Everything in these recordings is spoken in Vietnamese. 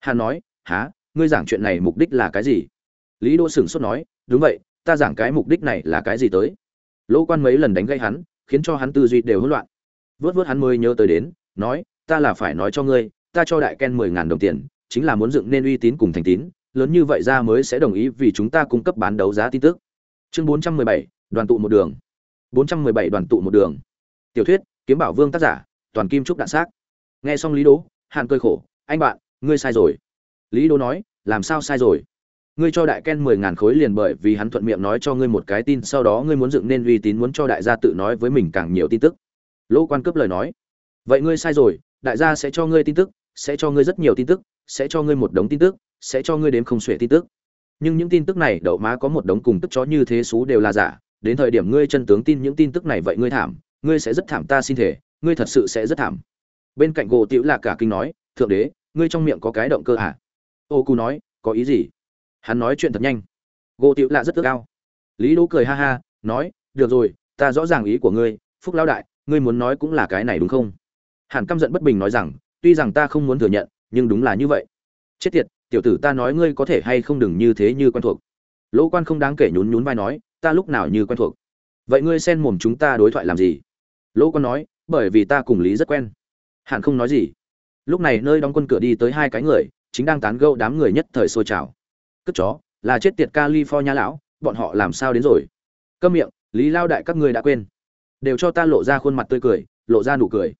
hắn nói há ngươi giảng chuyện này mục đích là cái gì? Lý đỗ sửng sốt nói, đúng vậy, ta giảng cái mục đích này là cái gì tới? Lỗ quan mấy lần đánh gây hắn, khiến cho hắn tư duy đều hỗn loạn. Vớt vớt hắn mới nhớ tới đến, nói, ta là phải nói cho ngươi, ta cho đại ken mười ngàn đồng tiền, chính là muốn dựng nên uy tín cùng thành tín, lớn như vậy ra mới sẽ đồng ý vì chúng ta cung cấp bán đấu giá tin tức. Chương bốn trăm mười bảy, đoàn tụ một đường. bốn trăm mười bảy, đoàn tụ một đường. Tiểu thuyết, kiếm bảo vương tác giả, toàn kim trúc đạn xác. Nghe xong lý đỗ hạn cơi khổ, anh bạn ngươi sai rồi. Lý đô nói, làm sao sai rồi? Ngươi cho đại ken mười ngàn khối liền bởi vì hắn thuận miệng nói cho ngươi một cái tin, sau đó ngươi muốn dựng nên uy tín muốn cho đại gia tự nói với mình càng nhiều tin tức. Lỗ quan cướp lời nói, vậy ngươi sai rồi, đại gia sẽ cho ngươi tin tức, sẽ cho ngươi rất nhiều tin tức, sẽ cho ngươi một đống tin tức, sẽ cho ngươi đếm không xuể tin tức. Nhưng những tin tức này, đậu má có một đống cùng tức chó như thế xú đều là giả. Đến thời điểm ngươi chân tướng tin những tin tức này vậy ngươi thảm, ngươi sẽ rất thảm, ta xin thể ngươi thật sự sẽ rất thảm. Bên cạnh gỗ tiểu là cả kinh nói, thượng đế ngươi trong miệng có cái động cơ à ô cu nói, có ý gì? Hắn nói chuyện thật nhanh. Gỗ tiểu lạ rất ước ao. lý đỗ cười ha ha, nói, được rồi, ta rõ ràng ý của ngươi, phúc lão đại, ngươi muốn nói cũng là cái này đúng không? Hàn căm giận bất bình nói rằng, tuy rằng ta không muốn thừa nhận, nhưng đúng là như vậy. Chết tiệt, tiểu tử ta nói ngươi có thể hay không đừng như thế như quen thuộc. Lỗ quan không đáng kể nhún nhún vai nói, ta lúc nào như quen thuộc? Vậy ngươi xen mồm chúng ta đối thoại làm gì? Lỗ quan nói, bởi vì ta cùng lý rất quen. Hàn không nói gì lúc này nơi đóng quân cửa đi tới hai cái người, chính đang tán gẫu đám người nhất thời sôi trào. Cất chó, là chết tiệt california lão, bọn họ làm sao đến rồi? Câm miệng, lý lao đại các ngươi đã quên. Đều cho ta lộ ra khuôn mặt tươi cười, lộ ra nụ cười.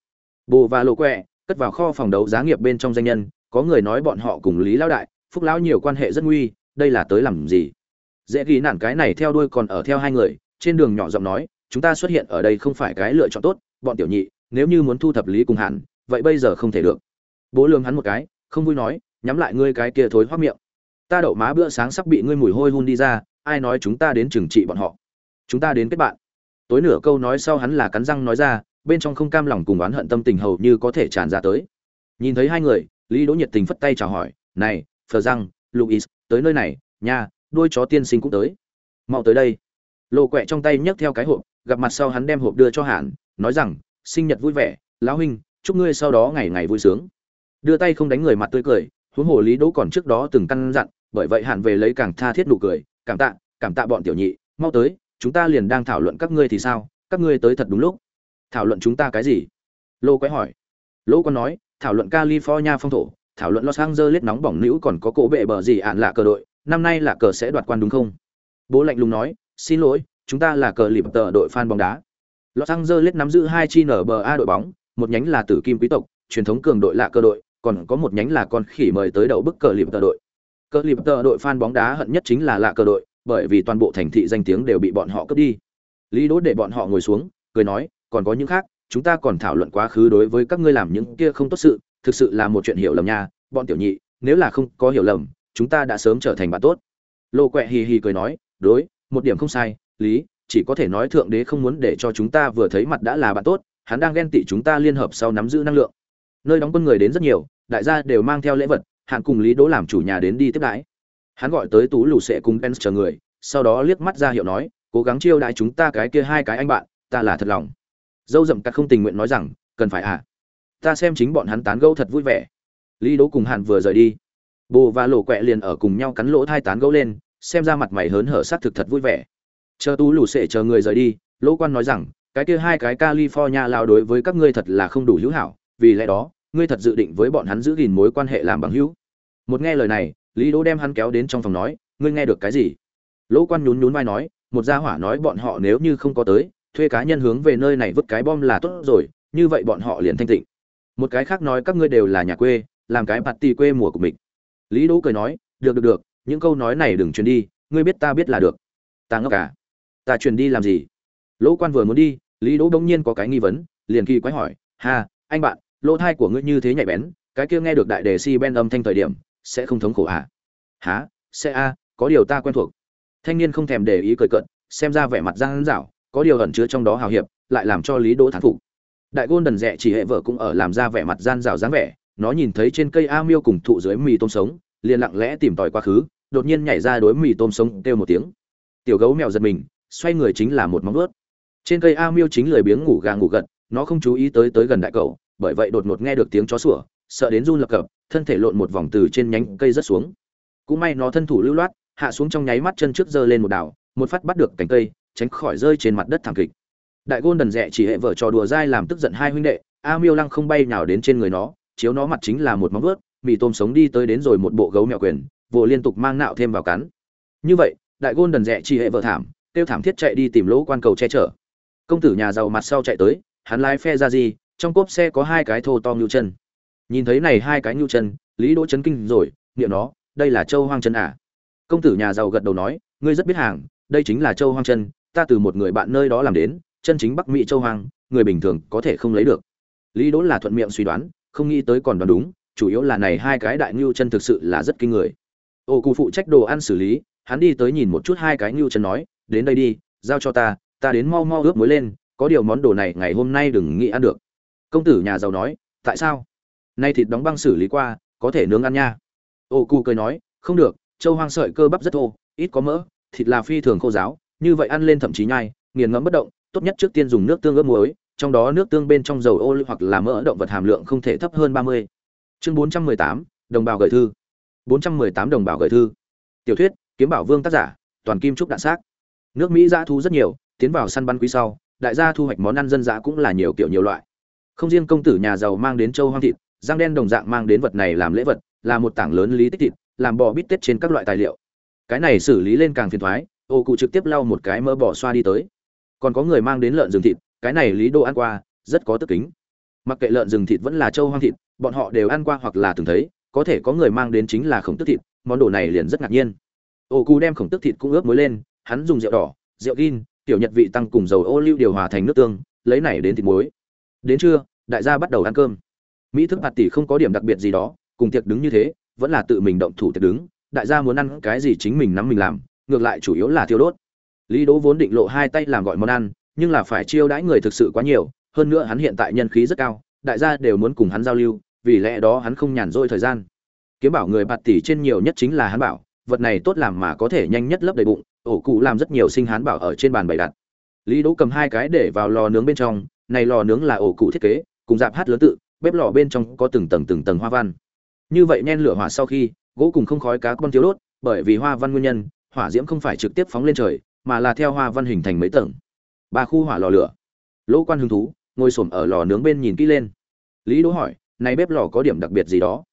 Bồ và lộ quẹ, cất vào kho phòng đấu giá nghiệp bên trong danh nhân, có người nói bọn họ cùng lý lao đại, phúc lão nhiều quan hệ rất nguy, đây là tới làm gì? Dễ ghi nản cái này theo đuôi còn ở theo hai người, trên đường nhỏ giọng nói, chúng ta xuất hiện ở đây không phải cái lựa chọn tốt, bọn tiểu nhị, nếu như muốn thu thập lý cùng hẳn vậy bây giờ không thể được bố lương hắn một cái, không vui nói, nhắm lại ngươi cái kia thối hoác miệng. Ta đậu má bữa sáng sắp bị ngươi mùi hôi hun đi ra, ai nói chúng ta đến trừng trị bọn họ? Chúng ta đến kết bạn. Tối nửa câu nói sau hắn là cắn răng nói ra, bên trong không cam lòng cùng oán hận tâm tình hầu như có thể tràn ra tới. Nhìn thấy hai người, lý đỗ nhiệt tình phất tay chào hỏi, này, phờ răng luis tới nơi này, nha, đôi chó tiên sinh cũng tới. Mau tới đây. Lộ quẹ trong tay nhấc theo cái hộp, gặp mặt sau hắn đem hộp đưa cho hạn nói rằng, sinh nhật vui vẻ, lão huynh, chúc ngươi sau đó ngày ngày vui sướng đưa tay không đánh người mặt tươi cười, huống hồ lý đỗ còn trước đó từng căn dặn, bởi vậy hạn về lấy càng tha thiết nụ cười, cảm tạ cảm tạ bọn tiểu nhị, mau tới, chúng ta liền đang thảo luận các ngươi thì sao, các ngươi tới thật đúng lúc. Thảo luận chúng ta cái gì? Lô quái hỏi. Lỗ còn nói, thảo luận california phong thổ, thảo luận los angeles nóng bỏng nữ còn có cỗ bệ bờ gì ạn lạ cờ đội, năm nay là cờ sẽ đoạt quan đúng không? Bố lạnh lùng nói, xin lỗi, chúng ta là cờ lịp tờ đội fan bóng đá. Los angeles nắm giữ hai chi nở bờ a đội bóng, một nhánh là tử kim quý tộc, truyền thống cường đội lạ cờ đội còn có một nhánh là con khỉ mời tới đầu bức cờ lịp tờ đội. Cờ lịp tờ đội fan bóng đá hận nhất chính là lạ cờ đội, bởi vì toàn bộ thành thị danh tiếng đều bị bọn họ cướp đi. Lý đỗ để bọn họ ngồi xuống, cười nói, còn có những khác, chúng ta còn thảo luận quá khứ đối với các ngươi làm những kia không tốt sự, thực sự là một chuyện hiểu lầm nha, bọn tiểu nhị, nếu là không có hiểu lầm, chúng ta đã sớm trở thành bạn tốt. Lô quẹ hì hì cười nói, đối, một điểm không sai, lý, chỉ có thể nói thượng đế không muốn để cho chúng ta vừa thấy mặt đã là bạn tốt, hắn đang ghen tị chúng ta liên hợp sau nắm giữ năng lượng nơi đóng quân người đến rất nhiều, đại gia đều mang theo lễ vật hạng cùng lý đỗ làm chủ nhà đến đi tiếp đãi. Hắn gọi tới tú lù sẽ cùng ben chờ người, sau đó liếc mắt ra hiệu nói, cố gắng chiêu đãi chúng ta cái kia hai cái anh bạn, ta là thật lòng. Dâu dậm cắt không tình nguyện nói rằng, cần phải à? Ta xem chính bọn hắn tán gẫu thật vui vẻ. Lý đỗ cùng hạn vừa rời đi. Bồ và lộ quẹ liền ở cùng nhau cắn lỗ thai tán gẫu lên, xem ra mặt mày hớn hở sát thực thật vui vẻ. Chờ tú lù sệ chờ người rời đi, lỗ quan nói rằng, cái kia hai cái california lao đối với các ngươi thật là không đủ hữu hảo vì lẽ đó, ngươi thật dự định với bọn hắn giữ gìn mối quan hệ làm bằng hữu. Một nghe lời này, lý đỗ đem hắn kéo đến trong phòng nói, ngươi nghe được cái gì? Lỗ quan nhún nhún vai nói, một gia hỏa nói bọn họ nếu như không có tới, thuê cá nhân hướng về nơi này vứt cái bom là tốt rồi, như vậy bọn họ liền thanh tịnh. Một cái khác nói, các ngươi đều là nhà quê, làm cái bạt tì quê mùa của mình. Lý đỗ cười nói, được được được, những câu nói này đừng truyền đi, ngươi biết ta biết là được. Ta ngốc cả ta truyền đi làm gì? Lỗ quan vừa muốn đi, lý đỗ bỗng nhiên có cái nghi vấn, liền kỳ quái hỏi, ha, anh bạn lỗ thai của ngươi như thế nhạy bén, cái kia nghe được đại đề si ben âm thanh thời điểm, sẽ không thống khổ à há sẽ a, có điều ta quen thuộc. Thanh niên không thèm để ý cười cận xem ra vẻ mặt giang dảo có điều ẩn chứa trong đó hào hiệp, lại làm cho lý đỗ thán phục. Đại gôn đần rẽ chỉ hệ vợ cũng ở làm ra vẻ mặt gian rào dáng vẻ, nó nhìn thấy trên cây a miêu cùng thụ dưới mì tôm sống, liền lặng lẽ tìm tòi quá khứ, đột nhiên nhảy ra đối mì tôm sống, kêu một tiếng. Tiểu gấu mèo giật mình, xoay người chính là một móng ướt trên cây a miêu chính lười biếng ngủ gà ngủ gật, nó không chú ý tới tới gần đại cậu bởi vậy đột ngột nghe được tiếng chó sủa, sợ đến run lập cập, thân thể lộn một vòng từ trên nhánh cây rất xuống. Cũng may nó thân thủ lưu loát, hạ xuống trong nháy mắt chân trước giơ lên một đảo, một phát bắt được cành cây, tránh khỏi rơi trên mặt đất thảm kịch. Đại gôn đần rẽ chỉ hệ vợ trò đùa dai làm tức giận hai huynh đệ, a miêu lăng không bay nào đến trên người nó, chiếu nó mặt chính là một móng vớt mì tôm sống đi tới đến rồi một bộ gấu mèo quyền vồ liên tục mang nạo thêm vào cắn. Như vậy, đại gôn đần rẽ chỉ hệ vợ thảm tiêu thảm thiết chạy đi tìm lỗ quan cầu che chở. Công tử nhà giàu mặt sau chạy tới, hắn lái phe ra gì trong cốp xe có hai cái thô to ngưu chân. Nhìn thấy này hai cái ngưu chân, lý đỗ chấn kinh rồi, niệm nó, đây là châu hoang chân à? Công tử nhà giàu gật đầu nói, ngươi rất biết hàng, đây chính là châu hoang chân, ta từ một người bạn nơi đó làm đến, chân chính bắc mỹ châu hoang, người bình thường có thể không lấy được. Lý đỗ là thuận miệng suy đoán, không nghĩ tới còn đoán đúng, chủ yếu là này hai cái đại ngưu chân thực sự là rất kinh người. Ô cụ phụ trách đồ ăn xử lý, hắn đi tới nhìn một chút hai cái ngưu chân nói, đến đây đi, giao cho ta ta đến mau mau ướp muối lên, có điều món đồ này ngày hôm nay đừng nghĩ ăn được công tử nhà giàu nói tại sao? Nay thịt đóng băng xử lý qua có thể nướng ăn nha. Ô cu cười nói không được châu hoang sợi cơ bắp rất thô ít có mỡ thịt là phi thường khô giáo như vậy ăn lên thậm chí nhai nghiền ngẫm bất động tốt nhất trước tiên dùng nước tương ướp muối trong đó nước tương bên trong dầu ô hoặc là mỡ động vật hàm lượng không thể thấp hơn 30. chương 418, đồng bào gửi thư. 418 đồng bào gửi thư. Tiểu thuyết kiếm bảo vương tác giả toàn kim trúc đạn xác. Nước mỹ dã thu rất nhiều tiến vào săn bắn quý sau đại gia thu hoạch món ăn dân dã cũng là nhiều kiểu nhiều loại không riêng công tử nhà giàu mang đến châu hoang thịt giang đen đồng dạng mang đến vật này làm lễ vật, là một tảng lớn lý tích thịt, làm bò bít tết trên các loại tài liệu. Cái này xử lý lên càng phiền thoái, ô cụ trực tiếp lau một cái mỡ bỏ xoa đi tới. Còn có người mang đến lợn rừng thịt, cái này lý đô ăn qua, rất có tức kính. Mặc kệ lợn rừng thịt vẫn là trâu hoang thịt, bọn họ đều ăn qua hoặc là từng thấy, có thể có người mang đến chính là khổng tức thịt, món đồ này liền rất ngạc nhiên. Ô cụ đem khổng tức thịt cũng ướp muối lên, hắn dùng rượu đỏ, rượu gin, tiểu nhật vị tăng cùng dầu ô liu điều hòa thành nước tương, lấy này đến thịt muối đến trưa, đại gia bắt đầu ăn cơm. Mỹ thức bạt tỷ không có điểm đặc biệt gì đó, cùng tiệc đứng như thế, vẫn là tự mình động thủ tiệc đứng. Đại gia muốn ăn cái gì chính mình nắm mình làm, ngược lại chủ yếu là thiêu đốt. Lý đỗ vốn định lộ hai tay làm gọi món ăn, nhưng là phải chiêu đãi người thực sự quá nhiều, hơn nữa hắn hiện tại nhân khí rất cao, đại gia đều muốn cùng hắn giao lưu, vì lẽ đó hắn không nhàn rỗi thời gian. Kiếm bảo người bạt tỷ trên nhiều nhất chính là hắn bảo, vật này tốt làm mà có thể nhanh nhất lấp đầy bụng, ổ cụ làm rất nhiều sinh hán bảo ở trên bàn bày đặt. Lý đỗ cầm hai cái để vào lò nướng bên trong này lò nướng là ổ cụ thiết kế, cùng dạp hát lớn tự, bếp lò bên trong có từng tầng từng tầng hoa văn. Như vậy nhen lửa hỏa sau khi, gỗ cùng không khói cá con thiếu đốt, bởi vì hoa văn nguyên nhân, hỏa diễm không phải trực tiếp phóng lên trời, mà là theo hoa văn hình thành mấy tầng. Ba khu hỏa lò lửa. Lỗ quan hứng thú, ngồi xổm ở lò nướng bên nhìn kỹ lên. Lý đỗ hỏi, này bếp lò có điểm đặc biệt gì đó?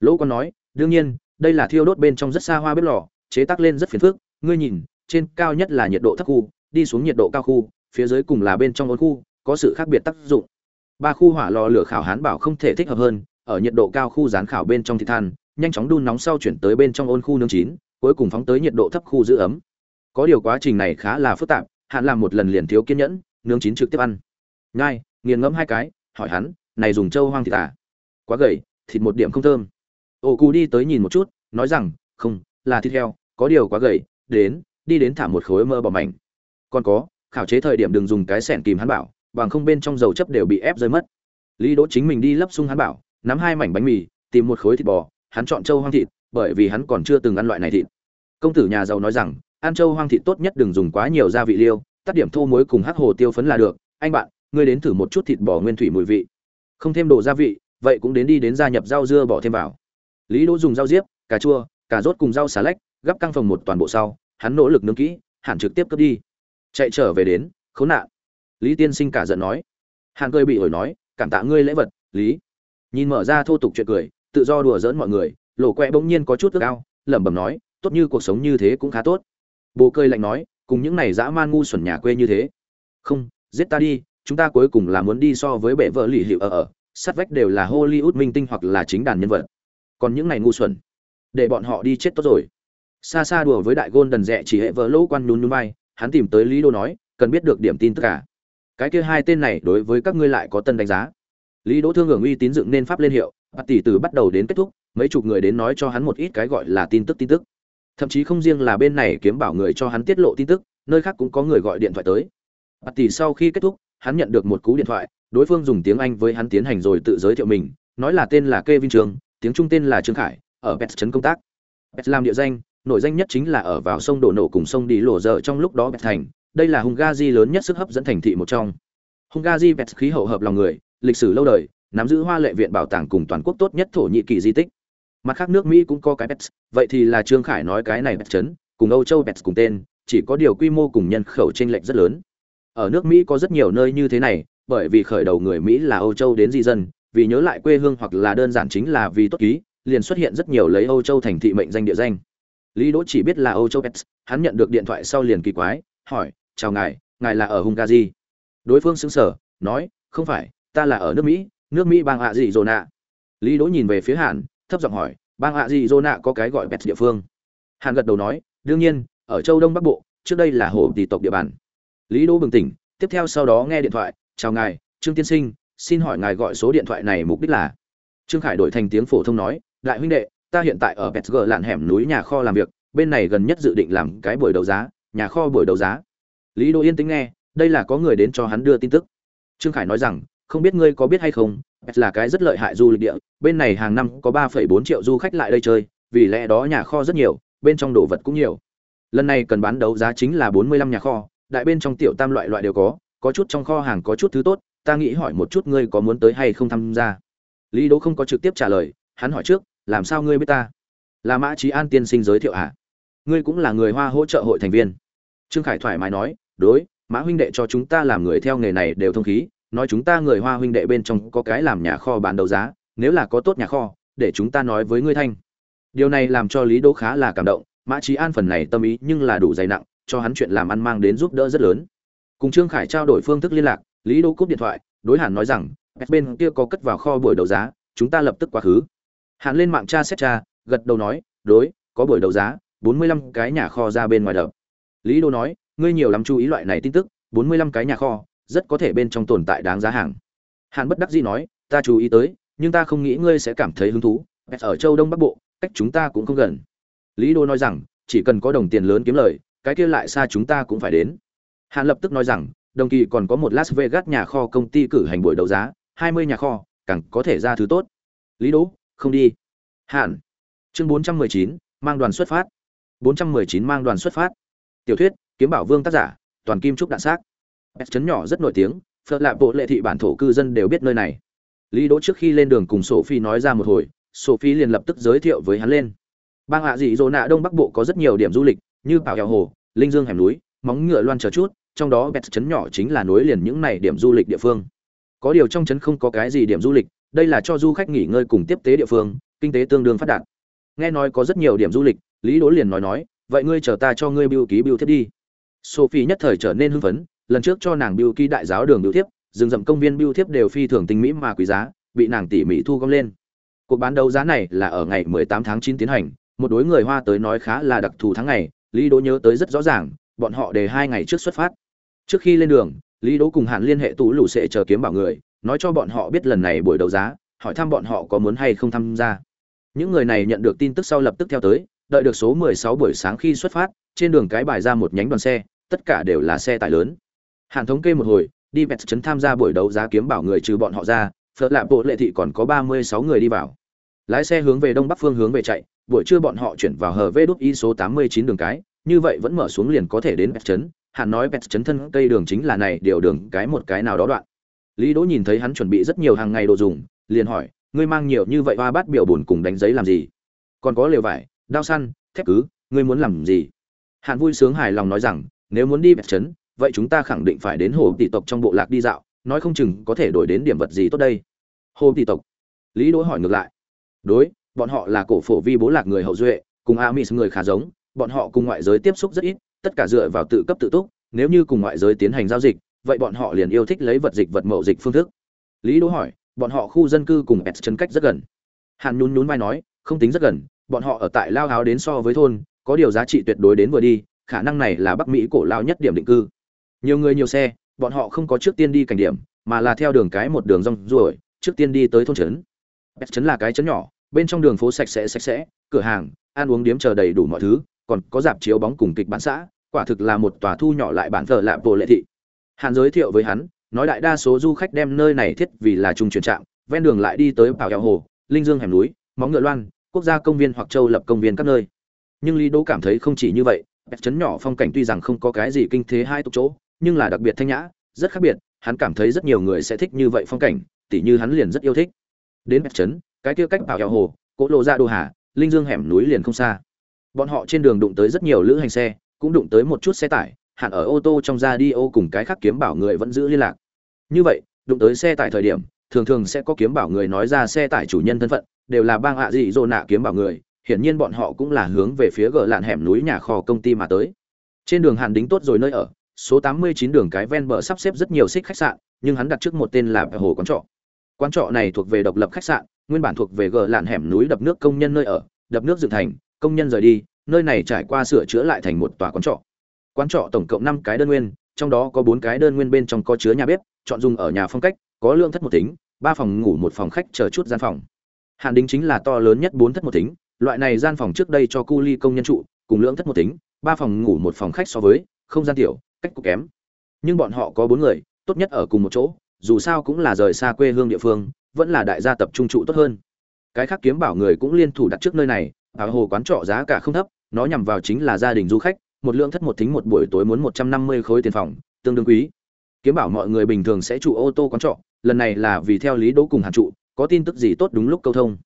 Lỗ quan nói, đương nhiên, đây là thiêu đốt bên trong rất xa hoa bếp lò, chế tác lên rất phiền phức. Ngươi nhìn, trên cao nhất là nhiệt độ thấp khu, đi xuống nhiệt độ cao khu, phía dưới cùng là bên trong ôn khu có sự khác biệt tác dụng. Ba khu hỏa lò lửa khảo hán bảo không thể thích hợp hơn, ở nhiệt độ cao khu gián khảo bên trong thịt than, nhanh chóng đun nóng sau chuyển tới bên trong ôn khu nướng chín, cuối cùng phóng tới nhiệt độ thấp khu giữ ấm. Có điều quá trình này khá là phức tạp, hạn làm một lần liền thiếu kiên nhẫn, nướng chín trực tiếp ăn. Ngay nghiền ngẫm hai cái, hỏi hắn, này dùng trâu hoang thịt à? Quá gầy, thịt một điểm không thơm. Ô cù đi tới nhìn một chút, nói rằng, không, là thịt heo, có điều quá gầy, đến, đi đến thả một khối mơ bỏ mảnh. Còn có, khảo chế thời điểm đừng dùng cái sẻn kìm hắn bảo bằng không bên trong dầu chấp đều bị ép rơi mất. Lý đỗ chính mình đi lấp sung hắn bảo, nắm hai mảnh bánh mì, tìm một khối thịt bò, hắn chọn trâu hoang thịt, bởi vì hắn còn chưa từng ăn loại này thịt. Công tử nhà giàu nói rằng, ăn trâu hoang thịt tốt nhất đừng dùng quá nhiều gia vị liêu, tắt điểm thô muối cùng hắc hồ tiêu phấn là được. Anh bạn, ngươi đến thử một chút thịt bò nguyên thủy mùi vị. Không thêm đồ gia vị, vậy cũng đến đi đến gia nhập rau dưa bỏ thêm vào. Lý đỗ dùng rau diếp, cà chua, cà rốt cùng rau xà lách, gắp căng phòng một toàn bộ sau, hắn nỗ lực nướng kỹ, hẳn trực tiếp cướp đi. Chạy trở về đến, khốn nạn lý tiên sinh cả giận nói. Hàn cười bị ổi nói, cảm tạ ngươi lễ vật, lý. Nhìn mở ra thô tục chuyện cười, tự do đùa giỡn mọi người lộ quẹ bỗng nhiên có chút ước ao, lẩm bẩm nói, tốt như cuộc sống như thế cũng khá tốt. Bồ Cơi lạnh nói, cùng những này dã man ngu xuẩn nhà quê như thế. Không, giết ta đi, chúng ta cuối cùng là muốn đi so với bệ vợ lì hiệu ở ở, sát vách đều là hollywood minh tinh hoặc là chính đàn nhân vật. Còn những này ngu xuẩn, để bọn họ đi chết tốt rồi. Xa xa đùa với đại gôn đần rẽ chỉ hệ vợ lỗ quan nhún nhún vai, hắn tìm tới lý đô nói, cần biết được điểm tin tất cả à? Cái kia hai tên này đối với các ngươi lại có tân đánh giá. Lý đỗ thương hưởng uy tín dựng nên pháp lên hiệu bắt tỷ từ bắt đầu đến kết thúc, mấy chục người đến nói cho hắn một ít cái gọi là tin tức tin tức. Thậm chí không riêng là bên này kiếm bảo người cho hắn tiết lộ tin tức, nơi khác cũng có người gọi điện thoại tới. Bắt tỷ sau khi kết thúc, hắn nhận được một cú điện thoại, đối phương dùng tiếng anh với hắn tiến hành rồi tự giới thiệu mình, nói là tên là kevin trường, tiếng trung tên là trương khải, ở pet trấn công tác. Pet làm địa danh, nổi danh nhất chính là ở vào sông đổ nổ cùng sông đi lộ dở trong lúc đó pet thành đây là hungary lớn nhất sức hấp dẫn thành thị một trong. Hungary vẹt khí hậu hợp lòng người, lịch sử lâu đời, nắm giữ hoa lệ viện bảo tàng cùng toàn quốc tốt nhất thổ nhĩ kỳ di tích. Mặt khác nước mỹ cũng có cái pets, vậy thì là trương khải nói cái này pets chấn, cùng âu châu pets cùng tên, chỉ có điều quy mô cùng nhân khẩu chênh lệch rất lớn. Ở nước mỹ có rất nhiều nơi như thế này, bởi vì khởi đầu người mỹ là âu châu đến di dân, vì nhớ lại quê hương hoặc là đơn giản chính là vì tốt ký, liền xuất hiện rất nhiều lấy âu châu thành thị mệnh danh địa danh. Lý đỗ chỉ biết là âu châu pets, hắn nhận được điện thoại sau liền kỳ quái, hỏi chào ngài ngài là ở hungary đối phương xứng sở nói, không phải, ta là ở nước mỹ nước mỹ bang hạ dị Dô Nạ. lý đỗ nhìn về phía hàn, thấp giọng hỏi, bang hạ dị Dô Nạ có cái gọi pets địa phương? Hàn gật đầu nói, đương nhiên, ở châu đông bắc bộ, trước đây là hồ tỷ tộc địa bàn. Lý đỗ bừng tỉnh, tiếp theo sau đó nghe điện thoại, chào ngài, trương tiên sinh, xin hỏi ngài gọi số điện thoại này mục đích là? Trương khải đổi thành tiếng phổ thông nói, đại huynh đệ, ta hiện tại ở petsg lạn hẻm núi nhà kho làm việc, bên này gần nhất dự định làm cái buổi đấu giá, nhà kho buổi đấu giá lý đỗ yên tĩnh nghe đây là có người đến cho hắn đưa tin tức. Trương khải nói rằng không biết ngươi có biết hay không pets là cái rất lợi hại du lịch địa bên này hàng năm có 3,4 triệu du khách lại đây chơi vì lẽ đó nhà kho rất nhiều bên trong đồ vật cũng nhiều. Lần này cần bán đấu giá chính là 45 nhà kho đại bên trong tiểu tam loại loại đều có có chút trong kho hàng có chút thứ tốt ta nghĩ hỏi một chút ngươi có muốn tới hay không tham gia? Lý đỗ không có trực tiếp trả lời hắn hỏi trước làm sao ngươi biết ta? Là mã trí an tiên sinh giới thiệu ạ à? ngươi cũng là người hoa hỗ trợ hội thành viên. Trương khải thoải mái nói đối, mã huynh đệ cho chúng ta làm người theo nghề này đều thông khí, nói chúng ta người hoa huynh đệ bên trong có cái làm nhà kho bán đấu giá, nếu là có tốt nhà kho, để chúng ta nói với ngươi thanh. Điều này làm cho lý đỗ khá là cảm động, mã trí an phần này tâm ý nhưng là đủ dày nặng, cho hắn chuyện làm ăn mang đến giúp đỡ rất lớn. Cùng trương khải trao đổi phương thức liên lạc, lý đỗ cúp điện thoại, đối hàn nói rằng bên kia có cất vào kho buổi đấu giá, chúng ta lập tức quá khứ. Hàn lên mạng tra xét tra, gật đầu nói, đối, có buổi đấu giá, bốn mươi lăm cái nhà kho ra bên ngoài đập. Lý đỗ nói ngươi nhiều lắm chú ý loại này tin tức bốn mươi lăm cái nhà kho rất có thể bên trong tồn tại đáng giá hàng. Hàn bất đắc dĩ nói ta chú ý tới nhưng ta không nghĩ ngươi sẽ cảm thấy hứng thú. Ở châu đông bắc bộ cách chúng ta cũng không gần. Lý đô nói rằng chỉ cần có đồng tiền lớn kiếm lời cái kia lại xa chúng ta cũng phải đến. Hàn lập tức nói rằng đồng kỳ còn có một las vegas nhà kho công ty cử hành buổi đấu giá hai mươi nhà kho càng có thể ra thứ tốt. Lý đỗ không đi. Hàn, chương bốn trăm mười chín mang đoàn xuất phát. bốn trăm mười chín mang đoàn xuất phát. Tiểu thuyết kiếm bảo vương tác giả, toàn kim trúc đạn xác. S chấn nhỏ rất nổi tiếng, phật lạ bộ lệ thị bản thổ cư dân đều biết nơi này. Lý đỗ trước khi lên đường cùng sophie nói ra một hồi, sophie liền lập tức giới thiệu với hắn lên. Bang hạ dị dỗ nạ đông bắc bộ có rất nhiều điểm du lịch, như bảo hèo hồ, linh dương hẻm núi, móng ngựa loan chờ chút, trong đó bẹt chấn nhỏ chính là nối liền những này điểm du lịch địa phương. Có điều trong chấn không có cái gì điểm du lịch, đây là cho du khách nghỉ ngơi cùng tiếp tế địa phương, kinh tế tương đương phát đạt. Nghe nói có rất nhiều điểm du lịch, lý đỗ liền nói nói, vậy ngươi chờ ta cho ngươi biêu ký biêu thiết đi sophie nhất thời trở nên hưng phấn, lần trước cho nàng biêu ký đại giáo đường biêu thiếp, rừng rậm công viên biêu thiếp đều phi thường tinh mỹ mà quý giá, bị nàng tỉ mỉ thu gom lên. Cuộc bán đấu giá này là ở ngày 18 tháng 9 tiến hành, một đối người hoa tới nói khá là đặc thù tháng ngày, lý đỗ nhớ tới rất rõ ràng, bọn họ đề hai ngày trước xuất phát. Trước khi lên đường, lý đỗ cùng hạn liên hệ tú lũ sẽ chờ kiếm bảo người, nói cho bọn họ biết lần này buổi đấu giá, hỏi thăm bọn họ có muốn hay không tham gia. Những người này nhận được tin tức sau lập tức theo tới, đợi được số 16 buổi sáng khi xuất phát, trên đường cái bài ra một nhánh đoàn xe tất cả đều là xe tải lớn hạn thống kê một hồi đi vẹt trấn tham gia buổi đấu giá kiếm bảo người trừ bọn họ ra phớt lạ bộ lệ thị còn có 36 người đi vào lái xe hướng về đông bắc phương hướng về chạy buổi trưa bọn họ chuyển vào hờ vê đút y số 89 đường cái, như vậy vẫn mở xuống liền có thể đến Pet trấn, Hạn nói Pet trấn thân cây đường chính là này điều đường cái một cái nào đó đoạn. Lý Đỗ nhìn thấy hắn chuẩn bị rất nhiều hàng ngày đồ dùng, liền hỏi, ngươi mang nhiều như vậy hoa bát biểu buồn cùng đánh giấy làm gì? Còn có lều vải, đao săn, thép cứ, ngươi muốn làm gì? Hàn vui sướng hài lòng nói rằng, nếu muốn đi bẹt trấn, vậy chúng ta khẳng định phải đến hồ tỷ tộc trong bộ lạc đi dạo, nói không chừng có thể đổi đến điểm vật gì tốt đây. Hồ tỷ tộc? Lý Đỗ hỏi ngược lại. Đối, bọn họ là cổ phổ vi bố lạc người hậu duệ cùng amis người khá giống bọn họ cùng ngoại giới tiếp xúc rất ít tất cả dựa vào tự cấp tự túc nếu như cùng ngoại giới tiến hành giao dịch vậy bọn họ liền yêu thích lấy vật dịch vật mậu dịch phương thức lý đỗ hỏi bọn họ khu dân cư cùng s chân cách rất gần hàn nhún nhún vai nói không tính rất gần bọn họ ở tại lao háo đến so với thôn có điều giá trị tuyệt đối đến vừa đi khả năng này là bắc mỹ cổ lao nhất điểm định cư. Nhiều người nhiều xe, bọn họ không có trước tiên đi cảnh điểm, mà là theo đường cái một đường rong ruổi, trước tiên đi tới thôn trấn. Trấn là cái trấn nhỏ, bên trong đường phố sạch sẽ sạch sẽ, cửa hàng, ăn uống điếm chờ đầy đủ mọi thứ, còn có dạp chiếu bóng cùng kịch bán xã, quả thực là một tòa thu nhỏ lại bản thờ lạ bộ lệ thị. Hàn giới thiệu với hắn, nói đại đa số du khách đem nơi này thiết vì là trung chuyển trạm, ven đường lại đi tới bảo eo hồ, linh dương hẻm núi, móng ngựa loan, quốc gia công viên hoặc châu lập công viên các nơi. Nhưng lý đỗ cảm thấy không chỉ như vậy bẹt chấn nhỏ phong cảnh tuy rằng không có cái gì kinh thế hai tục chỗ, nhưng là đặc biệt thanh nhã, rất khác biệt, hắn cảm thấy rất nhiều người sẽ thích như vậy phong cảnh, tỉ như hắn liền rất yêu thích. Đến bẹt chấn, cái kia cách bảo eo hồ, cỗ lộ ra đồ hà, linh dương hẻm núi liền không xa. Bọn họ trên đường đụng tới rất nhiều lữ hành xe, cũng đụng tới một chút xe tải, hạn ở ô tô trong ra đi ô cùng cái khác kiếm bảo người vẫn giữ liên lạc. Như vậy, đụng tới xe tải thời điểm, thường thường sẽ có kiếm bảo người nói ra xe tải chủ nhân thân phận, đều là bang ạ dị dô nạ kiếm bảo người hiển nhiên bọn họ cũng là hướng về phía gờ lạn hẻm núi nhà kho công ty mà tới. Trên đường Hàn đính tốt rồi nơi ở, số 89 đường cái ven bờ sắp xếp rất nhiều xích khách sạn, nhưng hắn đặt trước một tên là hồ quán trọ. Quán trọ này thuộc về độc lập khách sạn, nguyên bản thuộc về gờ lạn hẻm núi đập nước công nhân nơi ở, đập nước dựng thành, công nhân rời đi, nơi này trải qua sửa chữa lại thành một tòa quán trọ. Quán trọ tổng cộng năm cái đơn nguyên, trong đó có bốn cái đơn nguyên bên trong có chứa nhà bếp, chọn dùng ở nhà phong cách, có lượng thất một tính, ba phòng ngủ một phòng khách chờ chút gian phòng. Hàn đính chính là to lớn nhất bốn thất một tính loại này gian phòng trước đây cho cu ly công nhân trụ, cùng lượng thất một tính, ba phòng ngủ một phòng khách so với, không gian tiểu, cách cục kém. Nhưng bọn họ có bốn người, tốt nhất ở cùng một chỗ, dù sao cũng là rời xa quê hương địa phương, vẫn là đại gia tập trung trụ tốt hơn. Cái khác kiếm bảo người cũng liên thủ đặt trước nơi này ở hồ quán trọ giá cả không thấp, nó nhằm vào chính là gia đình du khách, một lượng thất một thính một buổi tối muốn một trăm năm mươi khối tiền phòng, tương đương quý. Kiếm bảo mọi người bình thường sẽ trụ ô tô quán trọ, lần này là vì theo lý đỗ cùng hàn trụ, có tin tức gì tốt đúng lúc câu thông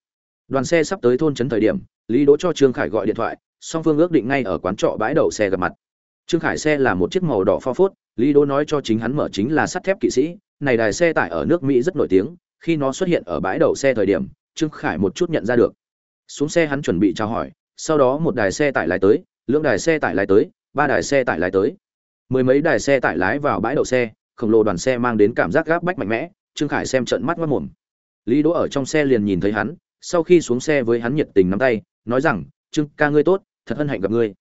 đoàn xe sắp tới thôn trấn thời điểm, lý đỗ cho trương khải gọi điện thoại, song phương ước định ngay ở quán trọ bãi đậu xe gặp mặt. Trương khải xe là một chiếc màu đỏ pho phốt, lý đỗ nói cho chính hắn mở chính là sắt thép kỵ sĩ, này đài xe tải ở nước mỹ rất nổi tiếng, khi nó xuất hiện ở bãi đậu xe thời điểm, trương khải một chút nhận ra được. Xuống xe hắn chuẩn bị chào hỏi, sau đó một đài xe tải lái tới, lưỡng đài xe tải lái tới, ba đài xe tải lái tới. Mười mấy đài xe tải lái vào bãi đậu xe, khổng lồ đoàn xe mang đến cảm giác gáp bách mạnh mẽ, trương khải xem trận mắt mất mồm lý đỗ ở trong xe liền nhìn thấy hắn sau khi xuống xe với hắn nhiệt tình nắm tay, nói rằng, trương ca ngươi tốt, thật hân hạnh gặp ngươi.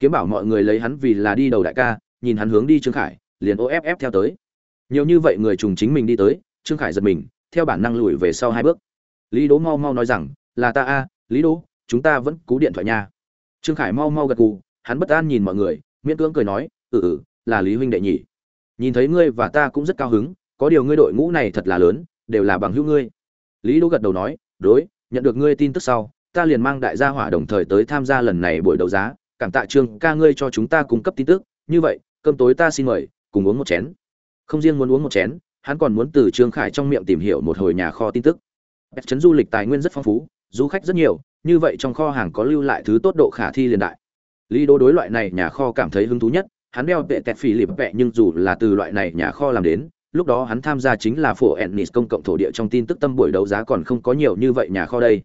Kiếm bảo mọi người lấy hắn vì là đi đầu đại ca, nhìn hắn hướng đi trương khải, liền ô ép ép theo tới. Nhiều như vậy người trùng chính mình đi tới, trương khải giật mình, theo bản năng lùi về sau hai bước. Lý đỗ mau mau nói rằng, là ta a, lý đỗ, chúng ta vẫn cú điện thoại nha. Trương khải mau mau gật gù, hắn bất an nhìn mọi người, miễn cưỡng cười nói ừ ừ là lý huynh đệ nhỉ. Nhìn thấy ngươi và ta cũng rất cao hứng, có điều ngươi đội ngũ này thật là lớn, đều là bằng hữu ngươi. Lý đỗ gật đầu nói, đối nhận được ngươi tin tức sau, ta liền mang đại gia hỏa đồng thời tới tham gia lần này buổi đấu giá, cảm tạ trương ca ngươi cho chúng ta cung cấp tin tức. Như vậy, cơm tối ta xin mời, cùng uống một chén. Không riêng muốn uống một chén, hắn còn muốn từ trương khải trong miệng tìm hiểu một hồi nhà kho tin tức. Bét trấn du lịch tài nguyên rất phong phú, du khách rất nhiều, như vậy trong kho hàng có lưu lại thứ tốt độ khả thi liền đại. Lý đô đối loại này nhà kho cảm thấy hứng thú nhất, hắn đeo vệ tẹt phì lịp vẹ nhưng dù là từ loại này nhà kho làm đến lúc đó hắn tham gia chính là phổ ennis công cộng thổ địa trong tin tức tâm buổi đấu giá còn không có nhiều như vậy nhà kho đây.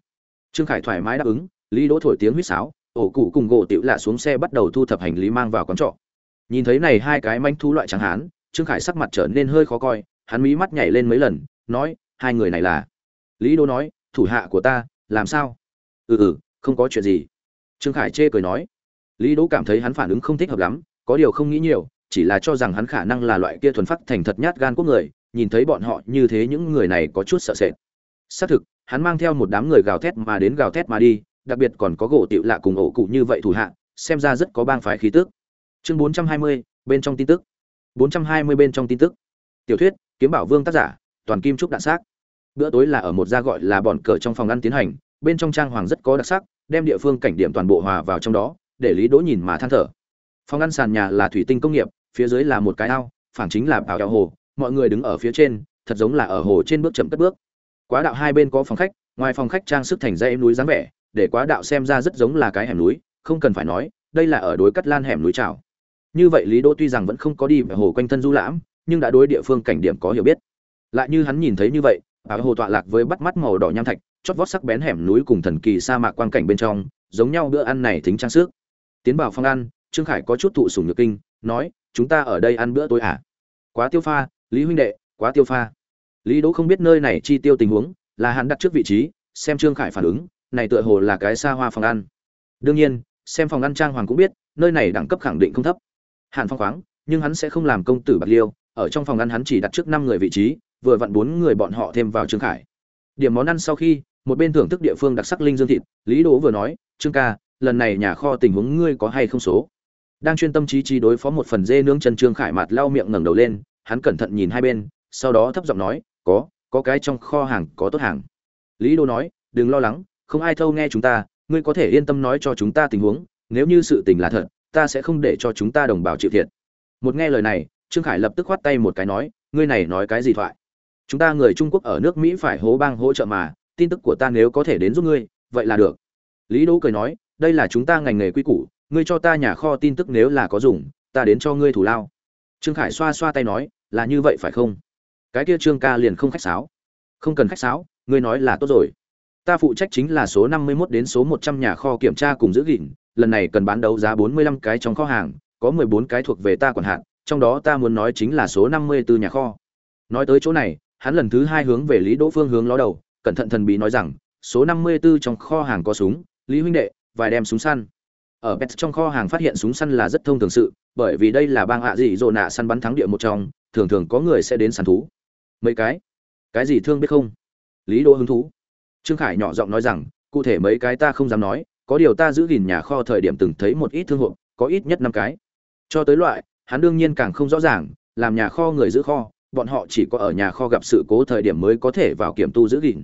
Trương khải thoải mái đáp ứng, lý đỗ thổi tiếng huýt sáo, ổ cụ cùng gỗ tiểu lạ xuống xe bắt đầu thu thập hành lý mang vào quán trọ. Nhìn thấy này hai cái manh thu loại trắng hán, trương khải sắc mặt trở nên hơi khó coi, hắn mí mắt nhảy lên mấy lần, nói, hai người này là? Lý đỗ nói, thủ hạ của ta, làm sao? Ừ ừ không có chuyện gì. Trương khải chê cười nói. Lý đỗ cảm thấy hắn phản ứng không thích hợp lắm, có điều không nghĩ nhiều chỉ là cho rằng hắn khả năng là loại kia thuần phát thành thật nhát gan quốc người nhìn thấy bọn họ như thế những người này có chút sợ sệt. Xác thực hắn mang theo một đám người gào thét mà đến gào thét mà đi đặc biệt còn có gỗ tiểu lạ cùng ổ cụ như vậy thủ hạ xem ra rất có bang phái khí tức. Chương 420, bên trong tin tức. 420 bên trong tin tức. Tiểu thuyết kiếm bảo vương tác giả toàn kim trúc đạn xác. Bữa tối là ở một gia gọi là bọn cờ trong phòng ăn tiến hành bên trong trang hoàng rất có đặc sắc đem địa phương cảnh điểm toàn bộ hòa vào trong đó để lý đỗ nhìn mà than thở phòng ăn sàn nhà là thủy tinh công nghiệp, phía dưới là một cái ao phản chính là bảo eo hồ, mọi người đứng ở phía trên, thật giống là ở hồ trên bước chậm cất bước. Quá đạo hai bên có phòng khách, ngoài phòng khách trang sức thành dãy núi dáng vẻ, để quá đạo xem ra rất giống là cái hẻm núi, không cần phải nói, đây là ở đối cắt lan hẻm núi trào như vậy lý đỗ tuy rằng vẫn không có đi về hồ quanh thân du lãm, nhưng đã đối địa phương cảnh điểm có hiểu biết. Lại như hắn nhìn thấy như vậy ở hồ tọa lạc với bắt mắt màu đỏ nham thạch, chót vót sắc bén hẻm núi cùng thần kỳ sa mạc quang cảnh bên trong, giống nhau bữa ăn này thính trang sức. Tiến vào phòng ăn trương khải có chút thụ sủng nhược kinh, nói, chúng ta ở đây ăn bữa tối à? Quá tiêu pha, lý huynh đệ, quá tiêu pha. Lý đỗ không biết nơi này chi tiêu tình huống, là hắn đặt trước vị trí, xem trương khải phản ứng, này tựa hồ là cái xa hoa phòng ăn. Đương nhiên, xem phòng ăn trang hoàng cũng biết, nơi này đẳng cấp khẳng định không thấp. Hạn phong khoáng, nhưng hắn sẽ không làm công tử bạc liêu, ở trong phòng ăn hắn chỉ đặt trước năm người vị trí, vừa vặn bốn người bọn họ thêm vào trương khải. Điểm món ăn sau khi, một bên thưởng thức địa phương đặc sắc linh dương thịt, lý đỗ vừa nói, trương ca, lần này nhà kho tình huống ngươi có hay không số? Đang chuyên tâm trí trí đối phó một phần dê nướng chân trương khải mặt lau miệng ngẩng đầu lên, hắn cẩn thận nhìn hai bên, sau đó thấp giọng nói, có có cái trong kho hàng có tốt hàng. Lý đô nói, đừng lo lắng, không ai thâu nghe chúng ta, ngươi có thể yên tâm nói cho chúng ta tình huống, nếu như sự tình là thật, ta sẽ không để cho chúng ta đồng bào chịu thiệt. Một nghe lời này, trương khải lập tức khoát tay một cái nói, ngươi này nói cái gì thoại? Chúng ta người trung quốc ở nước mỹ phải hố bang hỗ trợ mà, tin tức của ta nếu có thể đến giúp ngươi, vậy là được. Lý đỗ cười nói, đây là chúng ta ngành nghề quy củ ngươi cho ta nhà kho tin tức nếu là có dùng, ta đến cho ngươi thủ lao. Trương khải xoa xoa tay nói, là như vậy phải không? Cái kia trương ca liền không khách sáo. Không cần khách sáo, ngươi nói là tốt rồi. Ta phụ trách chính là số năm mươi 51 đến số một trăm nhà kho kiểm tra cùng giữ gìn, lần này cần bán đấu giá bốn mươi lăm cái trong kho hàng, có mười bốn cái thuộc về ta quản hạn trong đó ta muốn nói chính là số năm mươi 54 nhà kho. Nói tới chỗ này, hắn lần thứ hai hướng về lý đỗ phương hướng ló đầu, cẩn thận thần bí nói rằng, số năm mươi 54 trong kho hàng có súng, lý huynh đệ, vài đem súng săn ở pet trong kho hàng phát hiện súng săn là rất thông thường sự, bởi vì đây là bang hạ dị dỗ nạ săn bắn thắng địa một trong, thường thường có người sẽ đến săn thú. Mấy cái? Cái gì thương biết không? Lý đỗ hứng thú. Trương khải nhỏ giọng nói rằng, cụ thể mấy cái ta không dám nói, có điều ta giữ gìn nhà kho thời điểm từng thấy một ít thương hộp, có ít nhất năm cái. Cho tới loại, hắn đương nhiên càng không rõ ràng, làm nhà kho người giữ kho, bọn họ chỉ có ở nhà kho gặp sự cố thời điểm mới có thể vào kiểm tu giữ gìn.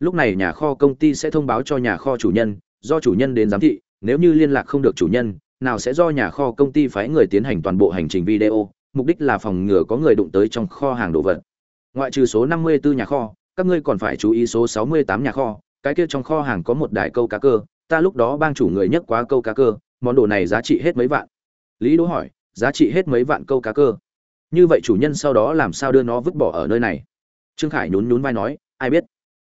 Lúc này nhà kho công ty sẽ thông báo cho nhà kho chủ nhân, do chủ nhân đến giám thị nếu như liên lạc không được chủ nhân, nào sẽ do nhà kho công ty phái người tiến hành toàn bộ hành trình video, mục đích là phòng ngừa có người đụng tới trong kho hàng đồ vật. Ngoại trừ số 54 nhà kho, các ngươi còn phải chú ý số 68 nhà kho, cái kia trong kho hàng có một đài câu cá cơ, ta lúc đó bang chủ người nhất quá câu cá cơ, món đồ này giá trị hết mấy vạn. Lý đỗ hỏi, giá trị hết mấy vạn câu cá cơ? Như vậy chủ nhân sau đó làm sao đưa nó vứt bỏ ở nơi này? Trương khải nhún nhún vai nói, ai biết.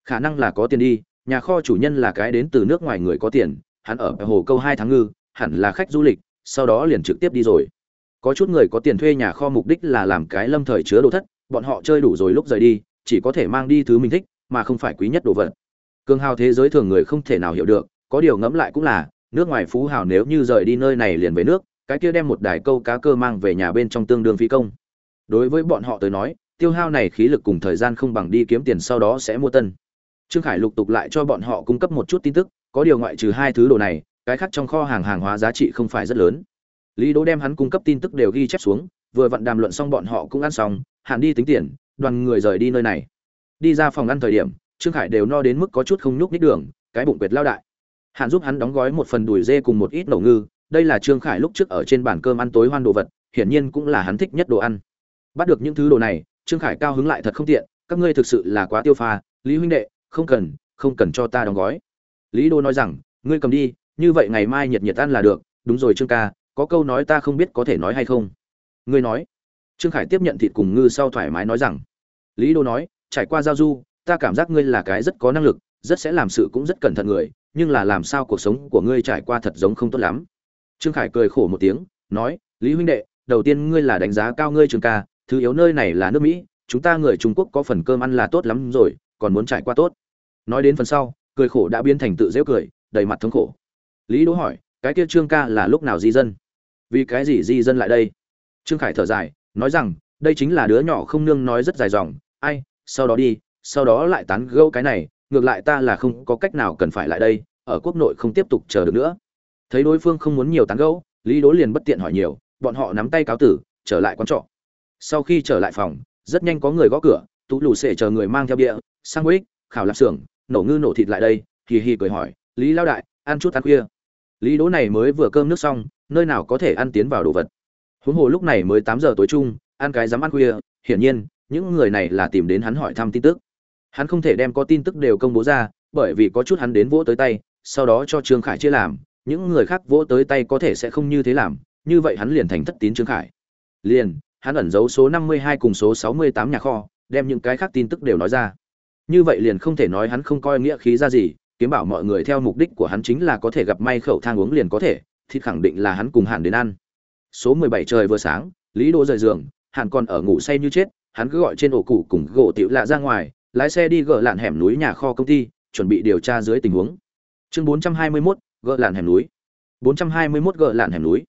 Khả năng là có tiền đi, nhà kho chủ nhân là cái đến từ nước ngoài người có tiền hắn ở hồ câu hai tháng ngư, hẳn là khách du lịch, sau đó liền trực tiếp đi rồi. Có chút người có tiền thuê nhà kho mục đích là làm cái lâm thời chứa đồ thất, bọn họ chơi đủ rồi lúc rời đi, chỉ có thể mang đi thứ mình thích, mà không phải quý nhất đồ vật. Cường hào thế giới thường người không thể nào hiểu được, có điều ngẫm lại cũng là, nước ngoài phú hào nếu như rời đi nơi này liền về nước, cái kia đem một đài câu cá cơ mang về nhà bên trong tương đương phi công. Đối với bọn họ tới nói, tiêu hao này khí lực cùng thời gian không bằng đi kiếm tiền sau đó sẽ mua tân. Trương khải lục tục lại cho bọn họ cung cấp một chút tin tức có điều ngoại trừ hai thứ đồ này, cái khác trong kho hàng hàng hóa giá trị không phải rất lớn. Lý đỗ đem hắn cung cấp tin tức đều ghi chép xuống, vừa vặn đàm luận xong bọn họ cũng ăn xong, hạn đi tính tiền, đoàn người rời đi nơi này. Đi ra phòng ăn thời điểm, trương khải đều no đến mức có chút không nhúc nít đường, cái bụng quyệt lao đại. Hạn giúp hắn đóng gói một phần đùi dê cùng một ít nổ ngư, đây là trương khải lúc trước ở trên bàn cơm ăn tối hoan đồ vật, hiển nhiên cũng là hắn thích nhất đồ ăn. Bắt được những thứ đồ này, trương khải cao hứng lại thật không tiện, các ngươi thực sự là quá tiêu pha, lý huynh đệ, không cần không cần cho ta đóng gói lý đô nói rằng, ngươi cầm đi, như vậy ngày mai nhiệt nhiệt ăn là được, đúng rồi trương ca, có câu nói ta không biết có thể nói hay không. Ngươi nói. Trương khải tiếp nhận thịt cùng ngư sau thoải mái nói rằng, lý đô nói, trải qua giao du, ta cảm giác ngươi là cái rất có năng lực, rất sẽ làm sự cũng rất cẩn thận người, nhưng là làm sao cuộc sống của ngươi trải qua thật giống không tốt lắm. Trương khải cười khổ một tiếng, nói, lý huynh đệ, đầu tiên ngươi là đánh giá cao ngươi Trương ca, thứ yếu nơi này là nước mỹ, chúng ta người trung quốc có phần cơm ăn là tốt lắm rồi, còn muốn trải qua tốt. Nói đến phần sau cười khổ đã biến thành tự dễ cười, đầy mặt thống khổ. Lý đỗ hỏi, cái kia trương ca là lúc nào di dân? Vì cái gì di dân lại đây? Trương khải thở dài, nói rằng, đây chính là đứa nhỏ không nương nói rất dài dòng. Ai, sau đó đi, sau đó lại tán gẫu cái này, ngược lại ta là không có cách nào cần phải lại đây, ở quốc nội không tiếp tục chờ được nữa. Thấy đối phương không muốn nhiều tán gẫu, lý đỗ liền bất tiện hỏi nhiều, bọn họ nắm tay cáo tử, trở lại quán trọ. Sau khi trở lại phòng, rất nhanh có người gõ cửa, tú lù sệ chờ người mang theo bia, sang quýt khảo lạp xưởng nổ ngư nổ thịt lại đây, hì hì cười hỏi, lý lao đại, ăn chút ăn khuya. Lý đỗ này mới vừa cơm nước xong, nơi nào có thể ăn tiến vào đồ vật. Huống hồ lúc này mới tám giờ tối chung, ăn cái dám ăn khuya, hiển nhiên, những người này là tìm đến hắn hỏi thăm tin tức. Hắn không thể đem có tin tức đều công bố ra, bởi vì có chút hắn đến vỗ tới tay, sau đó cho trương khải chia làm, những người khác vỗ tới tay có thể sẽ không như thế làm, như vậy hắn liền thành thất tín trương khải. Liền, hắn ẩn giấu số năm mươi hai cùng số sáu mươi tám nhà kho, đem những cái khác tin tức đều nói ra như vậy liền không thể nói hắn không coi nghĩa khí ra gì kiếm bảo mọi người theo mục đích của hắn chính là có thể gặp may khẩu thang uống liền có thể thì khẳng định là hắn cùng hàn đến ăn. Số mười bảy trời vừa sáng lý đỗ rời giường hàn còn ở ngủ say như chết hắn cứ gọi trên ổ cụ cùng gỗ tiểu lạ ra ngoài lái xe đi gỡ lạn hẻm núi nhà kho công ty chuẩn bị điều tra dưới tình huống. Chương bốn trăm hai mươi 421, gỡ lạn hẻm núi. Bốn trăm hai mươi 421 gỡ lạn hẻm núi.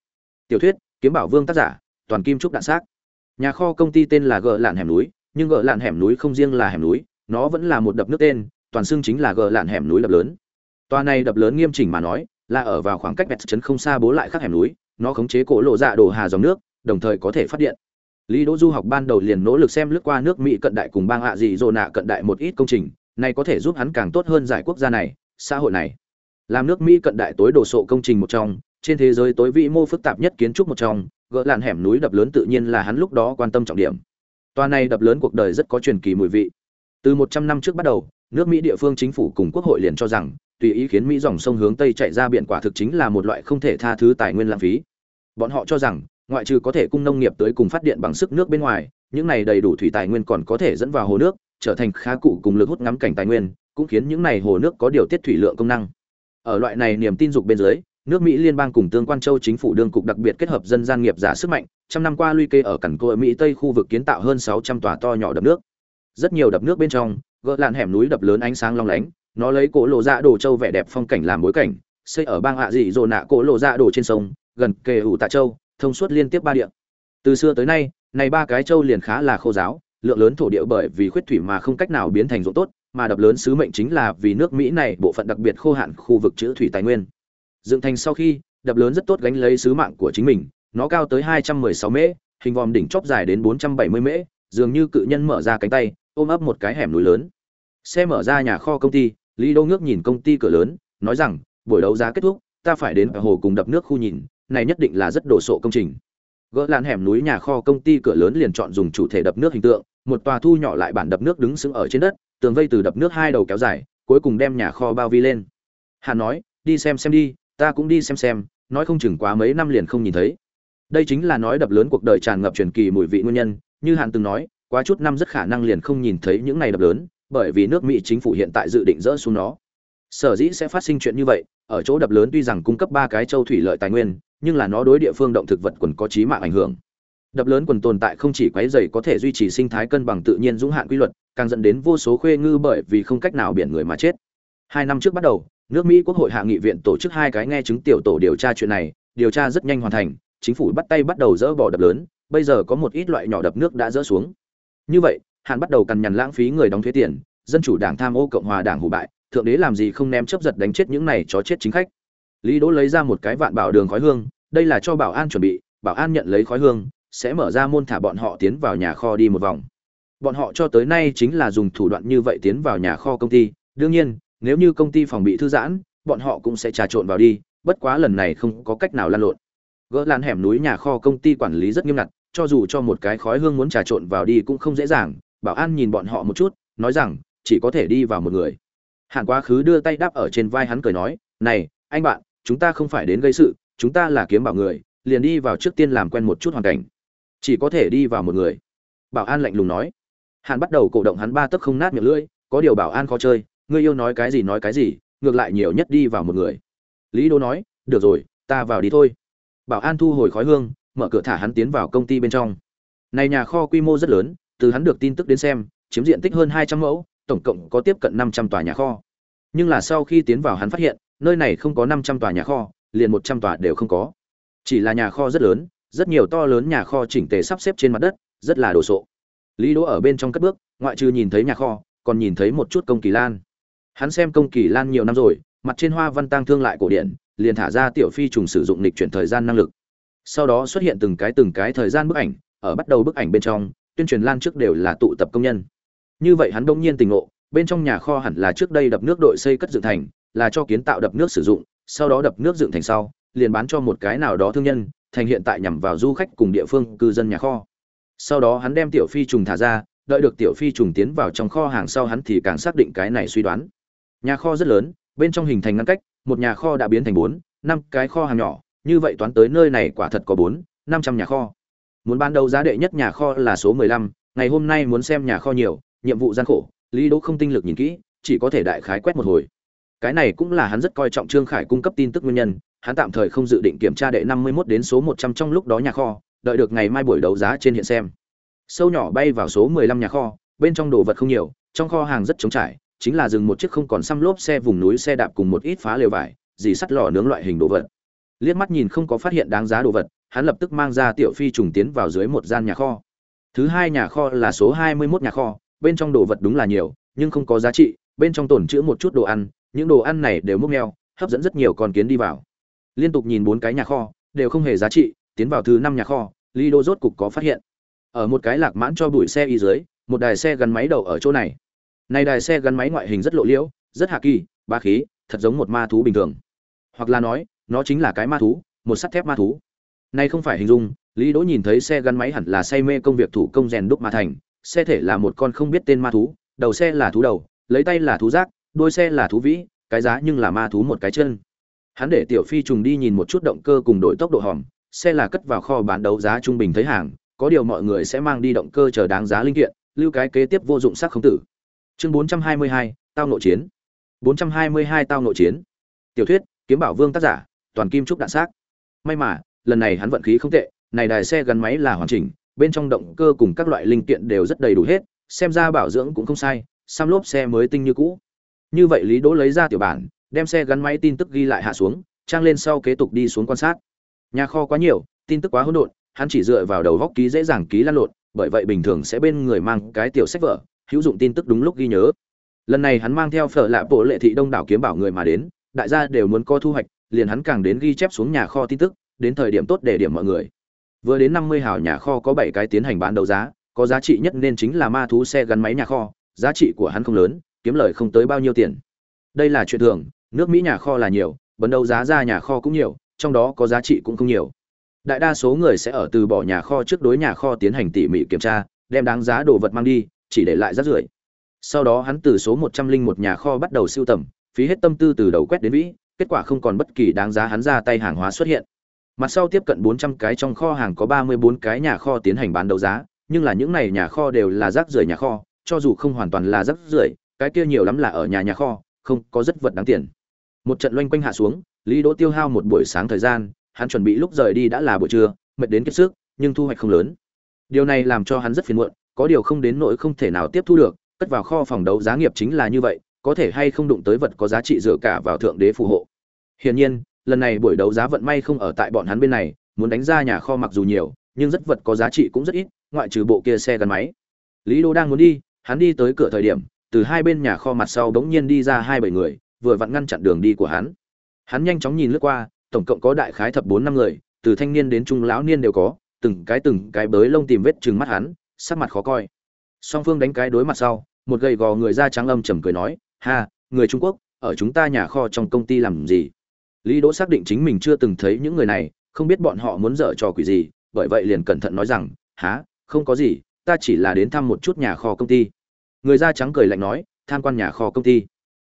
Tiểu thuyết kiếm bảo vương tác giả toàn kim trúc đạn xác. Nhà kho công ty tên là gỡ lạn hẻm núi nhưng gỡ lạn hẻm núi không riêng là hẻm núi nó vẫn là một đập nước tên, toàn xưng chính là gờ lạn hẻm núi đập lớn. Toa này đập lớn nghiêm chỉnh mà nói, là ở vào khoảng cách bẹt chấn không xa bố lại khắc hẻm núi, nó khống chế cổ lộ dạ đổ hà dòng nước, đồng thời có thể phát điện. Lý đỗ du học ban đầu liền nỗ lực xem lướt qua nước mỹ cận đại cùng bang hạ dị dồ nạ cận đại một ít công trình, này có thể giúp hắn càng tốt hơn giải quốc gia này, xã hội này. Làm nước mỹ cận đại tối đồ sộ công trình một trong, trên thế giới tối vĩ mô phức tạp nhất kiến trúc một trong gỡ làn hẻm núi đập lớn tự nhiên là hắn lúc đó quan tâm trọng điểm. Toa này đập lớn cuộc đời rất có truyền kỳ mùi vị từ 100 năm trước bắt đầu, nước mỹ địa phương chính phủ cùng quốc hội liền cho rằng, tùy ý khiến mỹ dòng sông hướng tây chạy ra biển quả thực chính là một loại không thể tha thứ tài nguyên lãng phí. Bọn họ cho rằng, ngoại trừ có thể cung nông nghiệp tới cùng phát điện bằng sức nước bên ngoài, những này đầy đủ thủy tài nguyên còn có thể dẫn vào hồ nước, trở thành khá cụ cùng lực hút ngắm cảnh tài nguyên, cũng khiến những này hồ nước có điều tiết thủy lượng công năng. Ở loại này niềm tin dục bên dưới, nước mỹ liên bang cùng tương quan châu chính phủ đương cục đặc biệt kết hợp dân gian nghiệp giả sức mạnh, trăm năm qua luy kê ở cẩn cô mỹ tây khu vực kiến tạo hơn 600 tòa to nhỏ đập nước rất nhiều đập nước bên trong gỡ lạn hẻm núi đập lớn ánh sáng long lánh nó lấy cổ lộ dạ đồ châu vẻ đẹp phong cảnh làm bối cảnh xây ở bang hạ dị dồ nạ cổ lộ dạ đồ trên sông gần kề ủ tạ châu thông suốt liên tiếp ba địa. Từ xưa tới nay này ba cái châu liền khá là khô giáo lượng lớn thổ địa bởi vì khuyết thủy mà không cách nào biến thành ruộng tốt mà đập lớn sứ mệnh chính là vì nước mỹ này bộ phận đặc biệt khô hạn khu vực chữ thủy tài nguyên. Dựng thành sau khi đập lớn rất tốt gánh lấy sứ mạng của chính mình nó cao tới 216 m, hình vòm đỉnh chóp dài đến 470 m, dường như cự nhân mở ra cánh tay ôm ấp một cái hẻm núi lớn. Xe mở ra nhà kho công ty, lý đô ngước nhìn công ty cửa lớn, nói rằng, buổi đấu giá kết thúc, ta phải đến hồ cùng đập nước khu nhìn, này nhất định là rất đồ sộ công trình. Gỡ lan hẻm núi nhà kho công ty cửa lớn liền chọn dùng chủ thể đập nước hình tượng, một tòa thu nhỏ lại bản đập nước đứng sững ở trên đất, tường vây từ đập nước hai đầu kéo dài, cuối cùng đem nhà kho bao vi lên. Hà nói, đi xem xem đi, ta cũng đi xem xem, nói không chừng quá mấy năm liền không nhìn thấy. Đây chính là nói đập lớn cuộc đời tràn ngập truyền kỳ mùi vị nguyên nhân, như hàn từng nói quá chút năm rất khả năng liền không nhìn thấy những này đập lớn, bởi vì nước mỹ chính phủ hiện tại dự định dỡ xuống nó. Sở dĩ sẽ phát sinh chuyện như vậy, ở chỗ đập lớn tuy rằng cung cấp ba cái châu thủy lợi tài nguyên, nhưng là nó đối địa phương động thực vật quần có chí mạng ảnh hưởng. Đập lớn quần tồn tại không chỉ quấy dày có thể duy trì sinh thái cân bằng tự nhiên dũng hạn quy luật, càng dẫn đến vô số khuê ngư bởi vì không cách nào biển người mà chết. Hai năm trước bắt đầu, nước mỹ quốc hội hạ nghị viện tổ chức hai cái nghe chứng tiểu tổ điều tra chuyện này, điều tra rất nhanh hoàn thành, chính phủ bắt tay bắt đầu dỡ bỏ đập lớn, bây giờ có một ít loại nhỏ đập nước đã dỡ xuống như vậy hạn bắt đầu cằn nhằn lãng phí người đóng thuế tiền, dân chủ đảng tham ô cộng hòa đảng hủ bại, thượng đế làm gì không ném chấp giật đánh chết những này chó chết chính khách. Lý đỗ lấy ra một cái vạn bảo đường khói hương, đây là cho bảo an chuẩn bị, bảo an nhận lấy khói hương, sẽ mở ra môn thả bọn họ tiến vào nhà kho đi một vòng. Bọn họ cho tới nay chính là dùng thủ đoạn như vậy tiến vào nhà kho công ty, đương nhiên, nếu như công ty phòng bị thư giãn, bọn họ cũng sẽ trà trộn vào đi, bất quá lần này không có cách nào lan lộn. Gỡ lan hẻm núi nhà kho công ty quản lý rất nghiêm ngặt cho dù cho một cái khói hương muốn trà trộn vào đi cũng không dễ dàng, bảo an nhìn bọn họ một chút, nói rằng, chỉ có thể đi vào một người. Hàn quá khứ đưa tay đáp ở trên vai hắn cười nói, này, anh bạn, chúng ta không phải đến gây sự, chúng ta là kiếm bảo người, liền đi vào trước tiên làm quen một chút hoàn cảnh. Chỉ có thể đi vào một người. Bảo an lạnh lùng nói. Hàn bắt đầu cổ động hắn ba tấc không nát miệng lưỡi, có điều bảo an khó chơi, ngươi yêu nói cái gì nói cái gì, ngược lại nhiều nhất đi vào một người. Lý đô nói, được rồi, ta vào đi thôi. Bảo an thu hồi khói hương mở cửa thả hắn tiến vào công ty bên trong. Này nhà kho quy mô rất lớn, từ hắn được tin tức đến xem, chiếm diện tích hơn hai trăm mẫu, tổng cộng có tiếp cận năm trăm tòa nhà kho. Nhưng là sau khi tiến vào hắn phát hiện, nơi này không có năm trăm tòa nhà kho, liền một trăm tòa đều không có. Chỉ là nhà kho rất lớn, rất nhiều to lớn nhà kho chỉnh tề sắp xếp trên mặt đất, rất là đồ sộ. Lý đỗ ở bên trong cất bước, ngoại trừ nhìn thấy nhà kho, còn nhìn thấy một chút công kỳ lan. Hắn xem công kỳ lan nhiều năm rồi, mặt trên hoa văn tang thương lại cổ điển, liền thả ra tiểu phi trùng sử dụng lịch chuyển thời gian năng lực sau đó xuất hiện từng cái từng cái thời gian bức ảnh, ở bắt đầu bức ảnh bên trong, tuyên truyền lan trước đều là tụ tập công nhân. Như vậy hắn đông nhiên tình ngộ, bên trong nhà kho hẳn là trước đây đập nước đội xây cất dựng thành, là cho kiến tạo đập nước sử dụng, sau đó đập nước dựng thành sau, liền bán cho một cái nào đó thương nhân, thành hiện tại nhằm vào du khách cùng địa phương, cư dân nhà kho. Sau đó hắn đem tiểu phi trùng thả ra, đợi được tiểu phi trùng tiến vào trong kho hàng sau hắn thì càng xác định cái này suy đoán. Nhà kho rất lớn, bên trong hình thành ngăn cách, một nhà kho đã biến thành bốn, năm cái kho hàng nhỏ như vậy toán tới nơi này quả thật có bốn, năm trăm nhà kho. Muốn ban đầu giá đệ nhất nhà kho là số mười lăm, ngày hôm nay muốn xem nhà kho nhiều, nhiệm vụ gian khổ, lý đỗ không tinh lực nhìn kỹ, chỉ có thể đại khái quét một hồi. Cái này cũng là hắn rất coi trọng trương khải cung cấp tin tức nguyên nhân, hắn tạm thời không dự định kiểm tra đệ năm mươi 51 đến số một trăm trong lúc đó nhà kho, đợi được ngày mai buổi đấu giá trên hiện xem. Sâu nhỏ bay vào số mười lăm nhà kho, bên trong đồ vật không nhiều, trong kho hàng rất trống trải, chính là dừng một chiếc không còn xăm lốp xe vùng núi xe đạp cùng một ít phá lều vải, dì sắt lò nướng loại hình đồ vật liếc mắt nhìn không có phát hiện đáng giá đồ vật, hắn lập tức mang ra tiểu phi trùng tiến vào dưới một gian nhà kho. Thứ hai nhà kho là số hai mươi 21 nhà kho, bên trong đồ vật đúng là nhiều, nhưng không có giá trị, bên trong tồn chữ một chút đồ ăn, những đồ ăn này đều múc meo, hấp dẫn rất nhiều con kiến đi vào. Liên tục nhìn bốn cái nhà kho, đều không hề giá trị, tiến vào thứ năm nhà kho lý đô rốt cục có phát hiện. Ở một cái lạc mãn cho bụi xe y dưới, một đài xe gắn máy đầu ở chỗ này. Này đài xe gắn máy ngoại hình rất lộ liễu, rất hạ kỳ, ba khí, thật giống một ma thú bình thường. Hoặc là nói nó chính là cái ma thú một sắt thép ma thú. Nay không phải hình dung lý đỗ nhìn thấy xe gắn máy hẳn là say mê công việc thủ công rèn đúc mà thành xe thể là một con không biết tên ma thú đầu xe là thú đầu lấy tay là thú giác đôi xe là thú vĩ cái giá nhưng là ma thú một cái chân. Hắn để tiểu phi trùng đi nhìn một chút động cơ cùng đổi tốc độ hòm xe là cất vào kho bán đấu giá trung bình thấy hàng có điều mọi người sẽ mang đi động cơ chờ đáng giá linh kiện lưu cái kế tiếp vô dụng sắc không tử. Chương 422, tao nội chiến. 422 tao nội chiến. Tiểu thuyết kiếm bảo vương tác giả toàn kim trúc đạn xác. May mà, lần này hắn vận khí không tệ, này đài xe gắn máy là hoàn chỉnh, bên trong động cơ cùng các loại linh kiện đều rất đầy đủ hết, xem ra bảo dưỡng cũng không sai, xăm lốp xe mới tinh như cũ. Như vậy lý đỗ lấy ra tiểu bản, đem xe gắn máy tin tức ghi lại hạ xuống, trang lên sau kế tục đi xuống quan sát. Nhà kho quá nhiều, tin tức quá hỗn độn, hắn chỉ dựa vào đầu góc ký dễ dàng ký lăn lộn, bởi vậy bình thường sẽ bên người mang cái tiểu sách vở, hữu dụng tin tức đúng lúc ghi nhớ. Lần này hắn mang theo phở lạ bộ lệ thị đông đảo kiếm bảo người mà đến, đại gia đều muốn có thu hoạch liền hắn càng đến ghi chép xuống nhà kho tin tức, đến thời điểm tốt để điểm mọi người. Vừa đến năm mươi hào nhà kho có bảy cái tiến hành bán đấu giá, có giá trị nhất nên chính là ma thú xe gắn máy nhà kho, giá trị của hắn không lớn, kiếm lời không tới bao nhiêu tiền. Đây là chuyện thường, nước mỹ nhà kho là nhiều, bấn đấu giá ra nhà kho cũng nhiều, trong đó có giá trị cũng không nhiều. Đại đa số người sẽ ở từ bỏ nhà kho trước đối nhà kho tiến hành tỉ mỉ kiểm tra, đem đáng giá đồ vật mang đi, chỉ để lại rác rưởi. Sau đó hắn từ số một trăm linh một nhà kho bắt đầu siêu tầm, phí hết tâm tư từ đầu quét đến vĩ kết quả không còn bất kỳ đáng giá hắn ra tay hàng hóa xuất hiện. Mặt sau tiếp cận bốn trăm cái trong kho hàng có ba mươi bốn cái nhà kho tiến hành bán đấu giá, nhưng là những này nhà kho đều là rác rưởi nhà kho, cho dù không hoàn toàn là rác rưởi, cái kia nhiều lắm là ở nhà nhà kho, không có rất vật đáng tiền. Một trận loanh quanh hạ xuống, lý đỗ tiêu hao một buổi sáng thời gian, hắn chuẩn bị lúc rời đi đã là buổi trưa, mệt đến kiệt sức, nhưng thu hoạch không lớn. Điều này làm cho hắn rất phiền muộn, có điều không đến nỗi không thể nào tiếp thu được, cất vào kho phòng đấu giá nghiệp chính là như vậy, có thể hay không đụng tới vật có giá trị dựa cả vào thượng đế phù hộ hiển nhiên, lần này buổi đấu giá vận may không ở tại bọn hắn bên này, muốn đánh ra nhà kho mặc dù nhiều, nhưng rất vật có giá trị cũng rất ít, ngoại trừ bộ kia xe gắn máy. Lý đô đang muốn đi, hắn đi tới cửa thời điểm, từ hai bên nhà kho mặt sau bỗng nhiên đi ra hai bảy người, vừa vặn ngăn chặn đường đi của hắn. Hắn nhanh chóng nhìn lướt qua, tổng cộng có đại khái thập bốn năm người, từ thanh niên đến trung lão niên đều có, từng cái từng cái bới lông tìm vết trừng mắt hắn, sắc mặt khó coi. Song phương đánh cái đối mặt sau, một gầy gò người da trắng âm trầm cười nói, ha, người trung quốc, ở chúng ta nhà kho trong công ty làm gì? Lý đỗ xác định chính mình chưa từng thấy những người này, không biết bọn họ muốn dở trò quỷ gì, bởi vậy liền cẩn thận nói rằng há không có gì, ta chỉ là đến thăm một chút nhà kho công ty. Người da trắng cười lạnh nói, tham quan nhà kho công ty?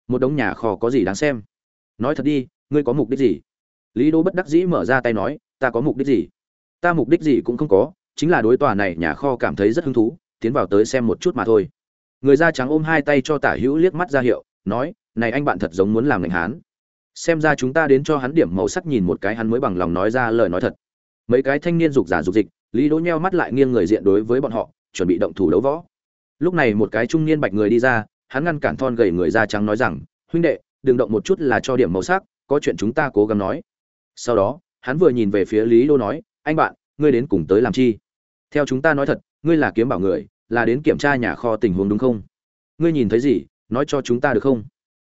Một đống nhà kho có gì đáng xem? Nói thật đi, ngươi có mục đích gì? Lý đỗ bất đắc dĩ mở ra tay nói, ta có mục đích gì? Ta mục đích gì cũng không có, chính là đối tòa này nhà kho cảm thấy rất hứng thú, tiến vào tới xem một chút mà thôi. Người da trắng ôm hai tay cho tả hữu liếc mắt ra hiệu, nói, này anh bạn thật giống muốn làm ngành hán xem ra chúng ta đến cho hắn điểm màu sắc nhìn một cái hắn mới bằng lòng nói ra lời nói thật. Mấy cái thanh niên dục giả dục dịch, lý đỗ nheo mắt lại nghiêng người diện đối với bọn họ, chuẩn bị động thủ đấu võ. Lúc này một cái trung niên bạch người đi ra, hắn ngăn cản thon gầy người da trắng nói rằng, huynh đệ, đừng động một chút là cho điểm màu sắc, có chuyện chúng ta cố gắng nói. Sau đó, hắn vừa nhìn về phía lý đô nói, anh bạn, ngươi đến cùng tới làm chi? Theo chúng ta nói thật, ngươi là kiếm bảo người, là đến kiểm tra nhà kho tình huống đúng không? Ngươi nhìn thấy gì, nói cho chúng ta được không?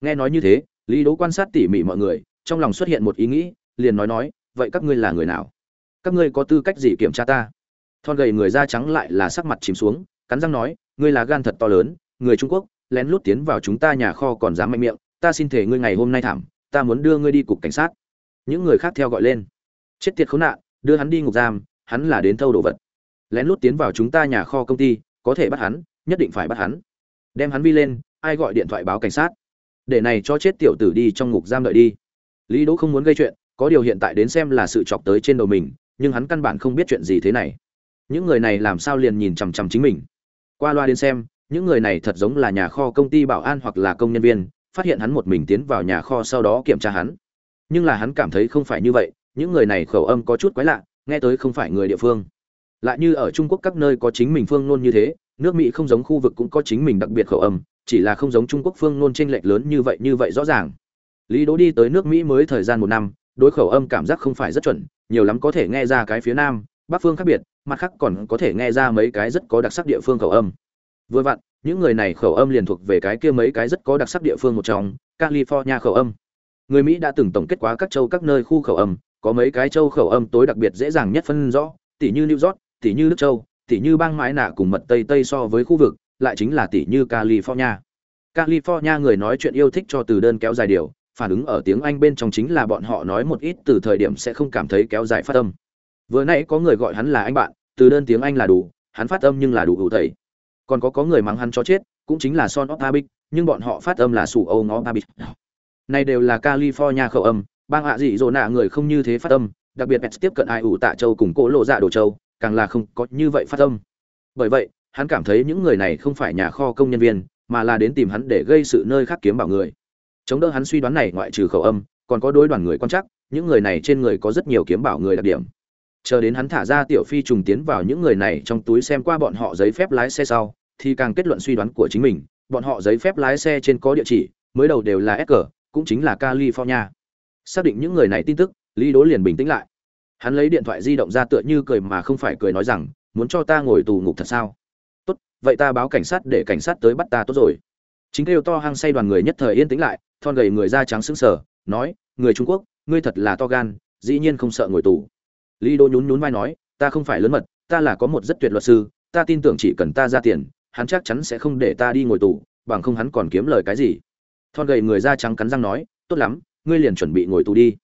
Nghe nói như thế lý đỗ quan sát tỉ mỉ mọi người, trong lòng xuất hiện một ý nghĩ, liền nói nói, vậy các ngươi là người nào? Các ngươi có tư cách gì kiểm tra ta? Thon gầy người da trắng lại là sắc mặt chìm xuống, cắn răng nói, ngươi là gan thật to lớn, người trung quốc, lén lút tiến vào chúng ta nhà kho còn dám mạnh miệng, ta xin thể ngươi ngày hôm nay thảm, ta muốn đưa ngươi đi cục cảnh sát. Những người khác theo gọi lên. Chết tiệt khốn nạn, đưa hắn đi ngục giam, hắn là đến thâu đồ vật. Lén lút tiến vào chúng ta nhà kho công ty, có thể bắt hắn, nhất định phải bắt hắn. Đem hắn vi lên, ai gọi điện thoại báo cảnh sát? Để này cho chết tiểu tử đi trong ngục giam đợi đi. Lý đỗ không muốn gây chuyện, có điều hiện tại đến xem là sự chọc tới trên đầu mình, nhưng hắn căn bản không biết chuyện gì thế này. Những người này làm sao liền nhìn chằm chằm chính mình? Qua loa đến xem, những người này thật giống là nhà kho công ty bảo an hoặc là công nhân viên, phát hiện hắn một mình tiến vào nhà kho sau đó kiểm tra hắn. Nhưng là hắn cảm thấy không phải như vậy, những người này khẩu âm có chút quái lạ, nghe tới không phải người địa phương. Lại như ở trung quốc các nơi có chính mình phương nôn như thế, nước mỹ không giống khu vực cũng có chính mình đặc biệt khẩu âm chỉ là không giống trung quốc phương ngôn chênh lệch lớn như vậy như vậy rõ ràng. Lý đỗ đi tới nước mỹ mới thời gian một năm, đối khẩu âm cảm giác không phải rất chuẩn, nhiều lắm có thể nghe ra cái phía nam, bắc phương khác biệt, mặt khác còn có thể nghe ra mấy cái rất có đặc sắc địa phương khẩu âm. Vừa vặn, những người này khẩu âm liền thuộc về cái kia mấy cái rất có đặc sắc địa phương một trong, california khẩu âm. Người mỹ đã từng tổng kết quá các châu các nơi khu khẩu âm, có mấy cái châu khẩu âm tối đặc biệt dễ dàng nhất phân rõ, tỉ như new york, tỉ như đức châu, tỉ như bang mãi nạ cùng mật tây tây so với khu vực lại chính là tỷ như california. California người nói chuyện yêu thích cho từ đơn kéo dài điều, phản ứng ở tiếng anh bên trong chính là bọn họ nói một ít từ thời điểm sẽ không cảm thấy kéo dài phát âm. Vừa nãy có người gọi hắn là anh bạn, từ đơn tiếng anh là đủ, hắn phát âm nhưng là đủ hữu thầy còn có có người mắng hắn cho chết, cũng chính là son of abic nhưng bọn họ phát âm là sủ âu ngó abic này đều là california khẩu âm, bang ạ gì dỗ nạ người không như thế phát âm, đặc biệt pet tiếp cận ai ủ tạ châu cùng cố lộ dạ đồ châu, càng là không có như vậy phát âm. Bởi vậy hắn cảm thấy những người này không phải nhà kho công nhân viên mà là đến tìm hắn để gây sự nơi khác kiếm bảo người. Chống đỡ hắn suy đoán này ngoại trừ khẩu âm còn có đối đoàn người quan chắc những người này trên người có rất nhiều kiếm bảo người đặc điểm. Chờ đến hắn thả ra tiểu phi trùng tiến vào những người này trong túi xem qua bọn họ giấy phép lái xe sau thì càng kết luận suy đoán của chính mình bọn họ giấy phép lái xe trên có địa chỉ mới đầu đều là SG, cũng chính là california. Xác định những người này tin tức lý đố liền bình tĩnh lại. Hắn lấy điện thoại di động ra tựa như cười mà không phải cười nói rằng muốn cho ta ngồi tù ngục thật sao? Vậy ta báo cảnh sát để cảnh sát tới bắt ta tốt rồi. Chính kêu to hăng say đoàn người nhất thời yên tĩnh lại, thon gầy người da trắng sững sờ, nói, người trung quốc, ngươi thật là to gan, dĩ nhiên không sợ ngồi tù. Lý đô nhún nhún vai nói, ta không phải lớn mật, ta là có một rất tuyệt luật sư, ta tin tưởng chỉ cần ta ra tiền, hắn chắc chắn sẽ không để ta đi ngồi tù, bằng không hắn còn kiếm lời cái gì. Thon gầy người da trắng cắn răng nói, tốt lắm, ngươi liền chuẩn bị ngồi tù đi.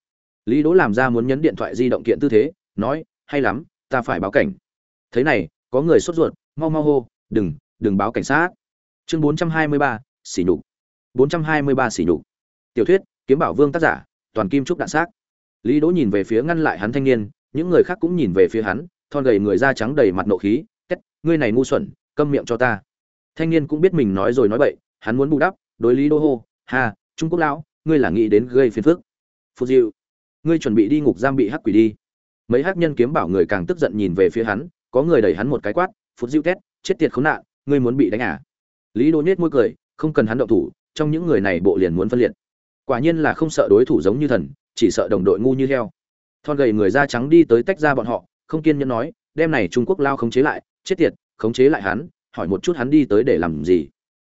Lý đỗ làm ra muốn nhấn điện thoại di động kiện tư thế, nói, hay lắm, ta phải báo cảnh. Thế này, có người sốt ruột, mau mau hô đừng đừng báo cảnh sát. Chương 423, xỉ nhục. 423 xỉ nhục. Tiểu thuyết kiếm bảo vương tác giả toàn kim trúc đạn xác. Lý đỗ nhìn về phía ngăn lại hắn thanh niên những người khác cũng nhìn về phía hắn thon gầy người da trắng đầy mặt nộ khí két ngươi này ngu xuẩn câm miệng cho ta. Thanh niên cũng biết mình nói rồi nói bậy hắn muốn bù đắp đối lý đỗ hô hà, trung quốc lão ngươi là nghĩ đến gây phiền phức. Phù diệu ngươi chuẩn bị đi ngục giam bị hắc quỷ đi. Mấy hắc nhân kiếm bảo người càng tức giận nhìn về phía hắn có người đẩy hắn một cái quát phút diệu tét chết tiệt khốn nạn, ngươi muốn bị đánh à? Lý đỗ nhếch môi cười, không cần hắn động thủ, trong những người này bộ liền muốn phân liệt. Quả nhiên là không sợ đối thủ giống như thần, chỉ sợ đồng đội ngu như heo. Thon gầy người da trắng đi tới tách ra bọn họ, không kiên nhẫn nói, đem này trung quốc lao khống chế lại, chết tiệt, khống chế lại hắn, hỏi một chút hắn đi tới để làm gì?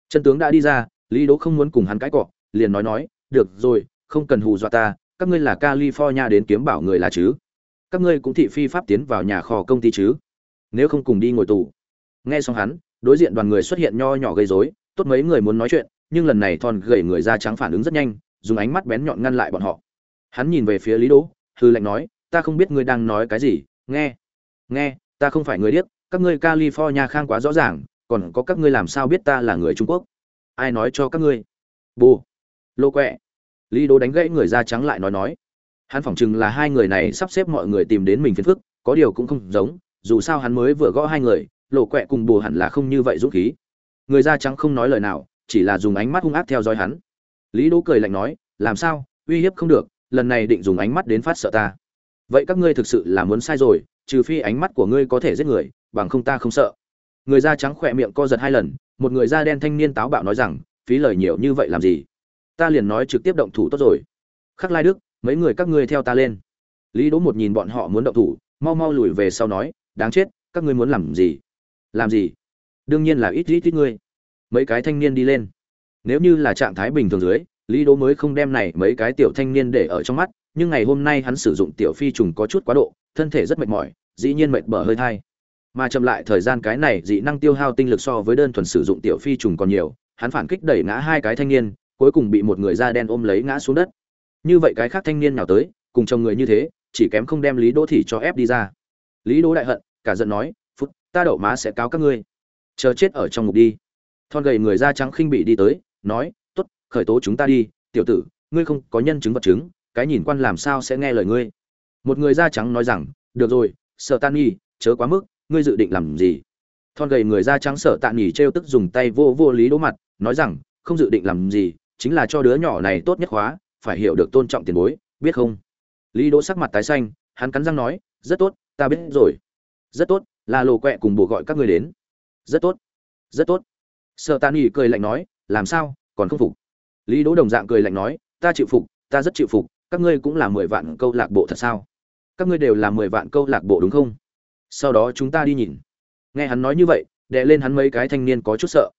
Chân tướng đã đi ra, lý đỗ không muốn cùng hắn cãi cọ, liền nói nói, được rồi, không cần hù dọa ta, các ngươi là california đến kiếm bảo người là chứ? Các ngươi cũng thị phi pháp tiến vào nhà kho công ty chứ? Nếu không cùng đi ngồi tù nghe xong hắn, đối diện đoàn người xuất hiện nho nhỏ gây rối, tốt mấy người muốn nói chuyện, nhưng lần này thon gầy người da trắng phản ứng rất nhanh, dùng ánh mắt bén nhọn ngăn lại bọn họ. Hắn nhìn về phía lý đỗ hư lệnh nói, ta không biết ngươi đang nói cái gì, nghe nghe, ta không phải người điếc, các ngươi california khang quá rõ ràng, còn có các ngươi làm sao biết ta là người trung quốc? Ai nói cho các ngươi? Bù, lô quẹ. Lý đỗ đánh gãy người da trắng lại nói nói, hắn phỏng chừng là hai người này sắp xếp mọi người tìm đến mình phiền phức, có điều cũng không giống, dù sao hắn mới vừa gõ hai người lộ quẹ cùng bù hẳn là không như vậy dũng khí. Người da trắng không nói lời nào, chỉ là dùng ánh mắt hung ác theo dõi hắn. Lý đỗ cười lạnh nói, làm sao? Uy hiếp không được, lần này định dùng ánh mắt đến phát sợ ta. Vậy các ngươi thực sự là muốn sai rồi, trừ phi ánh mắt của ngươi có thể giết người, bằng không ta không sợ. Người da trắng khỏe miệng co giật hai lần, một người da đen thanh niên táo bạo nói rằng, phí lời nhiều như vậy làm gì? Ta liền nói trực tiếp động thủ tốt rồi. Khắc lai đức, mấy người các ngươi theo ta lên. Lý đỗ một nhìn bọn họ muốn động thủ, mau mau lùi về sau nói, đáng chết, các ngươi muốn làm gì? Làm gì? Đương nhiên là ít ít ít ngươi. Mấy cái thanh niên đi lên. Nếu như là trạng thái bình thường dưới, lý đỗ mới không đem này mấy cái tiểu thanh niên để ở trong mắt, nhưng ngày hôm nay hắn sử dụng tiểu phi trùng có chút quá độ, thân thể rất mệt mỏi, dĩ nhiên mệt bở hơi thai. Mà chậm lại thời gian cái này dị năng tiêu hao tinh lực so với đơn thuần sử dụng tiểu phi trùng còn nhiều, hắn phản kích đẩy ngã hai cái thanh niên, cuối cùng bị một người da đen ôm lấy ngã xuống đất. Như vậy cái khác thanh niên nào tới, cùng chồng người như thế, chỉ kém không đem lý đỗ thị cho ép đi ra. Lý đỗ đại hận, cả giận nói ta đậu má sẽ cáo các ngươi. Chờ chết ở trong ngục đi. Thon gầy người da trắng khinh bị đi tới, nói, tốt, khởi tố chúng ta đi, tiểu tử, ngươi không có nhân chứng vật chứng, cái nhìn quan làm sao sẽ nghe lời ngươi? Một người da trắng nói rằng, được rồi, sợ tan nghi chớ quá mức, ngươi dự định làm gì? Thon gầy người da trắng sợ tạ nghỉ trêu tức dùng tay vô vô lý đỗ mặt, nói rằng, không dự định làm gì, chính là cho đứa nhỏ này tốt nhất khóa phải hiểu được tôn trọng tiền bối, biết không? Lý đỗ sắc mặt tái xanh, hắn cắn răng nói, rất tốt, ta biết rồi. Rất tốt là lộ quẹ cùng bồ gọi các ngươi đến. Rất tốt rất tốt. Sợ tàn nghỉ cười lạnh nói, làm sao, còn không phục? Lý đỗ đồng dạng cười lạnh nói, ta chịu phục, ta rất chịu phục, các ngươi cũng là mười vạn câu lạc bộ thật sao? Các ngươi đều là mười vạn câu lạc bộ đúng không? Sau đó chúng ta đi nhìn. Nghe hắn nói như vậy đệ lên hắn mấy cái thanh niên có chút sợ.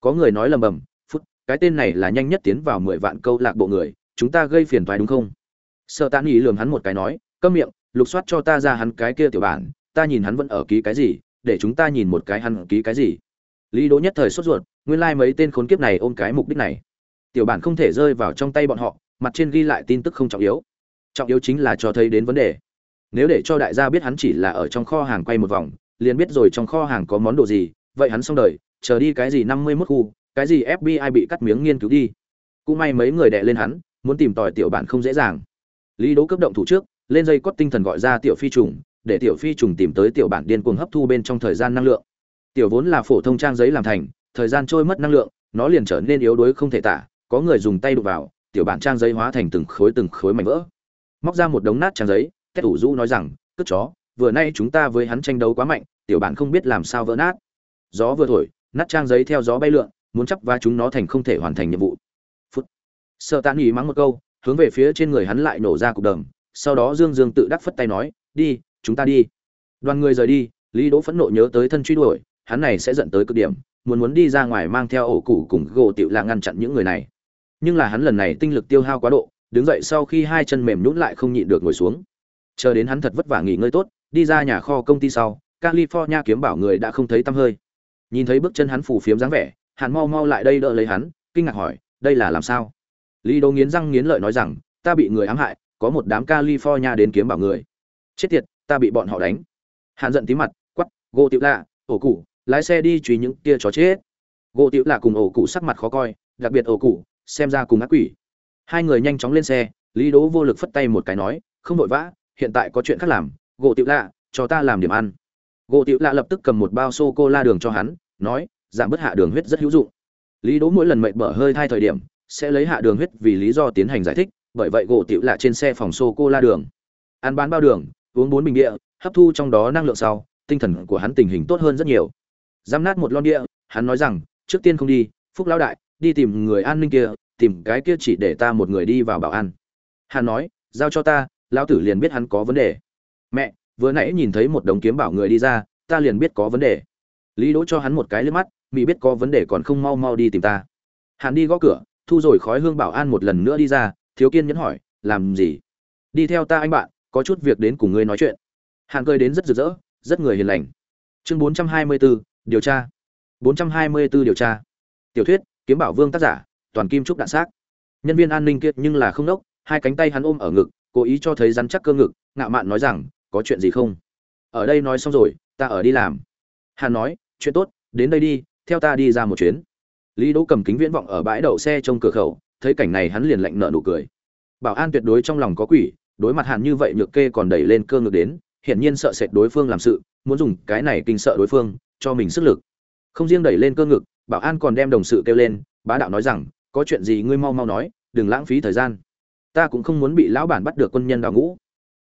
Có người nói lầm bầm, phút, cái tên này là nhanh nhất tiến vào mười vạn câu lạc bộ người, chúng ta gây phiền toái đúng không? Sợ tàn nghỉ lường hắn một cái nói, câm miệng, lục soát cho ta ra hắn cái kia tiểu bản ta nhìn hắn vẫn ở ký cái gì, để chúng ta nhìn một cái hắn ký cái gì. Lý đỗ nhất thời sốt ruột, nguyên lai like mấy tên khốn kiếp này ôm cái mục đích này. Tiểu bản không thể rơi vào trong tay bọn họ, mặt trên ghi lại tin tức không trọng yếu. Trọng yếu chính là cho thấy đến vấn đề. Nếu để cho đại gia biết hắn chỉ là ở trong kho hàng quay một vòng, liền biết rồi trong kho hàng có món đồ gì, vậy hắn xong đời, chờ đi cái gì năm mươi 51 khu, cái gì fbi bị cắt miếng nghiên cứu đi. Cũng may mấy người đè lên hắn, muốn tìm tòi tiểu bản không dễ dàng. Lý đỗ cấp động thủ trước, lên dây cót tinh thần gọi ra tiểu phi trùng để tiểu phi trùng tìm tới tiểu bản điên cuồng hấp thu bên trong thời gian năng lượng. Tiểu vốn là phổ thông trang giấy làm thành thời gian trôi mất năng lượng nó liền trở nên yếu đuối không thể tả có người dùng tay đụng vào tiểu bản trang giấy hóa thành từng khối từng khối mảnh vỡ. Móc ra một đống nát trang giấy kết ủ rũ nói rằng cất chó vừa nay chúng ta với hắn tranh đấu quá mạnh tiểu bản không biết làm sao vỡ nát. Gió vừa thổi nát trang giấy theo gió bay lượn muốn chấp va chúng nó thành không thể hoàn thành nhiệm vụ. Phút. Sợ tàn ý mắng một câu hướng về phía trên người hắn lại nổ ra cục đờm, sau đó dương dương tự đắc phất tay nói đi chúng ta đi. Đoàn người rời đi, lý đỗ phẫn nộ nhớ tới thân truy đuổi, hắn này sẽ dẫn tới cực điểm, muốn muốn đi ra ngoài mang theo ổ củ cùng gỗ tiểu là ngăn chặn những người này. Nhưng là hắn lần này tinh lực tiêu hao quá độ, đứng dậy sau khi hai chân mềm nhũn lại không nhịn được ngồi xuống. Chờ đến hắn thật vất vả nghỉ ngơi tốt, đi ra nhà kho công ty sau, california kiếm bảo người đã không thấy tăm hơi. Nhìn thấy bước chân hắn phủ phiếm dáng vẻ, hắn mau mau lại đây đỡ lấy hắn, kinh ngạc hỏi, đây là làm sao? Lý đô nghiến răng nghiến lợi nói rằng, ta bị người ám hại, có một đám california đến kiếm bảo người. Chết tiệt ta bị bọn họ đánh. Hắn giận tí mặt quắp gỗ tiểu lạ, ổ cụ lái xe đi truy những kia chó chết. Gỗ tiểu lạ cùng ổ cụ sắc mặt khó coi, đặc biệt ổ cụ xem ra cùng ác quỷ. Hai người nhanh chóng lên xe, lý đỗ vô lực phất tay một cái nói, không vội vã, hiện tại có chuyện khác làm, gỗ tiểu lạ, cho ta làm điểm ăn. Gỗ tiểu lạ lập tức cầm một bao sô cô la đường cho hắn, nói, giảm bớt hạ đường huyết rất hữu dụng. Lý đỗ mỗi lần mệt mở hơi thai thời điểm, sẽ lấy hạ đường huyết vì lý do tiến hành giải thích, bởi vậy gỗ tiểu lạ trên xe phòng sô cô la đường. Ăn bán bao đường uống bốn bình địa, hấp thu trong đó năng lượng sau, tinh thần của hắn tình hình tốt hơn rất nhiều. Giam nát một lon địa, hắn nói rằng, trước tiên không đi, phúc lão đại, đi tìm người an ninh kia, tìm cái kia chỉ để ta một người đi vào bảo an. Hắn nói, giao cho ta, lão tử liền biết hắn có vấn đề. Mẹ, vừa nãy nhìn thấy một đống kiếm bảo người đi ra, ta liền biết có vấn đề. Lý đỗ cho hắn một cái liếc mắt mỹ biết có vấn đề còn không mau mau đi tìm ta. Hắn đi gõ cửa, thu rồi khói hương bảo an một lần nữa đi ra, thiếu kiên nhẫn hỏi, làm gì? Đi theo ta anh bạn có chút việc đến cùng ngươi nói chuyện. Hàn cười đến rất rực rỡ rất người hiền lành. Chương 424, điều tra. 424 điều tra. Tiểu thuyết kiếm bảo vương tác giả toàn kim trúc đạn xác. Nhân viên an ninh kiệt nhưng là không đốc hai cánh tay hắn ôm ở ngực cố ý cho thấy rắn chắc cơ ngực ngạo mạn nói rằng có chuyện gì không? Ở đây nói xong rồi ta ở đi làm. Hàn nói chuyện tốt đến đây đi theo ta đi ra một chuyến. Lý đỗ cầm kính viễn vọng ở bãi đậu xe trong cửa khẩu thấy cảnh này hắn liền lạnh nợ nụ cười. Bảo an tuyệt đối trong lòng có quỷ đối mặt hàn như vậy nhược kê còn đẩy lên cơ ngực đến, hiển nhiên sợ sệt đối phương làm sự, muốn dùng cái này kinh sợ đối phương, cho mình sức lực. Không riêng đẩy lên cơ ngực, bảo an còn đem đồng sự kêu lên, bá đạo nói rằng, có chuyện gì ngươi mau mau nói, đừng lãng phí thời gian. Ta cũng không muốn bị lão bản bắt được quân nhân đào ngũ.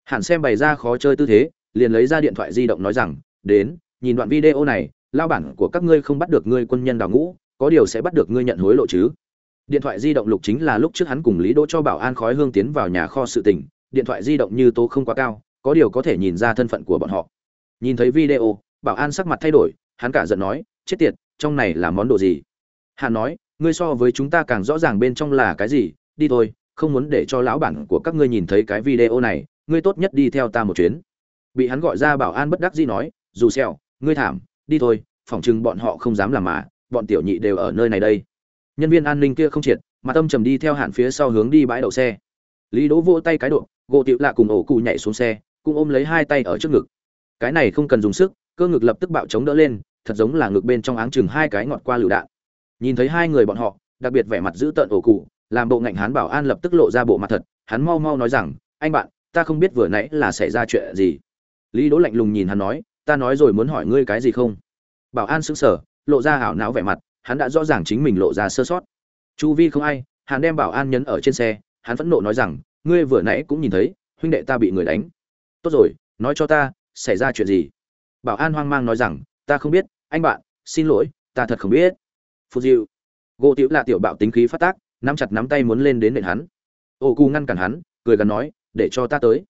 Hàn xem bày ra khó chơi tư thế, liền lấy ra điện thoại di động nói rằng, đến, nhìn đoạn video này, lão bản của các ngươi không bắt được ngươi quân nhân đào ngũ, có điều sẽ bắt được ngươi nhận hối lộ chứ. Điện thoại di động lục chính là lúc trước hắn cùng lý đỗ cho bảo an khói hương tiến vào nhà kho sự tình điện thoại di động như tố không quá cao, có điều có thể nhìn ra thân phận của bọn họ. Nhìn thấy video, bảo an sắc mặt thay đổi, hắn cả giận nói, chết tiệt, trong này là món đồ gì? Hắn nói, ngươi so với chúng ta càng rõ ràng bên trong là cái gì, đi thôi, không muốn để cho lão bản của các ngươi nhìn thấy cái video này, ngươi tốt nhất đi theo ta một chuyến. Bị hắn gọi ra, bảo an bất đắc dĩ nói, dù xèo, ngươi thảm, đi thôi, phỏng chừng bọn họ không dám làm mà, bọn tiểu nhị đều ở nơi này đây. Nhân viên an ninh kia không triệt, mà tâm trầm đi theo hạn phía sau hướng đi bãi đậu xe lý đỗ vỗ tay cái độ, gỗ tiểu lạ cùng ổ cụ nhảy xuống xe, cũng ôm lấy hai tay ở trước ngực. Cái này không cần dùng sức, cơ ngực lập tức bạo chống đỡ lên, thật giống là ngực bên trong áng chừng hai cái ngọt qua lựu đạn. Nhìn thấy hai người bọn họ, đặc biệt vẻ mặt giữ tợn ổ cụ, làm bộ ngạnh hán bảo an lập tức lộ ra bộ mặt thật, hắn mau mau nói rằng, anh bạn, ta không biết vừa nãy là xảy ra chuyện gì. Lý đỗ lạnh lùng nhìn hắn nói, ta nói rồi muốn hỏi ngươi cái gì không? Bảo an sững sờ, lộ ra ảo não vẻ mặt, hắn đã rõ ràng chính mình lộ ra sơ sót. Chu vi không ai hắn đem bảo an nhấn ở trên xe hắn phẫn nộ nói rằng, ngươi vừa nãy cũng nhìn thấy, huynh đệ ta bị người đánh. Tốt rồi, nói cho ta, xảy ra chuyện gì? Bảo an hoang mang nói rằng, ta không biết, anh bạn, xin lỗi, ta thật không biết. Phù diệu gỗ tiểu là tiểu bạo tính khí phát tác, nắm chặt nắm tay muốn lên đến nện hắn. Ô cu ngăn cản hắn, cười gắn nói, để cho ta tới,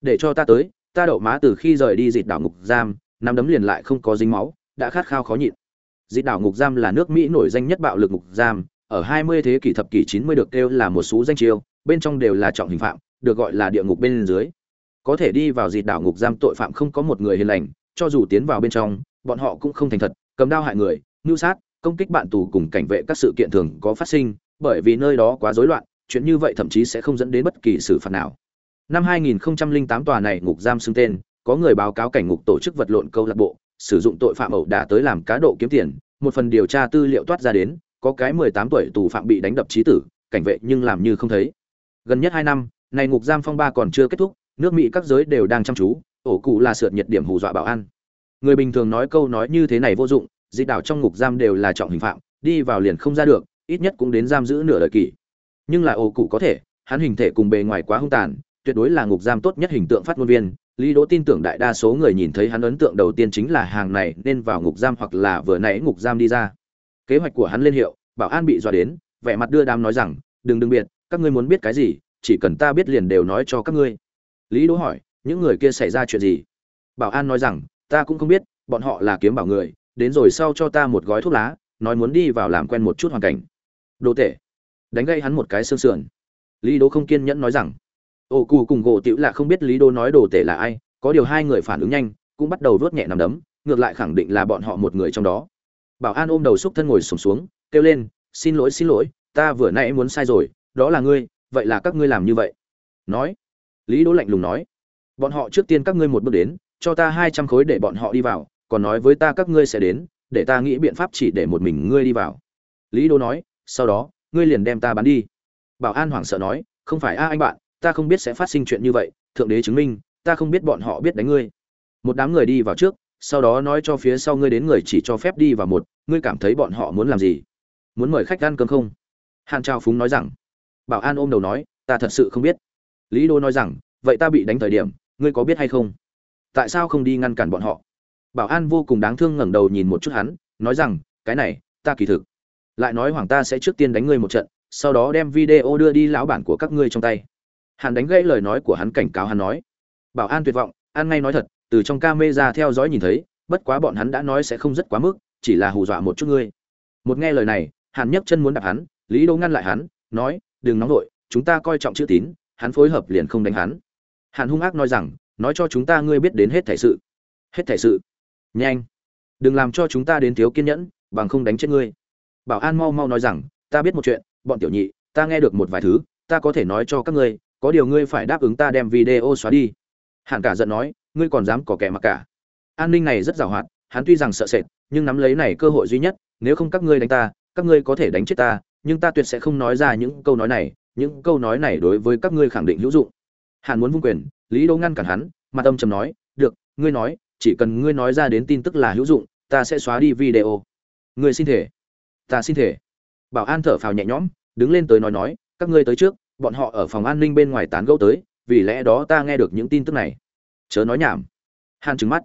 để cho ta tới, ta đậu má từ khi rời đi dịt đảo ngục giam, nắm đấm liền lại không có dính máu, đã khát khao khó nhịn. Dịt đảo ngục giam là nước mỹ nổi danh nhất bạo lực ngục giam, ở 20 thế kỷ thập kỷ 90 được kêu là một số danh chiêu bên trong đều là trọng hình phạm, được gọi là địa ngục bên dưới. Có thể đi vào dịt đảo ngục giam tội phạm không có một người hiền lành, cho dù tiến vào bên trong, bọn họ cũng không thành thật, cầm đao hại người, mưu sát, công kích bạn tù cùng cảnh vệ các sự kiện thường có phát sinh, bởi vì nơi đó quá rối loạn, chuyện như vậy thậm chí sẽ không dẫn đến bất kỳ xử phạt nào. Năm 2008 tòa này ngục giam xưng tên, có người báo cáo cảnh ngục tổ chức vật lộn câu lạc bộ, sử dụng tội phạm ẩu đả tới làm cá độ kiếm tiền, một phần điều tra tư liệu toát ra đến, có cái 18 tuổi tù phạm bị đánh đập chí tử, cảnh vệ nhưng làm như không thấy gần nhất hai năm, này ngục giam phong ba còn chưa kết thúc, nước mỹ các giới đều đang chăm chú, ổ cụ là sượt nhiệt điểm hù dọa bảo an. Người bình thường nói câu nói như thế này vô dụng, dị đảo trong ngục giam đều là trọng hình phạm, đi vào liền không ra được, ít nhất cũng đến giam giữ nửa đời kỷ. Nhưng là ổ cụ có thể, hắn hình thể cùng bề ngoài quá hung tàn, tuyệt đối là ngục giam tốt nhất hình tượng phát ngôn viên, lý đỗ tin tưởng đại đa số người nhìn thấy hắn ấn tượng đầu tiên chính là hàng này nên vào ngục giam hoặc là vừa nãy ngục giam đi ra. Kế hoạch của hắn lên hiệu, bảo an bị dọa đến, vẻ mặt đưa đám nói rằng, đừng đừng biệt các ngươi muốn biết cái gì chỉ cần ta biết liền đều nói cho các ngươi. Lý đỗ hỏi những người kia xảy ra chuyện gì? Bảo an nói rằng ta cũng không biết bọn họ là kiếm bảo người đến rồi sau cho ta một gói thuốc lá nói muốn đi vào làm quen một chút hoàn cảnh. Đồ tệ đánh gây hắn một cái xương sườn. Lý đỗ không kiên nhẫn nói rằng ô cù cùng gỗ tiểu là không biết lý đỗ nói đồ tệ là ai có điều hai người phản ứng nhanh cũng bắt đầu vớt nhẹ nằm đấm ngược lại khẳng định là bọn họ một người trong đó. Bảo an ôm đầu xúc thân ngồi sùng xuống, xuống kêu lên xin lỗi xin lỗi ta vừa nãy muốn sai rồi đó là ngươi, vậy là các ngươi làm như vậy. Nói. Lý đỗ lạnh lùng nói. Bọn họ trước tiên các ngươi một bước đến, cho ta hai trăm khối để bọn họ đi vào, còn nói với ta các ngươi sẽ đến, để ta nghĩ biện pháp chỉ để một mình ngươi đi vào. Lý đỗ nói, sau đó, ngươi liền đem ta bán đi. Bảo an hoảng sợ nói, không phải a anh bạn, ta không biết sẽ phát sinh chuyện như vậy, thượng đế chứng minh, ta không biết bọn họ biết đánh ngươi. Một đám người đi vào trước, sau đó nói cho phía sau ngươi đến người chỉ cho phép đi vào một, ngươi cảm thấy bọn họ muốn làm gì? Muốn mời khách ăn cơm không? Hàn trao phúng nói rằng bảo an ôm đầu nói, ta thật sự không biết. Lý đô nói rằng, vậy ta bị đánh thời điểm, ngươi có biết hay không? Tại sao không đi ngăn cản bọn họ? Bảo an vô cùng đáng thương ngẩng đầu nhìn một chút hắn, nói rằng, cái này, ta kỳ thực lại nói hoàng ta sẽ trước tiên đánh ngươi một trận, sau đó đem video đưa đi lão bản của các ngươi trong tay. Hàn đánh gãy lời nói của hắn cảnh cáo hắn nói. Bảo an tuyệt vọng, an ngay nói thật, từ trong camera theo dõi nhìn thấy, bất quá bọn hắn đã nói sẽ không rất quá mức, chỉ là hù dọa một chút ngươi. Một nghe lời này, hàn nhấc chân muốn đạp hắn, lý Đô ngăn lại hắn, nói đừng nóng vội, chúng ta coi trọng chữ tín, hắn phối hợp liền không đánh hắn. Hàn hung ác nói rằng, nói cho chúng ta ngươi biết đến hết thể sự. Hết thể sự. Nhanh. Đừng làm cho chúng ta đến thiếu kiên nhẫn, bằng không đánh chết ngươi. Bảo an mau mau nói rằng, ta biết một chuyện, bọn tiểu nhị, ta nghe được một vài thứ, ta có thể nói cho các ngươi, có điều ngươi phải đáp ứng ta đem video xóa đi. Hàn cả giận nói, ngươi còn dám có kẻ mặc cả. An ninh này rất giàu hoạt, hắn tuy rằng sợ sệt, nhưng nắm lấy này cơ hội duy nhất, nếu không các ngươi đánh ta, các ngươi có thể đánh chết ta nhưng ta tuyệt sẽ không nói ra những câu nói này những câu nói này đối với các ngươi khẳng định hữu dụng. Hàn muốn vung quyền lý đỗ ngăn cản hắn mặt âm trầm nói được ngươi nói chỉ cần ngươi nói ra đến tin tức là hữu dụng ta sẽ xóa đi video. Ngươi xin thể. Ta xin thể. Bảo an thở phào nhẹ nhõm đứng lên tới nói nói các ngươi tới trước bọn họ ở phòng an ninh bên ngoài tán gẫu tới vì lẽ đó ta nghe được những tin tức này. Chớ nói nhảm. Hàn trừng mắt.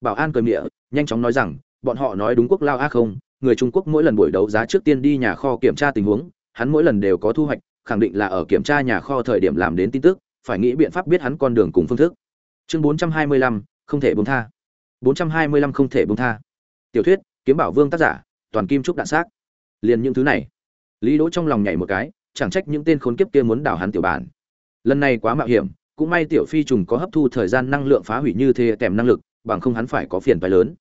Bảo an cười mỉa, nhanh chóng nói rằng bọn họ nói đúng quốc lao a không người trung quốc mỗi lần buổi đấu giá trước tiên đi nhà kho kiểm tra tình huống hắn mỗi lần đều có thu hoạch khẳng định là ở kiểm tra nhà kho thời điểm làm đến tin tức phải nghĩ biện pháp biết hắn con đường cùng phương thức. Chương 425, không thể buông tha. 425 không thể buông tha. Tiểu thuyết kiếm bảo vương tác giả toàn kim trúc đạn xác. Liền những thứ này lý đỗ trong lòng nhảy một cái chẳng trách những tên khốn kiếp kia muốn đảo hắn tiểu bản. Lần này quá mạo hiểm cũng may tiểu phi trùng có hấp thu thời gian năng lượng phá hủy như thế tèm năng lực bằng không hắn phải có phiền phải lớn.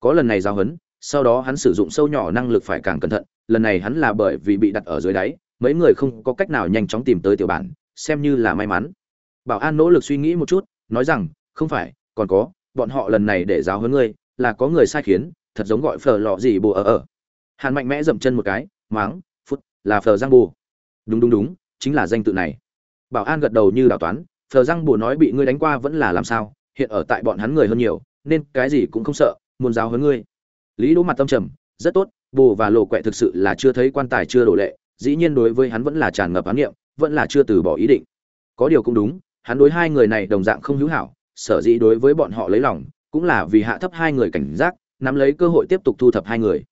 Có lần này giao hấn sau đó hắn sử dụng sâu nhỏ năng lực phải càng cẩn thận, lần này hắn là bởi vì bị đặt ở dưới đáy, mấy người không có cách nào nhanh chóng tìm tới tiểu bản, xem như là may mắn. Bảo an nỗ lực suy nghĩ một chút, nói rằng, không phải, còn có, bọn họ lần này để giáo hơn ngươi, là có người sai khiến, thật giống gọi phờ lọ gì bù ở ở. Hắn mạnh mẽ dậm chân một cái, máng, phút, là phờ giang bù. đúng đúng đúng, chính là danh tự này. Bảo an gật đầu như đào toán phờ giang bù nói bị ngươi đánh qua vẫn là làm sao, hiện ở tại bọn hắn người hơn nhiều, nên cái gì cũng không sợ, muốn giáo hơn ngươi lý đỗ mặt tâm trầm, rất tốt, bồ và lộ quẹ thực sự là chưa thấy quan tài chưa đổ lệ, dĩ nhiên đối với hắn vẫn là tràn ngập ám niệm, vẫn là chưa từ bỏ ý định. Có điều cũng đúng, hắn đối hai người này đồng dạng không hữu hảo, sở dĩ đối với bọn họ lấy lòng, cũng là vì hạ thấp hai người cảnh giác, nắm lấy cơ hội tiếp tục thu thập hai người.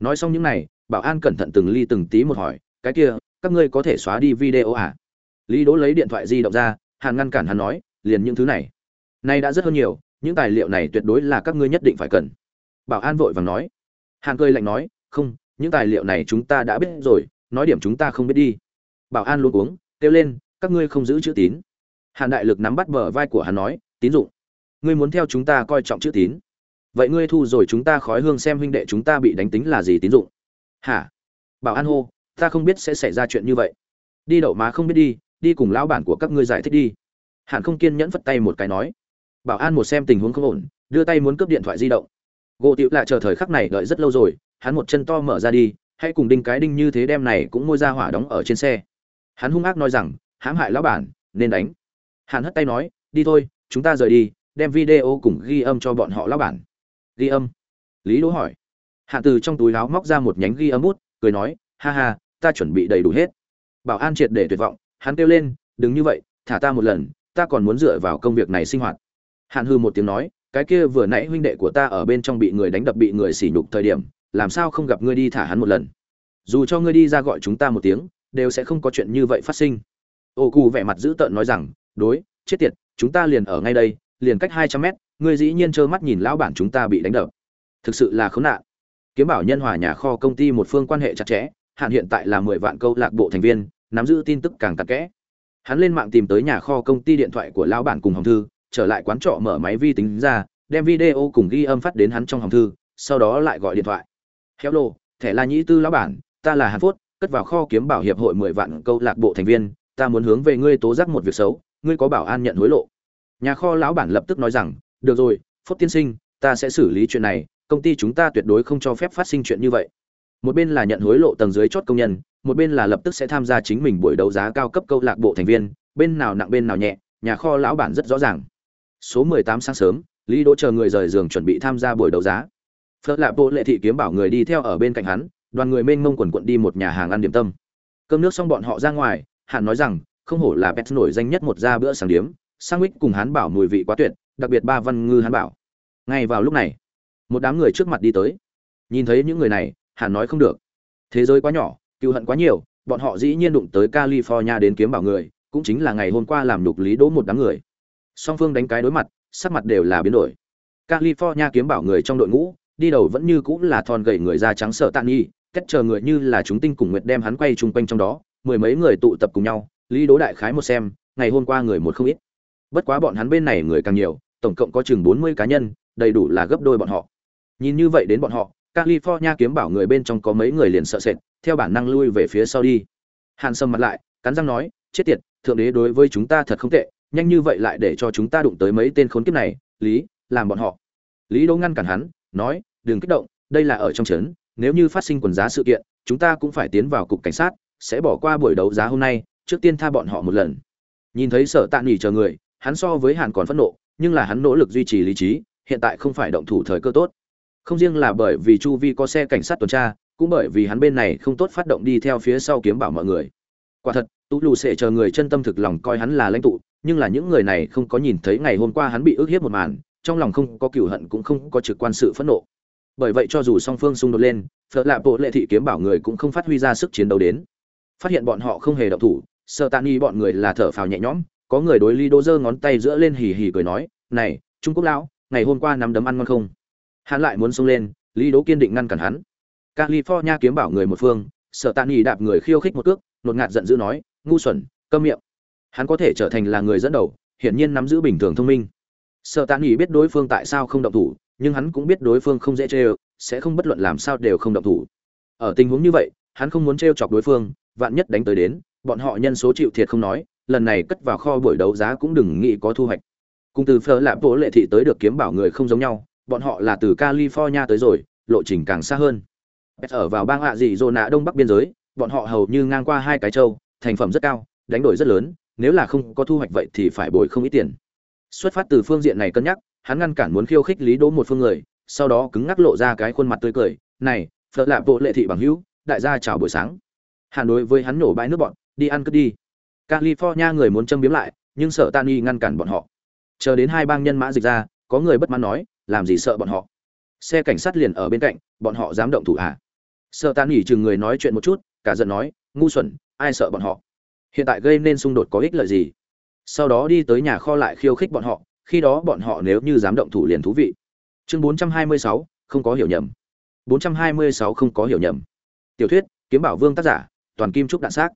Nói xong những này, bảo an cẩn thận từng ly từng tí một hỏi, cái kia, các ngươi có thể xóa đi video à? Lý đỗ lấy điện thoại di động ra, hàn ngăn cản hắn nói, liền những thứ này. Nay đã rất hơn nhiều, những tài liệu này tuyệt đối là các ngươi nhất định phải cần bảo an vội vàng nói. Hàn cười lạnh nói, không, những tài liệu này chúng ta đã biết rồi, nói điểm chúng ta không biết đi. Bảo an luôn uống kêu lên, các ngươi không giữ chữ tín. Hàn đại lực nắm bắt bờ vai của hắn nói, tín dụng, ngươi muốn theo chúng ta coi trọng chữ tín. Vậy ngươi thu rồi chúng ta khói hương xem huynh đệ chúng ta bị đánh tính là gì tín dụng? Hả? Bảo an hô, ta không biết sẽ xảy ra chuyện như vậy. Đi đậu má không biết đi đi cùng lão bản của các ngươi giải thích đi. Hàn không kiên nhẫn vất tay một cái nói. Bảo an một xem tình huống không ổn, đưa tay muốn cướp điện thoại di động gỗ tiểu lại chờ thời khắc này đợi rất lâu rồi, hắn một chân to mở ra đi, hãy cùng đinh cái đinh như thế đem này cũng môi ra hỏa đóng ở trên xe. Hắn hung ác nói rằng, hãm hại lão bản, nên đánh. Hắn hất tay nói, đi thôi, chúng ta rời đi, đem video cùng ghi âm cho bọn họ lão bản. Ghi âm? Lý đỗ hỏi. Hạ từ trong túi áo móc ra một nhánh ghi âm bút, cười nói, ha ha, ta chuẩn bị đầy đủ hết. Bảo an triệt để tuyệt vọng, hắn kêu lên, đừng như vậy, thả ta một lần, ta còn muốn dựa vào công việc này sinh hoạt. Hạn hư một tiếng nói cái kia vừa nãy huynh đệ của ta ở bên trong bị người đánh đập bị người sỉ nhục thời điểm, làm sao không gặp ngươi đi thả hắn một lần? Dù cho ngươi đi ra gọi chúng ta một tiếng, đều sẽ không có chuyện như vậy phát sinh. Ô cù vẻ mặt dữ tợn nói rằng, đối, chết tiệt, chúng ta liền ở ngay đây, liền cách hai trăm mét, ngươi dĩ nhiên trơ mắt nhìn lão bản chúng ta bị đánh đập. Thực sự là khốn nạn. Kiếm bảo nhân hòa nhà kho công ty một phương quan hệ chặt chẽ, hạn hiện tại là mười vạn câu lạc bộ thành viên, nắm giữ tin tức càng cặn kẽ. Hắn lên mạng tìm tới nhà kho công ty điện thoại của lão bản cùng hồng thư trở lại quán trọ mở máy vi tính ra, đem video cùng ghi âm phát đến hắn trong hòm thư, sau đó lại gọi điện thoại. Hello, thẻ la nhĩ tư lão bản, ta là hàn phốt, cất vào kho kiếm bảo hiệp hội mười vạn câu lạc bộ thành viên, ta muốn hướng về ngươi tố giác một việc xấu, ngươi có bảo an nhận hối lộ. Nhà kho lão bản lập tức nói rằng, được rồi, phốt tiên sinh, ta sẽ xử lý chuyện này, công ty chúng ta tuyệt đối không cho phép phát sinh chuyện như vậy. Một bên là nhận hối lộ tầng dưới chót công nhân, một bên là lập tức sẽ tham gia chính mình buổi đấu giá cao cấp câu lạc bộ thành viên, bên nào nặng bên nào nhẹ, nhà kho lão bản rất rõ ràng số 18 sáng sớm, lý đỗ chờ người rời giường chuẩn bị tham gia buổi đấu giá. Phớt lạp bộ lệ thị kiếm bảo người đi theo ở bên cạnh hắn, đoàn người mênh mông quần quận đi một nhà hàng ăn điểm tâm. Cơm nước xong bọn họ ra ngoài hắn nói rằng, không hổ là pet nổi danh nhất một gia bữa sáng điếm sang mít cùng hắn bảo mùi vị quá tuyệt, đặc biệt ba văn ngư hắn bảo. Ngay vào lúc này, một đám người trước mặt đi tới. Nhìn thấy những người này hắn nói không được. Thế giới quá nhỏ cựu hận quá nhiều, bọn họ dĩ nhiên đụng tới california đến kiếm bảo người, cũng chính là ngày hôm qua làm nhục lý đỗ một đám người song phương đánh cái đối mặt, sắc mặt đều là biến đổi. California kiếm bảo người trong đội ngũ, đi đầu vẫn như cũng là thon gầy người da trắng sợ tạ nghi cách chờ người như là chúng tinh cùng nguyệt đem hắn quay chung quanh trong đó, mười mấy người tụ tập cùng nhau, lý đố đại khái một xem, ngày hôm qua người một không ít. Bất quá bọn hắn bên này người càng nhiều, tổng cộng có chừng bốn mươi cá nhân, đầy đủ là gấp đôi bọn họ. Nhìn như vậy đến bọn họ, california kiếm bảo người bên trong có mấy người liền sợ sệt, theo bản năng lui về phía sau đi. Hàn sâm mặt lại, cắn răng nói, chết tiệt, thượng đế đối với chúng ta thật không tệ nhanh như vậy lại để cho chúng ta đụng tới mấy tên khốn kiếp này, lý, làm bọn họ. Lý đỗ ngăn cản hắn, nói, đừng kích động, đây là ở trong trấn, nếu như phát sinh quần giá sự kiện, chúng ta cũng phải tiến vào cục cảnh sát, sẽ bỏ qua buổi đấu giá hôm nay, trước tiên tha bọn họ một lần. Nhìn thấy sở tạ nghỉ chờ người, hắn so với hàn còn phẫn nộ, nhưng là hắn nỗ lực duy trì lý trí, hiện tại không phải động thủ thời cơ tốt. Không riêng là bởi vì chu vi có xe cảnh sát tuần tra, cũng bởi vì hắn bên này không tốt phát động đi theo phía sau kiếm bảo mọi người. Quả thật, tú lù sẽ chờ người chân tâm thực lòng coi hắn là lãnh tụ nhưng là những người này không có nhìn thấy ngày hôm qua hắn bị ức hiếp một màn, trong lòng không có cựu hận cũng không có trực quan sự phẫn nộ. Bởi vậy cho dù song phương xung đột lên phật lạ bộ lệ thị kiếm bảo người cũng không phát huy ra sức chiến đấu đến. Phát hiện bọn họ không hề động thủ, Sở Tạn Nghi bọn người là thở phào nhẹ nhõm, có người đối lý đô giơ ngón tay giữa lên hì hì cười nói, này, trung quốc lão, ngày hôm qua nắm đấm ăn ngon không? Hắn lại muốn xông lên, lý đỗ kiên định ngăn cản hắn. California kiếm bảo người một phương, Sở Tạn Nghi đạp người khiêu khích một cước, nột ngạt giận dữ nói, ngu xuẩn, câm miệng hắn có thể trở thành là người dẫn đầu, hiển nhiên nắm giữ bình thường thông minh. Sợ tàn nghỉ biết đối phương tại sao không động thủ, nhưng hắn cũng biết đối phương không dễ chơi sẽ không bất luận làm sao đều không động thủ. Ở tình huống như vậy, hắn không muốn trêu chọc đối phương, vạn nhất đánh tới đến, bọn họ nhân số chịu thiệt không nói, lần này cất vào kho buổi đấu giá cũng đừng nghĩ có thu hoạch. Cùng từ phở lạp bộ lệ thị tới được kiếm bảo người không giống nhau, bọn họ là từ california tới rồi, lộ trình càng xa hơn. Ở vào bang hạ dị dô nạ đông bắc biên giới, bọn họ hầu như ngang qua hai cái châu, thành phẩm rất cao, đánh đổi rất lớn nếu là không có thu hoạch vậy thì phải bồi không ít tiền. Xuất phát từ phương diện này cân nhắc, hắn ngăn cản muốn khiêu khích lý đỗ một phương người, sau đó cứng ngắc lộ ra cái khuôn mặt tươi cười, này phật lạ bộ lệ thị bằng hữu, đại gia chào buổi sáng. Hàn đối với hắn nổ bãi nước bọn, đi ăn cứ đi. California người muốn châm biếm lại, nhưng sợ tan y ngăn cản bọn họ. Chờ đến hai bang nhân mã dịch ra, có người bất mãn nói, làm gì sợ bọn họ? Xe cảnh sát liền ở bên cạnh, bọn họ dám động thủ à sợ tan nghỉ chừng người nói chuyện một chút, cả giận nói, ngu xuẩn, ai sợ bọn họ? Hiện tại gây nên xung đột có ích lợi gì? Sau đó đi tới nhà kho lại khiêu khích bọn họ khi đó bọn họ nếu như dám động thủ liền thú vị. Chương 426, không có hiểu nhầm. 426 không có hiểu nhầm. Tiểu thuyết kiếm bảo vương tác giả toàn kim trúc đạn xác.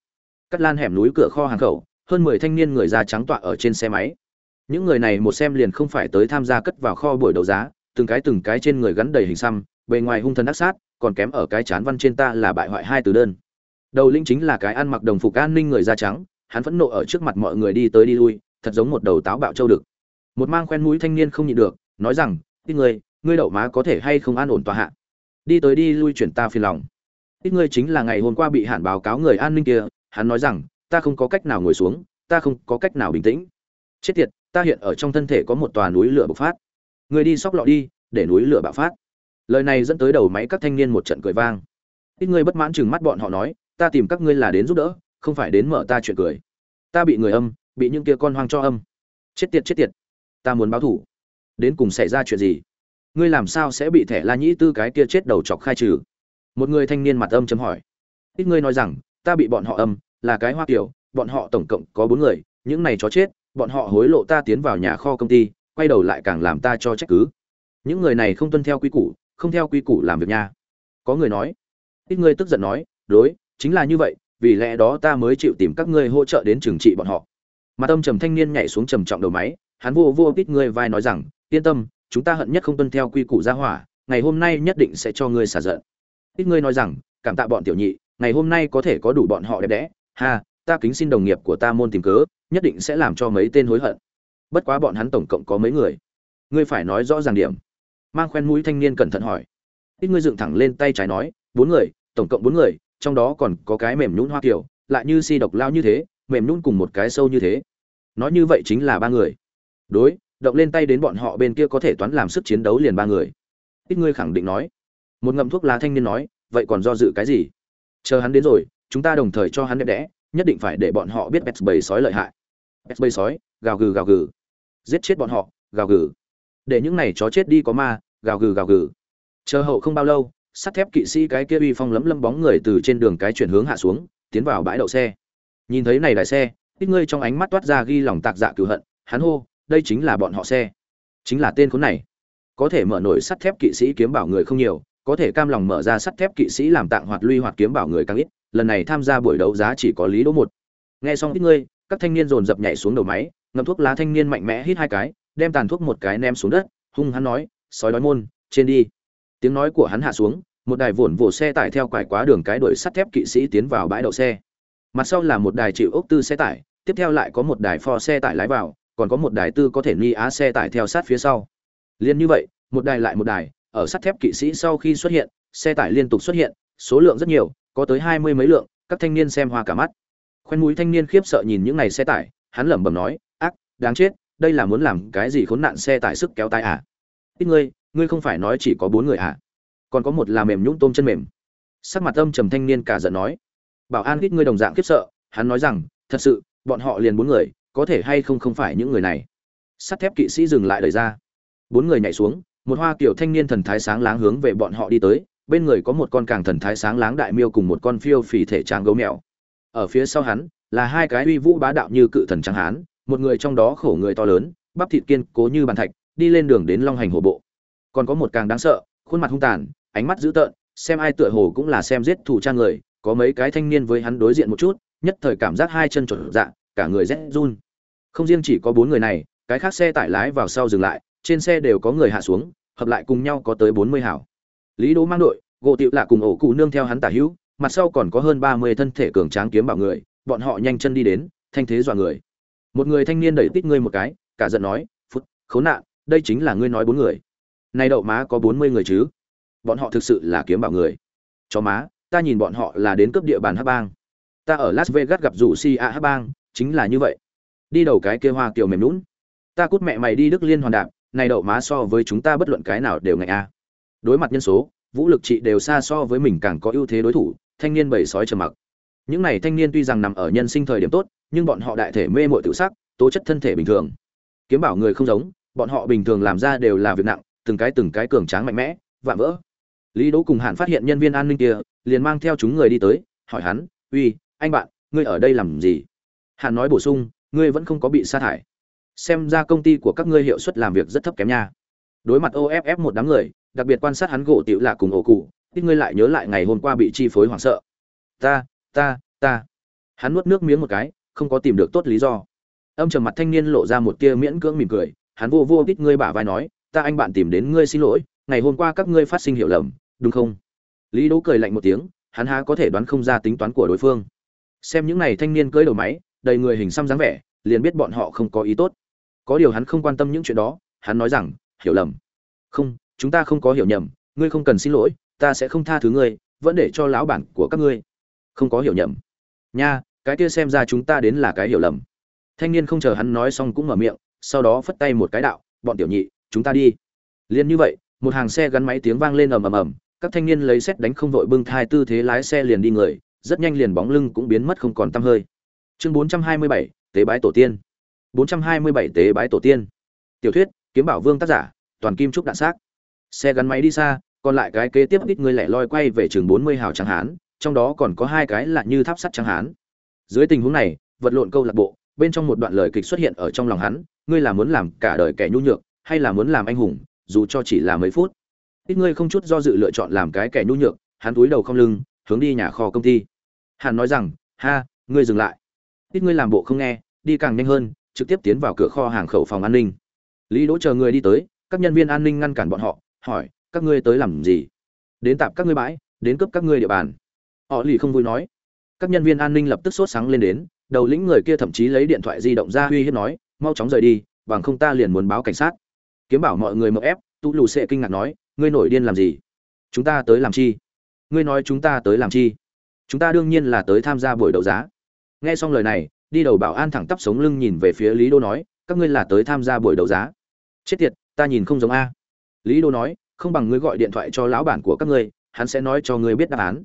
Cắt lan hẻm núi cửa kho hàng khẩu hơn mười thanh niên người da trắng tọa ở trên xe máy. Những người này một xem liền không phải tới tham gia cất vào kho buổi đấu giá từng cái từng cái trên người gắn đầy hình xăm bề ngoài hung thần ác sát còn kém ở cái chán văn trên ta là bại hoại hai từ đơn đầu linh chính là cái ăn mặc đồng phục an ninh người da trắng, hắn phẫn nộ ở trước mặt mọi người đi tới đi lui, thật giống một đầu táo bạo châu đực. Một mang khoen mũi thanh niên không nhịn được, nói rằng, ít người ngươi đậu má có thể hay không an ổn tòa hạ? Đi tới đi lui chuyển ta phiền lòng. Ít ngươi chính là ngày hôm qua bị hạn báo cáo người an ninh kia, hắn nói rằng, ta không có cách nào ngồi xuống, ta không có cách nào bình tĩnh. Chết tiệt, ta hiện ở trong thân thể có một tòa núi lửa bộc phát. Người đi sóc lọ đi, để núi lửa bạo phát. Lời này dẫn tới đầu máy các thanh niên một trận cười vang. Ít người bất mãn chừng mắt bọn họ nói ta tìm các ngươi là đến giúp đỡ, không phải đến mở ta chuyện cười. Ta bị người âm, bị những kia con hoang cho âm. Chết tiệt chết tiệt. Ta muốn báo thủ. Đến cùng xảy ra chuyện gì? Ngươi làm sao sẽ bị thẻ la nhĩ tư cái kia chết đầu chọc khai trừ? Một người thanh niên mặt âm chấm hỏi. Ít ngươi nói rằng, ta bị bọn họ âm, là cái hoa kiểu, bọn họ tổng cộng có bốn người, những này chó chết, bọn họ hối lộ ta tiến vào nhà kho công ty, quay đầu lại càng làm ta cho trách cứ. Những người này không tuân theo quy củ, không theo quy củ làm việc nha. Có người nói. Ít ngươi tức giận nói, đối chính là như vậy, vì lẽ đó ta mới chịu tìm các ngươi hỗ trợ đến trừng trị bọn họ. Mặt âm trầm thanh niên nhảy xuống trầm trọng đầu máy, hắn vô vô ít ngươi vai nói rằng, yên tâm, chúng ta hận nhất không tuân theo quy củ gia hỏa, ngày hôm nay nhất định sẽ cho ngươi xả giận. Ít ngươi nói rằng, cảm tạ bọn tiểu nhị, ngày hôm nay có thể có đủ bọn họ đẹp đẽ. Ha, ta kính xin đồng nghiệp của ta môn tìm cớ, nhất định sẽ làm cho mấy tên hối hận. Bất quá bọn hắn tổng cộng có mấy người? Ngươi phải nói rõ ràng điểm. Mang khoen mũi thanh niên cẩn thận hỏi. Ít ngươi dựng thẳng lên tay trái nói, bốn người, tổng cộng bốn người trong đó còn có cái mềm nhũn hoa kiểu lại như si độc lao như thế, mềm nhũn cùng một cái sâu như thế. Nói như vậy chính là ba người. Đối, động lên tay đến bọn họ bên kia có thể toán làm sức chiến đấu liền ba người. Ít ngươi khẳng định nói. Một ngậm thuốc lá thanh niên nói, vậy còn do dự cái gì? Chờ hắn đến rồi, chúng ta đồng thời cho hắn đẹp đẽ, nhất định phải để bọn họ biết bét bầy sói lợi hại. Bét bầy sói, gào gừ gào gừ. Giết chết bọn họ, gào gừ. Để những này chó chết đi có ma, gào gừ gào gừ. Chờ hậu không bao lâu sắt thép kỵ sĩ cái kia uy phong lấm lấm bóng người từ trên đường cái chuyển hướng hạ xuống, tiến vào bãi đậu xe. Nhìn thấy này đại xe, ít ngươi trong ánh mắt toát ra ghi lòng tạc dạ cửu hận, hắn hô, đây chính là bọn họ xe. Chính là tên khốn này. Có thể mở nổi sắt thép kỵ sĩ kiếm bảo người không nhiều, có thể cam lòng mở ra sắt thép kỵ sĩ làm tạng hoạt luy hoạt kiếm bảo người càng ít, lần này tham gia buổi đấu giá chỉ có lý đỗ một. Nghe xong ít ngươi các thanh niên dồn dập nhảy xuống đầu máy, ngậm thuốc lá thanh niên mạnh mẽ hít hai cái, đem tàn thuốc một cái ném xuống đất, hung hắn nói, sói đói môn, trên đi tiếng nói của hắn hạ xuống, một đài vồn vồ xe tải theo quải quá đường cái đuổi sắt thép kỵ sĩ tiến vào bãi đậu xe. Mặt sau là một đài chịu ốc tư xe tải, tiếp theo lại có một đài pho xe tải lái vào, còn có một đài tư có thể ni á xe tải theo sát phía sau. Liên như vậy, một đài lại một đài, ở sắt thép kỵ sĩ sau khi xuất hiện, xe tải liên tục xuất hiện, số lượng rất nhiều, có tới hai mươi mấy lượng, các thanh niên xem hoa cả mắt. Khoen mũi thanh niên khiếp sợ nhìn những ngày xe tải, hắn lẩm bẩm nói, ác, đáng chết, đây là muốn làm cái gì khốn nạn xe tải sức kéo tay à? Ít ngươi ngươi không phải nói chỉ có bốn người à? Còn có một là mềm nhũng tôm chân mềm. Sắc mặt âm trầm thanh niên cả giận nói. Bảo an ít ngươi đồng dạng khiếp sợ, hắn nói rằng, thật sự, bọn họ liền bốn người, có thể hay không không phải những người này? Sắt thép kỵ sĩ dừng lại đời ra. Bốn người nhảy xuống, một hoa kiểu thanh niên thần thái sáng láng hướng về bọn họ đi tới, bên người có một con càng thần thái sáng láng đại miêu cùng một con phiêu phì thể tráng gấu mèo. Ở phía sau hắn, là hai cái uy vũ bá đạo như cự thần trắng hán, một người trong đó khổ người to lớn, bắp thịt kiên cố như bàn thạch, đi lên đường đến long hành hổ bộ còn có một càng đáng sợ, khuôn mặt hung tàn, ánh mắt dữ tợn, xem ai tựa hồ cũng là xem giết thủ trang người, có mấy cái thanh niên với hắn đối diện một chút, nhất thời cảm giác hai chân trộn dạ cả người rét run. Không riêng chỉ có bốn người này, cái khác xe tải lái vào sau dừng lại, trên xe đều có người hạ xuống, hợp lại cùng nhau có tới bốn mươi hảo. Lý đỗ mang đội, gỗ tiệu lạ cùng ổ cụ nương theo hắn tả hữu, mặt sau còn có hơn ba mươi thân thể cường tráng kiếm bảo người, bọn họ nhanh chân đi đến, thanh thế dọa người. Một người thanh niên đẩy tít ngươi một cái, cả giận nói, phút, khốn nạn, đây chính là ngươi nói bốn người này đậu má có bốn mươi người chứ? Bọn họ thực sự là kiếm bảo người. Chó má, ta nhìn bọn họ là đến cướp địa bàn hắc bang. Ta ở las vegas gặp rủ si a hắc bang, chính là như vậy. Đi đầu cái kia hoa kiều mềm lún ta cút mẹ mày đi đức liên hoàn đạp, này đậu má so với chúng ta bất luận cái nào đều ngại a. Đối mặt nhân số, vũ lực trị đều xa so với mình càng có ưu thế đối thủ, thanh niên bầy sói trầm mặc. Những này thanh niên tuy rằng nằm ở nhân sinh thời điểm tốt, nhưng bọn họ đại thể mê mội tự sắc, tố chất thân thể bình thường. Kiếm bảo người không giống, bọn họ bình thường làm ra đều là việc nặng từng cái từng cái cường tráng mạnh mẽ, vạm vỡ. Lý đỗ cùng hạn phát hiện nhân viên an ninh kia, liền mang theo chúng người đi tới, hỏi hắn, uy, anh bạn, ngươi ở đây làm gì? Hạn nói bổ sung, ngươi vẫn không có bị sa thải. Xem ra công ty của các ngươi hiệu suất làm việc rất thấp kém nha. Đối mặt off một đám người, đặc biệt quan sát hắn gỗ tiểu lạ cùng ổ cụ, ít ngươi lại nhớ lại ngày hôm qua bị chi phối hoảng sợ. Ta ta ta. Hắn nuốt nước miếng một cái, không có tìm được tốt lý do. Âm trầm mặt thanh niên lộ ra một tia miễn cưỡng mỉm cười, hắn vô vô ít ngươi bả vai nói ta anh bạn tìm đến ngươi xin lỗi, ngày hôm qua các ngươi phát sinh hiểu lầm, đúng không? Lý đỗ cười lạnh một tiếng, hắn há có thể đoán không ra tính toán của đối phương. Xem những này thanh niên cưỡi đầu máy, đầy người hình xăm dáng vẻ, liền biết bọn họ không có ý tốt. Có điều hắn không quan tâm những chuyện đó, hắn nói rằng, hiểu lầm. Không, chúng ta không có hiểu nhầm, ngươi không cần xin lỗi, ta sẽ không tha thứ ngươi, vẫn để cho lão bản của các ngươi. Không có hiểu nhầm. Nha, cái kia xem ra chúng ta đến là cái hiểu lầm. Thanh niên không chờ hắn nói xong cũng mở miệng, sau đó phất tay một cái đạo, bọn tiểu nhị chúng ta đi. Liền như vậy một hàng xe gắn máy tiếng vang lên ầm ầm ầm các thanh niên lấy xét đánh không vội bưng thai tư thế lái xe liền đi người rất nhanh liền bóng lưng cũng biến mất không còn tăm hơi. Chương 427, tế bái tổ tiên. 427 tế bái tổ tiên. Tiểu thuyết kiếm bảo vương tác giả toàn kim trúc đạn xác. Xe gắn máy đi xa còn lại cái kế tiếp ít người lẻ loi quay về trường 40 hào trắng hán trong đó còn có hai cái là như tháp sắt trắng hán. Dưới tình huống này vật lộn câu lạc bộ bên trong một đoạn lời kịch xuất hiện ở trong lòng hắn ngươi là muốn làm cả đời kẻ nhu nhược hay là muốn làm anh hùng, dù cho chỉ là mấy phút. Ít ngươi không chút do dự lựa chọn làm cái kẻ nhu nhược, hắn túi đầu không lưng, hướng đi nhà kho công ty. Hắn nói rằng, ha, ngươi dừng lại. Ít ngươi làm bộ không nghe, đi càng nhanh hơn, trực tiếp tiến vào cửa kho hàng khẩu phòng an ninh. Lý đỗ chờ người đi tới, các nhân viên an ninh ngăn cản bọn họ, hỏi, các ngươi tới làm gì? Đến tạp các ngươi bãi, đến cướp các ngươi địa bàn. Họ lì không vui nói. Các nhân viên an ninh lập tức sốt sáng lên đến, đầu lĩnh người kia thậm chí lấy điện thoại di động ra uy hiếp nói, mau chóng rời đi, bằng không ta liền muốn báo cảnh sát kiếm bảo mọi người mậu ép tú lù sệ kinh ngạc nói, ngươi nổi điên làm gì? Chúng ta tới làm chi? Ngươi nói chúng ta tới làm chi? Chúng ta đương nhiên là tới tham gia buổi đấu giá. Nghe xong lời này, đi đầu bảo an thẳng tắp sống lưng nhìn về phía lý đô nói, các ngươi là tới tham gia buổi đấu giá? Chết tiệt, ta nhìn không giống a. Lý đô nói, không bằng ngươi gọi điện thoại cho lão bản của các ngươi, hắn sẽ nói cho ngươi biết đáp án.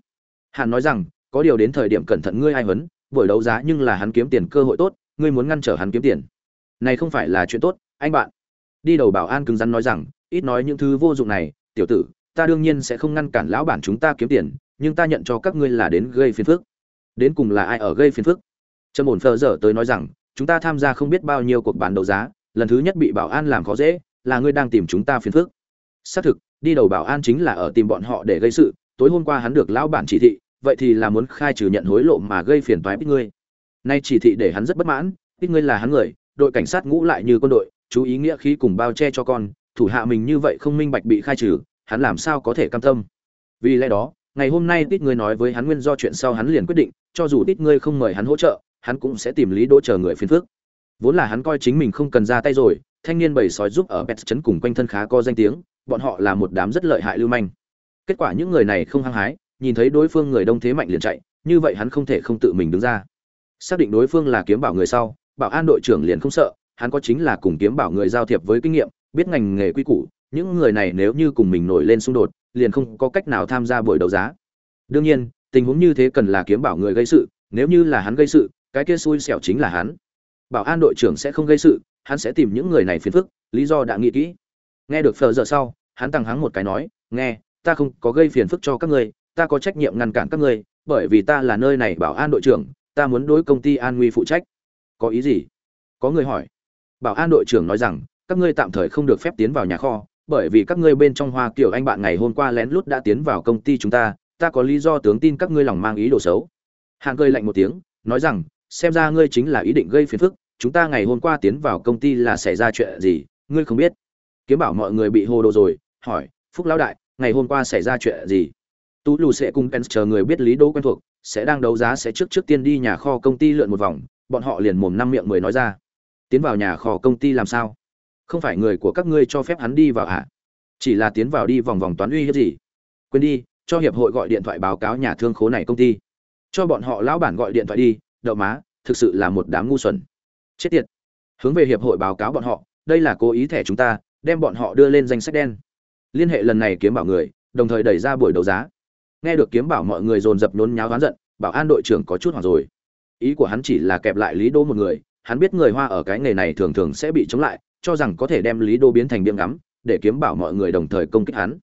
Hắn nói rằng, có điều đến thời điểm cẩn thận ngươi ai huấn, buổi đấu giá nhưng là hắn kiếm tiền cơ hội tốt, ngươi muốn ngăn trở hắn kiếm tiền. Này không phải là chuyện tốt, anh bạn đi đầu bảo an cứng rắn nói rằng, ít nói những thứ vô dụng này, tiểu tử, ta đương nhiên sẽ không ngăn cản lão bản chúng ta kiếm tiền, nhưng ta nhận cho các ngươi là đến gây phiền phức. Đến cùng là ai ở gây phiền phức? Trâm ổn phờ dở tới nói rằng, chúng ta tham gia không biết bao nhiêu cuộc bán đấu giá, lần thứ nhất bị bảo an làm khó dễ, là ngươi đang tìm chúng ta phiền phức. Xác thực, đi đầu bảo an chính là ở tìm bọn họ để gây sự, tối hôm qua hắn được lão bản chỉ thị, vậy thì là muốn khai trừ nhận hối lộ mà gây phiền toái ít ngươi. Nay chỉ thị để hắn rất bất mãn ít ngươi là hắn người, đội cảnh sát ngũ lại như quân đội chú ý nghĩa khí cùng bao che cho con, thủ hạ mình như vậy không minh bạch bị khai trừ, hắn làm sao có thể cam tâm? Vì lẽ đó, ngày hôm nay tít ngươi nói với hắn nguyên do chuyện sau hắn liền quyết định, cho dù tít ngươi không mời hắn hỗ trợ, hắn cũng sẽ tìm lý đỗ chờ người phiền phước. vốn là hắn coi chính mình không cần ra tay rồi, thanh niên bầy sói giúp ở pet chấn cùng quanh thân khá có danh tiếng, bọn họ là một đám rất lợi hại lưu manh. Kết quả những người này không hăng hái, nhìn thấy đối phương người đông thế mạnh liền chạy, như vậy hắn không thể không tự mình đứng ra. Xác định đối phương là kiếm bảo người sau, bảo an đội trưởng liền không sợ hắn có chính là cùng kiếm bảo người giao thiệp với kinh nghiệm, biết ngành nghề quy củ, những người này nếu như cùng mình nổi lên xung đột, liền không có cách nào tham gia buổi đấu giá. Đương nhiên, tình huống như thế cần là kiếm bảo người gây sự, nếu như là hắn gây sự, cái kia xui xẻo chính là hắn. Bảo an đội trưởng sẽ không gây sự, hắn sẽ tìm những người này phiền phức, lý do đã nghĩ kỹ. Nghe được phờ giờ sau, hắn tăng hắng một cái nói, nghe, ta không có gây phiền phức cho các ngươi, ta có trách nhiệm ngăn cản các ngươi, bởi vì ta là nơi này bảo an đội trưởng, ta muốn đối công ty an nguy phụ trách. Có ý gì? Có người hỏi bảo an đội trưởng nói rằng, các ngươi tạm thời không được phép tiến vào nhà kho, bởi vì các ngươi bên trong hoa kiểu anh bạn ngày hôm qua lén lút đã tiến vào công ty chúng ta ta có lý do tướng tin các ngươi lòng mang ý đồ xấu. Hạng cười lạnh một tiếng, nói rằng, xem ra ngươi chính là ý định gây phiền phức, chúng ta ngày hôm qua tiến vào công ty là xảy ra chuyện gì, ngươi không biết. Kiếm bảo mọi người bị hồ đồ rồi, hỏi, phúc lão đại, ngày hôm qua xảy ra chuyện gì? Tú lù sẽ cùng pence chờ người biết lý đỗ quen thuộc, sẽ đang đấu giá sẽ trước trước tiên đi nhà kho công ty lượn một vòng, bọn họ liền mồm năm miệng mười nói ra tiến vào nhà kho công ty làm sao? Không phải người của các ngươi cho phép hắn đi vào hả? Chỉ là tiến vào đi vòng vòng toán uy hiếp gì? Quên đi, cho hiệp hội gọi điện thoại báo cáo nhà thương khố này công ty. Cho bọn họ lão bản gọi điện thoại đi, đậu má, thực sự là một đám ngu xuẩn. Chết tiệt. Hướng về hiệp hội báo cáo bọn họ, đây là cố ý thẻ chúng ta, đem bọn họ đưa lên danh sách đen. Liên hệ lần này kiếm bảo người, đồng thời đẩy ra buổi đấu giá. Nghe được kiếm bảo mọi người dồn dập nhốn nháo oán giận, bảo an đội trưởng có chút hoảng rồi. Ý của hắn chỉ là kẹp lại lý đô một người hắn biết người hoa ở cái nghề này thường thường sẽ bị chống lại, cho rằng có thể đem lý đô biến thành biếm ngắm, để kiếm bảo mọi người đồng thời công kích hắn.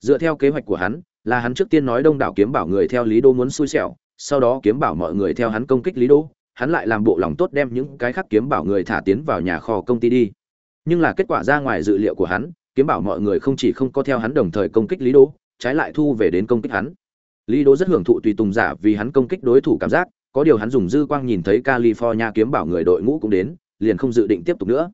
Dựa theo kế hoạch của hắn, là hắn trước tiên nói đông đảo kiếm bảo người theo lý đô muốn xui xẻo, sau đó kiếm bảo mọi người theo hắn công kích lý đô, hắn lại làm bộ lòng tốt đem những cái khác kiếm bảo người thả tiến vào nhà kho công ty đi. Nhưng là kết quả ra ngoài dự liệu của hắn, kiếm bảo mọi người không chỉ không có theo hắn đồng thời công kích lý đô, trái lại thu về đến công kích hắn. Lý đô rất hưởng thụ tùy tùng giả vì hắn công kích đối thủ cảm giác có điều hắn dùng dư quang nhìn thấy california kiếm bảo người đội ngũ cũng đến, liền không dự định tiếp tục nữa.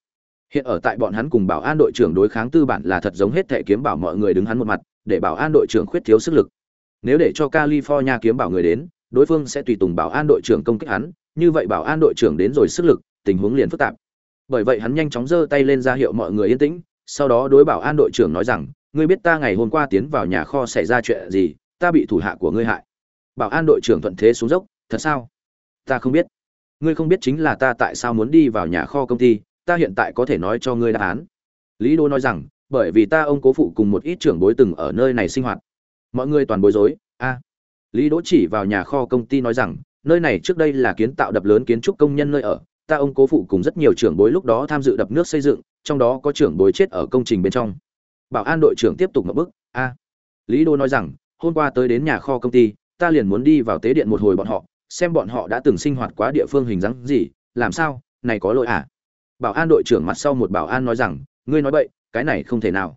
Hiện ở tại bọn hắn cùng bảo an đội trưởng đối kháng tư bản là thật giống hết thể kiếm bảo mọi người đứng hắn một mặt, để bảo an đội trưởng khuyết thiếu sức lực. Nếu để cho california kiếm bảo người đến, đối phương sẽ tùy tùng bảo an đội trưởng công kích hắn, như vậy bảo an đội trưởng đến rồi sức lực, tình huống liền phức tạp. Bởi vậy hắn nhanh chóng giơ tay lên ra hiệu mọi người yên tĩnh, sau đó đối bảo an đội trưởng nói rằng, ngươi biết ta ngày hôm qua tiến vào nhà kho xảy ra chuyện gì, ta bị thủ hạ của ngươi hại. Bảo an đội trưởng thuận thế xuống dốc thật sao? Ta không biết. Ngươi không biết chính là ta tại sao muốn đi vào nhà kho công ty, ta hiện tại có thể nói cho ngươi đáp án. Lý đô nói rằng, bởi vì ta ông cố phụ cùng một ít trưởng bối từng ở nơi này sinh hoạt. Mọi người toàn bối rối. A. Lý đỗ chỉ vào nhà kho công ty nói rằng, nơi này trước đây là kiến tạo đập lớn kiến trúc công nhân nơi ở. Ta ông cố phụ cùng rất nhiều trưởng bối lúc đó tham dự đập nước xây dựng, trong đó có trưởng bối chết ở công trình bên trong. Bảo an đội trưởng tiếp tục ngậm bức a. Lý đô nói rằng, hôm qua tới đến nhà kho công ty, ta liền muốn đi vào tế điện một hồi bọn họ xem bọn họ đã từng sinh hoạt quá địa phương hình dáng gì, làm sao, này có lỗi à? Bảo an đội trưởng mặt sau một bảo an nói rằng, ngươi nói bậy, cái này không thể nào.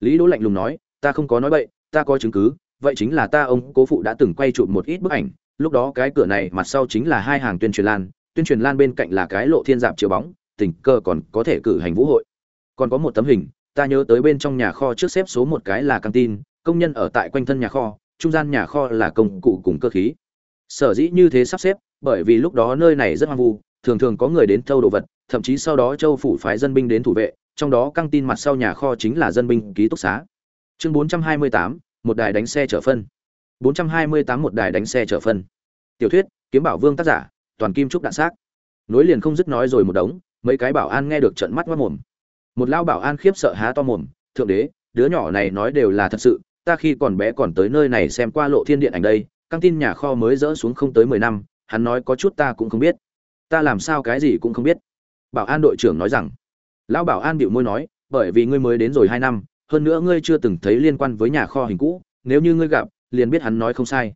Lý đỗ lạnh lùng nói, ta không có nói bậy, ta có chứng cứ, vậy chính là ta ông cố phụ đã từng quay chụp một ít bức ảnh, lúc đó cái cửa này mặt sau chính là hai hàng tuyên truyền lan, tuyên truyền lan bên cạnh là cái lộ thiên dạp chiếu bóng, tình cờ còn có thể cử hành vũ hội. Còn có một tấm hình, ta nhớ tới bên trong nhà kho trước xếp số một cái là căng tin công nhân ở tại quanh thân nhà kho, trung gian nhà kho là công cụ cùng cơ khí sở dĩ như thế sắp xếp bởi vì lúc đó nơi này rất hoang vu thường thường có người đến thâu đồ vật thậm chí sau đó châu phủ phái dân binh đến thủ vệ trong đó căng tin mặt sau nhà kho chính là dân binh ký túc xá. Chương 428, một đài đánh xe chở phân. 428 một đài đánh xe chở phân. Tiểu thuyết kiếm bảo vương tác giả toàn kim trúc đạn xác. Nối liền không dứt nói rồi một đống mấy cái bảo an nghe được trận mắt mất mồm. Một lao bảo an khiếp sợ há to mồm thượng đế đứa nhỏ này nói đều là thật sự ta khi còn bé còn tới nơi này xem qua lộ thiên điện ảnh đây căng tin nhà kho mới dỡ xuống không tới mười năm, hắn nói có chút ta cũng không biết. Ta làm sao cái gì cũng không biết. Bảo an đội trưởng nói rằng, lão bảo an bịu môi nói, bởi vì ngươi mới đến rồi hai năm, hơn nữa ngươi chưa từng thấy liên quan với nhà kho hình cũ, nếu như ngươi gặp, liền biết hắn nói không sai.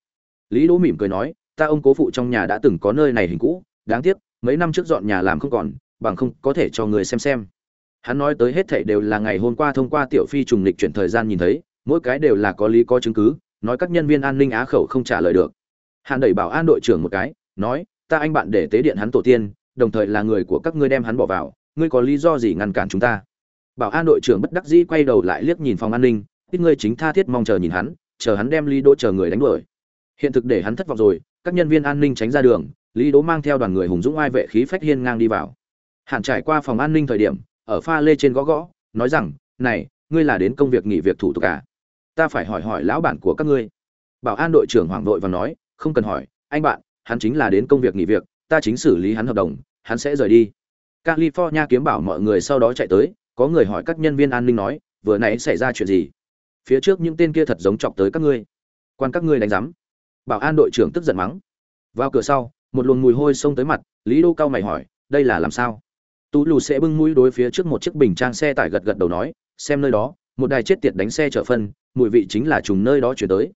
Lý đỗ mỉm cười nói, ta ông cố phụ trong nhà đã từng có nơi này hình cũ, đáng tiếc, mấy năm trước dọn nhà làm không còn, bằng không có thể cho người xem xem. Hắn nói tới hết thảy đều là ngày hôm qua thông qua tiểu phi trùng lịch chuyển thời gian nhìn thấy, mỗi cái đều là có lý có chứng cứ nói các nhân viên an ninh á khẩu không trả lời được. Hàn đẩy bảo an đội trưởng một cái, nói, ta anh bạn để tế điện hắn tổ tiên, đồng thời là người của các ngươi đem hắn bỏ vào, ngươi có lý do gì ngăn cản chúng ta? Bảo an đội trưởng bất đắc dĩ quay đầu lại liếc nhìn phòng an ninh, ít ngươi chính tha thiết mong chờ nhìn hắn, chờ hắn đem lý đỗ chờ người đánh đuổi. Hiện thực để hắn thất vọng rồi, các nhân viên an ninh tránh ra đường, lý đỗ mang theo đoàn người hùng dũng ai vệ khí phách hiên ngang đi vào. Hạn trải qua phòng an ninh thời điểm, ở pha lê trên gõ gõ, nói rằng, này, ngươi là đến công việc nghỉ việc thủ tục à? Ta phải hỏi hỏi lão bản của các ngươi. Bảo an đội trưởng hoảng đội và nói, không cần hỏi, anh bạn, hắn chính là đến công việc nghỉ việc, ta chính xử lý hắn hợp đồng, hắn sẽ rời đi. California kiếm bảo mọi người sau đó chạy tới, có người hỏi các nhân viên an ninh nói, vừa nãy xảy ra chuyện gì? Phía trước những tên kia thật giống chọc tới các ngươi. Quan các ngươi đánh giám. Bảo an đội trưởng tức giận mắng. Vào cửa sau, một luồng mùi hôi xông tới mặt, lý đô cao mày hỏi, đây là làm sao? Tú lù sẽ bưng mũi đối phía trước một chiếc bình trang xe tải gật gật đầu nói, xem nơi đó, một đài chết tiệt đánh xe chở phân mùi vị chính là trùng nơi đó chuyển tới.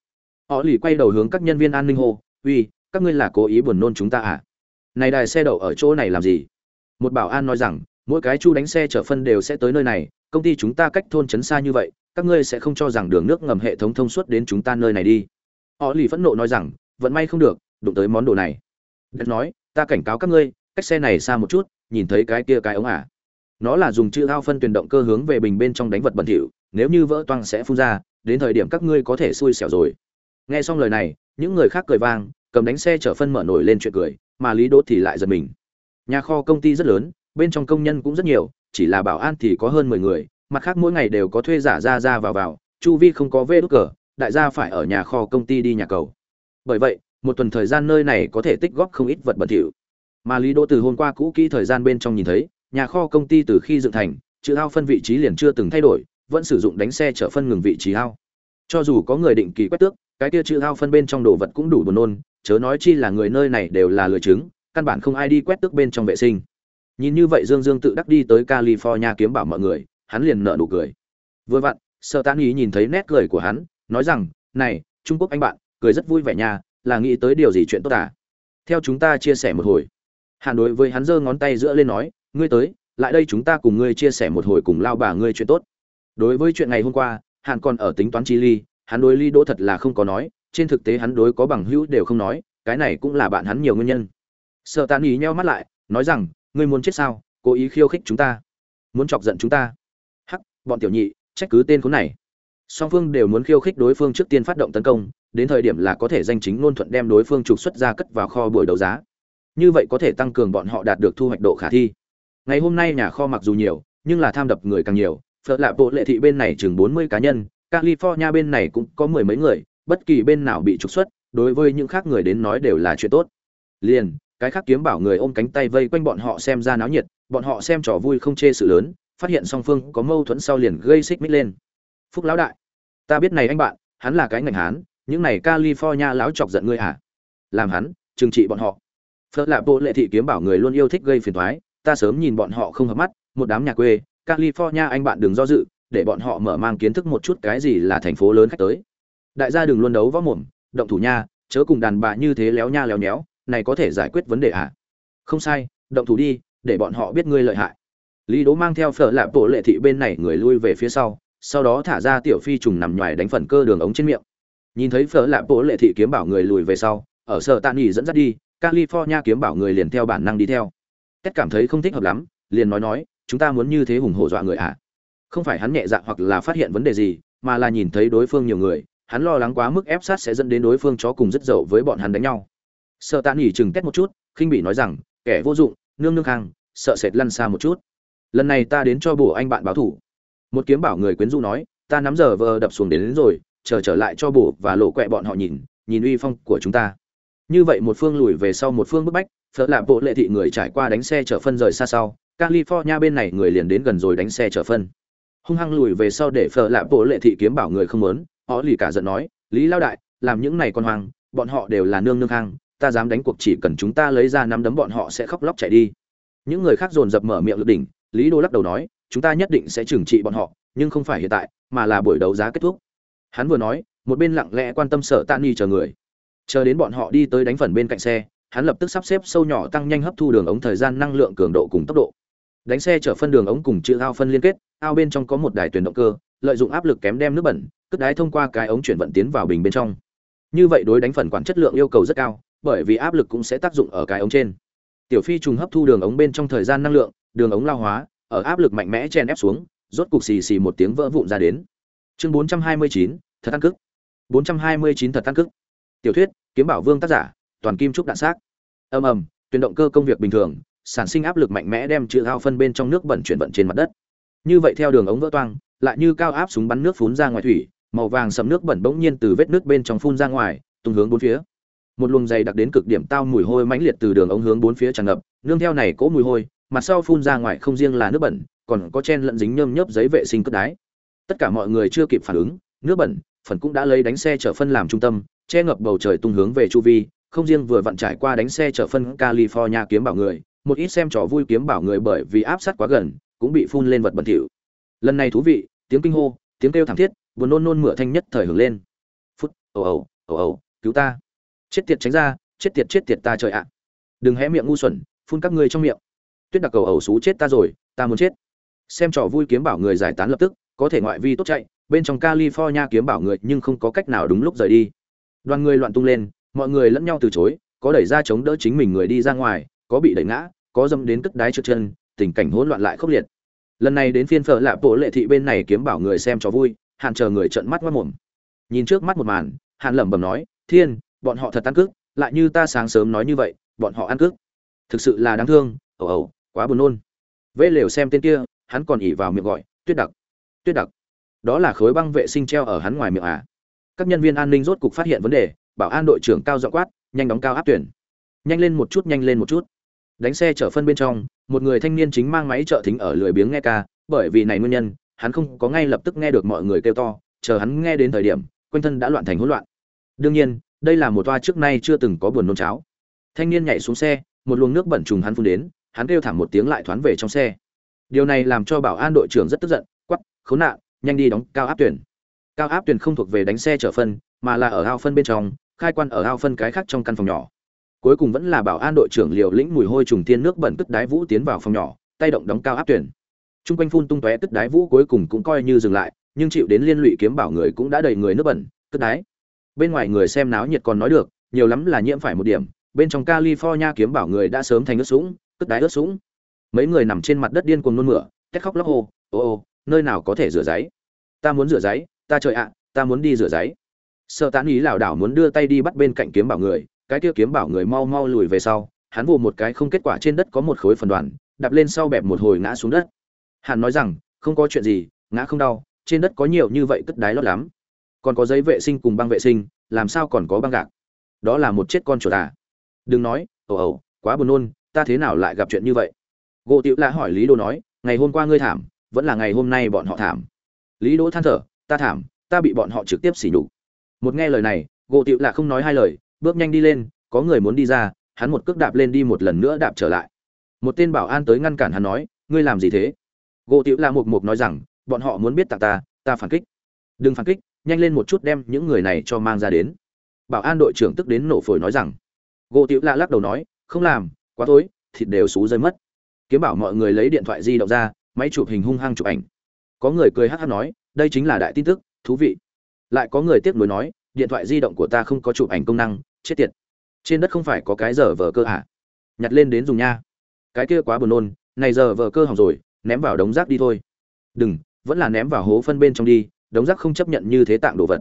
Họ lì quay đầu hướng các nhân viên an ninh hô, uy, các ngươi là cố ý buồn nôn chúng ta à? Này đài xe đậu ở chỗ này làm gì? Một bảo an nói rằng, mỗi cái chu đánh xe chở phân đều sẽ tới nơi này, công ty chúng ta cách thôn trấn xa như vậy, các ngươi sẽ không cho rằng đường nước ngầm hệ thống thông suốt đến chúng ta nơi này đi. Họ lì phẫn nộ nói rằng, vận may không được, đụng tới món đồ này. Đất nói, ta cảnh cáo các ngươi, cách xe này xa một chút, nhìn thấy cái kia cái ống à? Nó là dùng chữ ao phân tuyển động cơ hướng về bình bên trong đánh vật bẩn thỉu, nếu như vỡ toang sẽ phun ra đến thời điểm các ngươi có thể xui xẻo rồi. Nghe xong lời này, những người khác cười vang, cầm đánh xe chở phân mở nổi lên chuyện cười, mà lý đỗ thì lại giật mình. Nhà kho công ty rất lớn, bên trong công nhân cũng rất nhiều, chỉ là bảo an thì có hơn mười người, mặt khác mỗi ngày đều có thuê giả ra ra vào vào, chu vi không có vê đốt cờ, đại gia phải ở nhà kho công ty đi nhà cầu. Bởi vậy, một tuần thời gian nơi này có thể tích góp không ít vật bẩn thỉu. Mà lý đỗ từ hôm qua cũ kỹ thời gian bên trong nhìn thấy, nhà kho công ty từ khi dựng thành, chữ ao phân vị trí liền chưa từng thay đổi vẫn sử dụng đánh xe chở phân ngừng vị trí ao cho dù có người định kỳ quét tước, cái kia chữ ao phân bên trong đồ vật cũng đủ buồn nôn, chớ nói chi là người nơi này đều là lười chứng, căn bản không ai đi quét tước bên trong vệ sinh. Nhìn như vậy dương dương tự đắc đi tới california kiếm bảo mọi người, hắn liền nợ nụ cười. Vừa vặn sợ tán ý nhìn thấy nét cười của hắn, nói rằng, này, trung quốc anh bạn, cười rất vui vẻ nha, là nghĩ tới điều gì chuyện tốt à? Theo chúng ta chia sẻ một hồi. Hàn đối với hắn giơ ngón tay giữa lên nói, ngươi tới, lại đây chúng ta cùng ngươi chia sẻ một hồi cùng lao bà ngươi chuyện tốt đối với chuyện ngày hôm qua hắn còn ở tính toán chi ly, hắn đối ly đỗ thật là không có nói, trên thực tế hắn đối có bằng hữu đều không nói, cái này cũng là bạn hắn nhiều nguyên nhân. Sợ tàn ý nheo mắt lại, nói rằng, ngươi muốn chết sao? Cố ý khiêu khích chúng ta? Muốn chọc giận chúng ta? Hắc, bọn tiểu nhị, trách cứ tên khốn này. Song phương đều muốn khiêu khích đối phương trước tiên phát động tấn công, đến thời điểm là có thể danh chính ngôn thuận đem đối phương trục xuất ra cất vào kho buổi đấu giá. Như vậy có thể tăng cường bọn họ đạt được thu hoạch độ khả thi. Ngày hôm nay nhà kho mặc dù nhiều, nhưng là tham đập người càng nhiều phật lạ bộ lệ thị bên này chừng bốn mươi cá nhân california bên này cũng có mười mấy người bất kỳ bên nào bị trục xuất đối với những khác người đến nói đều là chuyện tốt. Liền cái khác kiếm bảo người ôm cánh tay vây quanh bọn họ xem ra náo nhiệt bọn họ xem trò vui không chê sự lớn phát hiện song phương có mâu thuẫn sau liền gây xích mích lên. Phúc lão đại ta biết này anh bạn hắn là cái ngành hán những này california lão chọc giận ngươi à? Làm hắn trừng trị bọn họ. Phớt lạ bộ lệ thị kiếm bảo người luôn yêu thích gây phiền toái, ta sớm nhìn bọn họ không hợp mắt một đám nhà quê california, anh bạn đừng do dự, để bọn họ mở mang kiến thức một chút cái gì là thành phố lớn khách tới. Đại gia đừng luôn đấu võ mồm, động thủ nha, chớ cùng đàn bà như thế léo nha léo nhéo, này có thể giải quyết vấn đề à? Không sai, động thủ đi, để bọn họ biết ngươi lợi hại. Lý Đỗ mang theo phở lạ bộ lệ thị bên này người lui về phía sau sau đó thả ra tiểu phi trùng nằm ngoài đánh phần cơ đường ống trên miệng. Nhìn thấy phở lạ bộ lệ thị kiếm bảo người lùi về sau, ở sở tạ nghỉ dẫn dắt đi, california kiếm bảo người liền theo bản năng đi theo. Cách cảm thấy không thích hợp lắm, liền nói nói chúng ta muốn như thế hùng hổ dọa người à? Không phải hắn nhẹ dạ hoặc là phát hiện vấn đề gì mà là nhìn thấy đối phương nhiều người hắn lo lắng quá mức ép sát sẽ dẫn đến đối phương chó cùng rất dậu với bọn hắn đánh nhau. Sợ tạ nghỉ chừng tét một chút khinh bị nói rằng kẻ vô dụng nương nương khang sợ sệt lăn xa một chút. Lần này ta đến cho bổ anh bạn báo thủ. Một kiếm bảo người quyến rũ nói ta nắm giờ vờ đập xuống đến, đến rồi chờ trở lại cho bổ và lộ quẹ bọn họ nhìn nhìn uy phong của chúng ta. Như vậy một phương lùi về sau một phương bức bách phở lạp bộ lệ thị người trải qua đánh xe chở phân rời xa sau california bên này người liền đến gần rồi đánh xe chở phân. Hung hăng lùi về sau để phở lạ bộ lệ thị kiếm bảo người không muốn, họ lì cả giận nói, lý lao đại, làm những này con hoang, bọn họ đều là nương nương hang, ta dám đánh cuộc chỉ cần chúng ta lấy ra năm đấm bọn họ sẽ khóc lóc chạy đi. Những người khác dồn dập mở miệng lực đỉnh, lý đô lắc đầu nói, chúng ta nhất định sẽ trừng trị bọn họ, nhưng không phải hiện tại, mà là buổi đấu giá kết thúc. Hắn vừa nói, một bên lặng lẽ quan tâm sợ tạ nghi chờ người. Chờ đến bọn họ đi tới đánh phần bên cạnh xe, hắn lập tức sắp xếp sâu nhỏ tăng nhanh hấp thu đường ống thời gian năng lượng cường độ cùng tốc độ đánh xe chở phân đường ống cùng chữ ao phân liên kết ao bên trong có một đài tuyển động cơ lợi dụng áp lực kém đem nước bẩn cất đái thông qua cái ống chuyển vận tiến vào bình bên trong. Như vậy đối đánh phần quản chất lượng yêu cầu rất cao bởi vì áp lực cũng sẽ tác dụng ở cái ống trên. Tiểu phi trùng hấp thu đường ống bên trong thời gian năng lượng đường ống lao hóa ở áp lực mạnh mẽ chen ép xuống rốt cục xì xì một tiếng vỡ vụn ra đến. Chương 429, thật tăng cức. 429 thật tăng cức. Tiểu thuyết kiếm bảo vương tác giả toàn kim trúc đạn xác. Ầm ầm tuyển động cơ công việc bình thường sản sinh áp lực mạnh mẽ đem chữ ao phân bên trong nước bẩn chuyển vận trên mặt đất. Như vậy theo đường ống vỡ toang, lại như cao áp súng bắn nước phun ra ngoài thủy, màu vàng sầm nước bẩn bỗng nhiên từ vết nước bên trong phun ra ngoài, tung hướng bốn phía. Một luồng dày đặc đến cực điểm tao mùi hôi mãnh liệt từ đường ống hướng bốn phía tràn ngập, nương theo này cỗ mùi hôi mặt sau phun ra ngoài không riêng là nước bẩn, còn có chen lẫn dính nhơm nhớp giấy vệ sinh cất đái. Tất cả mọi người chưa kịp phản ứng, nước bẩn, phần cũng đã lấy đánh xe chở phân làm trung tâm, che ngập bầu trời tung hướng về chu vi, không riêng vừa vặn trải qua đánh xe chở phân california kiếm bảo người một ít xem trò vui kiếm bảo người bởi vì áp sát quá gần, cũng bị phun lên vật bẩn thỉu. Lần này thú vị, tiếng kinh hô, tiếng kêu thảm thiết, buồn nôn nôn mửa thanh nhất thời hưởng lên. Phút, ồ ồ ồ ồ, cứu ta. Chết tiệt tránh ra, chết tiệt chết tiệt ta trời ạ. Đừng hé miệng ngu xuẩn, phun các ngươi trong miệng. Tuyết đặc cầu ẩu xú chết ta rồi, ta muốn chết. Xem trò vui kiếm bảo người giải tán lập tức, có thể ngoại vi tốt chạy, bên trong california kiếm bảo người nhưng không có cách nào đúng lúc rời đi. Đoàn người loạn tung lên, mọi người lẫn nhau từ chối, có đẩy ra chống đỡ chính mình người đi ra ngoài có bị đẩy ngã, có dâm đến cất đái trượt chân, tình cảnh hỗn loạn lại khốc liệt. Lần này đến phiên phở lạ bộ lệ thị bên này kiếm bảo người xem cho vui hàn chờ người trợn mắt mất mồm. Nhìn trước mắt một màn, hàn lẩm bẩm nói, thiên, bọn họ thật ăn cước, lại như ta sáng sớm nói như vậy, bọn họ ăn cước. Thực sự là đáng thương ẩu ẩu quá buồn nôn. Vệ lều xem tên kia, hắn còn ỉ vào miệng gọi, tuyết đặc tuyết đặc. Đó là khối băng vệ sinh treo ở hắn ngoài miệng à. Các nhân viên an ninh rốt cục phát hiện vấn đề, bảo an đội trưởng cao giọng quát, nhanh đóng cao áp tuyển. Nhanh lên một chút, nhanh lên một chút đánh xe chở phân bên trong, một người thanh niên chính mang máy trợ thính ở lười biếng nghe ca, bởi vì này nguyên nhân, hắn không có ngay lập tức nghe được mọi người kêu to, chờ hắn nghe đến thời điểm, quanh thân đã loạn thành hỗn loạn. Đương nhiên, đây là một toa trước nay chưa từng có buồn nôn cháo. Thanh niên nhảy xuống xe, một luồng nước bẩn trùng hắn phun đến, hắn kêu thảm một tiếng lại thoán về trong xe. Điều này làm cho bảo an đội trưởng rất tức giận quắp khốn nạn, nhanh đi đóng cao áp tuyển. Cao áp tuyển không thuộc về đánh xe chở phân, mà là ở ao phân bên trong, khai quan ở ao phân cái khác trong căn phòng nhỏ cuối cùng vẫn là bảo an đội trưởng liều lĩnh mùi hôi trùng tiên nước bẩn tức đái vũ tiến vào phòng nhỏ tay động đóng cao áp tuyển chung quanh phun tung tóe tức đái vũ cuối cùng cũng coi như dừng lại, nhưng chịu đến liên lụy kiếm bảo người cũng đã đầy người nước bẩn, tức đái. Bên ngoài người xem náo nhiệt còn nói được, nhiều lắm là nhiễm phải một điểm, bên trong California kiếm bảo người đã sớm thành ướt sũng, tức đái ướt sũng. Mấy người nằm trên mặt đất điên cuồng nôn mửa, két khóc lóc hô, ô ô, nơi nào có thể rửa giấy? Ta muốn rửa giấy, ta trời ạ, ta muốn đi rửa giấy. sợ Tán ý lảo đảo muốn đưa tay đi bắt bên cạnh kiếm bảo người, cái kia kiếm bảo người mau mau lùi về sau, hắn vồ một cái không kết quả trên đất có một khối phần đoàn, đạp lên sau bẹp một hồi ngã xuống đất. Hắn nói rằng, không có chuyện gì, ngã không đau, trên đất có nhiều như vậy cất đái lót lắm. Còn có giấy vệ sinh cùng băng vệ sinh, làm sao còn có băng gạc? Đó là một chết con chuột à? Đừng nói, ồ ồ, quá buồn nôn ta thế nào lại gặp chuyện như vậy gỗ tiểu lạ hỏi lý đỗ nói ngày hôm qua ngươi thảm vẫn là ngày hôm nay bọn họ thảm lý đỗ than thở ta thảm ta bị bọn họ trực tiếp xỉ nhục một nghe lời này gỗ tiểu lạ không nói hai lời bước nhanh đi lên, có người muốn đi ra, hắn một cước đạp lên đi một lần nữa đạp trở lại. Một tên bảo an tới ngăn cản hắn nói, ngươi làm gì thế? Gỗ tiểu la mục mục nói rằng, bọn họ muốn biết tặng ta ta phản kích. Đừng phản kích, nhanh lên một chút đem những người này cho mang ra đến. Bảo an đội trưởng tức đến nổ phổi nói rằng. Gỗ tiểu la lắc đầu nói, không làm, quá tối, thịt đều xú rơi mất. Kiếm bảo mọi người lấy điện thoại di động ra, máy chụp hình hung hăng chụp ảnh. Có người cười hát hát nói, đây chính là đại tin tức, thú vị. Lại có người tiếp nối nói, điện thoại di động của ta không có chụp ảnh công năng chết tiệt. Trên đất không phải có cái giờ vờ cơ à? nhặt lên đến dùng nha. Cái kia quá buồn nôn, này giờ vờ cơ hỏng rồi, ném vào đống rác đi thôi. Đừng, vẫn là ném vào hố phân bên trong đi, đống rác không chấp nhận như thế tạng đồ vật.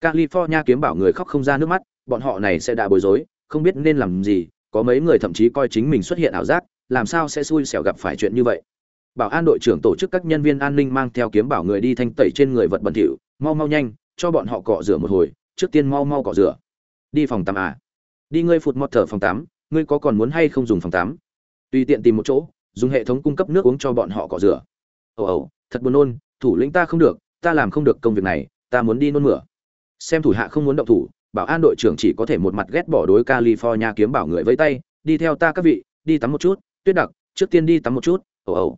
California kiếm bảo người khóc không ra nước mắt, bọn họ này sẽ đã bối rối, không biết nên làm gì, có mấy người thậm chí coi chính mình xuất hiện ảo giác, làm sao sẽ xui xẻo gặp phải chuyện như vậy? Bảo an đội trưởng tổ chức các nhân viên an ninh mang theo kiếm bảo người đi thanh tẩy trên người vật bẩn thỉu, mau mau nhanh, cho bọn họ cọ rửa một hồi, trước tiên mau mau cọ rửa đi phòng tắm à? Đi ngươi phụt mọt thở phòng tắm, ngươi có còn muốn hay không dùng phòng tắm? Tùy tiện tìm một chỗ, dùng hệ thống cung cấp nước uống cho bọn họ cọ rửa. Ồ ồ, thật buồn nôn, thủ lĩnh ta không được, ta làm không được công việc này, ta muốn đi nôn mửa. Xem thủ hạ không muốn động thủ, bảo an đội trưởng chỉ có thể một mặt ghét bỏ đối california kiếm bảo người với tay, đi theo ta các vị, đi tắm một chút, tuyết đặc, trước tiên đi tắm một chút, ồ ồ.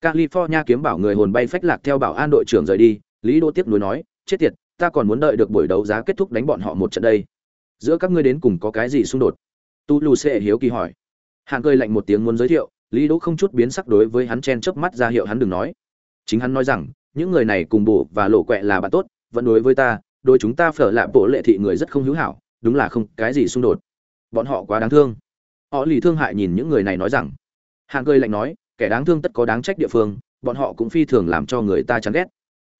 California kiếm bảo người hồn bay phách lạc theo bảo an đội trưởng rời đi, lý đô tiếp nối nói, chết tiệt, ta còn muốn đợi được buổi đấu giá kết thúc đánh bọn họ một trận đây giữa các ngươi đến cùng có cái gì xung đột? Tu lù xệ hiếu kỳ hỏi. Hạng cười lạnh một tiếng muốn giới thiệu, lý đỗ không chút biến sắc đối với hắn chen chớp mắt ra hiệu hắn đừng nói. Chính hắn nói rằng, những người này cùng bổ và lộ quẹ là bạn tốt, vẫn đối với ta, đối chúng ta phở lạ bộ lệ thị người rất không hữu hảo, đúng là không cái gì xung đột. Bọn họ quá đáng thương. Họ lì thương hại nhìn những người này nói rằng. Hạng cười lạnh nói, kẻ đáng thương tất có đáng trách địa phương, bọn họ cũng phi thường làm cho người ta chán ghét.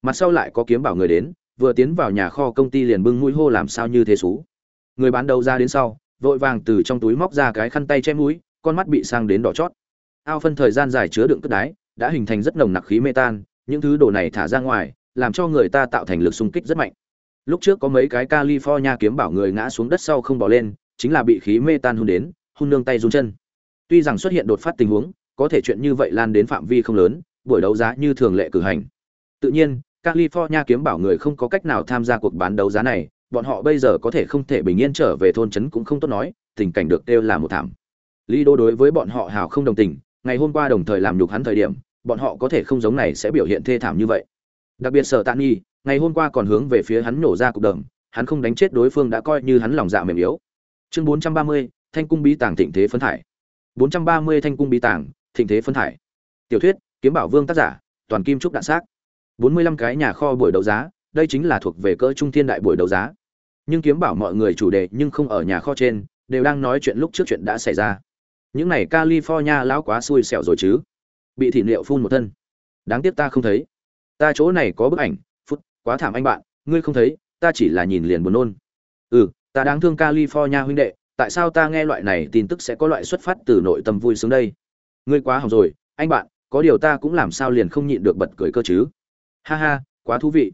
Mặt sau lại có kiếm bảo người đến, vừa tiến vào nhà kho công ty liền bưng mũi hô làm sao như thế xú người bán đầu ra đến sau, vội vàng từ trong túi móc ra cái khăn tay che mũi, con mắt bị sang đến đỏ chót. Ao phân thời gian dài chứa đựng cất đái, đã hình thành rất nồng nặc khí mê tan, những thứ đồ này thả ra ngoài, làm cho người ta tạo thành lực xung kích rất mạnh. Lúc trước có mấy cái california kiếm bảo người ngã xuống đất sau không bỏ lên, chính là bị khí mê tan hun đến hun nương tay run chân. Tuy rằng xuất hiện đột phát tình huống, có thể chuyện như vậy lan đến phạm vi không lớn, buổi đấu giá như thường lệ cử hành. Tự nhiên, california kiếm bảo người không có cách nào tham gia cuộc bán đấu giá này bọn họ bây giờ có thể không thể bình yên trở về thôn trấn cũng không tốt nói tình cảnh được kêu là một thảm. Lý đô đối với bọn họ hào không đồng tình ngày hôm qua đồng thời làm nhục hắn thời điểm bọn họ có thể không giống này sẽ biểu hiện thê thảm như vậy. Đặc biệt sở tạ nghi ngày hôm qua còn hướng về phía hắn nổ ra cục đầm hắn không đánh chết đối phương đã coi như hắn lòng dạ mềm yếu. Chương 430, thanh cung bí tàng thịnh thế phân thải. 430 thanh cung bí tàng thịnh thế phân thải. Tiểu thuyết kiếm bảo vương tác giả toàn kim trúc đạn xác. 45 cái nhà kho buổi đấu giá đây chính là thuộc về cỡ trung thiên đại buổi đấu giá nhưng kiếm bảo mọi người chủ đề nhưng không ở nhà kho trên, đều đang nói chuyện lúc trước chuyện đã xảy ra. Những này california lão quá xui xẻo rồi chứ. Bị thị liệu phun một thân. Đáng tiếc ta không thấy. Ta chỗ này có bức ảnh, phút, quá thảm anh bạn, ngươi không thấy, ta chỉ là nhìn liền buồn nôn. Ừ ta đáng thương california huynh đệ, tại sao ta nghe loại này tin tức sẽ có loại xuất phát từ nội tâm vui sướng đây? Ngươi quá hỏng rồi, anh bạn, có điều ta cũng làm sao liền không nhịn được bật cười cơ chứ? Ha ha, quá thú vị.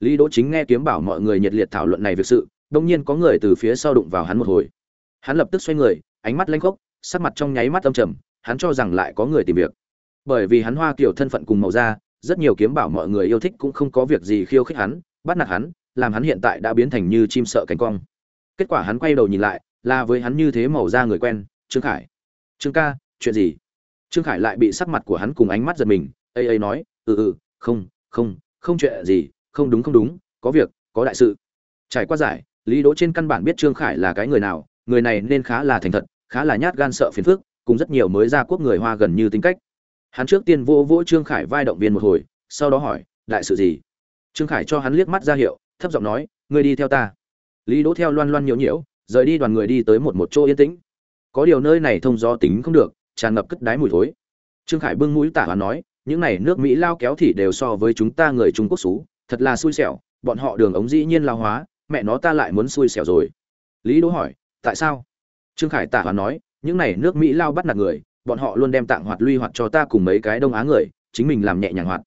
Lý đỗ chính nghe kiếm bảo mọi người nhiệt liệt thảo luận này việc sự đông nhiên có người từ phía sau đụng vào hắn một hồi. Hắn lập tức xoay người, ánh mắt lanh khốc, sắc mặt trong nháy mắt âm trầm, hắn cho rằng lại có người tìm việc. Bởi vì hắn hoa kiểu thân phận cùng màu da, rất nhiều kiếm bảo mọi người yêu thích cũng không có việc gì khiêu khích hắn, bắt nạt hắn, làm hắn hiện tại đã biến thành như chim sợ cánh cong. Kết quả hắn quay đầu nhìn lại, là với hắn như thế màu da người quen, trương khải. Trương ca, chuyện gì? Trương khải lại bị sắc mặt của hắn cùng ánh mắt giật mình, ây ây nói ừ ừ không không không chuyện gì, không đúng không đúng, có việc, có đại sự. Trải qua giải lý đỗ trên căn bản biết trương khải là cái người nào, người này nên khá là thành thật, khá là nhát gan sợ phiền phức, cùng rất nhiều mới ra quốc người hoa gần như tính cách. Hắn trước tiên vô vỗ trương khải vai động viên một hồi, sau đó hỏi, đại sự gì? Trương khải cho hắn liếc mắt ra hiệu, thấp giọng nói, ngươi đi theo ta. Lý đỗ theo loan loan nhiễu nhiễu, rời đi đoàn người đi tới một một chỗ yên tĩnh. Có điều nơi này thông gió tính không được, tràn ngập cất đái mùi thối. Trương khải bưng mũi tả và nói, những này nước mỹ lao kéo thì đều so với chúng ta người trung quốc xú, thật là xui xẻo, bọn họ đường ống dĩ nhiên lao hóa mẹ nó ta lại muốn xui xẻo rồi. Lý đỗ hỏi, tại sao? Trương khải tả hoàn nói, những này nước mỹ lao bắt nạt người, bọn họ luôn đem tạng hoạt luy hoạt cho ta cùng mấy cái đông á người, chính mình làm nhẹ nhàng hoạt.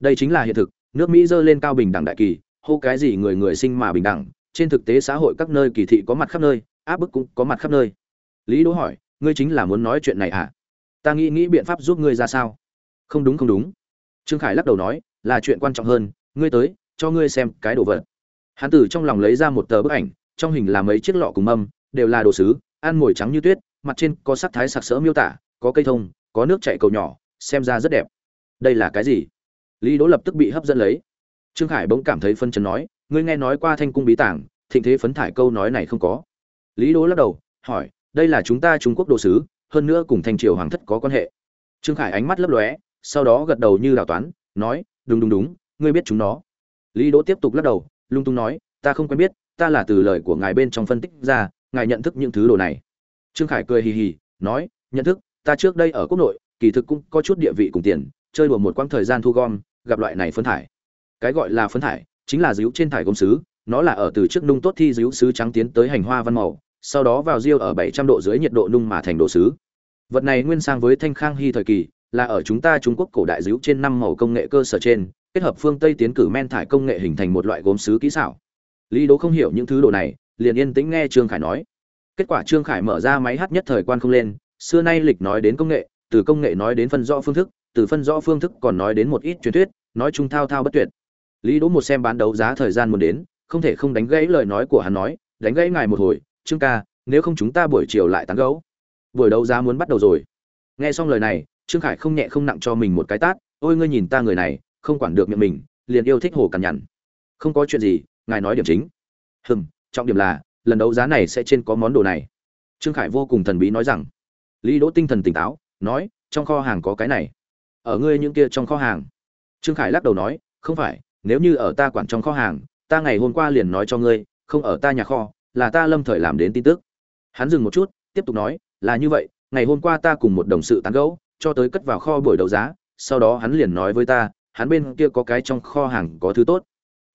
Đây chính là hiện thực, nước mỹ dơ lên cao bình đẳng đại kỳ, hô cái gì người người sinh mà bình đẳng, trên thực tế xã hội các nơi kỳ thị có mặt khắp nơi, áp bức cũng có mặt khắp nơi. Lý đỗ hỏi, ngươi chính là muốn nói chuyện này à? Ta nghĩ nghĩ biện pháp giúp ngươi ra sao? Không đúng không đúng. Trương khải lắc đầu nói, là chuyện quan trọng hơn, ngươi tới, cho ngươi xem cái đồ vật hắn từ trong lòng lấy ra một tờ bức ảnh, trong hình là mấy chiếc lọ cùng mâm, đều là đồ sứ, ăn mồi trắng như tuyết, mặt trên có sắc thái sặc sỡ miêu tả, có cây thông, có nước chảy cầu nhỏ, xem ra rất đẹp. Đây là cái gì? Lý đỗ lập tức bị hấp dẫn lấy. Trương khải bỗng cảm thấy phân chấn nói, ngươi nghe nói qua thanh cung bí tảng, thịnh thế phấn thải câu nói này không có. Lý đỗ lắc đầu, hỏi, đây là chúng ta trung quốc đồ sứ, hơn nữa cùng thanh triều hoàng thất có quan hệ. Trương khải ánh mắt lấp lóe, sau đó gật đầu như đào toán, nói, đúng đúng đúng, ngươi biết chúng nó. Lý đỗ tiếp tục lắc đầu lung tung nói, ta không quen biết, ta là từ lời của ngài bên trong phân tích ra, ngài nhận thức những thứ đồ này. Trương khải cười hì hì, nói, nhận thức, ta trước đây ở quốc nội, kỳ thực cũng có chút địa vị cùng tiền, chơi đùa một quãng thời gian thu gom, gặp loại này phân thải. Cái gọi là phân thải, chính là díu trên thải gốm sứ, nó là ở từ trước nung tốt thi díu sứ trắng tiến tới hành hoa văn màu, sau đó vào riêu ở 700 độ dưới nhiệt độ nung mà thành đồ sứ. Vật này nguyên sang với thanh khang hy thời kỳ, là ở chúng ta trung quốc cổ đại díu trên năm màu công nghệ cơ sở trên kết hợp phương tây tiến cử men thải công nghệ hình thành một loại gốm sứ kỹ xảo. Lý đố không hiểu những thứ đồ này, liền yên tĩnh nghe trương khải nói. Kết quả trương khải mở ra máy hát nhất thời quan không lên, xưa nay lịch nói đến công nghệ, từ công nghệ nói đến phân rõ phương thức, từ phân rõ phương thức còn nói đến một ít truyền thuyết, nói chung thao thao bất tuyệt. Lý đỗ một xem bán đấu giá thời gian muốn đến, không thể không đánh gãy lời nói của hắn nói, đánh gãy ngài một hồi, trương ca, nếu không chúng ta buổi chiều lại tán gẫu. Buổi đấu giá muốn bắt đầu rồi. Nghe xong lời này, trương khải không nhẹ không nặng cho mình một cái tát, ôi ngươi nhìn ta người này không quản được miệng mình, liền yêu thích hồ cằn nhằn không có chuyện gì, ngài nói điểm chính. Hừm, trọng điểm là, lần đấu giá này sẽ trên có món đồ này. Trương khải vô cùng thần bí nói rằng. Lý đỗ tinh thần tỉnh táo, nói, trong kho hàng có cái này. Ở ngươi những kia trong kho hàng. Trương khải lắc đầu nói, không phải, nếu như ở ta quản trong kho hàng, ta ngày hôm qua liền nói cho ngươi, không ở ta nhà kho, là ta lâm thời làm đến tin tức. Hắn dừng một chút, tiếp tục nói, là như vậy, ngày hôm qua ta cùng một đồng sự tán gẫu, cho tới cất vào kho buổi đấu giá, sau đó hắn liền nói với ta hắn bên kia có cái trong kho hàng có thứ tốt.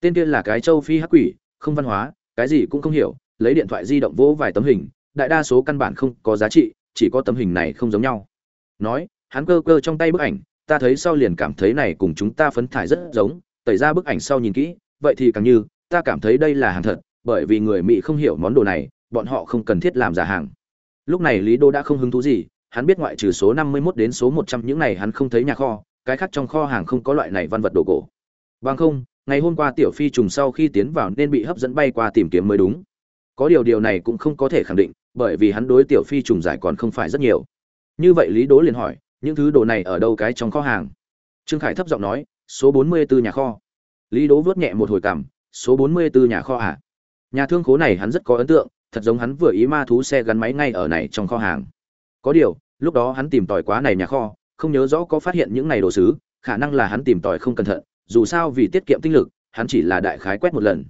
Tên kia là cái châu phi hắc quỷ, không văn hóa, cái gì cũng không hiểu, lấy điện thoại di động vỗ vài tấm hình, đại đa số căn bản không có giá trị, chỉ có tấm hình này không giống nhau. Nói, hắn cơ cơ trong tay bức ảnh, ta thấy sau liền cảm thấy này cùng chúng ta phấn thải rất giống, tẩy ra bức ảnh sau nhìn kỹ, vậy thì càng như, ta cảm thấy đây là hàng thật, bởi vì người mỹ không hiểu món đồ này, bọn họ không cần thiết làm giả hàng. Lúc này lý đô đã không hứng thú gì, hắn biết ngoại trừ số năm mươi 51 đến số một trăm những này hắn không thấy nhà kho cái khác trong kho hàng không có loại này văn vật đồ cổ. Bằng không, ngày hôm qua tiểu phi trùng sau khi tiến vào nên bị hấp dẫn bay qua tìm kiếm mới đúng. Có điều điều này cũng không có thể khẳng định, bởi vì hắn đối tiểu phi trùng giải còn không phải rất nhiều. Như vậy lý đố liền hỏi, những thứ đồ này ở đâu cái trong kho hàng? Trương khải thấp giọng nói, số bốn mươi 44 nhà kho. Lý đố vớt nhẹ một hồi cằm, số bốn mươi 44 nhà kho à? Nhà thương khố này hắn rất có ấn tượng, thật giống hắn vừa ý ma thú xe gắn máy ngay ở này trong kho hàng. Có điều, lúc đó hắn tìm tòi quá này nhà kho không nhớ rõ có phát hiện những này đồ sứ, khả năng là hắn tìm tòi không cẩn thận, dù sao vì tiết kiệm tinh lực, hắn chỉ là đại khái quét một lần.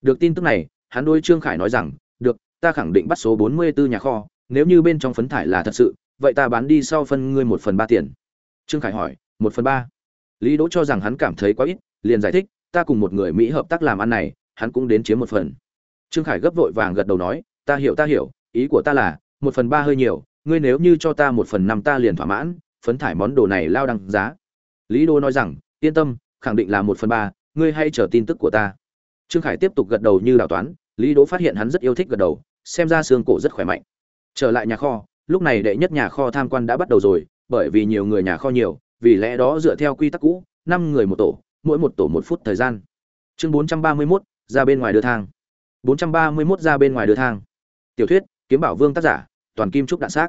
Được tin tức này, hắn đôi trương khải nói rằng, được, ta khẳng định bắt số bốn mươi 44 nhà kho, nếu như bên trong phấn thải là thật sự, vậy ta bán đi sau phân ngươi một phần ba tiền. Trương khải hỏi, một phần ba? Lý đỗ cho rằng hắn cảm thấy quá ít, liền giải thích, ta cùng một người mỹ hợp tác làm ăn này, hắn cũng đến chiếm một phần. Trương khải gấp vội vàng gật đầu nói, ta hiểu ta hiểu, ý của ta là, một phần ba hơi nhiều, ngươi nếu như cho ta một phần năm ta liền thỏa mãn phấn thải món đồ này lao đăng giá. Lý đô nói rằng yên tâm khẳng định là một phần ba ngươi hay chờ tin tức của ta. Trương khải tiếp tục gật đầu như đào toán lý đỗ phát hiện hắn rất yêu thích gật đầu xem ra xương cổ rất khỏe mạnh. Trở lại nhà kho lúc này đệ nhất nhà kho tham quan đã bắt đầu rồi bởi vì nhiều người nhà kho nhiều vì lẽ đó dựa theo quy tắc cũ năm người một tổ mỗi một tổ một phút thời gian. Chương bốn trăm ba mươi 431, ra bên ngoài đưa thang. 431 ra bên ngoài đưa thang. Tiểu thuyết, kiếm bảo vương tác giả, toàn kim trúc đạn xác.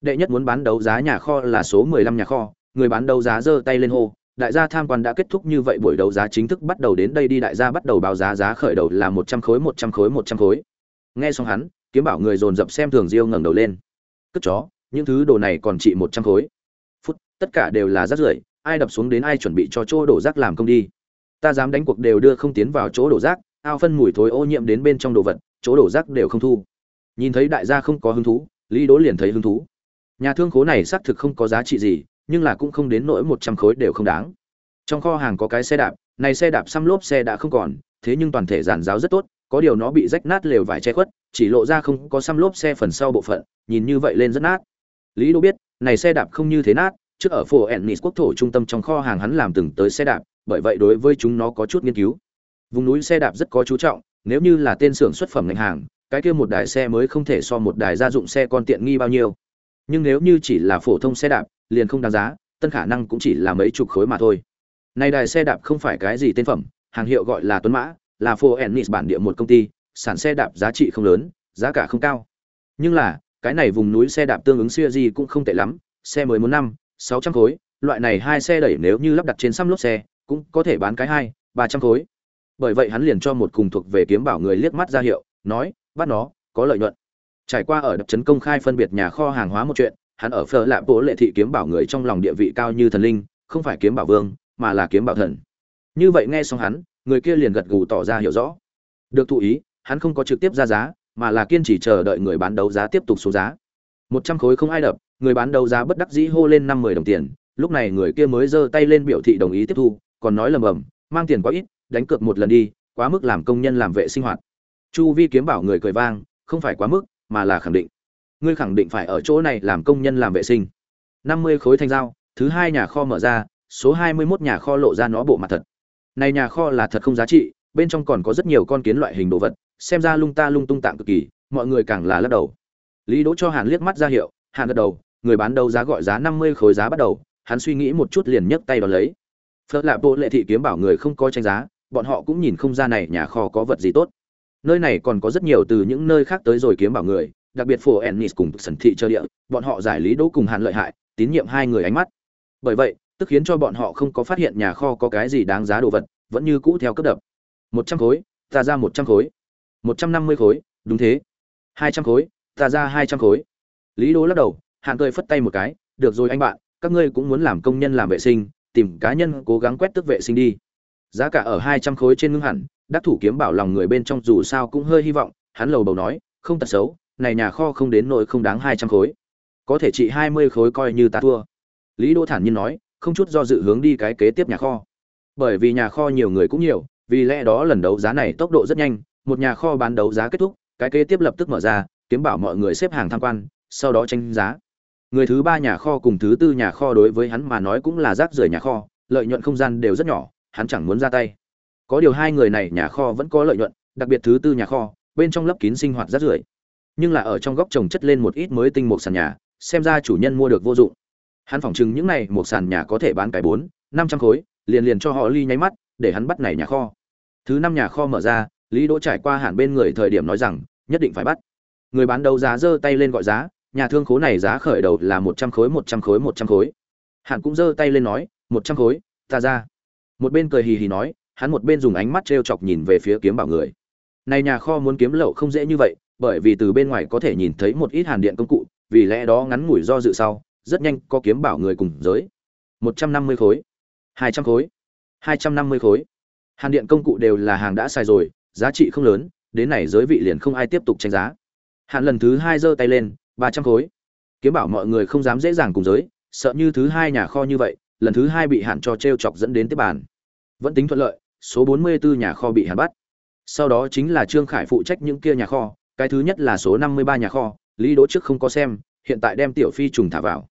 Đệ nhất muốn bán đấu giá nhà kho là số 15 nhà kho, người bán đấu giá giơ tay lên hô, đại gia tham quan đã kết thúc như vậy buổi đấu giá chính thức bắt đầu đến đây đi đại gia bắt đầu báo giá giá khởi đầu là 100 khối 100 khối 100 khối. Nghe xong hắn, kiếm bảo người dồn dập xem thường Diêu ngẩng đầu lên. Cất chó, những thứ đồ này còn trị 100 khối. Phút, tất cả đều là rác rưởi, ai đập xuống đến ai chuẩn bị cho chỗ đổ rác làm công đi. Ta dám đánh cuộc đều đưa không tiến vào chỗ đổ rác, ao phân mùi thối ô nhiễm đến bên trong đồ vật chỗ đổ rác đều không thu nhìn thấy đại gia không có hứng thú lý đỗ liền thấy hứng thú nhà thương khố này xác thực không có giá trị gì, nhưng là cũng không đến nỗi một trăm khối đều không đáng. Trong kho hàng có cái xe đạp, này xe đạp xăm lốp xe đã không còn, thế nhưng toàn thể giản giáo rất tốt, có điều nó bị rách nát lều vải che khuất, chỉ lộ ra không có xăm lốp xe phần sau bộ phận, nhìn như vậy lên rất nát. Lý đỗ biết, này xe đạp không như thế nát, trước ở phố ennis quốc thổ trung tâm trong kho hàng hắn làm từng tới xe đạp, bởi vậy đối với chúng nó có chút nghiên cứu. Vùng núi xe đạp rất có chú trọng, nếu như là tên xưởng xuất phẩm ngành hàng, cái kia một đài xe mới không thể so một đài gia dụng xe con tiện nghi bao nhiêu nhưng nếu như chỉ là phổ thông xe đạp, liền không đáng giá, tân khả năng cũng chỉ là mấy chục khối mà thôi. Nay đài xe đạp không phải cái gì tên phẩm, hàng hiệu gọi là tuấn mã, là phô ennis bản địa một công ty, sản xe đạp giá trị không lớn, giá cả không cao. Nhưng là, cái này vùng núi xe đạp tương ứng xưa gì cũng không tệ lắm, xe mới muốn năm, sáu trăm khối, loại này hai xe đẩy nếu như lắp đặt trên xăm lốp xe, cũng có thể bán cái hai, ba trăm khối. Bởi vậy hắn liền cho một cùng thuộc về kiếm bảo người liếc mắt ra hiệu, nói, bắt nó, có lợi nhuận trải qua ở đập trấn công khai phân biệt nhà kho hàng hóa một chuyện, hắn ở phở lạ bố lệ thị kiếm bảo người trong lòng địa vị cao như thần linh, không phải kiếm bảo vương, mà là kiếm bảo thần. Như vậy nghe xong hắn, người kia liền gật gù tỏ ra hiểu rõ. Được thụ ý, hắn không có trực tiếp ra giá, mà là kiên trì chờ đợi người bán đấu giá tiếp tục xuống giá. Một trăm khối không ai đập, người bán đấu giá bất đắc dĩ hô lên năm mươi đồng tiền, lúc này người kia mới giơ tay lên biểu thị đồng ý tiếp thu, còn nói lầm bầm, mang tiền quá ít, đánh cược một lần đi, quá mức làm công nhân làm vệ sinh hoạt. Chu vi kiếm bảo người cười vang, không phải quá mức mà là khẳng định. Ngươi khẳng định phải ở chỗ này làm công nhân làm vệ sinh. Năm mươi khối thanh dao, thứ hai nhà kho mở ra, số hai mươi 21 nhà kho lộ ra nó bộ mặt thật. Này nhà kho là thật không giá trị, bên trong còn có rất nhiều con kiến loại hình đồ vật, xem ra lung ta lung tung tạm cực kỳ, mọi người càng là lắc đầu. Lý đỗ cho hàn liếc mắt ra hiệu, hàn gật đầu, người bán đấu giá gọi giá năm mươi khối giá bắt đầu, hắn suy nghĩ một chút liền nhấc tay đón lấy. Phật lạ bộ lệ thị kiếm bảo người không có tranh giá, bọn họ cũng nhìn không ra này nhà kho có vật gì tốt nơi này còn có rất nhiều từ những nơi khác tới rồi kiếm bảo người, đặc biệt phổ ennis cùng sần thị chơi địa, bọn họ giải lý đỗ cùng hàn lợi hại, tín nhiệm hai người ánh mắt. Bởi vậy, tức khiến cho bọn họ không có phát hiện nhà kho có cái gì đáng giá đồ vật, vẫn như cũ theo cấp đập. Một trăm khối, ta ra một trăm khối. Một trăm năm mươi khối, đúng thế. Hai trăm khối, ta ra hai trăm khối. Lý đỗ lắc đầu, hàn cười phất tay một cái, được rồi anh bạn, các ngươi cũng muốn làm công nhân làm vệ sinh, tìm cá nhân cố gắng quét tức vệ sinh đi giá cả ở hai trăm khối trên ngưng hẳn, đắc thủ kiếm bảo lòng người bên trong dù sao cũng hơi hy vọng, hắn lầu bầu nói, không tật xấu, này nhà kho không đến nỗi không đáng hai trăm khối. Có thể trị hai mươi khối coi như ta thua. Lý đỗ thản nhiên nói, không chút do dự hướng đi cái kế tiếp nhà kho. Bởi vì nhà kho nhiều người cũng nhiều, vì lẽ đó lần đấu giá này tốc độ rất nhanh, một nhà kho bán đấu giá kết thúc, cái kế tiếp lập tức mở ra, kiếm bảo mọi người xếp hàng tham quan, sau đó tranh giá. Người thứ ba nhà kho cùng thứ tư nhà kho đối với hắn mà nói cũng là rác rưởi nhà kho, lợi nhuận không gian đều rất nhỏ hắn chẳng muốn ra tay. Có điều hai người này nhà kho vẫn có lợi nhuận, đặc biệt thứ tư nhà kho, bên trong lấp kín sinh hoạt rác rưởi. Nhưng là ở trong góc trồng chất lên một ít mới tinh một sàn nhà, xem ra chủ nhân mua được vô dụng. Hắn phỏng chừng những này một sàn nhà có thể bán cái bốn, năm trăm khối, liền liền cho họ ly nháy mắt, để hắn bắt này nhà kho. Thứ năm nhà kho mở ra, lý đỗ trải qua hẳn bên người thời điểm nói rằng, nhất định phải bắt. Người bán đấu giá giơ tay lên gọi giá, nhà thương khố này giá khởi đầu là một trăm khối, một trăm khối, một trăm khối. Hẳn cũng giơ tay lên nói, một trăm khối, ta ra một bên cười hì hì nói, hắn một bên dùng ánh mắt t chọc nhìn về phía kiếm bảo người. Này nhà kho muốn kiếm lậu không dễ như vậy, bởi vì từ bên ngoài có thể nhìn thấy một ít hàn điện công cụ, vì lẽ đó ngắn ngủi do dự sau, rất nhanh có kiếm bảo người cùng giới. Một trăm năm mươi khối. Hai trăm khối. Hai trăm năm mươi khối. Hàn điện công cụ đều là hàng đã xài rồi, giá trị không lớn, đến này giới vị liền không ai tiếp tục tranh giá. Hạn lần thứ hai giơ tay lên, ba trăm khối. Kiếm bảo mọi người không dám dễ dàng cùng giới, sợ như thứ hai nhà kho như vậy lần thứ hai bị hạn cho t r e o chọc dẫn đến tiếp bàn. Vẫn tính thuận lợi, số 44 nhà kho bị hạn bắt. Sau đó chính là trương khải phụ trách những kia nhà kho, cái thứ nhất là số năm mươi ba nhà kho, lý đỗ trước không có xem, hiện tại đem tiểu phi trùng thả vào.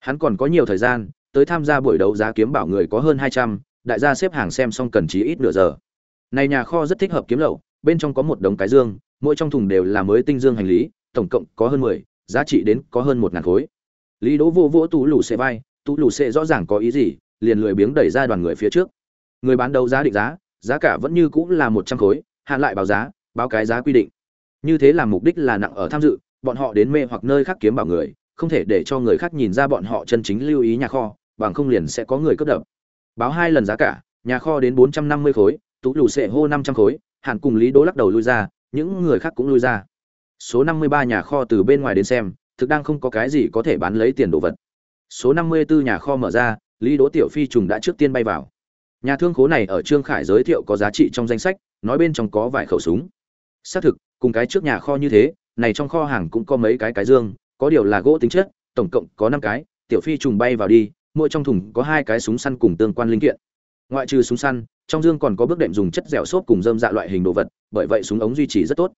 Hắn còn có nhiều thời gian, tới tham gia buổi đấu giá kiếm bảo người có hơn hai trăm, đại gia xếp hàng xem xong cần chí ít nửa giờ. Này nhà kho rất thích hợp kiếm lậu, bên trong có một đống cái dương, mỗi trong thùng đều là mới tinh dương hành lý, tổng cộng có hơn mười, giá trị đến có hơn một ngàn khối. Lý đỗ vô vỗ tú lù xe vai tú lù xe rõ ràng có ý gì, liền lười biếng đẩy ra đoàn người phía trước. Người bán đấu giá định giá giá cả vẫn như cũng là một trăm khối, hạn lại báo giá, báo cái giá quy định. Như thế là mục đích là nặng ở tham dự, bọn họ đến mê hoặc nơi khác kiếm bảo người, không thể để cho người khác nhìn ra bọn họ chân chính lưu ý nhà kho, bằng không liền sẽ có người cướp đập. Báo hai lần giá cả, nhà kho đến bốn trăm năm mươi khối, tú lù xệ hô năm trăm khối, hạn cùng lý đỗ lắc đầu lui ra, những người khác cũng lui ra. Số năm mươi ba nhà kho từ bên ngoài đến xem, thực đang không có cái gì có thể bán lấy tiền đồ vật số 54 nhà kho mở ra, lý đỗ tiểu phi trùng đã trước tiên bay vào. Nhà thương khố này ở trương khải giới thiệu có giá trị trong danh sách, nói bên trong có vài khẩu súng. Xác thực, cùng cái trước nhà kho như thế, này trong kho hàng cũng có mấy cái cái dương, có điều là gỗ tính chất, tổng cộng có năm cái, tiểu phi trùng bay vào đi, mỗi trong thùng có hai cái súng săn cùng tương quan linh kiện. Ngoại trừ súng săn, trong dương còn có bước đệm dùng chất dẻo xốp cùng dơm dạ loại hình đồ vật, bởi vậy súng ống duy trì rất tốt.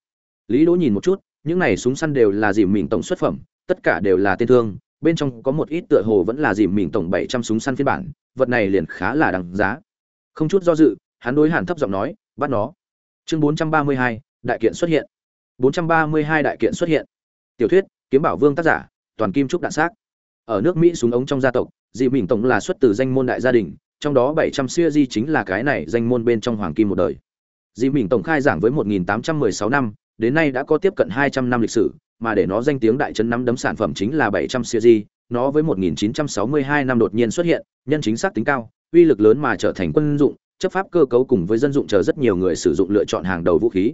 Lý đỗ nhìn một chút, những này súng săn đều là dìm mình tổng xuất phẩm, tất cả đều là tên thương bên trong có một ít tựa hồ vẫn là dìm mình tổng bảy trăm súng săn phiên bản, vật này liền khá là đằng giá. Không chút do dự, hắn đối hàn thấp giọng nói, bắt nó. Chương bốn trăm ba mươi hai, đại kiện xuất hiện. bốn trăm ba mươi hai đại kiện xuất hiện. Tiểu thuyết, kiếm bảo vương tác giả, toàn kim trúc đạn xác. Ở nước mỹ súng ống trong gia tộc dị mình tổng là xuất từ danh môn đại gia đình, trong đó 700 xưa di chính là cái này danh môn bên trong hoàng kim một đời. Dị mình tổng khai giảng với 1816 năm, đến nay đã có tiếp cận 200 năm lịch sử mà để nó danh tiếng đại trấn năm đấm sản phẩm chính là 700 series, nó với 1962 năm đột nhiên xuất hiện nhân chính xác tính cao uy lực lớn mà trở thành quân dụng chấp pháp cơ cấu cùng với dân dụng chờ rất nhiều người sử dụng lựa chọn hàng đầu vũ khí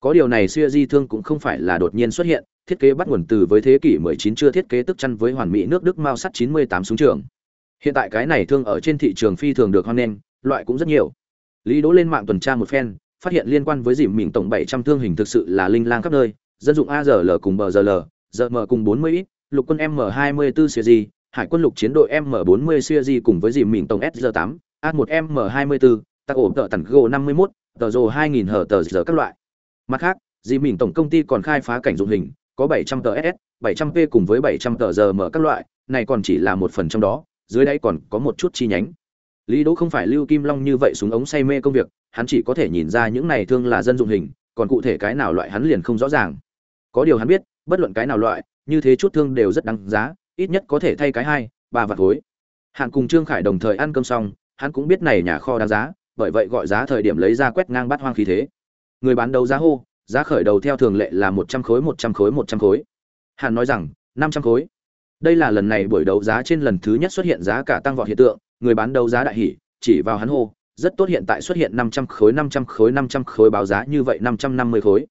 có điều này series thương cũng không phải là đột nhiên xuất hiện thiết kế bắt nguồn từ với thế kỷ 19 chưa thiết kế tức chăn với hoàn mỹ nước Đức Mao sắt 98 súng trường. Hiện tại cái này thương ở trên thị trường phi thường được hoan nghênh, loại cũng rất nhiều. Lý Đỗ lên mạng tuần tra một phen, phát hiện liên quan với dìm mình tổng 700 thương hình thực sự là linh lang khắp nơi, dân dụng AZL cùng BZL, ZM cùng 40 ít, lục quân M24 series, hải quân lục chiến đội M40 series cùng với dìm mình tổng SZ8, A1 M24, tạc ổn tờ tần Go 51, tờ rồ 2000 hở tờ giờ các loại. Mặt khác, dìm mình tổng công ty còn khai phá cảnh dụng hình, có 700 tờ SS, 700P cùng với 700 tờ giờ mở các loại, này còn chỉ là một phần trong đó, dưới đây còn có một chút chi nhánh. Lý Đỗ không phải Lưu Kim Long như vậy xuống ống say mê công việc, hắn chỉ có thể nhìn ra những này thương là dân dụng hình, còn cụ thể cái nào loại hắn liền không rõ ràng. Có điều hắn biết, bất luận cái nào loại, như thế chút thương đều rất đáng giá, ít nhất có thể thay cái hai, ba vạt khối. Hạn cùng Trương Khải đồng thời ăn cơm xong, hắn cũng biết này nhà kho đáng giá, bởi vậy gọi giá thời điểm lấy ra quét ngang bắt hoang khí thế. Người bán đấu giá hô, giá khởi đầu theo thường lệ là một trăm khối một trăm khối một trăm khối hàn nói rằng năm trăm khối đây là lần này buổi đấu giá trên lần thứ nhất xuất hiện giá cả tăng vọt hiện tượng người bán đấu giá đại hỉ chỉ vào hắn hô rất tốt hiện tại xuất hiện năm trăm khối năm trăm khối năm trăm khối báo giá như vậy năm trăm năm mươi khối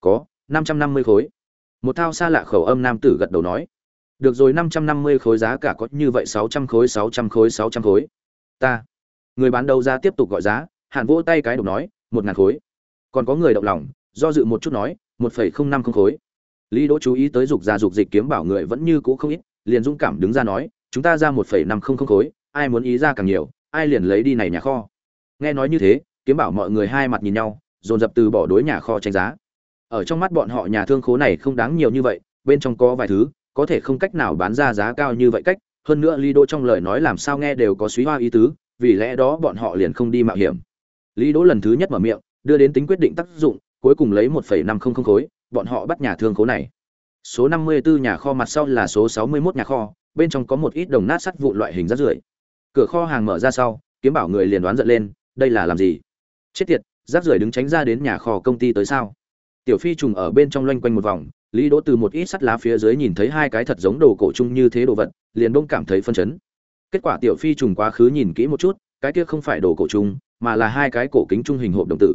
có năm trăm năm mươi khối. Một thao xa lạ khẩu âm nam tử gật đầu nói. Được rồi, năm trăm năm mươi khối giá cả có như vậy, sáu trăm khối, sáu trăm khối, sáu trăm khối. Ta. Người bán đấu giá tiếp tục gọi giá hàn vỗ tay cái đục nói, một ngàn khối. Còn có người động lòng, do dự một chút nói, một phẩy không năm không khối. Lý đỗ chú ý tới dục gia dục dịch kiếm bảo người vẫn như cũ không ít, liền dũng cảm đứng ra nói, chúng ta ra một phẩy năm không không khối, ai muốn ý ra càng nhiều, ai liền lấy đi này nhà kho. Nghe nói như thế, kiếm bảo mọi người hai mặt nhìn nhau, dồn dập từ bỏ đối nhà kho tranh giá ở trong mắt bọn họ nhà thương khố này không đáng nhiều như vậy bên trong có vài thứ có thể không cách nào bán ra giá cao như vậy cách hơn nữa lý đỗ trong lời nói làm sao nghe đều có suy hoa ý tứ vì lẽ đó bọn họ liền không đi mạo hiểm lý đỗ lần thứ nhất mở miệng đưa đến tính quyết định tác dụng cuối cùng lấy 1.500 khối, bọn họ bắt nhà thương khố này. Số 54 nhà kho mặt sau là số 61 nhà kho, bên trong có một ít đồng nát sắt vụn loại hình rác rưởi. Cửa kho hàng mở ra sau, kiếm bảo người liền đoán giận lên, đây là làm gì? Chết tiệt, rác rưởi đứng tránh ra đến nhà kho công ty tới sao? Tiểu Phi trùng ở bên trong loanh quanh một vòng, Lý Đỗ từ một ít sắt lá phía dưới nhìn thấy hai cái thật giống đồ cổ chung như thế đồ vật, liền bỗng cảm thấy phân chấn. Kết quả Tiểu Phi trùng quá khứ nhìn kỹ một chút, cái kia không phải đồ cổ chung, mà là hai cái cổ kính trung hình hộp đồng tử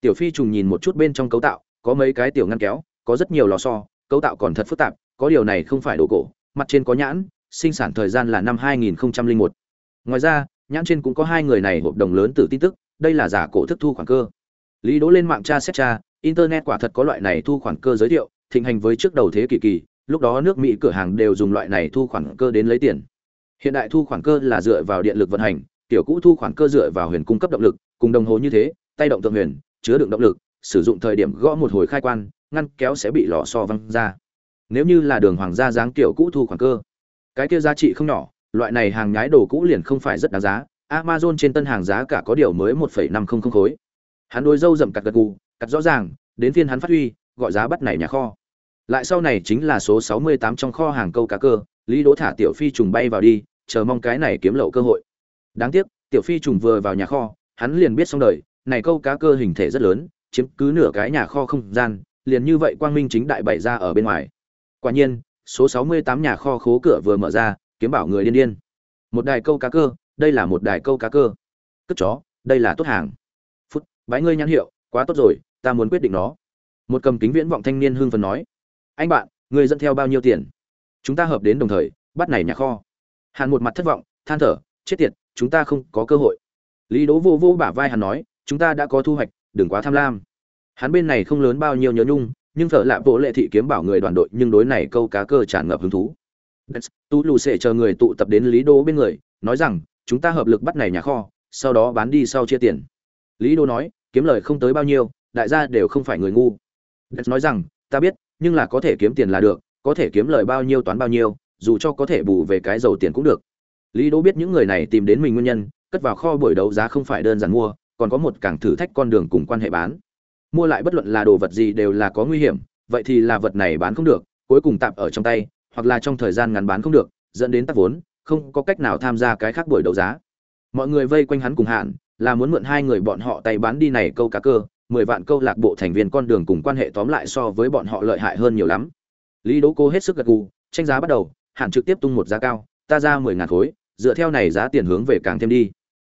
tiểu phi trùng nhìn một chút bên trong cấu tạo có mấy cái tiểu ngăn kéo có rất nhiều lò xo cấu tạo còn thật phức tạp có điều này không phải đồ cổ mặt trên có nhãn sinh sản thời gian là năm 2001. ngoài ra nhãn trên cũng có hai người này hộp đồng lớn từ tin tức đây là giả cổ thức thu khoảng cơ lý đỗ lên mạng tra xét tra internet quả thật có loại này thu khoản cơ giới thiệu, thịnh hành với trước đầu thế kỷ kỳ, lúc đó nước mỹ cửa hàng đều dùng loại này thu khoản cơ đến lấy tiền. Hiện đại thu khoản cơ là dựa vào điện lực vận hành tiểu cũ thu khoản cơ dựa vào huyền cung cấp động lực, cùng đồng hồ như thế, tay động tượng huyền, chứa đựng động lực, sử dụng thời điểm gõ một hồi khai quan, ngăn kéo sẽ bị lò so văng ra. Nếu như là đường hoàng gia dáng kiểu cũ thu khoản cơ, cái kia giá trị không nhỏ, loại này hàng nhái đồ cũ liền không phải rất đáng giá, amazon trên tân hàng giá cả có điều mới một phẩy năm không không khối. Hắn đôi dâu dậm cặt gật gù cắt rõ ràng, đến phiên hắn phát huy, gọi giá bắt này nhà kho. Lại sau này chính là số sáu mươi tám trong kho hàng câu cá cơ, lý đỗ thả tiểu phi trùng bay vào đi, chờ mong cái này kiếm lậu cơ hội. Đáng tiếc, tiểu phi trùng vừa vào nhà kho, hắn liền biết xong đời, này câu cá cơ hình thể rất lớn, chiếm cứ nửa cái nhà kho không gian, liền như vậy quang minh chính đại bày ra ở bên ngoài. Quả nhiên, số 68 nhà kho khố cửa vừa mở ra, kiếm bảo người điên điên. Một đài câu cá cơ, đây là một đài câu cá cơ. Cất chó, đây là tốt hàng. Phút, bái ngươi nhãn hiệu, quá tốt rồi ta muốn quyết định nó. Một cầm kính viễn vọng thanh niên hưng phấn nói. Anh bạn, người dẫn theo bao nhiêu tiền? Chúng ta hợp đến đồng thời, bắt này nhà kho. Hàn một mặt thất vọng, than thở, chết tiệt, chúng ta không có cơ hội. Lý đố vô vô bả vai hàn nói, chúng ta đã có thu hoạch, đừng quá tham lam. Hắn bên này không lớn bao nhiêu nhớ nhung, nhưng thợ lạ bộ lệ thị kiếm bảo người đoàn đội nhưng đối này câu cá cơ tràn ngập hứng thú. Tú lù sẽ chờ người tụ tập đến lý đố bên người, nói rằng, chúng ta hợp lực bắt này nhà kho, sau đó bán đi sau chia tiền. Lý đố nói, kiếm lời không tới bao nhiêu đại gia đều không phải người ngu. Dex nói rằng, ta biết, nhưng là có thể kiếm tiền là được, có thể kiếm lời bao nhiêu toán bao nhiêu, dù cho có thể bù về cái dầu tiền cũng được. Lý Đỗ biết những người này tìm đến mình nguyên nhân, cất vào kho buổi đấu giá không phải đơn giản mua, còn có một càng thử thách con đường cùng quan hệ bán. Mua lại bất luận là đồ vật gì đều là có nguy hiểm, vậy thì là vật này bán không được, cuối cùng tạm ở trong tay, hoặc là trong thời gian ngắn bán không được, dẫn đến tắc vốn, không có cách nào tham gia cái khác buổi đấu giá. Mọi người vây quanh hắn cùng hạn, là muốn mượn hai người bọn họ tay bán đi này câu cá cơ mười vạn câu lạc bộ thành viên con đường cùng quan hệ tóm lại so với bọn họ lợi hại hơn nhiều lắm. Lý đỗ cô hết sức gật gù, tranh giá bắt đầu, hạn trực tiếp tung một giá cao, ta ra mười ngàn khối, dựa theo này giá tiền hướng về càng thêm đi.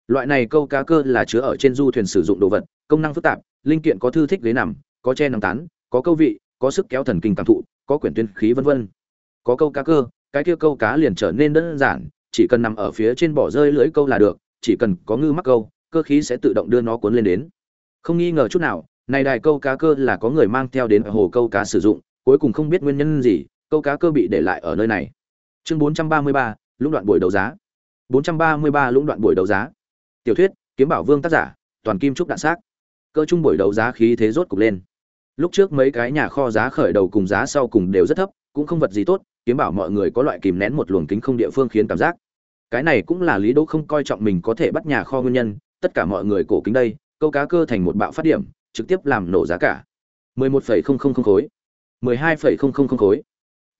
Loại này câu cá cơ là chứa ở trên du thuyền sử dụng đồ vật, công năng phức tạp, linh kiện có thư thích ghế nằm, có che nằm tán, có câu vị, có sức kéo thần kinh cảm thụ, có quyển tuyên khí vân vân. Có câu cá cơ, cái kia câu cá liền trở nên đơn giản, chỉ cần nằm ở phía trên bỏ rơi lưới câu là được, chỉ cần có ngư mắc câu, cơ khí sẽ tự động đưa nó cuốn lên đến không nghi ngờ chút nào này đài câu cá cơ là có người mang theo đến hồ câu cá sử dụng cuối cùng không biết nguyên nhân gì câu cá cơ bị để lại ở nơi này. Chương 433, lũng đoạn buổi đấu giá. 433 lũng đoạn buổi đấu giá. Tiểu thuyết kiếm bảo vương tác giả toàn kim trúc đạn xác. Cơ trung buổi đấu giá khí thế rốt cục lên. Lúc trước mấy cái nhà kho giá khởi đầu cùng giá sau cùng đều rất thấp cũng không vật gì tốt kiếm bảo mọi người có loại kìm nén một luồng kính không địa phương khiến cảm giác. Cái này cũng là lý đỗ không coi trọng mình có thể bắt nhà kho nguyên nhân tất cả mọi người cổ kính đây câu cá cơ thành một bạo phát điểm trực tiếp làm nổ giá cả. 11,000 khối. 12,000 khối.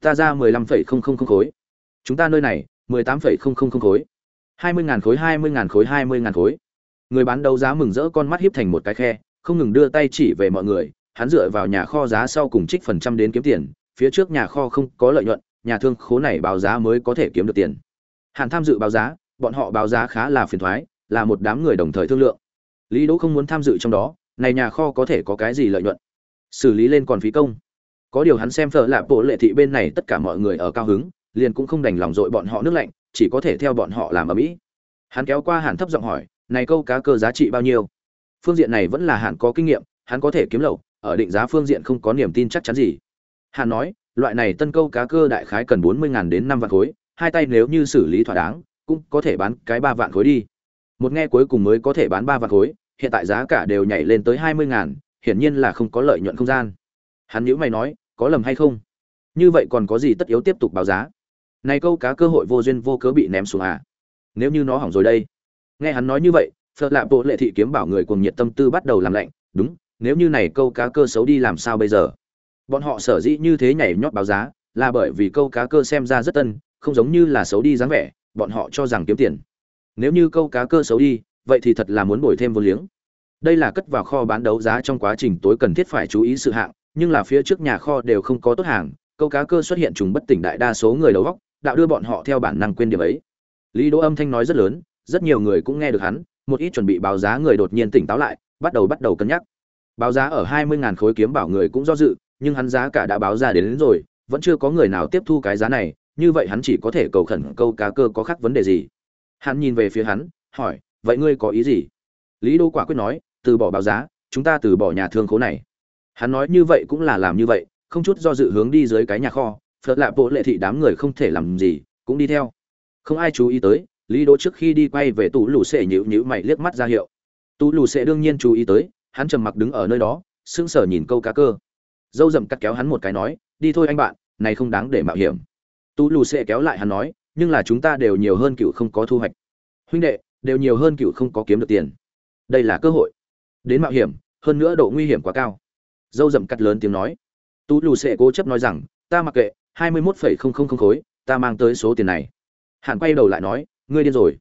Ta ra 15,000 khối. Chúng ta nơi này 18,000 khối. 20.000 khối 20.000 khối 20.000 khối. Người bán đấu giá mừng rỡ con mắt hiếp thành một cái khe không ngừng đưa tay chỉ về mọi người hắn dựa vào nhà kho giá sau cùng trích phần trăm đến kiếm tiền phía trước nhà kho không có lợi nhuận nhà thương khố này báo giá mới có thể kiếm được tiền. Hàn tham dự báo giá bọn họ báo giá khá là phiền thoái là một đám người đồng thời thương lượng lý đỗ không muốn tham dự trong đó, này nhà kho có thể có cái gì lợi nhuận? Xử lý lên còn phí công. Có điều hắn xem phở lạp bộ lệ thị bên này tất cả mọi người ở cao hứng, liền cũng không đành lòng dội bọn họ nước lạnh, chỉ có thể theo bọn họ làm ở mỹ. Hắn kéo qua hàn thấp giọng hỏi, này câu cá cơ giá trị bao nhiêu? Phương diện này vẫn là hàn có kinh nghiệm, hắn có thể kiếm lậu, ở định giá phương diện không có niềm tin chắc chắn gì. Hàn nói, loại này tân câu cá cơ đại khái cần bốn mươi đến năm vạn khối, hai tay nếu như xử lý thỏa đáng, cũng có thể bán cái ba vạn khối đi. Một nghe cuối cùng mới có thể bán ba vạn khối hiện tại giá cả đều nhảy lên tới hai mươi ngàn, hiển nhiên là không có lợi nhuận không gian. Hắn nhữ mày nói, có lầm hay không? Như vậy còn có gì tất yếu tiếp tục báo giá? Này câu cá cơ hội vô duyên vô cớ bị ném xuống à? Nếu như nó hỏng rồi đây. Nghe hắn nói như vậy, phật lạ bộ lệ thị kiếm bảo người cùng nhiệt tâm tư bắt đầu làm lạnh, đúng, nếu như này câu cá cơ xấu đi làm sao bây giờ? Bọn họ sở dĩ như thế nhảy nhót báo giá, là bởi vì câu cá cơ xem ra rất tân, không giống như là xấu đi dáng vẻ, bọn họ cho rằng kiếm tiền. Nếu như câu cá cơ xấu đi vậy thì thật là muốn bồi thêm vô liếng. Đây là cất vào kho bán đấu giá trong quá trình tối cần thiết phải chú ý sự hạng nhưng là phía trước nhà kho đều không có tốt hàng câu cá cơ xuất hiện trùng bất tỉnh đại đa số người đầu góc đạo đưa bọn họ theo bản năng quên điểm ấy. Lý đỗ âm thanh nói rất lớn rất nhiều người cũng nghe được hắn một ít chuẩn bị báo giá người đột nhiên tỉnh táo lại bắt đầu bắt đầu cân nhắc. Báo giá ở hai mươi ngàn khối kiếm bảo người cũng do dự nhưng hắn giá cả đã báo ra đến, đến rồi vẫn chưa có người nào tiếp thu cái giá này như vậy hắn chỉ có thể cầu khẩn câu cá cơ có khác vấn đề gì. Hắn nhìn về phía hắn hỏi vậy ngươi có ý gì? Lý đô quả quyết nói, từ bỏ báo giá, chúng ta từ bỏ nhà thương khố này. Hắn nói như vậy cũng là làm như vậy, không chút do dự hướng đi dưới cái nhà kho phật lạ bộ lệ thị đám người không thể làm gì, cũng đi theo. Không ai chú ý tới, lý đỗ trước khi đi quay về tủ lù xệ nhữ nhữ mày liếc mắt ra hiệu. Tủ lù xệ đương nhiên chú ý tới, hắn trầm mặc đứng ở nơi đó, sững sờ nhìn câu cá cơ. Dâu dầm cắt kéo hắn một cái nói, đi thôi anh bạn, này không đáng để mạo hiểm. Tủ lù xệ kéo lại hắn nói, nhưng là chúng ta đều nhiều hơn cựu không có thu hoạch. Huynh đệ đều nhiều hơn cựu không có kiếm được tiền. Đây là cơ hội. Đến mạo hiểm, hơn nữa độ nguy hiểm quá cao. Dâu dậm cắt lớn tiếng nói. Tú lù sệ cố chấp nói rằng, ta mặc kệ, hai mươi mốt phẩy không không không khối, ta mang tới số tiền này. Hạn quay đầu lại nói, ngươi điên rồi.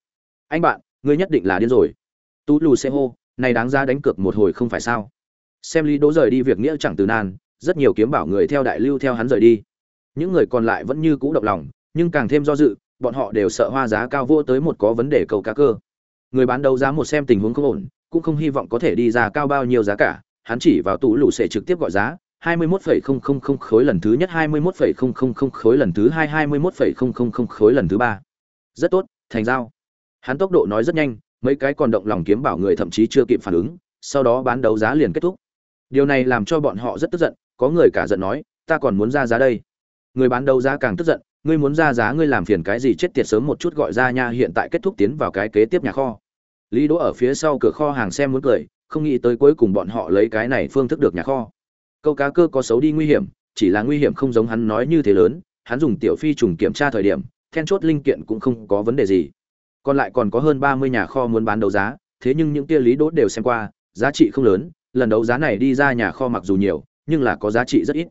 Anh bạn, ngươi nhất định là điên rồi. Tú lù sệ hô, này đáng ra đánh cược một hồi không phải sao? Xem lý đỗ rời đi việc nghĩa chẳng từ nan, rất nhiều kiếm bảo người theo đại lưu theo hắn rời đi. Những người còn lại vẫn như cũ động lòng, nhưng càng thêm do dự, bọn họ đều sợ hoa giá cao vô tới một có vấn đề cầu cá cơ người bán đấu giá một xem tình huống không ổn cũng không hy vọng có thể đi ra cao bao nhiêu giá cả hắn chỉ vào tủ lũ sẽ trực tiếp gọi giá 21,000 khối lần thứ nhất 21,000 khối lần thứ hai 21,000 khối lần thứ ba. Rất tốt thành giao. Hắn tốc độ nói rất nhanh mấy cái còn động lòng kiếm bảo người thậm chí chưa kịp phản ứng sau đó bán đấu giá liền kết thúc. Điều này làm cho bọn họ rất tức giận có người cả giận nói ta còn muốn ra giá đây. Người bán đấu giá càng tức giận ngươi muốn ra giá ngươi làm phiền cái gì chết tiệt sớm một chút gọi ra nha, hiện tại kết thúc tiến vào cái kế tiếp nhà kho. Lý đỗ ở phía sau cửa kho hàng xem muốn cười, không nghĩ tới cuối cùng bọn họ lấy cái này phương thức được nhà kho. Câu cá cơ có xấu đi nguy hiểm, chỉ là nguy hiểm không giống hắn nói như thế lớn, hắn dùng tiểu phi trùng kiểm tra thời điểm, then chốt linh kiện cũng không có vấn đề gì. Còn lại còn có hơn ba mươi nhà kho muốn bán đấu giá, thế nhưng những kia lý đỗ đều xem qua, giá trị không lớn, lần đấu giá này đi ra nhà kho mặc dù nhiều, nhưng là có giá trị rất ít.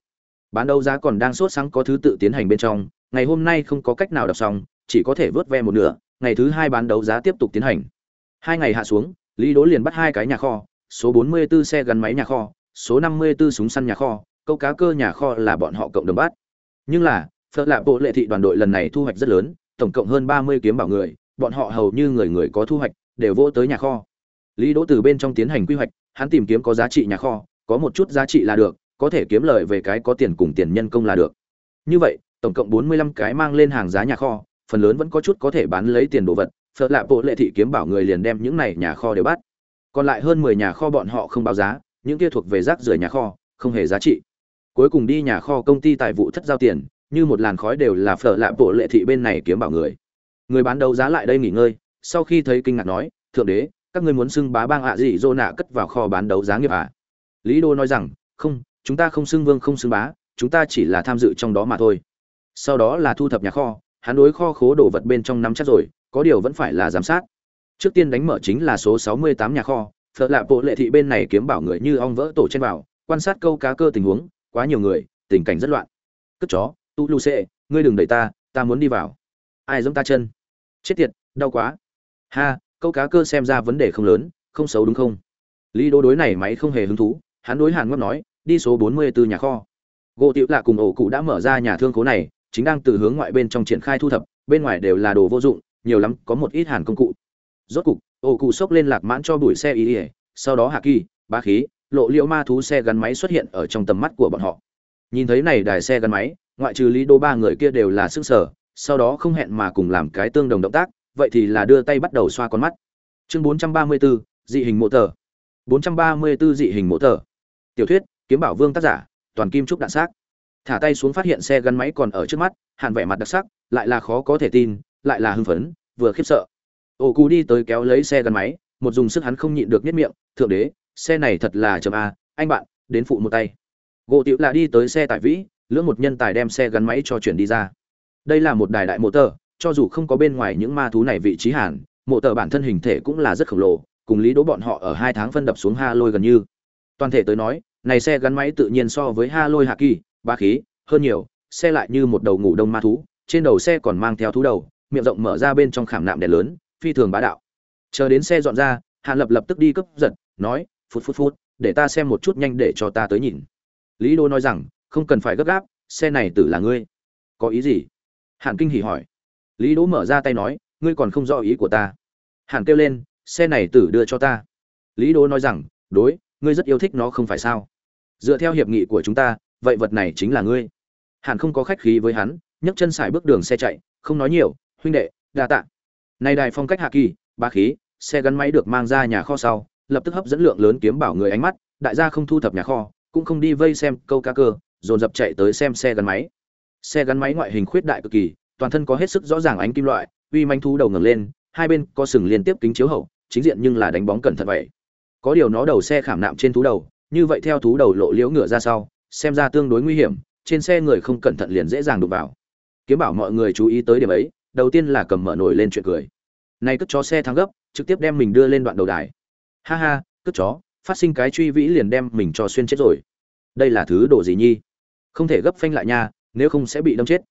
Bán đấu giá còn đang sốt sáng có thứ tự tiến hành bên trong ngày hôm nay không có cách nào đọc xong, chỉ có thể vớt ve một nửa, ngày thứ hai bán đấu giá tiếp tục tiến hành. Hai ngày hạ xuống, lý đỗ liền bắt hai cái nhà kho, số 44 xe gắn máy nhà kho, số 54 súng săn nhà kho, câu cá cơ nhà kho là bọn họ cộng đồng bắt. Nhưng là phật lạ bộ lệ thị đoàn đội lần này thu hoạch rất lớn, tổng cộng hơn 30 kiếm bảo người, bọn họ hầu như người người có thu hoạch, đều vô tới nhà kho. Lý đỗ từ bên trong tiến hành quy hoạch, hắn tìm kiếm có giá trị nhà kho, có một chút giá trị là được, có thể kiếm lời về cái có tiền cùng tiền nhân công là được. Như vậy tổng cộng 45 cái mang lên hàng giá nhà kho, phần lớn vẫn có chút có thể bán lấy tiền đồ vật phật lạ bộ lệ thị kiếm bảo người liền đem những này nhà kho đều bắt. Còn lại hơn 10 nhà kho bọn họ không báo giá, những kia thuộc về rác rưởi nhà kho, không hề giá trị. Cuối cùng đi nhà kho công ty tài vụ thất giao tiền, như một làn khói đều là phở lạ bộ lệ thị bên này kiếm bảo người. Người bán đấu giá lại đây nghỉ ngơi, sau khi thấy kinh ngạc nói, thượng đế, các ngươi muốn xưng bá bang ạ gì rô nạ cất vào kho bán đấu giá nghiệp à? Lý đô nói rằng, không, chúng ta không xưng vương không xưng bá, chúng ta chỉ là tham dự trong đó mà thôi sau đó là thu thập nhà kho, hắn đối kho khố đồ vật bên trong nắm chắc rồi, có điều vẫn phải là giám sát. Trước tiên đánh mở chính là số 68 nhà kho, phở lạ bộ lệ thị bên này kiếm bảo người như ong vỡ tổ trên vào, quan sát câu cá cơ tình huống, quá nhiều người, tình cảnh rất loạn. Cất chó, tu lu xệ ngươi đừng đẩy ta ta muốn đi vào. Ai giống ta chân? Chết tiệt, đau quá. Ha, câu cá cơ xem ra vấn đề không lớn, không xấu đúng không? Lý đô đối này máy không hề hứng thú, hắn đối hàn ngấp nói, đi số 44 nhà kho. Gỗ tiểu lạ cùng ổ cụ đã mở ra nhà thương khố này chính đang từ hướng ngoại bên trong triển khai thu thập bên ngoài đều là đồ vô dụng nhiều lắm có một ít hàn công cụ. Rốt cục ô cụ xốc lên lạc mãn cho bụi xe ý ỉa sau đó hạ kỳ bá khí lộ liễu ma thú xe gắn máy xuất hiện ở trong tầm mắt của bọn họ. Nhìn thấy này đài xe gắn máy ngoại trừ lý đô ba người kia đều là sức sở sau đó không hẹn mà cùng làm cái tương đồng động tác vậy thì là đưa tay bắt đầu xoa con mắt. Chương 434, dị hình mộ tờ. 434 dị hình mộ tờ. Tiểu thuyết kiếm bảo vương tác giả toàn kim trúc đạn xác thả tay xuống phát hiện xe gắn máy còn ở trước mắt, hàn vẻ mặt đặc sắc, lại là khó có thể tin, lại là hưng phấn, vừa khiếp sợ. Ô cú đi tới kéo lấy xe gắn máy, một dùng sức hắn không nhịn được nhất miệng, thượng đế, xe này thật là chậm a anh bạn, đến phụ một tay. Gỗ tiểu là đi tới xe tải vĩ, lưỡng một nhân tài đem xe gắn máy cho chuyển đi ra. Đây là một đài đại mô tờ, cho dù không có bên ngoài những ma thú này vị trí hàn, mộ tờ bản thân hình thể cũng là rất khổng lồ, cùng lý đỗ bọn họ ở hai tháng phân đập xuống ha lôi gần như. Toàn thể tới nói, này xe gắn máy tự nhiên so với ha lôi hạ kỳ ba khí, hơn nhiều, xe lại như một đầu ngủ đông ma thú, trên đầu xe còn mang theo thú đầu, miệng rộng mở ra bên trong khảm nạm đèn lớn, phi thường bá đạo. Chờ đến xe dọn ra hàn lập lập tức đi cấp giật, nói, phút phút phút, để ta xem một chút nhanh để cho ta tới nhìn. Lý đô nói rằng, không cần phải gấp gáp, xe này tử là ngươi. Có ý gì? Hàn kinh hỉ hỏi. Lý đỗ mở ra tay nói, ngươi còn không rõ ý của ta. Hàn kêu lên, xe này tử đưa cho ta. Lý đỗ nói rằng, đối, ngươi rất yêu thích nó không phải sao? Dựa theo hiệp nghị của chúng ta vậy vật này chính là ngươi. Hàn không có khách khí với hắn, nhấc chân xài bước đường xe chạy, không nói nhiều, huynh đệ, đa tạ. Nay đài phong cách hạ kỳ ba khí, xe gắn máy được mang ra nhà kho sau, lập tức hấp dẫn lượng lớn kiếm bảo người ánh mắt, đại gia không thu thập nhà kho, cũng không đi vây xem câu ca cơ, dồn dập chạy tới xem xe gắn máy. Xe gắn máy ngoại hình khuyết đại cực kỳ, toàn thân có hết sức rõ ràng ánh kim loại, uy manh thú đầu ngẩng lên, hai bên có sừng liên tiếp kính chiếu hậu, chính diện nhưng là đánh bóng cẩn thận vậy. Có điều nó đầu xe khảm nạm trên thú đầu, như vậy theo thú đầu lộ liễu ngựa ra sau xem ra tương đối nguy hiểm, trên xe người không cẩn thận liền dễ dàng đụng vào. Kiếm bảo mọi người chú ý tới điểm ấy, đầu tiên là cầm mở nổi lên chuyện cười. Nay cất chó xe thắng gấp, trực tiếp đem mình đưa lên đoạn đầu đài. Ha ha, cất chó, phát sinh cái truy vĩ liền đem mình cho xuyên chết rồi. Đây là thứ đồ gì nhi? Không thể gấp phanh lại nha, nếu không sẽ bị đâm chết.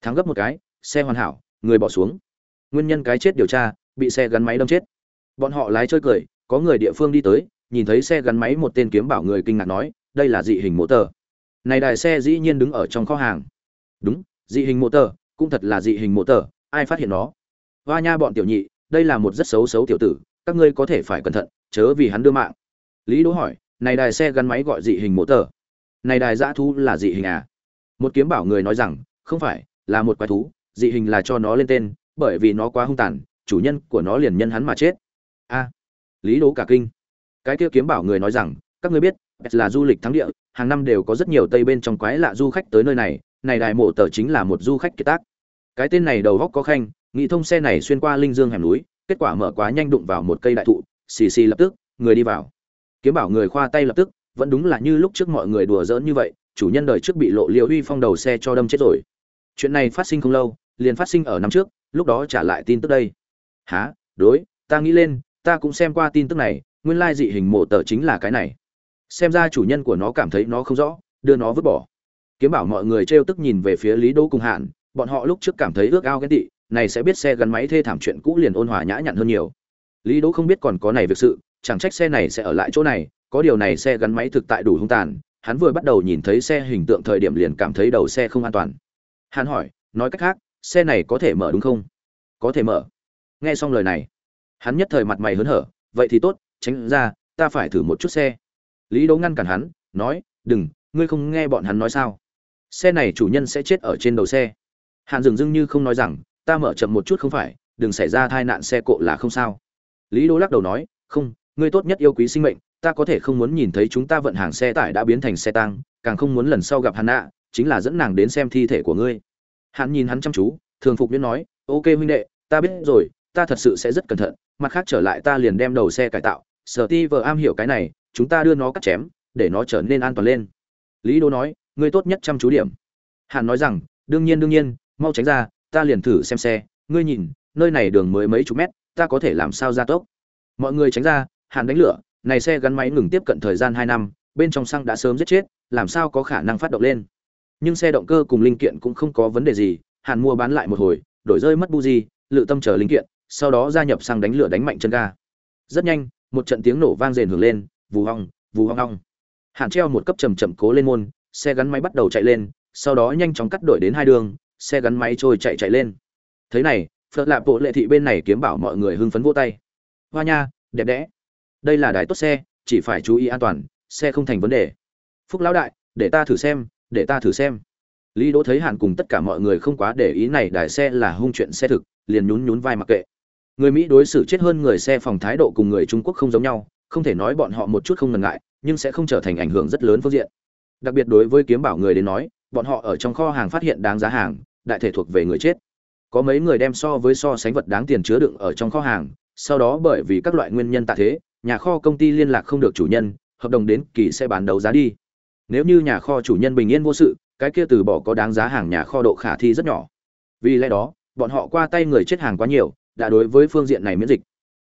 Thắng gấp một cái, xe hoàn hảo, người bỏ xuống. Nguyên nhân cái chết điều tra, bị xe gắn máy đâm chết. Bọn họ lái chơi cười, có người địa phương đi tới, nhìn thấy xe gắn máy một tên kiếm bảo người kinh ngạc nói, đây là dị hình mô tờ này đài xe dĩ nhiên đứng ở trong kho hàng. Đúng, dị hình mô tờ, cũng thật là dị hình mô tờ, ai phát hiện nó? Hoa nha bọn tiểu nhị, đây là một rất xấu xấu tiểu tử, các ngươi có thể phải cẩn thận, chớ vì hắn đưa mạng. Lý đỗ hỏi, này đài xe gắn máy gọi dị hình mô tờ. Này đài dã thú là dị hình à? Một kiếm bảo người nói rằng, không phải, là một quái thú, dị hình là cho nó lên tên, bởi vì nó quá hung tàn, chủ nhân của nó liền nhân hắn mà chết. A, lý đố cả kinh. Cái kia kiếm bảo người nói rằng, các ngươi biết là du lịch thắng địa hàng năm đều có rất nhiều tây bên trong quái lạ du khách tới nơi này này đài mộ tờ chính là một du khách kiệt tác. Cái tên này đầu góc có khanh nghĩ thông xe này xuyên qua linh dương hẻm núi kết quả mở quá nhanh đụng vào một cây đại thụ xì xì lập tức người đi vào. Kiếm bảo người khoa tay lập tức vẫn đúng là như lúc trước mọi người đùa giỡn như vậy chủ nhân đời trước bị lộ liễu uy phong đầu xe cho đâm chết rồi. Chuyện này phát sinh không lâu liền phát sinh ở năm trước lúc đó trả lại tin tức đây. Hả, đối ta nghĩ lên ta cũng xem qua tin tức này nguyên lai dị hình mộ tờ chính là cái này xem ra chủ nhân của nó cảm thấy nó không rõ, đưa nó vứt bỏ. Kiếm bảo mọi người trêu tức nhìn về phía lý đỗ cùng hạn, bọn họ lúc trước cảm thấy ước ao ghen tị, này sẽ biết xe gắn máy thê thảm chuyện cũ liền ôn hòa nhã nhặn hơn nhiều. Lý đỗ không biết còn có này việc sự, chẳng trách xe này sẽ ở lại chỗ này, có điều này xe gắn máy thực tại đủ hung tàn, hắn vừa bắt đầu nhìn thấy xe hình tượng thời điểm liền cảm thấy đầu xe không an toàn. Hắn hỏi, nói cách khác, xe này có thể mở đúng không? Có thể mở. Nghe xong lời này, hắn nhất thời mặt mày hớn hở, vậy thì tốt, tránh ra, ta phải thử một chút xe lý đỗ ngăn cản hắn, nói, đừng, ngươi không nghe bọn hắn nói sao? Xe này chủ nhân sẽ chết ở trên đầu xe. Hàn dừng dưng như không nói rằng, ta mở chậm một chút không phải, đừng xảy ra tai nạn xe cộ là không sao. Lý đỗ lắc đầu nói, không, ngươi tốt nhất yêu quý sinh mệnh, ta có thể không muốn nhìn thấy chúng ta vận hàng xe tải đã biến thành xe tăng càng không muốn lần sau gặp hắn nạ, chính là dẫn nàng đến xem thi thể của ngươi. Hắn nhìn hắn chăm chú, thường phục viên nói, ok huynh đệ, ta biết rồi, ta thật sự sẽ rất cẩn thận, mặt khác trở lại ta liền đem đầu xe cải tạo, sở ti vợ am hiểu cái này chúng ta đưa nó cắt chém, để nó trở nên an toàn lên. Lý đô nói, ngươi tốt nhất chăm chú điểm. Hàn nói rằng, đương nhiên đương nhiên, mau tránh ra, ta liền thử xem xe. Ngươi nhìn, nơi này đường mới mấy chục mét, ta có thể làm sao ra tốc? Mọi người tránh ra, hàn đánh lửa, này xe gắn máy ngừng tiếp cận thời gian hai năm, bên trong xăng đã sớm giết chết, làm sao có khả năng phát động lên? Nhưng xe động cơ cùng linh kiện cũng không có vấn đề gì, hàn mua bán lại một hồi, đổi rơi mất buji, lự tâm chờ linh kiện, sau đó gia nhập sang đánh lửa đánh mạnh chân ga. Rất nhanh, một trận tiếng nổ vang rền hưởng lên vù hong vù hong hong. Hạn treo một cấp chầm chậm cố lên môn, xe gắn máy bắt đầu chạy lên, sau đó nhanh chóng cắt đổi đến hai đường, xe gắn máy trôi chạy chạy lên. Thế này, phật lạp bộ lệ thị bên này kiếm bảo mọi người hưng phấn vô tay. Hoa nha, đẹp đẽ. Đây là đài tốt xe, chỉ phải chú ý an toàn, xe không thành vấn đề. Phúc lão đại, để ta thử xem, để ta thử xem. Lý đỗ thấy hàn cùng tất cả mọi người không quá để ý này, đài xe là hung chuyện xe thực, liền nhún nhún vai mặc kệ. Người mỹ đối xử chết hơn người xe phòng thái độ cùng người trung quốc không giống nhau không thể nói bọn họ một chút không ngần ngại, nhưng sẽ không trở thành ảnh hưởng rất lớn phương diện. Đặc biệt đối với kiếm bảo người đến nói, bọn họ ở trong kho hàng phát hiện đáng giá hàng, đại thể thuộc về người chết. Có mấy người đem so với so sánh vật đáng tiền chứa đựng ở trong kho hàng, sau đó bởi vì các loại nguyên nhân tạ thế, nhà kho công ty liên lạc không được chủ nhân, hợp đồng đến kỳ sẽ bán đấu giá đi. Nếu như nhà kho chủ nhân bình yên vô sự, cái kia từ bỏ có đáng giá hàng nhà kho độ khả thi rất nhỏ. Vì lẽ đó, bọn họ qua tay người chết hàng quá nhiều, đã đối với phương diện này miễn dịch.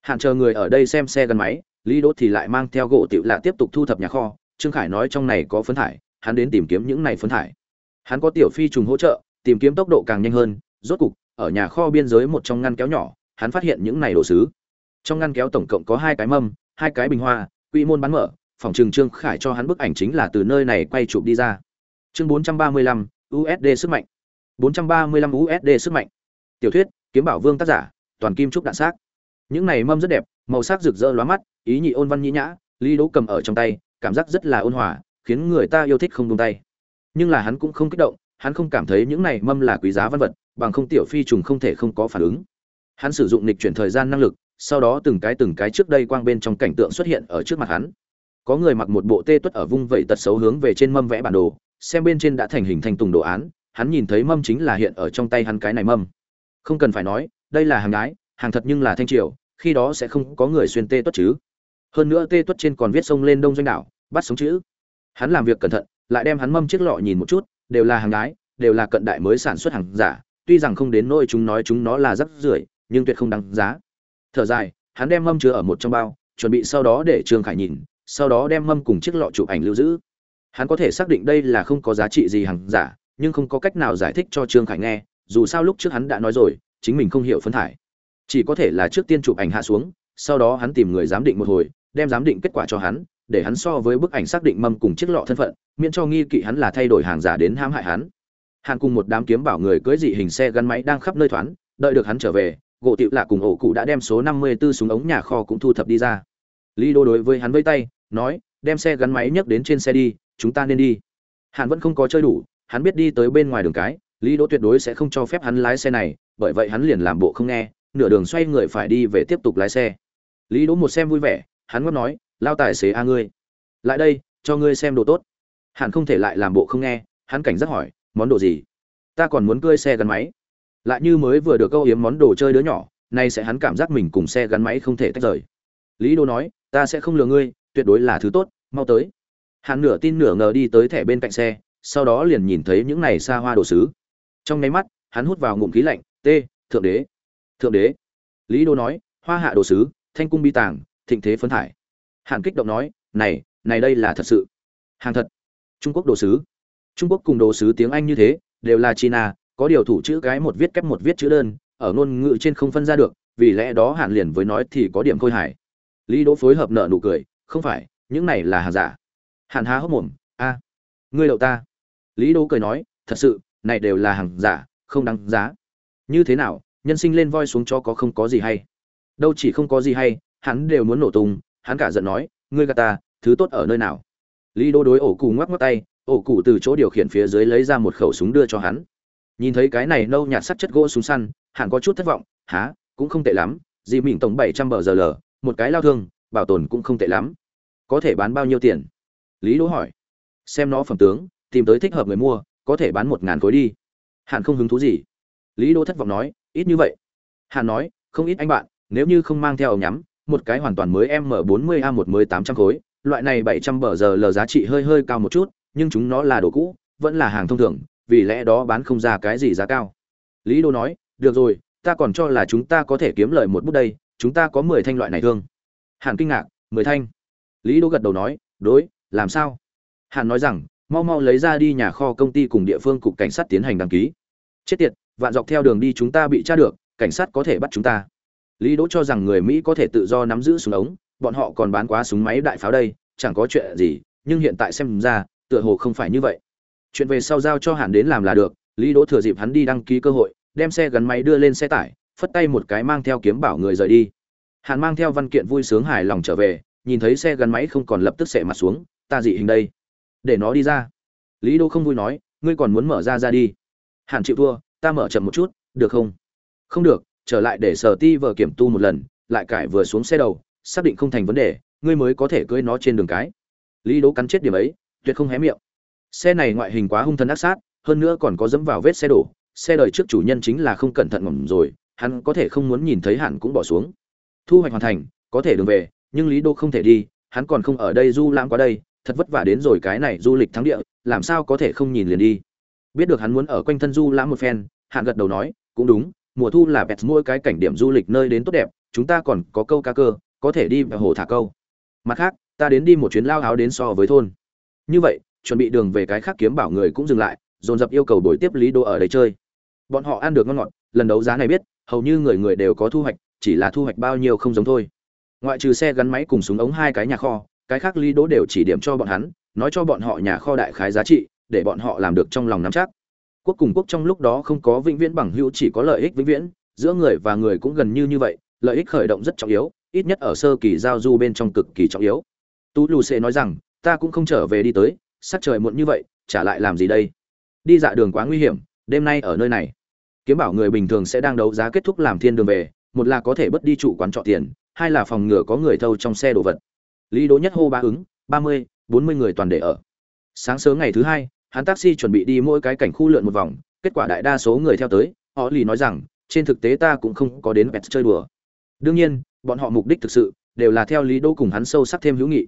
Hạn chờ người ở đây xem xe gắn máy lý đốt thì lại mang theo gỗ tiểu lạ tiếp tục thu thập nhà kho trương khải nói trong này có phấn thải hắn đến tìm kiếm những này phấn thải. Hắn có tiểu phi trùng hỗ trợ tìm kiếm tốc độ càng nhanh hơn rốt cục ở nhà kho biên giới một trong ngăn kéo nhỏ hắn phát hiện những này đồ sứ. Trong ngăn kéo tổng cộng có hai cái mâm hai cái bình hoa quy môn bán mở phòng trường trương khải cho hắn bức ảnh chính là từ nơi này quay chụp đi ra. Chương 435, usd sức mạnh. 435 usd sức mạnh. Tiểu thuyết kiếm bảo vương tác giả toàn kim trúc đạn xác. Những này mâm rất đẹp màu sắc rực rỡ lóa mắt ý nhị ôn văn nhĩ nhã, lý đỗ cầm ở trong tay, cảm giác rất là ôn hòa, khiến người ta yêu thích không buông tay. Nhưng là hắn cũng không kích động, hắn không cảm thấy những này mâm là quý giá văn vật, bằng không tiểu phi trùng không thể không có phản ứng. Hắn sử dụng lịch chuyển thời gian năng lực, sau đó từng cái từng cái trước đây quang bên trong cảnh tượng xuất hiện ở trước mặt hắn. Có người mặc một bộ tê tuất ở vung vẩy tật xấu hướng về trên mâm vẽ bản đồ, xem bên trên đã thành hình thành tùng đồ án, hắn nhìn thấy mâm chính là hiện ở trong tay hắn cái này mâm. Không cần phải nói, đây là hàng gái, hàng thật nhưng là thanh triều, khi đó sẽ không có người xuyên tê tuất chứ hơn nữa tê tuất trên còn viết sông lên đông doanh đảo, bắt sống chữ. Hắn làm việc cẩn thận, lại đem hắn mâm chiếc lọ nhìn một chút, đều là hàng gái, đều là cận đại mới sản xuất hàng giả, tuy rằng không đến nỗi chúng nói chúng nó là rắc rưởi, nhưng tuyệt không đáng giá. Thở dài, hắn đem mâm chứa ở một trong bao, chuẩn bị sau đó để trương khải nhìn, sau đó đem mâm cùng chiếc lọ chụp ảnh lưu giữ. Hắn có thể xác định đây là không có giá trị gì hàng giả, nhưng không có cách nào giải thích cho trương khải nghe, dù sao lúc trước hắn đã nói rồi, chính mình không hiểu phân thải. Chỉ có thể là trước tiên chụp ảnh hạ xuống, sau đó hắn tìm người giám định một hồi đem giám định kết quả cho hắn, để hắn so với bức ảnh xác định mâm cùng chiếc lọ thân phận, miễn cho nghi kỵ hắn là thay đổi hàng giả đến hãm hại hắn. Hàn cùng một đám kiếm bảo người cưỡi dị hình xe gắn máy đang khắp nơi thoáng đợi được hắn trở về, gỗ tiệu lạ cùng ổ cụ đã đem số năm mươi 54 súng ống nhà kho cũng thu thập đi ra. Lý đô đối với hắn vây tay, nói, đem xe gắn máy nhấc đến trên xe đi, chúng ta nên đi. Hàn vẫn không có chơi đủ, hắn biết đi tới bên ngoài đường cái, lý đỗ tuyệt đối sẽ không cho phép hắn lái xe này, bởi vậy hắn liền làm bộ không nghe, nửa đường xoay người phải đi về tiếp tục lái xe. Lý đỗ một xem vui vẻ hắn ngót nói, lao tài xế a ngươi, lại đây, cho ngươi xem đồ tốt. Hàn không thể lại làm bộ không nghe, hắn cảnh giác hỏi, món đồ gì? Ta còn muốn cơi xe gắn máy. Lại như mới vừa được câu yếm món đồ chơi đứa nhỏ, nay sẽ hắn cảm giác mình cùng xe gắn máy không thể tách rời. Lý đô nói, ta sẽ không lừa ngươi, tuyệt đối là thứ tốt, mau tới. Hắn nửa tin nửa ngờ đi tới thẻ bên cạnh xe, sau đó liền nhìn thấy những này xa hoa đồ sứ. Trong nháy mắt, hắn hút vào ngụm khí lạnh t thượng đế thượng đế. Lý đô nói, hoa hạ đồ sứ, thanh cung bi tàng thịnh thế phấn thải. Hàn kích động nói, này này đây là thật sự. Hàng thật. Trung quốc đồ sứ. Trung quốc cùng đồ sứ tiếng anh như thế, đều là china, có điều thủ chữ cái một viết kép một viết chữ đơn, ở ngôn ngữ trên không phân ra được, vì lẽ đó hàn liền với nói thì có điểm khôi hài. Lý đỗ phối hợp nợ nụ cười, không phải, những này là hàng giả. Hàn há hốc mồm, a, ngươi đậu ta. Lý đỗ cười nói, thật sự, này đều là hàng giả, không đáng giá. Như thế nào, nhân sinh lên voi xuống cho có không có gì hay? Đâu chỉ không có gì hay hắn đều muốn nổ tung, hắn cả giận nói, ngươi gà ta, thứ tốt ở nơi nào? Lý Đô đối ổ cụ ngoắc ngoắc tay, ổ cụ từ chỗ điều khiển phía dưới lấy ra một khẩu súng đưa cho hắn. Nhìn thấy cái này nâu nhạt sắt chất gỗ súng săn, hắn có chút thất vọng há cũng không tệ lắm, dì mình tổng bảy trăm bờ giờ lờ, một cái lao thương, bảo tồn cũng không tệ lắm. Có thể bán bao nhiêu tiền? Lý đỗ hỏi. Xem nó phẩm tướng, tìm tới thích hợp người mua, có thể bán một ngàn khối đi. Hàn không hứng thú gì. Lý đỗ thất vọng nói, ít như vậy. Hàn nói, không ít anh bạn, nếu như không mang theo ống nhắm một cái hoàn toàn mới m 40 a một mới tám trăm khối, loại này bảy trăm bờ giờ lờ giá trị hơi hơi cao một chút, nhưng chúng nó là đồ cũ, vẫn là hàng thông thường, vì lẽ đó bán không ra cái gì giá cao. Lý đô nói, được rồi, ta còn cho là chúng ta có thể kiếm lời một bút đây, chúng ta có mười thanh loại này thương. Hàn kinh ngạc, mười thanh? Lý đô gật đầu nói, đối, làm sao? Hàn nói rằng, mau mau lấy ra đi nhà kho công ty cùng địa phương cục cảnh sát tiến hành đăng ký. Chết tiệt, vạn dọc theo đường đi chúng ta bị tra được, cảnh sát có thể bắt chúng ta lý đỗ cho rằng người mỹ có thể tự do nắm giữ súng ống, bọn họ còn bán quá súng máy đại pháo đây, chẳng có chuyện gì, nhưng hiện tại xem ra, tựa hồ không phải như vậy. Chuyện về sau giao cho hàn đến làm là được, lý đỗ thừa dịp hắn đi đăng ký cơ hội, đem xe gắn máy đưa lên xe tải, phất tay một cái mang theo kiếm bảo người rời đi. Hàn mang theo văn kiện vui sướng hài lòng trở về, nhìn thấy xe gắn máy không còn lập tức xẻ mặt xuống, ta dị hình đây, để nó đi ra. Lý đỗ không vui nói, ngươi còn muốn mở ra ra đi. Hàn chịu thua, ta mở chậm một chút, được không? Không được trở lại để sở ti vợ kiểm tu một lần, lại cải vừa xuống xe đầu, xác định không thành vấn đề, ngươi mới có thể cưỡi nó trên đường cái. Lý đỗ cắn chết điểm ấy, tuyệt không hé miệng. Xe này ngoại hình quá hung thần ác sát, hơn nữa còn có dẫm vào vết xe đổ, xe đời trước chủ nhân chính là không cẩn thận ngầm rồi, hắn có thể không muốn nhìn thấy hẳn cũng bỏ xuống. Thu hoạch hoàn thành, có thể đường về, nhưng lý đô không thể đi, hắn còn không ở đây du lãng qua đây, thật vất vả đến rồi cái này du lịch thắng địa, làm sao có thể không nhìn liền đi. Biết được hắn muốn ở quanh thân du lãng một phen hạn gật đầu nói, cũng đúng mùa thu là bẹt mỗi cái cảnh điểm du lịch nơi đến tốt đẹp, chúng ta còn có câu ca cơ, có thể đi vào hồ thả câu. Mặt khác, ta đến đi một chuyến lao áo đến so với thôn. Như vậy, chuẩn bị đường về cái khác kiếm bảo người cũng dừng lại, dồn dập yêu cầu buổi tiếp lý đô ở đây chơi. Bọn họ ăn được ngon ngọt, lần đấu giá này biết, hầu như người người đều có thu hoạch, chỉ là thu hoạch bao nhiêu không giống thôi. Ngoại trừ xe gắn máy cùng súng ống hai cái nhà kho, cái khác lý đỗ đều chỉ điểm cho bọn hắn, nói cho bọn họ nhà kho đại khái giá trị, để bọn họ làm được trong lòng nắm chắc quốc cùng quốc trong lúc đó không có vĩnh viễn bằng hữu, chỉ có lợi ích vĩnh viễn. Giữa người và người cũng gần như như vậy, lợi ích khởi động rất trọng yếu, ít nhất ở sơ kỳ giao du bên trong cực kỳ trọng yếu. Tú lù xê nói rằng, ta cũng không trở về đi tới, sắc trời muộn như vậy trả lại làm gì đây? Đi dạ đường quá nguy hiểm, đêm nay ở nơi này. Kiếm bảo người bình thường sẽ đang đấu giá kết thúc làm thiên đường về, một là có thể bất đi chủ quán trọ tiền, hai là phòng ngừa có người thâu trong xe đồ vật. Lý đố nhất hô ba ứng, ba mươi, bốn mươi người toàn để ở. Sáng sớm ngày thứ hai hắn taxi chuẩn bị đi mỗi cái cảnh khu lượn một vòng kết quả đại đa số người theo tới họ lì nói rằng trên thực tế ta cũng không có đến vẹt chơi đùa. Đương nhiên bọn họ mục đích thực sự đều là theo lý đô cùng hắn sâu sắc thêm hữu nghị.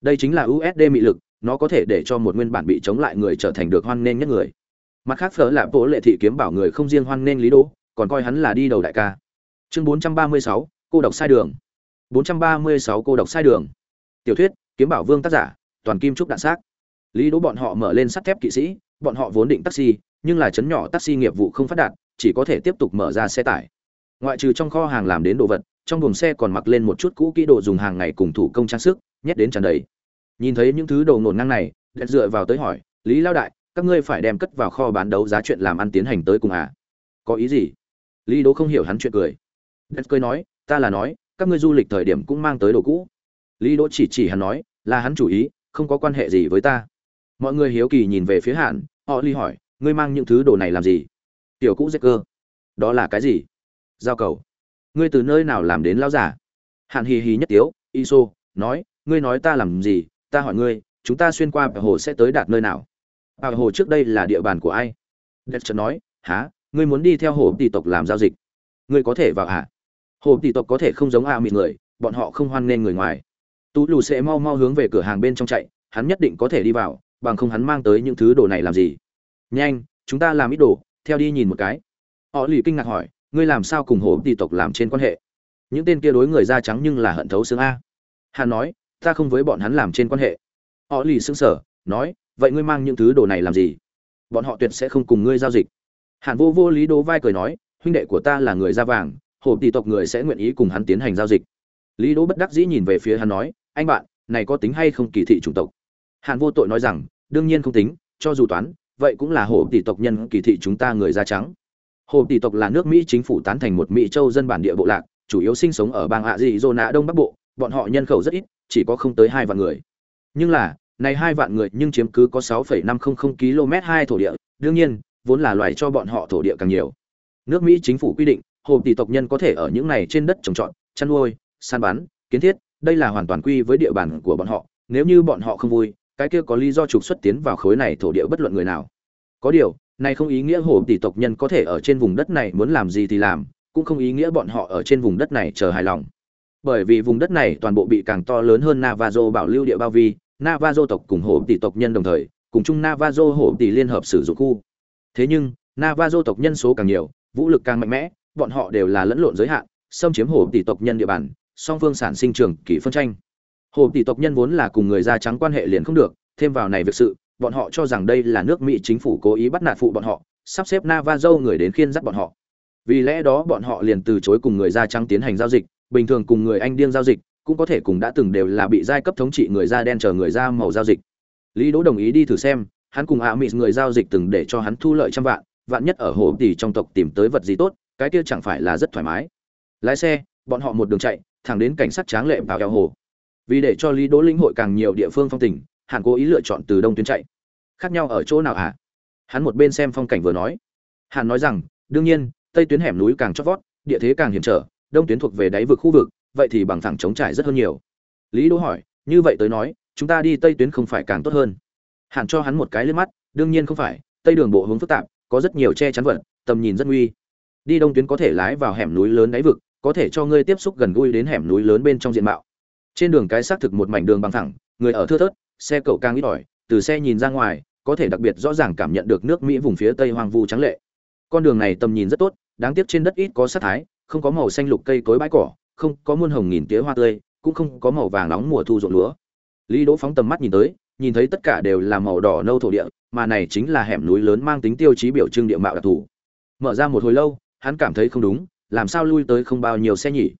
Đây chính là usd mị lực nó có thể để cho một nguyên bản bị chống lại người trở thành được hoan nghênh nhất người. Mặt khác phở là bộ lệ thị kiếm bảo người không riêng hoan nghênh lý đô còn coi hắn là đi đầu đại ca. Chương 436, cô độc sai đường. 436 cô độc sai đường. Tiểu thuyết kiếm bảo vương tác giả toàn kim trúc đạn xác lý đỗ bọn họ mở lên sắt thép kỵ sĩ, bọn họ vốn định taxi, nhưng là chấn nhỏ taxi nghiệp vụ không phát đạt, chỉ có thể tiếp tục mở ra xe tải. Ngoại trừ trong kho hàng làm đến đồ vật, trong buồng xe còn mặc lên một chút cũ kỹ đồ dùng hàng ngày cùng thủ công trang sức, nhét đến tràn đầy. Nhìn thấy những thứ đồ ngổn ngang này đẹp dựa vào tới hỏi, lý lao đại, các ngươi phải đem cất vào kho bán đấu giá chuyện làm ăn tiến hành tới cùng à? Có ý gì? Lý đỗ không hiểu hắn chuyện cười. Đất cười nói, ta là nói, các ngươi du lịch thời điểm cũng mang tới đồ cũ. Lý đỗ chỉ chỉ hắn nói, là hắn chủ ý, không có quan hệ gì với ta mọi người hiếu kỳ nhìn về phía hạn họ ly hỏi, ngươi mang những thứ đồ này làm gì? Tiểu cũ dễ cơ đó là cái gì? Giao cầu. Ngươi từ nơi nào làm đến lao giả hạn hì hì nhất tiếu, iso, nói, ngươi nói ta làm gì? Ta hỏi ngươi, chúng ta xuyên qua bờ hồ sẽ tới đạt nơi nào? Bờ hồ trước đây là địa bàn của ai? Đất chợt nói há ngươi muốn đi theo hồ tỷ tộc làm giao dịch? Ngươi có thể vào hả? Hồ tỷ tộc có thể không giống a à mịn người, bọn họ không hoan nghênh người ngoài. Tú lù sẽ mau mau hướng về cửa hàng bên trong chạy, hắn nhất định có thể đi vào bằng không hắn mang tới những thứ đồ này làm gì? Nhanh, chúng ta làm ít đồ, theo đi nhìn một cái. Họ lì kinh ngạc hỏi, ngươi làm sao cùng hồ tỷ tộc làm trên quan hệ? Những tên kia đối người da trắng nhưng là hận thấu xương a. Hắn nói, ta không với bọn hắn làm trên quan hệ. Họ lì xương sờ, nói, vậy ngươi mang những thứ đồ này làm gì? Bọn họ tuyệt sẽ không cùng ngươi giao dịch. Hàn vô vô lý đỗ vai cười nói, huynh đệ của ta là người da vàng, hồ tỷ tộc người sẽ nguyện ý cùng hắn tiến hành giao dịch. Lý đỗ bất đắc dĩ nhìn về phía hắn nói, anh bạn, này có tính hay không kỳ thị chủng tộc? Hàn vô tội nói rằng đương nhiên không tính cho dù toán vậy cũng là hồ tỷ tộc nhân kỳ thị chúng ta người da trắng. Hồ tỷ tộc là nước mỹ chính phủ tán thành một mỹ châu dân bản địa bộ lạc chủ yếu sinh sống ở bang hạ dị dô nạ đông bắc bộ bọn họ nhân khẩu rất ít chỉ có không tới hai vạn người. Nhưng là này hai vạn người nhưng chiếm cứ có 6,500 km hai thổ địa đương nhiên vốn là loài cho bọn họ thổ địa càng nhiều. Nước mỹ chính phủ quy định hồ tỷ tộc nhân có thể ở những này trên đất trồng trọt chăn nuôi săn bắn kiến thiết đây là hoàn toàn quy với địa bàn của bọn họ nếu như bọn họ không vui cái kia có lý do trục xuất tiến vào khối này thổ địa bất luận người nào có điều này không ý nghĩa hồ tỷ tộc nhân có thể ở trên vùng đất này muốn làm gì thì làm cũng không ý nghĩa bọn họ ở trên vùng đất này chờ hài lòng bởi vì vùng đất này toàn bộ bị càng to lớn hơn Navajo bảo lưu địa bao vi, Navajo tộc cùng hổ tỷ tộc nhân đồng thời, cùng chung Navajo hổ tỷ liên hợp sử dụng khu. Thế nhưng, Navajo tộc nhân số càng nhiều, vũ lực càng mạnh mẽ, bọn họ đều là lẫn lộn giới hạn, xâm chiếm hổ tỷ tộc nhân địa bàn, song phương sản sinh trường kỳ phân tranh. Hồ tỷ tộc nhân vốn là cùng người da trắng quan hệ liền không được, thêm vào này việc sự, bọn họ cho rằng đây là nước Mỹ chính phủ cố ý bắt nạt phụ bọn họ, sắp xếp Navajo người đến khiên dắt bọn họ. Vì lẽ đó bọn họ liền từ chối cùng người da trắng tiến hành giao dịch, bình thường cùng người anh điên giao dịch cũng có thể cùng đã từng đều là bị giai cấp thống trị người da đen chờ người da màu giao dịch. Lý đỗ đồng ý đi thử xem hắn cùng ạ à người giao dịch từng để cho hắn thu lợi trăm vạn vạn nhất ở hồ tỷ trong tộc tìm tới vật gì tốt cái kia chẳng phải là rất thoải mái. Lái xe bọn họ một đường chạy thẳng đến cảnh sát tráng lệ vào eo hồ vì để cho lý đỗ lĩnh hội càng nhiều địa phương phong tình, hàn cố ý lựa chọn từ đông tuyến chạy. Khác nhau ở chỗ nào hả? Hắn một bên xem phong cảnh vừa nói. Hàn nói rằng, đương nhiên, tây tuyến hẻm núi càng chót vót, địa thế càng hiểm trở, đông tuyến thuộc về đáy vực khu vực, vậy thì bằng thẳng chống trải rất hơn nhiều. Lý đỗ hỏi, như vậy tới nói, chúng ta đi tây tuyến không phải càng tốt hơn? Hàn cho hắn một cái lên mắt, đương nhiên không phải, tây đường bộ hướng phức tạp, có rất nhiều che chắn vật, tầm nhìn rất nguy. Đi đông tuyến có thể lái vào hẻm núi lớn đáy vực, có thể cho ngươi tiếp xúc gần gũi đến hẻm núi lớn bên trong diện mạo trên đường cái xác thực một mảnh đường bằng thẳng người ở thưa thớt, xe cậu càng ít ỏi, từ xe nhìn ra ngoài, có thể đặc biệt rõ ràng cảm nhận được nước mỹ vùng phía tây hoang vu trắng lệ. Con đường này tầm nhìn rất tốt, đáng tiếc trên đất ít có sát thái, không có màu xanh lục cây cối bãi cỏ, không có muôn hồng nghìn tía hoa tươi, cũng không có màu vàng nóng mùa thu ruộng lúa. Lý đỗ phóng tầm mắt nhìn tới, nhìn thấy tất cả đều là màu đỏ nâu thổ địa, mà này chính là hẻm núi lớn mang tính tiêu chí biểu trưng địa mạo đặc thù. Mở ra một hồi lâu, hắn cảm thấy không đúng, làm sao lui tới không bao nhiêu xe nhỉ?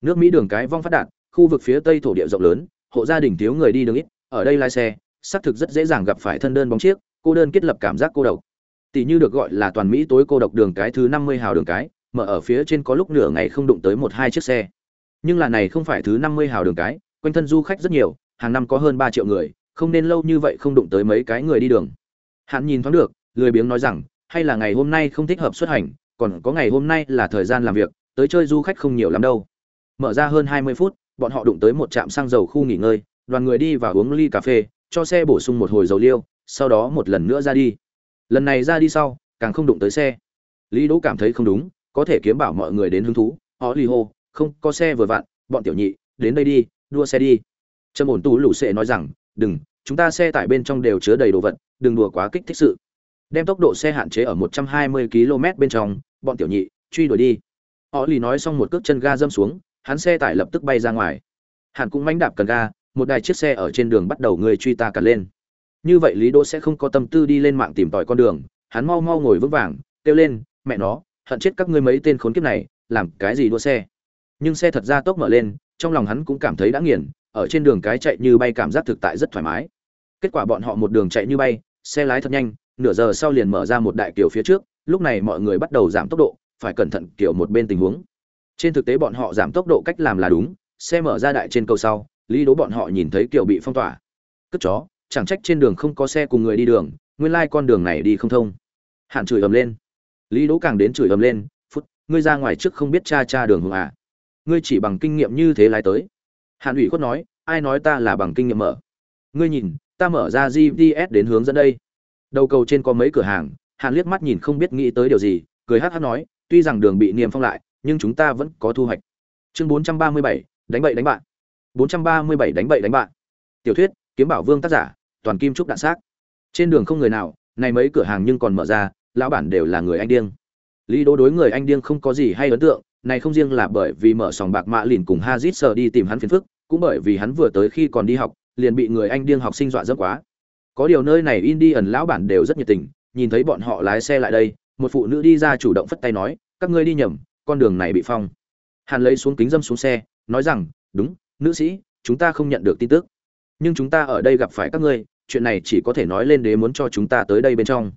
Nước mỹ đường cái vong phát đạt khu vực phía tây thổ địa rộng lớn, hộ gia đình thiếu người đi đường ít, ở đây lái xe, xác thực rất dễ dàng gặp phải thân đơn bóng chiếc, cô đơn kết lập cảm giác cô độc. Tỷ như được gọi là toàn mỹ tối cô độc đường cái thứ năm mươi hào đường cái mở ở phía trên có lúc nửa ngày không đụng tới một hai chiếc xe. Nhưng là này không phải thứ năm mươi hào đường cái, quanh thân du khách rất nhiều, hàng năm có hơn ba triệu người, không nên lâu như vậy không đụng tới mấy cái người đi đường. Hắn nhìn thoáng được, lười biếng nói rằng, hay là ngày hôm nay không thích hợp xuất hành, còn có ngày hôm nay là thời gian làm việc, tới chơi du khách không nhiều lắm đâu. Mở ra hơn hai mươi phút bọn họ đụng tới một trạm xăng dầu khu nghỉ ngơi, đoàn người đi và uống ly cà phê, cho xe bổ sung một hồi dầu liêu, sau đó một lần nữa ra đi. Lần này ra đi sau, càng không đụng tới xe. Lý đỗ cảm thấy không đúng, có thể kiếm bảo mọi người đến hứng thú. Họ lì hô, không, có xe vừa vặn, bọn tiểu nhị, đến đây đi, đua xe đi. Trầm ổn tú lũ sệ nói rằng, đừng, chúng ta xe tải bên trong đều chứa đầy đồ vật, đừng đùa quá kích thích sự. Đem tốc độ xe hạn chế ở 120 km bên trong, bọn tiểu nhị, truy đuổi đi. Họ lì nói xong một cước chân ga dâm xuống hắn xe tải lập tức bay ra ngoài. Hắn cũng mánh đạp cần ga, một đài chiếc xe ở trên đường bắt đầu người truy ta cả lên. Như vậy lý đỗ sẽ không có tâm tư đi lên mạng tìm tòi con đường, hắn mau mau ngồi vững vàng, kêu lên, mẹ nó, hận chết các ngươi mấy tên khốn kiếp này, làm cái gì đua xe? Nhưng xe thật ra tốc mở lên, trong lòng hắn cũng cảm thấy đã nghiền, ở trên đường cái chạy như bay cảm giác thực tại rất thoải mái. Kết quả bọn họ một đường chạy như bay, xe lái thật nhanh, nửa giờ sau liền mở ra một đại kiểu phía trước, lúc này mọi người bắt đầu giảm tốc độ, phải cẩn thận kiểu một bên tình huống trên thực tế bọn họ giảm tốc độ cách làm là đúng, xe mở ra đại trên cầu sau, lý đố bọn họ nhìn thấy kiểu bị phong tỏa. Cất chó, chẳng trách trên đường không có xe cùng người đi đường, nguyên lai con đường này đi không thông. Hạn chửi ầm lên. Lý đố càng đến chửi ầm lên, phút, ngươi ra ngoài trước không biết cha cha đường hùng à? Ngươi chỉ bằng kinh nghiệm như thế lái tới. Hàn ủy khuất nói, ai nói ta là bằng kinh nghiệm mở? Ngươi nhìn, ta mở ra gps đến hướng dẫn đây. Đầu cầu trên có mấy cửa hàng hàn liếc mắt nhìn không biết nghĩ tới điều gì, cười hát hát nói, tuy rằng đường bị niêm phong lại nhưng chúng ta vẫn có thu hoạch. Chương 437, đánh bậy đánh bạn. 437 đánh bậy đánh bạn. Tiểu thuyết kiếm bảo vương tác giả toàn kim trúc đạn xác. Trên đường không người nào này mấy cửa hàng nhưng còn mở ra lão bản đều là người anh điên. Lý đỗ đối người anh điên không có gì hay ấn tượng này không riêng là bởi vì mở sòng bạc mạ lìn cùng hazit sờ đi tìm hắn phiền phức cũng bởi vì hắn vừa tới khi còn đi học liền bị người anh điên học sinh dọa dẫm quá. Có điều nơi này indian lão bản đều rất nhiệt tình nhìn thấy bọn họ lái xe lại đây một phụ nữ đi ra chủ động phất tay nói các ngươi đi nhầm con đường này bị phong. Hàn lấy xuống kính dâm xuống xe, nói rằng, đúng, nữ sĩ, chúng ta không nhận được tin tức. Nhưng chúng ta ở đây gặp phải các ngươi, chuyện này chỉ có thể nói lên đế muốn cho chúng ta tới đây bên trong.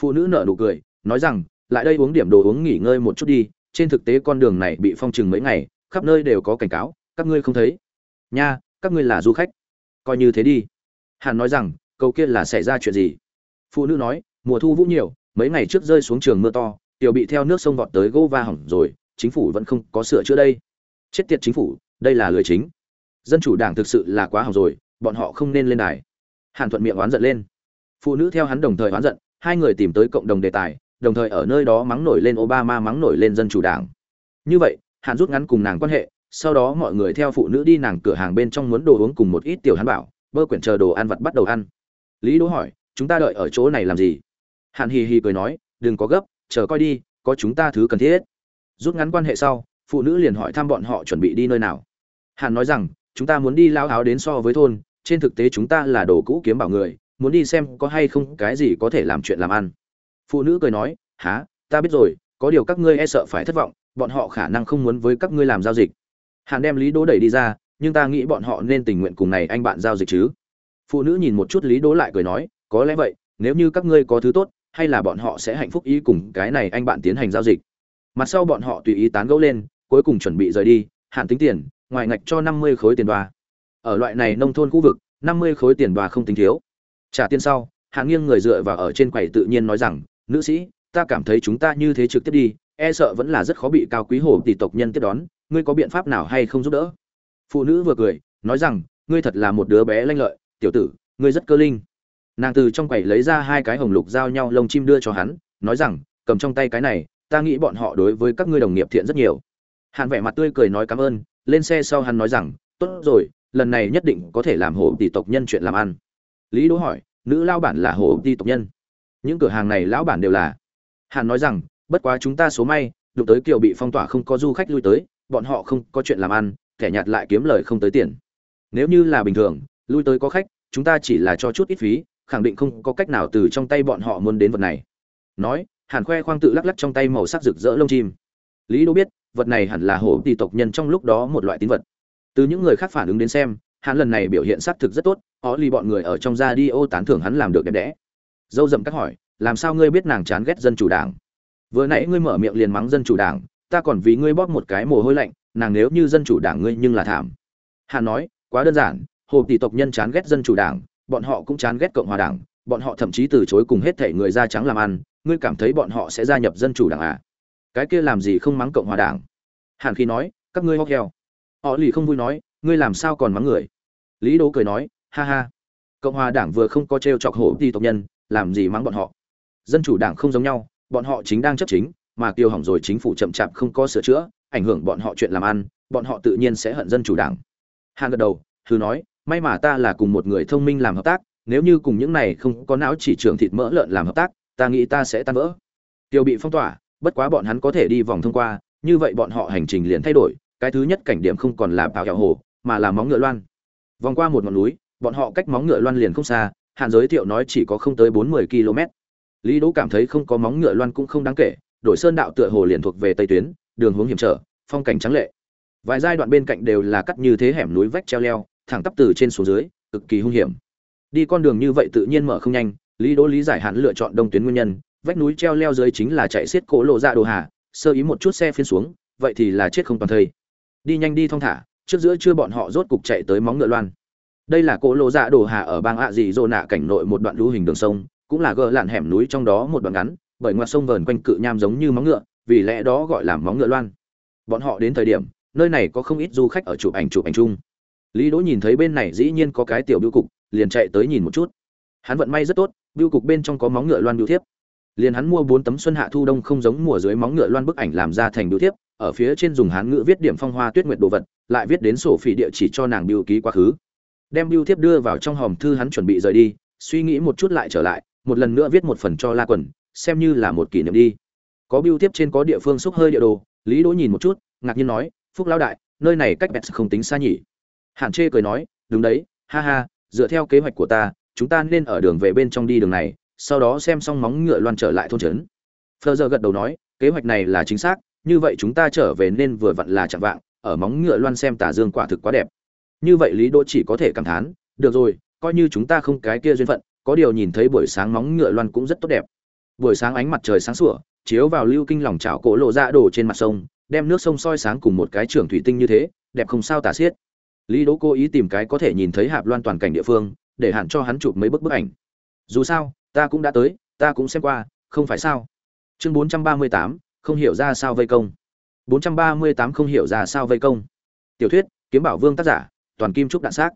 Phụ nữ nở nụ cười, nói rằng, lại đây uống điểm đồ uống nghỉ ngơi một chút đi, trên thực tế con đường này bị phong trừng mấy ngày, khắp nơi đều có cảnh cáo, các ngươi không thấy. Nha, các ngươi là du khách. Coi như thế đi. Hàn nói rằng, câu kia là xảy ra chuyện gì? Phụ nữ nói, mùa thu vũ nhiều, mấy ngày trước rơi xuống trường mưa to tiểu bị theo nước sông vọt tới gỗ va hỏng rồi, chính phủ vẫn không có sửa chữa đây. Chết tiệt chính phủ, đây là lười chính. Dân chủ đảng thực sự là quá hỏng rồi, bọn họ không nên lên đài. Hàn thuận miệng oán giận lên. Phụ nữ theo hắn đồng thời oán giận, hai người tìm tới cộng đồng đề tài, đồng thời ở nơi đó mắng nổi lên obama mắng nổi lên dân chủ đảng. Như vậy, hàn rút ngắn cùng nàng quan hệ, sau đó mọi người theo phụ nữ đi nàng cửa hàng bên trong muốn đồ uống cùng một ít tiểu hắn bảo, bơ quyển chờ đồ ăn vặt bắt đầu ăn. Lý đỗ hỏi, chúng ta đợi ở chỗ này làm gì? Hàn hì hì cười nói, đừng có gấp chờ coi đi, có chúng ta thứ cần thiết. Rút ngắn quan hệ sau, phụ nữ liền hỏi thăm bọn họ chuẩn bị đi nơi nào. Hàn nói rằng, chúng ta muốn đi lao áo đến so với thôn, trên thực tế chúng ta là đồ cũ kiếm bảo người, muốn đi xem có hay không cái gì có thể làm chuyện làm ăn. Phụ nữ cười nói há ta biết rồi, có điều các ngươi e sợ phải thất vọng, bọn họ khả năng không muốn với các ngươi làm giao dịch. Hàn đem lý đỗ đẩy đi ra, nhưng ta nghĩ bọn họ nên tình nguyện cùng này anh bạn giao dịch chứ. Phụ nữ nhìn một chút lý đỗ lại cười nói, có lẽ vậy, nếu như các ngươi có thứ tốt hay là bọn họ sẽ hạnh phúc ý cùng cái này anh bạn tiến hành giao dịch. Mặt sau bọn họ tùy ý tán gẫu lên, cuối cùng chuẩn bị rời đi, hạn tính tiền, ngoài ngạch cho năm mươi khối tiền đoa ở loại này nông thôn khu vực, năm mươi khối tiền đoa không tính thiếu. Trả tiền sau, hạ nghiêng người dựa vào ở trên quầy tự nhiên nói rằng, nữ sĩ, ta cảm thấy chúng ta như thế trực tiếp đi e sợ vẫn là rất khó bị cao quý hồ tỷ tộc nhân tiếp đón, ngươi có biện pháp nào hay không giúp đỡ? Phụ nữ vừa cười, nói rằng, ngươi thật là một đứa bé lanh lợi, tiểu tử, ngươi rất cơ linh nàng từ trong quầy lấy ra hai cái hồng lục giao nhau lông chim đưa cho hắn, nói rằng, cầm trong tay cái này, ta nghĩ bọn họ đối với các ngươi đồng nghiệp thiện rất nhiều. Hàn vẻ mặt tươi cười nói cảm ơn, lên xe sau hắn nói rằng, tốt rồi, lần này nhất định có thể làm hổ tỷ tộc nhân chuyện làm ăn. Lý đỗ hỏi, nữ lao bản là hổ tỷ tộc nhân? Những cửa hàng này lão bản đều là. Hàn nói rằng, bất quá chúng ta số may, đụng tới kiều bị phong tỏa không có du khách lui tới, bọn họ không có chuyện làm ăn, kẻ nhạt lại kiếm lời không tới tiền. Nếu như là bình thường, lui tới có khách, chúng ta chỉ là cho chút ít phí khẳng định không có cách nào từ trong tay bọn họ muốn đến vật này. Nói, hàn khoe khoang tự lắc lắc trong tay màu sắc rực rỡ lông chim. Lý đô biết, vật này hẳn là hổ tỷ tộc nhân trong lúc đó một loại tín vật. Từ những người khác phản ứng đến xem, hắn lần này biểu hiện xác thực rất tốt, họ ly bọn người ở trong ra đi ô tán thưởng hắn làm được đẹp đẽ. Dâu dầm các hỏi, làm sao ngươi biết nàng chán ghét dân chủ đảng? Vừa nãy ngươi mở miệng liền mắng dân chủ đảng, ta còn vì ngươi bóp một cái mồ hôi lạnh, nàng nếu như dân chủ đảng ngươi nhưng là thảm. Hắn nói, quá đơn giản hồ tỷ tộc nhân chán ghét dân chủ đảng bọn họ cũng chán ghét cộng hòa đảng, bọn họ thậm chí từ chối cùng hết thể người da trắng làm ăn, ngươi cảm thấy bọn họ sẽ gia nhập dân chủ đảng à? Cái kia làm gì không mắng cộng hòa đảng? Hàn khi nói, các ngươi hóc heo họ lì không vui nói, ngươi làm sao còn mắng người? Lý đố cười nói, ha ha. Cộng hòa đảng vừa không có t r e o chọc hổ đi tộc nhân, làm gì mắng bọn họ? Dân chủ đảng không giống nhau, bọn họ chính đang chấp chính, mà tiêu hỏng rồi chính phủ chậm chạp không có sửa chữa, ảnh hưởng bọn họ chuyện làm ăn, bọn họ tự nhiên sẽ hận dân chủ đảng. Hàn gật đầu thư nói may mà ta là cùng một người thông minh làm hợp tác, nếu như cùng những này không có não chỉ trưởng thịt mỡ lợn làm hợp tác, ta nghĩ ta sẽ tan vỡ. Tiêu bị phong tỏa, bất quá bọn hắn có thể đi vòng thông qua, như vậy bọn họ hành trình liền thay đổi, cái thứ nhất cảnh điểm không còn là bào kẹo hồ, mà là móng ngựa loan. Vòng qua một ngọn núi, bọn họ cách móng ngựa loan liền không xa, hạn giới thiệu nói chỉ có không tới bốn mươi km lý đỗ cảm thấy không có móng ngựa loan cũng không đáng kể, đổi sơn đạo tựa hồ liền thuộc về tây tuyến, đường hướng hiểm trở, phong cảnh trắng lệ. Vài giai đoạn bên cạnh đều là cắt như thế hẻm núi vách treo leo thẳng tắp từ trên xuống dưới, cực kỳ hung hiểm. Đi con đường như vậy tự nhiên mở không nhanh, lý đỗ lý giải hạn lựa chọn đông tuyến nguyên nhân, vách núi treo leo dưới chính là chạy xiết cỗ lộ ra đồ hà, sơ ý một chút xe phiên xuống, vậy thì là chết không toàn thây. Đi nhanh đi thong thả, trước giữa chưa bọn họ rốt cục chạy tới móng ngựa loan. Đây là cỗ lộ dạ đồ hà ở bang ạ dị dô nạ cảnh nội một đoạn lũ hình đường sông, cũng là gờ lạn hẻm núi trong đó một đoạn ngắn, bởi ngoặt sông vờn quanh cự nham giống như móng ngựa, vì lẽ đó gọi là móng ngựa loan. Bọn họ đến thời điểm, nơi này có không ít du khách ở chụp ảnh chụp ảnh chung lý đỗ nhìn thấy bên này dĩ nhiên có cái tiểu biêu cục, liền chạy tới nhìn một chút. Hắn vận may rất tốt biêu cục bên trong có móng ngựa loan biêu thiếp. Liền hắn mua bốn tấm xuân hạ thu đông không giống mùa dưới móng ngựa loan bức ảnh làm ra thành biêu thiếp, ở phía trên dùng hán ngữ viết điểm phong hoa tuyết nguyệt đồ vật, lại viết đến sổ phỉ địa chỉ cho nàng biêu ký quá khứ. Đem biêu thiếp đưa vào trong hòm thư hắn chuẩn bị rời đi, suy nghĩ một chút lại trở lại, một lần nữa viết một phần cho la quần, xem như là một kỷ niệm đi. Có biêu thiếp trên có địa phương xúc hơi địa đồ, lý đỗ nhìn một chút, ngạc nhiên nói, phúc lão đại, nơi này cách bẹt không tính xa nhỉ? Hàn chê cười nói, đúng đấy, ha ha, dựa theo kế hoạch của ta, chúng ta nên ở đường về bên trong đi đường này, sau đó xem xong móng ngựa loan trở lại thôn trấn. Phơ giờ gật đầu nói, kế hoạch này là chính xác, như vậy chúng ta trở về nên vừa vặn là chẳng vạng, ở móng ngựa loan xem tà dương quả thực quá đẹp. Như vậy lý đỗ chỉ có thể cảm thán, được rồi, coi như chúng ta không cái kia duyên phận, có điều nhìn thấy buổi sáng móng ngựa loan cũng rất tốt đẹp. Buổi sáng ánh mặt trời sáng sủa, chiếu vào lưu kinh lòng chảo cổ lộ ra đổ trên mặt sông, đem nước sông soi sáng cùng một cái trường thủy tinh như thế, đẹp không sao tả xiết lý đỗ cố ý tìm cái có thể nhìn thấy hạp loan toàn cảnh địa phương để hạn cho hắn chụp mấy bức bức ảnh. Dù sao ta cũng đã tới ta cũng xem qua không phải sao? Chương 438, không hiểu ra sao vây công. 438 không hiểu ra sao vây công. Tiểu thuyết kiếm bảo vương tác giả toàn kim trúc đạn xác.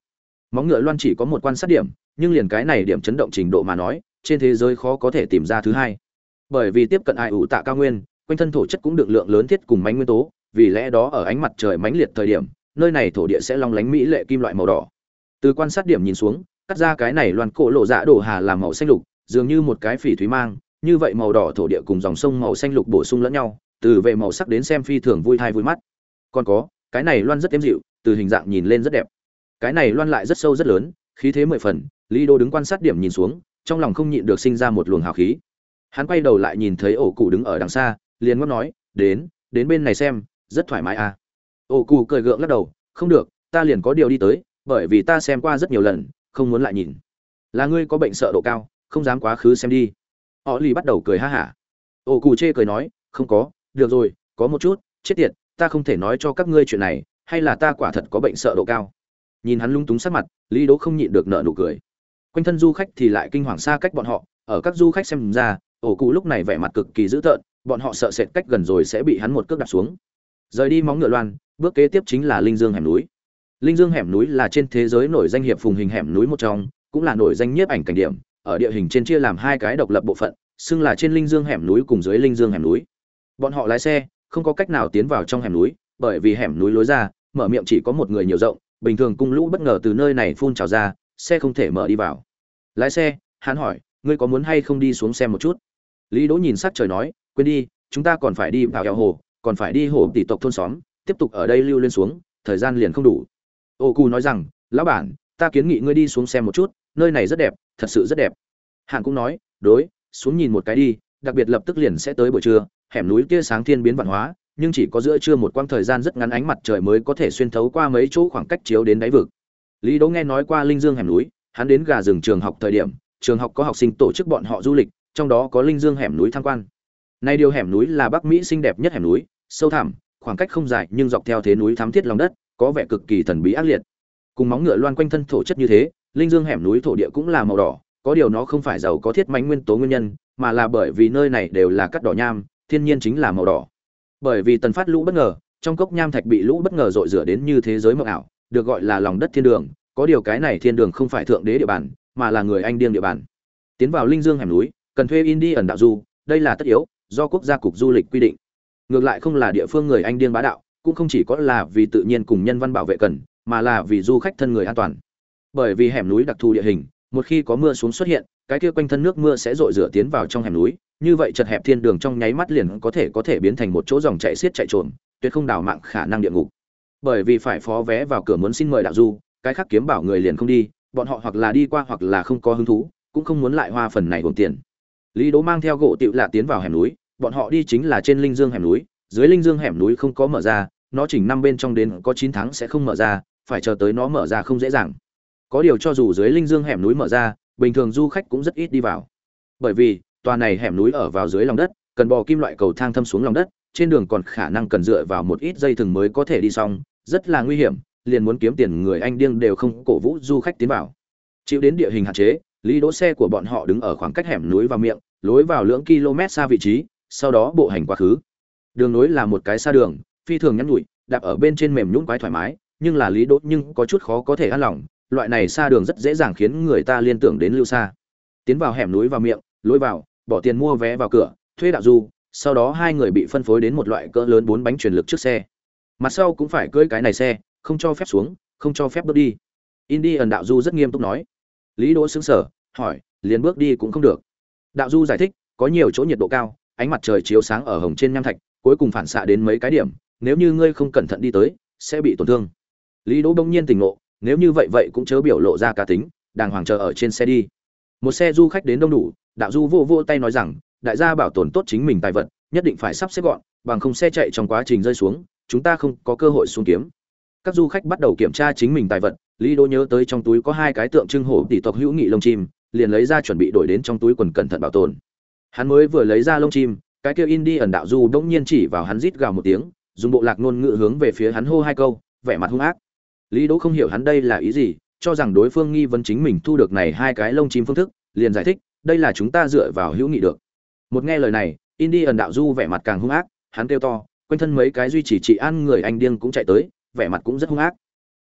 Móng ngựa loan chỉ có một quan sát điểm nhưng liền cái này điểm chấn động trình độ mà nói trên thế giới khó có thể tìm ra thứ hai. Bởi vì tiếp cận ai ủ tạ cao nguyên quanh thân thổ chất cũng được lượng lớn thiết cùng mánh nguyên tố vì lẽ đó ở ánh mặt trời mãnh liệt thời điểm nơi này thổ địa sẽ long lánh mỹ lệ kim loại màu đỏ. Từ quan sát điểm nhìn xuống, cắt ra cái này loan cổ lộ dạ đổ hà làm màu xanh lục, dường như một cái phỉ thúy mang, như vậy màu đỏ thổ địa cùng dòng sông màu xanh lục bổ sung lẫn nhau, từ về màu sắc đến xem phi thường vui thai vui mắt. Còn có, cái này loan rất êm dịu, từ hình dạng nhìn lên rất đẹp. Cái này loan lại rất sâu rất lớn, khí thế mười phần, lý đô đứng quan sát điểm nhìn xuống, trong lòng không nhịn được sinh ra một luồng hào khí. Hắn quay đầu lại nhìn thấy ổ cụ đứng ở đằng xa, liền ngót nói, đến đến bên này xem, rất thoải mái à ổ cù cười gượng lắc đầu, không được, ta liền có điều đi tới, bởi vì ta xem qua rất nhiều lần, không muốn lại nhìn. Là ngươi có bệnh sợ độ cao, không dám quá khứ xem đi. Họ lì bắt đầu cười ha hả. Ổ cù chê cười nói, không có, được rồi, có một chút, chết tiệt, ta không thể nói cho các ngươi chuyện này, hay là ta quả thật có bệnh sợ độ cao. Nhìn hắn lung túng sát mặt, lý đỗ không nhịn được nợ nụ cười. Quanh thân du khách thì lại kinh hoàng xa cách bọn họ, ở các du khách xem ra ổ cụ lúc này vẻ mặt cực kỳ dữ tợn, bọn họ sợ sệt cách gần rồi sẽ bị hắn một cước đạp xuống rời đi móng ngựa loan, bước kế tiếp chính là linh dương hẻm núi. Linh dương hẻm núi là trên thế giới nổi danh hiệp phùng hình hẻm núi một trong, cũng là nổi danh nhiếp ảnh cảnh điểm, ở địa hình trên chia làm hai cái độc lập bộ phận, xưng là trên linh dương hẻm núi cùng dưới linh dương hẻm núi. Bọn họ lái xe, không có cách nào tiến vào trong hẻm núi, bởi vì hẻm núi lối ra, mở miệng chỉ có một người nhiều rộng, bình thường cung lũ bất ngờ từ nơi này phun trào ra, xe không thể mở đi vào. Lái xe, hắn hỏi, ngươi có muốn hay không đi xuống xem một chút? Lý đỗ nhìn sắc trời nói, quên đi, chúng ta còn phải đi vào eo hồ còn phải đi hổ tỷ tộc thôn xóm, tiếp tục ở đây lưu lên xuống, thời gian liền không đủ. Ô cù nói rằng, lão bản, ta kiến nghị ngươi đi xuống xem một chút, nơi này rất đẹp, thật sự rất đẹp. Hạng cũng nói, đối, xuống nhìn một cái đi, đặc biệt lập tức liền sẽ tới buổi trưa, hẻm núi kia sáng thiên biến văn hóa, nhưng chỉ có giữa trưa một quãng thời gian rất ngắn ánh mặt trời mới có thể xuyên thấu qua mấy chỗ khoảng cách chiếu đến đáy vực. Lý đỗ nghe nói qua linh dương hẻm núi, hắn đến gà rừng trường học thời điểm, trường học có học sinh tổ chức bọn họ du lịch, trong đó có linh dương hẻm núi tham quan. Nay điều hẻm núi là bắc mỹ xinh đẹp nhất hẻm núi sâu thẳm, khoảng cách không dài nhưng dọc theo thế núi thám thiết lòng đất, có vẻ cực kỳ thần bí ác liệt. Cùng móng ngựa loan quanh thân thổ chất như thế, linh dương hẻm núi thổ địa cũng là màu đỏ, có điều nó không phải giàu có thiết mánh nguyên tố nguyên nhân, mà là bởi vì nơi này đều là cắt đỏ nham, thiên nhiên chính là màu đỏ. Bởi vì tần phát lũ bất ngờ, trong cốc nham thạch bị lũ bất ngờ dội rửa đến như thế giới mộng ảo, được gọi là lòng đất thiên đường, có điều cái này thiên đường không phải thượng đế địa bàn, mà là người anh điên địa bàn. Tiến vào linh dương hẻm núi, cần thuê in đi ẩn đạo du, đây là tất yếu, do quốc gia cục du lịch quy định ngược lại không là địa phương người anh điên bá đạo, cũng không chỉ có là vì tự nhiên cùng nhân văn bảo vệ cần, mà là vì du khách thân người an toàn. Bởi vì hẻm núi đặc thù địa hình, một khi có mưa xuống xuất hiện, cái kia quanh thân nước mưa sẽ dội rửa tiến vào trong hẻm núi, như vậy chật hẹp thiên đường trong nháy mắt liền có thể có thể biến thành một chỗ dòng chạy xiết chạy trộm tuyệt không đào mạng khả năng địa ngục. Bởi vì phải phó vé vào cửa muốn xin mời đạo du, cái khác kiếm bảo người liền không đi, bọn họ hoặc là đi qua hoặc là không có hứng thú, cũng không muốn lại hoa phần này gồm tiền. Lý đố mang theo gỗ tựu lạ tiến vào hẻm núi bọn họ đi chính là trên linh dương hẻm núi, dưới linh dương hẻm núi không có mở ra, nó chỉnh năm bên trong đến có chín tháng sẽ không mở ra, phải chờ tới nó mở ra không dễ dàng. Có điều cho dù dưới linh dương hẻm núi mở ra, bình thường du khách cũng rất ít đi vào. Bởi vì, tòa này hẻm núi ở vào dưới lòng đất, cần bò kim loại cầu thang thâm xuống lòng đất, trên đường còn khả năng cần dựa vào một ít dây thừng mới có thể đi xong, rất là nguy hiểm, liền muốn kiếm tiền người anh điên đều không cổ vũ du khách tiến vào. Chịu đến địa hình hạn chế, lý đỗ xe của bọn họ đứng ở khoảng cách hẻm núi và miệng, lối vào lưỡng km xa vị trí sau đó bộ hành quá khứ. Đường nối là một cái xa đường, phi thường nhắn nhụi, đạp ở bên trên mềm nhũn quái thoải mái, nhưng là lý đỗ nhưng có chút khó có thể an lòng, loại này xa đường rất dễ dàng khiến người ta liên tưởng đến lưu xa tiến vào hẻm núi vào miệng, lối vào, bỏ tiền mua vé vào cửa, thuê đạo du, sau đó hai người bị phân phối đến một loại cỡ lớn bốn bánh truyền lực trước xe. Mặt sau cũng phải cưỡi cái này xe, không cho phép xuống, không cho phép bước đi. Indi ẩn đạo du rất nghiêm túc nói. Lý đỗ xứng sở hỏi, liền bước đi cũng không được. Đạo du giải thích, có nhiều chỗ nhiệt độ cao ánh mặt trời chiếu sáng ở hồng trên nham thạch, cuối cùng phản xạ đến mấy cái điểm, nếu như ngươi không cẩn thận đi tới, sẽ bị tổn thương. Lý đỗ bỗng nhiên tỉnh ngộ, nếu như vậy vậy cũng chớ biểu lộ ra cá tính, đàng hoàng chờ ở trên xe đi. Một xe du khách đến đông đủ, đạo du vô vô tay nói rằng, đại gia bảo tồn tốt chính mình tài vật, nhất định phải sắp xếp gọn, bằng không xe chạy trong quá trình rơi xuống, chúng ta không có cơ hội xuống kiếm. Các du khách bắt đầu kiểm tra chính mình tài vật, lý đỗ nhớ tới trong túi có hai cái tượng trưng hổ tỷ tộc hữu nghị lông chim, liền lấy ra chuẩn bị đổi đến trong túi quần cẩn thận bảo tồn hắn mới vừa lấy ra lông chim, cái kia in đi ẩn đạo du bỗng nhiên chỉ vào hắn rít gào một tiếng, dùng bộ lạc ngôn ngữ hướng về phía hắn hô hai câu, vẻ mặt hung ác. Lý đỗ không hiểu hắn đây là ý gì, cho rằng đối phương nghi vấn chính mình thu được này hai cái lông chim phương thức, liền giải thích, đây là chúng ta dựa vào hữu nghị được. Một nghe lời này in đi ẩn đạo du vẻ mặt càng hung ác, hắn kêu to, quanh thân mấy cái duy trì trị an người anh điên cũng chạy tới, vẻ mặt cũng rất hung ác.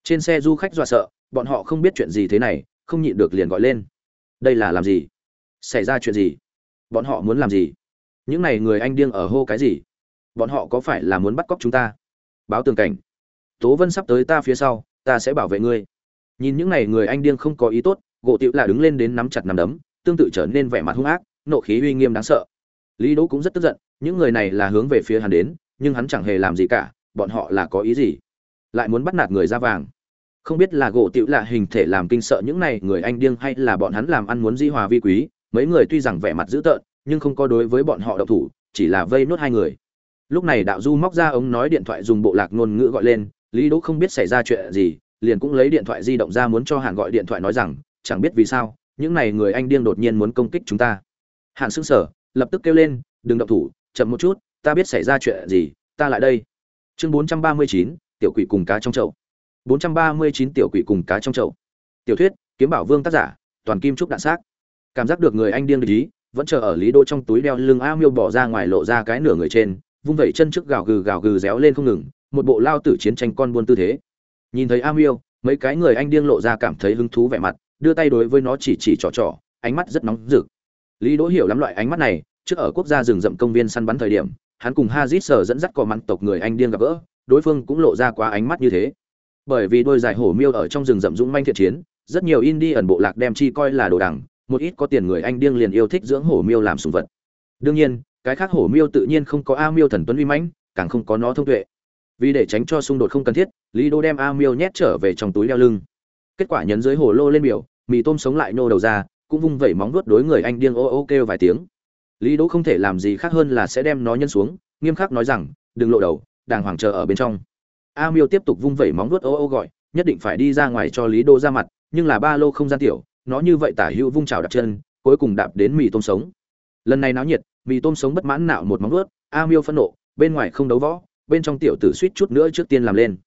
Trên xe du khách dọa sợ, bọn họ không biết chuyện gì thế này, không nhịn được liền gọi lên. Đây là làm gì? Xảy ra chuyện gì? Bọn họ muốn làm gì? Những này người anh điên ở hô cái gì? Bọn họ có phải là muốn bắt cóc chúng ta? Báo tường cảnh. Tố vân sắp tới ta phía sau, ta sẽ bảo vệ ngươi. Nhìn những này người anh điên không có ý tốt, gỗ tiệu là đứng lên đến nắm chặt nắm đấm, tương tự trở nên vẻ mặt hung ác, nộ khí uy nghiêm đáng sợ. Lý đỗ cũng rất tức giận, những người này là hướng về phía hắn đến, nhưng hắn chẳng hề làm gì cả, bọn họ là có ý gì? Lại muốn bắt nạt người ra vàng. Không biết là gỗ tiệu là hình thể làm kinh sợ những này người anh điên hay là bọn hắn làm ăn muốn di hòa vi quý mấy người tuy rằng vẻ mặt dữ tợn nhưng không có đối với bọn họ đậu thủ chỉ là vây nốt hai người. Lúc này đạo du móc ra ống nói điện thoại dùng bộ lạc ngôn ngữ gọi lên lý đỗ không biết xảy ra chuyện gì liền cũng lấy điện thoại di động ra muốn cho hàn gọi điện thoại nói rằng chẳng biết vì sao những này người anh điên đột nhiên muốn công kích chúng ta. Hàn sững sờ lập tức kêu lên đừng động thủ chậm một chút ta biết xảy ra chuyện gì ta lại đây. Chương 439, tiểu quỷ cùng cá trong chậu. 439 tiểu quỷ cùng cá trong chậu. Tiểu thuyết kiếm bảo vương tác giả toàn kim trúc đạn xác cảm giác được người anh điên ý, vẫn chờ ở lý đô trong túi đeo lưng a miêu bỏ ra ngoài lộ ra cái nửa người trên, vung vẩy chân trước gào gừ gào gừ réo lên không ngừng, một bộ lao tử chiến tranh con buôn tư thế. Nhìn thấy a miêu, mấy cái người anh điên lộ ra cảm thấy hứng thú vẻ mặt, đưa tay đối với nó chỉ chỉ trò trò, ánh mắt rất nóng rực. Lý đỗ hiểu lắm loại ánh mắt này, trước ở quốc gia rừng rậm công viên săn bắn thời điểm, hắn cùng hazit sở dẫn dắt cò mặn tộc người anh điên gặp gỡ, đối phương cũng lộ ra quá ánh mắt như thế. Bởi vì đôi giải hổ miêu ở trong rừng rậm dũng manh thiện chiến, rất nhiều indie ẩn bộ lạc đem chi coi là đồ đằng một ít có tiền người anh điên liền yêu thích dưỡng hổ miêu làm sùng vật. Đương nhiên, cái khác hổ miêu tự nhiên không có a miêu thần tuấn uy mãnh, càng không có nó thông tuệ. Vì để tránh cho xung đột không cần thiết, lý đô đem a miêu nhét trở về trong túi đeo lưng. Kết quả nhấn dưới hồ lô lên biểu, mì tôm sống lại nô đầu ra, cũng vung vẩy móng vuốt đối người anh điên ô ô kêu vài tiếng. Lý đỗ không thể làm gì khác hơn là sẽ đem nó nhân xuống, nghiêm khắc nói rằng, đừng lộ đầu, đàng hoàng chờ ở bên trong. A miêu tiếp tục vung vẩy móng vuốt ô ô gọi, nhất định phải đi ra ngoài cho lý đỗ ra mặt, nhưng là ba lô không gian tiểu nó như vậy tả hữu vung trào đặt chân, cuối cùng đạp đến mì tôm sống. Lần này náo nhiệt, mì tôm sống bất mãn nạo một móng ướt a miêu phẫn nộ, bên ngoài không đấu võ, bên trong tiểu tử suýt chút nữa trước tiên làm lên.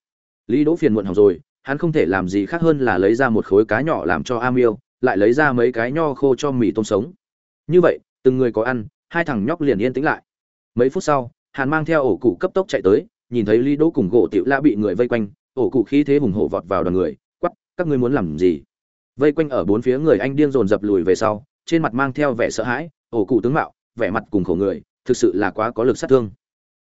Lý đỗ phiền muộn hỏng rồi, hắn không thể làm gì khác hơn là lấy ra một khối cá nhỏ làm cho a miêu, lại lấy ra mấy cái nho khô cho mì tôm sống. Như vậy, từng người có ăn, hai thằng nhóc liền yên tĩnh lại. Mấy phút sau, hàn mang theo ổ cụ cấp tốc chạy tới, nhìn thấy lý đỗ cùng gỗ tiểu la bị người vây quanh, ổ cụ khí thế hùng hổ vọt vào đoàn người quắp các ngươi muốn làm gì? Vây quanh ở bốn phía người anh điên dồn dập lùi về sau, trên mặt mang theo vẻ sợ hãi, ổ cụ tướng mạo, vẻ mặt cùng khổ người, thực sự là quá có lực sát thương.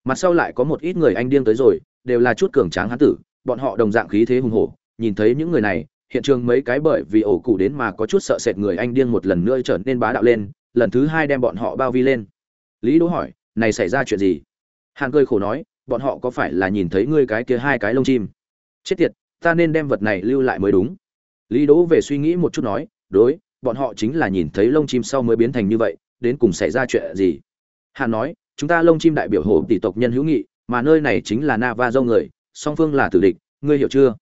Mặt sau lại có một ít người anh điên tới rồi, đều là chút cường tráng hán tử, bọn họ đồng dạng khí thế hùng hổ, nhìn thấy những người này, hiện trường mấy cái bởi vì ổ cụ đến mà có chút sợ sệt người anh điên một lần nữa trở nên bá đạo lên, lần thứ hai đem bọn họ bao vi lên. Lý đỗ hỏi, này xảy ra chuyện gì? Hàn cơi khổ nói, bọn họ có phải là nhìn thấy ngươi cái kia hai cái lông chim? Chết tiệt, ta nên đem vật này lưu lại mới đúng lý đỗ về suy nghĩ một chút nói, đối, bọn họ chính là nhìn thấy lông chim sau mới biến thành như vậy, đến cùng xảy ra chuyện gì? Hàn nói, chúng ta lông chim đại biểu hộ tỷ tộc nhân hữu nghị, mà nơi này chính là nava dâu người, song phương là tử địch, ngươi hiểu chưa?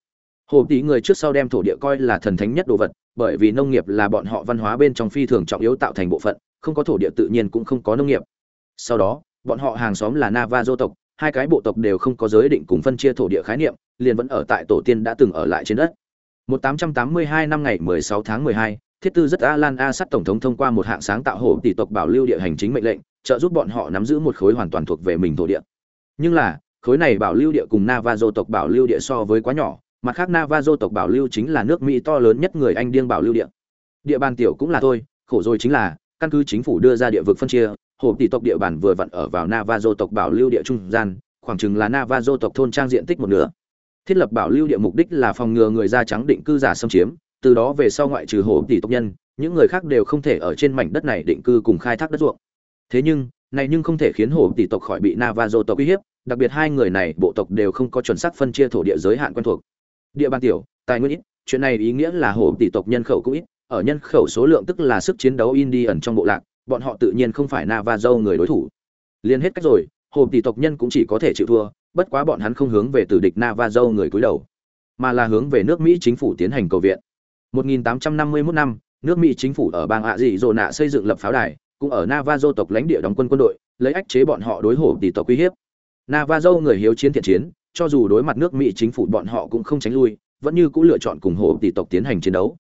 Hồ tỷ người trước sau đem thổ địa coi là thần thánh nhất đồ vật, bởi vì nông nghiệp là bọn họ văn hóa bên trong phi thường trọng yếu tạo thành bộ phận, không có thổ địa tự nhiên cũng không có nông nghiệp. Sau đó, bọn họ hàng xóm là nava dô tộc, hai cái bộ tộc đều không có giới định cùng phân chia thổ địa khái niệm, liền vẫn ở tại tổ tiên đã từng ở lại trên đất. 1882 năm ngày 16 tháng 12, thiết tư rất Alan A sát tổng thống thông qua một hạng sáng tạo hổ tỷ tộc bảo lưu địa hành chính mệnh lệnh, trợ giúp bọn họ nắm giữ một khối hoàn toàn thuộc về mình thổ địa. Nhưng là, khối này bảo lưu địa cùng Navajo tộc bảo lưu địa so với quá nhỏ, mặt khác Navajo tộc bảo lưu chính là nước Mỹ to lớn nhất người Anh điên bảo lưu địa. Địa bàn tiểu cũng là thôi, khổ rồi chính là, căn cứ chính phủ đưa ra địa vực phân chia, hổ tỷ tộc địa bàn vừa vặn ở vào Navajo tộc bảo lưu địa trung gian, khoảng chừng là Navajo tộc thôn trang diện tích một nửa. Thiết lập bảo lưu địa mục đích là phòng ngừa người da trắng định cư giả xâm chiếm, từ đó về sau ngoại trừ hổ tỷ tộc nhân, những người khác đều không thể ở trên mảnh đất này định cư cùng khai thác đất ruộng. Thế nhưng, này nhưng không thể khiến hổ tỷ tộc khỏi bị Navajo tộc uy hiếp, đặc biệt hai người này bộ tộc đều không có chuẩn xác phân chia thổ địa giới hạn quen thuộc. Địa bàn tiểu, tài nguyên ít, chuyện này ý nghĩa là hổ tỷ tộc nhân khẩu cũng ít, ở nhân khẩu số lượng tức là sức chiến đấu Indian trong bộ lạc, bọn họ tự nhiên không phải Navajo người đối thủ. Liên hết cách rồi, hổ tỷ tộc nhân cũng chỉ có thể chịu thua, bất quá bọn hắn không hướng về tử địch Navajo người cúi đầu, mà là hướng về nước Mỹ chính phủ tiến hành cầu viện. 1851 năm, nước Mỹ chính phủ ở bang ạ dị dồ nạ xây dựng lập pháo đài, cũng ở Navajo tộc lãnh địa đóng quân quân đội, lấy ách chế bọn họ đối hổ tỷ tộc uy hiếp. Navajo người hiếu chiến thiện chiến, cho dù đối mặt nước Mỹ chính phủ bọn họ cũng không tránh lui, vẫn như cũ lựa chọn cùng hổ tỷ tộc tiến hành chiến đấu.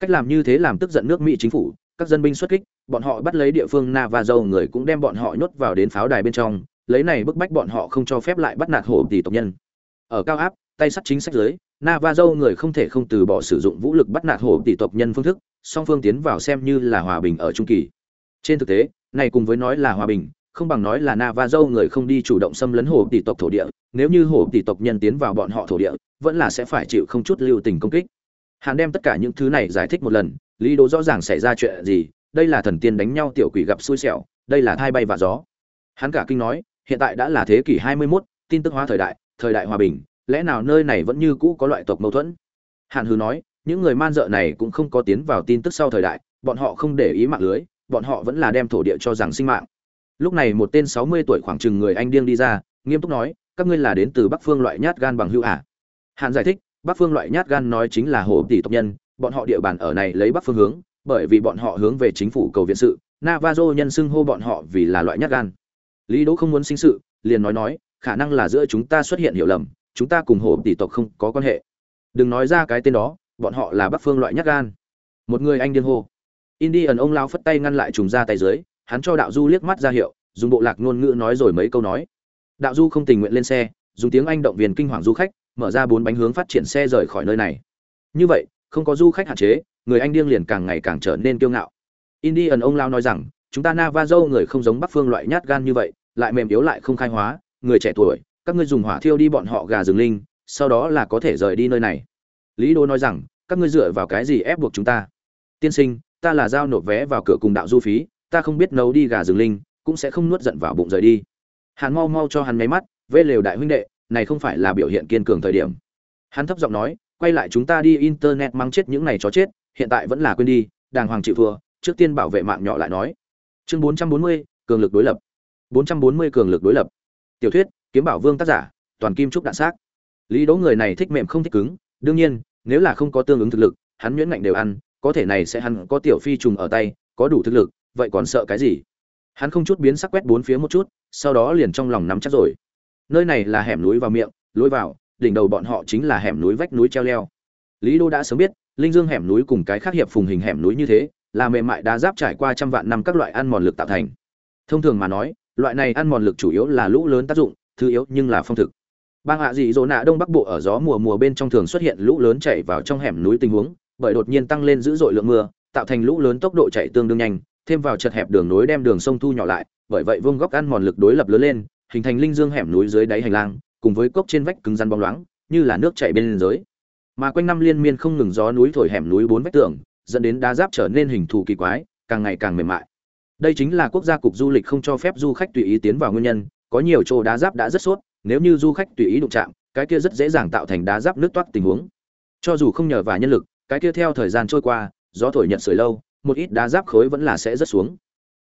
Cách làm như thế làm tức giận nước Mỹ chính phủ, các dân binh xuất kích, bọn họ bắt lấy địa phương Navajo người cũng đem bọn họ nhốt vào đến pháo đài bên trong, lấy này bức bách bọn họ không cho phép lại bắt nạt hồ tỷ tộc nhân. Ở cao áp, tay sắt chính sách dưới, Navajo người không thể không từ bỏ sử dụng vũ lực bắt nạt hồ tỷ tộc nhân phương thức, song phương tiến vào xem như là hòa bình ở trung kỳ. Trên thực tế, này cùng với nói là hòa bình, không bằng nói là Navajo người không đi chủ động xâm lấn hồ tỷ tộc thổ địa, nếu như hồ tỷ tộc nhân tiến vào bọn họ thổ địa, vẫn là sẽ phải chịu không chút lưu tình công kích. Hàn đem tất cả những thứ này giải thích một lần, Lý Đỗ rõ ràng xảy ra chuyện gì, đây là thần tiên đánh nhau tiểu quỷ gặp xui xẻo, đây là thai bay và gió. Hắn cả kinh nói, hiện tại đã là thế kỷ 21, tin tức hóa thời đại, thời đại hòa bình, lẽ nào nơi này vẫn như cũ có loại tộc mâu thuẫn? Hàn Hư nói, những người man dợ này cũng không có tiến vào tin tức sau thời đại, bọn họ không để ý mạng lưới, bọn họ vẫn là đem thổ địa cho rằng sinh mạng. Lúc này một tên 60 tuổi khoảng chừng người anh điên đi ra, nghiêm túc nói, các ngươi là đến từ Bắc Phương loại nhát gan bằng hữu à? Hàn giải thích, Bắc Phương loại nhát gan nói chính là hồ tỷ tộc nhân, bọn họ địa bàn ở này lấy Bắc Phương hướng, bởi vì bọn họ hướng về chính phủ cầu viện sự, Navajo nhân xưng hô bọn họ vì là loại nhát gan. Lý Đỗ không muốn sinh sự, liền nói nói, khả năng là giữa chúng ta xuất hiện hiểu lầm, chúng ta cùng hồ tỷ tộc không có quan hệ. Đừng nói ra cái tên đó, bọn họ là Bắc Phương loại nhát gan. Một người anh điên hô. Indian ông lao phất tay ngăn lại trùng ra tay dưới, hắn cho đạo du liếc mắt ra hiệu, dùng bộ lạc ngôn ngữ nói rồi mấy câu nói. Đạo du không tình nguyện lên xe, dùng tiếng Anh động viên kinh hoàng du khách, mở ra bốn bánh hướng phát triển xe rời khỏi nơi này. Như vậy, không có du khách hạn chế, người anh điên liền càng ngày càng trở nên kiêu ngạo. Indian ông lao nói rằng, chúng ta Navajo người không giống Bắc phương loại nhát gan như vậy, lại mềm yếu lại không khai hóa, người trẻ tuổi, các ngươi dùng hỏa thiêu đi bọn họ gà rừng linh, sau đó là có thể rời đi nơi này. Lý Đô nói rằng, các ngươi dựa vào cái gì ép buộc chúng ta? Tiên sinh, ta là giao nộp vé vào cửa cùng đạo du phí, ta không biết nấu đi gà rừng linh, cũng sẽ không nuốt giận vào bụng rời đi. Hàn mau mau cho hắn mấy mắt, vê lều đại huynh đệ, này không phải là biểu hiện kiên cường thời điểm. Hắn thấp giọng nói, quay lại chúng ta đi internet mang chết những này chó chết, hiện tại vẫn là quên đi, đàng hoàng chịu thua, trước tiên bảo vệ mạng nhỏ lại nói. Chương 440, cường lực đối lập. 440 cường lực đối lập. Tiểu thuyết, kiếm bảo vương tác giả, toàn kim trúc đạn xác. Lý Đỗ người này thích mềm không thích cứng, đương nhiên, nếu là không có tương ứng thực lực, hắn nhuyễn ngạnh đều ăn, có thể này sẽ hắn có tiểu phi trùng ở tay, có đủ thực lực, vậy còn sợ cái gì? Hắn không chút biến sắc quét bốn phía một chút, sau đó liền trong lòng nắm chắc rồi. Nơi này là hẻm núi vào miệng, lối vào, đỉnh đầu bọn họ chính là hẻm núi vách núi treo leo. Lý Đô đã sớm biết, linh dương hẻm núi cùng cái khác hiệp phùng hình hẻm núi như thế, là mềm mại đá giáp trải qua trăm vạn năm các loại ăn mòn lực tạo thành. Thông thường mà nói, loại này ăn mòn lực chủ yếu là lũ lớn tác dụng, thứ yếu nhưng là phong thực. Bang hạ dị dỗ nạ đông bắc bộ ở gió mùa mùa bên trong thường xuất hiện lũ lớn chảy vào trong hẻm núi tình huống, bởi đột nhiên tăng lên dữ dội lượng mưa, tạo thành lũ lớn tốc độ chạy tương đương nhanh, thêm vào chật hẹp đường núi đem đường sông thu nhỏ lại, bởi vậy vương góc ăn mòn lực đối lập lớn lên, hình thành linh dương hẻm núi dưới đáy hành lang, cùng với cốc trên vách cứng rắn bóng loáng, như là nước chảy bên dưới. Mà quanh năm liên miên không ngừng gió núi thổi hẻm núi bốn vách tường, dẫn đến đá giáp trở nên hình thù kỳ quái, càng ngày càng mềm mại. Đây chính là quốc gia cục du lịch không cho phép du khách tùy ý tiến vào nguyên nhân, có nhiều chỗ đá giáp đã rất suốt, nếu như du khách tùy ý đụng chạm, cái kia rất dễ dàng tạo thành đá giáp nước toát tình huống. Cho dù không nhờ vào nhân lực, cái kia theo thời gian trôi qua, gió thổi nhận sưởi lâu, một ít đá giáp khối vẫn là sẽ rất xuống.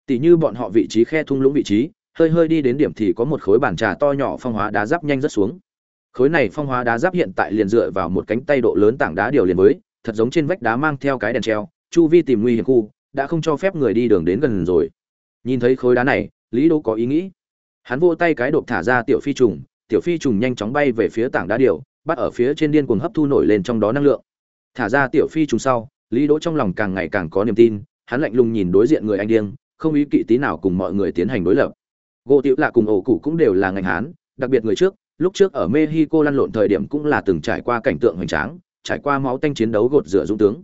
Tỷ như bọn họ vị trí khe thung lũng vị trí, hơi hơi đi đến điểm thì có một khối bàn trà to nhỏ phong hóa đá giáp nhanh rất xuống. Khối này phong hóa đá giáp hiện tại liền dựa vào một cánh tay độ lớn tảng đá điều liền với, thật giống trên vách đá mang theo cái đèn treo, chu vi tìm nguy hiểm khu, đã không cho phép người đi đường đến gần rồi. Nhìn thấy khối đá này, Lý Đỗ có ý nghĩ. Hắn vỗ tay cái đột thả ra tiểu phi trùng, tiểu phi trùng nhanh chóng bay về phía tảng đá điều, bắt ở phía trên điên cuồng hấp thu nổi lên trong đó năng lượng. Thả ra tiểu phi trùng sau, Lý Đỗ trong lòng càng ngày càng có niềm tin, hắn lạnh lùng nhìn đối diện người anh điên, không ý kỵ tí nào cùng mọi người tiến hành đối lập. Gỗ Tiểu Lạ cùng ổ cụ cũng đều là ngành hán, đặc biệt người trước, lúc trước ở Mexico lăn lộn thời điểm cũng là từng trải qua cảnh tượng hoành tráng, trải qua máu tanh chiến đấu gột rửa dũng tướng.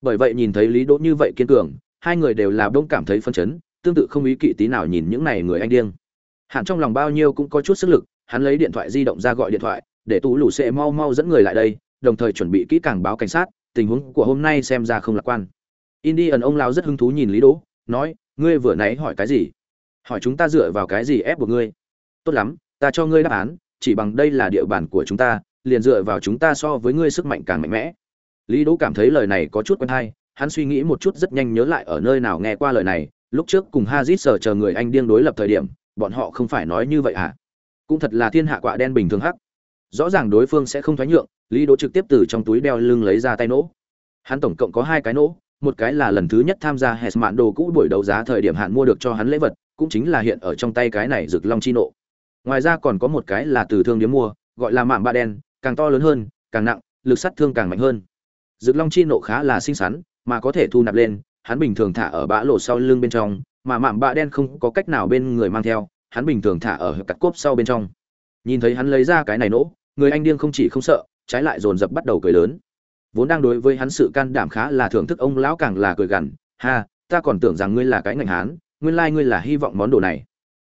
Bởi vậy nhìn thấy Lý Đỗ như vậy kiên cường, hai người đều là đông cảm thấy phân chấn, tương tự không ý kỵ tí nào nhìn những này người anh điên. Hạn trong lòng bao nhiêu cũng có chút sức lực, hắn lấy điện thoại di động ra gọi điện thoại, để tú lù sẽ mau mau dẫn người lại đây, đồng thời chuẩn bị kỹ càng báo cảnh sát, tình huống của hôm nay xem ra không lạc quan. Indian ông lão rất hứng thú nhìn Lý Đỗ, nói, ngươi vừa nãy hỏi cái gì? Hỏi chúng ta dựa vào cái gì ép buộc ngươi? Tốt lắm, ta cho ngươi đáp án, chỉ bằng đây là địa bàn của chúng ta, liền dựa vào chúng ta so với ngươi sức mạnh càng mạnh mẽ. Lý Đỗ cảm thấy lời này có chút quen hay, hắn suy nghĩ một chút rất nhanh nhớ lại ở nơi nào nghe qua lời này, lúc trước cùng hazit sở chờ người anh điên đối lập thời điểm bọn họ không phải nói như vậy à? Cũng thật là thiên hạ quạ đen bình thường hắc. Rõ ràng đối phương sẽ không thoái nhượng lý đỗ trực tiếp từ trong túi đeo lưng lấy ra tay nỗ hắn tổng cộng có hai cái nỗ một cái là lần thứ nhất tham gia hẹn mạn đồ cũ buổi đấu giá thời điểm hạn mua được cho hắn lễ vật cũng chính là hiện ở trong tay cái này rực long chi nộ ngoài ra còn có một cái là từ thương điếm mua gọi là mạm ba đen càng to lớn hơn, càng nặng, lực sát thương càng mạnh hơn. Dược long chi nộ khá là xinh xắn, mà có thể thu nạp lên, hắn bình thường thả ở bã lộ sau lưng bên trong, mà mạm bạ đen không có cách nào bên người mang theo, hắn bình thường thả ở cắt cốp sau bên trong. Nhìn thấy hắn lấy ra cái này nỗ người anh điên không chỉ không sợ, trái lại dồn dập bắt đầu cười lớn. Vốn đang đối với hắn sự can đảm khá là thưởng thức, ông lão càng là cười gằn, ha, ta còn tưởng rằng ngươi là cái ngành hán, nguyên lai ngươi là hy vọng món đồ này.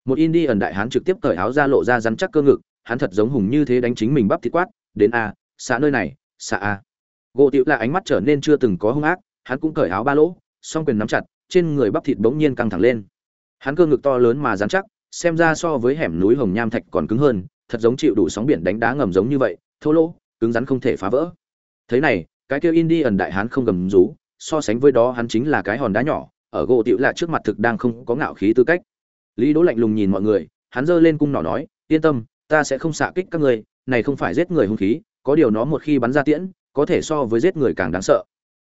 Một in đi ẩn đại hán trực tiếp cởi áo ra lộ ra rắn chắc cơ ngực, hắn thật giống hùng như thế đánh chính mình bắp thịt quát đến a xã nơi này xã a. Gỗ tiểu là ánh mắt trở nên chưa từng có hung ác, hắn cũng cởi áo ba lỗ, song quyền nắm chặt, trên người bắp thịt bỗng nhiên căng thẳng lên. Hắn cơ ngực to lớn mà dán chắc, xem ra so với hẻm núi hồng nham thạch còn cứng hơn, thật giống chịu đủ sóng biển đánh đá ngầm giống như vậy, thô lỗ, cứng rắn không thể phá vỡ. Thế này, cái kêu in đi ẩn đại hắn không gầm rú, so sánh với đó hắn chính là cái hòn đá nhỏ, ở gỗ tiểu là trước mặt thực đang không có ngạo khí tư cách. Lý đỗ lạnh lùng nhìn mọi người, hắn giơ lên cung nỏ nói, yên tâm, ta sẽ không xạ kích các ngươi này không phải giết người hung khí, có điều nó một khi bắn ra tiễn, có thể so với giết người càng đáng sợ.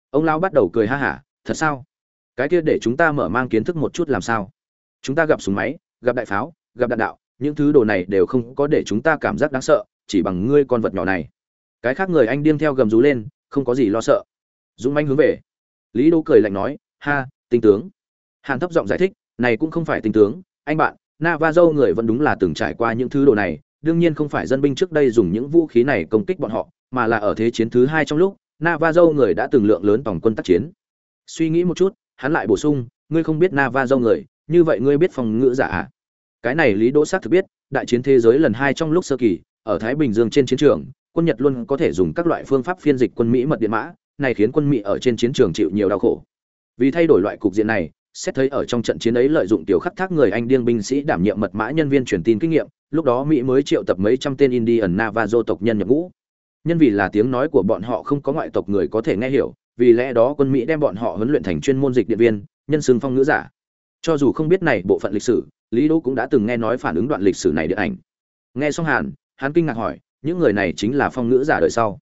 Ông lão bắt đầu cười ha hả, thật sao? Cái kia để chúng ta mở mang kiến thức một chút làm sao? Chúng ta gặp súng máy, gặp đại pháo, gặp đạn đạo, những thứ đồ này đều không có để chúng ta cảm giác đáng sợ, chỉ bằng ngươi con vật nhỏ này. Cái khác người anh điên theo gầm rú lên, không có gì lo sợ. Dũng manh hướng về. Lý đô cười lạnh nói, ha, tinh tướng. Hàn thấp giọng giải thích, này cũng không phải tinh tướng, anh bạn navajo người vẫn đúng là từng trải qua những thứ đồ này đương nhiên không phải dân binh trước đây dùng những vũ khí này công kích bọn họ, mà là ở thế chiến thứ hai trong lúc navajo người đã từng lượng lớn tổng quân tác chiến suy nghĩ một chút, hắn lại bổ sung, ngươi không biết navajo người, như vậy ngươi biết phòng ngự giả à? cái này lý đỗ xác thực biết, đại chiến thế giới lần hai trong lúc sơ kỳ, ở thái bình dương trên chiến trường, quân nhật luôn có thể dùng các loại phương pháp phiên dịch quân mỹ mật điện mã, này khiến quân mỹ ở trên chiến trường chịu nhiều đau khổ vì thay đổi loại cục diện này, xét thấy ở trong trận chiến ấy lợi dụng tiểu khắc thác người anh điên binh sĩ đảm nhiệm mật mã nhân viên truyền tin kinh nghiệm lúc đó mỹ mới triệu tập mấy trăm tên indian navajo tộc nhân nhập ngũ. Nhân vì là tiếng nói của bọn họ không có ngoại tộc người có thể nghe hiểu, vì lẽ đó quân mỹ đem bọn họ huấn luyện thành chuyên môn dịch điện viên, nhân xưng phong ngữ giả. Cho dù không biết này bộ phận lịch sử, lý đỗ cũng đã từng nghe nói phản ứng đoạn lịch sử này điện ảnh. Nghe xong hàn, hắn kinh ngạc hỏi, những người này chính là phong ngữ giả đời sau?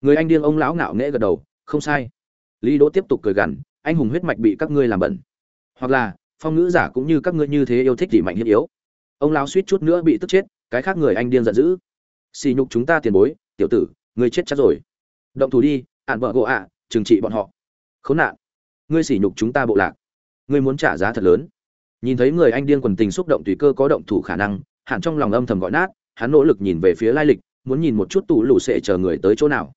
Người anh điên ông lão ngạo nghễ gật đầu, không sai. Lý đỗ tiếp tục cười gằn, anh hùng huyết mạch bị các ngươi làm bẩn. Hoặc là, phong ngữ giả cũng như các ngươi như thế yêu thích thì mạnh hiếp yếu ông lão suýt chút nữa bị tức chết, cái khác người anh điên giận dữ. Xì nhục chúng ta tiền bối, tiểu tử, người chết chắc rồi. Động thủ đi ạn vợ gỗ ạ, trừng trị bọn họ. Khốn nạn. Ngươi sỉ nhục chúng ta bộ lạc. Ngươi muốn trả giá thật lớn. Nhìn thấy người anh điên quần tình xúc động tùy cơ có động thủ khả năng hẳn trong lòng âm thầm gọi nát, hắn nỗ lực nhìn về phía lai lịch, muốn nhìn một chút tủ lù sệ chờ người tới chỗ nào.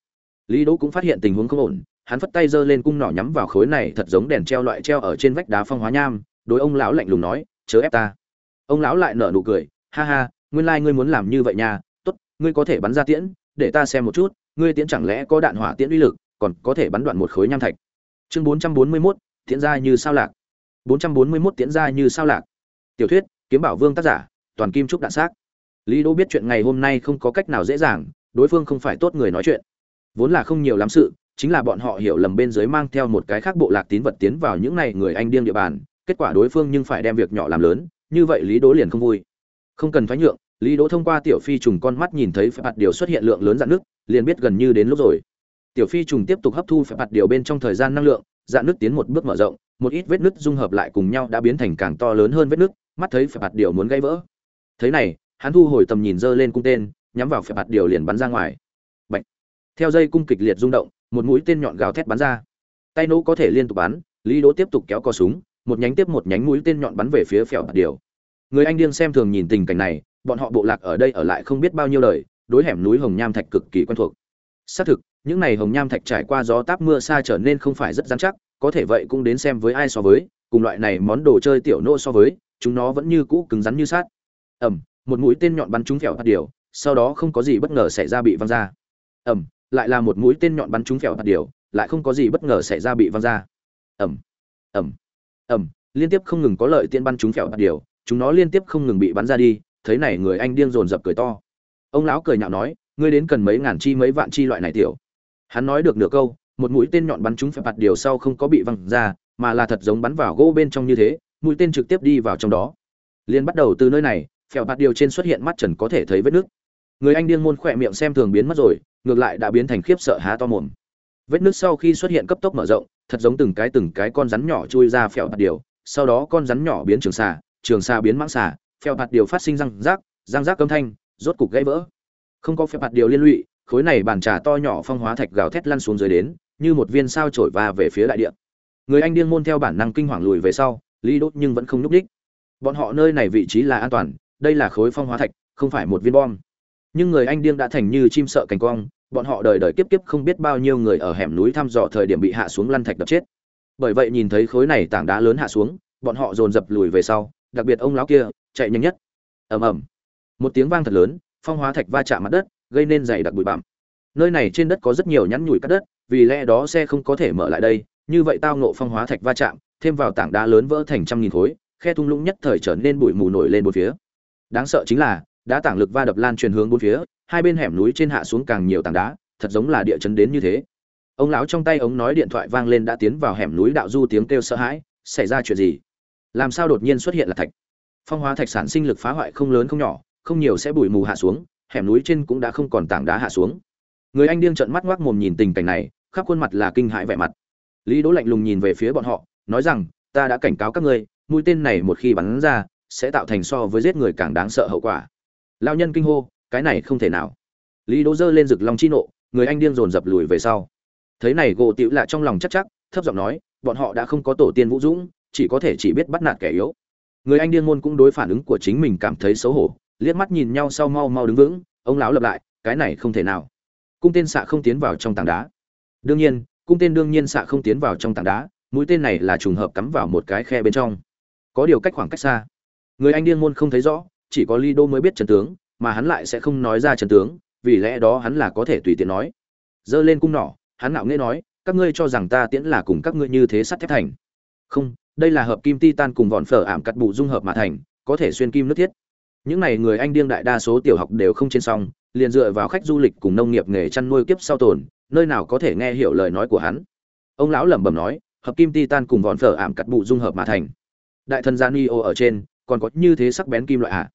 Lý đỗ cũng phát hiện tình huống không ổn, hắn phất tay giơ lên cung nỏ nhắm vào khối này thật giống đèn treo loại treo ở trên vách đá phong hóa nham, đối ông lão lạnh lùng nói, chớ ép ta ông lão lại nở nụ cười ha ha nguyên lai ngươi muốn làm như vậy nha tốt ngươi có thể bắn ra tiễn để ta xem một chút ngươi tiễn chẳng lẽ có đạn hỏa tiễn uy lực còn có thể bắn đoạn một khối nham thạch. Chương 441, tiễn ra như sao lạc. 441 tiễn ra như sao lạc. Tiểu thuyết kiếm bảo vương tác giả toàn kim trúc đạn xác. Lý đỗ biết chuyện ngày hôm nay không có cách nào dễ dàng đối phương không phải tốt người nói chuyện. Vốn là không nhiều lắm sự chính là bọn họ hiểu lầm bên dưới mang theo một cái khác bộ lạc tín vật tiến vào những này người anh điên địa bàn kết quả đối phương nhưng phải đem việc nhỏ làm lớn như vậy lý đỗ liền không vui. Không cần thoái nhượng, lý đỗ thông qua tiểu phi trùng con mắt nhìn thấy phải bạt điều xuất hiện lượng lớn dạn nước, liền biết gần như đến lúc rồi. Tiểu phi trùng tiếp tục hấp thu phải bạt điều bên trong thời gian năng lượng dạn nước tiến một bước mở rộng, một ít vết nứt dung hợp lại cùng nhau đã biến thành càng to lớn hơn vết nứt, mắt thấy phải bạt điều muốn gãy vỡ. Thế này, hắn thu hồi tầm nhìn dơ lên cung tên, nhắm vào phải bạt điều liền bắn ra ngoài. Bạch. theo dây cung kịch liệt rung động, một mũi tên nhọn gào thét bắn ra. Tay nỗ có thể liên tục bắn, lý đỗ tiếp tục kéo cò súng một nhánh tiếp một nhánh mũi tên nhọn bắn về phía phèo bạt điều. Người anh điên xem thường nhìn tình cảnh này, bọn họ bộ lạc ở đây ở lại không biết bao nhiêu đời, đối hẻm núi hồng nham thạch cực kỳ quen thuộc. Xác thực, những này hồng nham thạch trải qua gió táp mưa xa trở nên không phải rất dán chắc, có thể vậy cũng đến xem với ai so với, cùng loại này món đồ chơi tiểu nô so với, chúng nó vẫn như cũ cứng rắn như sát ẩm, một mũi tên nhọn bắn trúng phèo hạt điều, sau đó không có gì bất ngờ xảy ra bị văng ra. Ẩm, lại là một mũi tên nhọn bắn trúng phèo hạt điều, lại không có gì bất ngờ xảy ra bị văng ra. Ẩm ẩm ầm, liên tiếp không ngừng có lợi tiên bắn chúng phèo bạt điều, chúng nó liên tiếp không ngừng bị bắn ra đi, thấy này người anh điên rồn rập cười to. Ông lão cười nhạo nói, ngươi đến cần mấy ngàn chi, mấy vạn chi loại này tiểu. Hắn nói được nửa câu, một mũi tên nhọn bắn chúng phải bạt điều sau không có bị văng ra, mà là thật giống bắn vào gỗ bên trong như thế, mũi tên trực tiếp đi vào trong đó. Liên bắt đầu từ nơi này, phèo bạt điều trên xuất hiện mắt trần có thể thấy vết nước người anh điên môn khỏe miệng xem thường biến mất rồi, ngược lại đã biến thành khiếp sợ há to mồm. Vết nước sau khi xuất hiện cấp tốc mở rộng thật giống từng cái từng cái con rắn nhỏ chui ra phèo bạt điều, sau đó con rắn nhỏ biến trường xà trường xà biến mãng xà, phèo bạt điều phát sinh răng rác răng rác âm thanh, rốt cục gãy vỡ. Không có phèo bạt điều liên lụy, khối này bàn trà to nhỏ phong hóa thạch gào thét lăn xuống dưới đến, như một viên sao trổi va về phía đại địa. Người anh điên môn theo bản năng kinh hoàng lùi về sau, lý đốt nhưng vẫn không nhúc đích bọn họ nơi này vị trí là an toàn, đây là khối phong hóa thạch, không phải một viên bom nhưng người anh điên đã thành như chim sợ cành cong, bọn họ đời đời kiếp kiếp không biết bao nhiêu người ở hẻm núi thăm dò thời điểm bị hạ xuống lăn thạch đập chết. Bởi vậy nhìn thấy khối này tảng đá lớn hạ xuống, bọn họ dồn dập lùi về sau, đặc biệt ông lão kia, chạy nhanh nhất. Ầm ầm. Một tiếng vang thật lớn, phong hóa thạch va chạm mặt đất, gây nên dày đặc bụi bặm. Nơi này trên đất có rất nhiều nhắn nhủi cắt đất, vì lẽ đó xe không có thể mở lại đây, như vậy tao nộ phong hóa thạch va chạm, thêm vào tảng đá lớn vỡ thành trăm nghìn khối, khe thung lũng nhất thời trở nên bụi mù nổi lên bốn phía. Đáng sợ chính là đá tảng lực va đập lan truyền hướng bốn phía, hai bên hẻm núi trên hạ xuống càng nhiều tảng đá, thật giống là địa chấn đến như thế. Ông lão trong tay ống nói điện thoại vang lên đã tiến vào hẻm núi đạo du tiếng kêu sợ hãi, xảy ra chuyện gì? Làm sao đột nhiên xuất hiện là thạch? Phong hóa thạch sản sinh lực phá hoại không lớn không nhỏ, không nhiều sẽ bụi mù hạ xuống, hẻm núi trên cũng đã không còn tảng đá hạ xuống. Người anh điên trợn mắt ngoác mồm nhìn tình cảnh này, khắp khuôn mặt là kinh hãi vẻ mặt. Lý đỗ lạnh lùng nhìn về phía bọn họ, nói rằng, ta đã cảnh cáo các ngươi, mũi tên này một khi bắn ra, sẽ tạo thành so với giết người càng đáng sợ hậu quả lao nhân kinh hô, cái này không thể nào. Lý đỗ dơ lên rực lòng chi nộ, người anh điên dồn dập lùi về sau. Thấy này, gỗ tịu lạ trong lòng chắc chắc, thấp giọng nói, bọn họ đã không có tổ tiên vũ dũng, chỉ có thể chỉ biết bắt nạt kẻ yếu. Người anh điên môn cũng đối phản ứng của chính mình cảm thấy xấu hổ, liếc mắt nhìn nhau sau mau mau đứng vững, ông lão lập lại, cái này không thể nào. Cung tên xạ không tiến vào trong tảng đá. Đương nhiên, cung tên đương nhiên xạ không tiến vào trong tảng đá, mũi tên này là trùng hợp cắm vào một cái khe bên trong. Có điều cách khoảng cách xa. Người anh điên môn không thấy rõ chỉ có ly đô mới biết chân tướng, mà hắn lại sẽ không nói ra chân tướng, vì lẽ đó hắn là có thể tùy tiện nói. Giơ lên cung nỏ, hắn ngạo nghễ nói, các ngươi cho rằng ta tiễn là cùng các ngươi như thế sắt thép thành? Không, đây là hợp kim titan cùng vòn phở ảm cắt bụ dung hợp mà thành, có thể xuyên kim nước thiết. Những này người anh điên đại đa số tiểu học đều không trên xong liền dựa vào khách du lịch cùng nông nghiệp nghề chăn nuôi kiếp sau tồn, nơi nào có thể nghe hiểu lời nói của hắn. Ông lão lẩm bẩm nói, hợp kim titan cùng vòn phở ảm cắt bụ dung hợp mà thành. Đại thần gian nio ở trên, còn có như thế sắc bén kim loại ạ à?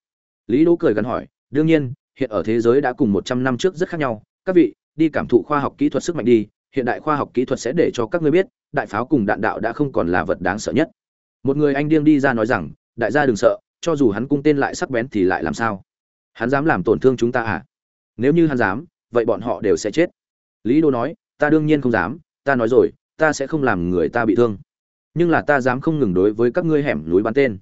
Lý đỗ cười gần hỏi, đương nhiên, hiện ở thế giới đã cùng một trăm năm trước rất khác nhau. Các vị, đi cảm thụ khoa học kỹ thuật sức mạnh đi. Hiện đại khoa học kỹ thuật sẽ để cho các ngươi biết, đại pháo cùng đạn đạo đã không còn là vật đáng sợ nhất. Một người anh điên đi ra nói rằng, đại gia đừng sợ, cho dù hắn cung tên lại sắc bén thì lại làm sao? Hắn dám làm tổn thương chúng ta à? Nếu như hắn dám, vậy bọn họ đều sẽ chết. Lý Đỗ nói, ta đương nhiên không dám. Ta nói rồi, ta sẽ không làm người ta bị thương. Nhưng là ta dám không ngừng đối với các ngươi hẻm núi bắn tên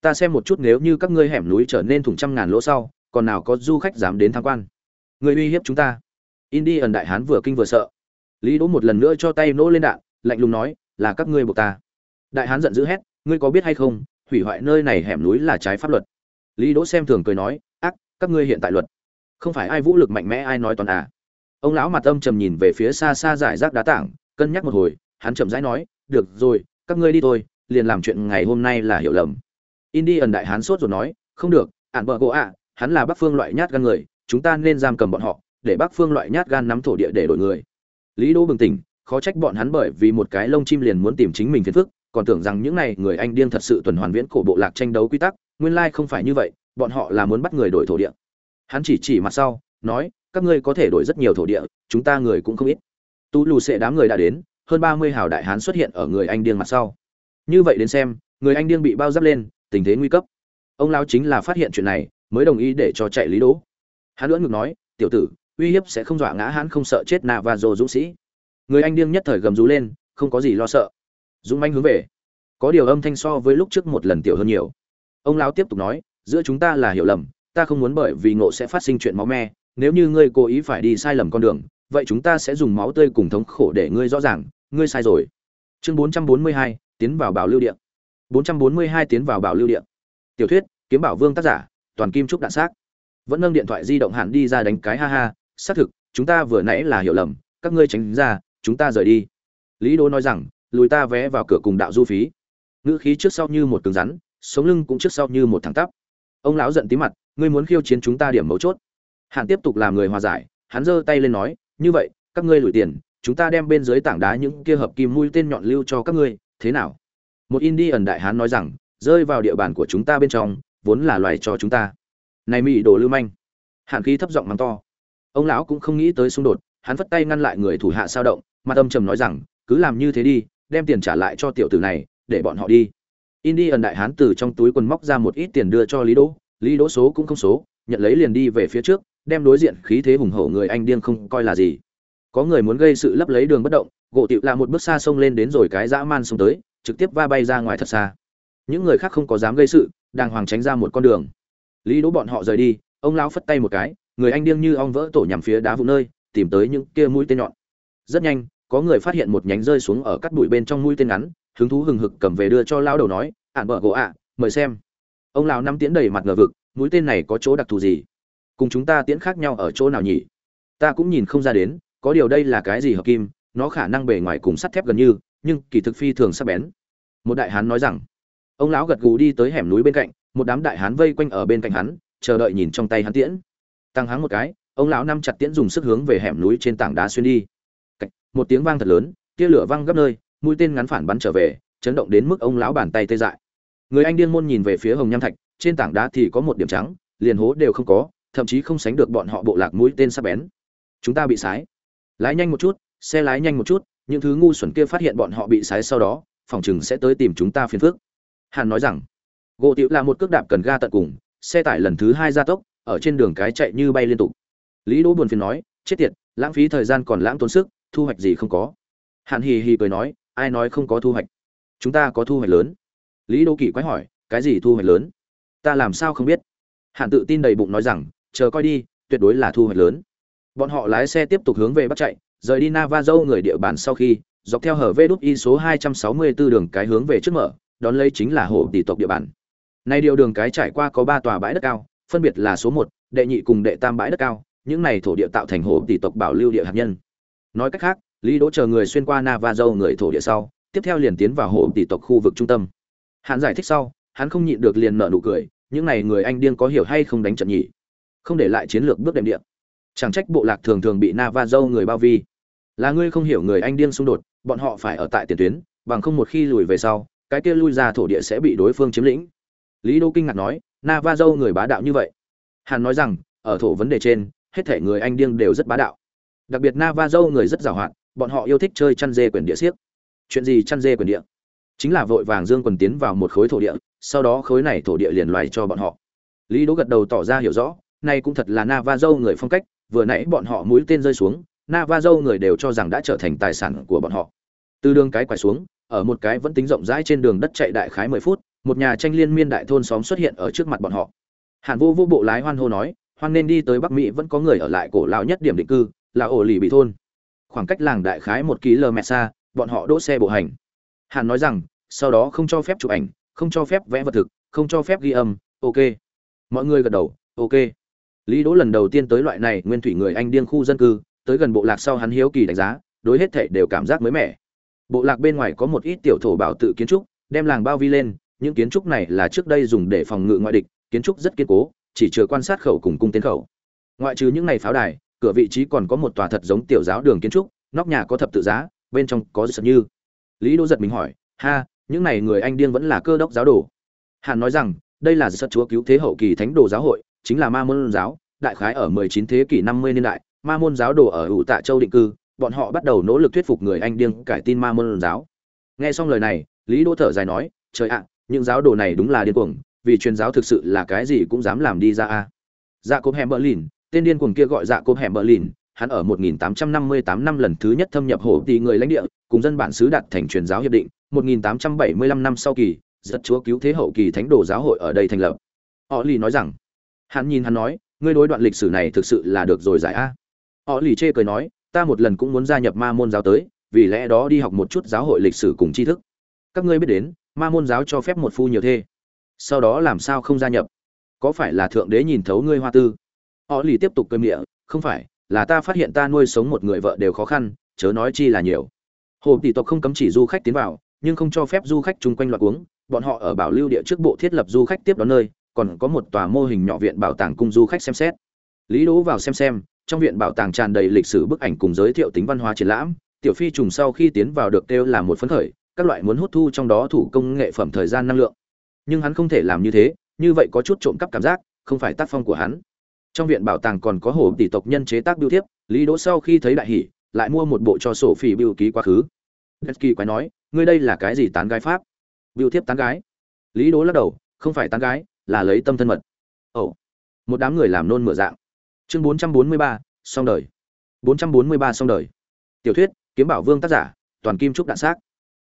ta xem một chút nếu như các ngươi hẻm núi trở nên thủng trăm ngàn lỗ sau, còn nào có du khách dám đến tham quan. Người uy hiếp chúng ta. Indi ẩn đại hán vừa kinh vừa sợ. Lý đỗ một lần nữa cho tay nỗ lên đạn, lạnh lùng nói, là các ngươi buộc ta. Đại hán giận dữ hét, ngươi có biết hay không, hủy hoại nơi này hẻm núi là trái pháp luật. Lý đỗ xem thường cười nói, ác, các ngươi hiện tại luật. Không phải ai vũ lực mạnh mẽ ai nói toàn à. Ông lão mặt âm trầm nhìn về phía xa xa giải rác đá tảng, cân nhắc một hồi, hắn chậm rãi nói, được rồi, các ngươi đi thôi, liền làm chuyện ngày hôm nay là hiểu lầm indi ẩn đại hán sốt rồi nói, không được, ản bờ gỗ ạ, hắn là bắc phương loại nhát gan người, chúng ta nên giam cầm bọn họ, để bắc phương loại nhát gan nắm thổ địa để đổi người. Lý đỗ bừng tỉnh, khó trách bọn hắn bởi vì một cái lông chim liền muốn tìm chính mình phiền phức, còn tưởng rằng những này người anh điên thật sự tuần hoàn viễn cổ bộ lạc tranh đấu quy tắc, nguyên lai không phải như vậy, bọn họ là muốn bắt người đổi thổ địa. Hắn chỉ chỉ mặt sau, nói, các ngươi có thể đổi rất nhiều thổ địa, chúng ta người cũng không ít. Tu lù sẽ đám người đã đến, hơn ba mươi hào đại hán xuất hiện ở người anh điên mặt sau. Như vậy đến xem, người anh điên bị bao giáp lên tình thế nguy cấp. Ông lão chính là phát hiện chuyện này mới đồng ý để cho chạy lý đỗ. Hắn lưỡng ngực nói tiểu tử uy hiếp sẽ không dọa ngã hắn không sợ chết nà và dồ dũng sĩ. Người anh điên nhất thời gầm rú lên không có gì lo sợ. Dũng manh hướng về. Có điều âm thanh so với lúc trước một lần tiểu hơn nhiều. Ông lão tiếp tục nói giữa chúng ta là hiểu lầm ta không muốn bởi vì ngộ sẽ phát sinh chuyện máu me nếu như ngươi cố ý phải đi sai lầm con đường vậy chúng ta sẽ dùng máu tươi cùng thống khổ để ngươi rõ ràng ngươi sai rồi. Chương 442, tiến vào bảo lưu điện 442 tiến vào bảo lưu điện tiểu thuyết, kiếm bảo vương tác giả, toàn kim trúc đạn xác. Vẫn nâng điện thoại di động hẳn đi ra đánh cái ha ha, xác thực, chúng ta vừa nãy là hiểu lầm, các ngươi tránh ra, chúng ta rời đi. Lý đỗ nói rằng, lùi ta vé vào cửa cùng đạo du phí. Ngữ khí trước sau như một cứng rắn, sống lưng cũng trước sau như một thẳng tắp. Ông lão giận tí mặt, ngươi muốn khiêu chiến chúng ta điểm mấu chốt. Hàn tiếp tục làm người hòa giải, hắn giơ tay lên nói, như vậy, các ngươi lùi tiền, chúng ta đem bên dưới tảng đá những kia hợp kim mũi tên nhọn lưu cho các ngươi, thế nào? Một indi ẩn đại hán nói rằng rơi vào địa bàn của chúng ta bên trong vốn là loài cho chúng ta. Này mỹ đồ lưu manh. Hàn khí thấp giọng mắng to. Ông lão cũng không nghĩ tới xung đột hắn vất tay ngăn lại người thủ hạ sao động mà tâm trầm nói rằng cứ làm như thế đi đem tiền trả lại cho tiểu tử này để bọn họ đi. Indi ẩn đại hán từ trong túi quần móc ra một ít tiền đưa cho Lý Đỗ, Lý Đỗ số cũng không số, nhận lấy liền đi về phía trước, đem đối diện khí thế hùng hổ người anh điên không coi là gì. Có người muốn gây sự lấp lấy đường bất động, gỗ tiểu là một bước xa xông lên đến rồi cái dã man xông tới, trực tiếp va bay ra ngoài thật xa. Những người khác không có dám gây sự, đang hoàng tránh ra một con đường. Lý Đỗ bọn họ rời đi, ông lão phất tay một cái, người anh điên như ong vỡ tổ nhằm phía đá vụ nơi, tìm tới những kia mũi tên nhọn. Rất nhanh, có người phát hiện một nhánh rơi xuống ở cắt bụi bên trong mũi tên ngắn, hứng thú hừng hực cầm về đưa cho lão đầu nói, "Ản bợ gỗ ạ, mời xem." Ông lão năm tiễn đầy mặt ngờ vực, mũi tên này có chỗ đặc thù gì? Cùng chúng ta tiễn khác nhau ở chỗ nào nhỉ? Ta cũng nhìn không ra đến, có điều đây là cái gì hợp kim, nó khả năng bề ngoài cùng sắt thép gần như, nhưng kỳ thực phi thường sắc bén. Một đại hán nói rằng. Ông lão gật gù đi tới hẻm núi bên cạnh, một đám đại hán vây quanh ở bên cạnh hắn, chờ đợi nhìn trong tay hắn tiễn. Tăng háng một cái, ông lão năm chặt tiễn dùng sức hướng về hẻm núi trên tảng đá xuyên đi. Cách, một tiếng vang thật lớn, tia lửa văng gấp nơi, mũi tên ngắn phản bắn trở về, chấn động đến mức ông lão bàn tay tê dại. Người anh điên môn nhìn về phía Hồng Nham Thạch, trên tảng đá thì có một điểm trắng, liền hố đều không có, thậm chí không sánh được bọn họ bộ lạc mũi tên sắc bén. Chúng ta bị sái. Lái nhanh một chút, xe lái nhanh một chút, những thứ ngu xuẩn kia phát hiện bọn họ bị sái sau đó, phòng chừng sẽ tới tìm chúng ta phiền phức. Hàn nói rằng, gỗ tiểu là một cước đạp cần ga tận cùng, xe tải lần thứ hai gia tốc, ở trên đường cái chạy như bay liên tục. Lý Đỗ buồn phiền nói, chết tiệt, lãng phí thời gian còn lãng tốn sức, thu hoạch gì không có. Hàn hì hì cười nói, ai nói không có thu hoạch? Chúng ta có thu hoạch lớn. Lý Đỗ Kỳ quái hỏi, cái gì thu hoạch lớn? Ta làm sao không biết? Hàn tự tin đầy bụng nói rằng, chờ coi đi, tuyệt đối là thu hoạch lớn. Bọn họ lái xe tiếp tục hướng về bắc chạy, rời đi Navajo người địa bàn sau khi, dọc theo hở Vđút y số 264 đường cái hướng về trước mở, đón lấy chính là hồ tỷ tộc địa bàn. Nay điều đường cái trải qua có 3 tòa bãi đất cao, phân biệt là số 1, đệ nhị cùng đệ tam bãi đất cao, những này thổ địa tạo thành hồ tỷ tộc bảo lưu địa hạt nhân. Nói cách khác, Lý Đỗ chờ người xuyên qua Navajo người thổ địa sau, tiếp theo liền tiến vào hồ tỷ tộc khu vực trung tâm. Hắn giải thích sau, hắn không nhịn được liền nở nụ cười, những này người anh điên có hiểu hay không đánh trận nhỉ? Không để lại chiến lược bước đệm địa. Chẳng trách bộ lạc thường thường bị Navajo người bao vi. Là ngươi không hiểu người anh điên xung đột, bọn họ phải ở tại tiền tuyến, bằng không một khi lùi về sau, cái kia lui ra thổ địa sẽ bị đối phương chiếm lĩnh. Lý Đô kinh ngạc nói, Navajo người bá đạo như vậy. Hàn nói rằng, ở thổ vấn đề trên, hết thể người anh điên đều rất bá đạo. Đặc biệt Navajo người rất giàu hạn bọn họ yêu thích chơi chăn dê quyền địa siếc Chuyện gì chăn dê quyền địa? Chính là vội vàng dương quần tiến vào một khối thổ địa, sau đó khối này thổ địa liền loài cho bọn họ. Lý Đỗ gật đầu tỏ ra hiểu rõ, nay cũng thật là Navajo người phong cách, vừa nãy bọn họ mũi tên rơi xuống, Navajo người đều cho rằng đã trở thành tài sản của bọn họ. Từ đường cái quải xuống, ở một cái vẫn tính rộng rãi trên đường đất chạy đại khái 10 phút, một nhà tranh liên miên đại thôn xóm xuất hiện ở trước mặt bọn họ. Hàn Vô Vô bộ lái hoan hô nói, hoan nên đi tới Bắc Mỹ vẫn có người ở lại cổ lão nhất điểm định cư, là ổ lì bị thôn. Khoảng cách làng đại khái 1 km xa, bọn họ đỗ xe bộ hành. Hàn nói rằng, sau đó không cho phép chụp ảnh, không cho phép vẽ vật thực, không cho phép ghi âm, ok. Mọi người gật đầu, ok. Lý Đỗ lần đầu tiên tới loại này nguyên thủy người Anh điên khu dân cư, tới gần bộ lạc sau hắn hiếu kỳ đánh giá, đối hết thảy đều cảm giác mới mẻ. Bộ lạc bên ngoài có một ít tiểu thổ bảo tự kiến trúc, đem làng bao vi lên, những kiến trúc này là trước đây dùng để phòng ngự ngoại địch, kiến trúc rất kiên cố, chỉ chờ quan sát khẩu cùng cung tiến khẩu. Ngoại trừ những này pháo đài, cửa vị trí còn có một tòa thật giống tiểu giáo đường kiến trúc, nóc nhà có thập tự giá, bên trong có rất như. Lý Đỗ giật mình hỏi, "Ha, những này người anh điên vẫn là cơ đốc giáo đồ?" Hàn nói rằng, đây là sật chúa cứu thế hậu kỳ thánh đồ giáo hội, chính là Ma môn giáo, đại khái ở 19 thế kỷ 50 niên đại, Ma môn giáo đồ ở ủ Tạ Châu định cư, bọn họ bắt đầu nỗ lực thuyết phục người Anh điên cải tin Ma môn giáo. Nghe xong lời này, Lý Đỗ thở dài nói, trời ạ, những giáo đồ này đúng là điên cuồng, vì truyền giáo thực sự là cái gì cũng dám làm đi ra a. Dạ Cốp Hemberlin, tên điên cuồng kia gọi Dạ Cốp Hemberlin, hắn ở 1858 năm lần thứ nhất thâm nhập hồ tỷ người lãnh địa, cùng dân bản xứ đặt thành truyền giáo hiệp định, 1875 năm sau kỳ, giật chúa cứu thế hậu kỳ thánh đồ giáo hội ở đây thành lập. Họ lì nói rằng, hắn nhìn hắn nói, ngươi đối đoạn lịch sử này thực sự là được rồi giải a. Họ lì chê cười nói, ta một lần cũng muốn gia nhập ma môn giáo tới, vì lẽ đó đi học một chút giáo hội lịch sử cùng tri thức. Các ngươi biết đến, ma môn giáo cho phép một phu nhiều thê. Sau đó làm sao không gia nhập? Có phải là thượng đế nhìn thấu ngươi hoa tư? Họ lì tiếp tục cơm miệng, không phải, là ta phát hiện ta nuôi sống một người vợ đều khó khăn, chớ nói chi là nhiều. Hồ tỷ tộc không cấm chỉ du khách tiến vào, nhưng không cho phép du khách chung quanh loạt uống, bọn họ ở bảo lưu địa trước bộ thiết lập du khách tiếp đón nơi, còn có một tòa mô hình nhỏ viện bảo tàng cung du khách xem xét. Lý Đỗ vào xem xem, trong viện bảo tàng tràn đầy lịch sử bức ảnh cùng giới thiệu tính văn hóa triển lãm, tiểu phi trùng sau khi tiến vào được kêu là một phấn khởi, các loại muốn hút thu trong đó thủ công nghệ phẩm thời gian năng lượng. nhưng hắn không thể làm như thế như vậy có chút trộm cắp cảm giác không phải tác phong của hắn. Trong viện bảo tàng còn có hồ tỷ tộc nhân chế tác biêu thiếp lý đỗ sau khi thấy đại hỷ lại mua một bộ cho sổ phỉ biêu ký quá khứ. Đất kỳ quái nói ngươi đây là cái gì tán gái pháp? Biêu thiếp tán gái. Lý đỗ lắc đầu không phải tán gái là lấy tâm thân mật. Ồ. Một đám người làm nôn mửa dạng chương bốn trăm bốn mươi ba, xong đời. bốn trăm bốn mươi ba xong đời. Tiểu thuyết, kiếm bảo vương tác giả, toàn kim trúc đạn xác.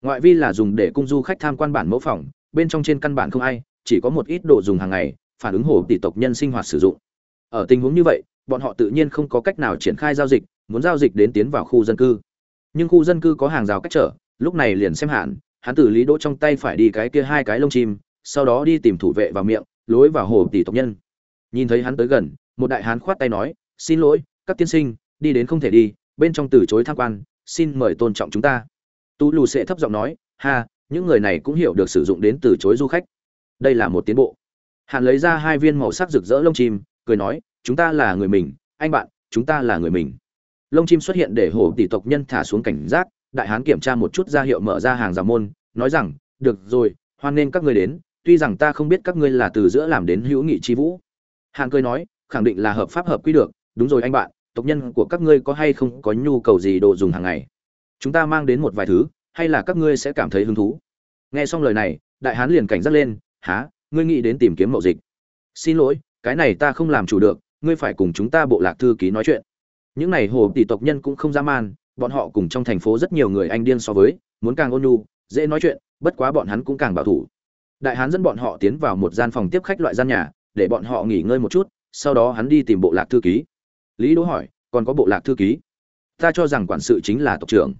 Ngoại vi là dùng để cung du khách tham quan bản mẫu phòng, bên trong trên căn bản không ai, chỉ có một ít đồ dùng hàng ngày, phản ứng hồ tỷ tộc nhân sinh hoạt sử dụng. Ở tình huống như vậy, bọn họ tự nhiên không có cách nào triển khai giao dịch, muốn giao dịch đến tiến vào khu dân cư. Nhưng khu dân cư có hàng rào cách trở, lúc này liền xem hạn, hắn từ lý đỗ trong tay phải đi cái kia hai cái lông chim, sau đó đi tìm thủ vệ vào miệng, lối vào hồ tỷ tộc nhân. Nhìn thấy hắn tới gần một đại hán khoát tay nói, xin lỗi, các tiên sinh, đi đến không thể đi, bên trong từ chối tham quan, xin mời tôn trọng chúng ta. Tú lù sẽ thấp giọng nói, ha, những người này cũng hiểu được sử dụng đến từ chối du khách. Đây là một tiến bộ. Hàn lấy ra hai viên màu sắc rực rỡ lông chim, cười nói, chúng ta là người mình, anh bạn, chúng ta là người mình. Lông chim xuất hiện để hổ tỷ tộc nhân thả xuống cảnh giác, đại hán kiểm tra một chút ra hiệu mở ra hàng rào môn, nói rằng, được rồi, hoan nên các ngươi đến, tuy rằng ta không biết các ngươi là từ giữa làm đến hữu nghị chi vũ. Hàn cười nói khẳng định là hợp pháp hợp quy được. Đúng rồi anh bạn, tộc nhân của các ngươi có hay không có nhu cầu gì đồ dùng hàng ngày? Chúng ta mang đến một vài thứ, hay là các ngươi sẽ cảm thấy hứng thú? Nghe xong lời này, đại hán liền cảnh giác lên há ngươi nghĩ đến tìm kiếm mậu dịch? Xin lỗi, cái này ta không làm chủ được, ngươi phải cùng chúng ta bộ lạc thư ký nói chuyện. Những này hồ tỷ tộc nhân cũng không dám man, bọn họ cùng trong thành phố rất nhiều người anh điên so với, muốn càng ôn nhu, dễ nói chuyện, bất quá bọn hắn cũng càng bảo thủ. Đại hán dẫn bọn họ tiến vào một gian phòng tiếp khách loại gian nhà, để bọn họ nghỉ ngơi một chút sau đó hắn đi tìm bộ lạc thư ký. Lý đỗ hỏi, còn có bộ lạc thư ký? Ta cho rằng quản sự chính là tộc trưởng.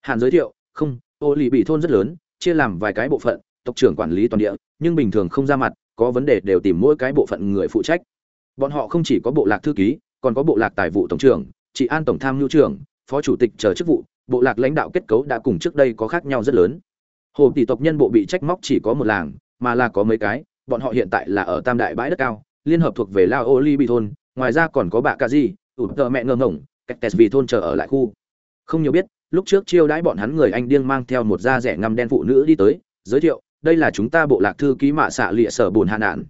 Hàn giới thiệu, không, ô lì bị thôn rất lớn, chia làm vài cái bộ phận, tộc trưởng quản lý toàn địa, nhưng bình thường không ra mặt, có vấn đề đều tìm mỗi cái bộ phận người phụ trách. Bọn họ không chỉ có bộ lạc thư ký, còn có bộ lạc tài vụ tổng trưởng, trị an tổng tham mưu trưởng, phó chủ tịch chờ chức vụ, bộ lạc lãnh đạo kết cấu đã cùng trước đây có khác nhau rất lớn. Hồ tỷ tộc nhân bộ bị trách móc chỉ có một làng, mà là có mấy cái, bọn họ hiện tại là ở tam đại bãi đất cao liên hợp thuộc về lao ô ly bị thôn, ngoài ra còn có bạ cà di ụt tờ mẹ ngơ ngổng cách tes vì thôn chờ ở lại khu. Không nhiều biết, lúc trước chiêu đãi bọn hắn người anh điên mang theo một da rẻ ngăm đen phụ nữ đi tới, giới thiệu, đây là chúng ta bộ lạc thư ký mạ xạ lịa sở bồn hạ nạn.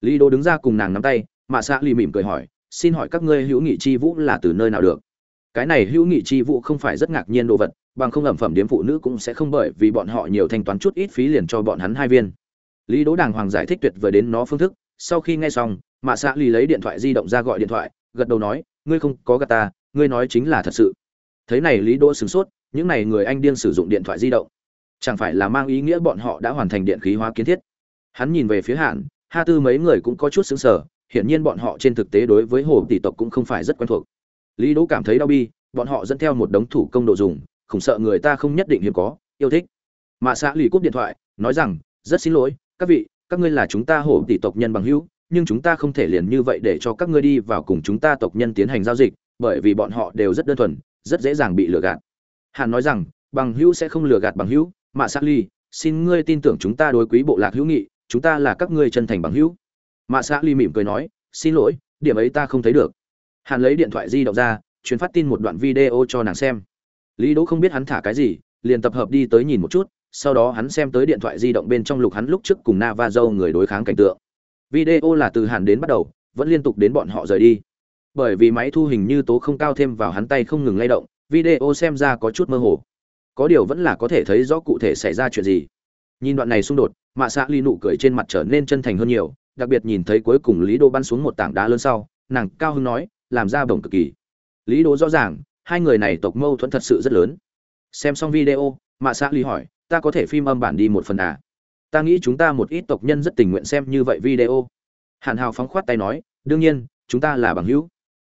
Lý đô đứng ra cùng nàng nắm tay, mạ xạ lì mỉm cười hỏi, xin hỏi các ngươi hữu nghị chi vũ là từ nơi nào được? Cái này hữu nghị chi vũ không phải rất ngạc nhiên đồ vật, bằng không ẩm phẩm điếm phụ nữ cũng sẽ không bởi vì bọn họ nhiều thanh toán chút ít phí liền cho bọn hắn hai viên. Lý đỗ đàng hoàng giải thích tuyệt vời đến nó phương thức sau khi nghe xong, mạ xạ lì lấy điện thoại di động ra gọi điện thoại, gật đầu nói, ngươi không có gà ta, ngươi nói chính là thật sự. Thế này lý đỗ sửng sốt, những này người anh điên sử dụng điện thoại di động. Chẳng phải là mang ý nghĩa bọn họ đã hoàn thành điện khí hóa kiến thiết. Hắn nhìn về phía hạn, ha tư mấy người cũng có chút xứng sở hiển nhiên bọn họ trên thực tế đối với hồ tỷ tộc cũng không phải rất quen thuộc. Lý đỗ cảm thấy đau bi, bọn họ dẫn theo một đống thủ công đồ dùng, khủng sợ người ta không nhất định hiếm có, yêu thích. Mạ xạ lì cúp điện thoại, nói rằng, rất xin lỗi, các vị các ngươi là chúng ta hổ tỷ tộc nhân bằng hữu, nhưng chúng ta không thể liền như vậy để cho các ngươi đi vào cùng chúng ta tộc nhân tiến hành giao dịch, bởi vì bọn họ đều rất đơn thuần, rất dễ dàng bị lừa gạt. Hàn nói rằng, bằng hữu sẽ không lừa gạt bằng hữu mạ s ly, xin ngươi tin tưởng chúng ta đối quý bộ lạc hữu nghị, chúng ta là các ngươi chân thành bằng hữu. Mạ s ly mỉm cười nói, xin lỗi, điểm ấy ta không thấy được. Hàn lấy điện thoại di động ra chuyến phát tin một đoạn video cho nàng xem. Lý đỗ không biết hắn thả cái gì, liền tập hợp đi tới nhìn một chút sau đó hắn xem tới điện thoại di động bên trong lục hắn lúc trước cùng Navajo người đối kháng cảnh tượng. Video là từ Hàn đến bắt đầu, vẫn liên tục đến bọn họ rời đi. Bởi vì máy thu hình như tố không cao thêm vào hắn tay không ngừng lay động, video xem ra có chút mơ hồ. Có điều vẫn là có thể thấy rõ cụ thể xảy ra chuyện gì. Nhìn đoạn này xung đột, Mạ Sạ Ly nụ cười trên mặt trở nên chân thành hơn nhiều, đặc biệt nhìn thấy cuối cùng Lý Đô bắn xuống một tảng đá lớn sau, nàng cao hứng nói, làm ra bổng cực kỳ. Lý Đô rõ ràng, hai người này tộc mâu thuẫn thật sự rất lớn. Xem xong video, Mạ Sạ Ly hỏi, ta có thể phim âm bản đi một phần à? Ta nghĩ chúng ta một ít tộc nhân rất tình nguyện xem như vậy video. Hàn hào phóng khoát tay nói, đương nhiên, chúng ta là bằng hữu.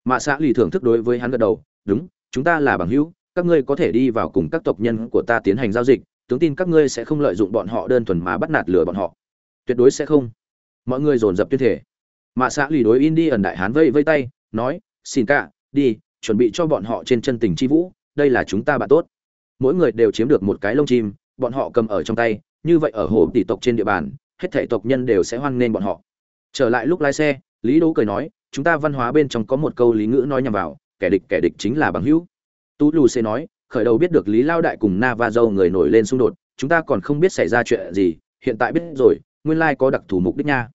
Mạ xã lì thưởng thức đối với hắn gật đầu, đúng, chúng ta là bằng hữu, các ngươi có thể đi vào cùng các tộc nhân của ta tiến hành giao dịch, tướng tin các ngươi sẽ không lợi dụng bọn họ đơn thuần mà bắt nạt lừa bọn họ. Tuyệt đối sẽ không. Mọi người dồn dập tuyên thể mạ xã lì đối in đi ẩn đại hán vây vây tay, nói, xin cả, đi, chuẩn bị cho bọn họ trên chân tình chi vũ, đây là chúng ta bạn tốt. Mỗi người đều chiếm được một cái lông chim bọn họ cầm ở trong tay, như vậy ở hồ tỷ tộc trên địa bàn, hết thể tộc nhân đều sẽ hoan nghênh bọn họ. Trở lại lúc lái xe, lý đỗ cười nói, chúng ta văn hóa bên trong có một câu lý ngữ nói nhằm vào, kẻ địch kẻ địch chính là bằng hữu. Tú lù xê nói, khởi đầu biết được lý lao đại cùng na va dâu người nổi lên xung đột, chúng ta còn không biết xảy ra chuyện gì, hiện tại biết rồi, nguyên lai có đặc thù mục đích nha.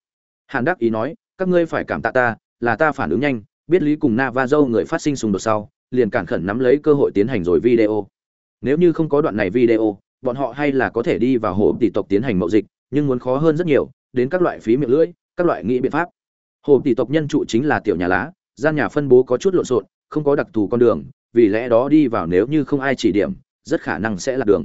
Hàn đắc ý nói, các ngươi phải cảm tạ ta, là ta phản ứng nhanh, biết lý cùng navajo người phát sinh xung đột sau, liền cản khẩn nắm lấy cơ hội tiến hành rồi video. Nếu như không có đoạn này video bọn họ hay là có thể đi vào hồ tỷ tộc tiến hành mậu dịch, nhưng muốn khó hơn rất nhiều, đến các loại phí miệng lưỡi, các loại nghĩ biện pháp. Hồ tỷ tộc nhân trụ chính là tiểu nhà lá, gian nhà phân bố có chút lộn xộn, không có đặc thù con đường, vì lẽ đó đi vào nếu như không ai chỉ điểm, rất khả năng sẽ là đường.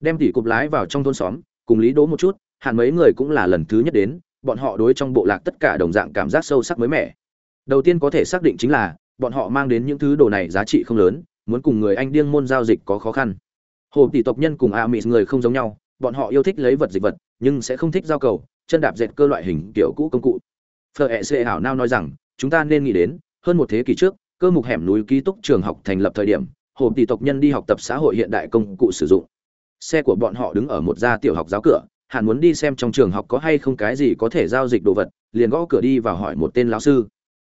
Đem tỷ cục lái vào trong thôn xóm, cùng lý đố một chút hẳn mấy người cũng là lần thứ nhất đến, bọn họ đối trong bộ lạc tất cả đồng dạng cảm giác sâu sắc mới mẻ. Đầu tiên có thể xác định chính là, bọn họ mang đến những thứ đồ này giá trị không lớn, muốn cùng người anh điên môn giao dịch có khó khăn hồ tỷ tộc nhân cùng a mỹ người không giống nhau, bọn họ yêu thích lấy vật dịch vật, nhưng sẽ không thích giao cầu, chân đạp dệt cơ loại hình kiểu cũ công cụ. Phở hệ sệ hảo nao nói rằng, chúng ta nên nghĩ đến, hơn một thế kỷ trước, cơ mục hẻm núi ký túc trường học thành lập thời điểm, hồ tỷ tộc nhân đi học tập xã hội hiện đại công cụ sử dụng. Xe của bọn họ đứng ở một gia tiểu học giáo cửa hàn muốn đi xem trong trường học có hay không cái gì có thể giao dịch đồ vật, liền gõ cửa đi và hỏi một tên lão sư.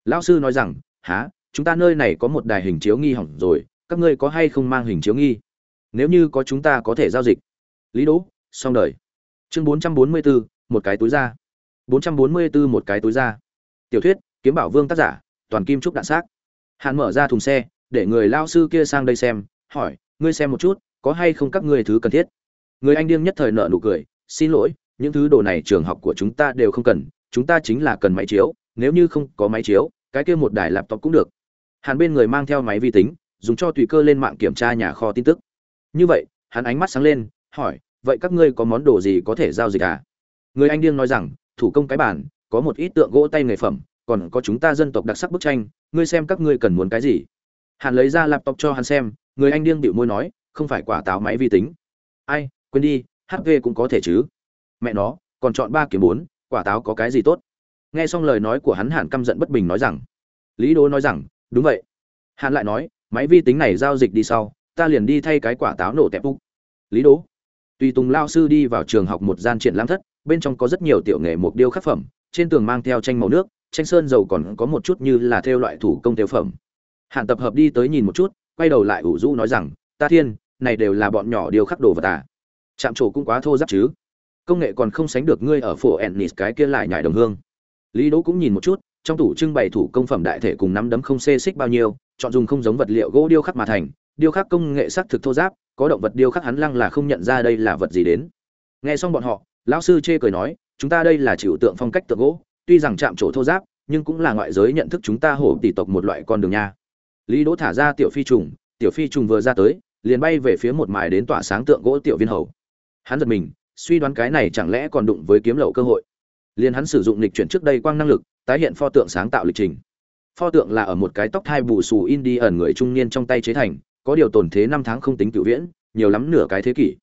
Lão sư nói rằng há chúng ta nơi này có một đài hình chiếu nghi hỏng rồi, các ngươi có hay không mang hình chiếu nghi? Nếu như có chúng ta có thể giao dịch. Lý đỗ xong đời. Chương 444, một cái túi ra 444 một cái túi ra tiểu thuyết kiếm bảo vương tác giả toàn kim trúc đạn xác. Hàn mở ra thùng xe để người lao sư kia sang đây xem hỏi ngươi xem một chút có hay không các ngươi thứ cần thiết? Người anh điên nhất thời nợ nụ cười xin lỗi những thứ đồ này trường học của chúng ta đều không cần chúng ta chính là cần máy chiếu nếu như không có máy chiếu cái kia một đài laptop cũng được. Hàn bên người mang theo máy vi tính dùng cho tùy cơ lên mạng kiểm tra nhà kho tin tức như vậy, hắn ánh mắt sáng lên, hỏi, vậy các ngươi có món đồ gì có thể giao dịch à? Người anh điên nói rằng, thủ công cái bản, có một ít tượng gỗ tay nghề phẩm, còn có chúng ta dân tộc đặc sắc bức tranh, ngươi xem các ngươi cần muốn cái gì? Hắn lấy ra laptop cho hắn xem, người anh điên bịu môi nói, không phải quả táo máy vi tính. Ai, quên đi hv cũng có thể chứ. Mẹ nó, còn chọn ba kiếm bốn, quả táo có cái gì tốt? Nghe xong lời nói của hắn hàn căm giận bất bình nói rằng, lý đố nói rằng, đúng vậy. Hàn lại nói, máy vi tính này giao dịch đi sau ta liền đi thay cái quả táo nổ tẹp úc. Lý Đỗ, tùy tùng lao sư đi vào trường học một gian triển lãm thất bên trong có rất nhiều tiểu nghề mục điêu khắc phẩm trên tường mang theo tranh màu nước tranh sơn dầu còn có một chút như là theo loại thủ công tiêu phẩm. Hạn tập hợp đi tới nhìn một chút quay đầu lại ủ rũ nói rằng ta thiên này đều là bọn nhỏ điêu khắc đồ vật à? Chạm trổ cũng quá thô giáp chứ? Công nghệ còn không sánh được ngươi ở phổ ennis cái kia lại nhải đồng hương. Lý đỗ cũng nhìn một chút trong tủ trưng bày thủ công phẩm đại thể cùng nắm đấm không xê xích bao nhiêu chọn dùng không giống vật liệu gỗ điêu khắc mà thành điêu khắc công nghệ sắc thực thô giáp, có động vật điêu khắc hắn lăng là không nhận ra đây là vật gì đến. Nghe xong bọn họ, lão sư chê cười nói, chúng ta đây là chịu tượng phong cách tượng gỗ, tuy rằng chạm trổ thô giáp, nhưng cũng là ngoại giới nhận thức chúng ta hổ tỷ tộc một loại con đường nha. Lý đỗ thả ra tiểu phi trùng, tiểu phi trùng vừa ra tới, liền bay về phía một mài đến tỏa sáng tượng gỗ tiểu viên hầu. Hắn giật mình, suy đoán cái này chẳng lẽ còn đụng với kiếm lậu cơ hội. Liền hắn sử dụng lịch chuyển trước đây quang năng lực, tái hiện pho tượng sáng tạo lịch trình. Pho tượng là ở một cái tóc thai bù xù in đi ẩn người trung niên trong tay chế thành có điều tồn thế năm tháng không tính cựu viễn, nhiều lắm nửa cái thế kỷ.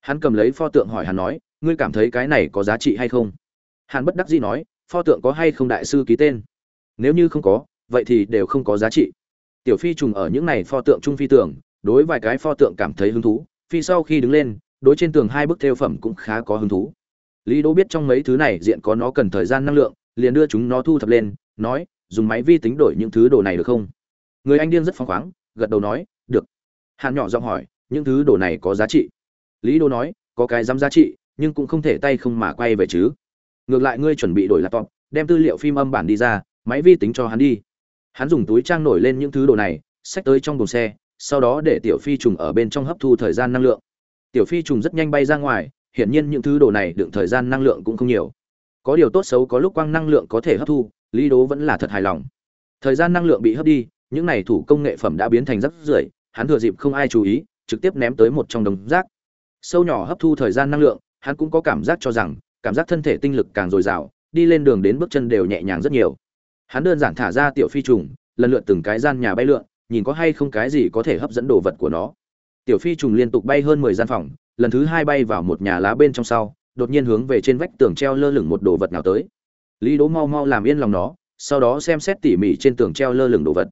Hắn cầm lấy pho tượng hỏi hắn nói, ngươi cảm thấy cái này có giá trị hay không? Hắn bất đắc dĩ nói, pho tượng có hay không đại sư ký tên? Nếu như không có, vậy thì đều không có giá trị. Tiểu phi trùng ở những này pho tượng trung phi tưởng, đối vài cái pho tượng cảm thấy hứng thú, phi sau khi đứng lên, đối trên tường hai bức thêu phẩm cũng khá có hứng thú. Lý đỗ biết trong mấy thứ này diện có nó cần thời gian năng lượng, liền đưa chúng nó thu thập lên, nói, dùng máy vi tính đổi những thứ đồ này được không? Người anh điên rất phóng khoáng, gật đầu nói hàn nhỏ giọng hỏi, những thứ đồ này có giá trị? Lý đô nói, có cái dám giá trị, nhưng cũng không thể tay không mà quay về chứ. Ngược lại ngươi chuẩn bị đổi laptop, đem tư liệu phim âm bản đi ra, máy vi tính cho hắn đi. Hắn dùng túi trang nổi lên những thứ đồ này, xách tới trong đồn xe, sau đó để tiểu phi trùng ở bên trong hấp thu thời gian năng lượng. Tiểu phi trùng rất nhanh bay ra ngoài, hiển nhiên những thứ đồ này đựng thời gian năng lượng cũng không nhiều. Có điều tốt xấu có lúc quang năng lượng có thể hấp thu, lý đố vẫn là thật hài lòng. Thời gian năng lượng bị hấp đi, những này thủ công nghệ phẩm đã biến thành rắc rưởi hắn thừa dịp không ai chú ý, trực tiếp ném tới một trong đống rác. Sâu nhỏ hấp thu thời gian năng lượng, hắn cũng có cảm giác cho rằng, cảm giác thân thể tinh lực càng dồi dào, đi lên đường đến bước chân đều nhẹ nhàng rất nhiều. Hắn đơn giản thả ra tiểu phi trùng, lần lượt từng cái gian nhà bay lượn, nhìn có hay không cái gì có thể hấp dẫn đồ vật của nó. Tiểu phi trùng liên tục bay hơn mười gian phòng, lần thứ hai bay vào một nhà lá bên trong sau, đột nhiên hướng về trên vách tường treo lơ lửng một đồ vật nào tới. Lý đỗ mau mau làm yên lòng nó, sau đó xem xét tỉ mỉ trên tường treo lơ lửng đồ vật.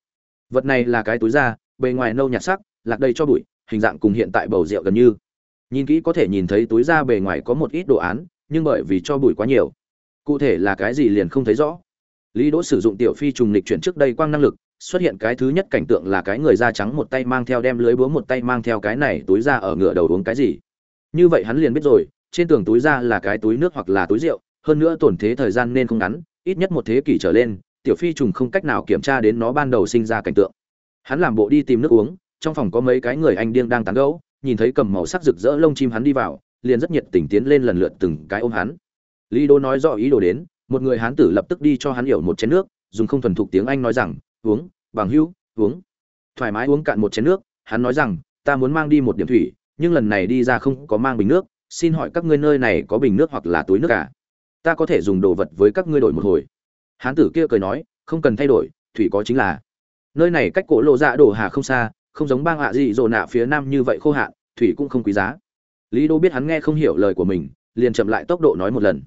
Vật này là cái túi da bề ngoài nâu nhạt sắc, lạc đầy cho bụi, hình dạng cùng hiện tại bầu rượu gần như. Nhìn kỹ có thể nhìn thấy túi da bề ngoài có một ít đồ án, nhưng bởi vì cho bụi quá nhiều. Cụ thể là cái gì liền không thấy rõ. Lý đỗ sử dụng tiểu phi trùng lịch chuyển trước đây quang năng lực, xuất hiện cái thứ nhất cảnh tượng là cái người da trắng một tay mang theo đem lưới búa một tay mang theo cái này túi ra ở ngựa đầu uống cái gì. Như vậy hắn liền biết rồi, trên tường túi ra là cái túi nước hoặc là túi rượu, hơn nữa tổn thế thời gian nên không ngắn, ít nhất một thế kỷ trở lên, tiểu phi trùng không cách nào kiểm tra đến nó ban đầu sinh ra cảnh tượng hắn làm bộ đi tìm nước uống, trong phòng có mấy cái người anh điên đang tán gẫu, nhìn thấy cầm màu sắc rực rỡ lông chim hắn đi vào, liền rất nhiệt tình tiến lên lần lượt từng cái ôm hắn. Lý đô nói rõ ý đồ đến, một người hán tử lập tức đi cho hắn hiểu một chén nước, dùng không thuần thục tiếng anh nói rằng, uống, bằng hữu, uống. Thoải mái uống cạn một chén nước, hắn nói rằng, ta muốn mang đi một điểm thủy, nhưng lần này đi ra không có mang bình nước, xin hỏi các ngươi nơi này có bình nước hoặc là túi nước cả ta có thể dùng đồ vật với các ngươi đổi một hồi. Hán tử kia cười nói, không cần thay đổi, thủy có chính là nơi này cách cổ lộ dạ đổ hà không xa, không giống bang hạ dị dỗ nạ phía nam như vậy khô hạn, thủy cũng không quý giá. Lý đô biết hắn nghe không hiểu lời của mình, liền chậm lại tốc độ nói một lần.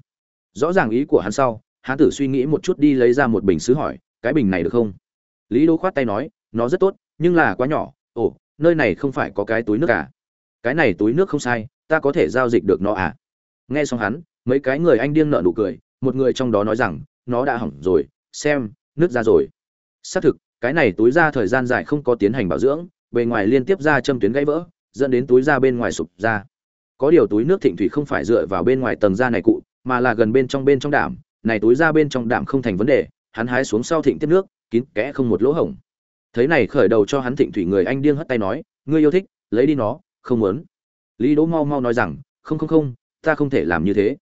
Rõ ràng ý của hắn sau hán tử suy nghĩ một chút đi lấy ra một bình xứ hỏi, cái bình này được không? Lý đô khoát tay nói, nó rất tốt, nhưng là quá nhỏ, ồ, nơi này không phải có cái túi nước à? Cái này túi nước không sai, ta có thể giao dịch được nó à? Nghe xong hắn, mấy cái người anh điên nợ nụ cười, một người trong đó nói rằng, nó đã hỏng rồi, xem nước ra rồi. Xác thực cái này túi da thời gian dài không có tiến hành bảo dưỡng, bề ngoài liên tiếp ra châm tuyến gãy vỡ, dẫn đến túi da bên ngoài sụp ra. Có điều túi nước thịnh thủy không phải dựa vào bên ngoài tầng da này cụ, mà là gần bên trong bên trong đảm này túi da bên trong đảm không thành vấn đề, hắn hái xuống sau thịnh tiếp nước, kín kẽ không một lỗ hổng. Thấy này khởi đầu cho hắn thịnh thủy người anh điên hất tay nói, ngươi yêu thích, lấy đi nó, không muốn. Lý đỗ mau mau nói rằng, không không không, ta không thể làm như thế.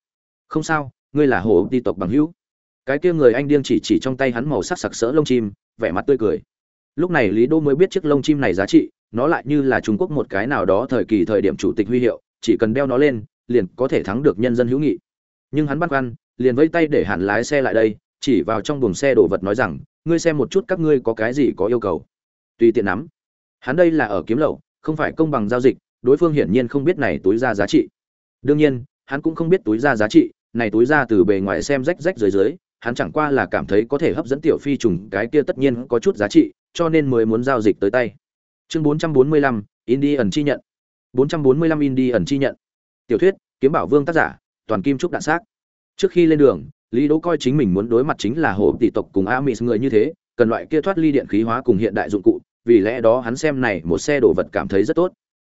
Không sao, ngươi là hồ đi tộc bằng hữu. Cái kia người anh điên chỉ chỉ trong tay hắn màu sắc sặc sỡ lông chim vẻ mặt tươi cười. Lúc này lý Đô mới biết chiếc lông chim này giá trị, nó lại như là trung quốc một cái nào đó thời kỳ thời điểm chủ tịch huy hiệu, chỉ cần đeo nó lên, liền có thể thắng được nhân dân hữu nghị. Nhưng hắn băn khoăn, liền vẫy tay để hẳn lái xe lại đây, chỉ vào trong buồng xe đồ vật nói rằng, ngươi xem một chút các ngươi có cái gì có yêu cầu. Tùy tiện nắm. Hắn đây là ở kiếm lậu, không phải công bằng giao dịch, đối phương hiển nhiên không biết này túi ra giá trị. Đương nhiên, hắn cũng không biết túi ra giá trị, này túi ra từ bề ngoài xem rách rách dưới dưới hắn chẳng qua là cảm thấy có thể hấp dẫn tiểu phi trùng cái kia tất nhiên có chút giá trị cho nên mới muốn giao dịch tới tay. Chương 445, ẩn chi nhận. 445 ẩn chi nhận. Tiểu thuyết kiếm bảo vương tác giả toàn kim trúc đạn xác. Trước khi lên đường lý đỗ coi chính mình muốn đối mặt chính là hồ tỷ tộc cùng amis người như thế cần loại kia thoát ly điện khí hóa cùng hiện đại dụng cụ vì lẽ đó hắn xem này một xe đồ vật cảm thấy rất tốt.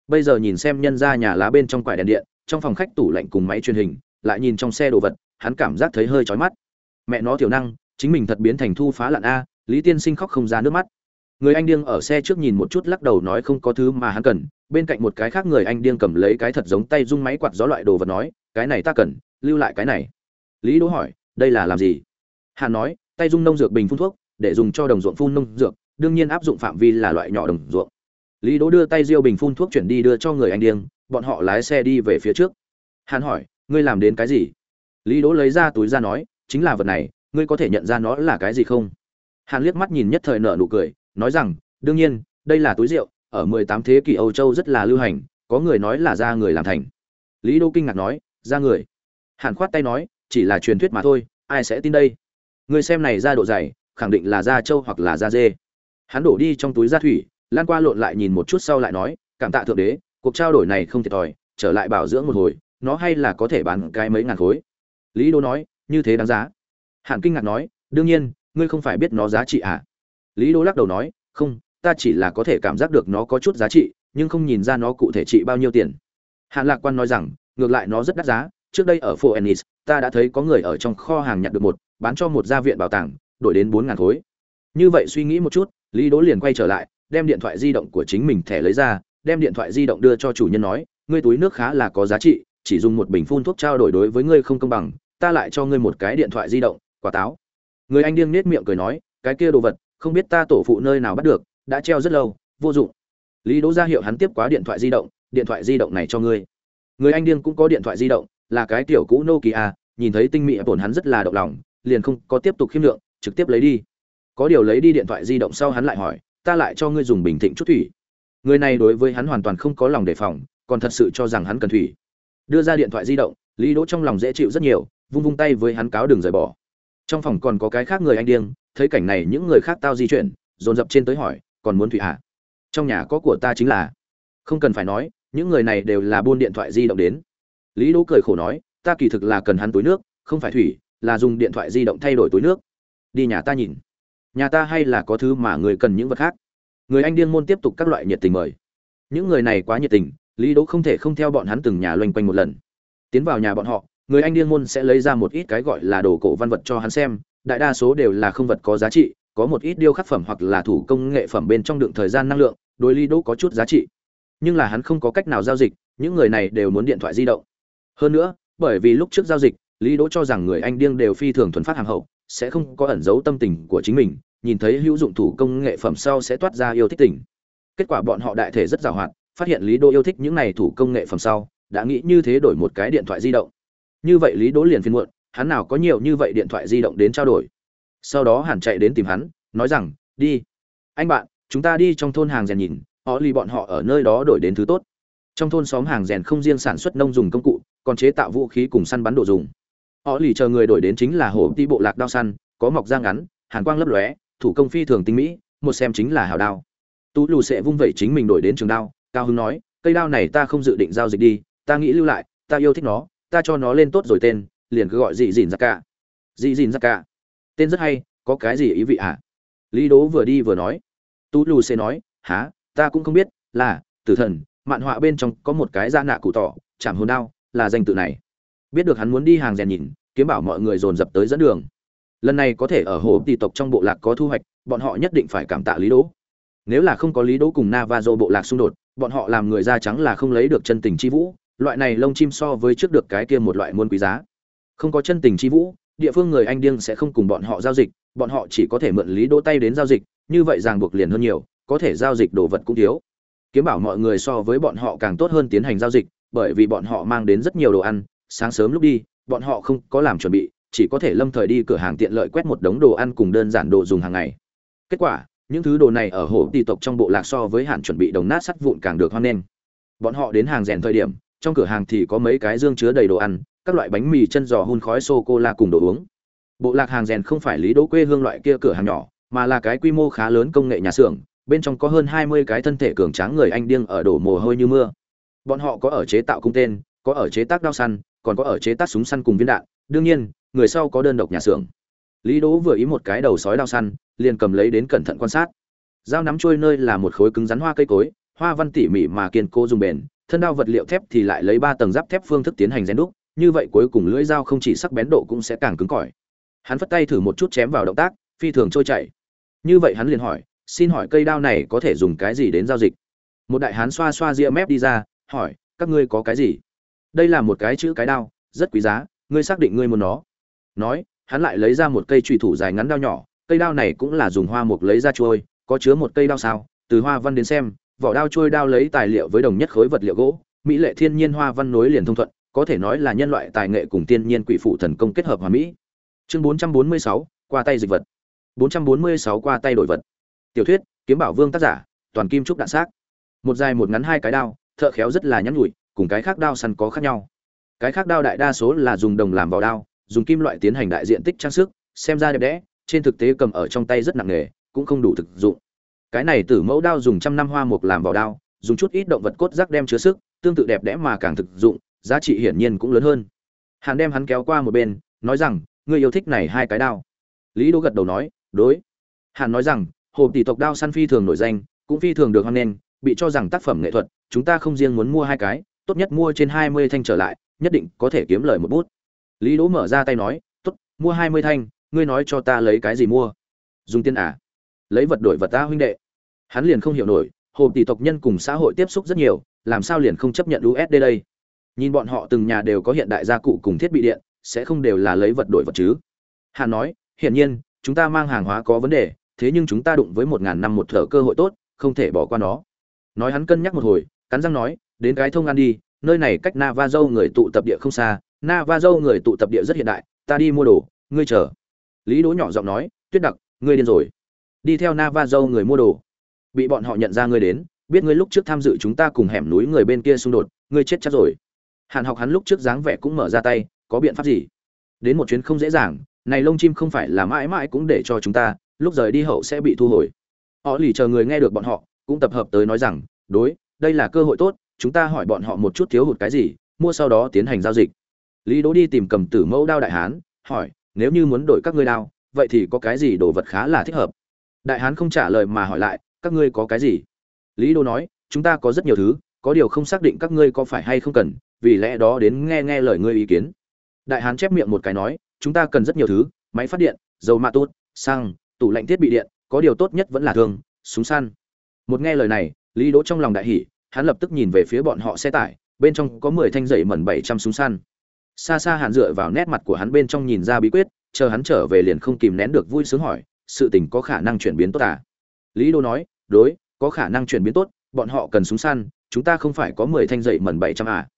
Bây giờ nhìn xem nhân ra nhà lá bên trong quải đèn điện trong phòng khách tủ lạnh cùng máy truyền hình lại nhìn trong xe đồ vật hắn cảm giác thấy hơi chói mắt mẹ nó thiểu năng, chính mình thật biến thành thu phá lặn a, lý tiên sinh khóc không ra nước mắt. Người anh điên ở xe trước nhìn một chút lắc đầu nói không có thứ mà hắn cần, bên cạnh một cái khác người anh điên cầm lấy cái thật giống tay rung máy quạt gió loại đồ vật nói, cái này ta cần, lưu lại cái này. Lý đỗ hỏi, đây là làm gì? Hàn nói, tay dung nông dược bình phun thuốc, để dùng cho đồng ruộng phun nông dược, đương nhiên áp dụng phạm vi là loại nhỏ đồng ruộng. Lý đỗ đưa tay diêu bình phun thuốc chuyển đi đưa cho người anh điên, bọn họ lái xe đi về phía trước. Hàn hỏi, ngươi làm đến cái gì? Lý đỗ lấy ra túi ra nói chính là vật này, ngươi có thể nhận ra nó là cái gì không? Hàn liếc mắt nhìn nhất thời nợ nụ cười, nói rằng, đương nhiên, đây là túi rượu, ở 18 thế kỷ âu châu rất là lưu hành, có người nói là da người làm thành. Lý đô kinh ngạc nói da người? Hàn khoát tay nói, chỉ là truyền thuyết mà thôi, ai sẽ tin đây? Người xem này ra độ dày, khẳng định là da trâu hoặc là da dê. Hắn đổ đi trong túi da thủy, lan qua lộn lại nhìn một chút sau lại nói, cảm tạ thượng đế, cuộc trao đổi này không thiệt thòi, trở lại bảo dưỡng một hồi, nó hay là có thể bán cái mấy ngàn khối. Lý đô nói như thế đáng giá. Hàn kinh ngạc nói, đương nhiên, ngươi không phải biết nó giá trị à? Lý đô lắc đầu nói, không, ta chỉ là có thể cảm giác được nó có chút giá trị, nhưng không nhìn ra nó cụ thể trị bao nhiêu tiền. Hàn lạc quan nói rằng, ngược lại nó rất đắt giá, trước đây ở phố ennis, ta đã thấy có người ở trong kho hàng nhặt được một, bán cho một gia viện bảo tàng, đổi đến bốn ngàn khối. Như vậy suy nghĩ một chút, lý đỗ liền quay trở lại, đem điện thoại di động của chính mình thẻ lấy ra, đem điện thoại di động đưa cho chủ nhân nói, ngươi túi nước khá là có giá trị, chỉ dùng một bình phun thuốc trao đổi đối với ngươi không công bằng ta lại cho ngươi một cái điện thoại di động, quả táo. Người anh điên nết miệng cười nói, cái kia đồ vật, không biết ta tổ phụ nơi nào bắt được, đã treo rất lâu, vô dụng. Lý đỗ ra hiệu hắn tiếp quá điện thoại di động, điện thoại di động này cho ngươi. Người anh điên cũng có điện thoại di động, là cái tiểu cũ nokia, nhìn thấy tinh mỹ bổn hắn rất là động lòng, liền không có tiếp tục khiêm lượng, trực tiếp lấy đi. Có điều lấy đi điện thoại di động sau hắn lại hỏi, ta lại cho ngươi dùng bình thịnh chút thủy. Người này đối với hắn hoàn toàn không có lòng đề phòng, còn thật sự cho rằng hắn cần thủy. Đưa ra điện thoại di động, lý đỗ trong lòng dễ chịu rất nhiều vung vung tay với hắn cáo đừng rời bỏ. Trong phòng còn có cái khác người anh điên, thấy cảnh này những người khác tao di chuyển, dồn dập trên tới hỏi, còn muốn thủy hạ à? trong nhà có của ta chính là? Không cần phải nói, những người này đều là buôn điện thoại di động đến. Lý đỗ cười khổ nói, ta kỳ thực là cần hắn túi nước, không phải thủy là dùng điện thoại di động thay đổi túi nước. Đi nhà ta nhìn. Nhà ta hay là có thứ mà người cần những vật khác? Người anh điên môn tiếp tục các loại nhiệt tình mời. Những người này quá nhiệt tình, lý đỗ không thể không theo bọn hắn từng nhà loanh quanh một lần. Tiến vào nhà bọn họ người anh điên môn sẽ lấy ra một ít cái gọi là đồ cổ văn vật cho hắn xem, đại đa số đều là không vật có giá trị, có một ít điêu khắc phẩm hoặc là thủ công nghệ phẩm bên trong đựng thời gian năng lượng, đối lý đỗ có chút giá trị. Nhưng là hắn không có cách nào giao dịch, những người này đều muốn điện thoại di động. Hơn nữa, bởi vì lúc trước giao dịch, lý đỗ cho rằng người anh điên đều phi thường thuần phát hàng hậu, sẽ không có ẩn giấu tâm tình của chính mình, nhìn thấy hữu dụng thủ công nghệ phẩm sau sẽ toát ra yêu thích tình. Kết quả bọn họ đại thể rất giàu hoạt phát hiện lý đỗ yêu thích những này thủ công nghệ phẩm sau, đã nghĩ như thế đổi một cái điện thoại di động như vậy lý đỗ liền phiền muộn, hắn nào có nhiều như vậy điện thoại di động đến trao đổi. Sau đó hàn chạy đến tìm hắn, nói rằng, đi. Anh bạn, chúng ta đi trong thôn hàng rèn nhìn, họ lì bọn họ ở nơi đó đổi đến thứ tốt. Trong thôn xóm hàng rèn không riêng sản xuất nông dùng công cụ, còn chế tạo vũ khí cùng săn bắn đồ dùng. Họ lì chờ người đổi đến chính là hổ ti bộ lạc đao săn, có mọc da ngắn, hàn quang lấp lóe, thủ công phi thường tinh mỹ, một xem chính là hào đao. Tú lù sẽ vung vẩy chính mình đổi đến trường đao, cao hưng nói, cây đao này ta không dự định giao dịch đi, ta nghĩ lưu lại, ta yêu thích nó ta cho nó lên tốt rồi tên, liền cứ gọi dị dìn ra cả. Dị dìn ra cả. Tên rất hay, có cái gì ý vị ạ à? lý đố vừa đi vừa nói. Tú lù sẽ nói há ta cũng không biết, là, tử thần, mạn họa bên trong có một cái da nạ cụ tỏ chạm hồn đao, là danh tự này. Biết được hắn muốn đi hàng rèn nhìn, kiếm bảo mọi người dồn dập tới dẫn đường. Lần này có thể ở hồ tỷ tộc trong bộ lạc có thu hoạch, bọn họ nhất định phải cảm tạ lý đỗ. Nếu là không có lý đỗ cùng navajo bộ lạc xung đột, bọn họ làm người da trắng là không lấy được chân tình chi vũ loại này lông chim so với trước được cái kia một loại muôn quý giá. Không có chân tình chi vũ, địa phương người anh điên sẽ không cùng bọn họ giao dịch, bọn họ chỉ có thể mượn lý đỗ tay đến giao dịch, như vậy ràng buộc liền hơn nhiều, có thể giao dịch đồ vật cũng thiếu. Kiếm bảo mọi người so với bọn họ càng tốt hơn tiến hành giao dịch, bởi vì bọn họ mang đến rất nhiều đồ ăn, sáng sớm lúc đi, bọn họ không có làm chuẩn bị, chỉ có thể lâm thời đi cửa hàng tiện lợi quét một đống đồ ăn cùng đơn giản đồ dùng hàng ngày. Kết quả, những thứ đồ này ở hồ tỷ tộc trong bộ lạc so với hạn chuẩn bị đồng nát sắt vụn càng được hoan nghênh. Bọn họ đến hàng rèn thời điểm trong cửa hàng thì có mấy cái dương chứa đầy đồ ăn, các loại bánh mì, chân giò, hun khói sô cô la cùng đồ uống. Bộ lạc hàng rèn không phải lý đỗ quê hương loại kia cửa hàng nhỏ, mà là cái quy mô khá lớn công nghệ nhà xưởng, bên trong có hơn hai mươi cái thân thể cường tráng người anh điên ở đổ mồ hôi như mưa. Bọn họ có ở chế tạo cung tên, có ở chế tác đao săn, còn có ở chế tác súng săn cùng viên đạn, đương nhiên, người sau có đơn độc nhà xưởng. Lý đỗ vừa ý một cái đầu sói đao săn, liền cầm lấy đến cẩn thận quan sát. Dao nắm trôi nơi là một khối cứng rắn hoa cây cối, hoa văn tỉ mỉ mà kiên cố dùng bền thân đao vật liệu thép thì lại lấy ba tầng giáp thép phương thức tiến hành rèn đúc, như vậy cuối cùng lưỡi dao không chỉ sắc bén độ cũng sẽ càng cứng cỏi. Hắn phất tay thử một chút chém vào động tác, phi thường trôi chảy. Như vậy hắn liền hỏi, xin hỏi cây đao này có thể dùng cái gì đến giao dịch? Một đại hán xoa xoa ria mép đi ra, hỏi, các ngươi có cái gì? Đây là một cái chữ cái đao, rất quý giá, ngươi xác định ngươi muốn nó? Nói, hắn lại lấy ra một cây trùy thủ dài ngắn đao nhỏ, cây đao này cũng là dùng hoa mục lấy ra trôi có chứa một cây đao sao, từ hoa văn đến xem vỏ đao trôi đao lấy tài liệu với đồng nhất khối vật liệu gỗ mỹ lệ thiên nhiên hoa văn nối liền thông thuận có thể nói là nhân loại tài nghệ cùng tiên nhiên quỷ phụ thần công kết hợp hòa mỹ. Chương 446, qua tay dịch vật. 446 qua tay đổi vật. Tiểu thuyết kiếm bảo vương tác giả toàn kim trúc đạn xác. Một dài một ngắn hai cái đao thợ khéo rất là nhắn nhủi cùng cái khác đao săn có khác nhau. Cái khác đao đại đa số là dùng đồng làm vào đao dùng kim loại tiến hành đại diện tích trang sức xem ra đẹp đẽ trên thực tế cầm ở trong tay rất nặng nề cũng không đủ thực dụng cái này tử mẫu đao dùng trăm năm hoa mục làm vào đao, dùng chút ít động vật cốt rác đem chứa sức, tương tự đẹp đẽ mà càng thực dụng, giá trị hiển nhiên cũng lớn hơn. Hàn đem hắn kéo qua một bên, nói rằng, ngươi yêu thích này hai cái đao. Lý đỗ gật đầu nói, đối. Hàn nói rằng hộp tỷ tộc đao săn phi thường nổi danh, cũng phi thường được hoan nghênh, bị cho rằng tác phẩm nghệ thuật, chúng ta không riêng muốn mua hai cái, tốt nhất mua trên hai mươi thanh trở lại, nhất định có thể kiếm lời một bút. Lý đỗ mở ra tay nói, tốt, mua hai mươi thanh, ngươi nói cho ta lấy cái gì mua? Dùng tiền à? Lấy vật đổi vật ta, huynh đệ hắn liền không hiểu nổi, hồ tỷ tộc nhân cùng xã hội tiếp xúc rất nhiều, làm sao liền không chấp nhận usd đây? Nhìn bọn họ từng nhà đều có hiện đại gia cụ cùng thiết bị điện, sẽ không đều là lấy vật đổi vật chứ? Hàn nói, hiển nhiên, chúng ta mang hàng hóa có vấn đề, thế nhưng chúng ta đụng với một ngàn năm một thở cơ hội tốt, không thể bỏ qua nó. Nói hắn cân nhắc một hồi, cắn răng nói, đến cái thông ăn đi, nơi này cách Navajo người tụ tập địa không xa Navajo người tụ tập địa rất hiện đại, ta đi mua đồ, ngươi chờ. Lý đỗ nhỏ giọng nói, tuyết đặc, ngươi điên rồi. Đi theo Navajo người mua đồ bị bọn họ nhận ra ngươi đến, biết ngươi lúc trước tham dự chúng ta cùng hẻm núi người bên kia xung đột, ngươi chết chắc rồi. Hàn học hắn lúc trước dáng vẻ cũng mở ra tay, có biện pháp gì? Đến một chuyến không dễ dàng, này lông chim không phải là mãi mãi cũng để cho chúng ta, lúc rời đi hậu sẽ bị thu hồi. Họ lì chờ người nghe được bọn họ, cũng tập hợp tới nói rằng, đối, đây là cơ hội tốt, chúng ta hỏi bọn họ một chút thiếu hụt cái gì, mua sau đó tiến hành giao dịch. Lý đỗ đi tìm cầm tử mẫu đao đại hán, hỏi, nếu như muốn đổi các ngươi đao, vậy thì có cái gì đồ vật khá là thích hợp? Đại hán không trả lời mà hỏi lại các ngươi có cái gì? Lý đỗ nói, chúng ta có rất nhiều thứ, có điều không xác định các ngươi có phải hay không cần, vì lẽ đó đến nghe nghe lời ngươi ý kiến. Đại hán chép miệng một cái nói, chúng ta cần rất nhiều thứ, máy phát điện, dầu mạ tốt xăng, tủ lạnh thiết bị điện, có điều tốt nhất vẫn là thương súng săn. Một nghe lời này, lý đỗ trong lòng đại hỉ, hắn lập tức nhìn về phía bọn họ xe tải, bên trong có mười thanh dậy mẩn bảy trăm súng săn. Xa xa hạn dựa vào nét mặt của hắn bên trong nhìn ra bí quyết, chờ hắn trở về liền không kìm nén được vui sướng hỏi, sự tình có khả năng chuyển biến tốt à? Lý đô nói đối, có khả năng chuyển biến tốt, bọn họ cần súng săn, chúng ta không phải có mười thanh dậy mẩn bảy trăm à.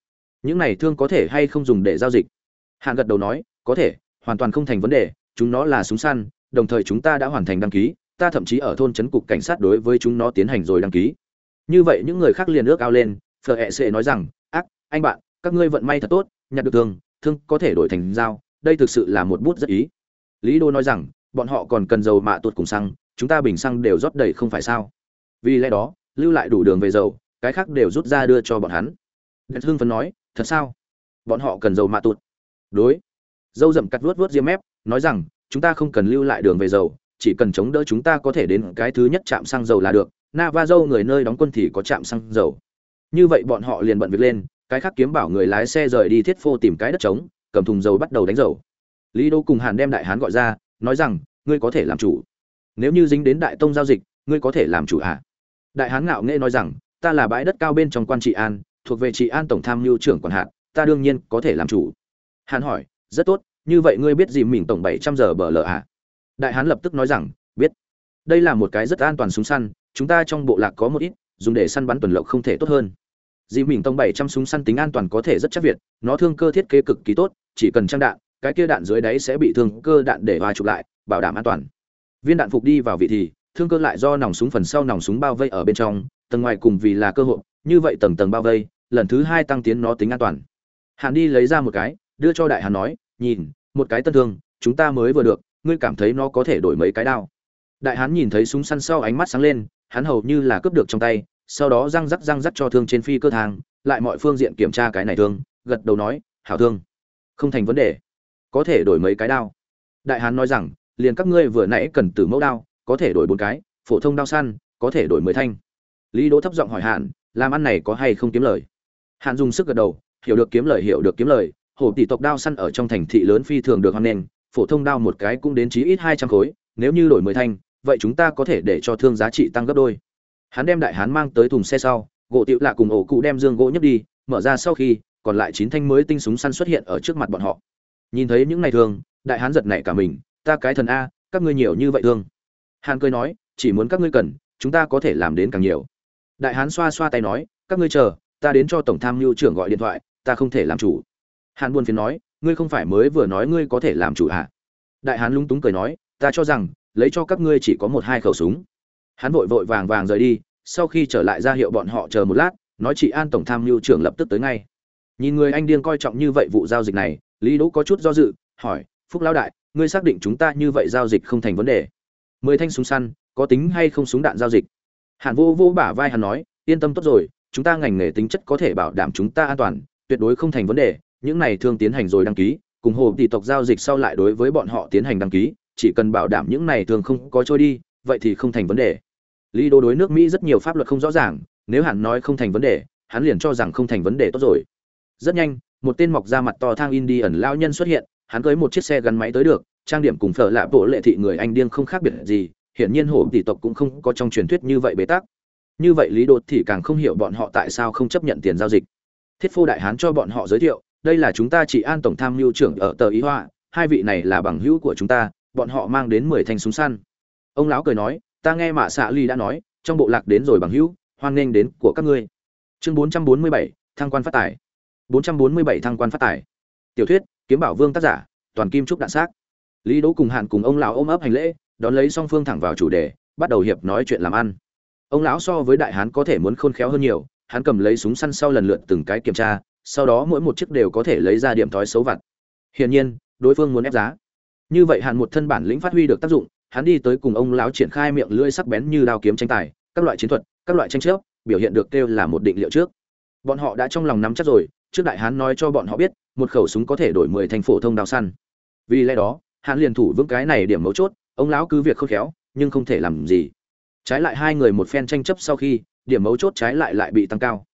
Những này thương có thể hay không dùng để giao dịch? Hạn gật đầu nói, có thể, hoàn toàn không thành vấn đề, chúng nó là súng săn, đồng thời chúng ta đã hoàn thành đăng ký, ta thậm chí ở thôn trấn cục cảnh sát đối với chúng nó tiến hành rồi đăng ký. Như vậy những người khác liền ước ao lên, phở hẹ sệ nói rằng, ác, anh bạn, các ngươi vận may thật tốt, nhặt được thương thương có thể đổi thành dao, đây thực sự là một bút rất ý. Lý đô nói rằng, bọn họ còn cần dầu mạ tuột cùng xăng, chúng ta bình xăng đều rót đầy không phải sao? Vì lẽ đó lưu lại đủ đường về dầu cái khác đều rút ra đưa cho bọn hắn Điện Hưng phấn nói, thật sao? Bọn họ cần dầu mạ tụt. Đối. Dâu rậm cắt vuốt vuốt diêm mép, nói rằng, chúng ta không cần lưu lại đường về dầu, chỉ cần chống đỡ chúng ta có thể đến cái thứ nhất chạm xăng dầu là được. Navajo người nơi đóng quân thì có chạm xăng dầu. Như vậy bọn họ liền bận việc lên, cái khác kiếm bảo người lái xe rời đi thiết phô tìm cái đất trống, cầm thùng dầu bắt đầu đánh dầu. Lý Đô cùng Hàn đem đại hán gọi ra, nói rằng, ngươi có thể làm chủ. Nếu như dính đến đại tông giao dịch, ngươi có thể làm chủ à? Đại hán ngạo nghễ nói rằng, ta là bãi đất cao bên trong quan trị an, thuộc về trị an tổng tham mưu trưởng quản hạt ta đương nhiên có thể làm chủ. Hàn hỏi rất tốt như vậy ngươi biết gì mình tổng bảy trăm giờ bờ lờ à? Đại hán lập tức nói rằng biết. Đây là một cái rất an toàn súng săn chúng ta trong bộ lạc có một ít dùng để săn bắn tuần lộc không thể tốt hơn. Dì mình tổng bảy trăm súng săn tính an toàn có thể rất chắc việt nó thương cơ thiết kế cực kỳ tốt chỉ cần trang đạn cái kia đạn dưới đáy sẽ bị thương cơ đạn để hòa chụp lại bảo đảm an toàn. Viên đạn phục đi vào vị thì thương cơ lại do nòng súng phần sau nòng súng bao vây ở bên trong, tầng ngoài cùng vì là cơ hội, như vậy tầng tầng bao vây, lần thứ hai tăng tiến nó tính an toàn. Hàn đi lấy ra một cái, đưa cho đại hàn nói, nhìn, một cái tân thương, chúng ta mới vừa được, ngươi cảm thấy nó có thể đổi mấy cái đao? Đại hán nhìn thấy súng săn sau ánh mắt sáng lên, hắn hầu như là cướp được trong tay, sau đó răng rắc răng rắc cho thương trên phi cơ thang, lại mọi phương diện kiểm tra cái này thương, gật đầu nói, hảo thương, không thành vấn đề, có thể đổi mấy cái đao. Đại hán nói rằng, liền các ngươi vừa nãy cần từ mẫu đao có thể đổi bốn cái phổ thông đao săn có thể đổi mười thanh. Lý đỗ thấp giọng hỏi hạn làm ăn này có hay không kiếm lời? Hạn dùng sức gật đầu hiểu được kiếm lời hiểu được kiếm lời hổ tỷ tộc đao săn ở trong thành thị lớn phi thường được hoan nghênh phổ thông đao một cái cũng đến chí ít hai trăm khối nếu như đổi mười thanh vậy chúng ta có thể để cho thương giá trị tăng gấp đôi. Hắn đem đại hán mang tới thùng xe sau gỗ tiệu lạ cùng ổ cụ đem dương gỗ nhấp đi mở ra sau khi còn lại chín thanh mới tinh súng săn xuất hiện ở trước mặt bọn họ. Nhìn thấy những ngày thường, đại hán giật nảy cả mình ta cái thần a các ngươi nhiều như vậy thương hàn cười nói, chỉ muốn các ngươi cần, chúng ta có thể làm đến càng nhiều. Đại hán xoa xoa tay nói, các ngươi chờ, ta đến cho tổng tham mưu trưởng gọi điện thoại, ta không thể làm chủ. Hàn buồn phiền nói, ngươi không phải mới vừa nói ngươi có thể làm chủ à? Đại hán lúng túng cười nói, ta cho rằng, lấy cho các ngươi chỉ có một hai khẩu súng. Hắn vội vội vàng vàng rời đi, sau khi trở lại ra hiệu bọn họ chờ một lát, nói chị an tổng tham mưu trưởng lập tức tới ngay. Nhìn người anh điên coi trọng như vậy vụ giao dịch này, lý đỗ có chút do dự, hỏi, phúc lão đại, ngươi xác định chúng ta như vậy giao dịch không thành vấn đề? Mười thanh súng săn, có tính hay không súng đạn giao dịch? Hàn vô vô bả vai hắn nói, yên tâm tốt rồi, chúng ta ngành nghề tính chất có thể bảo đảm chúng ta an toàn, tuyệt đối không thành vấn đề, những này thương tiến hành rồi đăng ký, cùng hồ tỷ tộc giao dịch sau lại đối với bọn họ tiến hành đăng ký, chỉ cần bảo đảm những này thường không có trôi đi, vậy thì không thành vấn đề. Lý đô đối nước mỹ rất nhiều pháp luật không rõ ràng, nếu hắn nói không thành vấn đề, hắn liền cho rằng không thành vấn đề tốt rồi. Rất nhanh, một tên mọc ra mặt to thang indian lao nhân xuất hiện, hắn cưới một chiếc xe gắn máy tới được trang điểm cùng phở lạ bộ lệ thị người anh điên không khác biệt gì, hiển nhiên hổ tỷ tộc cũng không có trong truyền thuyết như vậy bế tắc. Như vậy lý đột thì càng không hiểu bọn họ tại sao không chấp nhận tiền giao dịch. Thiết phô đại hán cho bọn họ giới thiệu, đây là chúng ta chỉ an tổng tham mưu trưởng ở tờ ý hoa, hai vị này là bằng hữu của chúng ta, bọn họ mang đến mười thanh súng săn. Ông lão cười nói, ta nghe mạ xạ ly đã nói, trong bộ lạc đến rồi bằng hữu, hoan nghênh đến của các ngươi. Chương bốn trăm bốn mươi bảy, thăng quan phát tài. Bốn trăm bốn mươi bảy, thăng quan phát tài. Tiểu thuyết, kiếm bảo vương tác giả, toàn kim trúc đạn xác lý đỗ cùng hạn cùng ông lão ôm ấp hành lễ, đón lấy song phương thẳng vào chủ đề, bắt đầu hiệp nói chuyện làm ăn. Ông lão so với đại hán có thể muốn khôn khéo hơn nhiều, hắn cầm lấy súng săn sau lần lượt từng cái kiểm tra, sau đó mỗi một chiếc đều có thể lấy ra điểm thói xấu vặt. Hiển nhiên, đối phương muốn ép giá. Như vậy hạn một thân bản lĩnh phát huy được tác dụng, hắn đi tới cùng ông lão triển khai miệng lưỡi sắc bén như đao kiếm tranh tài, các loại chiến thuật, các loại tranh chấp, biểu hiện được kêu là một định liệu trước. Bọn họ đã trong lòng nắm chắc rồi, trước đại hán nói cho bọn họ biết, một khẩu súng có thể đổi mười thành phổ thông đao săn. Vì lẽ đó hắn liền thủ vững cái này điểm mấu chốt, ông lão cứ việc khôn khéo, nhưng không thể làm gì. Trái lại hai người một phen tranh chấp sau khi, điểm mấu chốt trái lại lại bị tăng cao.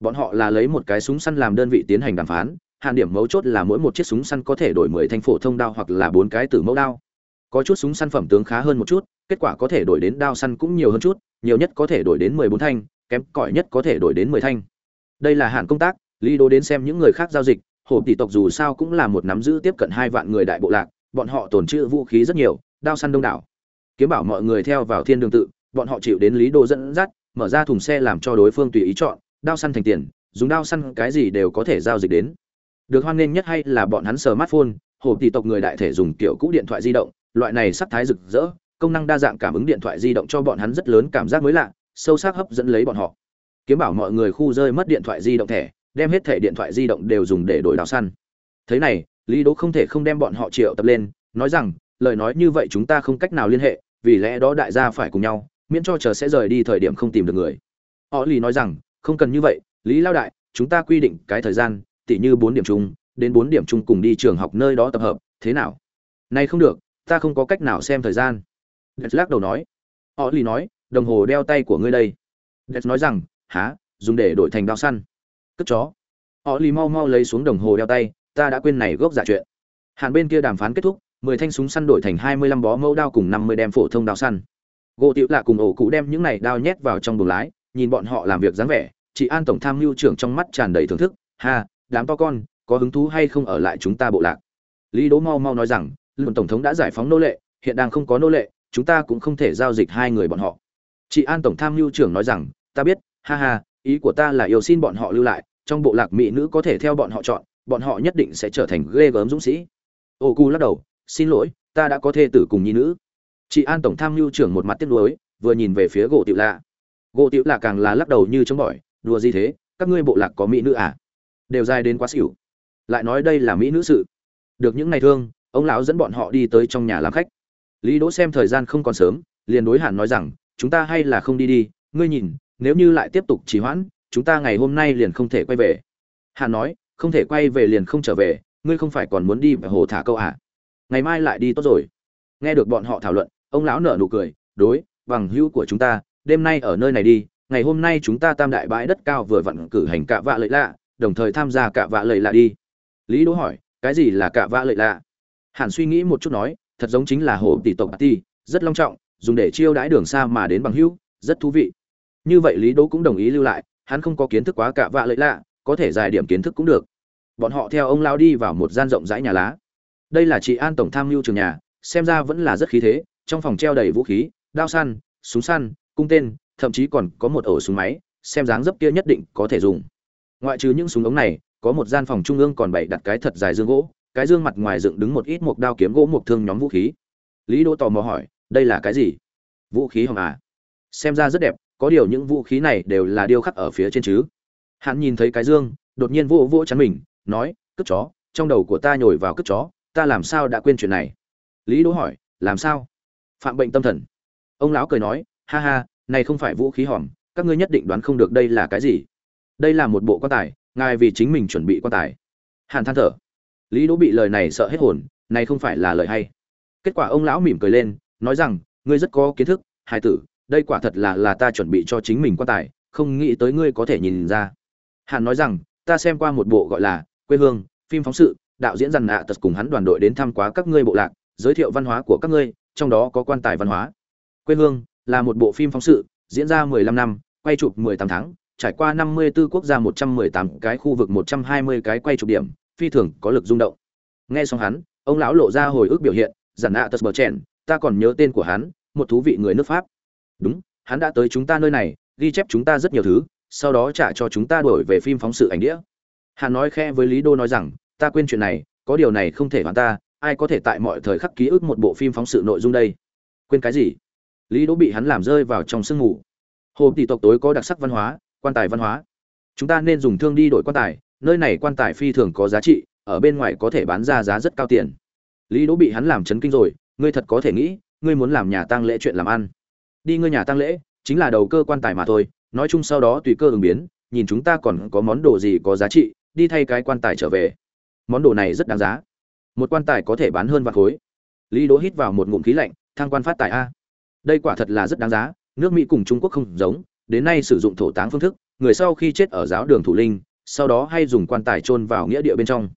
Bọn họ là lấy một cái súng săn làm đơn vị tiến hành đàm phán, hạn điểm mấu chốt là mỗi một chiếc súng săn có thể đổi mười thanh phổ thông đao hoặc là bốn cái tử mẫu đao. Có chút súng săn phẩm tướng khá hơn một chút, kết quả có thể đổi đến đao săn cũng nhiều hơn chút, nhiều nhất có thể đổi đến mười bốn thanh, kém cỏi nhất có thể đổi đến mười thanh. Đây là hạn công tác, lý đô đến xem những người khác giao dịch, hồ tỷ tộc dù sao cũng là một nắm giữ tiếp cận hai vạn người đại bộ lạc bọn họ tồn trữ vũ khí rất nhiều, đao săn đông đảo. Kiếm bảo mọi người theo vào thiên đường tự, bọn họ chịu đến lý đồ dẫn dắt, mở ra thùng xe làm cho đối phương tùy ý chọn, đao săn thành tiền, dùng đao săn cái gì đều có thể giao dịch đến. Được hoan nghênh nhất hay là bọn hắn smartphone, hồ tỷ tộc người đại thể dùng kiểu cũ điện thoại di động, loại này sắc thái rực rỡ, công năng đa dạng cảm ứng điện thoại di động cho bọn hắn rất lớn cảm giác mới lạ, sâu sắc hấp dẫn lấy bọn họ. Kiếm bảo mọi người khu rơi mất điện thoại di động thẻ, đem hết thẻ điện thoại di động đều dùng để đổi đào săn. Thế này lý đỗ không thể không đem bọn họ triệu tập lên, nói rằng, lời nói như vậy chúng ta không cách nào liên hệ, vì lẽ đó đại gia phải cùng nhau, miễn cho chờ sẽ rời đi thời điểm không tìm được người. Họ lý nói rằng, không cần như vậy, lý lao đại, chúng ta quy định cái thời gian, tỉ như bốn điểm chung, đến bốn điểm chung cùng đi trường học nơi đó tập hợp, thế nào? Này không được, ta không có cách nào xem thời gian. Đất lắc đầu nói. Họ lý nói, đồng hồ đeo tay của ngươi đây. Đất nói rằng há dùng để đổi thành đao săn. Cất chó. Họ lì mau mau lấy xuống đồng hồ đeo tay ta đã quên này gốc giả chuyện. Hàn bên kia đàm phán kết thúc, mười thanh súng săn đổi thành hai mươi lăm bó mẫu đao cùng năm mươi đem phổ thông đao săn. Gỗ tiểu lạ cùng ổ cụ đem những này đao nhét vào trong buồng lái, nhìn bọn họ làm việc dáng vẻ, chị an tổng tham mưu trưởng trong mắt tràn đầy thưởng thức, ha, đám to con, có hứng thú hay không ở lại chúng ta bộ lạc? Lý đỗ mau mau nói rằng luận tổng thống đã giải phóng nô lệ, hiện đang không có nô lệ, chúng ta cũng không thể giao dịch hai người bọn họ. Chị an tổng tham mưu trưởng nói rằng, ta biết, ha ha, ý của ta là yêu xin bọn họ lưu lại, trong bộ lạc mỹ nữ có thể theo bọn họ chọn bọn họ nhất định sẽ trở thành ghê gớm dũng sĩ. Ô cu lắc đầu, xin lỗi, ta đã có thê tử cùng nhi nữ. Chị an tổng tham mưu trưởng một mặt tiếc nuối, vừa nhìn về phía gỗ tiểu lạ. Gỗ tiểu lạ càng là lắc đầu như chống bỏi, đùa gì thế, các ngươi bộ lạc có mỹ nữ à? Đều dài đến quá xỉu. Lại nói đây là mỹ nữ sự. Được những ngày thương, ông lão dẫn bọn họ đi tới trong nhà làm khách. Lý đỗ xem thời gian không còn sớm, liền đối hàn nói rằng, chúng ta hay là không đi đi, ngươi nhìn, nếu như lại tiếp tục trì hoãn, chúng ta ngày hôm nay liền không thể quay về. Hàn nói không thể quay về liền không trở về, ngươi không phải còn muốn đi về hồ thả câu à? Ngày mai lại đi tốt rồi. Nghe được bọn họ thảo luận, ông lão nở nụ cười, đối, bằng hữu của chúng ta, đêm nay ở nơi này đi, ngày hôm nay chúng ta tam đại bãi đất cao vừa vặn cử hành cạ vạ lợi lạ, đồng thời tham gia cạ vạ lợi lạ đi. Lý đỗ hỏi, cái gì là cạ vạ lợi lạ? Hàn suy nghĩ một chút nói, thật giống chính là hồ tỷ tộc ti rất long trọng, dùng để chiêu đãi đường xa mà đến bằng hữu, rất thú vị. Như vậy lý đỗ cũng đồng ý lưu lại, hắn không có kiến thức quá cạ vạ lợi lạ có thể dài điểm kiến thức cũng được. Bọn họ theo ông lao đi vào một gian rộng rãi nhà lá. Đây là chị an tổng tham mưu trường nhà, xem ra vẫn là rất khí thế, trong phòng treo đầy vũ khí, đao săn, súng săn, cung tên, thậm chí còn có một ổ súng máy, xem dáng dấp kia nhất định có thể dùng. Ngoại trừ những súng ống này, có một gian phòng trung ương còn bày đặt cái thật dài dương gỗ, cái dương mặt ngoài dựng đứng một ít một đao kiếm gỗ một thương nhóm vũ khí. Lý đỗ tò mò hỏi, đây là cái gì? Vũ khí hồng à. Xem ra rất đẹp, có điều những vũ khí này đều là điêu khắc ở phía trên chứ hắn nhìn thấy cái dương, đột nhiên vỗ vỗ chắn mình, nói cất chó, trong đầu của ta nhồi vào cất chó, ta làm sao đã quên chuyện này? Lý đỗ hỏi, làm sao? Phạm bệnh tâm thần. Ông lão cười nói, ha ha, này không phải vũ khí hòm các ngươi nhất định đoán không được đây là cái gì. Đây là một bộ quan tài, ngài vì chính mình chuẩn bị quan tài. Hàn than thở. Lý đỗ bị lời này sợ hết hồn, này không phải là lời hay. Kết quả ông lão mỉm cười lên, nói rằng, ngươi rất có kiến thức hai tử, đây quả thật là là ta chuẩn bị cho chính mình quan tài, không nghĩ tới ngươi có thể nhìn ra hắn nói rằng, ta xem qua một bộ gọi là quê hương, phim phóng sự, đạo diễn dằn nạ tật cùng hắn đoàn đội đến thăm quá các ngươi bộ lạc, giới thiệu văn hóa của các ngươi, trong đó có quan tài văn hóa. Quê hương là một bộ phim phóng sự, diễn ra 15 năm, quay chụp 18 tháng, trải qua 54 quốc gia 118 cái khu vực 120 cái quay chụp điểm, phi thường có lực rung động. Nghe xong hắn, ông lão lộ ra hồi ức biểu hiện dằn nạ tật bờ trẻn ta còn nhớ tên của hắn, một thú vị người nước pháp. Đúng, hắn đã tới chúng ta nơi này, ghi chép chúng ta rất nhiều thứ sau đó trả cho chúng ta đổi về phim phóng sự ảnh đĩa. Hắn nói khe với lý đô nói rằng, ta quên chuyện này, có điều này không thể hoàn ta, ai có thể tại mọi thời khắc ký ức một bộ phim phóng sự nội dung đây? Quên cái gì? Lý đỗ bị hắn làm rơi vào trong sương ngủ. Hồ tỷ tộc tối có đặc sắc văn hóa, quan tài văn hóa. Chúng ta nên dùng thương đi đổi quan tài, nơi này quan tài phi thường có giá trị, ở bên ngoài có thể bán ra giá rất cao tiền. Lý đỗ bị hắn làm chấn kinh rồi, ngươi thật có thể nghĩ, ngươi muốn làm nhà tang lễ chuyện làm ăn. Đi ngươi nhà tang lễ, chính là đầu cơ quan tài mà thôi nói chung sau đó tùy cơ ứng biến, nhìn chúng ta còn có món đồ gì có giá trị, đi thay cái quan tài trở về. Món đồ này rất đáng giá. Một quan tài có thể bán hơn vạn khối. Lý đỗ hít vào một ngụm khí lạnh thang quan phát tài a. Đây quả thật là rất đáng giá, nước mỹ cùng trung quốc không giống, đến nay sử dụng thổ táng phương thức, người sau khi chết ở giáo đường thủ linh, sau đó hay dùng quan tài chôn vào nghĩa địa bên trong.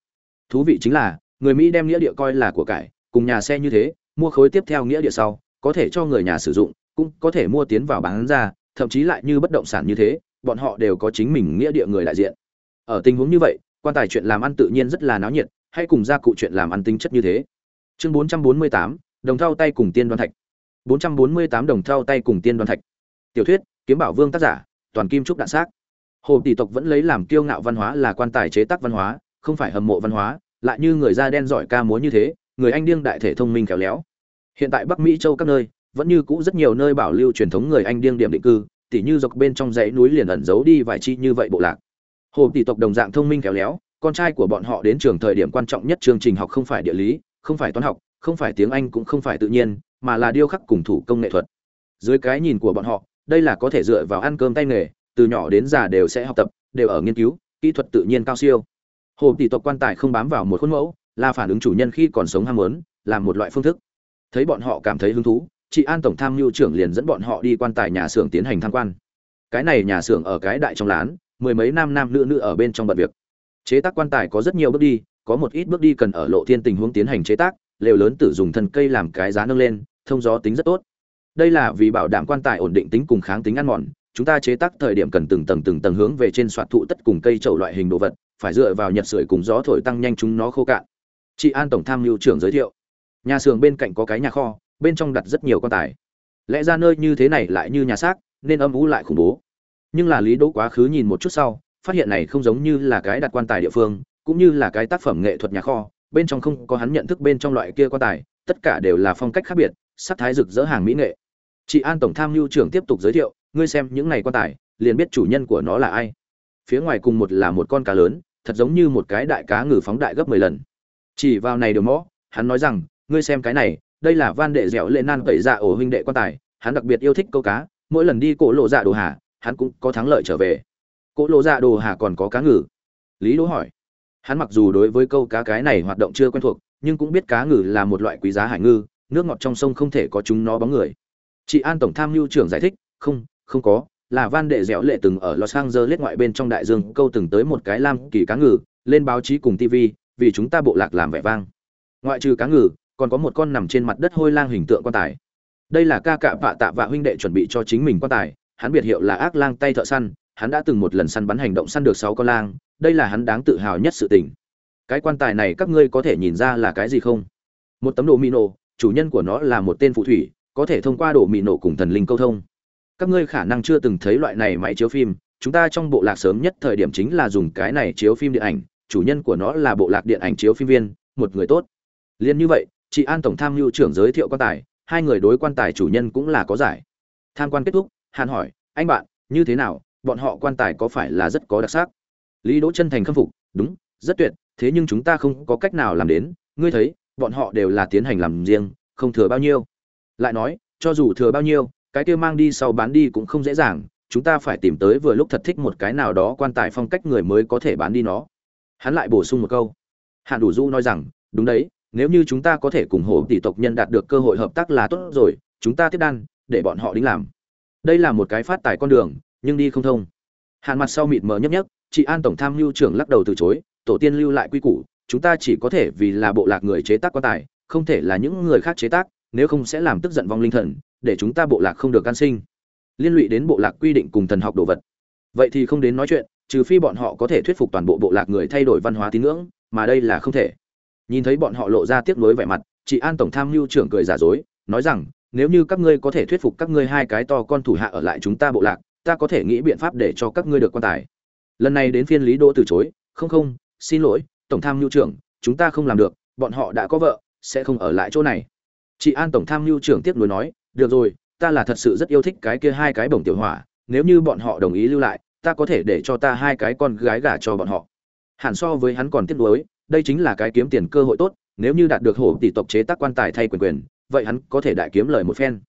Thú vị chính là, người mỹ đem nghĩa địa coi là của cải, cùng nhà xe như thế, mua khối tiếp theo nghĩa địa sau, có thể cho người nhà sử dụng, cũng có thể mua tiến vào bán ra thậm chí lại như bất động sản như thế bọn họ đều có chính mình nghĩa địa người đại diện. Ở tình huống như vậy quan tài chuyện làm ăn tự nhiên rất là náo nhiệt hay cùng gia cụ chuyện làm ăn tính chất như thế. Chương 448, đồng thau tay cùng tiên đoan thạch. 448 đồng thau tay cùng tiên đoan thạch. Tiểu thuyết kiếm bảo vương tác giả toàn kim trúc đạn xác. Hồ tỷ tộc vẫn lấy làm kiêu ngạo văn hóa là quan tài chế tác văn hóa không phải hầm mộ văn hóa lại như người da đen giỏi ca múa như thế người anh điên đại thể thông minh khéo léo. Hiện tại bắc mỹ châu các nơi vẫn như cũ rất nhiều nơi bảo lưu truyền thống người anh điên điểm định cư, tỉ như dọc bên trong dãy núi liền ẩn giấu đi vài chi như vậy bộ lạc. Hồ tỷ tộc đồng dạng thông minh khéo léo, con trai của bọn họ đến trường thời điểm quan trọng nhất chương trình học không phải địa lý, không phải toán học, không phải tiếng anh cũng không phải tự nhiên, mà là điêu khắc cùng thủ công nghệ thuật. Dưới cái nhìn của bọn họ, đây là có thể dựa vào ăn cơm tay nghề, từ nhỏ đến già đều sẽ học tập, đều ở nghiên cứu, kỹ thuật tự nhiên cao siêu. Hồ tỷ tộc quan tài không bám vào một khuôn mẫu, là phản ứng chủ nhân khi còn sống ham muốn làm một loại phương thức. Thấy bọn họ cảm thấy hứng thú chị an tổng tham mưu trưởng liền dẫn bọn họ đi quan tài nhà xưởng tiến hành tham quan. Cái này nhà xưởng ở cái đại trong lán, mười mấy nam nam nữ nữ ở bên trong bận việc. Chế tác quan tài có rất nhiều bước đi, có một ít bước đi cần ở lộ thiên tình huống tiến hành chế tác, lều lớn tử dùng thân cây làm cái giá nâng lên, thông gió tính rất tốt. Đây là vì bảo đảm quan tài ổn định tính cùng kháng tính ăn mòn, chúng ta chế tác thời điểm cần từng tầng từng tầng hướng về trên soạt thụ tất cùng cây trầu loại hình đồ vật, phải dựa vào nhật sưởi cùng gió thổi tăng nhanh chúng nó khô cạn. Chị an tổng tham mưu trưởng giới thiệu. Nhà xưởng bên cạnh có cái nhà kho bên trong đặt rất nhiều quan tài. Lẽ ra nơi như thế này lại như nhà xác, nên âm ú lại khủng bố. Nhưng là lý đỗ quá khứ nhìn một chút sau, phát hiện này không giống như là cái đặt quan tài địa phương, cũng như là cái tác phẩm nghệ thuật nhà kho, bên trong không có hắn nhận thức bên trong loại kia quan tài, tất cả đều là phong cách khác biệt, sắc thái rực rỡ hàng mỹ nghệ. Chị an tổng tham mưu trưởng tiếp tục giới thiệu, ngươi xem những này quan tài, liền biết chủ nhân của nó là ai. Phía ngoài cùng một là một con cá lớn, thật giống như một cái đại cá ngừ phóng đại gấp mười lần. Chỉ vào này đều mõ, hắn nói rằng, ngươi xem cái này đây là van đệ dẻo lệ nan tẩy dạ ổ huynh đệ quan tài, hắn đặc biệt yêu thích câu cá, mỗi lần đi cổ lộ dạ đồ hà, hắn cũng có thắng lợi trở về. Cổ lộ dạ đồ hà còn có cá ngừ? Lý đỗ hỏi. Hắn mặc dù đối với câu cá cái này hoạt động chưa quen thuộc, nhưng cũng biết cá ngừ là một loại quý giá hải ngư, nước ngọt trong sông không thể có chúng nó bóng người. Chị an tổng tham mưu trưởng giải thích, không không có, là van đệ dẻo lệ từng ở los angeles ngoại bên trong đại dương câu từng tới một cái lam kỳ cá ngừ, lên báo chí cùng tv vì chúng ta bộ lạc làm vẻ vang. Ngoại trừ cá ngừ còn có một con nằm trên mặt đất hôi lang hình tượng quan tài. Đây là ca cạ vạ tạ vạ huynh đệ chuẩn bị cho chính mình quan tài. Hắn biệt hiệu là ác lang tay thợ săn. Hắn đã từng một lần săn bắn hành động săn được sáu con lang. Đây là hắn đáng tự hào nhất sự tình. Cái quan tài này các ngươi có thể nhìn ra là cái gì không? Một tấm đồ mì nổ. Chủ nhân của nó là một tên phù thủy, có thể thông qua đồ mì nổ cùng thần linh câu thông. Các ngươi khả năng chưa từng thấy loại này máy chiếu phim. Chúng ta trong bộ lạc sớm nhất thời điểm chính là dùng cái này chiếu phim điện ảnh. Chủ nhân của nó là bộ lạc điện ảnh chiếu phim viên. Một người tốt. Liên như vậy chị an tổng tham mưu trưởng giới thiệu quan tài, hai người đối quan tài chủ nhân cũng là có giải. Tham quan kết thúc, hàn hỏi, anh bạn, như thế nào? Bọn họ quan tài có phải là rất có đặc sắc? Lý đỗ chân thành khâm phục, đúng, rất tuyệt, thế nhưng chúng ta không có cách nào làm đến. Ngươi thấy, bọn họ đều là tiến hành làm riêng, không thừa bao nhiêu. Lại nói, cho dù thừa bao nhiêu, cái kia mang đi sau bán đi cũng không dễ dàng. Chúng ta phải tìm tới vừa lúc thật thích một cái nào đó quan tài phong cách người mới có thể bán đi nó. Hắn lại bổ sung một câu. Hạn đủ du nói rằng, đúng đấy nếu như chúng ta có thể cùng hổ tỷ tộc nhân đạt được cơ hội hợp tác là tốt rồi, chúng ta tiếp đan, để bọn họ đính làm. Đây là một cái phát tài con đường, nhưng đi không thông. Hạn mặt sau mịt mờ nhấp nhấp, chị an tổng tham mưu trưởng lắc đầu từ chối, tổ tiên lưu lại quy củ, chúng ta chỉ có thể vì là bộ lạc người chế tác quan tài, không thể là những người khác chế tác, nếu không sẽ làm tức giận vong linh thần, để chúng ta bộ lạc không được can sinh. Liên lụy đến bộ lạc quy định cùng thần học đồ vật. Vậy thì không đến nói chuyện, trừ phi bọn họ có thể thuyết phục toàn bộ bộ lạc người thay đổi văn hóa tín ngưỡng, mà đây là không thể nhìn thấy bọn họ lộ ra tiếc nuối vẻ mặt, chị an tổng tham mưu trưởng cười giả dối, nói rằng, nếu như các ngươi có thể thuyết phục các ngươi hai cái to con thủ hạ ở lại chúng ta bộ lạc, ta có thể nghĩ biện pháp để cho các ngươi được quan tài. Lần này đến phiên lý đỗ từ chối, không không, xin lỗi, tổng tham mưu trưởng, chúng ta không làm được, bọn họ đã có vợ, sẽ không ở lại chỗ này. Chị an tổng tham mưu trưởng tiếp nối nói, được rồi, ta là thật sự rất yêu thích cái kia hai cái bổng tiểu hỏa, nếu như bọn họ đồng ý lưu lại, ta có thể để cho ta hai cái con gái gả cho bọn họ. Hẳn so với hắn còn tiếc nuối đây chính là cái kiếm tiền cơ hội tốt, nếu như đạt được hổ tỷ tộc chế tác quan tài thay quyền quyền, vậy hắn có thể đại kiếm lời một phen.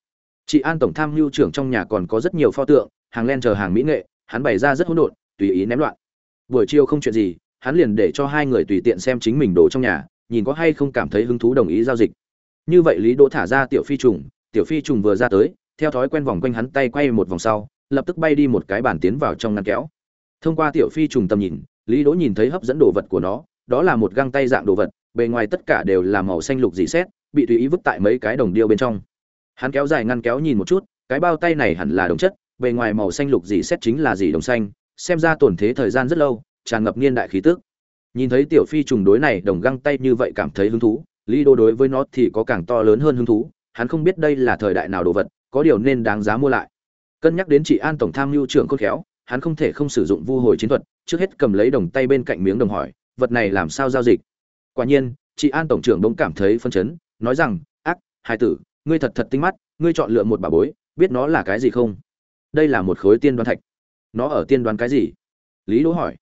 Chị an tổng tham mưu trưởng trong nhà còn có rất nhiều pho tượng, hàng len chờ hàng mỹ nghệ, hắn bày ra rất hỗn độn, tùy ý ném loạn. Buổi chiều không chuyện gì, hắn liền để cho hai người tùy tiện xem chính mình đồ trong nhà, nhìn có hay không cảm thấy hứng thú đồng ý giao dịch. Như vậy lý đỗ thả ra tiểu phi trùng, tiểu phi trùng vừa ra tới, theo thói quen vòng quanh hắn tay quay một vòng sau, lập tức bay đi một cái bàn tiến vào trong ngăn kéo. Thông qua tiểu phi trùng tầm nhìn, lý đỗ nhìn thấy hấp dẫn đồ vật của nó đó là một găng tay dạng đồ vật, bề ngoài tất cả đều là màu xanh lục dị xét, bị tùy ý vứt tại mấy cái đồng điêu bên trong. Hắn kéo dài ngăn kéo nhìn một chút, cái bao tay này hẳn là đồng chất, bề ngoài màu xanh lục dị xét chính là dì đồng xanh, xem ra tổn thế thời gian rất lâu, tràn ngập niên đại khí tức. Nhìn thấy tiểu phi trùng đối này đồng găng tay như vậy cảm thấy hứng thú, lý đô đối với nó thì có càng to lớn hơn hứng thú, hắn không biết đây là thời đại nào đồ vật, có điều nên đáng giá mua lại. Cân nhắc đến chị an tổng tham mưu trưởng khôn khéo, hắn không thể không sử dụng vu hồi chiến thuật, trước hết cầm lấy đồng tay bên cạnh miếng đồng hỏi vật này làm sao giao dịch? Quả nhiên, chị an tổng trưởng bỗng cảm thấy phân chấn, nói rằng, ác hai tử, ngươi thật thật tinh mắt, ngươi chọn lựa một bà bối, biết nó là cái gì không? Đây là một khối tiên đoán thạch. Nó ở tiên đoán cái gì? Lý đỗ hỏi.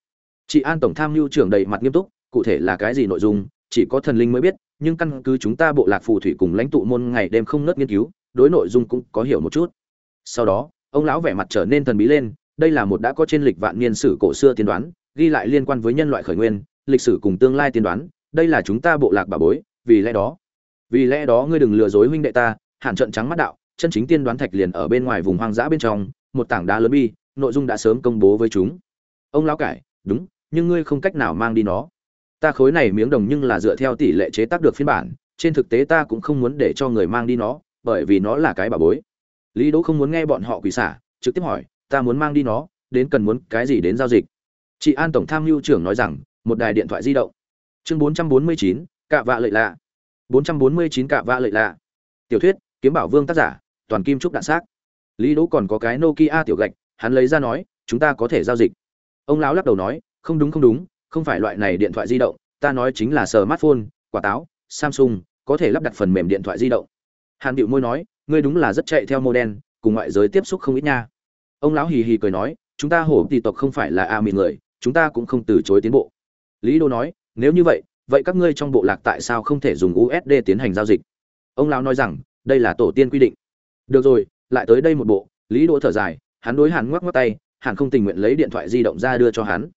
Chị an tổng tham mưu trưởng đầy mặt nghiêm túc, cụ thể là cái gì nội dung, chỉ có thần linh mới biết, nhưng căn cứ chúng ta bộ lạc phù thủy cùng lãnh tụ môn ngày đêm không ngớt nghiên cứu, đối nội dung cũng có hiểu một chút. Sau đó, ông lão vẻ mặt trở nên thần bí lên, đây là một đã có trên lịch vạn niên sử cổ xưa tiên đoán, ghi lại liên quan với nhân loại khởi nguyên lịch sử cùng tương lai tiên đoán, đây là chúng ta bộ lạc bà bối, vì lẽ đó, vì lẽ đó ngươi đừng lừa dối huynh đệ ta, hạn trận trắng mắt đạo, chân chính tiên đoán thạch liền ở bên ngoài vùng hoang dã bên trong, một tảng đá lớn bi, nội dung đã sớm công bố với chúng. Ông lão cải, đúng, nhưng ngươi không cách nào mang đi nó. Ta khối này miếng đồng nhưng là dựa theo tỷ lệ chế tác được phiên bản, trên thực tế ta cũng không muốn để cho người mang đi nó, bởi vì nó là cái bà bối. Lý đỗ không muốn nghe bọn họ quỷ xả, trực tiếp hỏi, ta muốn mang đi nó, đến cần muốn cái gì đến giao dịch? Chị an tổng tham mưu trưởng nói rằng một đài điện thoại di động. Chương 449, cạ vạ lợi lạ. 449 cạ vạ lợi lạ. Tiểu thuyết kiếm bảo vương tác giả toàn kim trúc đạn xác. Lý đỗ còn có cái nokia tiểu gạch hắn lấy ra nói chúng ta có thể giao dịch. Ông lão lắc đầu nói không đúng không đúng không phải loại này điện thoại di động ta nói chính là smartphone quả táo samsung có thể lắp đặt phần mềm điện thoại di động. Hàn điệu môi nói ngươi đúng là rất chạy theo mô đen cùng ngoại giới tiếp xúc không ít nha. Ông lão hì hì cười nói chúng ta hổ tỷ tộc không phải là a mịn người chúng ta cũng không từ chối tiến bộ lý đô nói, nếu như vậy vậy các ngươi trong bộ lạc tại sao không thể dùng usd tiến hành giao dịch? Ông lão nói rằng, đây là tổ tiên quy định. Được rồi, lại tới đây một bộ. Lý đỗ thở dài, hắn đối hàn ngoắc ngoắc tay, hàn không tình nguyện lấy điện thoại di động ra đưa cho hắn.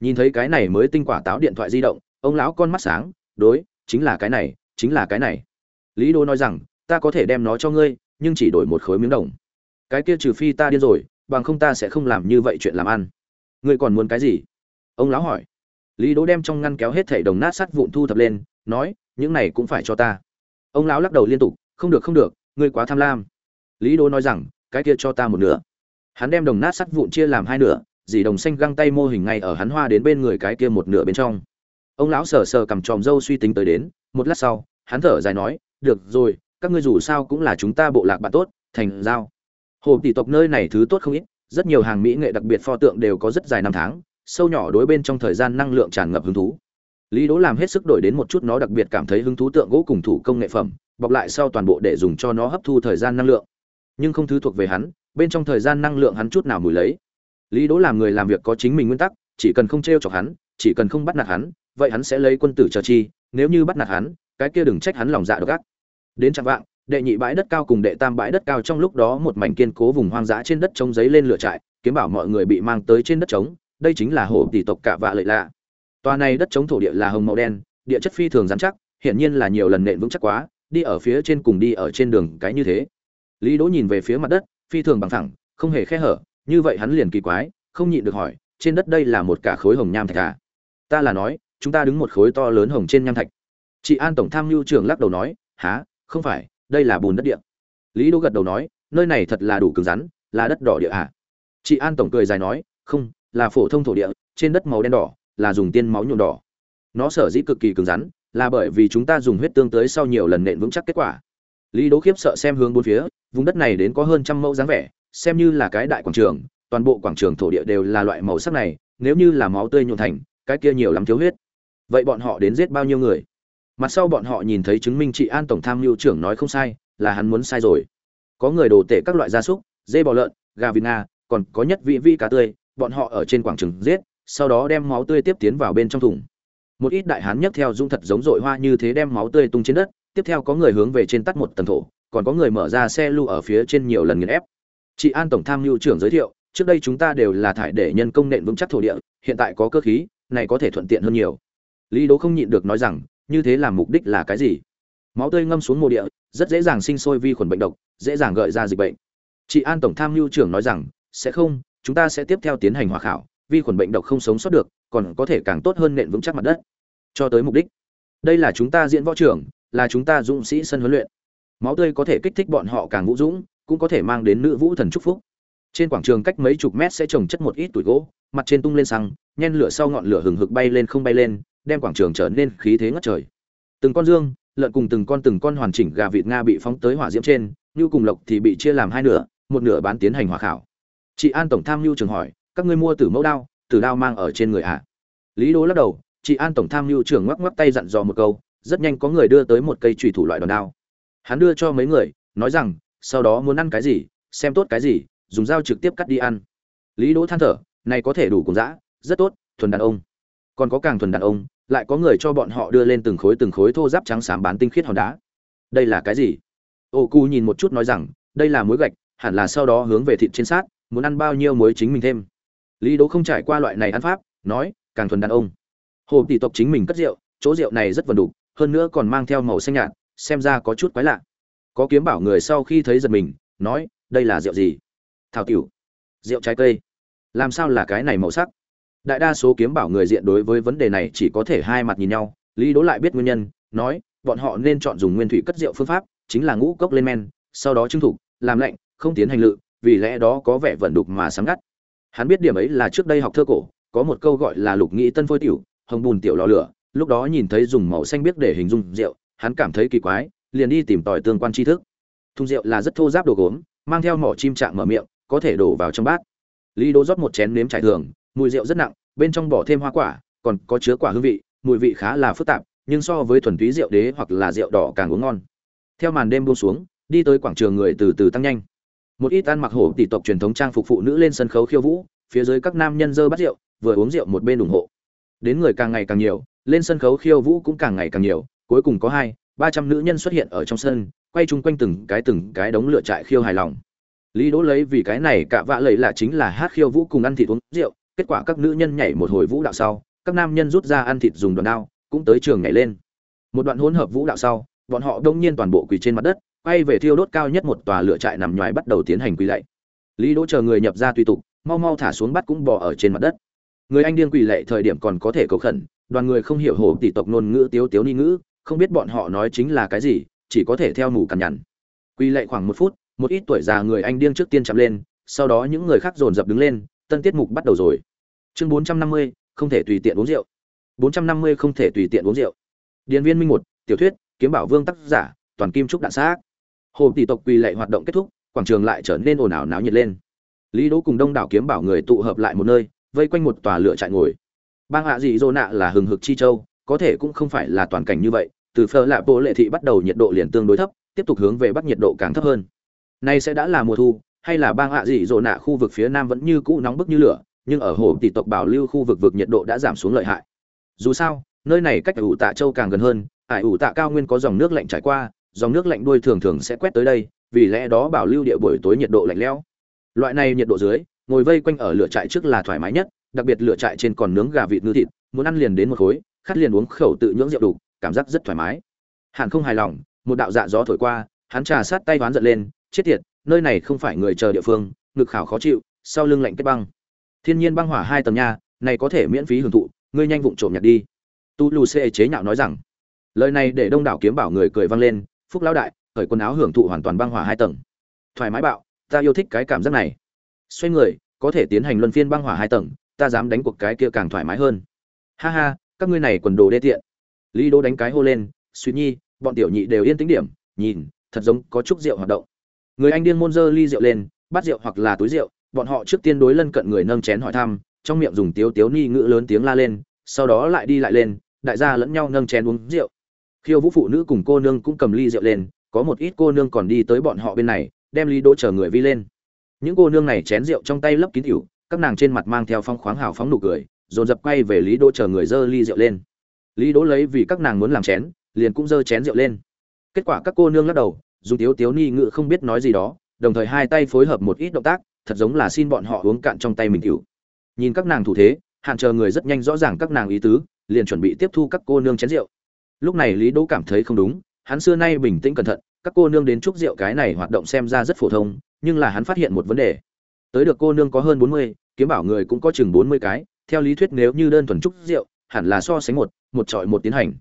Nhìn thấy cái này mới tinh quả táo điện thoại di động, ông lão con mắt sáng, đối, chính là cái này, chính là cái này. Lý đỗ nói rằng, ta có thể đem nó cho ngươi, nhưng chỉ đổi một khối miếng đồng. Cái kia trừ phi ta điên rồi, bằng không ta sẽ không làm như vậy chuyện làm ăn. Ngươi còn muốn cái gì? Ông lão hỏi lý đỗ đem trong ngăn kéo hết thảy đồng nát sắt vụn thu thập lên, nói, những này cũng phải cho ta. Ông lão lắc đầu liên tục, không được không được, ngươi quá tham lam. Lý đỗ nói rằng, cái kia cho ta một nửa. Hắn đem đồng nát sắt vụn chia làm hai nửa, dì đồng xanh găng tay mô hình ngay ở hắn hoa đến bên người cái kia một nửa bên trong. Ông lão sờ sờ cầm tròm râu suy tính tới đến, một lát sau, hắn thở dài nói, được rồi, các ngươi dù sao cũng là chúng ta bộ lạc bạn tốt, thành giao. Hồ tỷ tộc nơi này thứ tốt không ít, rất nhiều hàng mỹ nghệ đặc biệt pho tượng đều có rất dài năm tháng sâu nhỏ đối bên trong thời gian năng lượng tràn ngập hứng thú. Lý đỗ làm hết sức đổi đến một chút nó đặc biệt cảm thấy hứng thú tượng gỗ cùng thủ công nghệ phẩm, bọc lại sau toàn bộ để dùng cho nó hấp thu thời gian năng lượng. Nhưng không thứ thuộc về hắn, bên trong thời gian năng lượng hắn chút nào mùi lấy. Lý đỗ làm người làm việc có chính mình nguyên tắc, chỉ cần không t chọc hắn, chỉ cần không bắt nạt hắn, vậy hắn sẽ lấy quân tử cho chi, nếu như bắt nạt hắn, cái kia đừng trách hắn lòng dạ độc ác. Đến chặng vạng, đệ nhị bãi đất cao cùng đệ tam bãi đất cao trong lúc đó một mảnh kiên cố vùng hoang dã trên đất trống giấy lên lửa trại, kiếm bảo mọi người bị mang tới trên đất trống đây chính là hổ tỷ tộc cả vạ lợi lạ. Tòa này đất chống thổ địa là hồng màu đen, địa chất phi thường rắn chắc, hiển nhiên là nhiều lần nện vững chắc quá, đi ở phía trên cùng đi ở trên đường cái như thế. Lý đỗ nhìn về phía mặt đất, phi thường bằng thẳng không hề khe hở, như vậy hắn liền kỳ quái, không nhịn được hỏi, trên đất đây là một cả khối hồng nham thạch à? Ta là nói, chúng ta đứng một khối to lớn hồng trên nham thạch. Chị an tổng tham mưu trưởng lắc đầu nói há không phải, đây là bùn đất địa. Lý đỗ gật đầu nói, nơi này thật là đủ cứng rắn, là đất đỏ địa à? Chị an tổng cười dài nói, không là phổ thông thổ địa, trên đất màu đen đỏ, là dùng tiên máu nhuộm đỏ. Nó sở dĩ cực kỳ cứng rắn, là bởi vì chúng ta dùng huyết tương tới sau nhiều lần nện vững chắc kết quả. Lý đỗ khiếp sợ xem hướng bốn phía, vùng đất này đến có hơn trăm mẫu dáng vẻ, xem như là cái đại quảng trường, toàn bộ quảng trường thổ địa đều là loại màu sắc này, nếu như là máu tươi nhuộm thành, cái kia nhiều lắm thiếu huyết. Vậy bọn họ đến giết bao nhiêu người? Mặt sau bọn họ nhìn thấy chứng minh chị an tổng tham mưu trưởng nói không sai, là hắn muốn sai rồi. Có người đổ tể các loại gia súc, dê bò lợn, gà vịt nga còn có nhất vị vi cá tươi bọn họ ở trên quảng trường giết, sau đó đem máu tươi tiếp tiến vào bên trong thùng. Một ít đại hán nhấc theo dung thật giống rội hoa như thế đem máu tươi tung trên đất, tiếp theo có người hướng về trên tắt một tầng thổ, còn có người mở ra xe lưu ở phía trên nhiều lần nghiền ép. Chị an tổng tham mưu trưởng giới thiệu, trước đây chúng ta đều là thải để nhân công nện vững chắc thổ địa, hiện tại có cơ khí, này có thể thuận tiện hơn nhiều. Lý Đỗ không nhịn được nói rằng, như thế làm mục đích là cái gì? Máu tươi ngâm xuống mồ địa, rất dễ dàng sinh sôi vi khuẩn bệnh độc, dễ dàng gợi ra dịch bệnh. Chị an tổng tham mưu trưởng nói rằng, sẽ không chúng ta sẽ tiếp theo tiến hành hòa khảo, vi khuẩn bệnh độc không sống sót được, còn có thể càng tốt hơn nện vững chắc mặt đất. Cho tới mục đích. Đây là chúng ta diễn võ trưởng là chúng ta dũng sĩ sân huấn luyện. Máu tươi có thể kích thích bọn họ càng vũ dũng, cũng có thể mang đến nữ vũ thần chúc phúc. Trên quảng trường cách mấy chục mét sẽ trồng chất một ít tuổi gỗ, mặt trên tung lên xăng, nhen lửa sau ngọn lửa hừng hực bay lên không bay lên, đem quảng trường trở nên khí thế ngất trời. Từng con dương, lợn cùng từng con từng con hoàn chỉnh gà vịt nga bị phóng tới hỏa diễm trên như cùng lộc thì bị chia làm hai nửa, một nửa bán tiến hành hỏa khảo chị an tổng tham mưu trường hỏi, các ngươi mua từ mẫu đao từ đao mang ở trên người ạ? À? lý đố lắc đầu, chị an tổng tham mưu trưởng ngoắc ngoắc tay dặn dò một câu, rất nhanh có người đưa tới một cây trùy thủ loại đòn đao. Hắn đưa cho mấy người, nói rằng, sau đó muốn ăn cái gì, xem tốt cái gì, dùng dao trực tiếp cắt đi ăn. Lý đỗ than thở, này có thể đủ cùng dã, rất tốt, thuần đàn ông. Còn có càng thuần đàn ông, lại có người cho bọn họ đưa lên từng khối từng khối thô giáp trắng xám bán tinh khiết hòn đá. Đây là cái gì? Ô cu nhìn một chút nói rằng, đây là muối gạch, hẳn là sau đó hướng về thịt trên sát muốn ăn bao nhiêu muối chính mình thêm. Lý đỗ không trải qua loại này ăn pháp, nói, càng thuần đàn ông. Hồ tỷ tộc chính mình cất rượu, chỗ rượu này rất vần đục, hơn nữa còn mang theo màu xanh nhạt, xem ra có chút quái lạ. Có kiếm bảo người sau khi thấy giật mình, nói, đây là rượu gì? Thảo tiểu rượu trái cây. Làm sao là cái này màu sắc? Đại đa số kiếm bảo người diện đối với vấn đề này chỉ có thể hai mặt nhìn nhau, lý đỗ lại biết nguyên nhân, nói, bọn họ nên chọn dùng nguyên thủy cất rượu phương pháp, chính là ngũ cốc lên men, sau đó trưng thủ làm lạnh, không tiến hành lự vì lẽ đó có vẻ vẩn đục mà sáng ngắt. Hắn biết điểm ấy là trước đây học thơ cổ, có một câu gọi là lục nghĩ tân phôi tiểu, hồng bùn tiểu lò lửa, lúc đó nhìn thấy dùng màu xanh biếc để hình dung rượu, hắn cảm thấy kỳ quái, liền đi tìm tòi tương quan tri thức. Thùng rượu là rất thô giáp đồ gốm, mang theo mỏ chim trạng mở miệng, có thể đổ vào trong bát. Lý đỗ rót một chén nếm trải thường, mùi rượu rất nặng, bên trong bỏ thêm hoa quả, còn có chứa quả hương vị, mùi vị khá là phức tạp, nhưng so với thuần túy rượu đế hoặc là rượu đỏ càng uống ngon. Theo màn đêm buông xuống, đi tới quảng trường người từ từ tăng nhanh một ít ăn mặc hổ tỷ tộc truyền thống trang phục phụ nữ lên sân khấu khiêu vũ, phía dưới các nam nhân dơ bắt rượu, vừa uống rượu một bên ủng hộ. Đến người càng ngày càng nhiều, lên sân khấu khiêu vũ cũng càng ngày càng nhiều, cuối cùng có hai, ba trăm nữ nhân xuất hiện ở trong sân, quay chung quanh từng cái từng cái đống lửa trại khiêu hài lòng. Lý đỗ lấy vì cái này cả vạ lầy là chính là hát khiêu vũ cùng ăn thịt uống rượu, kết quả các nữ nhân nhảy một hồi vũ đạo sau, các nam nhân rút ra ăn thịt dùng đòn đao, cũng tới trường nhảy lên. Một đoạn hỗn hợp vũ đạo sau, bọn họ đông nhiên toàn bộ quỳ trên mặt đất quay về thiêu đốt cao nhất một tòa lửa trại nằm ngoài bắt đầu tiến hành quỳ lạy. Lý đỗ chờ người nhập ra tùy tục, mau mau thả xuống bắt cũng bò ở trên mặt đất. Người anh điên quỳ lạy thời điểm còn có thể cầu khẩn, đoàn người không hiểu hổ tỷ tộc ngôn ngữ tiếu tiếu ni ngữ, không biết bọn họ nói chính là cái gì, chỉ có thể theo mù cằn nhằn. Quỳ lạy khoảng một phút, một ít tuổi già người anh điên trước tiên chạm lên, sau đó những người khác dồn dập đứng lên, tân tiết mục bắt đầu rồi. Chương bốn trăm năm mươi, không thể tùy tiện uống rượu. bốn trăm năm mươi không thể tùy tiện uống rượu. Điện viên minh một, tiểu thuyết, kiếm bảo vương tác giả, toàn kim trúc đạn xác hồ tỷ tộc quỳ lệ hoạt động kết thúc, quảng trường lại trở nên ồn ào náo nhiệt lên. Lý đỗ cùng đông đảo kiếm bảo người tụ hợp lại một nơi, vây quanh một tòa lửa trại ngồi. Bang hạ dị dô nạ là hừng hực chi châu, có thể cũng không phải là toàn cảnh như vậy, từ phở lạ bộ lệ thị bắt đầu nhiệt độ liền tương đối thấp, tiếp tục hướng về bắc nhiệt độ càng thấp hơn. Nay sẽ đã là mùa thu, hay là bang hạ dị dô nạ khu vực phía nam vẫn như cũ nóng bức như lửa, nhưng ở hồ tỷ tộc bảo lưu khu vực vực nhiệt độ đã giảm xuống lợi hại. Dù sao, nơi này cách ủ tạ châu càng gần hơn, ải ủ tạ cao nguyên có dòng nước lạnh trải qua dòng nước lạnh đuôi thường thường sẽ quét tới đây, vì lẽ đó bảo lưu địa buổi tối nhiệt độ lạnh lẽo. Loại này nhiệt độ dưới, ngồi vây quanh ở lửa trại trước là thoải mái nhất, đặc biệt lửa trại trên còn nướng gà vịt ngư thịt, muốn ăn liền đến một khối, khát liền uống khẩu tự nhưỡng rượu đủ, cảm giác rất thoải mái. Hàn không hài lòng, một đạo dạ gió thổi qua, hắn trà sát tay đoán giận lên, chết tiệt, nơi này không phải người chờ địa phương, ngực khảo khó chịu, sau lưng lạnh kết băng. Thiên nhiên băng hỏa hai tầng nha, này có thể miễn phí hưởng thụ, ngươi nhanh vụng trộm nhặt đi. Tu lu xê chế nhạo nói rằng, lời này để đông đảo kiếm bảo người cười vang lên phúc lão đại khởi quần áo hưởng thụ hoàn toàn băng hỏa hai tầng. Thoải mái bạo, ta yêu thích cái cảm giác này. Xoay người, có thể tiến hành luân phiên băng hỏa hai tầng, ta dám đánh cuộc cái kia càng thoải mái hơn. Ha ha, các ngươi này quần đồ đê tiện. Lý đô đánh cái hô lên suy nhi, bọn tiểu nhị đều yên tĩnh điểm, nhìn, thật giống có chút rượu hoạt động. Người anh điên môn dơ ly rượu lên, bắt rượu hoặc là túi rượu, bọn họ trước tiên đối lân cận người nâng chén hỏi thăm, trong miệng dùng tiếu tiếu ni ngữ lớn tiếng la lên, sau đó lại đi lại lên, đại gia lẫn nhau nâng chén uống rượu khiêu vũ phụ nữ cùng cô nương cũng cầm ly rượu lên, có một ít cô nương còn đi tới bọn họ bên này, đem ly đỗ chở người vi lên. Những cô nương này chén rượu trong tay lấp kín cựu các nàng trên mặt mang theo phong khoáng hào phóng nụ cười, dồn dập quay về lý đỗ chờ người dơ ly rượu lên. Lý đỗ lấy vì các nàng muốn làm chén, liền cũng dơ chén rượu lên. Kết quả các cô nương lắc đầu, dùng tiếu tiếu ni ngự không biết nói gì đó, đồng thời hai tay phối hợp một ít động tác, thật giống là xin bọn họ uống cạn trong tay mình cựu nhìn các nàng thủ thế, hạn chờ người rất nhanh rõ ràng các nàng ý tứ, liền chuẩn bị tiếp thu các cô nương chén rượu lúc này lý đỗ cảm thấy không đúng, hắn xưa nay bình tĩnh cẩn thận, các cô nương đến chúc rượu cái này hoạt động xem ra rất phổ thông, nhưng là hắn phát hiện một vấn đề. Tới được cô nương có hơn bốn mươi, kiếm bảo người cũng có chừng bốn mươi cái, theo lý thuyết nếu như đơn thuần chúc rượu, hẳn là so sánh một một trọi một tiến hành.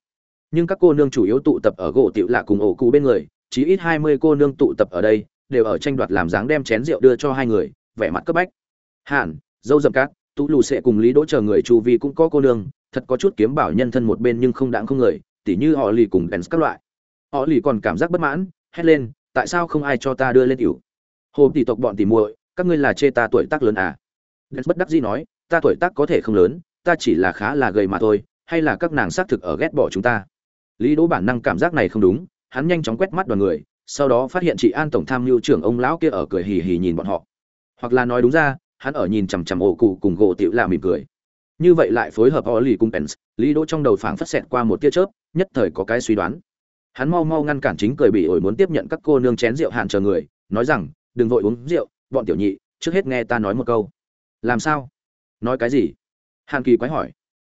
Nhưng các cô nương chủ yếu tụ tập ở gỗ tiểu lạ cùng ổ cụ bên người chỉ ít hai mươi cô nương tụ tập ở đây, đều ở tranh đoạt làm dáng đem chén rượu đưa cho hai người, vẻ mặt cấp bách. Hẳn dâu dầm cát, tú lù sẽ cùng lý đỗ chờ người chu vi cũng có cô nương, thật có chút kiếm bảo nhân thân một bên nhưng không đặng không người tỉ như họ lì cùng bèn các loại. Họ lì còn cảm giác bất mãn, hét lên, tại sao không ai cho ta đưa lên tiểu? Hồ tỷ tộc bọn tỉ muội, các ngươi là chê ta tuổi tác lớn à? Bèn bất đắc dĩ nói, ta tuổi tác có thể không lớn, ta chỉ là khá là gầy mà thôi, hay là các nàng xác thực ở ghét bỏ chúng ta? Lý đỗ bản năng cảm giác này không đúng, hắn nhanh chóng quét mắt đoàn người, sau đó phát hiện chị an tổng tham mưu trưởng ông lão kia ở cười hì hì nhìn bọn họ. Hoặc là nói đúng ra, hắn ở nhìn chằm chằm ổ cụ cùng gỗ tiểu là mỉm cười. Như vậy lại phối hợp họ lì cùng pence, lý đỗ trong đầu phảng phất xẹt qua một tia chớp nhất thời có cái suy đoán. Hắn mau mau ngăn cản chính cười bị ổi muốn tiếp nhận các cô nương chén rượu hạn chờ người, nói rằng, đừng vội uống rượu, bọn tiểu nhị, trước hết nghe ta nói một câu. Làm sao? Nói cái gì? Hàn kỳ quái hỏi.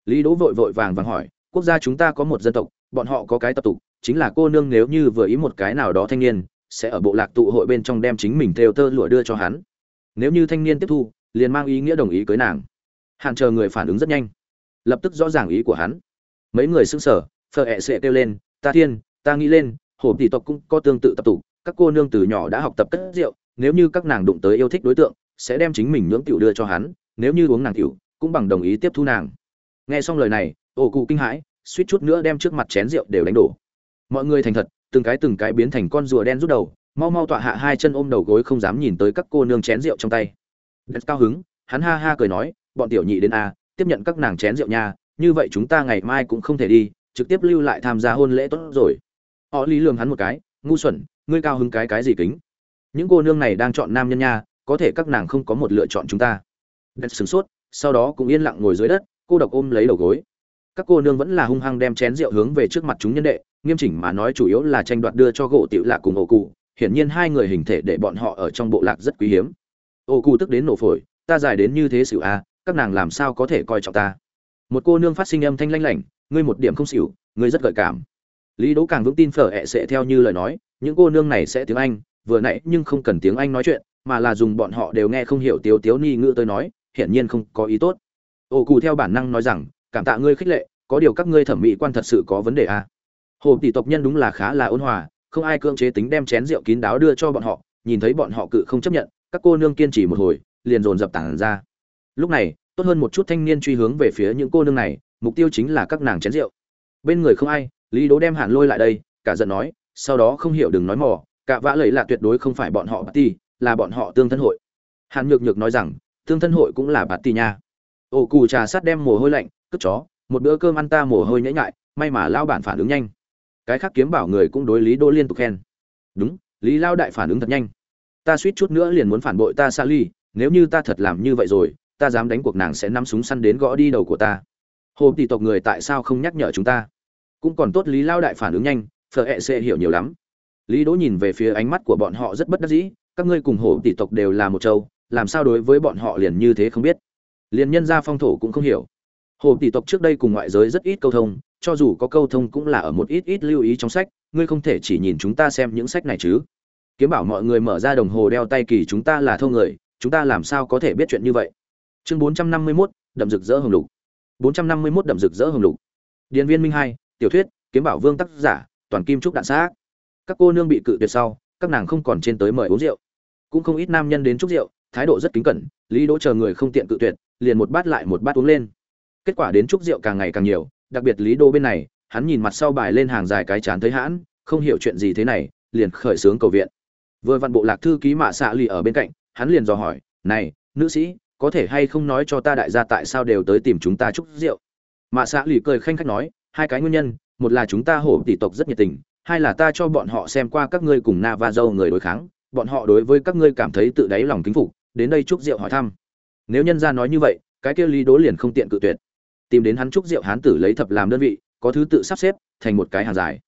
Lý đỗ vội vội vàng vàng hỏi, quốc gia chúng ta có một dân tộc, bọn họ có cái tập tục, chính là cô nương nếu như vừa ý một cái nào đó thanh niên, sẽ ở bộ lạc tụ hội bên trong đem chính mình theo tơ lụa đưa cho hắn. Nếu như thanh niên tiếp thu, liền mang ý nghĩa đồng ý cưới nàng. Hàn chờ người phản ứng rất nhanh. Lập tức rõ ràng ý của hắn. Mấy người xưng sở phở ẹ sệ kêu lên, ta thiên, ta nghĩ lên hồ tỷ tộc cũng có tương tự tập tục, các cô nương từ nhỏ đã học tập cất rượu, nếu như các nàng đụng tới yêu thích đối tượng, sẽ đem chính mình nhưỡng tiểu đưa cho hắn, nếu như uống nàng tiểu, cũng bằng đồng ý tiếp thu nàng. Nghe xong lời này ổ cụ kinh hãi, suýt chút nữa đem trước mặt chén rượu đều đánh đổ. Mọi người thành thật, từng cái từng cái biến thành con rùa đen rút đầu, mau mau tọa hạ hai chân ôm đầu gối không dám nhìn tới các cô nương chén rượu trong tay. Đất cao hứng, hắn ha ha cười nói, bọn tiểu nhị đến a tiếp nhận các nàng chén rượu nha, như vậy chúng ta ngày mai cũng không thể đi trực tiếp lưu lại tham gia hôn lễ tốt rồi. Họ lý lường hắn một cái, ngu xuẩn, ngươi cao hứng cái cái gì kính? Những cô nương này đang chọn nam nhân nha, có thể các nàng không có một lựa chọn chúng ta. Đất sửng sốt, sau đó cũng yên lặng ngồi dưới đất, cô độc ôm lấy đầu gối. Các cô nương vẫn là hung hăng đem chén rượu hướng về trước mặt chúng nhân đệ, nghiêm chỉnh mà nói chủ yếu là tranh đoạt đưa cho gỗ tiểu lạc cùng ổ cụ. Hiển nhiên hai người hình thể để bọn họ ở trong bộ lạc rất quý hiếm. Ổ cụ tức đến nổ phổi, ta dài đến như thế sự a à, các nàng làm sao có thể coi trọng ta? Một cô nương phát sinh âm thanh lanh lảnh ngươi một điểm không xỉu, ngươi rất gợi cảm. Lý đỗ càng vững tin phở ẹ sẽ theo như lời nói, những cô nương này sẽ tiếng anh, vừa nãy nhưng không cần tiếng anh nói chuyện, mà là dùng bọn họ đều nghe không hiểu tiếu tiếu ni ngữ tới nói, hiển nhiên không có ý tốt. Ổ cụ theo bản năng nói rằng, cảm tạ ngươi khích lệ, có điều các ngươi thẩm mỹ quan thật sự có vấn đề à. hồ tỷ tộc nhân đúng là khá là ôn hòa, không ai cưỡng chế tính đem chén rượu kín đáo đưa cho bọn họ, nhìn thấy bọn họ cự không chấp nhận, các cô nương kiên trì một hồi, liền dồn dập tản ra. Lúc này, tốt hơn một chút thanh niên truy hướng về phía những cô nương này mục tiêu chính là các nàng chén rượu. Bên người không ai, lý đố đem hàn lôi lại đây, cả giận nói, sau đó không hiểu đừng nói mỏ cả vã lầy là tuyệt đối không phải bọn họ bà ti là bọn họ tương thân hội. Hàn nhược nhược nói rằng, tương thân hội cũng là bà ti nha. Ổ cù trà sát đem mồ hôi lạnh cướp chó, một bữa cơm ăn ta mồ hôi nhễ nhại, may mà lao bản phản ứng nhanh. Cái khác kiếm bảo người cũng đối lý đô liên tục khen. Đúng, lý lao đại phản ứng thật nhanh. Ta suýt chút nữa liền muốn phản bội ta xa ly, nếu như ta thật làm như vậy rồi, ta dám đánh cuộc nàng sẽ nắm súng săn đến gõ đi đầu của ta hồ tỷ tộc người tại sao không nhắc nhở chúng ta? Cũng còn tốt lý lao đại phản ứng nhanh phở ẹ sẽ hiểu nhiều lắm. Lý đỗ nhìn về phía ánh mắt của bọn họ rất bất đắc dĩ các ngươi cùng hồ tỷ tộc đều là một châu làm sao đối với bọn họ liền như thế không biết? Liền nhân gia phong thổ cũng không hiểu. Hồ tỷ tộc trước đây cùng ngoại giới rất ít câu thông cho dù có câu thông cũng là ở một ít ít lưu ý trong sách ngươi không thể chỉ nhìn chúng ta xem những sách này chứ. Kiếm bảo mọi người mở ra đồng hồ đeo tay kỳ chúng ta là thâu người chúng ta làm sao có thể biết chuyện như vậy? Chương bốn trăm năm mươi 451, đậm rực rỡ hồng lục bốn trăm năm mươi 451 đậm rực rỡ hồng lục. Điền viên minh hai, tiểu thuyết, kiếm bảo vương tác giả, toàn kim trúc đạn xác. Các cô nương bị cự tuyệt sau, các nàng không còn trên tới mời uống rượu. Cũng không ít nam nhân đến chúc rượu, thái độ rất kính cẩn, lý đỗ chờ người không tiện cự tuyệt, liền một bát lại một bát uống lên. Kết quả đến chúc rượu càng ngày càng nhiều, đặc biệt lý đô bên này, hắn nhìn mặt sau bài lên hàng dài cái chán thấy hãn, không hiểu chuyện gì thế này, liền khởi sướng cầu viện. Vừa vặn bộ lạc thư ký mạ xạ lì ở bên cạnh, hắn liền dò hỏi, này, nữ sĩ có thể hay không nói cho ta đại gia tại sao đều tới tìm chúng ta chúc rượu? Mạ xạ lì cười khanh khách nói, hai cái nguyên nhân, một là chúng ta hổ tỷ tộc rất nhiệt tình, hai là ta cho bọn họ xem qua các ngươi cùng na va dâu người đối kháng, bọn họ đối với các ngươi cảm thấy tự đáy lòng kính phục, đến đây chúc rượu hỏi thăm. Nếu nhân gia nói như vậy, cái kia lý đố liền không tiện cự tuyệt. Tìm đến hắn chúc rượu hán tử lấy thập làm đơn vị, có thứ tự sắp xếp, thành một cái hàng dài.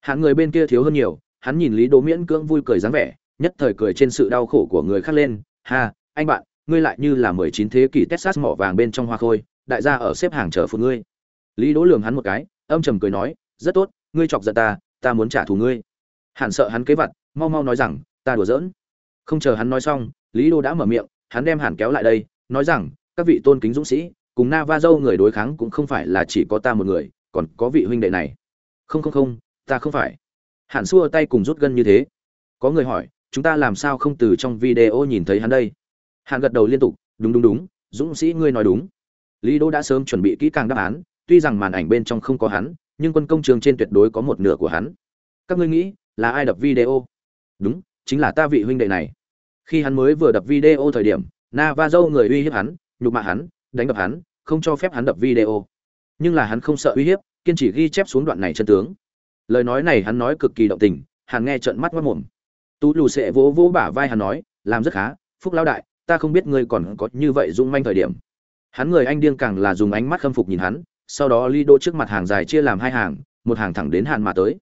Hạng người bên kia thiếu hơn nhiều, hắn nhìn lý đố miễn cưỡng vui cười dáng vẻ, nhất thời cười trên sự đau khổ của người khác lên. Ha, anh bạn ngươi lại như là mười chín thế kỷ texas mỏ vàng bên trong hoa khôi, đại gia ở xếp hàng chờ phụ ngươi. Lý Đỗ lường hắn một cái, âm trầm cười nói, rất tốt, ngươi chọc giận ta ta muốn trả thù ngươi. Hàn sợ hắn kế vặt mau mau nói rằng, ta đùa giỡn. Không chờ hắn nói xong, lý đô đã mở miệng, hắn đem hàn kéo lại đây, nói rằng, các vị tôn kính dũng sĩ, cùng na người đối kháng cũng không phải là chỉ có ta một người, còn có vị huynh đệ này. Không không không, ta không phải. Hàn xua tay cùng rút gân như thế. Có người hỏi, chúng ta làm sao không từ trong video nhìn thấy hắn đây? Hàng gật đầu liên tục, đúng đúng đúng, dũng sĩ ngươi nói đúng. Lý đỗ đã sớm chuẩn bị kỹ càng đáp án, tuy rằng màn ảnh bên trong không có hắn, nhưng quân công trường trên tuyệt đối có một nửa của hắn. Các ngươi nghĩ là ai đập video? Đúng, chính là ta vị huynh đệ này. Khi hắn mới vừa đập video thời điểm na va dâu người uy hiếp hắn, nhục mạ hắn, đánh đập hắn, không cho phép hắn đập video. Nhưng là hắn không sợ uy hiếp, kiên trì ghi chép xuống đoạn này chân tướng. Lời nói này hắn nói cực kỳ động tình hắn nghe trợn mắt mất mồm tú lù sệ vỗ vỗ bả vai hắn nói, làm rất khá, phúc lão đại ta không biết ngươi còn có như vậy dung manh thời điểm. Hắn người anh điên càng là dùng ánh mắt khâm phục nhìn hắn, sau đó ly đỗ trước mặt hàng dài chia làm hai hàng, một hàng thẳng đến hàn mà tới.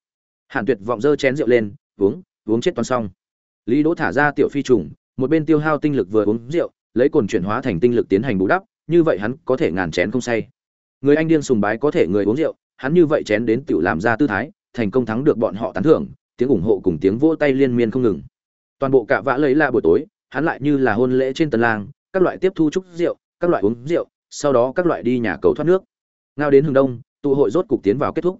Hàn tuyệt vọng dơ chén rượu lên, uống uống chết toàn xong. Lý đỗ thả ra tiểu phi trùng, một bên tiêu hao tinh lực vừa uống rượu, lấy cồn chuyển hóa thành tinh lực tiến hành bù đắp, như vậy hắn có thể ngàn chén không say. Người anh điên sùng bái có thể người uống rượu, hắn như vậy chén đến tiểu làm ra tư thái, thành công thắng được bọn họ tán thưởng, tiếng ủng hộ cùng tiếng vỗ tay liên miên không ngừng. Toàn bộ cạ vã lấy la buổi tối hắn lại như là hôn lễ trên tần lang, các loại tiếp thu chúc rượu, các loại uống rượu, sau đó các loại đi nhà cầu thoát nước. Ngao đến hướng đông, tụ hội rốt cục tiến vào kết thúc.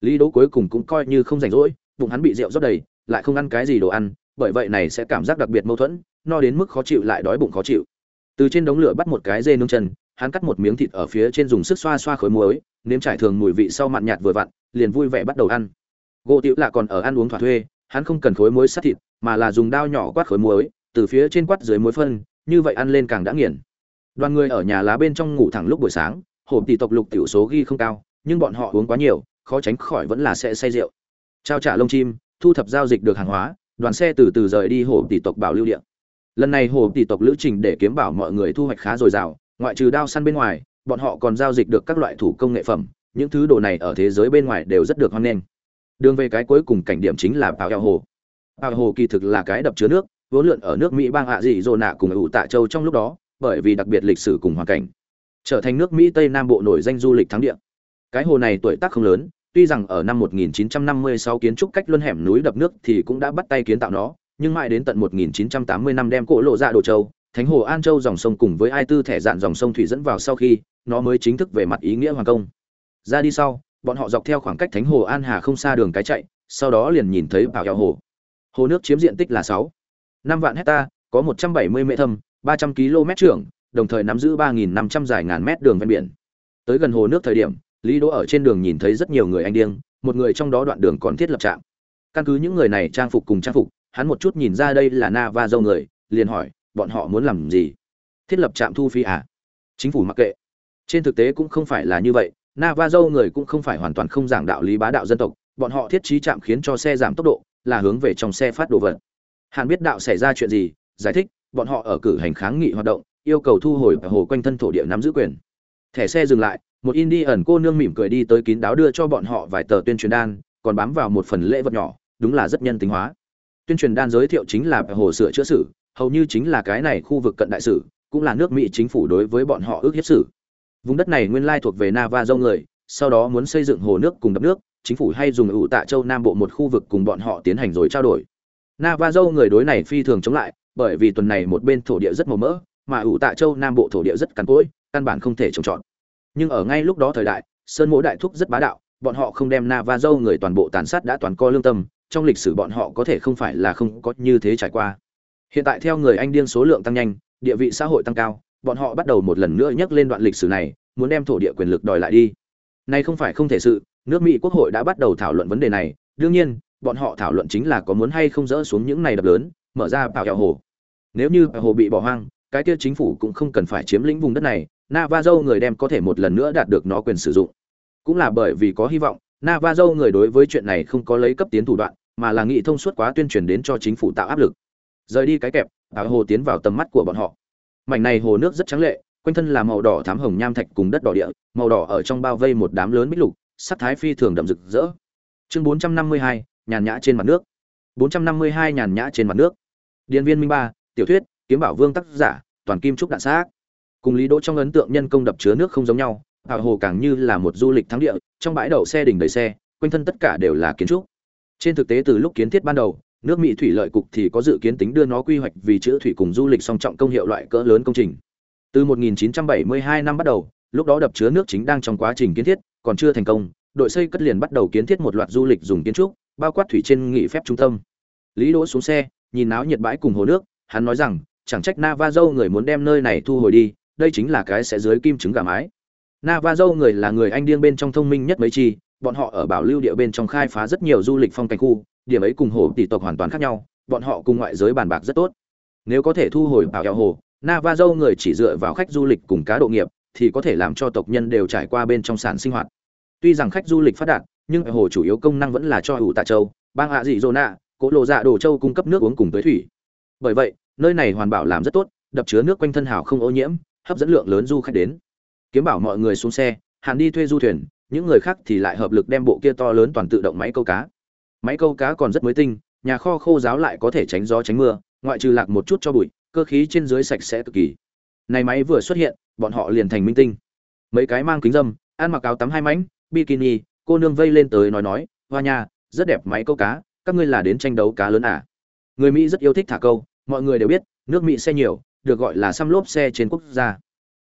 Lý đỗ cuối cùng cũng coi như không rảnh rỗi, bụng hắn bị rượu rót đầy, lại không ăn cái gì đồ ăn, bởi vậy này sẽ cảm giác đặc biệt mâu thuẫn, no đến mức khó chịu lại đói bụng khó chịu. Từ trên đống lửa bắt một cái dê nướng chân, hắn cắt một miếng thịt ở phía trên dùng sức xoa xoa khối muối, nếm trải thường mùi vị sau mặn nhạt vừa vặn, liền vui vẻ bắt đầu ăn. Gỗ tiểu là còn ở ăn uống thỏa thuê, hắn không cần khối muối sát thịt, mà là dùng dao nhỏ quát khối muối từ phía trên quát dưới muối phân, như vậy ăn lên càng đã nghiền. Đoàn người ở nhà lá bên trong ngủ thẳng lúc buổi sáng hộp tỷ tộc lục tiểu số ghi không cao, nhưng bọn họ uống quá nhiều, khó tránh khỏi vẫn là sẽ say rượu. Trao trả lông chim, thu thập giao dịch được hàng hóa, đoàn xe từ từ rời đi hộp tỷ tộc bảo lưu địa. Lần này hộp tỷ tộc lữ trình để kiếm bảo mọi người thu hoạch khá dồi dào, ngoại trừ đao săn bên ngoài, bọn họ còn giao dịch được các loại thủ công nghệ phẩm, những thứ đồ này ở thế giới bên ngoài đều rất được hoan nghênh. Đường về cái cuối cùng cảnh điểm chính là bảo eo hồ. Bảo hồ kỳ thực là cái đập chứa nước vốn lượn ở nước mỹ bang ạ dị dồ nạ cùng ủ tạ châu trong lúc đó, bởi vì đặc biệt lịch sử cùng hoàn cảnh, trở thành nước mỹ tây nam bộ nổi danh du lịch thắng địa. Cái hồ này tuổi tác không lớn, tuy rằng ở năm 1956 kiến trúc cách luân hẻm núi đập nước thì cũng đã bắt tay kiến tạo nó, nhưng mãi đến tận 1980 năm đem cổ lộ ra đồ châu, thánh hồ an châu dòng sông cùng với ai tư thẻ dạn dòng sông thủy dẫn vào sau khi, nó mới chính thức về mặt ý nghĩa hoàng công. Ra đi sau, bọn họ dọc theo khoảng cách thánh hồ an hà không xa đường cái chạy, sau đó liền nhìn thấy bảo eo hồ. Hồ nước chiếm diện tích là sáu năm vạn hecta, có một trăm bảy mươi mệ thâm, ba trăm km trưởng, đồng thời nắm giữ ba nghìn năm trăm dài ngàn mét đường ven biển. Tới gần hồ nước thời điểm, lý đỗ ở trên đường nhìn thấy rất nhiều người anh điên, một người trong đó đoạn đường còn thiết lập trạm. Căn cứ những người này trang phục cùng trang phục, hắn một chút nhìn ra đây là na va dâu người, liền hỏi, bọn họ muốn làm gì? Thiết lập trạm thu phí à? Chính phủ mặc kệ. Trên thực tế cũng không phải là như vậy, na va dâu người cũng không phải hoàn toàn không giảng đạo lý bá đạo dân tộc, bọn họ thiết trí trạm khiến cho xe giảm tốc độ, là hướng về trong xe phát đồ vật hàn biết đạo xảy ra chuyện gì, giải thích, bọn họ ở cử hành kháng nghị hoạt động, yêu cầu thu hồi hồ quanh thân thổ địa nắm giữ quyền. Thẻ xe dừng lại, một in đi ẩn cô nương mỉm cười đi tới kín đáo đưa cho bọn họ vài tờ tuyên truyền đan, còn bám vào một phần lễ vật nhỏ, đúng là rất nhân tính hóa. Tuyên truyền đan giới thiệu chính là hồ sửa chữa sử, hầu như chính là cái này khu vực cận đại sử, cũng là nước mỹ chính phủ đối với bọn họ ước hiếp sử. Vùng đất này nguyên lai thuộc về nava dâu người, sau đó muốn xây dựng hồ nước cùng đập nước, chính phủ hay dùng ủ tạ châu nam bộ một khu vực cùng bọn họ tiến hành rồi trao đổi. Navajo người đối này phi thường chống lại, bởi vì tuần này một bên thổ địa rất màu mỡ, mà ủ tạ châu nam bộ thổ địa rất cằn cỗi, căn bản không thể trồng trọt. Nhưng ở ngay lúc đó thời đại, sơn mỗ đại thúc rất bá đạo, bọn họ không đem Navajo người toàn bộ tàn sát đã toàn co lương tâm, trong lịch sử bọn họ có thể không phải là không có như thế trải qua. Hiện tại theo người anh điên số lượng tăng nhanh, địa vị xã hội tăng cao, bọn họ bắt đầu một lần nữa nhắc lên đoạn lịch sử này, muốn đem thổ địa quyền lực đòi lại đi. Nay không phải không thể sự, nước mỹ quốc hội đã bắt đầu thảo luận vấn đề này, đương nhiên bọn họ thảo luận chính là có muốn hay không dỡ xuống những này đập lớn mở ra bảo kẹo hồ. Nếu như hồ bị bỏ hoang cái kia chính phủ cũng không cần phải chiếm lĩnh vùng đất này navajo người đem có thể một lần nữa đạt được nó quyền sử dụng. Cũng là bởi vì có hy vọng navajo người đối với chuyện này không có lấy cấp tiến thủ đoạn mà là nghị thông suốt quá tuyên truyền đến cho chính phủ tạo áp lực. Rời đi cái kẹp bảo hồ tiến vào tầm mắt của bọn họ. Mảnh này hồ nước rất trắng lệ quanh thân là màu đỏ thám hồng nham thạch cùng đất đỏ địa màu đỏ ở trong bao vây một đám lớn bích lục sắc thái phi thường đậm rực rỡ. Chương 452, nhàn nhã trên mặt nước. 452 nhàn nhã trên mặt nước. Điện viên minh ba, tiểu thuyết, kiếm bảo vương tác giả, toàn kim trúc đạn xác. Cùng lý đỗ trong ấn tượng nhân công đập chứa nước không giống nhau, hào hồ càng như là một du lịch thắng địa, trong bãi đậu xe đỉnh đầy xe, quanh thân tất cả đều là kiến trúc. Trên thực tế từ lúc kiến thiết ban đầu, nước mỹ thủy lợi cục thì có dự kiến tính đưa nó quy hoạch vì chữ thủy cùng du lịch song trọng công hiệu loại cỡ lớn công trình. Từ 1972 năm bắt đầu, lúc đó đập chứa nước chính đang trong quá trình kiến thiết, còn chưa thành công, đội xây cất liền bắt đầu kiến thiết một loạt du lịch dùng kiến trúc bao quát thủy trên nghị phép trung tâm lý đỗ xuống xe nhìn náo nhiệt bãi cùng hồ nước hắn nói rằng chẳng trách Navajo người muốn đem nơi này thu hồi đi, đây chính là cái sẽ dưới kim trứng gà mái. Navajo người là người Anh điên bên trong thông minh nhất mấy chi, bọn họ ở bảo lưu địa bên trong khai phá rất nhiều du lịch phong cảnh khu, điểm ấy cùng hồ tỷ tộc hoàn toàn khác nhau, bọn họ cùng ngoại giới bàn bạc rất tốt. Nếu có thể thu hồi bảo eo hồ, Navajo người chỉ dựa vào khách du lịch cùng cá độ nghiệp, thì có thể làm cho tộc nhân đều trải qua bên trong sản sinh hoạt. Tuy rằng khách du lịch phát đạt, nhưng hồ chủ yếu công năng vẫn là cho ủ tạ châu, bang hạ dị à, cỗ lộ dạ đồ châu cung cấp nước uống cùng tới thủy. Bởi vậy, nơi này hoàn bảo làm rất tốt đập chứa nước quanh thân hào không ô nhiễm hấp dẫn lượng lớn du khách đến. Kiếm bảo mọi người xuống xe hàn đi thuê du thuyền những người khác thì lại hợp lực đem bộ kia to lớn toàn tự động máy câu cá. Máy câu cá còn rất mới tinh nhà kho khô giáo lại có thể tránh gió tránh mưa ngoại trừ lạc một chút cho bụi cơ khí trên dưới sạch sẽ cực kỳ. Này máy vừa xuất hiện bọn họ liền thành minh tinh. Mấy cái mang kính dâm ăn mặc áo tắm hai mảnh bikini cô nương vây lên tới nói nói, hoa nha, rất đẹp máy câu cá, các ngươi là đến tranh đấu cá lớn à? Người mỹ rất yêu thích thả câu, mọi người đều biết, nước mỹ xe nhiều, được gọi là xăm lốp xe trên quốc gia.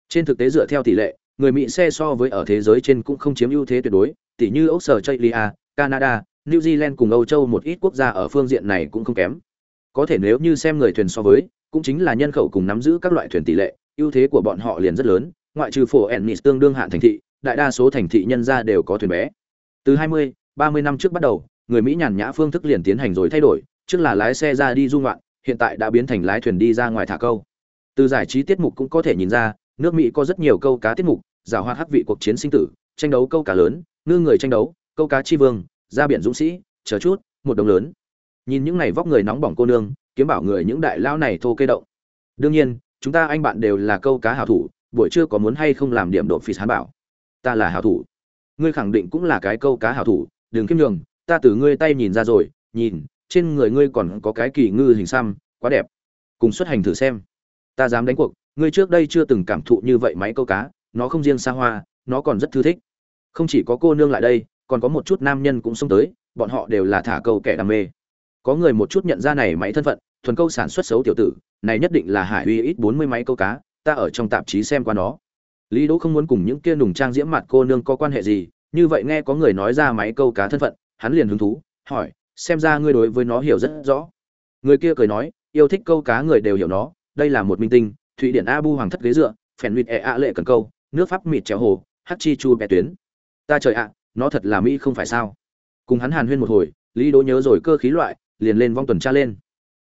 Trên thực tế dựa theo tỷ lệ, người mỹ xe so với ở thế giới trên cũng không chiếm ưu thế tuyệt đối tỷ như australia canada, new zealand cùng âu châu một ít quốc gia ở phương diện này cũng không kém. Có thể nếu như xem người thuyền so với, cũng chính là nhân khẩu cùng nắm giữ các loại thuyền tỷ lệ, ưu thế của bọn họ liền rất lớn, ngoại trừ phổ ennis tương đương hạn thành thị, đại đa số thành thị nhân ra đều có thuyền bé từ 20, 30 năm trước bắt đầu người mỹ nhàn nhã phương thức liền tiến hành rồi thay đổi trước là lái xe ra đi du ngoạn hiện tại đã biến thành lái thuyền đi ra ngoài thả câu. Từ giải trí tiết mục cũng có thể nhìn ra nước mỹ có rất nhiều câu cá tiết mục giảo hoạt hắc vị cuộc chiến sinh tử tranh đấu câu cá lớn ngư người tranh đấu câu cá chi vương ra biển dũng sĩ chờ chút một đồng lớn. Nhìn những này vóc người nóng bỏng cô nương kiếm bảo người những đại lao này thô cây động. Đương nhiên chúng ta anh bạn đều là câu cá hảo thủ buổi trưa có muốn hay không làm điểm độ phí hán bảo? Ta là hảo thủ ngươi khẳng định cũng là cái câu cá hảo thủ, đừng khiêm nhường, ta từ ngươi tay nhìn ra rồi, nhìn, trên người ngươi còn có cái kỳ ngư hình xăm, quá đẹp. Cùng xuất hành thử xem. Ta dám đánh cuộc, ngươi trước đây chưa từng cảm thụ như vậy máy câu cá, nó không riêng xa hoa, nó còn rất thư thích. Không chỉ có cô nương lại đây, còn có một chút nam nhân cũng xông tới, bọn họ đều là thả câu kẻ đam mê. Có người một chút nhận ra này máy thân phận, thuần câu sản xuất xấu tiểu tử, này nhất định là hải uy ít bốn mươi máy câu cá, ta ở trong tạp chí xem qua nó lý đỗ không muốn cùng những kia nùng trang diễm mặt cô nương có quan hệ gì, như vậy nghe có người nói ra máy câu cá thân phận, hắn liền hứng thú, hỏi, xem ra ngươi đối với nó hiểu rất rõ. Người kia cười nói, yêu thích câu cá người đều hiểu nó, đây là một minh tinh, thụy điển abu hoàng thất ghế dựa, phèn luyện e ạ lệ cần câu, nước pháp mịt trèo hồ hát chi chu bè tuyến. Ta trời ạ, nó thật là mỹ không phải sao. Cùng hắn hàn huyên một hồi, lý đỗ nhớ rồi cơ khí loại, liền lên vong tuần tra lên.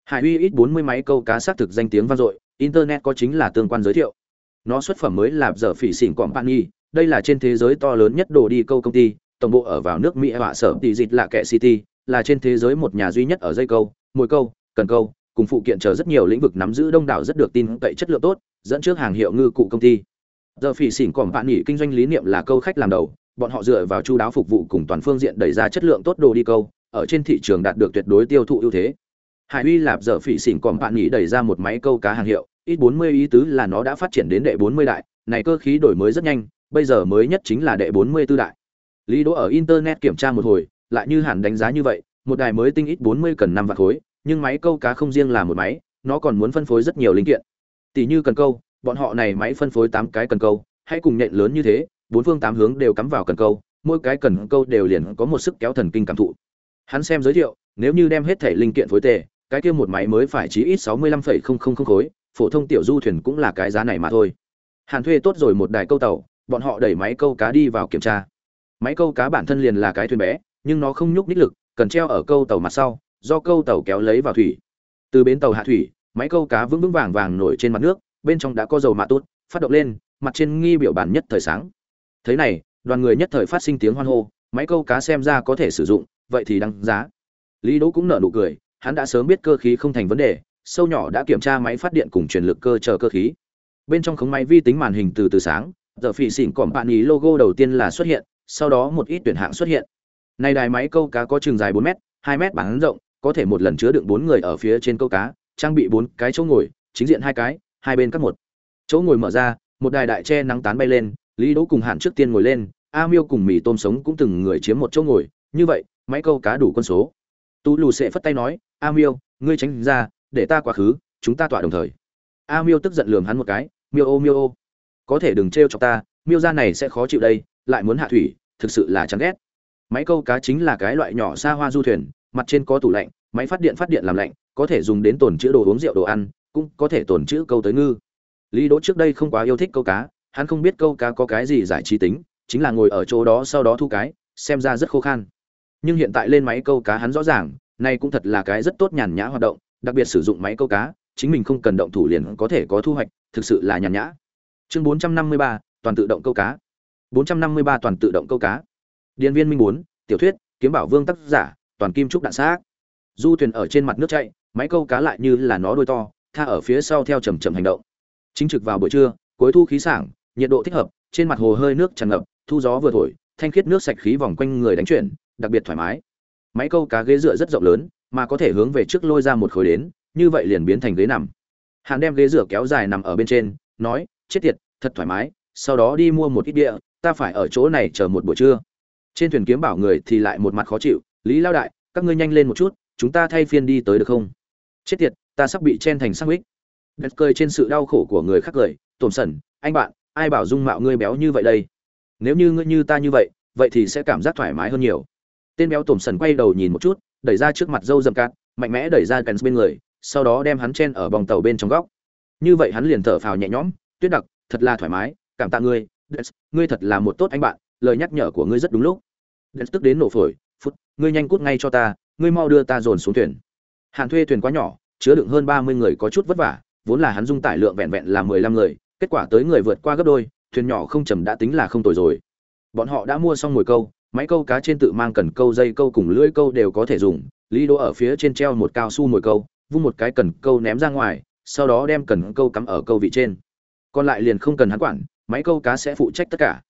Hải uy ít bốn mươi máy câu cá xác thực danh tiếng vang dội, internet có chính là tương quan giới thiệu nó xuất phẩm mới là giờ phỉ xỉn company đây là trên thế giới to lớn nhất đồ đi câu công ty, tổng bộ ở vào nước mỹ họa sở tỷ dịch là kệ city, là trên thế giới một nhà duy nhất ở dây câu, mồi câu, cần câu, cùng phụ kiện chờ rất nhiều lĩnh vực nắm giữ đông đảo rất được tin cậy chất lượng tốt, dẫn trước hàng hiệu ngư cụ công ty. Giờ phỉ xỉn quảng bạn nghỉ kinh doanh lý niệm là câu khách làm đầu, bọn họ dựa vào chu đáo phục vụ cùng toàn phương diện đẩy ra chất lượng tốt đồ đi câu, ở trên thị trường đạt được tuyệt đối tiêu thụ ưu thế. Hải uy lạp giờ phỉ xỉn còn bạn nghỉ đẩy ra một máy câu cá hàng hiệu ít 40 ý tứ là nó đã phát triển đến đệ 40 đại, này cơ khí đổi mới rất nhanh, bây giờ mới nhất chính là đệ 44 đại. Lý đỗ ở internet kiểm tra một hồi, lại như hẳn đánh giá như vậy, một đài mới tinh ít 40 cần năm vạn khối, nhưng máy câu cá không riêng là một máy, nó còn muốn phân phối rất nhiều linh kiện. Tỷ như cần câu, bọn họ này máy phân phối tám cái cần câu, hãy cùng nhện lớn như thế, bốn phương tám hướng đều cắm vào cần câu, mỗi cái cần câu đều liền có một sức kéo thần kinh cảm thụ. Hắn xem giới thiệu, nếu như đem hết thể linh kiện phối tề, cái kia một máy mới phải chí ít sáu mươi lăm phẩy không không không khối phổ thông tiểu du thuyền cũng là cái giá này mà thôi. Hàn thuê tốt rồi một đài câu tàu, bọn họ đẩy máy câu cá đi vào kiểm tra. Máy câu cá bản thân liền là cái thuyền bé, nhưng nó không nhúc ních lực, cần treo ở câu tàu mặt sau, do câu tàu kéo lấy vào thủy. Từ bến tàu hạ thủy, máy câu cá vững vững vàng vàng nổi trên mặt nước, bên trong đã có dầu mạ tốt phát động lên, mặt trên nghi biểu bản nhất thời sáng. Thế này, đoàn người nhất thời phát sinh tiếng hoan hô, máy câu cá xem ra có thể sử dụng, vậy thì đăng giá. Lý đỗ cũng nở nụ cười, hắn đã sớm biết cơ khí không thành vấn đề sâu nhỏ đã kiểm tra máy phát điện cùng truyền lực cơ chờ cơ khí. Bên trong khống máy vi tính màn hình từ từ sáng giờ phỉ xỉn cỏm bạn ý logo đầu tiên là xuất hiện, sau đó một ít tuyển hạng xuất hiện. Này đài máy câu cá có trường dài 4 m 2 m bán rộng, có thể một lần chứa đựng bốn người ở phía trên câu cá, trang bị bốn cái chỗ ngồi, chính diện hai cái, hai bên các một. Chỗ ngồi mở ra, một đài đại che nắng tán bay lên, lý đỗ cùng hạn trước tiên ngồi lên, a miêu cùng mì tôm sống cũng từng người chiếm một chỗ ngồi, như vậy, máy câu cá đủ quân số. Tú lù sẽ phất tay nói, a miêu, ngươi tránh ra để ta quá khứ, chúng ta tỏa đồng thời. A miêu tức giận lườm hắn một cái, miêu ô miêu ô, có thể đừng trêu cho ta, miêu ra này sẽ khó chịu đây, lại muốn hạ thủy, thực sự là chán ghét. Máy câu cá chính là cái loại nhỏ xa hoa du thuyền, mặt trên có tủ lạnh, máy phát điện phát điện làm lạnh, có thể dùng đến tồn chữ đồ uống rượu đồ ăn, cũng có thể tồn chữ câu tới ngư. Lý đỗ trước đây không quá yêu thích câu cá, hắn không biết câu cá có cái gì giải trí tính, chính là ngồi ở chỗ đó sau đó thu cái, xem ra rất khô khan. Nhưng hiện tại lên máy câu cá hắn rõ ràng nay cũng thật là cái rất tốt nhàn nhã hoạt động đặc biệt sử dụng máy câu cá chính mình không cần động thủ liền có thể có thu hoạch thực sự là nhàn nhã. Chương 453, toàn tự động câu cá. 453 toàn tự động câu cá. Điện viên minh muốn tiểu thuyết kiếm bảo vương tác giả toàn kim trúc đạn xác. Du thuyền ở trên mặt nước chạy máy câu cá lại như là nó đuôi to tha ở phía sau theo chậm chậm hành động. Chính trực vào buổi trưa cuối thu khí sảng nhiệt độ thích hợp trên mặt hồ hơi nước tràn ngập thu gió vừa thổi thanh khiết nước sạch khí vòng quanh người đánh chuyển đặc biệt thoải mái. Máy câu cá ghế dựa rất rộng lớn mà có thể hướng về trước lôi ra một khối đến, như vậy liền biến thành ghế nằm. Hàn đem ghế rửa kéo dài nằm ở bên trên, nói, chết tiệt, thật thoải mái, sau đó đi mua một ít địa, ta phải ở chỗ này chờ một buổi trưa. Trên thuyền kiếm bảo người thì lại một mặt khó chịu, lý lao đại, các ngươi nhanh lên một chút, chúng ta thay phiên đi tới được không? Chết tiệt, ta sắp bị chen thành sang ích đất cười trên sự đau khổ của người khác cười, tổn sẩn, anh bạn, ai bảo dung mạo ngươi béo như vậy đây? Nếu như ngươi như ta như vậy vậy thì sẽ cảm giác thoải mái hơn nhiều. Tên béo tổn sẩn quay đầu nhìn một chút đẩy ra trước mặt dâu dầm cát mạnh mẽ đẩy ra pens bên người sau đó đem hắn chen ở vòng tàu bên trong góc. Như vậy hắn liền thở phào nhẹ nhõm tuyết đặc thật là thoải mái cảm tạ ngươi Dens, ngươi thật là một tốt anh bạn lời nhắc nhở của ngươi rất đúng lúc. Dens tức đến nổ phổi phút ngươi nhanh cút ngay cho ta ngươi mau đưa ta dồn xuống thuyền. Hàn thuê thuyền quá nhỏ chứa đựng hơn ba mươi người có chút vất vả vốn là hắn dung tải lượng vẹn vẹn là mười lăm người kết quả tới người vượt qua gấp đôi thuyền nhỏ không trầm đã tính là không tồi rồi. Bọn họ đã mua xong mồi câu máy câu cá trên tự mang cần câu, dây câu cùng lưỡi câu đều có thể dùng. Lý đỗ ở phía trên treo một cao su mồi câu, vung một cái cần câu ném ra ngoài, sau đó đem cần câu cắm ở câu vị trên. Còn lại liền không cần hắn quản, máy câu cá sẽ phụ trách tất cả.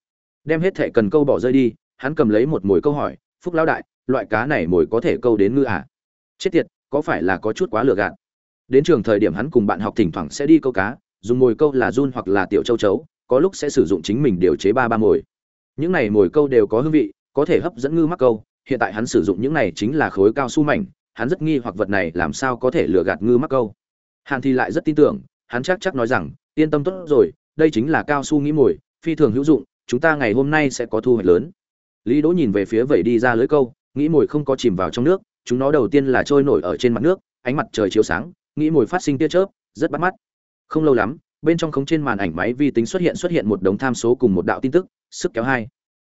Đem hết thẻ cần câu bỏ rơi đi, hắn cầm lấy một mồi câu hỏi, phúc lão đại, loại cá này mồi có thể câu đến ngư à? chết tiệt, có phải là có chút quá lừa gạt? Đến trường thời điểm hắn cùng bạn học thỉnh thoảng sẽ đi câu cá, dùng mồi câu là run hoặc là tiểu châu chấu, có lúc sẽ sử dụng chính mình điều chế ba ba mồi. Những này mồi câu đều có hương vị có thể hấp dẫn ngư mắc câu, hiện tại hắn sử dụng những này chính là khối cao su mảnh, hắn rất nghi hoặc vật này làm sao có thể lừa gạt ngư mắc câu. Hàn thì lại rất tin tưởng, hắn chắc chắc nói rằng, yên tâm tốt rồi, đây chính là cao su nghĩ mồi, phi thường hữu dụng, chúng ta ngày hôm nay sẽ có thu hoạch lớn. Lý đỗ nhìn về phía vẩy đi ra lưới câu, nghĩ mồi không có chìm vào trong nước, chúng nó đầu tiên là trôi nổi ở trên mặt nước, ánh mặt trời chiếu sáng, nghĩ mồi phát sinh tia chớp, rất bắt mắt. Không lâu lắm, bên trong khống trên màn ảnh máy vi tính xuất hiện xuất hiện một đống tham số cùng một đạo tin tức, sức kéo hai.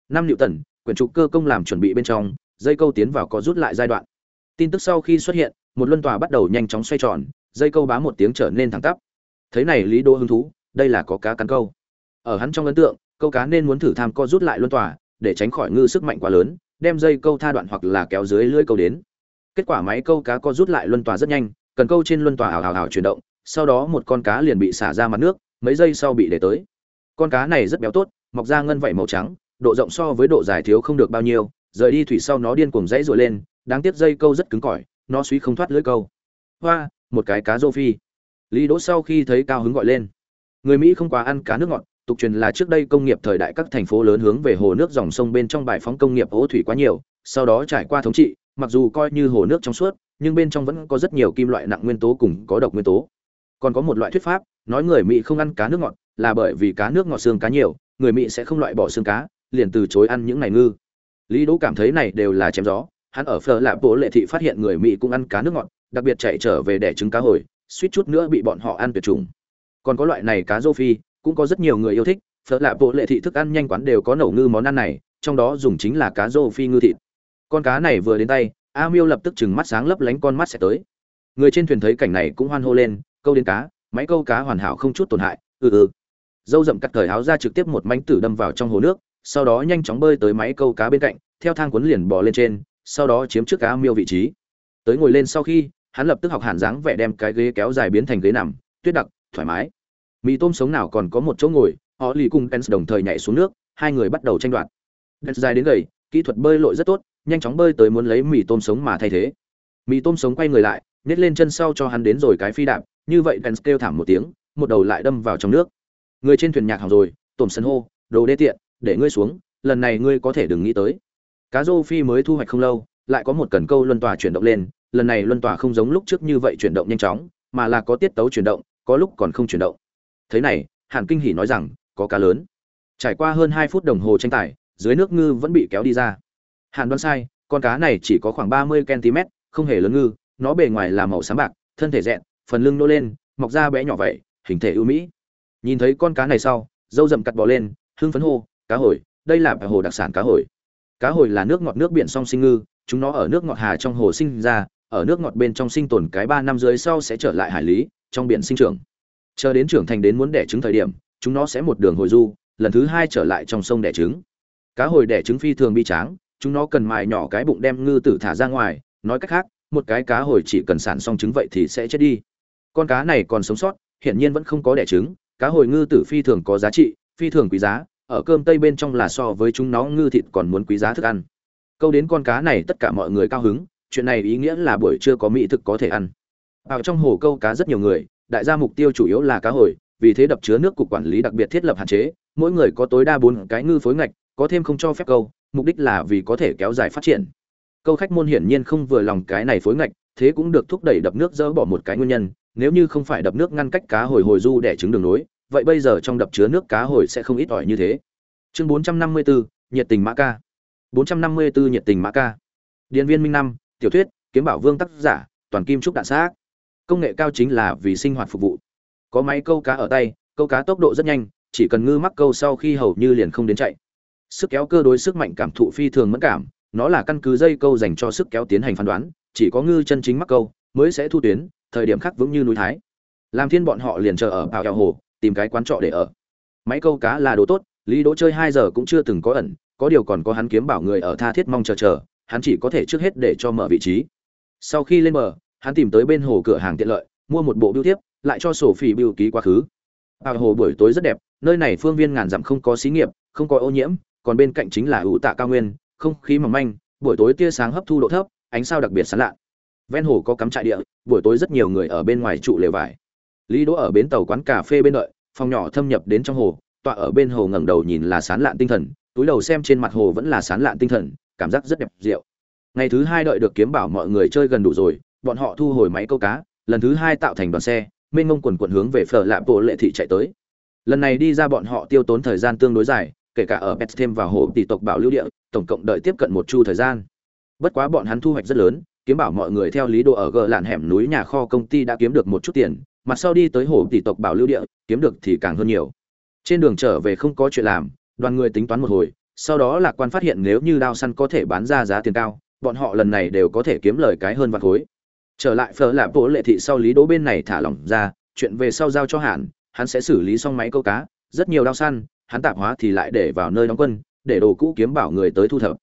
Năm liệu tần quyển trục cơ công làm chuẩn bị bên trong, dây câu tiến vào có rút lại giai đoạn. Tin tức sau khi xuất hiện, một luân tòa bắt đầu nhanh chóng xoay tròn, dây câu bá một tiếng trở nên thẳng tắp. Thế này, lý đô hứng thú, đây là có cá cắn câu. Ở hắn trong ấn tượng, câu cá nên muốn thử tham co rút lại luân tòa, để tránh khỏi ngư sức mạnh quá lớn, đem dây câu tha đoạn hoặc là kéo dưới lưỡi câu đến. Kết quả máy câu cá co rút lại luân tòa rất nhanh, cần câu trên luân tòa ảo ảo ảo chuyển động, sau đó một con cá liền bị xả ra mặt nước, mấy giây sau bị để tới. Con cá này rất béo tốt, mọc ra ngân vảy màu trắng độ rộng so với độ dài thiếu không được bao nhiêu, rời đi thủy sau nó điên cuồng dãy rồi lên, đáng tiếc dây câu rất cứng cỏi, nó suy không thoát lưỡi câu. Hoa, một cái cá rô phi. Lý đỗ sau khi thấy cao hứng gọi lên. Người mỹ không quá ăn cá nước ngọt, tục truyền là trước đây công nghiệp thời đại các thành phố lớn hướng về hồ nước dòng sông bên trong bài phóng công nghiệp ô thủy quá nhiều, sau đó trải qua thống trị, mặc dù coi như hồ nước trong suốt, nhưng bên trong vẫn có rất nhiều kim loại nặng nguyên tố cùng có độc nguyên tố. Còn có một loại thuyết pháp, nói người mỹ không ăn cá nước ngọt, là bởi vì cá nước ngọt xương cá nhiều, người mỹ sẽ không loại bỏ xương cá liền từ chối ăn những này ngư. Lý đỗ cảm thấy này đều là chém gió. Hắn ở phở lạp bộ lệ thị phát hiện người mỹ cũng ăn cá nước ngọt, đặc biệt chạy trở về đẻ trứng cá hồi, suýt chút nữa bị bọn họ ăn tuyệt chủng. Còn có loại này cá rô phi, cũng có rất nhiều người yêu thích. Phở lạp bộ lệ thị thức ăn nhanh quán đều có nổ ngư món ăn này, trong đó dùng chính là cá rô phi ngư thịt. Con cá này vừa đến tay, a miêu lập tức chừng mắt sáng lấp lánh con mắt sẽ tới. Người trên thuyền thấy cảnh này cũng hoan hô lên, câu đến cá, máy câu cá hoàn hảo không chút tổn hại ừ ừ. Dâu rậm cắt thời áo ra trực tiếp một mánh tử đâm vào trong hồ nước sau đó nhanh chóng bơi tới máy câu cá bên cạnh, theo thang cuốn liền bò lên trên, sau đó chiếm trước cá miêu vị trí. Tới ngồi lên sau khi, hắn lập tức học hàn dáng vẻ đem cái ghế kéo dài biến thành ghế nằm, tuyết đặc, thoải mái. Mì tôm sống nào còn có một chỗ ngồi, họ lì cùng pens đồng thời nhảy xuống nước, hai người bắt đầu tranh đoạt. Pens dài đến gầy, kỹ thuật bơi lội rất tốt, nhanh chóng bơi tới muốn lấy mì tôm sống mà thay thế. Mì tôm sống quay người lại, nhét lên chân sau cho hắn đến rồi cái phi đạp, như vậy pens kêu thảm một tiếng, một đầu lại đâm vào trong nước. Người trên thuyền nhạc hỏng rồi tôm sân hô, đồ đê tiện để ngươi xuống, lần này ngươi có thể đừng nghĩ tới. Cá rô phi mới thu hoạch không lâu, lại có một cần câu luân tòa chuyển động lên, lần này luân tòa không giống lúc trước như vậy chuyển động nhanh chóng, mà là có tiết tấu chuyển động, có lúc còn không chuyển động. Thế này, hàn kinh hỉ nói rằng, có cá lớn. Trải qua hơn hai phút đồng hồ tranh tài, dưới nước ngư vẫn bị kéo đi ra. Hàn đoán sai, con cá này chỉ có khoảng ba mươi cm không hề lớn ngư, nó bề ngoài là màu sáng bạc, thân thể rẹn, phần lưng nô lên, mọc ra bé nhỏ vậy, hình thể ưu mỹ. Nhìn thấy con cá này sau, dâu rậm cặt bò lên, hưng phấn hô cá hồi, đây là hồ đặc sản cá hồi. Cá hồi là nước ngọt nước biển song sinh ngư, chúng nó ở nước ngọt hà trong hồ sinh ra, ở nước ngọt bên trong sinh tồn cái ba năm dưới sau sẽ trở lại hải lý, trong biển sinh trưởng. Chờ đến trưởng thành đến muốn đẻ trứng thời điểm, chúng nó sẽ một đường hồi du, lần thứ hai trở lại trong sông đẻ trứng. Cá hồi đẻ trứng phi thường bi tráng, chúng nó cần mài nhỏ cái bụng đem ngư tử thả ra ngoài, nói cách khác, một cái cá hồi chỉ cần sản xong trứng vậy thì sẽ chết đi. Con cá này còn sống sót, hiển nhiên vẫn không có đẻ trứng, cá hồi ngư tử phi thường có giá trị, phi thường quý giá ở cơm tây bên trong là so với chúng nó ngư thịt còn muốn quý giá thức ăn. Câu đến con cá này tất cả mọi người cao hứng, chuyện này ý nghĩa là buổi trưa có mỹ thực có thể ăn. Vào trong hồ câu cá rất nhiều người, đại gia mục tiêu chủ yếu là cá hồi, vì thế đập chứa nước cục quản lý đặc biệt thiết lập hạn chế, mỗi người có tối đa bốn cái ngư phối ngạch, có thêm không cho phép câu, mục đích là vì có thể kéo dài phát triển. Câu khách môn hiển nhiên không vừa lòng cái này phối ngạch, thế cũng được thúc đẩy đập nước dỡ bỏ một cái nguyên nhân, nếu như không phải đập nước ngăn cách cá hồi hồi du để trứng đường nối vậy bây giờ trong đập chứa nước cá hồi sẽ không ít ỏi như thế. Chương 454, nhiệt tình mã ca. 454 nhiệt tình mã ca. Điện viên minh năm tiểu thuyết kiếm bảo vương tác giả toàn kim trúc đạn xác. Công nghệ cao chính là vì sinh hoạt phục vụ. Có máy câu cá ở tay câu cá tốc độ rất nhanh chỉ cần ngư mắc câu sau khi hầu như liền không đến chạy. Sức kéo cơ đối sức mạnh cảm thụ phi thường mẫn cảm nó là căn cứ dây câu dành cho sức kéo tiến hành phán đoán chỉ có ngư chân chính mắc câu mới sẽ thu tuyến thời điểm khác vững như núi thái. Làm thiên bọn họ liền chờ ở Bảo eo hồ tìm cái quán trọ để ở. Máy câu cá là đồ tốt, lý đỗ chơi hai giờ cũng chưa từng có ẩn, có điều còn có hắn kiếm bảo người ở tha thiết mong chờ chờ, hắn chỉ có thể trước hết để cho mở vị trí. Sau khi lên bờ, hắn tìm tới bên hồ cửa hàng tiện lợi, mua một bộ biêu thiếp, lại cho sổ phỉ biêu ký quá khứ. À hồ buổi tối rất đẹp, nơi này phương viên ngàn dặm không có xí nghiệp, không có ô nhiễm, còn bên cạnh chính là ủ tạ cao nguyên, không khí mỏng manh, buổi tối tia sáng hấp thu độ thấp, ánh sao đặc biệt sáng lạ. Ven hồ có cắm trại địa, buổi tối rất nhiều người ở bên ngoài trụ lều vải. Lý đỗ ở bến tàu quán cà phê bên đợi phòng nhỏ thâm nhập đến trong hồ, tọa ở bên hồ ngẩng đầu nhìn là sán lạn tinh thần, túi đầu xem trên mặt hồ vẫn là sán lạn tinh thần, cảm giác rất đẹp, rượu. ngày thứ hai đợi được kiếm bảo mọi người chơi gần đủ rồi, bọn họ thu hồi máy câu cá, lần thứ hai tạo thành đoàn xe, mênh mông quần quần hướng về phở lạ bộ lệ thị chạy tới lần này đi ra bọn họ tiêu tốn thời gian tương đối dài, kể cả ở pet thêm vào hồ tỷ tộc bảo lưu địa, tổng cộng đợi tiếp cận một chu thời gian bất quá bọn hắn thu hoạch rất lớn, kiếm bảo mọi người theo lý độ ở gờ lạn hẻm núi nhà kho công ty đã kiếm được một chút tiền mặt sau đi tới hồ tỷ tộc bảo lưu địa kiếm được thì càng hơn nhiều. Trên đường trở về không có chuyện làm đoàn người tính toán một hồi sau đó lạc quan phát hiện nếu như đao săn có thể bán ra giá tiền cao bọn họ lần này đều có thể kiếm lời cái hơn vạn khối. Trở lại phở lạp bộ lệ thị sau lý đỗ bên này thả lỏng ra chuyện về sau giao cho hẳn, hắn sẽ xử lý xong máy câu cá rất nhiều đao săn hắn tạp hóa thì lại để vào nơi đóng quân để đồ cũ kiếm bảo người tới thu thập.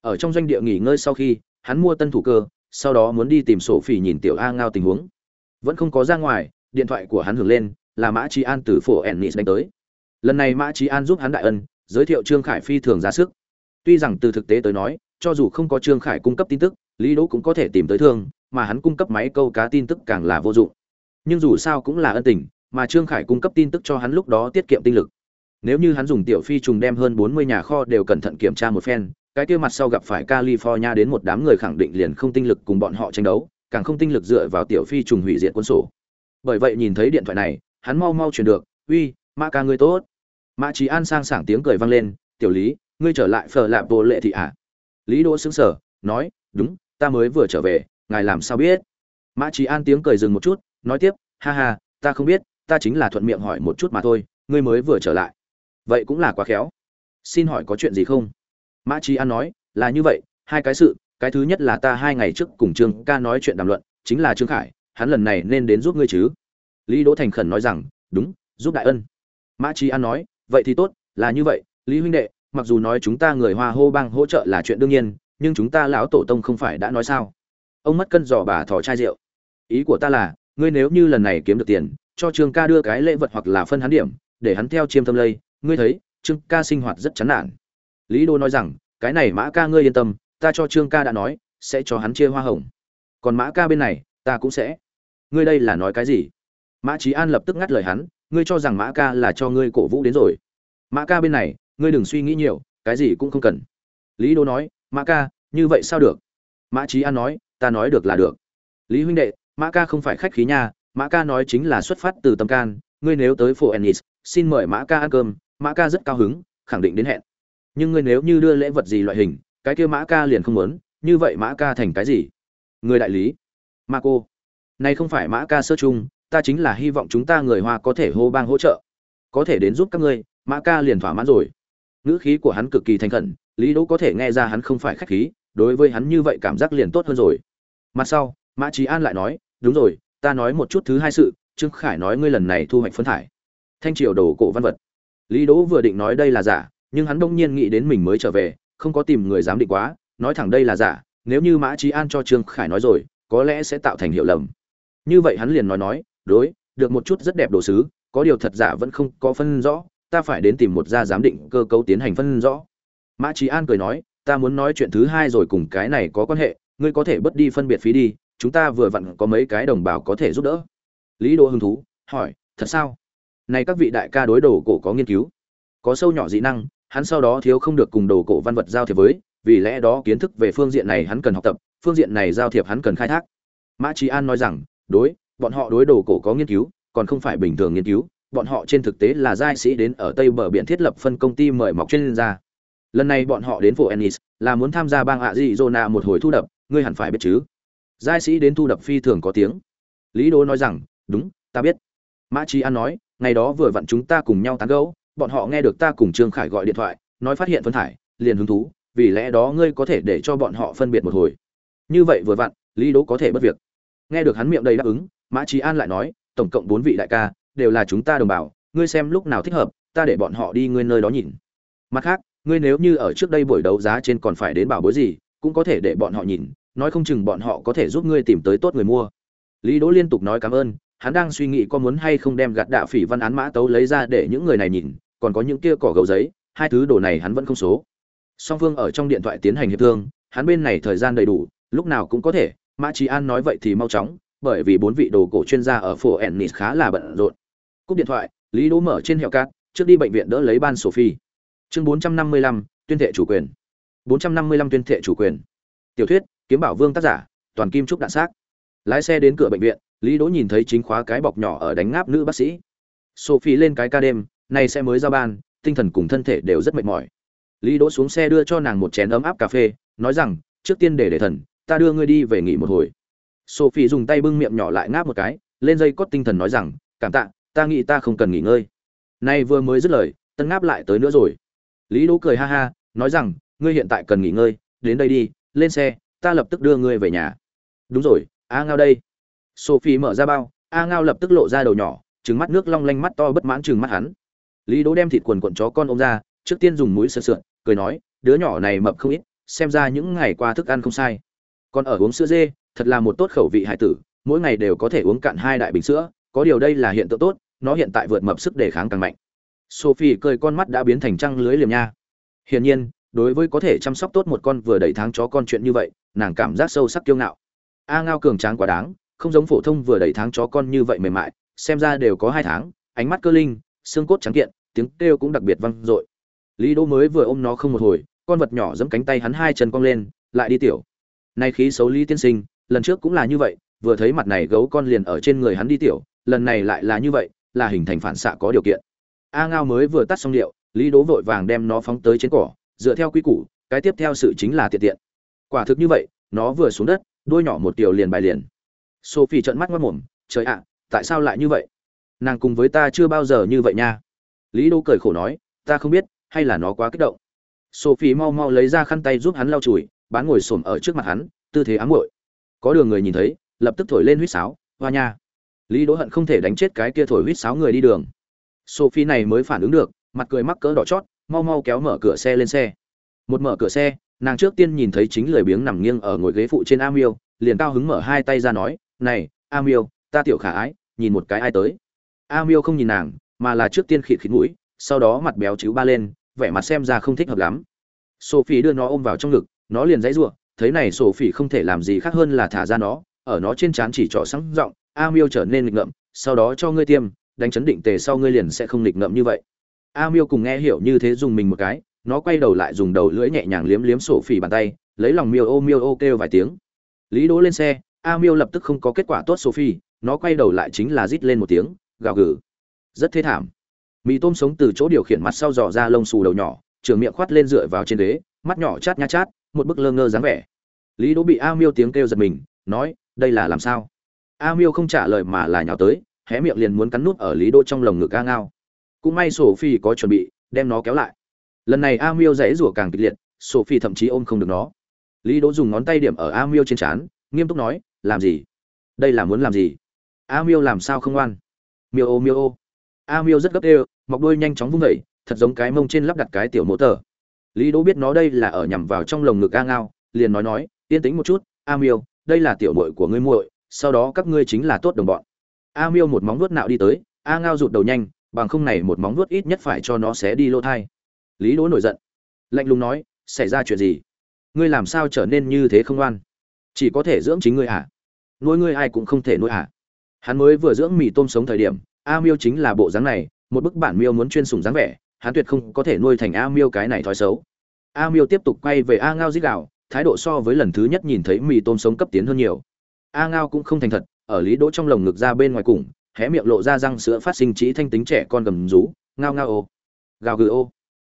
Ở trong doanh địa nghỉ ngơi sau khi hắn mua tân thủ cơ sau đó muốn đi tìm sổ phỉ nhìn tiểu a ngao tình huống. Vẫn không có ra ngoài điện thoại của hắn hưởng lên là mã trí an từ phổ ennis đánh tới. Lần này mã trí an giúp hắn đại ân, giới thiệu trương khải phi thường ra sức. Tuy rằng từ thực tế tới nói, cho dù không có trương khải cung cấp tin tức, lý đỗ cũng có thể tìm tới thương, mà hắn cung cấp máy câu cá tin tức càng là vô dụng. Nhưng dù sao cũng là ân tình, mà trương khải cung cấp tin tức cho hắn lúc đó tiết kiệm tinh lực. Nếu như hắn dùng tiểu phi trùng đem hơn bốn mươi nhà kho đều cẩn thận kiểm tra một phen, cái kia mặt sau gặp phải california đến một đám người khẳng định liền không tinh lực cùng bọn họ tranh đấu, càng không tinh lực dựa vào tiểu phi trùng hủy diệt quân sổ. Bởi vậy nhìn thấy điện thoại này hắn mau mau truyền được, uy, mã ca ngươi tốt. Mã trí an sang sảng tiếng cười vang lên, tiểu lý, ngươi trở lại phở lạp bộ lệ thị ạ. À? lý đỗ xứng sở nói, đúng, ta mới vừa trở về, ngài làm sao biết? Mã trí an tiếng cười dừng một chút, nói tiếp, ha ha, ta không biết, ta chính là thuận miệng hỏi một chút mà thôi, ngươi mới vừa trở lại. Vậy cũng là quá khéo. Xin hỏi có chuyện gì không? Mã trí an nói, là như vậy, hai cái sự, cái thứ nhất là ta hai ngày trước cùng trương ca nói chuyện đàm luận, chính là trương khải, hắn lần này nên đến giúp ngươi chứ lý đỗ thành khẩn nói rằng, đúng, giúp đại ân. Mã trí an nói, vậy thì tốt, là như vậy, lý huynh đệ, mặc dù nói chúng ta người hoa hô bang hỗ trợ là chuyện đương nhiên, nhưng chúng ta lão tổ tông không phải đã nói sao? Ông mất cân giỏ bà thỏ chai rượu. Ý của ta là, ngươi nếu như lần này kiếm được tiền, cho trương ca đưa cái lễ vật hoặc là phân hắn điểm, để hắn theo chiêm tâm lây, ngươi thấy, trương ca sinh hoạt rất chán nản. Lý đô nói rằng, cái này mã ca ngươi yên tâm, ta cho trương ca đã nói, sẽ cho hắn chia hoa hồng. Còn mã ca bên này, ta cũng sẽ. Ngươi đây là nói cái gì? Mã trí an lập tức ngắt lời hắn, ngươi cho rằng mã ca là cho ngươi cổ vũ đến rồi? Mã ca bên này, ngươi đừng suy nghĩ nhiều, cái gì cũng không cần. Lý đô nói, mã ca, như vậy sao được? Mã trí an nói, ta nói được là được. Lý huynh đệ, mã ca không phải khách khí nha, mã ca nói chính là xuất phát từ tâm can, ngươi nếu tới phố ennis, xin mời mã ca ăn cơm, mã ca rất cao hứng, khẳng định đến hẹn. Nhưng ngươi nếu như đưa lễ vật gì loại hình, cái kia mã ca liền không muốn, như vậy mã ca thành cái gì? Người đại lý ma cô này không phải mã ca sơ chung ta chính là hy vọng chúng ta người hoa có thể hô bang hỗ trợ. Có thể đến giúp các ngươi, mã ca liền thỏa mãn rồi. Ngữ khí của hắn cực kỳ thành khẩn, lý đỗ có thể nghe ra hắn không phải khách khí, đối với hắn như vậy cảm giác liền tốt hơn rồi. Mặt sau, mã trí an lại nói, đúng rồi, ta nói một chút thứ hai sự, trương khải nói ngươi lần này thu hoạch phân thải. Thanh triều đồ cổ văn vật. Lý đỗ vừa định nói đây là giả, nhưng hắn đông nhiên nghĩ đến mình mới trở về, không có tìm người dám định quá, nói thẳng đây là giả, nếu như mã trí an cho trương khải nói rồi, có lẽ sẽ tạo thành hiệu lầm. Như vậy hắn liền nói nói đối, được một chút rất đẹp đồ sứ, có điều thật giả vẫn không có phân rõ, ta phải đến tìm một gia giám định cơ cấu tiến hành phân rõ. Mã trí an cười nói, ta muốn nói chuyện thứ hai rồi cùng cái này có quan hệ, ngươi có thể bất đi phân biệt phí đi, chúng ta vừa vặn có mấy cái đồng bào có thể giúp đỡ. Lý đỗ hứng thú, hỏi, thật sao? Này các vị đại ca đối đồ cổ có nghiên cứu? Có sâu nhỏ dị năng, hắn sau đó thiếu không được cùng đồ cổ văn vật giao thiệp với, vì lẽ đó kiến thức về phương diện này hắn cần học tập, phương diện này giao thiệp hắn cần khai thác. Mã trí an nói rằng, đối bọn họ đối đồ cổ có nghiên cứu, còn không phải bình thường nghiên cứu, bọn họ trên thực tế là giai sĩ đến ở tây bờ biển thiết lập phân công ty mời mọc chuyên gia. Lần này bọn họ đến phố ennis, là muốn tham gia bang ạ dị zona một hồi thu đập, ngươi hẳn phải biết chứ. Giai sĩ đến thu đập phi thường có tiếng. Lý đô nói rằng, đúng, ta biết. Mã trí an nói, ngày đó vừa vặn chúng ta cùng nhau tán gẫu, bọn họ nghe được ta cùng trương khải gọi điện thoại, nói phát hiện phân thải, liền hứng thú, vì lẽ đó ngươi có thể để cho bọn họ phân biệt một hồi. Như vậy vừa vặn, lý đỗ có thể bất việc. Nghe được hắn miệng đầy đáp ứng mã trí an lại nói, tổng cộng bốn vị đại ca, đều là chúng ta đồng bào, ngươi xem lúc nào thích hợp, ta để bọn họ đi ngươi nơi đó nhìn. Mặt khác, ngươi nếu như ở trước đây buổi đấu giá trên còn phải đến bảo bối gì, cũng có thể để bọn họ nhìn, nói không chừng bọn họ có thể giúp ngươi tìm tới tốt người mua. Lý đỗ liên tục nói cảm ơn, hắn đang suy nghĩ có muốn hay không đem gạt đạ phỉ văn án mã tấu lấy ra để những người này nhìn, còn có những kia cỏ gấu giấy, hai thứ đồ này hắn vẫn không số. Song phương ở trong điện thoại tiến hành hiệp thương, hắn bên này thời gian đầy đủ, lúc nào cũng có thể, mã trí an nói vậy thì mau chóng bởi vì bốn vị đồ cổ chuyên gia ở phố ennis khá là bận rộn. Cúp điện thoại lý đỗ mở trên hiệu cát trước đi bệnh viện đỡ lấy ban sophie chương 455, tuyên thệ chủ quyền. 455 tuyên thệ chủ quyền. Tiểu thuyết kiếm bảo vương tác giả toàn kim trúc đạn xác. Lái xe đến cửa bệnh viện lý đỗ nhìn thấy chính khóa cái bọc nhỏ ở đánh ngáp nữ bác sĩ. Sophie lên cái ca đêm nay sẽ mới ra ban tinh thần cùng thân thể đều rất mệt mỏi. Lý đỗ xuống xe đưa cho nàng một chén ấm áp cà phê nói rằng trước tiên để để thần ta đưa ngươi đi về nghỉ một hồi sophie dùng tay bưng miệng nhỏ lại ngáp một cái, lên dây cốt tinh thần nói rằng, cảm tạ, ta nghĩ ta không cần nghỉ ngơi. Nay vừa mới dứt lời, tân ngáp lại tới nữa rồi. Lý đỗ cười ha ha, nói rằng, ngươi hiện tại cần nghỉ ngơi, đến đây đi, lên xe, ta lập tức đưa ngươi về nhà. Đúng rồi, a ngao đây. Sophie mở ra bao, a ngao lập tức lộ ra đầu nhỏ, trừng mắt nước long lanh mắt to bất mãn trừng mắt hắn. Lý đỗ đem thịt quần quần chó con ôm ra, trước tiên dùng mũi sơ sượn, cười nói, đứa nhỏ này mập không ít, xem ra những ngày qua thức ăn không sai. Còn ở uống sữa dê thật là một tốt khẩu vị hải tử, mỗi ngày đều có thể uống cạn hai đại bình sữa, có điều đây là hiện tượng tốt, nó hiện tại vượt mập sức đề kháng càng mạnh. Sophie cười con mắt đã biến thành trăng lưới liềm nha. Hiển nhiên, đối với có thể chăm sóc tốt một con vừa đầy tháng chó con chuyện như vậy, nàng cảm giác sâu sắc kiêu ngạo. A ngao cường tráng quá đáng, không giống phổ thông vừa đầy tháng chó con như vậy mềm mại, xem ra đều có hai tháng, ánh mắt cơ linh, xương cốt trắng kiện, tiếng kêu cũng đặc biệt vang dội. Lý đỗ mới vừa ôm nó không một hồi, con vật nhỏ giẫm cánh tay hắn hai chân cong lên, lại đi tiểu. Nay khí xấu lý tiên sinh lần trước cũng là như vậy, vừa thấy mặt này gấu con liền ở trên người hắn đi tiểu, lần này lại là như vậy, là hình thành phản xạ có điều kiện. A ngao mới vừa tắt xong điệu, lý đố vội vàng đem nó phóng tới trên cỏ, dựa theo quy củ, cái tiếp theo sự chính là tiện tiện. Quả thực như vậy, nó vừa xuống đất, đuôi nhỏ một tiểu liền bài liền. Sophie trợn mắt mất mồm, trời ạ, tại sao lại như vậy? Nàng cùng với ta chưa bao giờ như vậy nha. Lý đỗ cười khổ nói, ta không biết, hay là nó quá kích động. Sophie mau mau lấy ra khăn tay giúp hắn lau chùi, bán ngồi xổm ở trước mặt hắn, tư thế ám muội có đường người nhìn thấy lập tức thổi lên huýt sáo hoa nha. Lý đỗ hận không thể đánh chết cái kia thổi huýt sáo người đi đường. Sophie này mới phản ứng được mặt cười mắc cỡ đỏ chót mau mau kéo mở cửa xe lên xe. Một mở cửa xe nàng trước tiên nhìn thấy chính lười biếng nằm nghiêng ở ngồi ghế phụ trên Amiêu, liền cao hứng mở hai tay ra nói này Amiêu, ta tiểu khả ái nhìn một cái ai tới. Amiêu không nhìn nàng mà là trước tiên khịt khịt mũi sau đó mặt béo chữ ba lên vẻ mặt xem ra không thích hợp lắm. Sophie đưa nó ôm vào trong ngực nó liền dãy giụa thấy này sổ phỉ không thể làm gì khác hơn là thả ra nó, ở nó trên trán chỉ trỏ sáng giọng Amiêu trở nên nghịch ngợm, sau đó cho ngươi tiêm, đánh chấn định tề sau ngươi liền sẽ không nghịch ngợm như vậy. A miêu cùng nghe hiểu như thế dùng mình một cái, nó quay đầu lại dùng đầu lưỡi nhẹ nhàng liếm liếm sổ phỉ bàn tay, lấy lòng miêu ô miêu ô kêu vài tiếng. Lý đỗ lên xe, a miêu lập tức không có kết quả tốt sổ phỉ nó quay đầu lại chính là rít lên một tiếng, gào gừ. Rất thế thảm. Mì tôm sống từ chỗ điều khiển mặt sau dò ra lông xù đầu nhỏ, trường miệng khoát lên dựa vào trên đế mắt nhỏ chát nha chát một bức lơ ngơ dáng vẻ. Lý đỗ bị a miêu tiếng kêu giật mình, nói, đây là làm sao? A miêu không trả lời mà là nhào tới, hé miệng liền muốn cắn nút ở lý đỗ trong lồng ngực a ngao. Cũng may sophie có chuẩn bị, đem nó kéo lại. Lần này a miêu dãy rủa càng kịch liệt, sophie thậm chí ôm không được nó. Lý đỗ dùng ngón tay điểm ở a miêu trên trán, nghiêm túc nói, làm gì? Đây là muốn làm gì? A miêu làm sao không ngoan? Miêu ô miêu ô. A miêu rất gấp đê mọc đuôi nhanh chóng vung vẩy thật giống cái mông trên lắp đặt cái tiểu mô tờ lý đỗ biết nó đây là ở nhằm vào trong lồng ngực a ngao, liền nói nói, yên tĩnh một chút, a miêu, đây là tiểu muội của ngươi muội, sau đó các ngươi chính là tốt đồng bọn. A miêu một móng vuốt nạo đi tới, a ngao rụt đầu nhanh, bằng không này một móng vuốt ít nhất phải cho nó xé đi lô thai. Lý đỗ nổi giận, lạnh lùng nói, xảy ra chuyện gì? Ngươi làm sao trở nên như thế không ngoan chỉ có thể dưỡng chính ngươi hả nuôi ngươi ai cũng không thể nuôi hả hắn mới vừa dưỡng mì tôm sống thời điểm, a miêu chính là bộ dáng này, một bức bản miêu muốn chuyên sủng dáng vẻ hắn tuyệt không có thể nuôi thành a miêu cái này thói xấu. A miêu tiếp tục quay về a ngao dít đạo, thái độ so với lần thứ nhất nhìn thấy mì tôm sống cấp tiến hơn nhiều. A ngao cũng không thành thật, ở lý đỗ trong lồng ngực ra bên ngoài cùng, hé miệng lộ ra răng sữa phát sinh trí thanh tính trẻ con gầm rú, ngao ngao ô, gào gừ ô.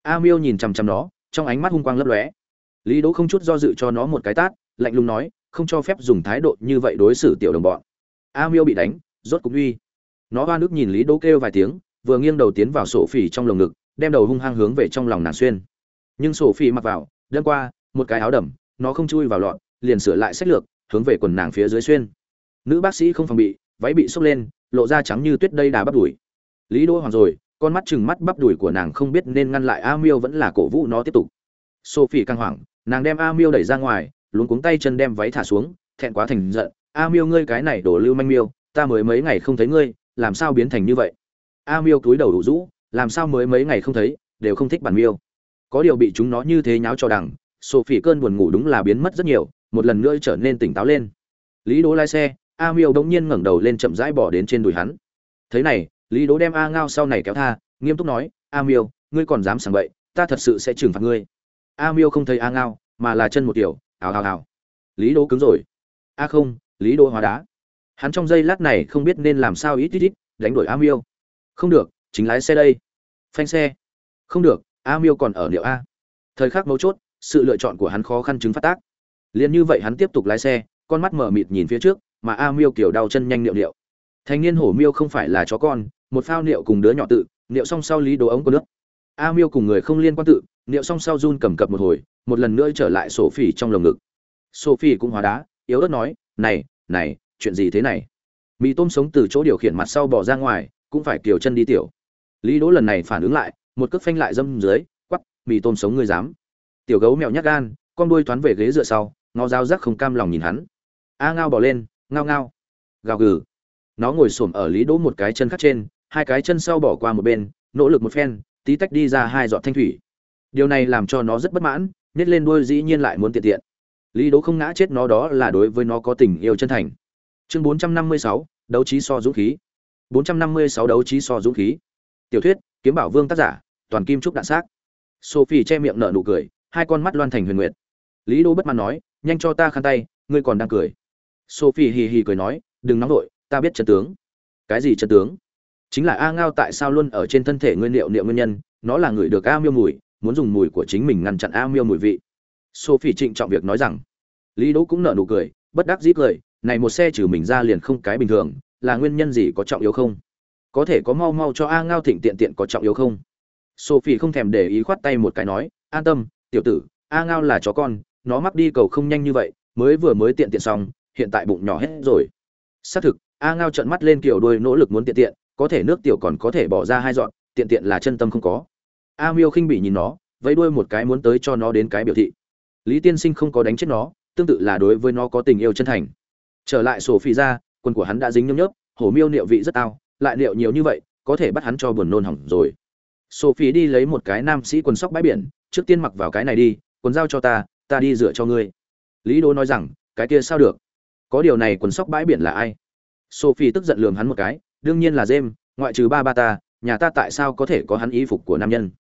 A miêu nhìn chằm chằm nó, trong ánh mắt hung quang lấp lóe. Lý đỗ không chút do dự cho nó một cái tát, lạnh lùng nói, không cho phép dùng thái độ như vậy đối xử tiểu đồng bọn. A miêu bị đánh, rốt cục uy. Nó hoa nước nhìn lý đỗ kêu vài tiếng, vừa nghiêng đầu tiến vào sổ phỉ trong lồng ngực đem đầu hung hăng hướng về trong lòng nàng xuyên. Nhưng sổ phi mặc vào đêm qua, một cái áo đầm, nó không chui vào lọn, liền sửa lại sách lược, hướng về quần nàng phía dưới xuyên. Nữ bác sĩ không phòng bị, váy bị xốc lên, lộ ra trắng như tuyết đây đà bắp đùi. Lý đỗ hoàng rồi, con mắt chừng mắt bắp đùi của nàng không biết nên ngăn lại a miêu vẫn là cổ vũ nó tiếp tục. Sophie căng hoảng, nàng đem a miêu đẩy ra ngoài, luống cuống tay chân đem váy thả xuống, thẹn quá thành giận. A miêu ngươi cái này đổ lưu manh miêu, ta mới mấy ngày không thấy ngươi, làm sao biến thành như vậy? A miêu cúi đầu đủ rũ làm sao mới mấy ngày không thấy, đều không thích bản miêu. Có điều bị chúng nó như thế nháo cho đằng, sophie cơn buồn ngủ đúng là biến mất rất nhiều, một lần nữa trở nên tỉnh táo lên. Lý Đố lái xe, a miêu bỗng nhiên ngẩng đầu lên chậm rãi bỏ đến trên đùi hắn. Thế này, lý Đố đem a ngao sau này kéo tha, nghiêm túc nói, a miêu, ngươi còn dám sảng bậy, ta thật sự sẽ trừng phạt ngươi. A miêu không thấy a ngao, mà là chân một kiểu ào ào ào lý Đố cứng rồi. A không, lý Đố hóa đá. Hắn trong giây lát này không biết nên làm sao ít ít ít, đánh đổi a miêu. Không được chính lái xe đây. Phanh xe. Không được, a miêu còn ở liệu a. Thời khắc mấu chốt, sự lựa chọn của hắn khó khăn chứng phát tác. Liền như vậy hắn tiếp tục lái xe, con mắt mở mịt nhìn phía trước, mà a miêu kiểu đau chân nhanh niệu niệu thanh niên hổ miêu không phải là chó con, một phao niệu cùng đứa nhỏ tự, niệu xong sau lý đồ ống có nước. A miêu cùng người không liên quan tự, niệu xong sau run cầm cập một hồi, một lần nữa trở lại sổ phỉ trong lồng ngực. Sophie cũng hóa đá, yếu ớt nói, này này, chuyện gì thế này? Mì tôm sống từ chỗ điều khiển mặt sau bỏ ra ngoài, cũng phải kiều chân đi tiểu lý đỗ lần này phản ứng lại một cước phanh lại dâm dưới quắp mì tôm sống ngươi dám. Tiểu gấu mèo nhát gan con đuôi thoán về ghế dựa sau ngó dao rắc không cam lòng nhìn hắn. A ngao bỏ lên ngao ngao. Gào gừ. Nó ngồi xổm ở lý đỗ một cái chân khác trên hai cái chân sau bỏ qua một bên nỗ lực một phen tí tách đi ra hai giọt thanh thủy. Điều này làm cho nó rất bất mãn nhét lên đuôi dĩ nhiên lại muốn tiện tiện. Lý đỗ không ngã chết nó đó là đối với nó có tình yêu chân thành. Chương 456, đấu trí so dũng khí. 456 đấu trí so dũng khí tiểu thuyết, kiếm bảo vương tác giả, toàn kim trúc đạn xác. Sophie che miệng nở nụ cười, hai con mắt loan thành huyền nguyệt. Lý đỗ bất mãn nói, nhanh cho ta khăn tay, ngươi còn đang cười. Sophie hì hì cười nói, đừng nóng vội, ta biết chân tướng. Cái gì chân tướng? Chính là a ngao tại sao luôn ở trên thân thể nguyên liệu niệm nguyên nhân, nó là người được a miêu mùi, muốn dùng mùi của chính mình ngăn chặn a miêu mùi vị. Sophie trịnh trọng việc nói rằng. Lý đỗ cũng nở nụ cười, bất đắc dĩ cười, này một xe trừ mình ra liền không cái bình thường, là nguyên nhân gì có trọng yếu không? Có thể có mau mau cho a ngao thịnh tiện tiện có trọng yếu không? Sophie không thèm để ý khoát tay một cái nói, an tâm, tiểu tử, a ngao là chó con, nó mắc đi cầu không nhanh như vậy, mới vừa mới tiện tiện xong, hiện tại bụng nhỏ hết rồi. Xác thực, a ngao trợn mắt lên kiểu đuôi nỗ lực muốn tiện tiện, có thể nước tiểu còn có thể bỏ ra hai dọn, tiện tiện là chân tâm không có. A miêu khinh bị nhìn nó, vẫy đuôi một cái muốn tới cho nó đến cái biểu thị. Lý tiên sinh không có đánh chết nó, tương tự là đối với nó có tình yêu chân thành. Trở lại sổ phi ra, quần của hắn đã dính nhấm nhớp, hổ miêu niệu vị rất ao lại liệu nhiều như vậy, có thể bắt hắn cho buồn nôn hỏng rồi. Sophie đi lấy một cái nam sĩ quần sóc bãi biển, trước tiên mặc vào cái này đi, quần giao cho ta ta đi dựa cho ngươi. Lý đô nói rằng, cái kia sao được? Có điều này quần sóc bãi biển là ai? Sophie tức giận lườm hắn một cái, đương nhiên là jem ngoại trừ ba ba ta, nhà ta tại sao có thể có hắn y phục của nam nhân?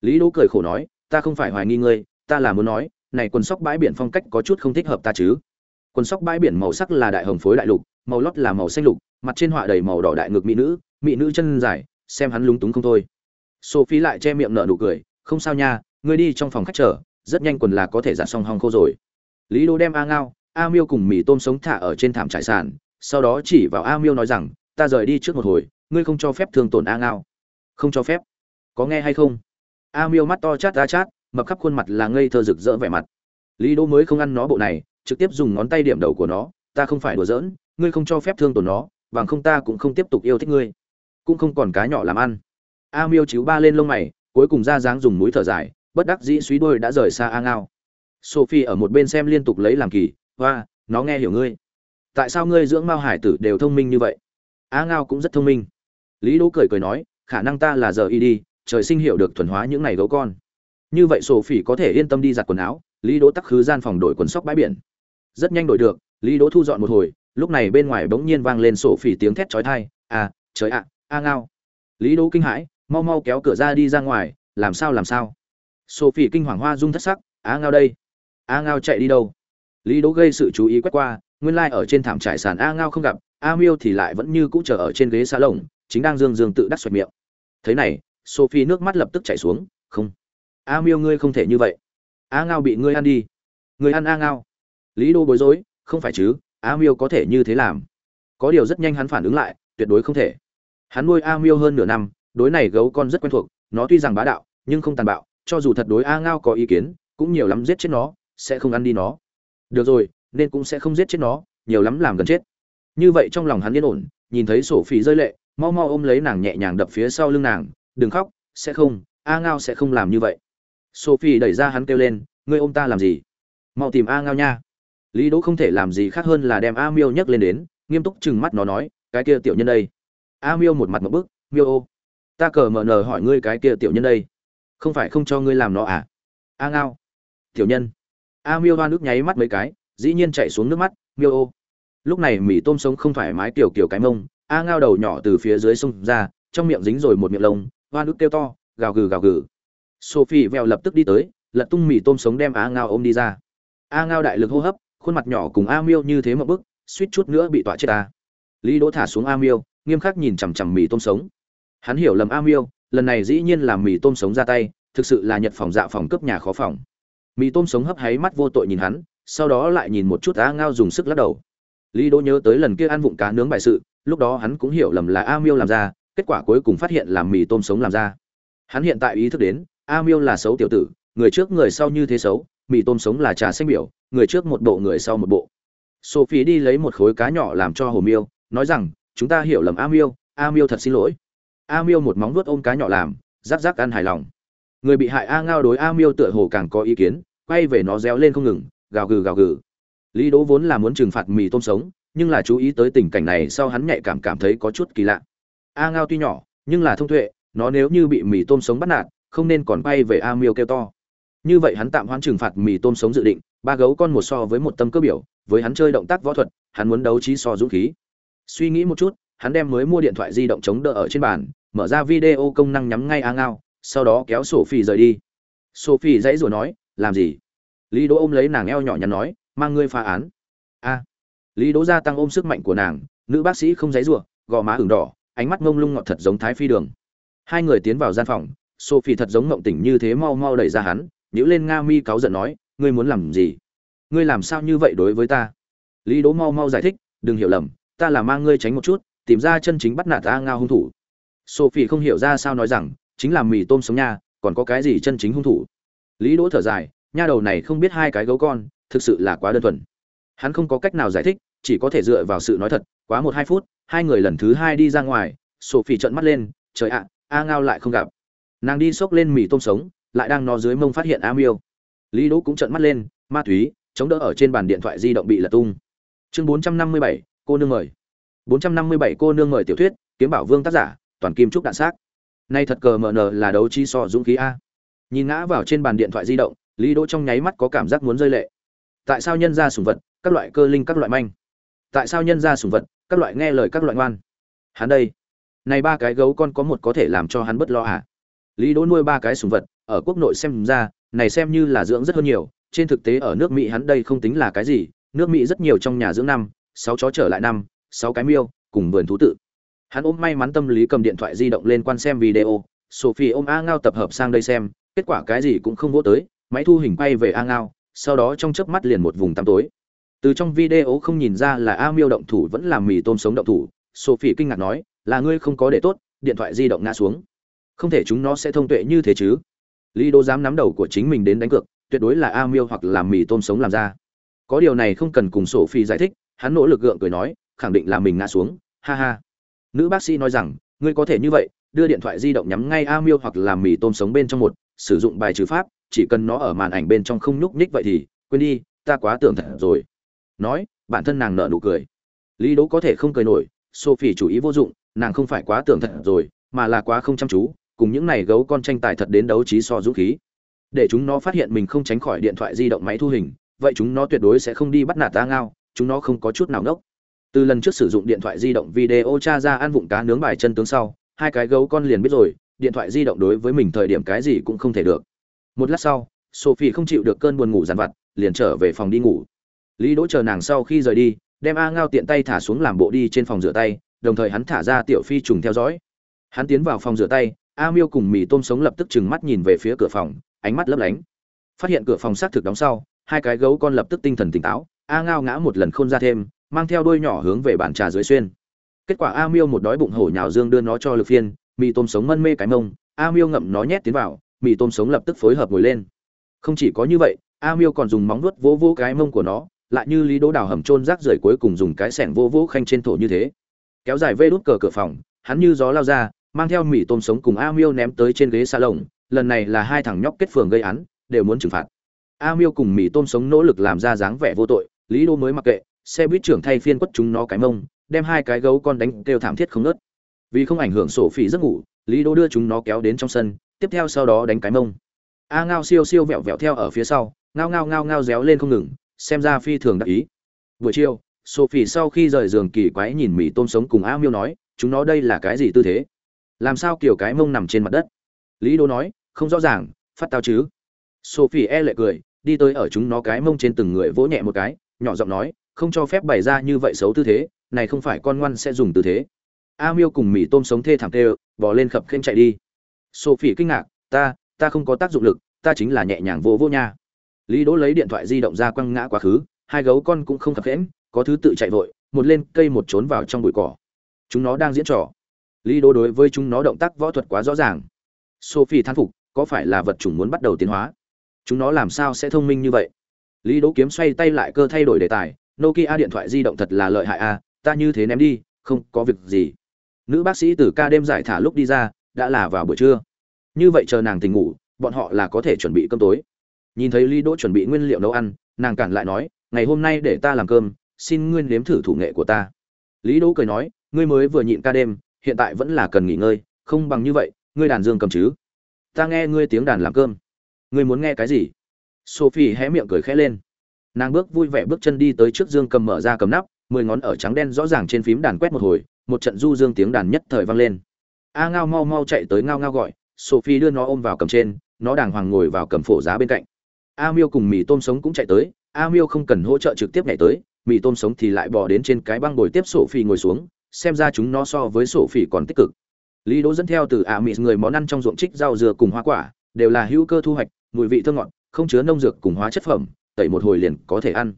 Lý đỗ cười khổ nói, ta không phải hoài nghi ngươi, ta là muốn nói, này quần sóc bãi biển phong cách có chút không thích hợp ta chứ. Quần sóc bãi biển màu sắc là đại hồng phối đại lục, màu lót là màu xanh lục mặt trên họa đầy màu đỏ đại ngực mỹ nữ mỹ nữ chân dài, xem hắn lúng túng không thôi. Sophie lại che miệng nở nụ cười, không sao nha, ngươi đi trong phòng khách chờ, rất nhanh quần là có thể giặt xong hong khô rồi. Lý đô đem a ngao, a miêu cùng mì tôm sống thả ở trên thảm trải sàn, sau đó chỉ vào a miêu nói rằng, ta rời đi trước một hồi, ngươi không cho phép thương tổn a ngao. Không cho phép? Có nghe hay không? A miêu mắt to chát ra chát, mập khắp khuôn mặt là ngây thơ rực rỡ vẻ mặt. Lý đô mới không ăn nó bộ này, trực tiếp dùng ngón tay điểm đầu của nó, ta không phải đùa giỡn, ngươi không cho phép thương tổn nó bằng không ta cũng không tiếp tục yêu thích ngươi. Cũng không còn cá nhỏ làm ăn. A miêu chiếu ba lên lông mày, cuối cùng ra dáng dùng mũi thở dài, bất đắc dĩ suý đôi đã rời xa a ngao. Sophie ở một bên xem liên tục lấy làm kỳ hoa nó nghe hiểu ngươi. Tại sao ngươi dưỡng mao hải tử đều thông minh như vậy? A ngao cũng rất thông minh. Lý đỗ cười cười nói, khả năng ta là giờ y đi, trời sinh hiểu được thuần hóa những này gấu con. Như vậy sophie có thể yên tâm đi giặt quần áo, lý đỗ tắc khứ gian phòng đổi quần sóc bãi biển. Rất nhanh đổi được, lý đỗ thu dọn một hồi lúc này bên ngoài bỗng nhiên vang lên sổ phỉ tiếng thét chói tai à trời ạ, a ngao. Lý đỗ kinh hãi, mau mau kéo cửa ra đi ra ngoài, làm sao làm sao? Sophie kinh hoàng hoa rung thất sắc, a ngao đây, a ngao chạy đi đâu? Lý đỗ gây sự chú ý quét qua, nguyên lai ở trên thảm trải sàn a ngao không gặp, a miêu thì lại vẫn như cũ chờ ở trên ghế xa lồng, chính đang dương dương tự đắc xoẹt miệng. Thế này sophie nước mắt lập tức chảy xuống, không, a miêu ngươi không thể như vậy. A ngao bị ngươi ăn đi. Ngươi ăn a ngao. Lý đô bối rối, không phải chứ a miêu có thể như thế làm. Có điều rất nhanh hắn phản ứng lại, tuyệt đối không thể. Hắn nuôi a miêu hơn nửa năm, đối này gấu con rất quen thuộc, nó tuy rằng bá đạo, nhưng không tàn bạo, cho dù thật đối a ngao có ý kiến, cũng nhiều lắm giết chết nó, sẽ không ăn đi nó. Được rồi, nên cũng sẽ không giết chết nó, nhiều lắm làm gần chết. Như vậy trong lòng hắn yên ổn, nhìn thấy sổ phỉ rơi lệ, mau mau ôm lấy nàng nhẹ nhàng đập phía sau lưng nàng, đừng khóc, sẽ không, a ngao sẽ không làm như vậy. Sophie đẩy ra hắn kêu lên, ngươi ôm ta làm gì? Mau tìm a ngao nha lý đỗ không thể làm gì khác hơn là đem a miêu nhấc lên đến, nghiêm túc chừng mắt nó nói, cái kia tiểu nhân đây. A miêu một mặt một bức, miêu ô, ta cờ mờ nờ hỏi ngươi cái kia tiểu nhân đây. Không phải không cho ngươi làm nó à? A ngao. Tiểu nhân. A miêu hoa nước nháy mắt mấy cái, dĩ nhiên chạy xuống nước mắt, miêu ô. Lúc này mì tôm sống không thoải mái kiểu kiểu cái mông, a ngao đầu nhỏ từ phía dưới sông ra, trong miệng dính rồi một miệng lông, hoa nước kêu to, gào gừ gào gừ. Sophie vèo lập tức đi tới, lật tung mì tôm sống đem a ngao ôm đi ra. A ngao đại lực hô hấp khuôn mặt nhỏ cùng a miêu như thế một bức, suýt chút nữa bị tọa chết ta. Lý đỗ thả xuống a miêu, nghiêm khắc nhìn chằm chằm mì tôm sống. Hắn hiểu lầm a miêu, lần này dĩ nhiên là mì tôm sống ra tay, thực sự là nhật phòng dạ phòng cướp nhà khó phòng. Mì tôm sống hấp háy mắt vô tội nhìn hắn, sau đó lại nhìn một chút a ngao dùng sức lắc đầu. Lý đỗ nhớ tới lần kia ăn vụng cá nướng bại sự, lúc đó hắn cũng hiểu lầm là a miêu làm ra, kết quả cuối cùng phát hiện là mì tôm sống làm ra. Hắn hiện tại ý thức đến, a miêu là xấu tiểu tử, người trước người sau như thế xấu, mì tôm sống là trà xanh biểu người trước một bộ, người sau một bộ. Sophie đi lấy một khối cá nhỏ làm cho hồ miêu, nói rằng, chúng ta hiểu lầm a miêu a miêu thật xin lỗi. A miêu một móng vuốt ôm cá nhỏ làm, rắc rắc ăn hài lòng. Người bị hại a ngao đối a miêu tựa hồ càng có ý kiến, quay về nó réo lên không ngừng, gào gừ gào gừ. Lý đỗ vốn là muốn trừng phạt mì tôm sống, nhưng là chú ý tới tình cảnh này sau hắn nhạy cảm cảm thấy có chút kỳ lạ. A ngao tuy nhỏ, nhưng là thông tuệ, nó nếu như bị mì tôm sống bắt nạt, không nên còn quay về a miêu kêu to. Như vậy hắn tạm hoãn trừng phạt mì tôm sống dự định ba gấu con một so với một tâm cơ biểu, với hắn chơi động tác võ thuật, hắn muốn đấu trí so dũng khí. Suy nghĩ một chút, hắn đem mới mua điện thoại di động chống đỡ ở trên bàn, mở ra video công năng nhắm ngay a ngao, sau đó kéo sophie rời đi. Sophie dãy rồi nói, làm gì? Lý đỗ ôm lấy nàng eo nhỏ nhắn nói, mang ngươi phá án. A. Lý đỗ gia tăng ôm sức mạnh của nàng, nữ bác sĩ không dãy rủa, gò má ửng đỏ, ánh mắt ngông lung ngọt thật giống thái phi đường. Hai người tiến vào gian phòng, sophie thật giống ngộng tỉnh như thế mau mau đẩy ra hắn, nhíu lên nga mi cáu giận nói ngươi muốn làm gì? Ngươi làm sao như vậy đối với ta? Lý đỗ mau mau giải thích, đừng hiểu lầm, ta là mang ngươi tránh một chút, tìm ra chân chính bắt nạt ta ngao hung thủ. Sophie không hiểu ra sao nói rằng, chính là mì tôm sống nha, còn có cái gì chân chính hung thủ? Lý đỗ thở dài, nha đầu này không biết hai cái gấu con, thực sự là quá đơn thuần. Hắn không có cách nào giải thích, chỉ có thể dựa vào sự nói thật, quá một hai phút, hai người lần thứ hai đi ra ngoài, sophie trợn mắt lên, trời ạ, a ngao lại không gặp. Nàng đi xốc lên mì tôm sống, lại đang nó dưới mông phát hiện a miêu lý đỗ cũng trợn mắt lên, ma túy chống đỡ ở trên bàn điện thoại di động bị lật tung. Chương bốn trăm năm mươi bảy, cô nương mời. Bốn trăm năm mươi bảy, cô nương mời tiểu thuyết, kiếm bảo vương tác giả, toàn kim trúc đạn xác. Nay thật cờ mờ nờ là đấu chi so dũng khí a. Nhìn ngã vào trên bàn điện thoại di động, lý đỗ trong nháy mắt có cảm giác muốn rơi lệ. Tại sao nhân ra sủng vật, các loại cơ linh, các loại manh? Tại sao nhân ra sủng vật, các loại nghe lời, các loại ngoan? Hắn đây. Này ba cái gấu con có một có thể làm cho hắn bất lo à? Lý đỗ nuôi ba cái sủng vật, ở quốc nội xem ra này xem như là dưỡng rất hơn nhiều, trên thực tế ở nước mỹ hắn đây không tính là cái gì, nước mỹ rất nhiều trong nhà dưỡng năm, sáu chó trở lại năm, sáu cái miêu, cùng vườn thú tự. Hắn ôm may mắn tâm lý cầm điện thoại di động lên quan xem video, sophie ôm a ngao tập hợp sang đây xem, kết quả cái gì cũng không vỗ tới, máy thu hình bay về a ngao, sau đó trong chớp mắt liền một vùng tăm tối. Từ trong video không nhìn ra là a miêu động thủ vẫn là mì tôm sống động thủ, sophie kinh ngạc nói, là ngươi không có để tốt, điện thoại di động ngã xuống. Không thể chúng nó sẽ thông tuệ như thế chứ lý đô dám nắm đầu của chính mình đến đánh cược, tuyệt đối là a miêu hoặc là mì tôm sống làm ra. Có điều này không cần cùng sophie giải thích, hắn nỗ lực gượng cười nói, khẳng định là mình ngã xuống, ha ha. Nữ bác sĩ nói rằng, ngươi có thể như vậy, đưa điện thoại di động nhắm ngay a miêu hoặc làm mì tôm sống bên trong một, sử dụng bài trừ pháp, chỉ cần nó ở màn ảnh bên trong không nhúc nhích vậy thì, quên đi, ta quá tưởng thật rồi. Nói, bản thân nàng nợ nụ cười. Lý đỗ có thể không cười nổi, sophie chủ ý vô dụng, nàng không phải quá tưởng thật rồi, mà là quá không chăm chú cùng những này gấu con tranh tài thật đến đấu trí so dũng khí. Để chúng nó phát hiện mình không tránh khỏi điện thoại di động máy thu hình, vậy chúng nó tuyệt đối sẽ không đi bắt nạt ta ngao, chúng nó không có chút nào ngốc từ lần trước sử dụng điện thoại di động video tra ra ăn vụng cá nướng bài chân tướng sau, hai cái gấu con liền biết rồi, điện thoại di động đối với mình thời điểm cái gì cũng không thể được. Một lát sau, sophie không chịu được cơn buồn ngủ dằn vặt, liền trở về phòng đi ngủ. Lý đỗ chờ nàng sau khi rời đi, đem a ngao tiện tay thả xuống làm bộ đi trên phòng rửa tay, đồng thời hắn thả ra tiểu phi trùng theo dõi. Hắn tiến vào phòng rửa tay a miêu cùng mì tôm sống lập tức trừng mắt nhìn về phía cửa phòng, ánh mắt lấp lánh. Phát hiện cửa phòng xác thực đóng sau, hai cái gấu con lập tức tinh thần tỉnh táo, a ngao ngã một lần khôn ra thêm, mang theo đuôi nhỏ hướng về bàn trà dưới xuyên. Kết quả a miêu một đói bụng hổ nhào dương đưa nó cho lực phiên, mì tôm sống mân mê cái mông, a miêu ngậm nó nhét tiến vào, mì tôm sống lập tức phối hợp ngồi lên. Không chỉ có như vậy, a miêu còn dùng móng vuốt vỗ vỗ cái mông của nó, lại như lý đỗ đào hầm trôn rác rưởi cuối cùng dùng cái sẻng vỗ vỗ khanh trên thổ như thế. Kéo dài vê đút cờ cửa phòng, hắn như gió lao ra mang theo mì tôm sống cùng a miêu ném tới trên ghế xa lồng lần này là hai thằng nhóc kết phường gây án, đều muốn trừng phạt. A miêu cùng mì tôm sống nỗ lực làm ra dáng vẻ vô tội, lý đô mới mặc kệ, xe buýt trưởng thay phiên quất chúng nó cái mông, đem hai cái gấu con đánh kêu thảm thiết không nớt vì không ảnh hưởng sổ phỉ giấc ngủ, lý đô đưa chúng nó kéo đến trong sân, tiếp theo sau đó đánh cái mông. A ngao siêu siêu vẹo vẹo theo ở phía sau, ngao ngao ngao ngao réo lên không ngừng, xem ra phi thường đắc ý. Buổi chiều sophie sau khi rời giường kỳ quái nhìn mì tôm sống cùng a miêu nói, chúng nó đây là cái gì tư thế? Làm sao kiểu cái mông nằm trên mặt đất? Lý đô nói, không rõ ràng, phát tao chứ. Sophie e lệ cười, đi tới ở chúng nó cái mông trên từng người vỗ nhẹ một cái, nhỏ giọng nói, không cho phép bày ra như vậy xấu tư thế, này không phải con ngoan sẽ dùng tư thế. A miêu cùng mì tôm sống thê thảm tê bỏ lên khập khen chạy đi. Sophie kinh ngạc, ta ta không có tác dụng lực, ta chính là nhẹ nhàng vô vô nha. Lý đỗ lấy điện thoại di động ra quăng ngã quá khứ, hai gấu con cũng không khập khẽn có thứ tự chạy vội, một lên cây một trốn vào trong bụi cỏ. Chúng nó đang diễn trò lý đỗ đối với chúng nó động tác võ thuật quá rõ ràng. Sophie thán phục, có phải là vật chủng muốn bắt đầu tiến hóa? Chúng nó làm sao sẽ thông minh như vậy? Lý đỗ kiếm xoay tay lại cơ thay đổi đề tài, nokia điện thoại di động thật là lợi hại a ta như thế ném đi, không có việc gì. Nữ bác sĩ từ ca đêm giải thả lúc đi ra, đã là vào buổi trưa. Như vậy chờ nàng tỉnh ngủ, bọn họ là có thể chuẩn bị cơm tối. Nhìn thấy lý đỗ chuẩn bị nguyên liệu nấu ăn, nàng cản lại nói, ngày hôm nay để ta làm cơm, xin nguyên nếm thử thủ nghệ của ta. Lý đỗ cười nói, ngươi mới vừa nhịn ca đêm hiện tại vẫn là cần nghỉ ngơi, không bằng như vậy, ngươi đàn dương cầm chứ. Ta nghe ngươi tiếng đàn làm cơm. Ngươi muốn nghe cái gì? Sophie hé miệng cười khẽ lên. Nàng bước vui vẻ bước chân đi tới trước dương cầm mở ra cầm nắp, mười ngón ở trắng đen rõ ràng trên phím đàn quét một hồi, một trận du dương tiếng đàn nhất thời vang lên. A ngao mau mau chạy tới ngao ngao gọi, sophie đưa nó ôm vào cầm trên, nó đàng hoàng ngồi vào cầm phổ giá bên cạnh. A miêu cùng mì tôm sống cũng chạy tới, a miêu không cần hỗ trợ trực tiếp nhảy tới, mì tôm sống thì lại bò đến trên cái băng bồi tiếp sophie ngồi xuống xem ra chúng nó so với sổ phỉ còn tích cực. Lý đỗ dẫn theo từ a mịt người món ăn trong ruộng trích rau dừa cùng hoa quả, đều là hữu cơ thu hoạch, mùi vị thơm ngọt, không chứa nông dược cùng hóa chất phẩm, tẩy một hồi liền có thể ăn.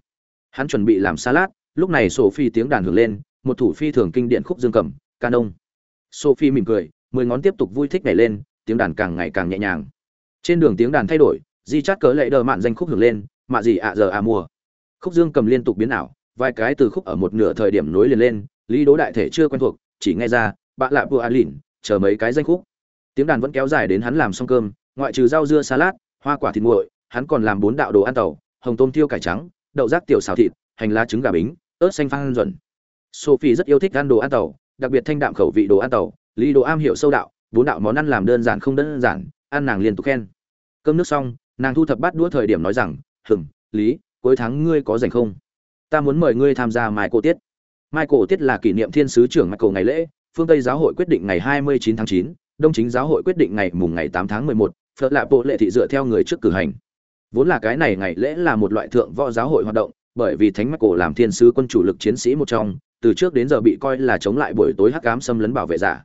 Hắn chuẩn bị làm salad, lúc này sổ phi tiếng đàn hưởng lên, một thủ phi thường kinh điển khúc dương cầm, ca đông sổ sophie mỉm cười, mười ngón tiếp tục vui thích nhảy lên, tiếng đàn càng ngày càng nhẹ nhàng. Trên đường tiếng đàn thay đổi, di chát cớ lệ đờ mạn danh khúc hưởng lên, mạ gì ạ giờ à mùa. Khúc dương cầm liên tục biến ảo, vài cái từ khúc ở một nửa thời điểm nối liền lên lý đố đại thể chưa quen thuộc, chỉ nghe ra bạn lạ vua a à lìn chờ mấy cái danh khúc. Tiếng đàn vẫn kéo dài đến hắn làm xong cơm, ngoại trừ rau dưa salad, hoa quả thịt nguội, hắn còn làm bốn đạo đồ ăn tàu, hồng tôm tiêu cải trắng, đậu rác tiểu xào thịt, hành lá trứng gà bính, ớt xanh phan duẩn sophie rất yêu thích ăn đồ ăn tàu, đặc biệt thanh đạm khẩu vị đồ ăn tàu. Lý đồ am hiểu sâu đạo, bốn đạo món ăn làm đơn giản không đơn giản, ăn nàng liên tục khen. Cơm nước xong, nàng thu thập bát đũa thời điểm nói rằng hừng lý, cuối tháng ngươi có rảnh không? Ta muốn mời ngươi tham gia mài cô tiết mai cổ tiết là kỷ niệm thiên sứ trưởng michael ngày lễ phương tây giáo hội quyết định ngày 29 tháng 9, đông chính giáo hội quyết định ngày mùng ngày 8 tháng 11, phật lạ bộ lệ thị dựa theo người trước cử hành. Vốn là cái này ngày lễ là một loại thượng võ giáo hội hoạt động bởi vì thánh michael làm thiên sứ quân chủ lực chiến sĩ một trong từ trước đến giờ bị coi là chống lại buổi tối hắc ám xâm lấn bảo vệ giả.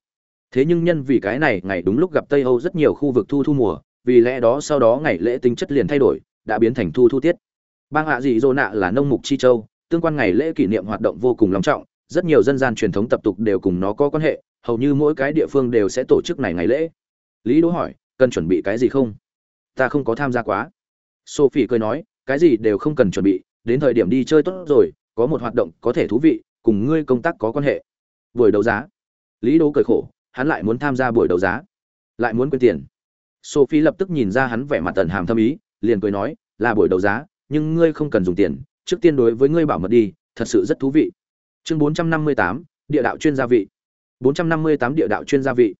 Thế nhưng nhân vì cái này ngày đúng lúc gặp tây âu rất nhiều khu vực thu thu mùa vì lẽ đó sau đó ngày lễ tính chất liền thay đổi đã biến thành thu thu tiết. Bang hạ dị dô nạ là nông mục chi châu tương quan ngày lễ kỷ niệm hoạt động vô cùng long trọng, rất nhiều dân gian truyền thống tập tục đều cùng nó có quan hệ, hầu như mỗi cái địa phương đều sẽ tổ chức này ngày lễ. Lý đỗ hỏi, cần chuẩn bị cái gì không? Ta không có tham gia quá. Sophie cười nói, cái gì đều không cần chuẩn bị, đến thời điểm đi chơi tốt rồi, có một hoạt động có thể thú vị, cùng ngươi công tác có quan hệ. Buổi đấu giá. Lý đỗ cười khổ, hắn lại muốn tham gia buổi đấu giá. Lại muốn quên tiền. Sophie lập tức nhìn ra hắn vẻ mặt tần hàm thâm ý, liền cười nói, là buổi đấu giá, nhưng ngươi không cần dùng tiền trước tiên đối với ngươi bảo mật đi thật sự rất thú vị. Chương 458, địa đạo chuyên gia vị. 458 địa đạo chuyên gia vị.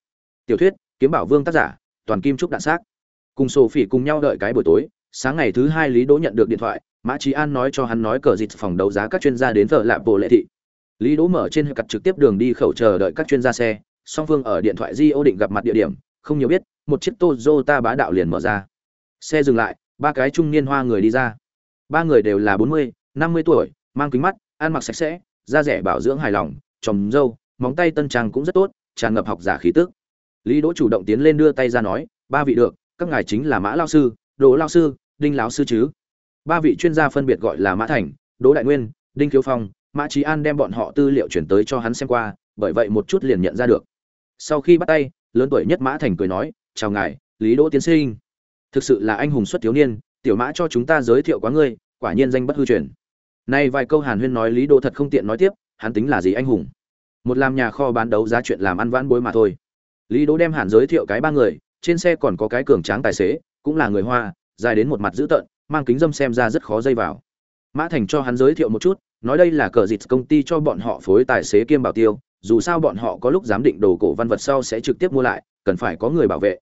Tiểu thuyết kiếm bảo vương tác giả toàn kim trúc đạn xác. Cùng sophie cùng nhau đợi cái buổi tối sáng ngày thứ hai lý đỗ nhận được điện thoại mã trí an nói cho hắn nói cờ dịch phòng đấu giá các chuyên gia đến vợ lạ bộ lệ thị. Lý đỗ mở trên hệ cặt trực tiếp đường đi khẩu chờ đợi các chuyên gia xe song phương ở điện thoại di ô định gặp mặt địa điểm không nhiều biết một chiếc Toyota bá đạo liền mở ra. Xe dừng lại ba cái trung niên hoa người đi ra ba người đều là bốn mươi, năm mươi tuổi, mang kính mắt, ăn mặc sạch sẽ, da rẻ bảo dưỡng hài lòng, trồng râu móng tay tân trang cũng rất tốt, tràn ngập học giả khí tức. Lý đỗ chủ động tiến lên đưa tay ra nói, ba vị được, các ngài chính là mã lao sư, đỗ lao sư, đinh lão sư chứ? Ba vị chuyên gia phân biệt gọi là mã thành, đỗ đại nguyên, đinh khiếu phong, mã trí an đem bọn họ tư liệu chuyển tới cho hắn xem qua, bởi vậy một chút liền nhận ra được. Sau khi bắt tay, lớn tuổi nhất mã thành cười nói, chào ngài, lý đỗ tiến sinh. Thực sự là anh hùng xuất thiếu niên tiểu mã cho chúng ta giới thiệu quá ngươi, quả nhiên danh bất hư truyền. Nay vài câu hàn huyên nói lý đỗ thật không tiện nói tiếp, hắn tính là gì anh hùng? Một làm nhà kho bán đấu giá chuyện làm ăn vãn bối mà thôi. Lý đỗ đem hàn giới thiệu cái ba người, trên xe còn có cái cường tráng tài xế, cũng là người hoa, dài đến một mặt dữ tợn, mang kính dâm xem ra rất khó dây vào. Mã thành cho hắn giới thiệu một chút, nói đây là cờ dịt công ty cho bọn họ phối tài xế kiêm bảo tiêu, dù sao bọn họ có lúc giám định đồ cổ văn vật sau sẽ trực tiếp mua lại, cần phải có người bảo vệ.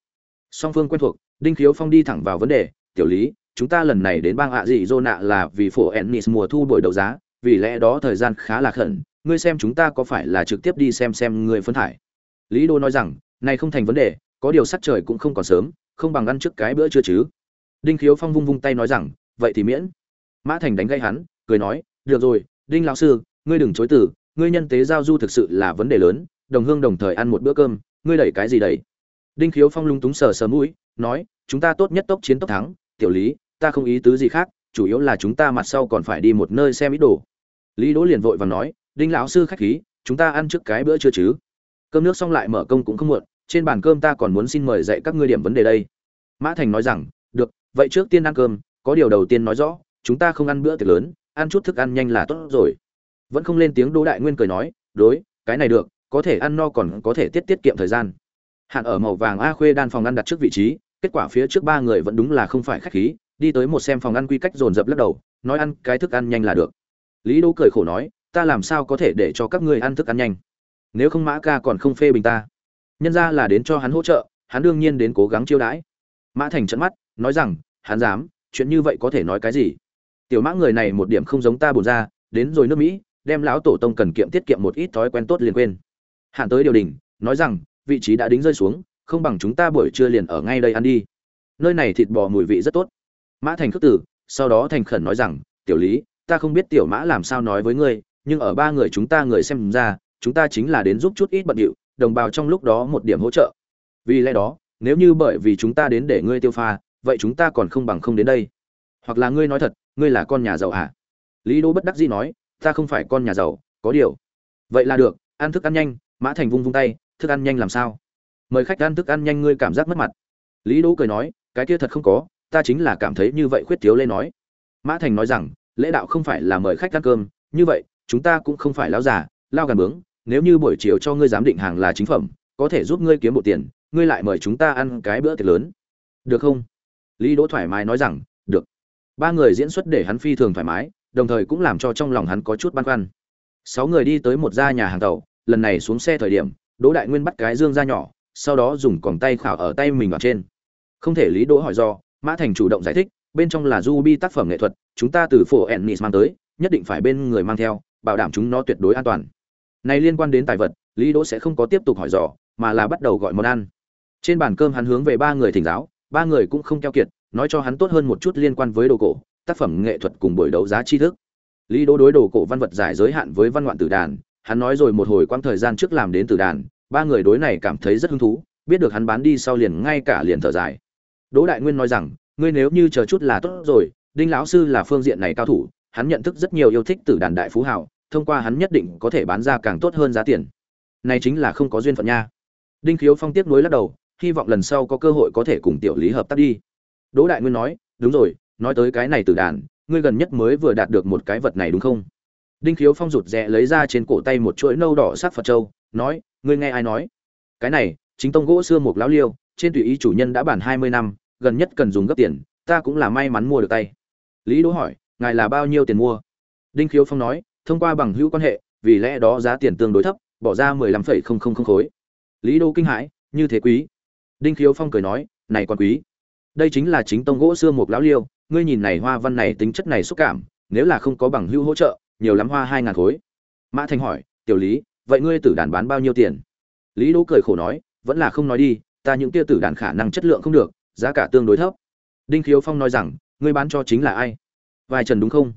Song phương quen thuộc, đinh khiếu phong đi thẳng vào vấn đề, tiểu lý chúng ta lần này đến bang ạ dị dô nạ là vì phổ ennis mùa thu buổi đấu giá, vì lẽ đó thời gian khá là khẩn, ngươi xem chúng ta có phải là trực tiếp đi xem xem người phân thải. Lý đô nói rằng, này không thành vấn đề, có điều sắc trời cũng không còn sớm, không bằng ăn trước cái bữa chưa chứ. Đinh khiếu phong vung vung tay nói rằng, vậy thì miễn. Mã thành đánh gây hắn, cười nói, được rồi, đinh lão sư, ngươi đừng chối từ, ngươi nhân tế giao du thực sự là vấn đề lớn, đồng hương đồng thời ăn một bữa cơm, ngươi đẩy cái gì đẩy? Đinh khiếu phong lung túng sờ sờ mũi, nói, chúng ta tốt nhất tốc chiến tốc thắng, tiểu lý ta không ý tứ gì khác, chủ yếu là chúng ta mặt sau còn phải đi một nơi xem ít đồ. Lý đỗ liền vội và nói, đinh lão sư khách khí, chúng ta ăn trước cái bữa chưa chứ. Cơm nước xong lại mở công cũng không muộn, trên bàn cơm ta còn muốn xin mời dạy các ngươi điểm vấn đề đây. Mã thành nói rằng, được, vậy trước tiên ăn cơm, có điều đầu tiên nói rõ, chúng ta không ăn bữa tiệc lớn, ăn chút thức ăn nhanh là tốt rồi. Vẫn không lên tiếng đỗ đại nguyên cười nói, đối, cái này được, có thể ăn no còn có thể tiết tiết kiệm thời gian. Hạn ở màu vàng a khuê đan phòng ăn đặt trước vị trí, kết quả phía trước ba người vẫn đúng là không phải khách khí đi tới một xem phòng ăn quy cách dồn dập lắc đầu, nói ăn cái thức ăn nhanh là được. Lý đỗ cười khổ nói, ta làm sao có thể để cho các ngươi ăn thức ăn nhanh? Nếu không mã ca còn không phê bình ta. Nhân ra là đến cho hắn hỗ trợ, hắn đương nhiên đến cố gắng chiêu đãi. Mã thành trận mắt, nói rằng, hắn dám, chuyện như vậy có thể nói cái gì? Tiểu mã người này một điểm không giống ta bồn ra, đến rồi nước mỹ, đem lão tổ tông cần kiệm tiết kiệm một ít thói quen tốt liền quên. Hạn tới điều đình, nói rằng, vị trí đã đính rơi xuống, không bằng chúng ta buổi trưa liền ở ngay đây ăn đi. Nơi này thịt bò mùi vị rất tốt mã thành khước tử, sau đó thành khẩn nói rằng, tiểu lý, ta không biết tiểu mã làm sao nói với ngươi, nhưng ở ba người chúng ta người xem ra, chúng ta chính là đến giúp chút ít bận điệu, đồng bào trong lúc đó một điểm hỗ trợ. Vì lẽ đó, nếu như bởi vì chúng ta đến để ngươi tiêu pha, vậy chúng ta còn không bằng không đến đây. Hoặc là ngươi nói thật, ngươi là con nhà giàu à lý đỗ bất đắc dĩ nói, ta không phải con nhà giàu, có điều. Vậy là được, ăn thức ăn nhanh. Mã thành vung vung tay, thức ăn nhanh làm sao? Mời khách ăn thức ăn nhanh, ngươi cảm giác mất mặt. Lý đỗ cười nói, cái kia thật không có ta chính là cảm thấy như vậy khuyết thiếu lê nói. Mã thành nói rằng, lễ đạo không phải là mời khách ăn cơm, như vậy, chúng ta cũng không phải lão già, lao gàn bướng, nếu như buổi chiều cho ngươi giám định hàng là chính phẩm, có thể giúp ngươi kiếm một tiền, ngươi lại mời chúng ta ăn cái bữa tiệc lớn. Được không? Lý đỗ thoải mái nói rằng, được. Ba người diễn xuất để hắn phi thường thoải mái, đồng thời cũng làm cho trong lòng hắn có chút băn khoăn. Sáu người đi tới một gia nhà hàng tàu, lần này xuống xe thời điểm, đỗ đại nguyên bắt cái dương ra nhỏ, sau đó dùng còng tay khảo ở tay mình vào trên. Không thể lý đỗ hỏi do mã thành chủ động giải thích, bên trong là du bi tác phẩm nghệ thuật, chúng ta từ phổ ennis mang tới, nhất định phải bên người mang theo, bảo đảm chúng nó tuyệt đối an toàn. Này liên quan đến tài vật, lý đỗ sẽ không có tiếp tục hỏi dò, mà là bắt đầu gọi món ăn. Trên bàn cơm hắn hướng về ba người thỉnh giáo, ba người cũng không keo kiệt, nói cho hắn tốt hơn một chút liên quan với đồ cổ, tác phẩm nghệ thuật cùng buổi đấu giá tri thức. Lý đỗ đối đồ cổ văn vật giải giới hạn với văn ngoạn tử đàn, hắn nói rồi một hồi quãng thời gian trước làm đến tử đàn, ba người đối này cảm thấy rất hứng thú, biết được hắn bán đi sau liền ngay cả liền thở dài đỗ đại nguyên nói rằng ngươi nếu như chờ chút là tốt rồi đinh lão sư là phương diện này cao thủ hắn nhận thức rất nhiều yêu thích từ đàn đại phú hào, thông qua hắn nhất định có thể bán ra càng tốt hơn giá tiền. Này chính là không có duyên phận nha. Đinh khiếu phong tiếp nối lắc đầu hy vọng lần sau có cơ hội có thể cùng tiểu lý hợp tác đi. Đỗ đại nguyên nói đúng rồi nói tới cái này từ đàn ngươi gần nhất mới vừa đạt được một cái vật này đúng không? Đinh khiếu phong rụt rè lấy ra trên cổ tay một chuỗi nâu đỏ sắc phật châu nói ngươi nghe ai nói? Cái này chính tông gỗ xưa một lão liêu trên tùy ý chủ nhân đã bản hai mươi năm, gần nhất cần dùng gấp tiền, ta cũng là may mắn mua được tay. Lý đỗ hỏi, ngài là bao nhiêu tiền mua? Đinh khiếu phong nói, thông qua bằng hữu quan hệ, vì lẽ đó giá tiền tương đối thấp, bỏ ra mười lăm phẩy không không không khối. Lý đỗ kinh hãi, như thế quý. Đinh khiếu phong cười nói, này còn quý. Đây chính là chính tông gỗ xưa một lão liêu, ngươi nhìn này hoa văn này tính chất này xúc cảm, nếu là không có bằng hữu hỗ trợ, nhiều lắm hoa hai ngàn khối. Mã thanh hỏi, tiểu lý, vậy ngươi tử đàn bán bao nhiêu tiền? Lý đỗ cười khổ nói, vẫn là không nói đi ta những tia tử đàn khả năng chất lượng không được, giá cả tương đối thấp. Đinh khiếu phong nói rằng, ngươi bán cho chính là ai? Vài trần đúng không?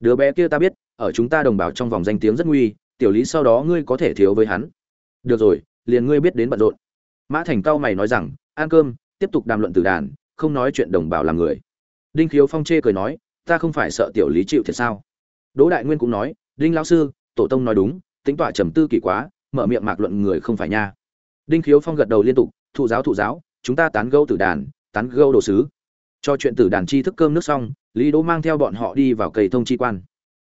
Đứa bé kia ta biết, ở chúng ta đồng bào trong vòng danh tiếng rất nguy, tiểu lý sau đó ngươi có thể thiếu với hắn. Được rồi, liền ngươi biết đến bận rộn. Mã thành cao mày nói rằng, ăn cơm, tiếp tục đàm luận tử đàn, không nói chuyện đồng bào làm người. Đinh khiếu phong chê cười nói, ta không phải sợ tiểu lý chịu thiệt sao? Đỗ đại nguyên cũng nói, đinh lão sư, tổ tông nói đúng, tính tọa trầm tư kỳ quá, mở miệng mạc luận người không phải nha. Đinh khiếu phong gật đầu liên tục thụ giáo thụ giáo, chúng ta tán gẫu tử đàn, tán gẫu đồ sứ. Cho chuyện tử đàn chi thức cơm nước xong, lý đỗ mang theo bọn họ đi vào cây thông chi quan.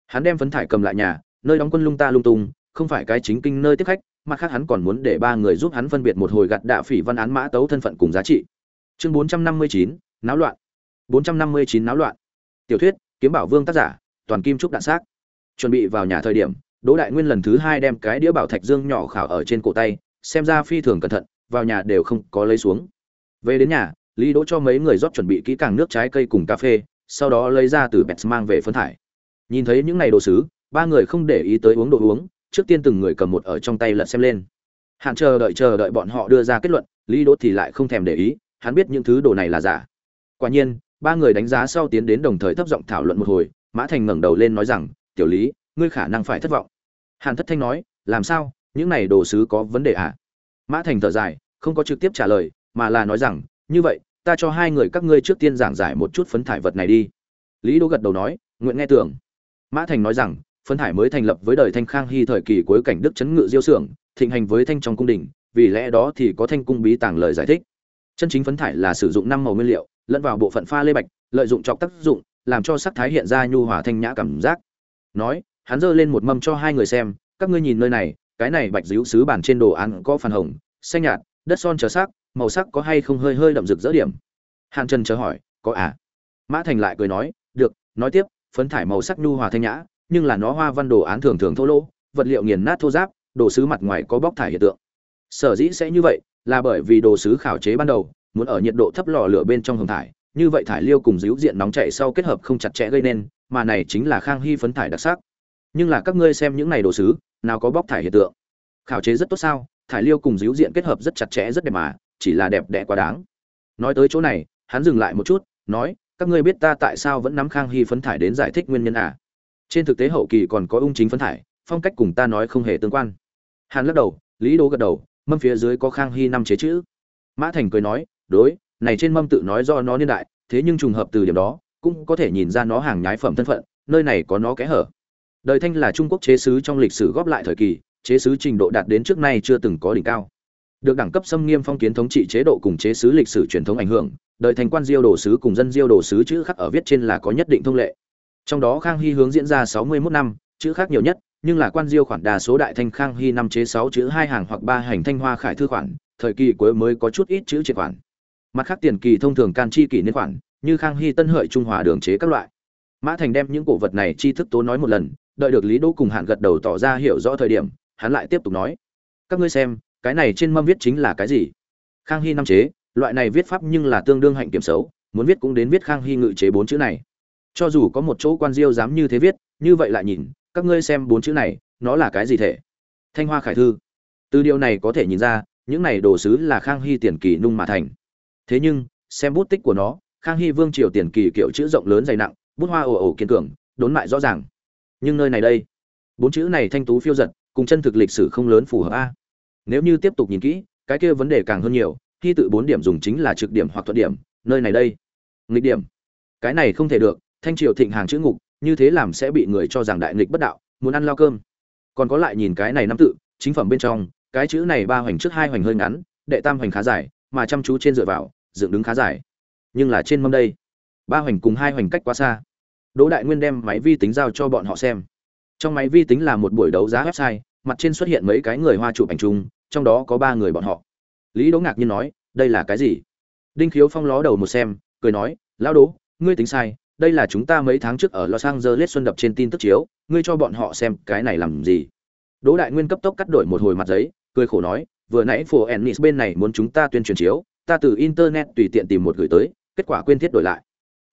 Hắn đem phấn thải cầm lại nhà, nơi đóng quân lung ta lung tung, không phải cái chính kinh nơi tiếp khách, mặt khác hắn còn muốn để ba người giúp hắn phân biệt một hồi gặt đạ phỉ văn án mã tấu thân phận cùng giá trị. Chương bốn trăm năm mươi chín, náo loạn. bốn trăm năm mươi chín, náo loạn. Tiểu thuyết, kiếm bảo vương tác giả, toàn kim trúc đạn xác. Chuẩn bị vào nhà thời điểm, đỗ đại nguyên lần thứ hai đem cái đĩa bảo thạch dương nhỏ khảo ở trên cổ tay, xem ra phi thường cẩn thận vào nhà đều không có lấy xuống. Về đến nhà, lý đỗ cho mấy người rót chuẩn bị kỹ càng nước trái cây cùng cà phê, sau đó lấy ra từ bẹt mang về phân thải. Nhìn thấy những ngày đồ sứ, ba người không để ý tới uống đồ uống, trước tiên từng người cầm một ở trong tay lật xem lên. Hạn chờ đợi chờ đợi bọn họ đưa ra kết luận, lý đỗ thì lại không thèm để ý, hắn biết những thứ đồ này là giả. Quả nhiên, ba người đánh giá sau tiến đến đồng thời thấp giọng thảo luận một hồi, mã thành ngẩng đầu lên nói rằng, tiểu lý, ngươi khả năng phải thất vọng. Hàn thất thanh nói, làm sao? Những này đồ sứ có vấn đề à? Mã thành thở dài, không có trực tiếp trả lời, mà là nói rằng, như vậy, ta cho hai người các ngươi trước tiên giảng giải một chút phấn thải vật này đi. Lý đỗ gật đầu nói, nguyện nghe tưởng. Mã thành nói rằng, phấn thải mới thành lập với đời thanh khang hy thời kỳ cuối cảnh đức chấn ngự diêu xưởng thịnh hành với thanh trong cung đình, vì lẽ đó thì có thanh cung bí tàng lời giải thích. Chân chính phấn thải là sử dụng năm màu nguyên liệu, lẫn vào bộ phận pha lê bạch, lợi dụng chọc tác dụng, làm cho sắc thái hiện ra nhu hòa thanh nhã cảm giác. Nói, hắn giơ lên một mâm cho hai người xem, các ngươi nhìn nơi này cái này bạch díu sứ bản trên đồ án có phản hồng, xanh nhạt, đất son chờ sắc, màu sắc có hay không hơi hơi đậm rực rỡ điểm? Hàn trần chờ hỏi, có à? Mã thành lại cười nói, được, nói tiếp, phấn thải màu sắc nhu hòa thanh nhã, nhưng là nó hoa văn đồ án thường thường thô lỗ, vật liệu nghiền nát thô giáp, đồ sứ mặt ngoài có bóc thải hiện tượng. Sở dĩ sẽ như vậy, là bởi vì đồ sứ khảo chế ban đầu, muốn ở nhiệt độ thấp lò lửa bên trong hồng thải, như vậy thải liêu cùng díu diện nóng chảy sau kết hợp không chặt chẽ gây nên, mà này chính là khang hy phấn thải đặc sắc. Nhưng là các ngươi xem những này đồ sứ nào có bóc thải hiện tượng. Khảo chế rất tốt sao, thải liêu cùng díu diện kết hợp rất chặt chẽ rất đẹp mà, chỉ là đẹp đẽ quá đáng. Nói tới chỗ này, hắn dừng lại một chút, nói, các ngươi biết ta tại sao vẫn nắm khang hy phấn thải đến giải thích nguyên nhân à? Trên thực tế hậu kỳ còn có ung chính phấn thải, phong cách cùng ta nói không hề tương quan. Hàn lắc đầu, lý đố gật đầu, mâm phía dưới có khang hy năm chế chữ. Mã thành cười nói, đối, này trên mâm tự nói do nó niên đại, thế nhưng trùng hợp từ điểm đó, cũng có thể nhìn ra nó hàng nhái phẩm thân phận, nơi này có nó kẽ hở đời thanh là trung quốc chế sứ trong lịch sử góp lại thời kỳ, chế sứ trình độ đạt đến trước nay chưa từng có đỉnh cao. Được đẳng cấp xâm nghiêm phong kiến thống trị chế độ cùng chế sứ lịch sử truyền thống ảnh hưởng, đời thành quan diêu đồ sứ cùng dân diêu đồ sứ chữ khắc ở viết trên là có nhất định thông lệ. Trong đó khang hy hướng diễn ra sáu mươi 61 năm, chữ khác nhiều nhất, nhưng là quan diêu khoản đa số đại thanh khang hy năm chế sáu chữ hai hàng hoặc ba hành thanh hoa khải thư khoản, thời kỳ cuối mới có chút ít chữ triệt khoản. Mặt khác tiền kỳ thông thường can chi kỷ niên khoản, như khang hy tân hợi trung hòa đường chế các loại. Mã thành đem những cổ vật này chi thức tố nói một lần đợi được lý đỗ cùng hạn gật đầu tỏ ra hiểu rõ thời điểm, hắn lại tiếp tục nói. Các ngươi xem, cái này trên mâm viết chính là cái gì? Khang hy năm chế, loại này viết pháp nhưng là tương đương hạnh kiểm xấu, muốn viết cũng đến viết khang hy ngự chế bốn chữ này. Cho dù có một chỗ quan diêu dám như thế viết, như vậy lại nhìn, các ngươi xem bốn chữ này, nó là cái gì thể? Thanh hoa khải thư. Từ điều này có thể nhìn ra, những này đồ sứ là khang hy tiền kỳ nung mà thành. Thế nhưng, xem bút tích của nó, khang hy vương triều tiền kỳ kiểu chữ rộng lớn dày nặng, bút hoa ồ ồ kiên cường, đốn mại rõ ràng nhưng nơi này đây. Bốn chữ này thanh tú phiêu giật, cùng chân thực lịch sử không lớn phù hợp a. Nếu như tiếp tục nhìn kỹ, cái kia vấn đề càng hơn nhiều, khi tự bốn điểm dùng chính là trực điểm hoặc thuận điểm, nơi này đây. Nghịch điểm. Cái này không thể được, thanh triều thịnh hàng chữ ngục, như thế làm sẽ bị người cho rằng đại nghịch bất đạo, muốn ăn lao cơm. Còn có lại nhìn cái này năm tự, chính phẩm bên trong, cái chữ này ba hoành trước hai hoành hơi ngắn, đệ tam hoành khá dài, mà chăm chú trên dựa vào, dựng đứng khá dài. Nhưng là trên mâm đây, ba hoành cùng hai hoành cách quá xa đỗ đại nguyên đem máy vi tính giao cho bọn họ xem. Trong máy vi tính là một buổi đấu giá website, mặt trên xuất hiện mấy cái người hoa chụp ảnh chung, trong đó có ba người bọn họ. Lý đỗ ngạc nhiên nói, đây là cái gì? Đinh khiếu phong ló đầu một xem, cười nói, lão đỗ, ngươi tính sai, đây là chúng ta mấy tháng trước ở los angeles xuân đập trên tin tức chiếu, ngươi cho bọn họ xem cái này làm gì? Đỗ đại nguyên cấp tốc cắt đổi một hồi mặt giấy, cười khổ nói, vừa nãy phố ennis bên này muốn chúng ta tuyên truyền chiếu, ta từ internet tùy tiện tìm một gửi tới, kết quả quên thiết đổi lại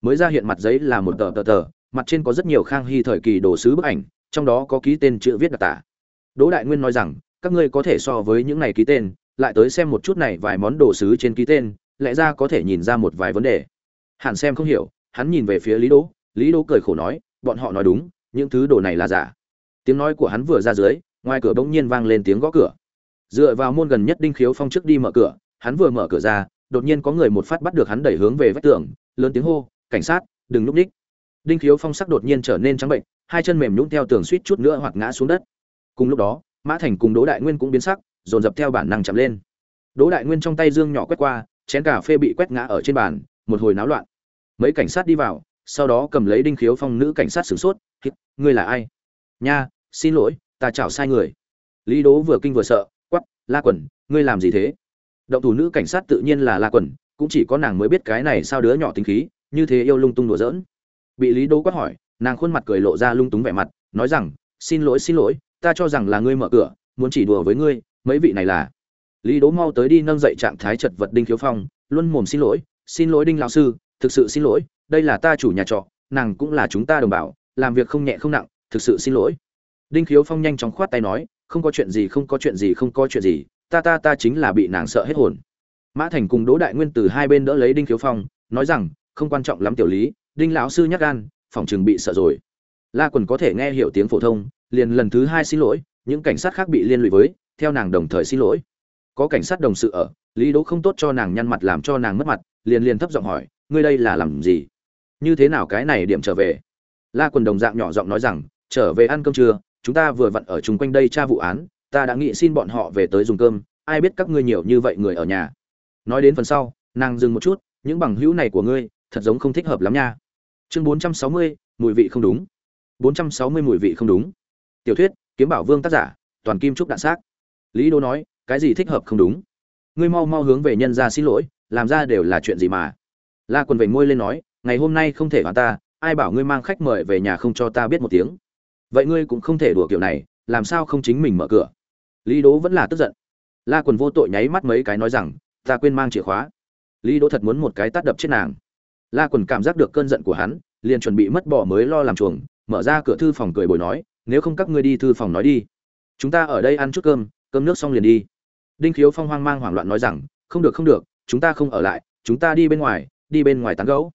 mới ra hiện mặt giấy là một tờ tờ tờ, mặt trên có rất nhiều khang hy thời kỳ đồ sứ bức ảnh, trong đó có ký tên chữ viết đặc tả. Đỗ đại nguyên nói rằng, các ngươi có thể so với những này ký tên, lại tới xem một chút này vài món đồ sứ trên ký tên, lẽ ra có thể nhìn ra một vài vấn đề. Hẳn xem không hiểu, hắn nhìn về phía lý đỗ lý đỗ cười khổ nói, bọn họ nói đúng, những thứ đồ này là giả. Tiếng nói của hắn vừa ra dưới, ngoài cửa bỗng nhiên vang lên tiếng gõ cửa. Dựa vào môn gần nhất đinh khiếu phong trước đi mở cửa, hắn vừa mở cửa ra, đột nhiên có người một phát bắt được hắn đẩy hướng về vách tường, lớn tiếng hô cảnh sát, đừng núp ních đinh khiếu phong sắc đột nhiên trở nên trắng bệnh, hai chân mềm nhũn theo tường suýt chút nữa hoặc ngã xuống đất. Cùng lúc đó, mã thành cùng đỗ đại nguyên cũng biến sắc, dồn dập theo bản năng chậm lên. Đỗ đại nguyên trong tay dương nhỏ quét qua, chén cà phê bị quét ngã ở trên bàn, một hồi náo loạn. Mấy cảnh sát đi vào, sau đó cầm lấy đinh khiếu phong nữ cảnh sát sửng sốt ngươi là ai? Nha, xin lỗi, ta chảo sai người. Lý đố vừa kinh vừa sợ quắp la quần ngươi làm gì thế? Động thủ nữ cảnh sát tự nhiên là la quần cũng chỉ có nàng mới biết cái này sao đứa nhỏ tính khí như thế yêu lung tung đùa giỡn. Bị lý đố quát hỏi, nàng khuôn mặt cười lộ ra lung túng vẻ mặt, nói rằng, xin lỗi xin lỗi, ta cho rằng là ngươi mở cửa, muốn chỉ đùa với ngươi, mấy vị này là. Lý đố mau tới đi nâng dậy trạng thái chật vật đinh khiếu phong, luôn mồm xin lỗi xin lỗi đinh lão sư, thực sự xin lỗi, đây là ta chủ nhà trọ, nàng cũng là chúng ta đồng bào, làm việc không nhẹ không nặng, thực sự xin lỗi. Đinh khiếu phong nhanh chóng khoát tay nói, không có chuyện gì, không có chuyện gì, không có chuyện gì, ta ta ta chính là bị nàng sợ hết hồn. Mã thành cùng đỗ đại nguyên từ hai bên đỡ lấy đinh khiếu phong, nói rằng không quan trọng lắm tiểu lý, đinh lão sư nhắc gan, phòng chừng bị sợ rồi. La quần có thể nghe hiểu tiếng phổ thông, liền lần thứ hai xin lỗi, những cảnh sát khác bị liên lụy với, theo nàng đồng thời xin lỗi. Có cảnh sát đồng sự ở, lý đỗ không tốt cho nàng nhăn mặt làm cho nàng mất mặt, liền liền thấp giọng hỏi, ngươi đây là làm gì? Như thế nào cái này điểm trở về? La quần đồng dạng nhỏ giọng nói rằng, trở về ăn cơm trưa, chúng ta vừa vặn ở chung quanh đây tra vụ án, ta đã nghĩ xin bọn họ về tới dùng cơm, ai biết các ngươi nhiều như vậy người ở nhà. Nói đến phần sau, nàng dừng một chút, những bằng hữu này của ngươi thật giống không thích hợp lắm nha. Chương bốn trăm sáu mươi, mùi vị không đúng. bốn trăm sáu mươi mùi vị không đúng. Tiểu thuyết, kiếm bảo vương tác giả, toàn kim trúc đạn xác. Lý đô nói, cái gì thích hợp không đúng? Ngươi mau mau hướng về nhân ra xin lỗi, làm ra đều là chuyện gì mà. La quần vểnh môi lên nói, ngày hôm nay không thể hoàn ta, ai bảo ngươi mang khách mời về nhà không cho ta biết một tiếng. Vậy ngươi cũng không thể đùa kiểu này, làm sao không chính mình mở cửa? Lý đố vẫn là tức giận. La quần vô tội nháy mắt mấy cái nói rằng, ta quên mang chìa khóa. Lý đố thật muốn một cái tát đập chết nàng la quần cảm giác được cơn giận của hắn, liền chuẩn bị mất bỏ mới lo làm chuồng, mở ra cửa thư phòng cười bồi nói, nếu không các ngươi đi thư phòng nói đi. Chúng ta ở đây ăn chút cơm cơm nước xong liền đi. Đinh khiếu phong hoang mang hoảng loạn nói rằng, không được không được, chúng ta không ở lại, chúng ta đi bên ngoài, đi bên ngoài tán gấu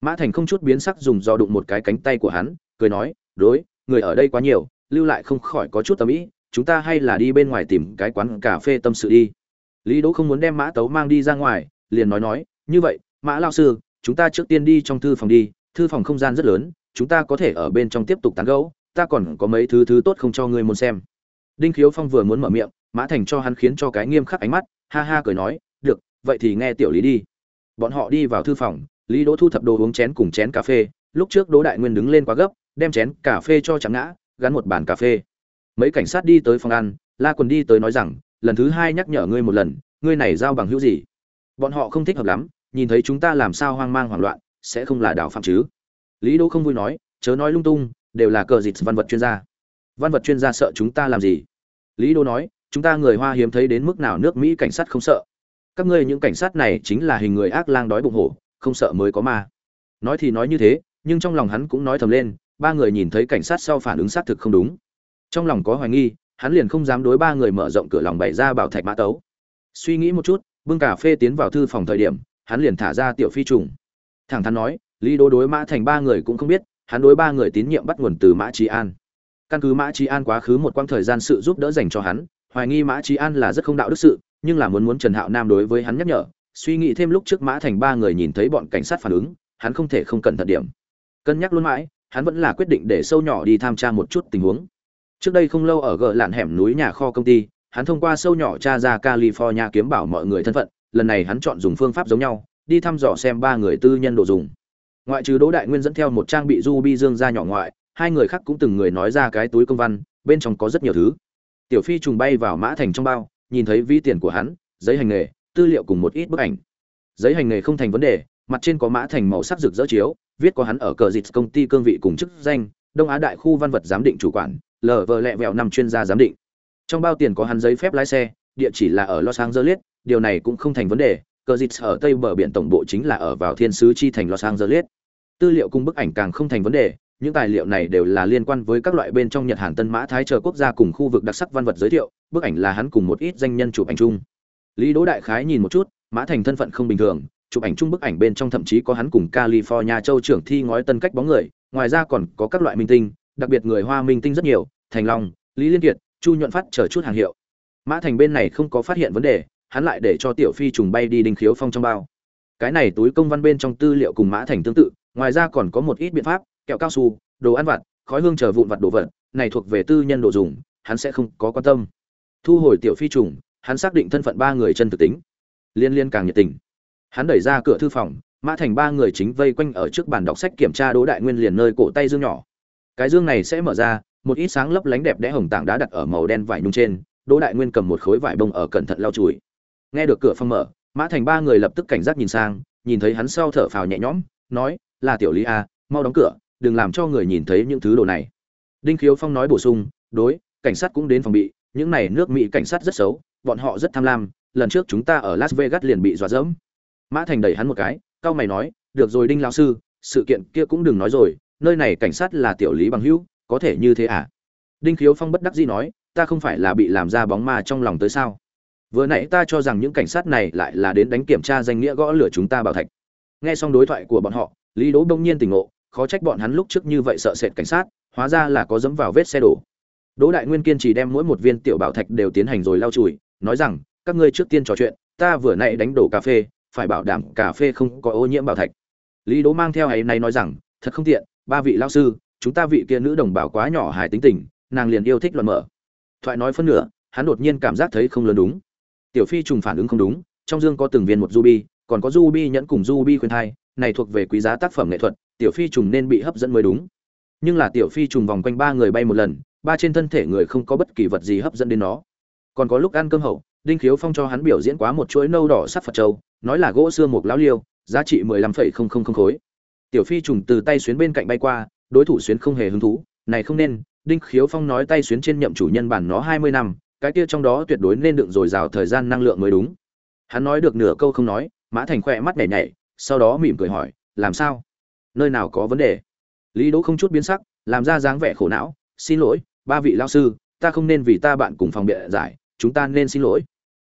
mã thành không chút biến sắc dùng do đụng một cái cánh tay của hắn, cười nói, đối, người ở đây quá nhiều, lưu lại không khỏi có chút tầm ý, chúng ta hay là đi bên ngoài tìm cái quán cà phê tâm sự đi. Lý đỗ không muốn đem mã tấu mang đi ra ngoài, liền nói nói, như vậy, mã lao sư chúng ta trước tiên đi trong thư phòng đi, thư phòng không gian rất lớn, chúng ta có thể ở bên trong tiếp tục tán gẫu, ta còn có mấy thứ thứ tốt không cho ngươi muốn xem. Đinh khiếu phong vừa muốn mở miệng, mã thành cho hắn khiến cho cái nghiêm khắc ánh mắt, ha ha cười nói, được, vậy thì nghe tiểu lý đi. Bọn họ đi vào thư phòng, lý đỗ thu thập đồ uống chén cùng chén cà phê, lúc trước đỗ đại nguyên đứng lên quá gấp, đem chén cà phê cho chẳng ngã, gắn một bàn cà phê. Mấy cảnh sát đi tới phòng ăn, la quần đi tới nói rằng, lần thứ hai nhắc nhở ngươi một lần, ngươi này giao bằng hữu gì? Bọn họ không thích hợp lắm nhìn thấy chúng ta làm sao hoang mang hoảng loạn, sẽ không là đảo phạm chứ? Lý đỗ không vui nói, chớ nói lung tung, đều là cờ dịch văn vật chuyên gia. Văn vật chuyên gia sợ chúng ta làm gì? Lý đỗ nói, chúng ta người hoa hiếm thấy đến mức nào nước mỹ cảnh sát không sợ. Các ngươi những cảnh sát này chính là hình người ác lang đói bụng hổ, không sợ mới có ma. Nói thì nói như thế, nhưng trong lòng hắn cũng nói thầm lên, ba người nhìn thấy cảnh sát sau phản ứng xác thực không đúng. Trong lòng có hoài nghi, hắn liền không dám đối ba người mở rộng cửa lòng bày ra bảo thạch mã tấu. Suy nghĩ một chút, bưng cà phê tiến vào thư phòng thời điểm hắn liền thả ra tiểu phi trùng. Thẳng thắn nói, lý đố đối mã thành ba người cũng không biết, hắn đối ba người tín nhiệm bắt nguồn từ mã trí an. Căn cứ mã trí an quá khứ một quãng thời gian sự giúp đỡ dành cho hắn, hoài nghi mã trí an là rất không đạo đức sự, nhưng là muốn muốn trần hạo nam đối với hắn nhắc nhở, suy nghĩ thêm lúc trước mã thành ba người nhìn thấy bọn cảnh sát phản ứng, hắn không thể không cẩn thận điểm. Cân nhắc luôn mãi, hắn vẫn là quyết định để sâu nhỏ đi tham tra một chút tình huống. Trước đây không lâu ở gờ lạn hẻm núi nhà kho công ty, hắn thông qua sâu nhỏ tra ra california kiếm bảo mọi người thân phận lần này hắn chọn dùng phương pháp giống nhau, đi thăm dò xem ba người tư nhân đồ dùng. Ngoại trừ đỗ đại nguyên dẫn theo một trang bị du bi dương ra nhỏ ngoại, hai người khác cũng từng người nói ra cái túi công văn, bên trong có rất nhiều thứ. Tiểu phi trùng bay vào mã thành trong bao, nhìn thấy ví tiền của hắn, giấy hành nghề, tư liệu cùng một ít bức ảnh. Giấy hành nghề không thành vấn đề, mặt trên có mã thành màu sắc rực rỡ chiếu, viết có hắn ở cờ dịch công ty cương vị cùng chức danh, đông á đại khu văn vật giám định chủ quản lờ vờ lẹ vẹo năm chuyên gia giám định. Trong bao tiền có hắn giấy phép lái xe, địa chỉ là ở los angeles điều này cũng không thành vấn đề, cờ dịch ở tây bờ biển tổng bộ chính là ở vào thiên sứ chi thành los angeles. Tư liệu cùng bức ảnh càng không thành vấn đề, những tài liệu này đều là liên quan với các loại bên trong nhật hàn tân mã thái chờ quốc gia cùng khu vực đặc sắc văn vật giới thiệu, bức ảnh là hắn cùng một ít danh nhân chụp ảnh chung. Lý đỗ đại khái nhìn một chút, mã thành thân phận không bình thường, chụp ảnh chung bức ảnh bên trong thậm chí có hắn cùng california châu trưởng thi ngói tân cách bóng người, ngoài ra còn có các loại minh tinh, đặc biệt người hoa minh tinh rất nhiều, thành long, lý liên kiệt, chu nhuận phát chờ chút hàng hiệu. Mã thành bên này không có phát hiện vấn đề hắn lại để cho tiểu phi trùng bay đi đinh khiếu phong trong bao. Cái này túi công văn bên trong tư liệu cùng mã thành tương tự, ngoài ra còn có một ít biện pháp, kẹo cao su, đồ ăn vặt, khói hương chờ vụn vặt đồ vật, này thuộc về tư nhân đồ dùng, hắn sẽ không có quan tâm. Thu hồi tiểu phi trùng, hắn xác định thân phận ba người chân thực tính. Liên liên càng nhiệt tình. Hắn đẩy ra cửa thư phòng, mã thành ba người chính vây quanh ở trước bàn đọc sách kiểm tra đỗ đại nguyên liền nơi cổ tay dương nhỏ. Cái dương này sẽ mở ra, một ít sáng lấp lánh đẹp đẽ hồng tảng đá đặt ở màu đen vải nhung trên, đỗ đại nguyên cầm một khối vải bông ở cẩn thận lau chùi nghe được cửa phòng mở, mã thành ba người lập tức cảnh giác nhìn sang, nhìn thấy hắn sau thở phào nhẹ nhõm, nói, là tiểu lý a mau đóng cửa, đừng làm cho người nhìn thấy những thứ đồ này. Đinh khiếu phong nói bổ sung, đối, cảnh sát cũng đến phòng bị, những này nước mỹ cảnh sát rất xấu, bọn họ rất tham lam, lần trước chúng ta ở las vegas liền bị dọa dẫm. Mã thành đẩy hắn một cái, cao mày nói, được rồi đinh lão sư, sự kiện kia cũng đừng nói rồi, nơi này cảnh sát là tiểu lý bằng hữu, có thể như thế à? Đinh khiếu phong bất đắc dĩ nói, ta không phải là bị làm ra bóng ma trong lòng tới sao? Vừa nãy ta cho rằng những cảnh sát này lại là đến đánh kiểm tra danh nghĩa gõ lửa chúng ta bảo thạch. Nghe xong đối thoại của bọn họ, lý đỗ bỗng nhiên tỉnh ngộ, khó trách bọn hắn lúc trước như vậy sợ sệt cảnh sát, hóa ra là có dấm vào vết xe đổ. Đỗ đại nguyên kiên trì đem mỗi một viên tiểu bảo thạch đều tiến hành rồi lau chùi, nói rằng, các ngươi trước tiên trò chuyện, ta vừa nãy đánh đổ cà phê, phải bảo đảm cà phê không có ô nhiễm bảo thạch. Lý đỗ mang theo ấy này nói rằng, thật không tiện, ba vị lao sư, chúng ta vị kia nữ đồng bào quá nhỏ hài tính tình, nàng liền yêu thích luận mở. Thoại nói phân nửa, hắn đột nhiên cảm giác thấy không lớn đúng tiểu phi trùng phản ứng không đúng, trong dương có từng viên một ruby, còn có ruby nhẫn cùng ruby khuyên thai, này thuộc về quý giá tác phẩm nghệ thuật, tiểu phi trùng nên bị hấp dẫn mới đúng. Nhưng là tiểu phi trùng vòng quanh ba người bay một lần, ba trên thân thể người không có bất kỳ vật gì hấp dẫn đến nó. Còn có lúc ăn cơm hậu, đinh khiếu phong cho hắn biểu diễn quá một chuỗi nâu đỏ sắc phật châu, nói là gỗ xưa một lão liêu, giá trị mười lăm phẩy không không không khối. Tiểu phi trùng từ tay xuyến bên cạnh bay qua, đối thủ xuyến không hề hứng thú, này không nên, đinh khiếu phong nói tay xuyến trên nhậm chủ nhân bản nó hai mươi năm cái kia trong đó tuyệt đối nên đựng dồi dào thời gian năng lượng mới đúng. Hắn nói được nửa câu không nói, mã thành khỏe mắt nhảy nhảy, sau đó mỉm cười hỏi, làm sao? Nơi nào có vấn đề? Lý đỗ không chút biến sắc, làm ra dáng vẻ khổ não, xin lỗi, ba vị lao sư, ta không nên vì ta bạn cùng phòng bịa giải, chúng ta nên xin lỗi.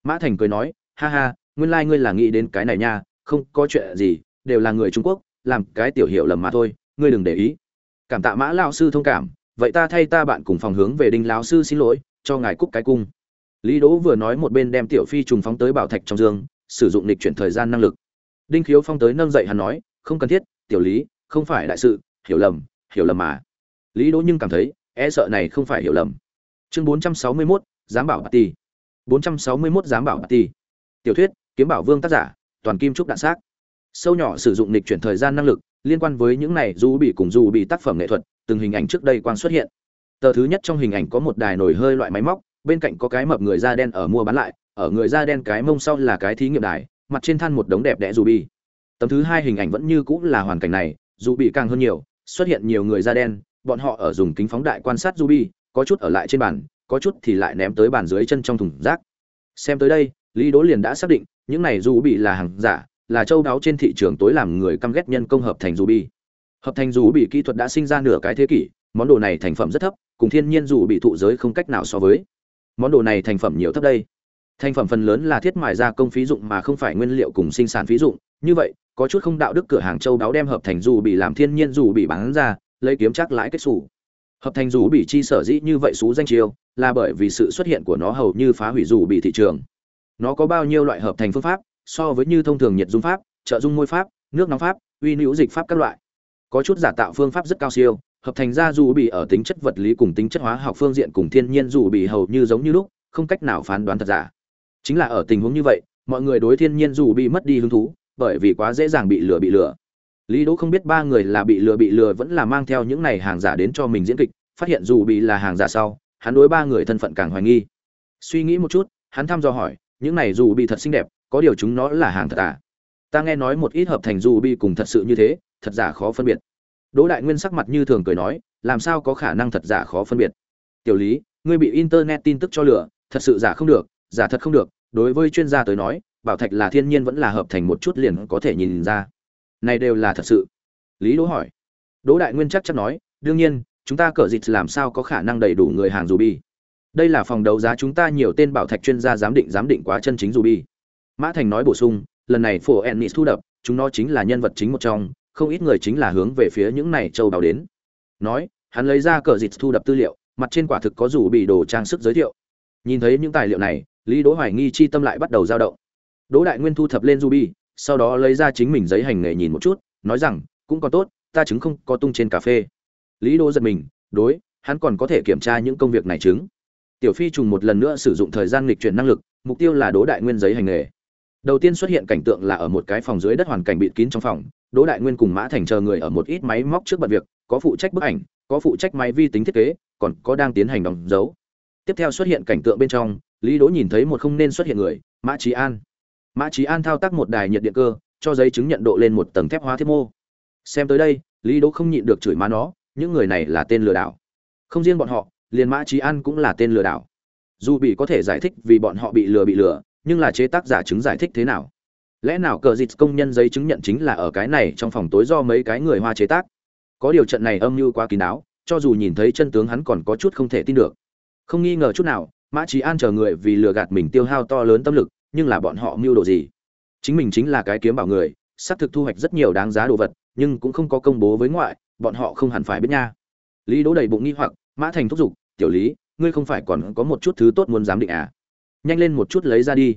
Mã thành cười nói, ha ha, nguyên lai ngươi là nghĩ đến cái này nha, không có chuyện gì, đều là người trung quốc, làm cái tiểu hiệu lầm mà thôi, ngươi đừng để ý. Cảm tạ mã lao sư thông cảm, vậy ta thay ta bạn cùng phòng hướng về đinh lão sư xin lỗi cho ngài cúc cái cung. Lý đỗ vừa nói một bên đem tiểu phi trùng phóng tới bảo thạch trong dương sử dụng lịch chuyển thời gian năng lực. Đinh khiếu phong tới nâng dậy hắn nói không cần thiết tiểu lý không phải đại sự hiểu lầm hiểu lầm mà. Lý đỗ nhưng cảm thấy e sợ này không phải hiểu lầm. Chương 461, giám bảo party 461 giám bảo party tiểu thuyết kiếm bảo vương tác giả toàn kim trúc đạn xác. Sâu nhỏ sử dụng lịch chuyển thời gian năng lực liên quan với những này dù bị cùng dù bị tác phẩm nghệ thuật từng hình ảnh trước đây quang xuất hiện tờ thứ nhất trong hình ảnh có một đài nổi hơi loại máy móc, bên cạnh có cái mập người da đen ở mua bán lại, ở người da đen cái mông sau là cái thí nghiệm đài, mặt trên than một đống đẹp đẽ dù bi. Tấm thứ hai hình ảnh vẫn như cũng là hoàn cảnh này, dù bị càng hơn nhiều, xuất hiện nhiều người da đen, bọn họ ở dùng kính phóng đại quan sát ruby có chút ở lại trên bàn, có chút thì lại ném tới bàn dưới chân trong thùng rác. Xem tới đây, lý Đố liền đã xác định, những này ruby là hàng giả, là châu đáo trên thị trường tối làm người căm ghét nhân công hợp thành ruby hợp thành ruby kỹ thuật đã sinh ra nửa cái thế kỷ, món đồ này thành phẩm rất thấp cùng thiên nhiên dù bị thụ giới không cách nào so với. Món đồ này thành phẩm nhiều thấp đây. Thành phẩm phần lớn là thiết mài gia công phí dụng mà không phải nguyên liệu cùng sinh sản phí dụng. Như vậy, có chút không đạo đức cửa hàng châu đáo đem hợp thành dù bị làm thiên nhiên dù bị bán ra, lấy kiếm chắc lãi kết xù. Hợp thành dù bị chi sở dĩ như vậy xú danh chiêu, là bởi vì sự xuất hiện của nó hầu như phá hủy dù bị thị trường. Nó có bao nhiêu loại hợp thành phương pháp, so với như thông thường nhiệt dung pháp, trợ dung môi pháp, nước nóng pháp, uy nữ dịch pháp các loại. Có chút giả tạo phương pháp rất cao siêu hợp thành ra dù bị ở tính chất vật lý cùng tính chất hóa học phương diện cùng thiên nhiên dù bị hầu như giống như lúc, không cách nào phán đoán thật giả. Chính là ở tình huống như vậy, mọi người đối thiên nhiên dù bị mất đi hứng thú, bởi vì quá dễ dàng bị lừa bị lừa. Lý đỗ không biết ba người là bị lừa bị lừa vẫn là mang theo những này hàng giả đến cho mình diễn kịch, phát hiện dù bị là hàng giả sau, hắn đối ba người thân phận càng hoài nghi. Suy nghĩ một chút, hắn thăm dò hỏi, những này dù bị thật xinh đẹp, có điều chúng nó là hàng thật à? Ta nghe nói một ít hợp thành dù bị cùng thật sự như thế, thật giả khó phân biệt đỗ đại nguyên sắc mặt như thường cười nói, làm sao có khả năng thật giả khó phân biệt? Tiểu lý, ngươi bị internet tin tức cho lừa, thật sự giả không được, giả thật không được. Đối với chuyên gia tới nói, bảo thạch là thiên nhiên vẫn là hợp thành một chút liền có thể nhìn ra. Này đều là thật sự. Lý đỗ hỏi. Đỗ đại nguyên chắc chắn nói, đương nhiên, chúng ta cỡ dịch làm sao có khả năng đầy đủ người hàng dù bi đây là phòng đấu giá chúng ta nhiều tên bảo thạch chuyên gia giám định giám định quá chân chính dù bi mã thành nói bổ sung, lần này phổ ennis thu đập, chúng nó chính là nhân vật chính một trong không ít người chính là hướng về phía những này châu đào đến. Nói, hắn lấy ra cờ dịch thu đập tư liệu, mặt trên quả thực có dù bị đồ trang sức giới thiệu. Nhìn thấy những tài liệu này, lý đỗ hoài nghi chi tâm lại bắt đầu dao động. Đỗ đại nguyên thu thập lên ruby, sau đó lấy ra chính mình giấy hành nghề nhìn một chút, nói rằng, cũng còn tốt, ta chứng không có tung trên cà phê. Lý đỗ giật mình, đối, hắn còn có thể kiểm tra những công việc này chứng tiểu phi trùng một lần nữa sử dụng thời gian lịch chuyển năng lực, mục tiêu là đỗ đại nguyên giấy hành nghề. Đầu tiên xuất hiện cảnh tượng là ở một cái phòng dưới đất hoàn cảnh bịt kín trong phòng đỗ đại nguyên cùng mã thành chờ người ở một ít máy móc trước bật việc, có phụ trách bức ảnh, có phụ trách máy vi tính thiết kế, còn có đang tiến hành đóng dấu. Tiếp theo xuất hiện cảnh tượng bên trong, lý đỗ nhìn thấy một không nên xuất hiện người, mã Chí an. Mã Chí an thao tác một đài nhiệt điện cơ, cho giấy chứng nhận độ lên một tầng thép hóa thiết mô. Xem tới đây, lý đỗ không nhịn được chửi má nó, những người này là tên lừa đảo. Không riêng bọn họ, liền mã Chí an cũng là tên lừa đảo. Dù bị có thể giải thích vì bọn họ bị lừa bị lừa, nhưng là chế tác giả chứng giải thích thế nào? Lẽ nào cờ dịt công nhân giấy chứng nhận chính là ở cái này trong phòng tối do mấy cái người hoa chế tác? Có điều trận này âm mưu quá kín đáo, cho dù nhìn thấy chân tướng hắn còn có chút không thể tin được. Không nghi ngờ chút nào, mã trí an chờ người vì lừa gạt mình tiêu hao to lớn tâm lực, nhưng là bọn họ mưu đồ gì? Chính mình chính là cái kiếm bảo người, xác thực thu hoạch rất nhiều đáng giá đồ vật, nhưng cũng không có công bố với ngoại, bọn họ không hẳn phải biết nha. Lý đỗ đầy bụng nghi hoặc, mã thành thúc giục, tiểu lý, ngươi không phải còn có một chút thứ tốt muốn giám định à? Nhanh lên một chút lấy ra đi.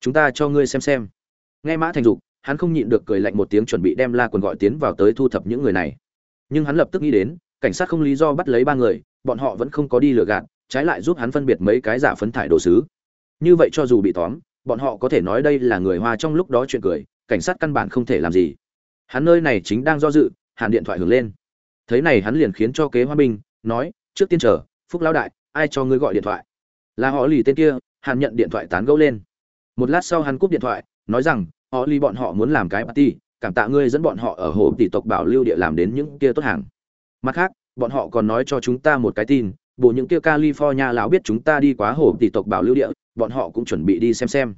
Chúng ta cho ngươi xem xem nghe mã thành dục, hắn không nhịn được cười lạnh một tiếng chuẩn bị đem la quần gọi tiến vào tới thu thập những người này. Nhưng hắn lập tức nghĩ đến, cảnh sát không lý do bắt lấy ba người, bọn họ vẫn không có đi lừa gạt, trái lại giúp hắn phân biệt mấy cái giả phấn thải đồ sứ. Như vậy cho dù bị tóm, bọn họ có thể nói đây là người hoa trong lúc đó chuyện cười, cảnh sát căn bản không thể làm gì. Hắn nơi này chính đang do dự, hàn điện thoại hưởng lên. Thấy này hắn liền khiến cho kế hoa binh nói, trước tiên chờ, phúc lão đại, ai cho ngươi gọi điện thoại? Là họ lì tên kia, hàn nhận điện thoại tán gẫu lên một lát sau hắn cúp điện thoại, nói rằng họ ly, bọn họ muốn làm cái party, cảm tạ ngươi dẫn bọn họ ở hồ tỷ tộc bảo lưu địa làm đến những kia tốt hàng. Mặt khác, bọn họ còn nói cho chúng ta một cái tin bộ những kia california lão biết chúng ta đi quá hồ tỷ tộc bảo lưu địa, bọn họ cũng chuẩn bị đi xem xem.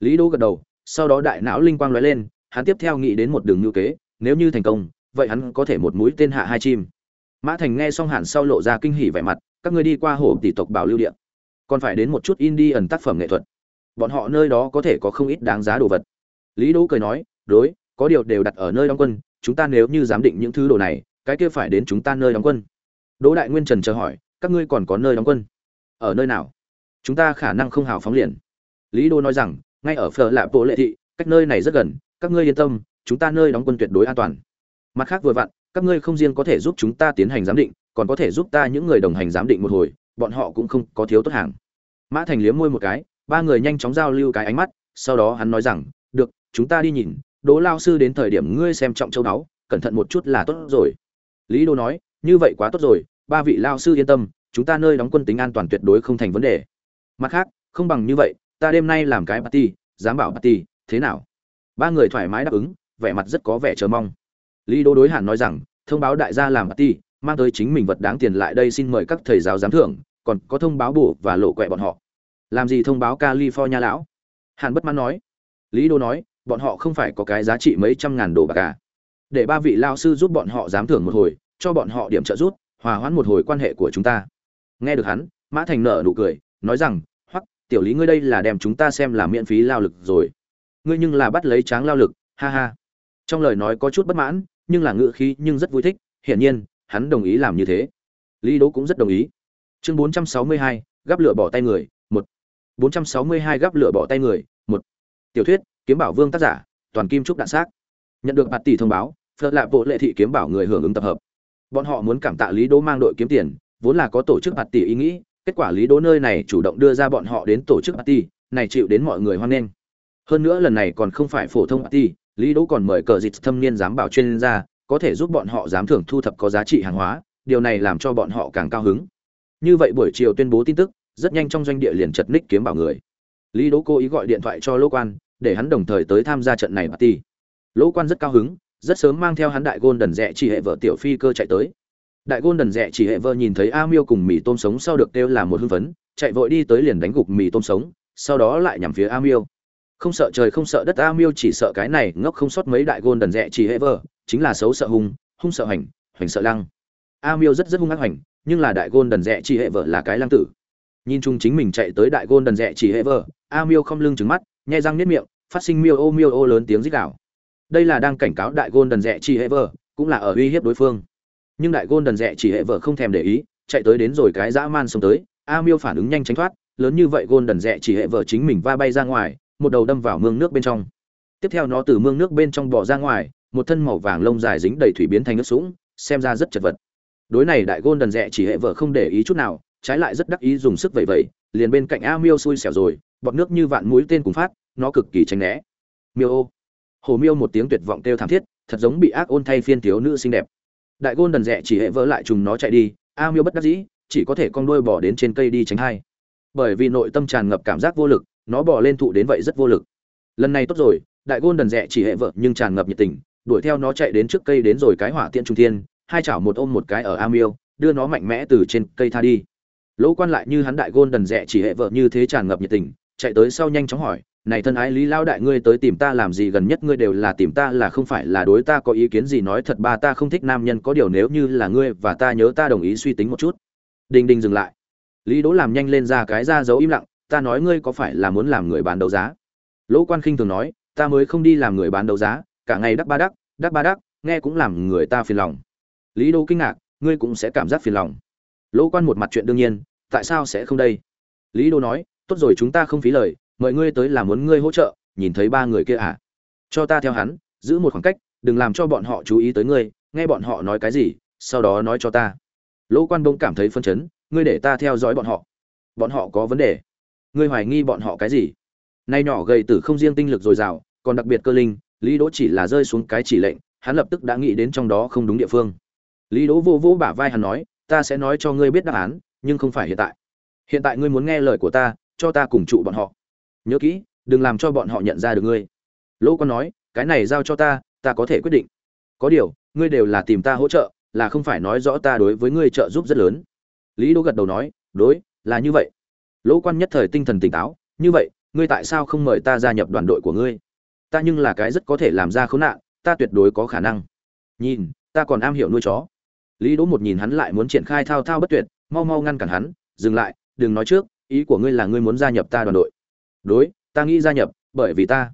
Lý đỗ gật đầu, sau đó đại não linh quang lóe lên, hắn tiếp theo nghĩ đến một đường ngưu kế, nếu như thành công, vậy hắn có thể một mũi tên hạ hai chim. Mã thành nghe xong hẳn sau lộ ra kinh hỉ vẻ mặt, các ngươi đi qua hồ tỷ tộc bảo lưu địa, còn phải đến một chút indie ẩn tác phẩm nghệ thuật bọn họ nơi đó có thể có không ít đáng giá đồ vật. Lý đỗ cười nói, đối, có điều đều đặt ở nơi đóng quân, chúng ta nếu như dám định những thứ đồ này, cái kia phải đến chúng ta nơi đóng quân. Đỗ đại nguyên trần chờ hỏi, các ngươi còn có nơi đóng quân? Ở nơi nào? Chúng ta khả năng không hào phóng liền. Lý đô nói rằng, ngay ở phở lạ bộ lệ thị, cách nơi này rất gần, các ngươi yên tâm, chúng ta nơi đóng quân tuyệt đối an toàn. Mặt khác vừa vặn, các ngươi không riêng có thể giúp chúng ta tiến hành giám định, còn có thể giúp ta những người đồng hành giám định một hồi, bọn họ cũng không có thiếu tốt hàng. Mã thành liếm môi một cái ba người nhanh chóng giao lưu cái ánh mắt sau đó hắn nói rằng được chúng ta đi nhìn đỗ lao sư đến thời điểm ngươi xem trọng châu đáo, cẩn thận một chút là tốt rồi. Lý đô nói như vậy quá tốt rồi ba vị lao sư yên tâm chúng ta nơi đóng quân tính an toàn tuyệt đối không thành vấn đề. Mặt khác không bằng như vậy ta đêm nay làm cái party dám bảo party thế nào? Ba người thoải mái đáp ứng vẻ mặt rất có vẻ chờ mong. Lý đô đối hẳn nói rằng thông báo đại gia làm party mang tới chính mình vật đáng tiền lại đây xin mời các thầy giáo giám thưởng còn có thông báo bổ và lộ quẹ bọn họ làm gì thông báo california lão? Hàn bất mãn nói. Lý đô nói bọn họ không phải có cái giá trị mấy trăm ngàn đồ bạc cả à. để ba vị lao sư giúp bọn họ giám thưởng một hồi cho bọn họ điểm trợ giúp hòa hoãn một hồi quan hệ của chúng ta. Nghe được hắn mã thành nở nụ cười nói rằng hoặc tiểu lý ngươi đây là đem chúng ta xem là miễn phí lao lực rồi. Ngươi nhưng là bắt lấy tráng lao lực ha ha. Trong lời nói có chút bất mãn nhưng là ngự khí nhưng rất vui thích hiển nhiên hắn đồng ý làm như thế. Lý đỗ cũng rất đồng ý. Chương 462, gắp lửa bỏ tay người một bốn trăm sáu mươi hai gắp lửa bỏ tay người, một. Tiểu thuyết, kiếm bảo vương tác giả, toàn kim trúc đạn xác. Nhận được bạt tỷ thông báo, phật lạ bộ lệ thị kiếm bảo người hưởng ứng tập hợp. Bọn họ muốn cảm tạ lý đỗ mang đội kiếm tiền, vốn là có tổ chức bạt tỷ ý nghĩ, kết quả lý đỗ nơi này chủ động đưa ra bọn họ đến tổ chức bạt tỷ, này chịu đến mọi người hoan nghênh. Hơn nữa lần này còn không phải phổ thông bạt tỷ, lý đỗ còn mời cờ dịch thâm niên giám bảo chuyên gia, có thể giúp bọn họ giám thưởng thu thập có giá trị hàng hóa, điều này làm cho bọn họ càng cao hứng. Như vậy buổi chiều tuyên bố tin tức rất nhanh trong doanh địa liền chật ních kiếm bảo người. Lý đỗ cố ý gọi điện thoại cho lỗ quan, để hắn đồng thời tới tham gia trận này party. Lỗ quan rất cao hứng, rất sớm mang theo hắn đại gôn đần rẽ chỉ hệ vợ tiểu phi cơ chạy tới. Đại gôn đần rẽ chỉ hệ vợ nhìn thấy a miêu cùng mì tôm sống sau được kêu là một hưng phấn, chạy vội đi tới liền đánh gục mì tôm sống, sau đó lại nhằm phía a miêu. Không sợ trời không sợ đất, a miêu chỉ sợ cái này ngốc không sót mấy đại gôn đần rẽ chỉ hệ vợ, chính là xấu sợ hung hung sợ hành hoành sợ lăng. A miêu rất rất hung ác hành nhưng là đại gôn đần rẽ chỉ hệ vợ là cái lăng tử nhìn chung chính mình chạy tới đại gôn đần rẽ chỉ hệ vợ, a miêu không lưng trứng mắt, nhai răng nếp miệng, phát sinh miêu ô miêu ô lớn tiếng rít gào. Đây là đang cảnh cáo đại gôn đần rẽ chỉ hệ vợ, cũng là ở uy hiếp đối phương. Nhưng đại gôn đần rẽ chỉ hệ vợ không thèm để ý, chạy tới đến rồi cái dã man xông tới, a miêu phản ứng nhanh tránh thoát, lớn như vậy gôn đần rẽ chỉ hệ vợ chính mình va bay ra ngoài, một đầu đâm vào mương nước bên trong. Tiếp theo nó từ mương nước bên trong bỏ ra ngoài, một thân màu vàng lông dài dính đầy thủy biến thành nước sũng, xem ra rất chật vật. Đối này đại gôn đần rẽ chỉ hệ vợ không để ý chút nào trái lại rất đắc ý dùng sức vậy vậy liền bên cạnh a miêu xui xẻo rồi, bọt nước như vạn mũi tên cùng phát, nó cực kỳ tránh né. Miêu ô. Hồ miêu một tiếng tuyệt vọng kêu thảm thiết, thật giống bị ác ôn thay phiên thiếu nữ xinh đẹp. Đại gôn đần rẽ chỉ hệ vỡ lại trùng nó chạy đi, a miêu bất đắc dĩ, chỉ có thể con đuôi bỏ đến trên cây đi tránh hai. Bởi vì nội tâm tràn ngập cảm giác vô lực, nó bỏ lên thụ đến vậy rất vô lực. Lần này tốt rồi, đại gôn đần rẽ chỉ hệ vợ nhưng tràn ngập nhiệt tình, đuổi theo nó chạy đến trước cây đến rồi cái hỏa tiện trung thiên, hai chảo một ôm một cái ở a miêu, đưa nó mạnh mẽ từ trên cây tha đi lỗ quan lại như hắn đại gôn đần rẽ chỉ hệ vợ như thế tràn ngập nhiệt tình, chạy tới sau nhanh chóng hỏi, này thân ái lý lao đại, ngươi tới tìm ta làm gì gần nhất? Ngươi đều là tìm ta là không phải là đối ta có ý kiến gì? Nói thật ba ta không thích nam nhân, có điều nếu như là ngươi và ta nhớ ta đồng ý suy tính một chút. Đinh đinh dừng lại. Lý đỗ làm nhanh lên ra cái ra dấu im lặng, ta nói ngươi có phải là muốn làm người bán đấu giá? Lỗ quan khinh thường nói, ta mới không đi làm người bán đấu giá, cả ngày đắc ba đắc đắc ba đắc, nghe cũng làm người ta phiền lòng. Lý đỗ kinh ngạc, ngươi cũng sẽ cảm giác phiền lòng lỗ quan một mặt chuyện đương nhiên, tại sao sẽ không đây? Lý đỗ nói, tốt rồi chúng ta không phí lời, mời ngươi tới là muốn ngươi hỗ trợ, nhìn thấy ba người kia à? Cho ta theo hắn, giữ một khoảng cách, đừng làm cho bọn họ chú ý tới ngươi, nghe bọn họ nói cái gì, sau đó nói cho ta. Lỗ quan bỗng cảm thấy phân chấn, ngươi để ta theo dõi bọn họ. Bọn họ có vấn đề. Ngươi hoài nghi bọn họ cái gì? Nay nhỏ gầy tử không riêng tinh lực dồi dào, còn đặc biệt cơ linh, lý đỗ chỉ là rơi xuống cái chỉ lệnh, hắn lập tức đã nghĩ đến trong đó không đúng địa phương. Lý đỗ vô vô bả vai hắn nói ta sẽ nói cho ngươi biết đáp án, nhưng không phải hiện tại. Hiện tại ngươi muốn nghe lời của ta, cho ta cùng trụ bọn họ. Nhớ kỹ, đừng làm cho bọn họ nhận ra được ngươi. Lỗ con nói, cái này giao cho ta ta có thể quyết định. Có điều, ngươi đều là tìm ta hỗ trợ, là không phải nói rõ ta đối với ngươi trợ giúp rất lớn. Lý đỗ gật đầu nói, đối, là như vậy. Lỗ quan nhất thời tinh thần tỉnh táo, như vậy, ngươi tại sao không mời ta gia nhập đoàn đội của ngươi? Ta nhưng là cái rất có thể làm ra khốn nạn, ta tuyệt đối có khả năng. Nhìn, ta còn am hiểu nuôi chó lý đỗ một nhìn hắn lại muốn triển khai thao thao bất tuyệt, mau mau ngăn cản hắn, dừng lại, đừng nói trước, ý của ngươi là ngươi muốn gia nhập ta đoàn đội. Đối, ta nghĩ gia nhập, bởi vì ta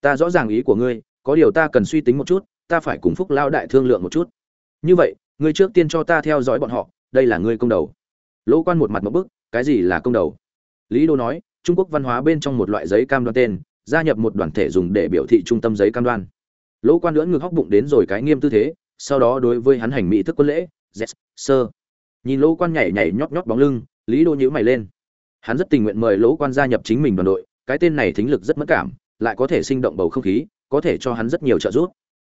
ta rõ ràng ý của ngươi, có điều ta cần suy tính một chút, ta phải cùng phúc lao đại thương lượng một chút. Như vậy, ngươi trước tiên cho ta theo dõi bọn họ, đây là ngươi công đầu. Lỗ quan một mặt một bức, cái gì là công đầu? Lý đô nói, trung quốc văn hóa bên trong một loại giấy cam đoan tên, gia nhập một đoàn thể dùng để biểu thị trung tâm giấy cam đoan. Lỗ quan lưỡng ngược hóc bụng đến rồi cái nghiêm tư thế sau đó đối với hắn hành mỹ thức quân lễ yes, sơ. Nhìn lỗ quan nhảy nhảy nhót nhót bóng lưng lý đô nhíu mày lên. Hắn rất tình nguyện mời lỗ quan gia nhập chính mình đoàn đội cái tên này thính lực rất mất cảm lại có thể sinh động bầu không khí có thể cho hắn rất nhiều trợ giúp.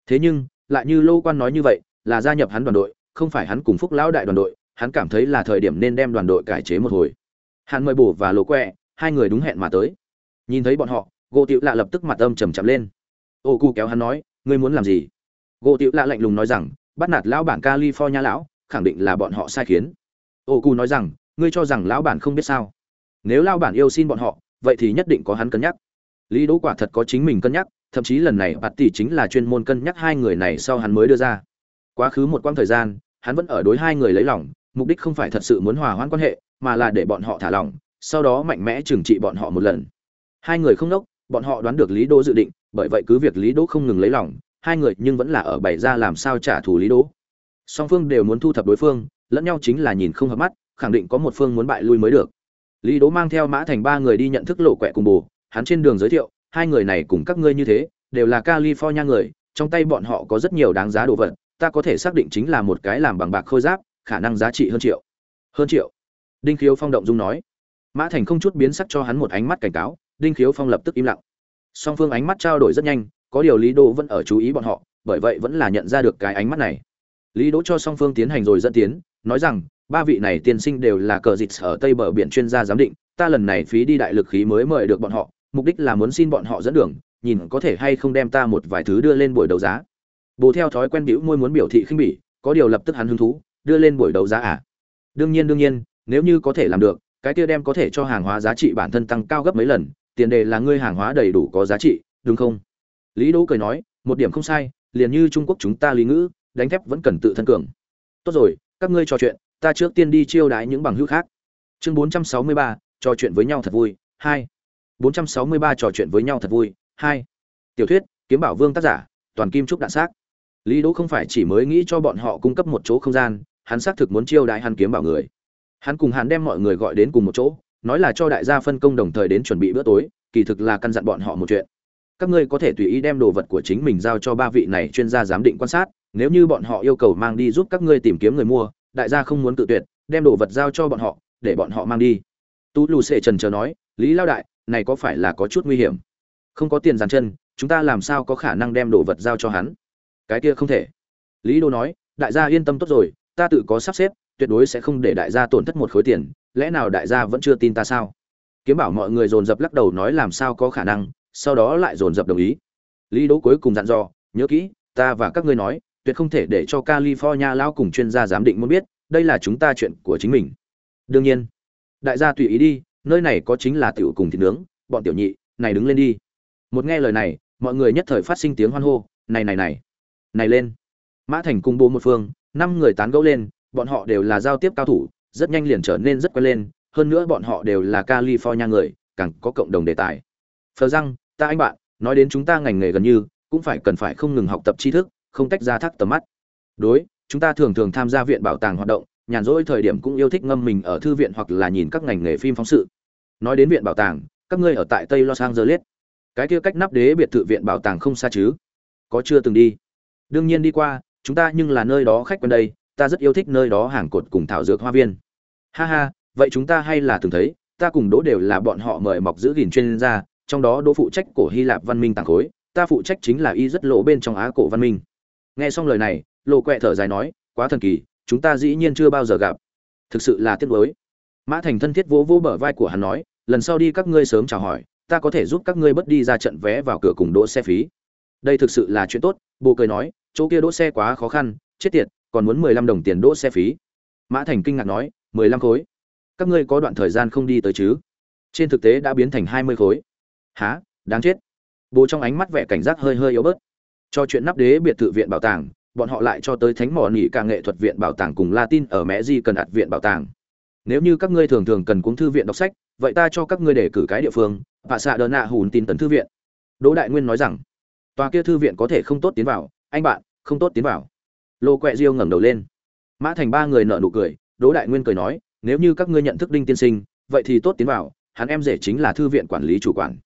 Thế nhưng lại như lỗ quan nói như vậy là gia nhập hắn đoàn đội không phải hắn cùng phúc lão đại đoàn đội hắn cảm thấy là thời điểm nên đem đoàn đội cải chế một hồi. Hắn mời bổ và lỗ quẹ hai người đúng hẹn mà tới. Nhìn thấy bọn họ gỗ tiểu lạ lập tức mặt âm trầm trầm lên. Ô cu kéo hắn nói ngươi muốn làm gì? Gỗ tiểu lạ lạnh lùng nói rằng, bắt nạt lão bản california lão, khẳng định là bọn họ sai khiến. Ô cu nói rằng, ngươi cho rằng lão bản không biết sao? Nếu lão bản yêu xin bọn họ, vậy thì nhất định có hắn cân nhắc. Lý đỗ quả thật có chính mình cân nhắc, thậm chí lần này bạt tỷ chính là chuyên môn cân nhắc hai người này sau hắn mới đưa ra. Quá khứ một quãng thời gian, hắn vẫn ở đối hai người lấy lòng, mục đích không phải thật sự muốn hòa hoãn quan hệ, mà là để bọn họ thả lỏng, sau đó mạnh mẽ trừng trị bọn họ một lần. Hai người không đốc bọn họ đoán được lý đỗ dự định, bởi vậy cứ việc lý đỗ không ngừng lấy lòng hai người nhưng vẫn là ở bày ra làm sao trả thù lý đỗ song phương đều muốn thu thập đối phương, lẫn nhau chính là nhìn không hợp mắt, khẳng định có một phương muốn bại lui mới được. Lý đỗ mang theo mã thành ba người đi nhận thức lộ quẹ cùng bồ, hắn trên đường giới thiệu, hai người này cùng các ngươi như thế, đều là california người, trong tay bọn họ có rất nhiều đáng giá đồ vật, ta có thể xác định chính là một cái làm bằng bạc khôi giáp, khả năng giá trị hơn triệu. Hơn triệu? Đinh khiếu phong động dung nói. Mã thành không chút biến sắc cho hắn một ánh mắt cảnh cáo, đinh khiếu phong lập tức im lặng. Song phương ánh mắt trao đổi rất nhanh có điều lý đỗ vẫn ở chú ý bọn họ, bởi vậy vẫn là nhận ra được cái ánh mắt này. Lý đỗ cho song phương tiến hành rồi dẫn tiến, nói rằng, ba vị này tiên sinh đều là cờ dịch ở tây bờ biển chuyên gia giám định, ta lần này phí đi đại lực khí mới mời được bọn họ, mục đích là muốn xin bọn họ dẫn đường, nhìn có thể hay không đem ta một vài thứ đưa lên buổi đấu giá. Bố theo thói quen bĩu môi muốn biểu thị khinh bỉ, có điều lập tức hắn hứng thú, đưa lên buổi đấu giá à? Đương nhiên đương nhiên, nếu như có thể làm được, cái kia đem có thể cho hàng hóa giá trị bản thân tăng cao gấp mấy lần, tiền đề là ngươi hàng hóa đầy đủ có giá trị, đúng không? Lý đỗ cười nói một điểm không sai liền như trung quốc chúng ta lý ngữ đánh thép vẫn cần tự thân cường. Tốt rồi các ngươi trò chuyện ta trước tiên đi chiêu đãi những bằng hữu khác. Chương 463, trò chuyện với nhau thật vui hai. 463 trò chuyện với nhau thật vui hai. Tiểu thuyết kiếm bảo vương tác giả toàn kim trúc đạn xác. Lý đỗ không phải chỉ mới nghĩ cho bọn họ cung cấp một chỗ không gian hắn xác thực muốn chiêu đãi hắn kiếm bảo người. Hắn cùng hắn đem mọi người gọi đến cùng một chỗ nói là cho đại gia phân công đồng thời đến chuẩn bị bữa tối kỳ thực là căn dặn bọn họ một chuyện các ngươi có thể tùy ý đem đồ vật của chính mình giao cho ba vị này chuyên gia giám định quan sát, nếu như bọn họ yêu cầu mang đi giúp các ngươi tìm kiếm người mua, đại gia không muốn tự tuyệt, đem đồ vật giao cho bọn họ, để bọn họ mang đi. Tú lù xệ trần chờ nói, lý lao đại, này có phải là có chút nguy hiểm? Không có tiền dàn chân, chúng ta làm sao có khả năng đem đồ vật giao cho hắn? Cái kia không thể. Lý đô nói, đại gia yên tâm tốt rồi, ta tự có sắp xếp, tuyệt đối sẽ không để đại gia tổn thất một khối tiền, lẽ nào đại gia vẫn chưa tin ta sao? Kiếm bảo mọi người dồn dập lắc đầu nói, làm sao có khả năng? Sau đó lại dồn dập đồng ý. Lý đỗ cuối cùng dặn dò, nhớ kỹ, ta và các ngươi nói, tuyệt không thể để cho california lao cùng chuyên gia giám định muốn biết, đây là chúng ta chuyện của chính mình. Đương nhiên. Đại gia tùy ý đi, nơi này có chính là tiểu cùng thịt nướng, bọn tiểu nhị, này đứng lên đi. Một nghe lời này, mọi người nhất thời phát sinh tiếng hoan hô, này này này này lên. Mã thành cung bố một phương, năm người tán gẫu lên, bọn họ đều là giao tiếp cao thủ, rất nhanh liền trở nên rất quen lên, hơn nữa bọn họ đều là california người, càng có cộng đồng đề tài. Phờ răng ta anh bạn, nói đến chúng ta ngành nghề gần như, cũng phải cần phải không ngừng học tập tri thức, không tách ra thác tầm mắt. Đối, chúng ta thường thường tham gia viện bảo tàng hoạt động, nhàn rỗi thời điểm cũng yêu thích ngâm mình ở thư viện hoặc là nhìn các ngành nghề phim phóng sự. Nói đến viện bảo tàng, các ngươi ở tại tây los angeles. Cái kia cách nắp đế biệt thự viện bảo tàng không xa chứ? Có chưa từng đi? Đương nhiên đi qua, chúng ta nhưng là nơi đó khách quen đây, ta rất yêu thích nơi đó hàng cột cùng thảo dược hoa viên. Ha ha, vậy chúng ta hay là từng thấy, ta cùng đỗ đều là bọn họ mời mọc giữ gìn chuyên gia trong đó đỗ phụ trách cổ hy lạp văn minh tàng khối, ta phụ trách chính là y rất lộ bên trong á cổ văn minh. Nghe xong lời này, lộ quẹ thở dài nói, quá thần kỳ, chúng ta dĩ nhiên chưa bao giờ gặp. Thực sự là tiếc nuối. Mã thành thân thiết vỗ vỗ bờ vai của hắn nói, lần sau đi các ngươi sớm chào hỏi, ta có thể giúp các ngươi bất đi ra trận vé vào cửa cùng đỗ xe phí. Đây thực sự là chuyện tốt, bồ cười nói, chỗ kia đỗ xe quá khó khăn, chết tiệt, còn muốn mười lăm đồng tiền đỗ xe phí. Mã thành kinh ngạc nói, mười lăm khối. Các ngươi có đoạn thời gian không đi tới chứ? Trên thực tế đã biến thành hai mươi khối há đáng chết. Bố trong ánh mắt vẻ cảnh giác hơi hơi yếu bớt. Cho chuyện nắp đế biệt thự viện bảo tàng, bọn họ lại cho tới thánh mỏ nỉ cả nghệ thuật viện bảo tàng cùng latin ở mẹ di cần ạt viện bảo tàng. Nếu như các ngươi thường thường cần cuốn thư viện đọc sách, vậy ta cho các ngươi để cử cái địa phương và xạ đờ nạ hùn tin tấn thư viện. Đỗ đại nguyên nói rằng, tòa kia thư viện có thể không tốt tiến vào. Anh bạn, không tốt tiến vào. Lô quẹ diêu ngẩng đầu lên. Mã thành ba người nợ nụ cười. Đỗ đại nguyên cười nói, nếu như các ngươi nhận thức đinh tiên sinh, vậy thì tốt tiến vào. Hắn em rể chính là thư viện quản lý chủ quản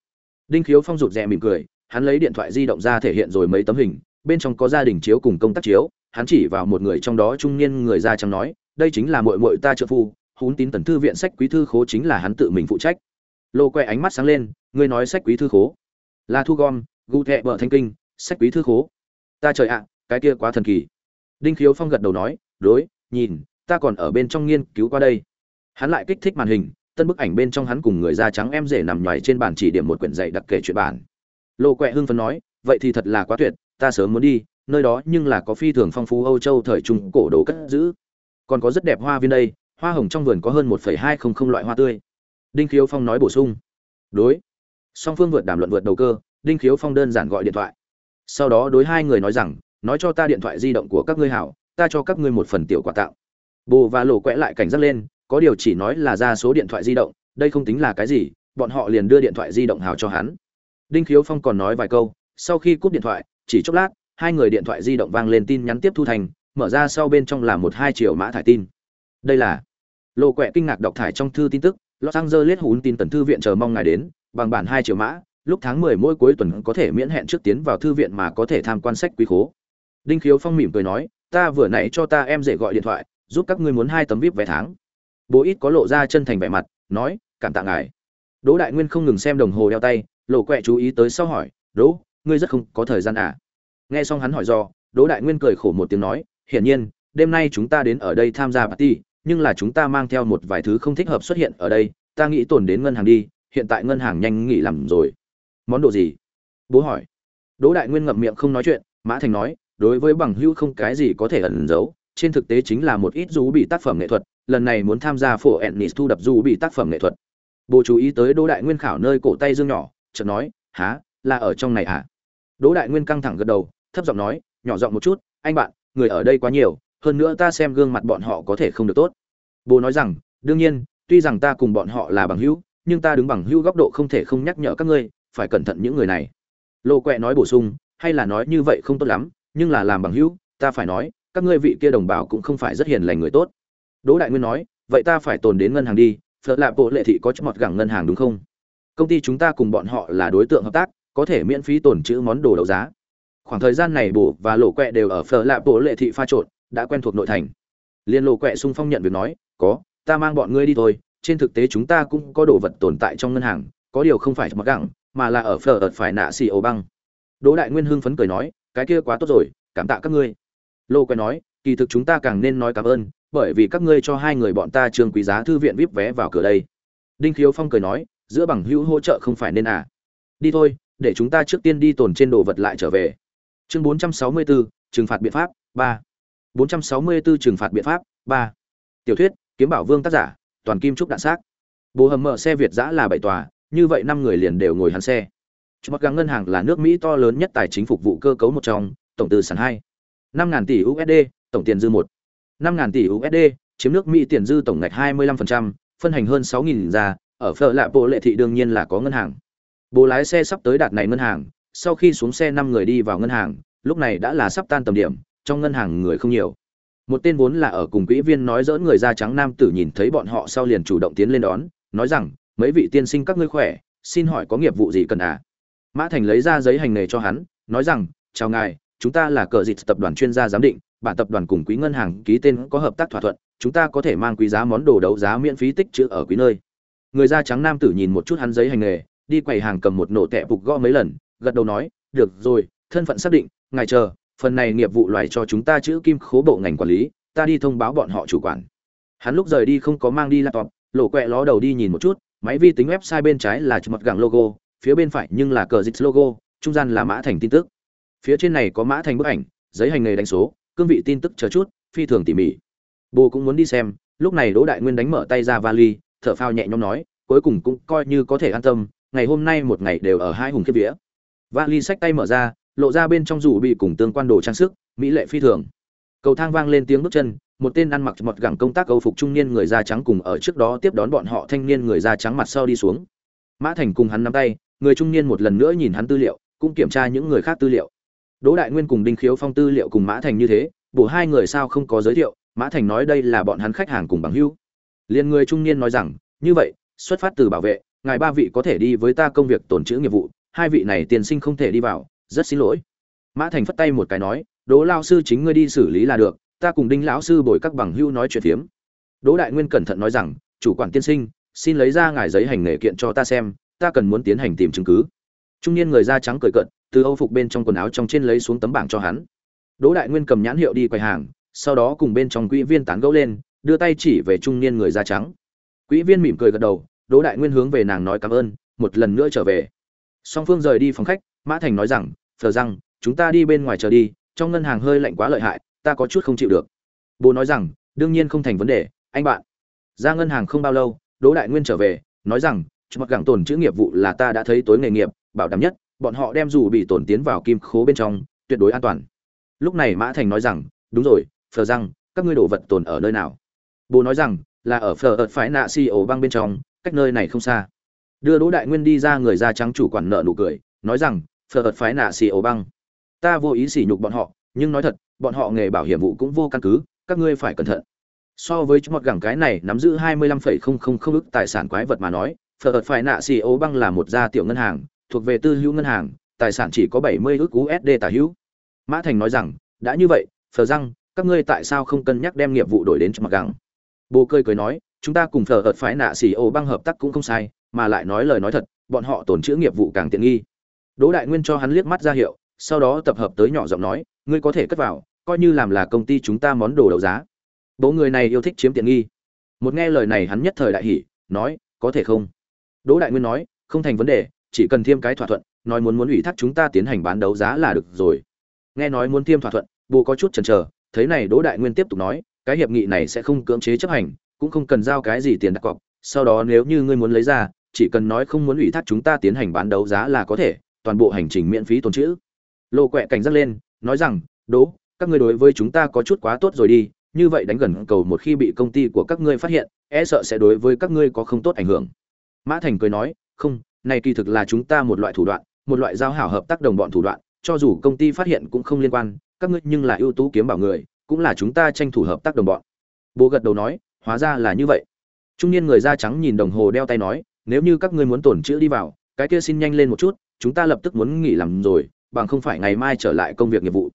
đinh khiếu phong rụt rè mỉm cười, hắn lấy điện thoại di động ra thể hiện rồi mấy tấm hình, bên trong có gia đình chiếu cùng công tác chiếu, hắn chỉ vào một người trong đó trung niên người da trắng nói, đây chính là muội muội ta trợ phu, hún tín tần thư viện sách quý thư khố chính là hắn tự mình phụ trách. Lô que ánh mắt sáng lên, ngươi nói sách quý thư khố? Là thu gom, gu thẹ bờ thanh kinh, sách quý thư khố. Ta trời ạ, cái kia quá thần kỳ. Đinh khiếu phong gật đầu nói, đối, nhìn, ta còn ở bên trong nghiên cứu qua đây. Hắn lại kích thích màn hình tân bức ảnh bên trong hắn cùng người da trắng em rể nằm nhoài trên bàn chỉ điểm một quyển dạy đặc kể chuyện bản. Lô quẹ hưng phấn nói, vậy thì thật là quá tuyệt, ta sớm muốn đi, nơi đó nhưng là có phi thường phong phú âu châu thời trung cổ đồ cất giữ. Còn có rất đẹp hoa viên đây, hoa hồng trong vườn có hơn một hai không không loại hoa tươi. Đinh khiếu phong nói bổ sung, đối. Song phương vượt đàm luận vượt đầu cơ, đinh khiếu phong đơn giản gọi điện thoại. Sau đó đối hai người nói rằng, nói cho ta điện thoại di động của các ngươi hảo, ta cho các ngươi một phần tiểu quà tặng. Bồ và lộ quẽ lại cảnh giác lên có điều chỉ nói là ra số điện thoại di động, đây không tính là cái gì, bọn họ liền đưa điện thoại di động hào cho hắn. Đinh khiếu phong còn nói vài câu, sau khi cúp điện thoại, chỉ chốc lát, hai người điện thoại di động vang lên tin nhắn tiếp thu thành, mở ra sau bên trong là một hai triệu mã thải tin. Đây là lộ quẹ kinh ngạc đọc thải trong thư tin tức, los angeles hùn tin tần thư viện chờ mong ngài đến, bằng bản hai triệu mã, lúc tháng mười mỗi cuối tuần có thể miễn hẹn trước tiến vào thư viện mà có thể tham quan sách quý khố. Đinh khiếu phong mỉm cười nói, ta vừa nãy cho ta em dễ gọi điện thoại, giúp các ngươi muốn hai tấm vip vé tháng bố ít có lộ ra chân thành vẻ mặt, nói, cảm tạ ngài. Đỗ đại nguyên không ngừng xem đồng hồ đeo tay, lộ quẹ chú ý tới sau hỏi, đỗ, ngươi rất không có thời gian à? Nghe xong hắn hỏi do đỗ đại nguyên cười khổ một tiếng nói, hiển nhiên, đêm nay chúng ta đến ở đây tham gia party, nhưng là chúng ta mang theo một vài thứ không thích hợp xuất hiện ở đây, ta nghĩ tồn đến ngân hàng đi, hiện tại ngân hàng nhanh nghỉ làm rồi. Món đồ gì? Bố hỏi. Đỗ đại nguyên ngậm miệng không nói chuyện, mã thành nói, đối với bằng hữu không cái gì có thể ẩn giấu, trên thực tế chính là một ít rú bị tác phẩm nghệ thuật lần này muốn tham gia phổ ennis thu đập dù bị tác phẩm nghệ thuật. Bố chú ý tới đỗ đại nguyên khảo nơi cổ tay dương nhỏ, chợt nói há là ở trong này hả? Đỗ đại nguyên căng thẳng gật đầu, thấp giọng nói, nhỏ giọng một chút, anh bạn, người ở đây quá nhiều, hơn nữa ta xem gương mặt bọn họ có thể không được tốt. Bố nói rằng, đương nhiên, tuy rằng ta cùng bọn họ là bằng hữu, nhưng ta đứng bằng hữu góc độ không thể không nhắc nhở các ngươi, phải cẩn thận những người này. Lô quẹ nói bổ sung, hay là nói như vậy không tốt lắm, nhưng là làm bằng hữu, ta phải nói, các ngươi vị kia đồng bào cũng không phải rất hiền lành người tốt đỗ đại nguyên nói, vậy ta phải tồn đến ngân hàng đi phở lạ bộ lệ thị có mọt gẳng ngân hàng đúng không? Công ty chúng ta cùng bọn họ là đối tượng hợp tác, có thể miễn phí tồn trữ món đồ đấu giá. Khoảng thời gian này bổ và lộ quẹ đều ở phở lạ bộ lệ thị pha trộn, đã quen thuộc nội thành. Liên lộ quẹ sung phong nhận việc nói, có, ta mang bọn ngươi đi thôi, trên thực tế chúng ta cũng có đồ vật tồn tại trong ngân hàng, có điều không phải mọt gẳng, mà là ở phở ợt phải nạ xì ổ băng. Đỗ đại nguyên hưng phấn cười nói, cái kia quá tốt rồi, cảm tạ các ngươi. Lô quẹ nói kỳ thực chúng ta càng nên nói cảm ơn bởi vì các ngươi cho hai người bọn ta trường quý giá thư viện vip vé vào cửa đây đinh khiếu phong cười nói giữa bằng hữu hỗ trợ không phải nên à đi thôi để chúng ta trước tiên đi tồn trên đồ vật lại trở về chương 464, trừng phạt biện pháp 3. 464 trừng phạt biện pháp 3. tiểu thuyết kiếm bảo vương tác giả toàn kim trúc đạn xác bố hầm mở xe việt giã là bảy tòa như vậy năm người liền đều ngồi hắn xe Chuột gắng ngân hàng là nước Mỹ to lớn nhất tài chính phục vụ cơ cấu một trong, tổng tư sản 2. 5000 tỷ USD, tổng tiền dư 1. 5000 tỷ USD, chiếm nước Mỹ tiền dư tổng ngạch 25%, phân hành hơn 6000 ra, ở phở lạ bộ lệ thị đương nhiên là có ngân hàng. Bố lái xe sắp tới đạt này ngân hàng, sau khi xuống xe năm người đi vào ngân hàng, lúc này đã là sắp tan tầm điểm, trong ngân hàng người không nhiều. Một tên vốn là ở cùng quỹ viên nói dỡn người da trắng nam tử nhìn thấy bọn họ sau liền chủ động tiến lên đón, nói rằng, mấy vị tiên sinh các ngươi khỏe, xin hỏi có nghiệp vụ gì cần à? mã thành lấy ra giấy hành nghề cho hắn nói rằng chào ngài chúng ta là cờ dịch tập đoàn chuyên gia giám định bản tập đoàn cùng quý ngân hàng ký tên có hợp tác thỏa thuận, chúng ta có thể mang quý giá món đồ đấu giá miễn phí tích chữ ở quý nơi. Người da trắng nam tử nhìn một chút hắn giấy hành nghề, đi quầy hàng cầm một nổ tệ phục gõ mấy lần, gật đầu nói, được rồi, thân phận xác định, ngài chờ, phần này nghiệp vụ loại cho chúng ta chữ kim khố bộ ngành quản lý, ta đi thông báo bọn họ chủ quản. Hắn lúc rời đi không có mang đi laptop, lộ quẹ ló đầu đi nhìn một chút, máy vi tính website bên trái là một gẳng logo, phía bên phải nhưng là cờ dịch logo, trung gian là mã thành tin tức. Phía trên này có mã thành bức ảnh, giấy hành nghề đánh số cương vị tin tức chờ chút, phi thường tỉ mỉ. Bồ cũng muốn đi xem, lúc này đỗ đại nguyên đánh mở tay ra vali, thở phao nhẹ nhõm nói, cuối cùng cũng coi như có thể an tâm, ngày hôm nay một ngày đều ở hai hùng kiếp vía. Vali sách tay mở ra, lộ ra bên trong rủ bị cùng tương quan đồ trang sức, mỹ lệ phi thường. Cầu thang vang lên tiếng bước chân, một tên ăn mặc mọt gẳng công tác âu phục trung niên người da trắng cùng ở trước đó tiếp đón bọn họ thanh niên người da trắng mặt sau đi xuống. Mã thành cùng hắn nắm tay, người trung niên một lần nữa nhìn hắn tư liệu, cũng kiểm tra những người khác tư liệu đỗ đại nguyên cùng đinh khiếu phong tư liệu cùng mã thành như thế, bổ hai người sao không có giới thiệu, mã thành nói đây là bọn hắn khách hàng cùng bằng hữu. Liên người trung niên nói rằng, như vậy, xuất phát từ bảo vệ, ngài ba vị có thể đi với ta công việc tổn chữ nghiệp vụ, hai vị này tiền sinh không thể đi vào, rất xin lỗi. Mã thành phất tay một cái nói, đỗ Lão sư chính ngươi đi xử lý là được, ta cùng đinh lão sư bồi các bằng hữu nói chuyện phiếm. Đỗ đại nguyên cẩn thận nói rằng, chủ quản tiên sinh, xin lấy ra ngài giấy hành nghề kiện cho ta xem, ta cần muốn tiến hành tìm chứng cứ. Trung niên người da trắng cười cận từ âu phục bên trong quần áo trong trên lấy xuống tấm bảng cho hắn. Đỗ đại nguyên cầm nhãn hiệu đi quầy hàng, sau đó cùng bên trong quỹ viên tán gẫu lên, đưa tay chỉ về trung niên người da trắng. Quỹ viên mỉm cười gật đầu, đỗ đại nguyên hướng về nàng nói cảm ơn, một lần nữa trở về. Song phương rời đi phòng khách, mã thành nói rằng thờ rằng, chúng ta đi bên ngoài chờ đi, trong ngân hàng hơi lạnh quá lợi hại, ta có chút không chịu được. Bố nói rằng, đương nhiên không thành vấn đề, anh bạn. Ra ngân hàng không bao lâu, đỗ đại nguyên trở về, nói rằng, chúng mặc gẳng tồn chữ nghiệp vụ là ta đã thấy tối nghề nghiệp, bảo đảm nhất bọn họ đem dù bị tổn tiến vào kim khố bên trong tuyệt đối an toàn. Lúc này mã thành nói rằng đúng rồi phờ rằng các ngươi đồ vật tồn ở nơi nào? Bố nói rằng là ở phờ ợt phái nạ si ổ băng bên trong cách nơi này không xa. Đưa đỗ đại nguyên đi ra người da trắng chủ quản nợ nụ cười nói rằng phờ ợt phái nạ si ổ băng ta vô ý sỉ nhục bọn họ nhưng nói thật bọn họ nghề bảo hiểm vụ cũng vô căn cứ các ngươi phải cẩn thận. So với chúng một gẳng cái này nắm giữ 25,000 ức tài sản quái vật mà nói phở phải nạ xì ố băng là một gia tiểu ngân hàng thuộc về tư hữu ngân hàng, tài sản chỉ có 70 ức usd tả hữu. Mã thành nói rằng, đã như vậy phở răng, các ngươi tại sao không cân nhắc đem nghiệp vụ đổi đến cho mặc gẳng? Bồ cười cười nói, chúng ta cùng phở Hợt phái nạ xì ố băng hợp tác cũng không sai, mà lại nói lời nói thật, bọn họ tổn chữ nghiệp vụ càng tiện nghi. Đỗ đại nguyên cho hắn liếc mắt ra hiệu, sau đó tập hợp tới nhỏ giọng nói, ngươi có thể cất vào, coi như làm là công ty chúng ta món đồ đấu giá. Bố người này yêu thích chiếm tiện nghi. Một nghe lời này hắn nhất thời đại hỉ, nói, có thể không? Đỗ đại nguyên nói, không thành vấn đề chỉ cần thêm cái thỏa thuận, nói muốn muốn ủy thác chúng ta tiến hành bán đấu giá là được rồi. Nghe nói muốn thêm thỏa thuận bố có chút chần chờ, thấy này đỗ đại nguyên tiếp tục nói, cái hiệp nghị này sẽ không cưỡng chế chấp hành, cũng không cần giao cái gì tiền đặt cọc, sau đó nếu như ngươi muốn lấy ra, chỉ cần nói không muốn ủy thác chúng ta tiến hành bán đấu giá là có thể, toàn bộ hành trình miễn phí tồn chữ lô quẹ cảnh giác lên, nói rằng, đỗ, các ngươi đối với chúng ta có chút quá tốt rồi đi, như vậy đánh gần cầu một khi bị công ty của các ngươi phát hiện e sợ sẽ đối với các ngươi có không tốt ảnh hưởng. Mã thành cười nói, không này kỳ thực là chúng ta một loại thủ đoạn, một loại giao hảo hợp tác đồng bọn thủ đoạn, cho dù công ty phát hiện cũng không liên quan, các ngươi nhưng là ưu tú kiếm bảo người, cũng là chúng ta tranh thủ hợp tác đồng bọn. Bố gật đầu nói, hóa ra là như vậy. Trung niên người da trắng nhìn đồng hồ đeo tay nói, nếu như các ngươi muốn tổn chữa đi vào, cái kia xin nhanh lên một chút, chúng ta lập tức muốn nghỉ làm rồi, bằng không phải ngày mai trở lại công việc nghiệp vụ.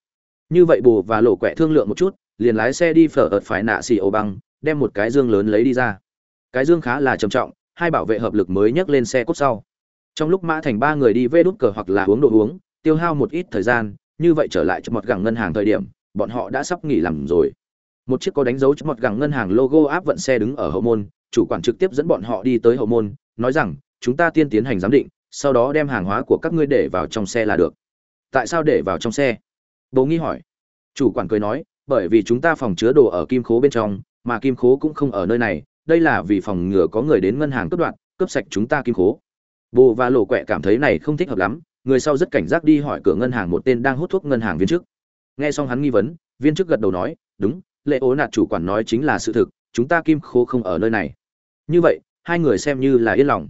Như vậy bồ và lộ quẹ thương lượng một chút, liền lái xe đi phở ợt phải nạ xì ô băng, đem một cái dương lớn lấy đi ra. Cái dương khá là trầm trọng, hai bảo vệ hợp lực mới nhấc lên xe cốt sau trong lúc mã thành ba người đi vê đút cờ hoặc là uống đồ uống, tiêu hao một ít thời gian, như vậy trở lại cho một gẳng ngân hàng thời điểm, bọn họ đã sắp nghỉ làm rồi. Một chiếc có đánh dấu cho một gẳng ngân hàng logo áp vận xe đứng ở hậu môn, chủ quản trực tiếp dẫn bọn họ đi tới hậu môn, nói rằng, chúng ta tiên tiến hành giám định, sau đó đem hàng hóa của các ngươi để vào trong xe là được. Tại sao để vào trong xe? Bố nghi hỏi. Chủ quản cười nói, bởi vì chúng ta phòng chứa đồ ở kim khố bên trong, mà kim khố cũng không ở nơi này, đây là vì phòng ngừa có người đến ngân hàng cướp đoạn cướp sạch chúng ta kim khố bồ và lộ quẹ cảm thấy này không thích hợp lắm, người sau rất cảnh giác đi hỏi cửa ngân hàng một tên đang hút thuốc ngân hàng viên chức. Nghe xong hắn nghi vấn, viên chức gật đầu nói, đúng, lệ ố nạt chủ quản nói chính là sự thực, chúng ta kim Khô không ở nơi này. Như vậy, hai người xem như là yên lòng.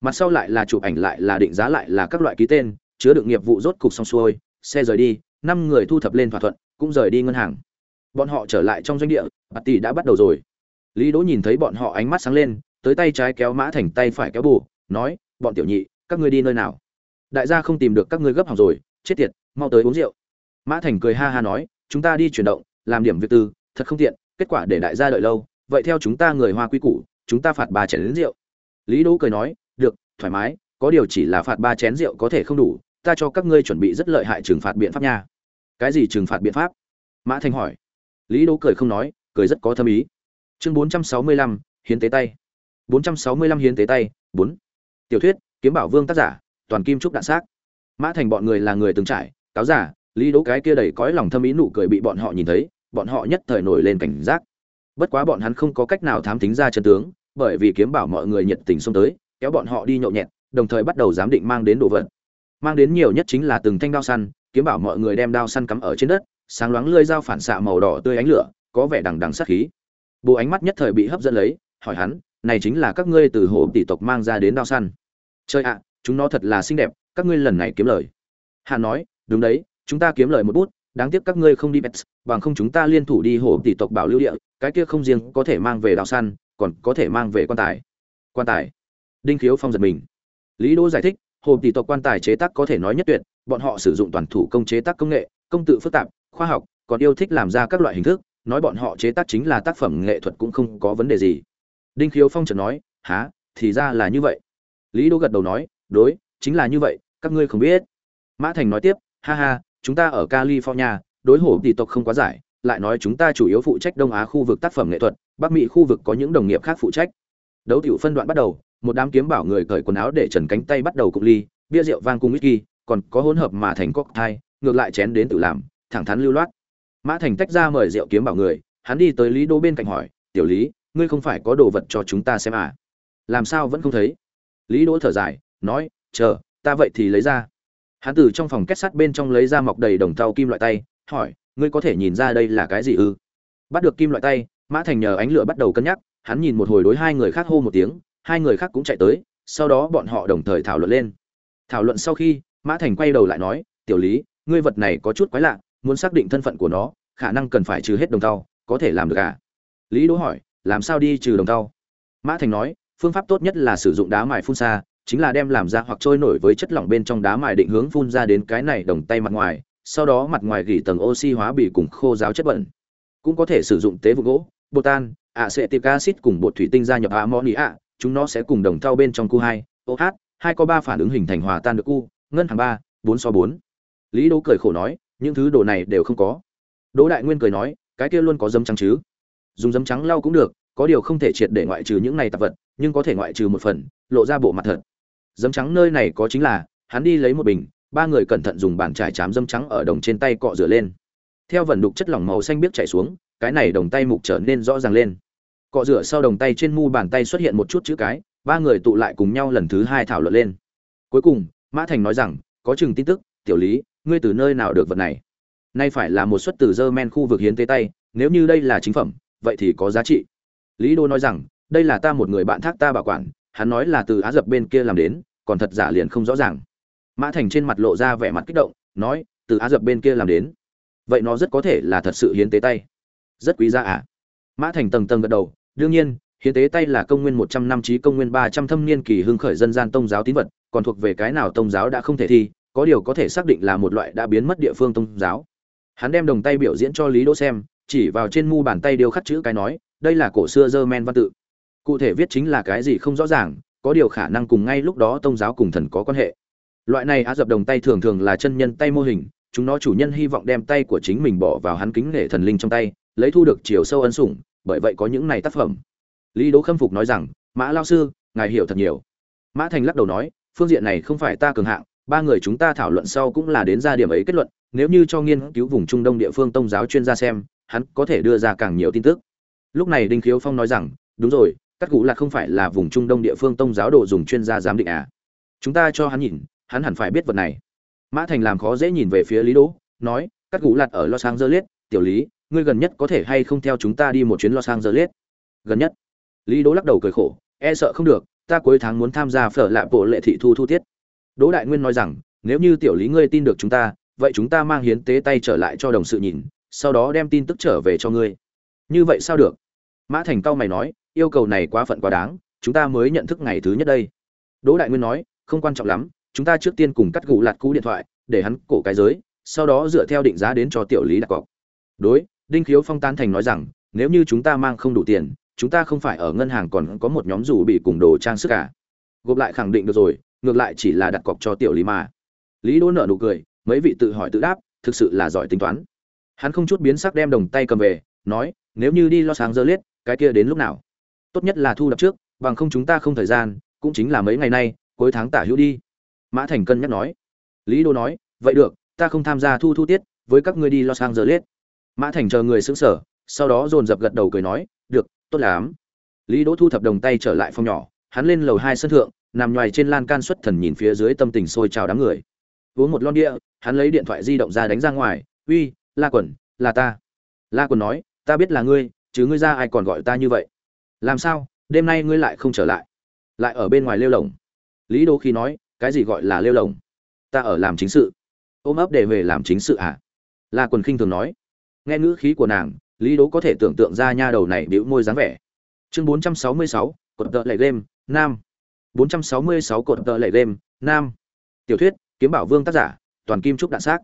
Mặt sau lại là chụp ảnh lại là định giá lại là các loại ký tên, chứa đựng nghiệp vụ rốt cục xong xuôi, xe rời đi, năm người thu thập lên thỏa thuận, cũng rời đi ngân hàng. Bọn họ trở lại trong doanh địa bạt tỷ đã bắt đầu rồi. Lý đỗ nhìn thấy bọn họ ánh mắt sáng lên, tới tay trái kéo mã thành tay phải kéo bù, nói bọn tiểu nhị, các ngươi đi nơi nào? Đại gia không tìm được các ngươi gấp hỏng rồi, chết tiệt, mau tới uống rượu. Mã thành cười ha ha nói, chúng ta đi chuyển động, làm điểm việc tư, thật không tiện, kết quả để đại gia đợi lâu, vậy theo chúng ta người hoa quy củ, chúng ta phạt ba chén đến rượu. Lý đỗ cười nói, được, thoải mái, có điều chỉ là phạt ba chén rượu có thể không đủ, ta cho các ngươi chuẩn bị rất lợi hại trừng phạt biện pháp nha. Cái gì trừng phạt biện pháp? Mã thành hỏi. Lý đỗ cười không nói, cười rất có thâm ý. Chương bốn trăm sáu mươi lăm, hiến tế tay. Bốn trăm sáu mươi lăm hiến tế tay, bốn tiểu thuyết, kiếm bảo vương tác giả, toàn kim trúc đạn xác. Mã thành bọn người là người từng trải, cáo giả lý đỗ cái kia đầy cõi lòng thâm ý nụ cười bị bọn họ nhìn thấy, bọn họ nhất thời nổi lên cảnh giác. Bất quá bọn hắn không có cách nào thám tính ra chân tướng, bởi vì kiếm bảo mọi người nhiệt tình xông tới, kéo bọn họ đi nhậu nhẹt, đồng thời bắt đầu giám định mang đến đồ vật. Mang đến nhiều nhất chính là từng thanh đao săn, kiếm bảo mọi người đem đao săn cắm ở trên đất, sáng loáng lưỡi dao phản xạ màu đỏ tươi ánh lửa, có vẻ đằng đằng sát khí. Bộ ánh mắt nhất thời bị hấp dẫn lấy, hỏi hắn này chính là các ngươi từ hộ tỷ tộc mang ra đến đao săn. Chơi ạ, chúng nó thật là xinh đẹp, các ngươi lần này kiếm lời. Hà nói, đúng đấy, chúng ta kiếm lời một bút, đáng tiếc các ngươi không đi bets bằng không chúng ta liên thủ đi hộ tỷ tộc bảo lưu địa, cái kia không riêng có thể mang về đào săn, còn có thể mang về quan tài. Quan tài. Đinh khiếu phong giật mình. Lý đỗ giải thích hộ tỷ tộc quan tài chế tác có thể nói nhất tuyệt, bọn họ sử dụng toàn thủ công chế tác công nghệ, công tự phức tạp, khoa học, còn yêu thích làm ra các loại hình thức, nói bọn họ chế tác chính là tác phẩm nghệ thuật cũng không có vấn đề gì đinh khiếu phong chợt nói há thì ra là như vậy. Lý đỗ gật đầu nói, đối, chính là như vậy, các ngươi không biết. Mã thành nói tiếp, ha ha, chúng ta ở california, đối hổ tỷ tộc không quá giải, lại nói chúng ta chủ yếu phụ trách đông á khu vực tác phẩm nghệ thuật, bắc mỹ khu vực có những đồng nghiệp khác phụ trách. Đấu tiểu phân đoạn bắt đầu, một đám kiếm bảo người cởi quần áo để trần cánh tay bắt đầu cụng ly, bia rượu vang cùng whisky, còn có hỗn hợp mà thành cocktail, ngược lại chén đến tự làm, thẳng thắn lưu loát. Mã thành tách ra mời rượu kiếm bảo người, hắn đi tới lý đô bên cạnh hỏi, tiểu lý ngươi không phải có đồ vật cho chúng ta xem à? Làm sao vẫn không thấy? Lý đỗ thở dài, nói, chờ, ta vậy thì lấy ra. Hắn từ trong phòng kết sắt bên trong lấy ra mọc đầy đồng thau kim loại tay, hỏi, ngươi có thể nhìn ra đây là cái gì ư? Bắt được kim loại tay, mã thành nhờ ánh lửa bắt đầu cân nhắc, hắn nhìn một hồi đối hai người khác hô một tiếng, hai người khác cũng chạy tới, sau đó bọn họ đồng thời thảo luận lên. Thảo luận sau khi, mã thành quay đầu lại nói, tiểu lý, ngươi vật này có chút quái lạ, muốn xác định thân phận của nó, khả năng cần phải trừ hết đồng thau, có thể làm được à? Lý đỗ hỏi làm sao đi trừ đồng tao? Mã thành nói phương pháp tốt nhất là sử dụng đá mài phun xa chính là đem làm ra hoặc trôi nổi với chất lỏng bên trong đá mài định hướng phun ra đến cái này đồng tay mặt ngoài sau đó mặt ngoài gỉ tầng oxy hóa bị cùng khô giáo chất bẩn. Cũng có thể sử dụng tế vụ gỗ bột tan ạ sẽ acetic acid cùng bột thủy tinh gia nhập ammonia chúng nó sẽ cùng đồng thau bên trong cu hai OH, hai có ba phản ứng hình thành hòa tan được cu ngân hàng ba bốn so bốn. Lý đỗ cười khổ nói những thứ đồ này đều không có. Đỗ đại nguyên cười nói cái kia luôn có dấm trắng chứ? Dùng dấm trắng lau cũng được có điều không thể triệt để ngoại trừ những này tạp vật, nhưng có thể ngoại trừ một phần, lộ ra bộ mặt thật. Dấm trắng nơi này có chính là, hắn đi lấy một bình, ba người cẩn thận dùng bàn trải chám dấm trắng ở đồng trên tay cọ rửa lên. Theo vần đục chất lỏng màu xanh biếc chảy xuống, cái này đồng tay mục trở nên rõ ràng lên. Cọ rửa sau đồng tay trên mu bàn tay xuất hiện một chút chữ cái, ba người tụ lại cùng nhau lần thứ hai thảo luận lên. Cuối cùng, mã thành nói rằng, có chừng tin tức, tiểu lý, ngươi từ nơi nào được vật này? Nay phải là một suất từ dơ men khu vực hiến tế tay, nếu như đây là chính phẩm, vậy thì có giá trị lý đô nói rằng, đây là ta một người bạn thác ta bảo quản, hắn nói là từ á dập bên kia làm đến, còn thật giả liền không rõ ràng. Mã thành trên mặt lộ ra vẻ mặt kích động, nói, từ á dập bên kia làm đến? Vậy nó rất có thể là thật sự hiến tế tay. Rất quý giá à? Mã thành tầng tầng gật đầu, đương nhiên, hiến tế tay là công nguyên một trăm năm chí công nguyên ba trăm thâm niên kỳ hưng khởi dân gian tôn giáo tín vật, còn thuộc về cái nào tôn giáo đã không thể thi, có điều có thể xác định là một loại đã biến mất địa phương tôn giáo. Hắn đem đồng tay biểu diễn cho lý đỗ xem chỉ vào trên mu bàn tay điêu khắc chữ cái nói, đây là cổ xưa dơ men văn tự. Cụ thể viết chính là cái gì không rõ ràng, có điều khả năng cùng ngay lúc đó tôn giáo cùng thần có quan hệ. Loại này á dập đồng tay thường thường là chân nhân tay mô hình, chúng nó chủ nhân hy vọng đem tay của chính mình bỏ vào hắn kính nghệ thần linh trong tay, lấy thu được chiều sâu ân sủng, bởi vậy có những này tác phẩm. Lý đỗ khâm phục nói rằng, mã lao sư, ngài hiểu thật nhiều. Mã thành lắc đầu nói, phương diện này không phải ta cường hạng, ba người chúng ta thảo luận sau cũng là đến ra điểm ấy kết luận, nếu như cho nghiên cứu vùng trung đông địa phương tôn giáo chuyên gia xem hắn có thể đưa ra càng nhiều tin tức. Lúc này đinh khiếu phong nói rằng, đúng rồi, các cụ là không phải là vùng trung đông địa phương tông giáo đồ dùng chuyên gia giám định à? Chúng ta cho hắn nhìn, hắn hẳn phải biết vật này. Mã thành làm khó dễ nhìn về phía lý đỗ, nói, các cụ lạt ở los angeles, tiểu lý, ngươi gần nhất có thể hay không theo chúng ta đi một chuyến los angeles? Gần nhất? Lý đỗ lắc đầu cười khổ e sợ không được, ta cuối tháng muốn tham gia phở lạ bộ lệ thị thu thu tiết. Đỗ đại nguyên nói rằng, nếu như tiểu lý ngươi tin được chúng ta, vậy chúng ta mang hiến tế tay trở lại cho đồng sự nhìn sau đó đem tin tức trở về cho ngươi. Như vậy sao được? Mã thành cao mày nói, yêu cầu này quá phận quá đáng, chúng ta mới nhận thức ngày thứ nhất đây. Đỗ đại nguyên nói, không quan trọng lắm, chúng ta trước tiên cùng cắt gù lạt cú điện thoại, để hắn cổ cái giới, sau đó dựa theo định giá đến cho tiểu lý đặt cọc. Đối, đinh khiếu phong tan thành nói rằng, nếu như chúng ta mang không đủ tiền, chúng ta không phải ở ngân hàng còn có một nhóm rủ bị cùng đồ trang sức cả. Gộp lại khẳng định được rồi, ngược lại chỉ là đặt cọc cho tiểu lý mà. Lý đỗ nợ nụ cười, mấy vị tự hỏi tự đáp, thực sự là giỏi tính toán hắn không chút biến sắc đem đồng tay cầm về, nói, nếu như đi lo sáng giờ liết, cái kia đến lúc nào? Tốt nhất là thu đập trước, bằng không chúng ta không thời gian, cũng chính là mấy ngày nay, cuối tháng tả hữu đi. Mã thành cân nhắc nói. Lý đô nói, vậy được, ta không tham gia thu thu tiết, với các ngươi đi lo sáng giờ liết. Mã thành chờ người xứng sở sau đó dồn dập gật đầu cười nói, được, tốt lắm. Lý đỗ thu thập đồng tay trở lại phòng nhỏ, hắn lên lầu hai sân thượng, nằm ngoài trên lan can xuất thần nhìn phía dưới tâm tình sôi trào đám người. Uống một lon địa hắn lấy điện thoại di động ra đánh ra ngoài, uy la quần là ta. La quần nói ta biết là ngươi chứ ngươi ra ai còn gọi ta như vậy? Làm sao đêm nay ngươi lại không trở lại? Lại ở bên ngoài lêu lồng. Lý đô khi nói cái gì gọi là lêu lồng? Ta ở làm chính sự. Ôm ấp để về làm chính sự à la quần khinh thường nói. Nghe ngữ khí của nàng lý đố có thể tưởng tượng ra nha đầu này bĩu môi dáng vẻ. Chương 466, cột tợ lệ game nam. 466 cột tợ lệ game nam. Tiểu thuyết kiếm bảo vương tác giả toàn kim trúc đạn xác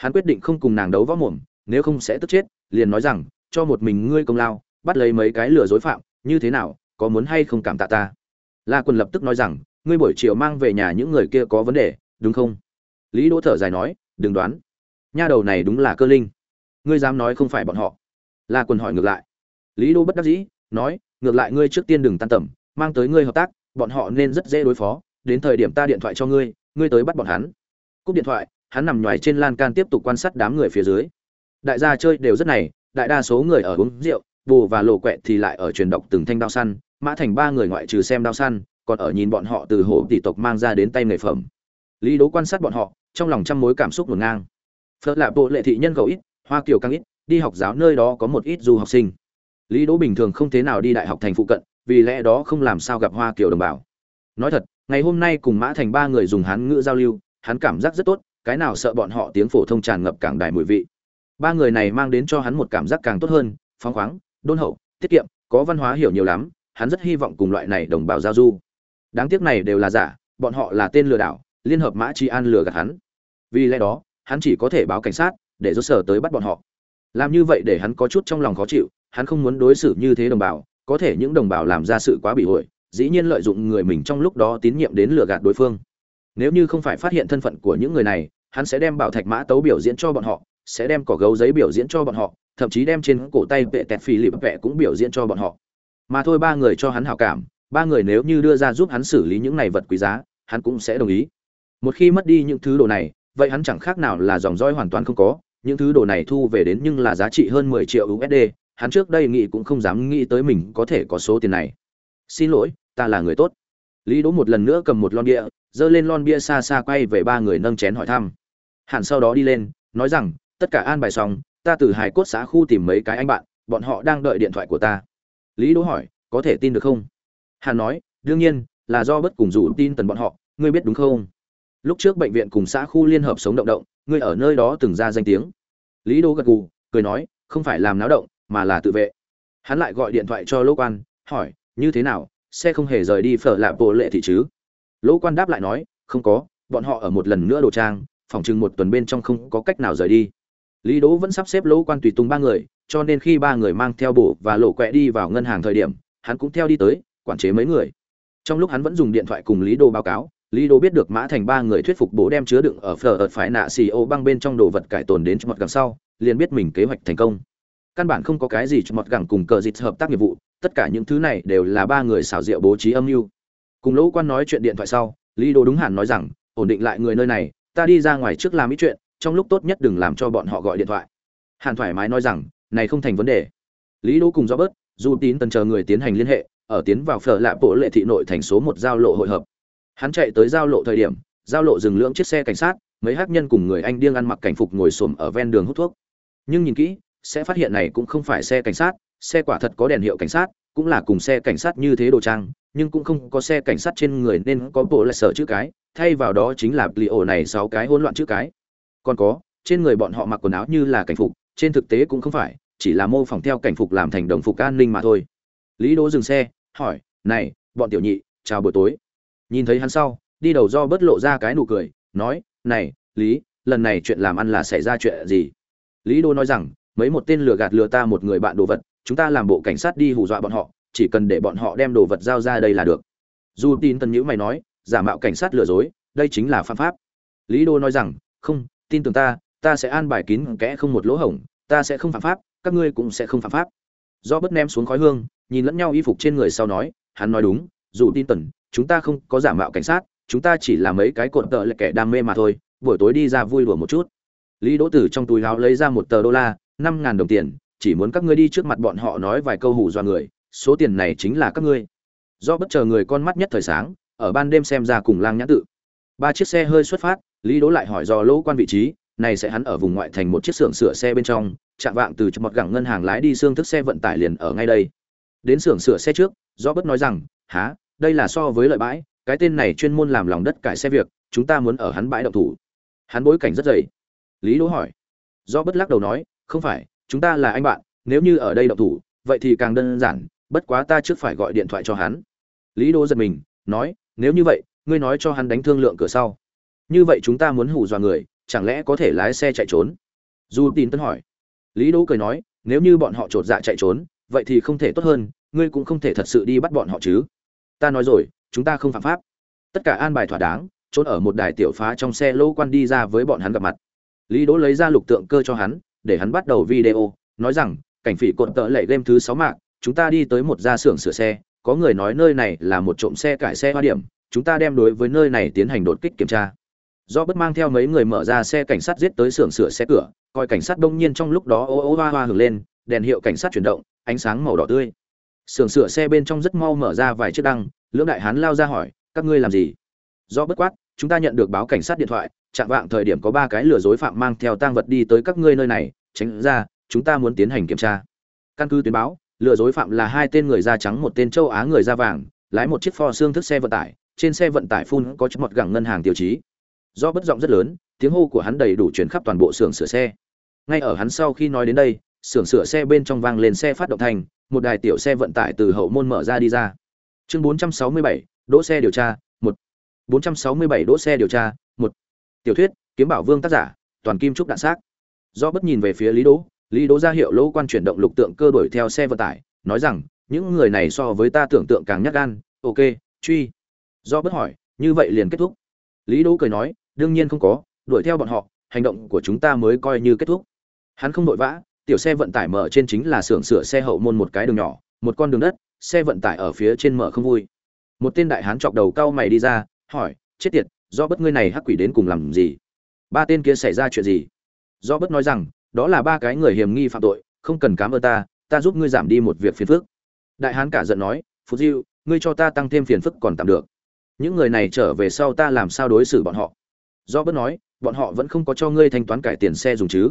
hắn quyết định không cùng nàng đấu võ mồm, nếu không sẽ tức chết, liền nói rằng, cho một mình ngươi công lao, bắt lấy mấy cái lừa dối phạm, như thế nào, có muốn hay không cảm tạ ta? La quân lập tức nói rằng, ngươi buổi chiều mang về nhà những người kia có vấn đề, đúng không? Lý đỗ thở dài nói, đừng đoán. Nha đầu này đúng là cơ linh. Ngươi dám nói không phải bọn họ. La quân hỏi ngược lại. Lý đỗ bất đắc dĩ, nói, ngược lại ngươi trước tiên đừng tan tầm, mang tới ngươi hợp tác, bọn họ nên rất dễ đối phó, đến thời điểm ta điện thoại cho ngươi ngươi tới bắt bọn hắn. Cúp điện thoại hắn nằm nhoài trên lan can tiếp tục quan sát đám người phía dưới. Đại gia chơi đều rất này, đại đa số người ở uống rượu, bù và lộ quẹ thì lại ở truyền đọc từng thanh đao săn, mã thành ba người ngoại trừ xem đao săn, còn ở nhìn bọn họ từ hổ tỷ tộc mang ra đến tay nghề phẩm. Lý đố quan sát bọn họ, trong lòng trăm mối cảm xúc ngổn ngang. Phật lạ bộ lệ thị nhân khẩu ít, hoa kiều càng ít, đi học giáo nơi đó có một ít du học sinh. Lý đỗ bình thường không thế nào đi đại học thành phụ cận, vì lẽ đó không làm sao gặp hoa kiều đồng bào. Nói thật, ngày hôm nay cùng mã thành ba người dùng hán ngữ giao lưu, hắn cảm giác rất tốt cái nào sợ bọn họ tiếng phổ thông tràn ngập cảng đài mùi vị. Ba người này mang đến cho hắn một cảm giác càng tốt hơn, phóng khoáng, đôn hậu, tiết kiệm, có văn hóa hiểu nhiều lắm, hắn rất hy vọng cùng loại này đồng bào giao du. Đáng tiếc này đều là giả, bọn họ là tên lừa đảo, liên hợp mã tri an lừa gạt hắn. Vì lẽ đó, hắn chỉ có thể báo cảnh sát, để rút sở tới bắt bọn họ. Làm như vậy để hắn có chút trong lòng khó chịu, hắn không muốn đối xử như thế đồng bào, có thể những đồng bào làm ra sự quá bị hội, dĩ nhiên lợi dụng người mình trong lúc đó tín nhiệm đến lừa gạt đối phương nếu như không phải phát hiện thân phận của những người này hắn sẽ đem bảo thạch mã tấu biểu diễn cho bọn họ sẽ đem cỏ gấu giấy biểu diễn cho bọn họ thậm chí đem trên cổ tay vệ tẹt phì lịp vệ cũng biểu diễn cho bọn họ mà thôi ba người cho hắn hảo cảm ba người nếu như đưa ra giúp hắn xử lý những này vật quý giá hắn cũng sẽ đồng ý một khi mất đi những thứ đồ này vậy hắn chẳng khác nào là dòng roi hoàn toàn không có những thứ đồ này thu về đến nhưng là giá trị hơn 10 triệu USD, hắn trước đây nghĩ cũng không dám nghĩ tới mình có thể có số tiền này. Xin lỗi, ta là người tốt. Lý Đỗ một lần nữa cầm một lon bia, dơ lên lon bia xa xa quay về ba người nâng chén hỏi thăm. Hàn sau đó đi lên, nói rằng, tất cả an bài xong, ta từ Hải Cốt xã khu tìm mấy cái anh bạn, bọn họ đang đợi điện thoại của ta. Lý Đỗ hỏi, có thể tin được không? Hàn nói, đương nhiên, là do bất cùng rủ tin tần bọn họ, ngươi biết đúng không? Lúc trước bệnh viện cùng xã khu liên hợp sống động động, ngươi ở nơi đó từng ra danh tiếng lý Đỗ gật gù cười nói không phải làm náo động mà là tự vệ hắn lại gọi điện thoại cho lỗ quan hỏi như thế nào xe không hề rời đi phở lạ bộ lệ thị chứ lỗ quan đáp lại nói không có bọn họ ở một lần nữa đồ trang phòng chừng một tuần bên trong không có cách nào rời đi lý đỗ vẫn sắp xếp lỗ quan tùy tùng ba người cho nên khi ba người mang theo bộ và lộ quẹ đi vào ngân hàng thời điểm hắn cũng theo đi tới quản chế mấy người trong lúc hắn vẫn dùng điện thoại cùng lý đô báo cáo Lý Đô biết được Mã Thành ba người thuyết phục bố đem chứa đựng ở phở ợt phải nạ xì ô băng bên trong đồ vật cải tồn đến một gần sau, liền biết mình kế hoạch thành công. Căn bản không có cái gì cho một gẳng cùng cờ dịch hợp tác nghiệp vụ, tất cả những thứ này đều là ba người xảo diệu bố trí âm mưu. Cùng Lỗ Quan nói chuyện điện thoại sau, Lý Đô đúng hẳn nói rằng, ổn định lại người nơi này, ta đi ra ngoài trước làm ít chuyện, trong lúc tốt nhất đừng làm cho bọn họ gọi điện thoại. Hàn thoải mái nói rằng, này không thành vấn đề. Lý Đỗ cùng do bớt, dù tín tần chờ người tiến hành liên hệ, ở tiến vào phở lạ bộ lệ thị nội thành số một giao lộ hội hợp hắn chạy tới giao lộ thời điểm giao lộ dừng lưỡng chiếc xe cảnh sát mấy hắc nhân cùng người anh điên ăn mặc cảnh phục ngồi xổm ở ven đường hút thuốc nhưng nhìn kỹ sẽ phát hiện này cũng không phải xe cảnh sát xe quả thật có đèn hiệu cảnh sát cũng là cùng xe cảnh sát như thế đồ trang nhưng cũng không có xe cảnh sát trên người nên có bộ lại sở chữ cái, thay vào đó chính là li ổ này sáu cái hỗn loạn chữ cái. Còn có, trên người bọn họ mặc quần áo như là cảnh phục, trên thực tế cũng không phải, chỉ là mô phỏng theo cảnh phục làm thành đồng phục an ninh mà thôi. Lý đỗ dừng xe, hỏi, này, bọn tiểu nhị, chào buổi tối. Nhìn thấy hắn sau, đi đầu do bớt lộ ra cái nụ cười, nói, này, lý, lần này chuyện làm ăn là xảy ra chuyện gì? Lý đô nói rằng, mấy một tên lừa gạt lừa ta một người bạn đồ vật, chúng ta làm bộ cảnh sát đi hù dọa bọn họ chỉ cần để bọn họ đem đồ vật giao ra đây là được. Dù tin tần nhữ mày nói, giả mạo cảnh sát lừa dối, đây chính là phạm pháp. Lý đô nói rằng, không, tin tưởng ta ta sẽ an bài kín kẽ không một lỗ hổng, ta sẽ không phạm pháp, các ngươi cũng sẽ không phạm pháp. Do bất ném xuống khói hương, nhìn lẫn nhau y phục trên người sau nói, hắn nói đúng, dù tin tần, chúng ta không có giả mạo cảnh sát, chúng ta chỉ là mấy cái cột tợ là kẻ đam mê mà thôi, buổi tối đi ra vui đùa một chút. Lý đỗ tử trong túi áo lấy ra một tờ đô la, năm ngàn đồng tiền, chỉ muốn các ngươi đi trước mặt bọn họ nói vài câu hù dọa người số tiền này chính là các ngươi. Do bất chờ người con mắt nhất thời sáng, ở ban đêm xem ra cùng lang nhãn tự. Ba chiếc xe hơi xuất phát, lý đỗ lại hỏi do lỗ quan vị trí, này sẽ hắn ở vùng ngoại thành một chiếc xưởng sửa xe bên trong, chạm vạng từ một gẳng ngân hàng lái đi xương thức xe vận tải liền ở ngay đây. Đến xưởng sửa xe trước, do bất nói rằng há đây là so với lợi bãi, cái tên này chuyên môn làm lòng đất cải xe việc, chúng ta muốn ở hắn bãi động thủ. Hắn bối cảnh rất dày. Lý đỗ hỏi. Do bất lắc đầu nói, không phải, chúng ta là anh bạn, nếu như ở đây động thủ, vậy thì càng đơn giản bất quá ta trước phải gọi điện thoại cho hắn. Lý đỗ giật mình, nói, nếu như vậy, ngươi nói cho hắn đánh thương lượng cửa sau. Như vậy chúng ta muốn hù dọa người, chẳng lẽ có thể lái xe chạy trốn? Du tin tân hỏi. Lý đỗ cười nói, nếu như bọn họ t dạ chạy trốn, vậy thì không thể tốt hơn, ngươi cũng không thể thật sự đi bắt bọn họ chứ. Ta nói rồi, chúng ta không phạm pháp. Tất cả an bài thỏa đáng, trốn ở một đài tiểu phá trong xe lô quan đi ra với bọn hắn gặp mặt. Lý đỗ lấy ra lục tượng cơ cho hắn, để hắn bắt đầu video, nói rằng, cảnh phỉ cột tợ lệ game thứ sáu mạng chúng ta đi tới một gia xưởng sửa xe, có người nói nơi này là một trộm xe cải xe hoa điểm, chúng ta đem đối với nơi này tiến hành đột kích kiểm tra. Do bất mang theo mấy người mở ra xe cảnh sát giết tới xưởng sửa xe cửa, coi cảnh sát đông nhiên trong lúc đó ô ô hoa hoa hưởng lên, đèn hiệu cảnh sát chuyển động, ánh sáng màu đỏ tươi. Xưởng sửa xe bên trong rất mau mở ra vài chiếc đăng, lưỡng đại hán lao ra hỏi, các ngươi làm gì? Do bất quát, chúng ta nhận được báo cảnh sát điện thoại, chạm vạng thời điểm có ba cái lừa dối phạm mang theo tang vật đi tới các ngươi nơi này, tránh ra, chúng ta muốn tiến hành kiểm tra. Căn cứ tuyến báo lừa dối phạm là hai tên người da trắng một tên châu á người da vàng lái một chiếc pho xương thức xe vận tải. Trên xe vận tải phun có chút một gẳng ngân hàng tiêu chí. Do bất giọng rất lớn tiếng hô của hắn đầy đủ truyền khắp toàn bộ xưởng sửa xe. Ngay ở hắn sau khi nói đến đây xưởng sửa xe bên trong vang lên xe phát động thành một đài tiểu xe vận tải từ hậu môn mở ra đi ra. Chương 467, đỗ xe điều tra một. 467 đỗ xe điều tra một. Tiểu thuyết kiếm bảo vương tác giả toàn kim trúc đạn xác. Do bất nhìn về phía lý đỗ lý đỗ ra hiệu lỗ quan chuyển động lục tượng cơ đuổi theo xe vận tải, nói rằng, những người này so với ta tưởng tượng càng nhát gan. Ok, truy. Do bất hỏi, như vậy liền kết thúc? Lý đỗ cười nói, đương nhiên không có, đuổi theo bọn họ, hành động của chúng ta mới coi như kết thúc. Hắn không vội vã, tiểu xe vận tải mở trên chính là xưởng sửa xe hậu môn một cái đường nhỏ, một con đường đất, xe vận tải ở phía trên mở không vui. Một tên đại hán chọc đầu cau mày đi ra, hỏi, chết tiệt, do bất ngươi này hắc quỷ đến cùng làm gì? Ba tên kia xảy ra chuyện gì? Do bất nói rằng đó là ba cái người hiểm nghi phạm tội, không cần cám ơn ta ta giúp ngươi giảm đi một việc phiền phức. Đại hán cả giận nói phú diêu, ngươi cho ta tăng thêm phiền phức còn tạm được. Những người này trở về sau ta làm sao đối xử bọn họ? Do bất nói, bọn họ vẫn không có cho ngươi thanh toán cải tiền xe dùng chứ.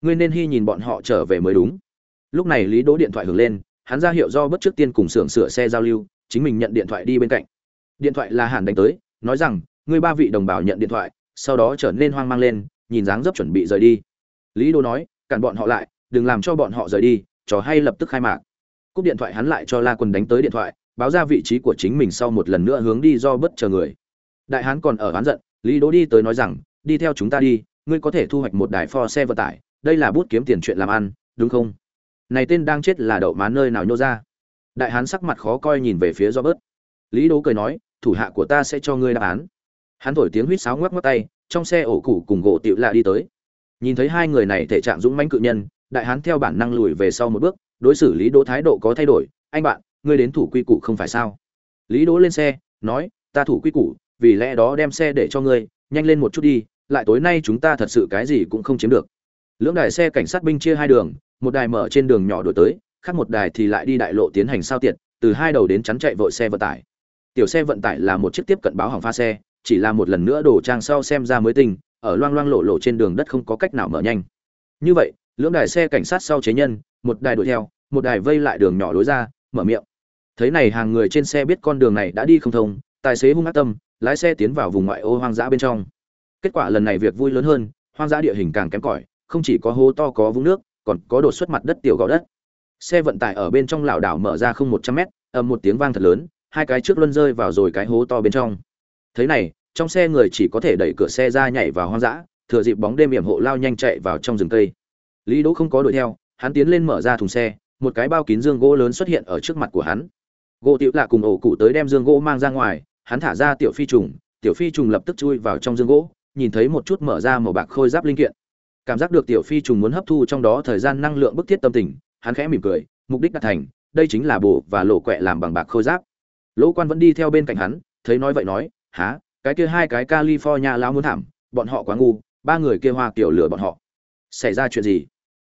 Ngươi nên hy nhìn bọn họ trở về mới đúng. Lúc này lý đỗ điện thoại hưởng lên, hắn ra hiệu do bất trước tiên cùng xưởng sửa xe giao lưu, chính mình nhận điện thoại đi bên cạnh. Điện thoại là hàn đánh tới, nói rằng, ngươi ba vị đồng bào nhận điện thoại, sau đó trở nên hoang mang lên, nhìn dáng dấp chuẩn bị rời đi lý Đô nói, cản bọn họ lại, đừng làm cho bọn họ rời đi, trò hay lập tức khai mạc. Cúp điện thoại hắn lại cho la Quân đánh tới điện thoại, báo ra vị trí của chính mình sau một lần nữa hướng đi do bất chờ người. Đại hán còn ở oán giận, lý đỗ đi tới nói rằng, đi theo chúng ta đi, ngươi có thể thu hoạch một đài pho xe vận tải, đây là bút kiếm tiền chuyện làm ăn, đúng không? Này tên đang chết là đậu má nơi nào nhô ra? Đại hán sắc mặt khó coi nhìn về phía do bớt. Lý đỗ cười nói, thủ hạ của ta sẽ cho ngươi đáp án. Hắn thổi tiếng huýt sáo ngoắc ngoắc tay, trong xe ổ cụ cùng gỗ tiểu lạ đi tới nhìn thấy hai người này thể trạng dũng mãnh cự nhân, đại hán theo bản năng lùi về sau một bước, đối xử lý đỗ thái độ có thay đổi. Anh bạn, ngươi đến thủ quy củ không phải sao? Lý đỗ lên xe, nói, ta thủ quy củ, vì lẽ đó đem xe để cho ngươi, nhanh lên một chút đi, lại tối nay chúng ta thật sự cái gì cũng không chiếm được. Lưỡng đài xe cảnh sát binh chia hai đường, một đài mở trên đường nhỏ đổi tới, khác một đài thì lại đi đại lộ tiến hành sao tiệt, từ hai đầu đến chắn chạy vội xe vận tải. Tiểu xe vận tải là một chiếc tiếp cận báo hỏng pha xe, chỉ là một lần nữa đổ trang sau xem ra mới tinh ở loang loang lộ lộ trên đường đất không có cách nào mở nhanh. Như vậy, lưỡng đài xe cảnh sát sau chế nhân, một đài đuổi theo, một đài vây lại đường nhỏ lối ra, mở miệng. Thấy này hàng người trên xe biết con đường này đã đi không thông, tài xế hung ác tâm, lái xe tiến vào vùng ngoại ô hoang dã bên trong. Kết quả lần này việc vui lớn hơn, hoang dã địa hình càng kém cỏi, không chỉ có hố to có vũng nước, còn có đột xuất mặt đất tiểu gò đất. Xe vận tải ở bên trong lảo đảo mở ra không một trăm mét, ầm một tiếng vang thật lớn, hai cái trước luân rơi vào rồi cái hố to bên trong. Thế này trong xe người chỉ có thể đẩy cửa xe ra nhảy vào hoang dã, thừa dịp bóng đêm hiểm hộ lao nhanh chạy vào trong rừng cây. Lý đỗ không có đuổi theo, hắn tiến lên mở ra thùng xe, một cái bao kín dương gỗ lớn xuất hiện ở trước mặt của hắn. Gỗ tiểu lạ cùng ổ cụ tới đem dương gỗ mang ra ngoài, hắn thả ra tiểu phi trùng, tiểu phi trùng lập tức chui vào trong dương gỗ, nhìn thấy một chút mở ra màu bạc khôi giáp linh kiện. Cảm giác được tiểu phi trùng muốn hấp thu trong đó thời gian năng lượng bức thiết tâm tình, hắn khẽ mỉm cười, mục đích đạt thành, đây chính là bổ và lộ quẹ làm bằng bạc khôi giáp. Lỗ quan vẫn đi theo bên cạnh hắn, thấy nói vậy nói há cái kia hai cái california lão muốn thảm, bọn họ quá ngu, ba người kia hoa kiểu lửa bọn họ. Xảy ra chuyện gì?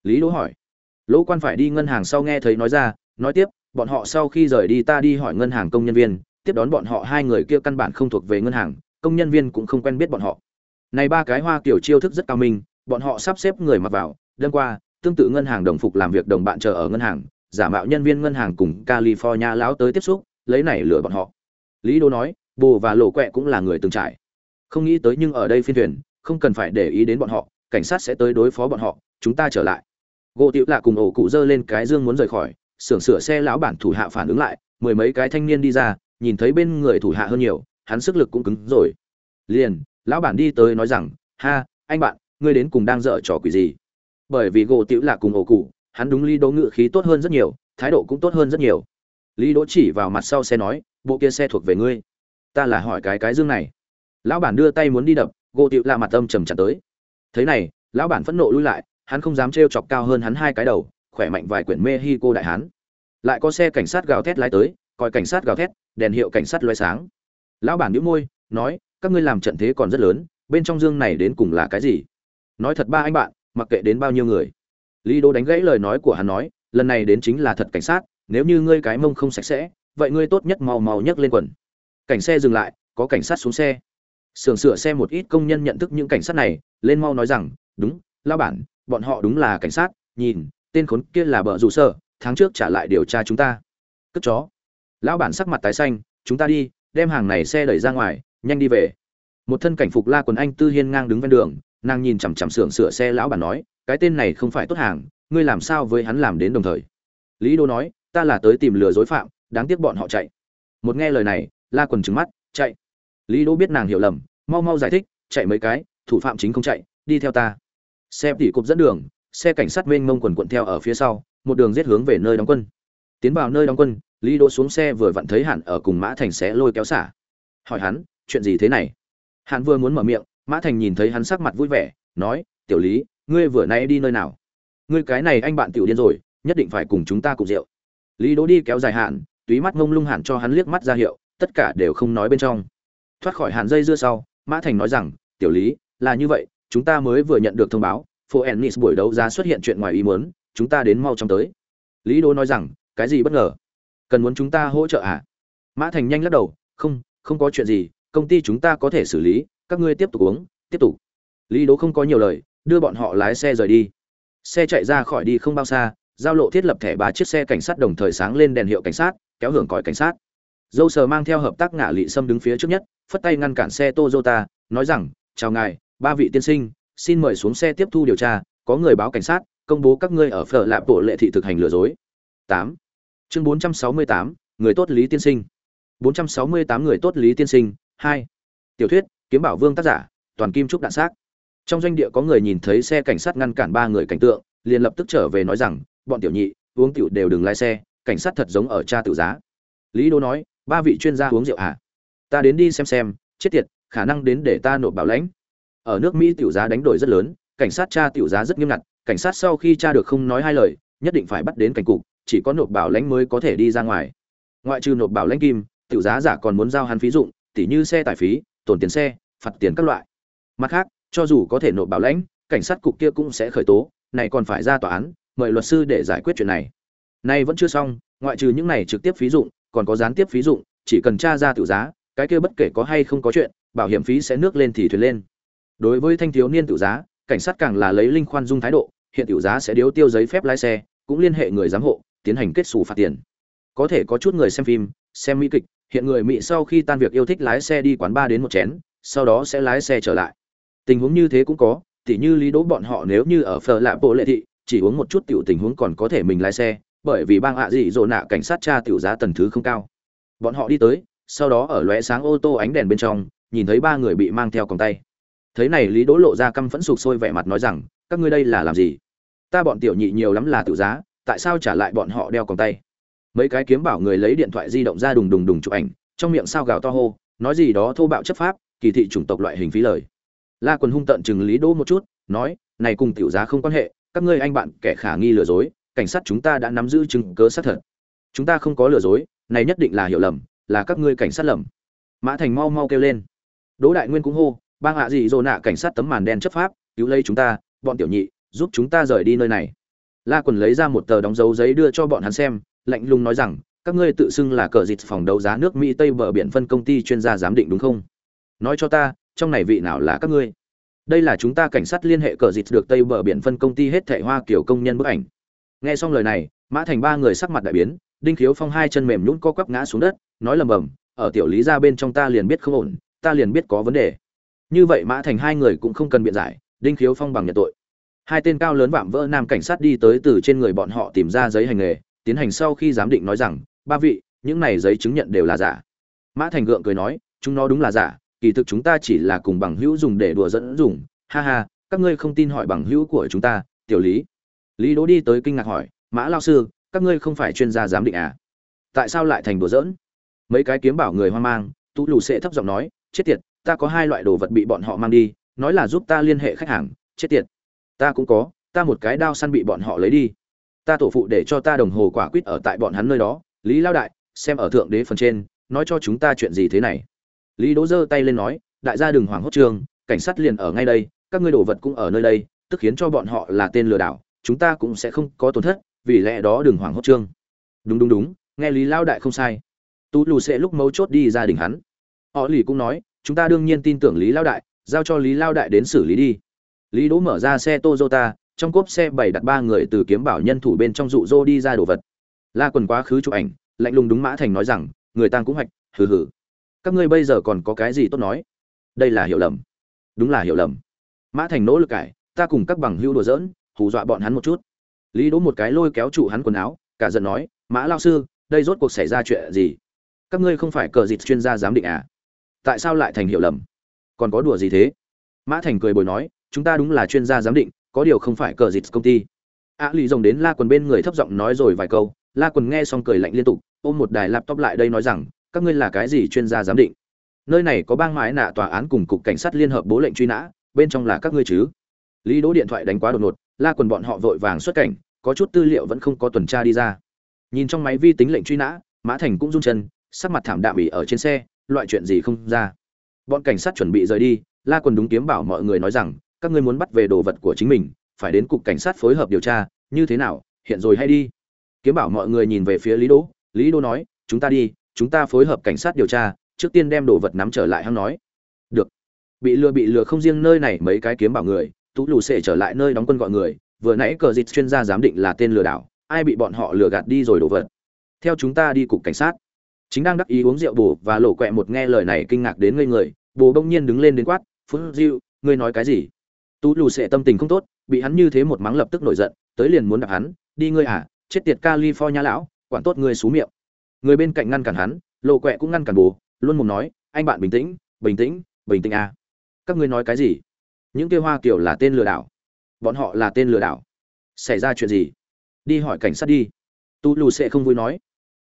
Lý đỗ hỏi. Lỗ quan phải đi ngân hàng sau nghe thấy nói ra, nói tiếp, bọn họ sau khi rời đi ta đi hỏi ngân hàng công nhân viên, tiếp đón bọn họ hai người kia căn bản không thuộc về ngân hàng, công nhân viên cũng không quen biết bọn họ. Này ba cái hoa kiểu chiêu thức rất cao minh, bọn họ sắp xếp người mặc vào đơn qua, tương tự ngân hàng đồng phục làm việc đồng bạn chờ ở ngân hàng, giả mạo nhân viên ngân hàng cùng california lão tới tiếp xúc, lấy này lừa bọn họ. Lý đô nói bồ và lộ quẹ cũng là người từng trải. Không nghĩ tới nhưng ở đây phiên thuyền, không cần phải để ý đến bọn họ, cảnh sát sẽ tới đối phó bọn họ, chúng ta trở lại. Gỗ tiểu lạ cùng ổ cụ dơ lên cái dương muốn rời khỏi xưởng sửa xe lão bản thủ hạ phản ứng lại, mười mấy cái thanh niên đi ra, nhìn thấy bên người thủ hạ hơn nhiều, hắn sức lực cũng cứng rồi. Liền, lão bản đi tới nói rằng, ha, anh bạn, ngươi đến cùng đang dở trò quỷ gì? Bởi vì gỗ tiểu lạ cùng ổ cụ, hắn đúng lý đỗ ngự khí tốt hơn rất nhiều, thái độ cũng tốt hơn rất nhiều. Lý đỗ chỉ vào mặt sau xe nói, bộ kia xe thuộc về ngươi ta là hỏi cái cái dương này. Lão bản đưa tay muốn đi đập gỗ tiểu lạ mặt âm trầm chặt tới. Thế này, lão bản phẫn nộ lui lại, hắn không dám trêu chọc cao hơn hắn hai cái đầu, khỏe mạnh vài quyển mê hi cô đại hán. Lại có xe cảnh sát gào thét lái tới, coi cảnh sát gào thét, đèn hiệu cảnh sát loay sáng. Lão bản nhíu môi, nói, các ngươi làm trận thế còn rất lớn, bên trong dương này đến cùng là cái gì? Nói thật ba anh bạn, mặc kệ đến bao nhiêu người. Lý đô đánh gãy lời nói của hắn nói, lần này đến chính là thật cảnh sát, nếu như ngươi cái mông không sạch sẽ, vậy ngươi tốt nhất mau mau nhấc lên quần cảnh xe dừng lại, có cảnh sát xuống xe. Sưởng sửa xe một ít công nhân nhận thức những cảnh sát này, lên mau nói rằng, đúng lao bản, bọn họ đúng là cảnh sát, nhìn, tên khốn kia là bợ rủ sở tháng trước trả lại điều tra chúng ta. Cất chó. Lão bản sắc mặt tái xanh, chúng ta đi, đem hàng này xe đẩy ra ngoài, nhanh đi về. Một thân cảnh phục la quần anh tư hiên ngang đứng ven đường, nàng nhìn chằm chằm xưởng sửa xe lão bản nói, cái tên này không phải tốt hàng, ngươi làm sao với hắn làm đến đồng thời? Lý đô nói, ta là tới tìm lừa dối phạm, đáng tiếc bọn họ chạy. Một nghe lời này la quần trừng mắt, chạy. Lý đỗ biết nàng hiểu lầm, mau mau giải thích, chạy mấy cái, thủ phạm chính không chạy, đi theo ta. Xe tỉ cục dẫn đường, xe cảnh sát mênh mông quần quận theo ở phía sau, một đường giết hướng về nơi đóng quân. Tiến vào nơi đóng quân, lý đỗ xuống xe vừa vặn thấy hạn ở cùng mã thành sẽ lôi kéo xả. Hỏi hắn, chuyện gì thế này? Hạn vừa muốn mở miệng, mã thành nhìn thấy hắn sắc mặt vui vẻ, nói, tiểu lý, ngươi vừa nay đi nơi nào? Ngươi cái này anh bạn tiểu điên rồi, nhất định phải cùng chúng ta cùng rượu. Lý đỗ đi kéo dài hạn túy mắt ngông lung hạn cho hắn liếc mắt ra hiệu tất cả đều không nói bên trong. Thoát khỏi hạn dây dưa sau, mã thành nói rằng, tiểu lý, là như vậy, chúng ta mới vừa nhận được thông báo, phố ennis buổi đấu giá xuất hiện chuyện ngoài ý muốn, chúng ta đến mau chóng tới. Lý Đô nói rằng, cái gì bất ngờ? Cần muốn chúng ta hỗ trợ à? Mã thành nhanh lắc đầu, không không có chuyện gì, công ty chúng ta có thể xử lý, các ngươi tiếp tục uống, tiếp tục. Lý Đô không có nhiều lời, đưa bọn họ lái xe rời đi. Xe chạy ra khỏi đi không bao xa, giao lộ thiết lập thẻ ba chiếc xe cảnh sát đồng thời sáng lên đèn hiệu cảnh sát, kéo hưởng còi cảnh sát dâu sờ mang theo hợp tác ngả lị sâm đứng phía trước nhất, phất tay ngăn cản xe toyota, nói rằng, chào ngài, ba vị tiên sinh, xin mời xuống xe tiếp thu điều tra, có người báo cảnh sát, công bố các ngươi ở phở lạp bộ lệ thị thực hành lừa dối. Tám. Chương bốn trăm sáu mươi tám, người tốt lý tiên sinh. Bốn trăm sáu mươi tám người tốt lý tiên sinh, hai. Tiểu thuyết, kiếm bảo vương tác giả, toàn kim trúc đạn xác. Trong doanh địa có người nhìn thấy xe cảnh sát ngăn cản ba người cảnh tượng, liền lập tức trở về nói rằng, bọn tiểu nhị, uống tiểu đều đừng lái xe, cảnh sát thật giống ở cha tự giá. Lý đô nói ba vị chuyên gia uống rượu à? Ta đến đi xem xem, chết tiệt, khả năng đến để ta nộp bảo lãnh. Ở nước mỹ tiểu giá đánh đổi rất lớn, cảnh sát tra tiểu giá rất nghiêm ngặt, cảnh sát sau khi tra được không nói hai lời, nhất định phải bắt đến cảnh cục, chỉ có nộp bảo lãnh mới có thể đi ra ngoài. Ngoại trừ nộp bảo lãnh kim, tiểu giá giả còn muốn giao hắn phí dụng, tỉ như xe tải phí, tổn tiền xe, phạt tiền các loại. Mặt khác, cho dù có thể nộp bảo lãnh, cảnh sát cục kia cũng sẽ khởi tố, này còn phải ra tòa án, mời luật sư để giải quyết chuyện này. Nay vẫn chưa xong, ngoại trừ những này trực tiếp phí dụng còn có gián tiếp phí dụng, chỉ cần tra ra tiểu giá, cái kia bất kể có hay không có chuyện, bảo hiểm phí sẽ nước lên thì thuyền lên. Đối với thanh thiếu niên tiểu giá, cảnh sát càng là lấy linh khoan dung thái độ, hiện tiểu giá sẽ điếu tiêu giấy phép lái xe, cũng liên hệ người giám hộ, tiến hành kết sổ phạt tiền. Có thể có chút người xem phim, xem mỹ kịch, hiện người mỹ sau khi tan việc yêu thích lái xe đi quán ba đến một chén, sau đó sẽ lái xe trở lại. Tình huống như thế cũng có, tỉ như lý đỗ bọn họ nếu như ở phở lạ bộ lệ thị, chỉ uống một chút tiểu tình huống còn có thể mình lái xe bởi vì bang ạ gì dỗ nạ cảnh sát tra tiểu giá tần thứ không cao. Bọn họ đi tới, sau đó ở lóe sáng ô tô ánh đèn bên trong, nhìn thấy ba người bị mang theo còng tay. Thấy này, lý đỗ lộ ra căm phẫn sụp sôi vẻ mặt nói rằng, các ngươi đây là làm gì? Ta bọn tiểu nhị nhiều lắm là tự giá, tại sao trả lại bọn họ đeo còng tay? Mấy cái kiếm bảo người lấy điện thoại di động ra đùng đùng đùng chụp ảnh, trong miệng sao gào to hô, nói gì đó thô bạo chấp pháp, kỳ thị chủng tộc loại hình phí lời. La quần hung tận chừng lý đỗ một chút, nói, này cùng tiểu giá không quan hệ, các ngươi anh bạn kẻ khả nghi lừa dối cảnh sát chúng ta đã nắm giữ chứng cứ xác thật. Chúng ta không có lừa dối, này nhất định là hiểu lầm, là các ngươi cảnh sát lầm. Mã thành mau mau kêu lên. Đỗ đại nguyên cũng hô, bang hạ gì dồ nạ, cảnh sát tấm màn đen chấp pháp, cứu lấy chúng ta, bọn tiểu nhị, giúp chúng ta rời đi nơi này. La quần lấy ra một tờ đóng dấu giấy đưa cho bọn hắn xem, lạnh lùng nói rằng, các ngươi tự xưng là cờ dịch phòng đấu giá nước mỹ tây bờ biển phân công ty chuyên gia giám định đúng không? Nói cho ta, trong này vị nào là các ngươi? Đây là chúng ta cảnh sát liên hệ cờ dịch được tây bờ biển phân công ty hết thảy hoa kiểu công nhân bức ảnh nghe xong lời này, mã thành ba người sắc mặt đại biến, đinh khiếu phong hai chân mềm nhũn co quắp ngã xuống đất, nói lầm bầm, ở tiểu lý ra bên trong ta liền biết không ổn, ta liền biết có vấn đề. Như vậy mã thành hai người cũng không cần biện giải, đinh khiếu phong bằng nhận tội. Hai tên cao lớn vạm vỡ nam cảnh sát đi tới từ trên người bọn họ tìm ra giấy hành nghề, tiến hành sau khi giám định nói rằng, ba vị, những này giấy chứng nhận đều là giả. Mã thành gượng cười nói, chúng nó đúng là giả, kỳ thực chúng ta chỉ là cùng bằng hữu dùng để đùa dẫn dùng. Ha ha, các ngươi không tin hỏi bằng hữu của chúng ta, tiểu lý lý đỗ đi tới kinh ngạc hỏi, mã lao sư, các ngươi không phải chuyên gia giám định à? Tại sao lại thành đùa giỡn? Mấy cái kiếm bảo người hoang mang, tú lù sệ thấp giọng nói, chết tiệt, ta có hai loại đồ vật bị bọn họ mang đi, nói là giúp ta liên hệ khách hàng, chết tiệt. Ta cũng có, ta một cái đao săn bị bọn họ lấy đi. Ta tổ phụ để cho ta đồng hồ quả quýt ở tại bọn hắn nơi đó, lý lao đại, xem ở thượng đế phần trên, nói cho chúng ta chuyện gì thế này. Lý đỗ giơ tay lên nói, đại gia đừng hoảng hốt trường, cảnh sát liền ở ngay đây, các ngươi đồ vật cũng ở nơi đây, tức khiến cho bọn họ là tên lừa đảo chúng ta cũng sẽ không có tổn thất, vì lẽ đó đừng hoảng hốt trương. Đúng đúng đúng, nghe lý lao đại không sai. Tú lù sẽ lúc mấu chốt đi gia đình hắn. Họ lì cũng nói, chúng ta đương nhiên tin tưởng lý lao đại, giao cho lý lao đại đến xử lý đi. Lý đỗ mở ra xe toyota, trong cốp xe bày đặt ba người từ kiếm bảo nhân thủ bên trong dụ rô đi ra đồ vật. La quần quá khứ chụp ảnh, lạnh lùng đúng mã thành nói rằng, người tăng cũng hoạch, hừ hừ. Các ngươi bây giờ còn có cái gì tốt nói? Đây là hiểu lầm. Đúng là hiểu lầm. Mã thành nỗ lực cải ta cùng các bằng hưu đùa giỡn hù dọa bọn hắn một chút. Lý đỗ một cái lôi kéo trụ hắn quần áo cả giận nói mã lao sư đây rốt cuộc xảy ra chuyện gì? Các ngươi không phải cờ dịt chuyên gia giám định à? Tại sao lại thành hiểu lầm? Còn có đùa gì thế? Mã thành cười bồi nói chúng ta đúng là chuyên gia giám định có điều không phải cờ dịt công ty. A à, lì rồng đến la quần bên người thấp giọng nói rồi vài câu la quần nghe xong cười lạnh liên tục ôm một đài laptop lại đây nói rằng các ngươi là cái gì chuyên gia giám định? Nơi này có bang mái nạ tòa án cùng cục cảnh sát liên hợp bố lệnh truy nã bên trong là các ngươi chứ? Lý đỗ điện thoại đánh quá đột ngột la quần bọn họ vội vàng xuất cảnh, có chút tư liệu vẫn không có tuần tra đi ra. Nhìn trong máy vi tính lệnh truy nã, mã thành cũng run chân, sắc mặt thảm đạm bị ở trên xe, loại chuyện gì không ra. Bọn cảnh sát chuẩn bị rời đi, la quần đúng kiếm bảo mọi người nói rằng, các ngươi muốn bắt về đồ vật của chính mình, phải đến cục cảnh sát phối hợp điều tra, như thế nào, hiện rồi hay đi. Kiếm bảo mọi người nhìn về phía lý đỗ lý đỗ nói, chúng ta đi, chúng ta phối hợp cảnh sát điều tra, trước tiên đem đồ vật nắm trở lại Hắn nói. Được. Bị lừa bị lừa không riêng nơi này mấy cái kiếm bảo người tú lù xệ trở lại nơi đóng quân gọi người, vừa nãy cờ dịch chuyên gia giám định là tên lừa đảo, ai bị bọn họ lừa gạt đi rồi đồ vật. Theo chúng ta đi cục cảnh sát. Chính đang đắc ý uống rượu bù và lộ quẹ một nghe lời này kinh ngạc đến ngây người bồ bỗng nhiên đứng lên đến quát phút diệu ngươi nói cái gì? Tú lù xệ tâm tình không tốt, bị hắn như thế một mắng lập tức nổi giận, tới liền muốn đạp hắn, đi ngươi à chết tiệt california lão, quản tốt ngươi xú miệng. Người bên cạnh ngăn cản hắn, lộ quẹ cũng ngăn cản bồ luôn mồm nói, anh bạn bình tĩnh bình tĩnh bình tĩnh à. Các ngươi nói cái gì? Những kia hoa kiểu là tên lừa đảo. Bọn họ là tên lừa đảo. Xảy ra chuyện gì? Đi hỏi cảnh sát đi. Tu lù sẽ không vui nói.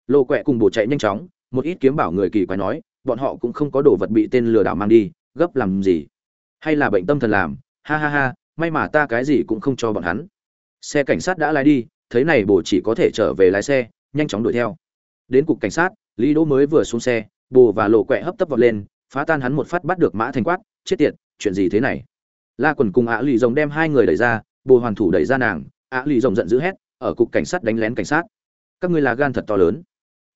Lộ quẹ cùng bổ chạy nhanh chóng, một ít kiếm bảo người kỳ quái nói, bọn họ cũng không có đồ vật bị tên lừa đảo mang đi, gấp làm gì? Hay là bệnh tâm thần làm? Ha ha ha, may mà ta cái gì cũng không cho bọn hắn. Xe cảnh sát đã lái đi, thấy này bồ chỉ có thể trở về lái xe, nhanh chóng đuổi theo. Đến cục cảnh sát, lý đỗ mới vừa xuống xe, bồ và lộ quẹ hấp tấp vọt lên, phá tan hắn một phát bắt được mã thành quát, chết tiệt, chuyện gì thế này? La quần cùng ạ lì rồng đem hai người đẩy ra bồ hoàn thủ đẩy ra nàng ạ lì rồng giận dữ hét ở cục cảnh sát đánh lén cảnh sát. Các ngươi là gan thật to lớn.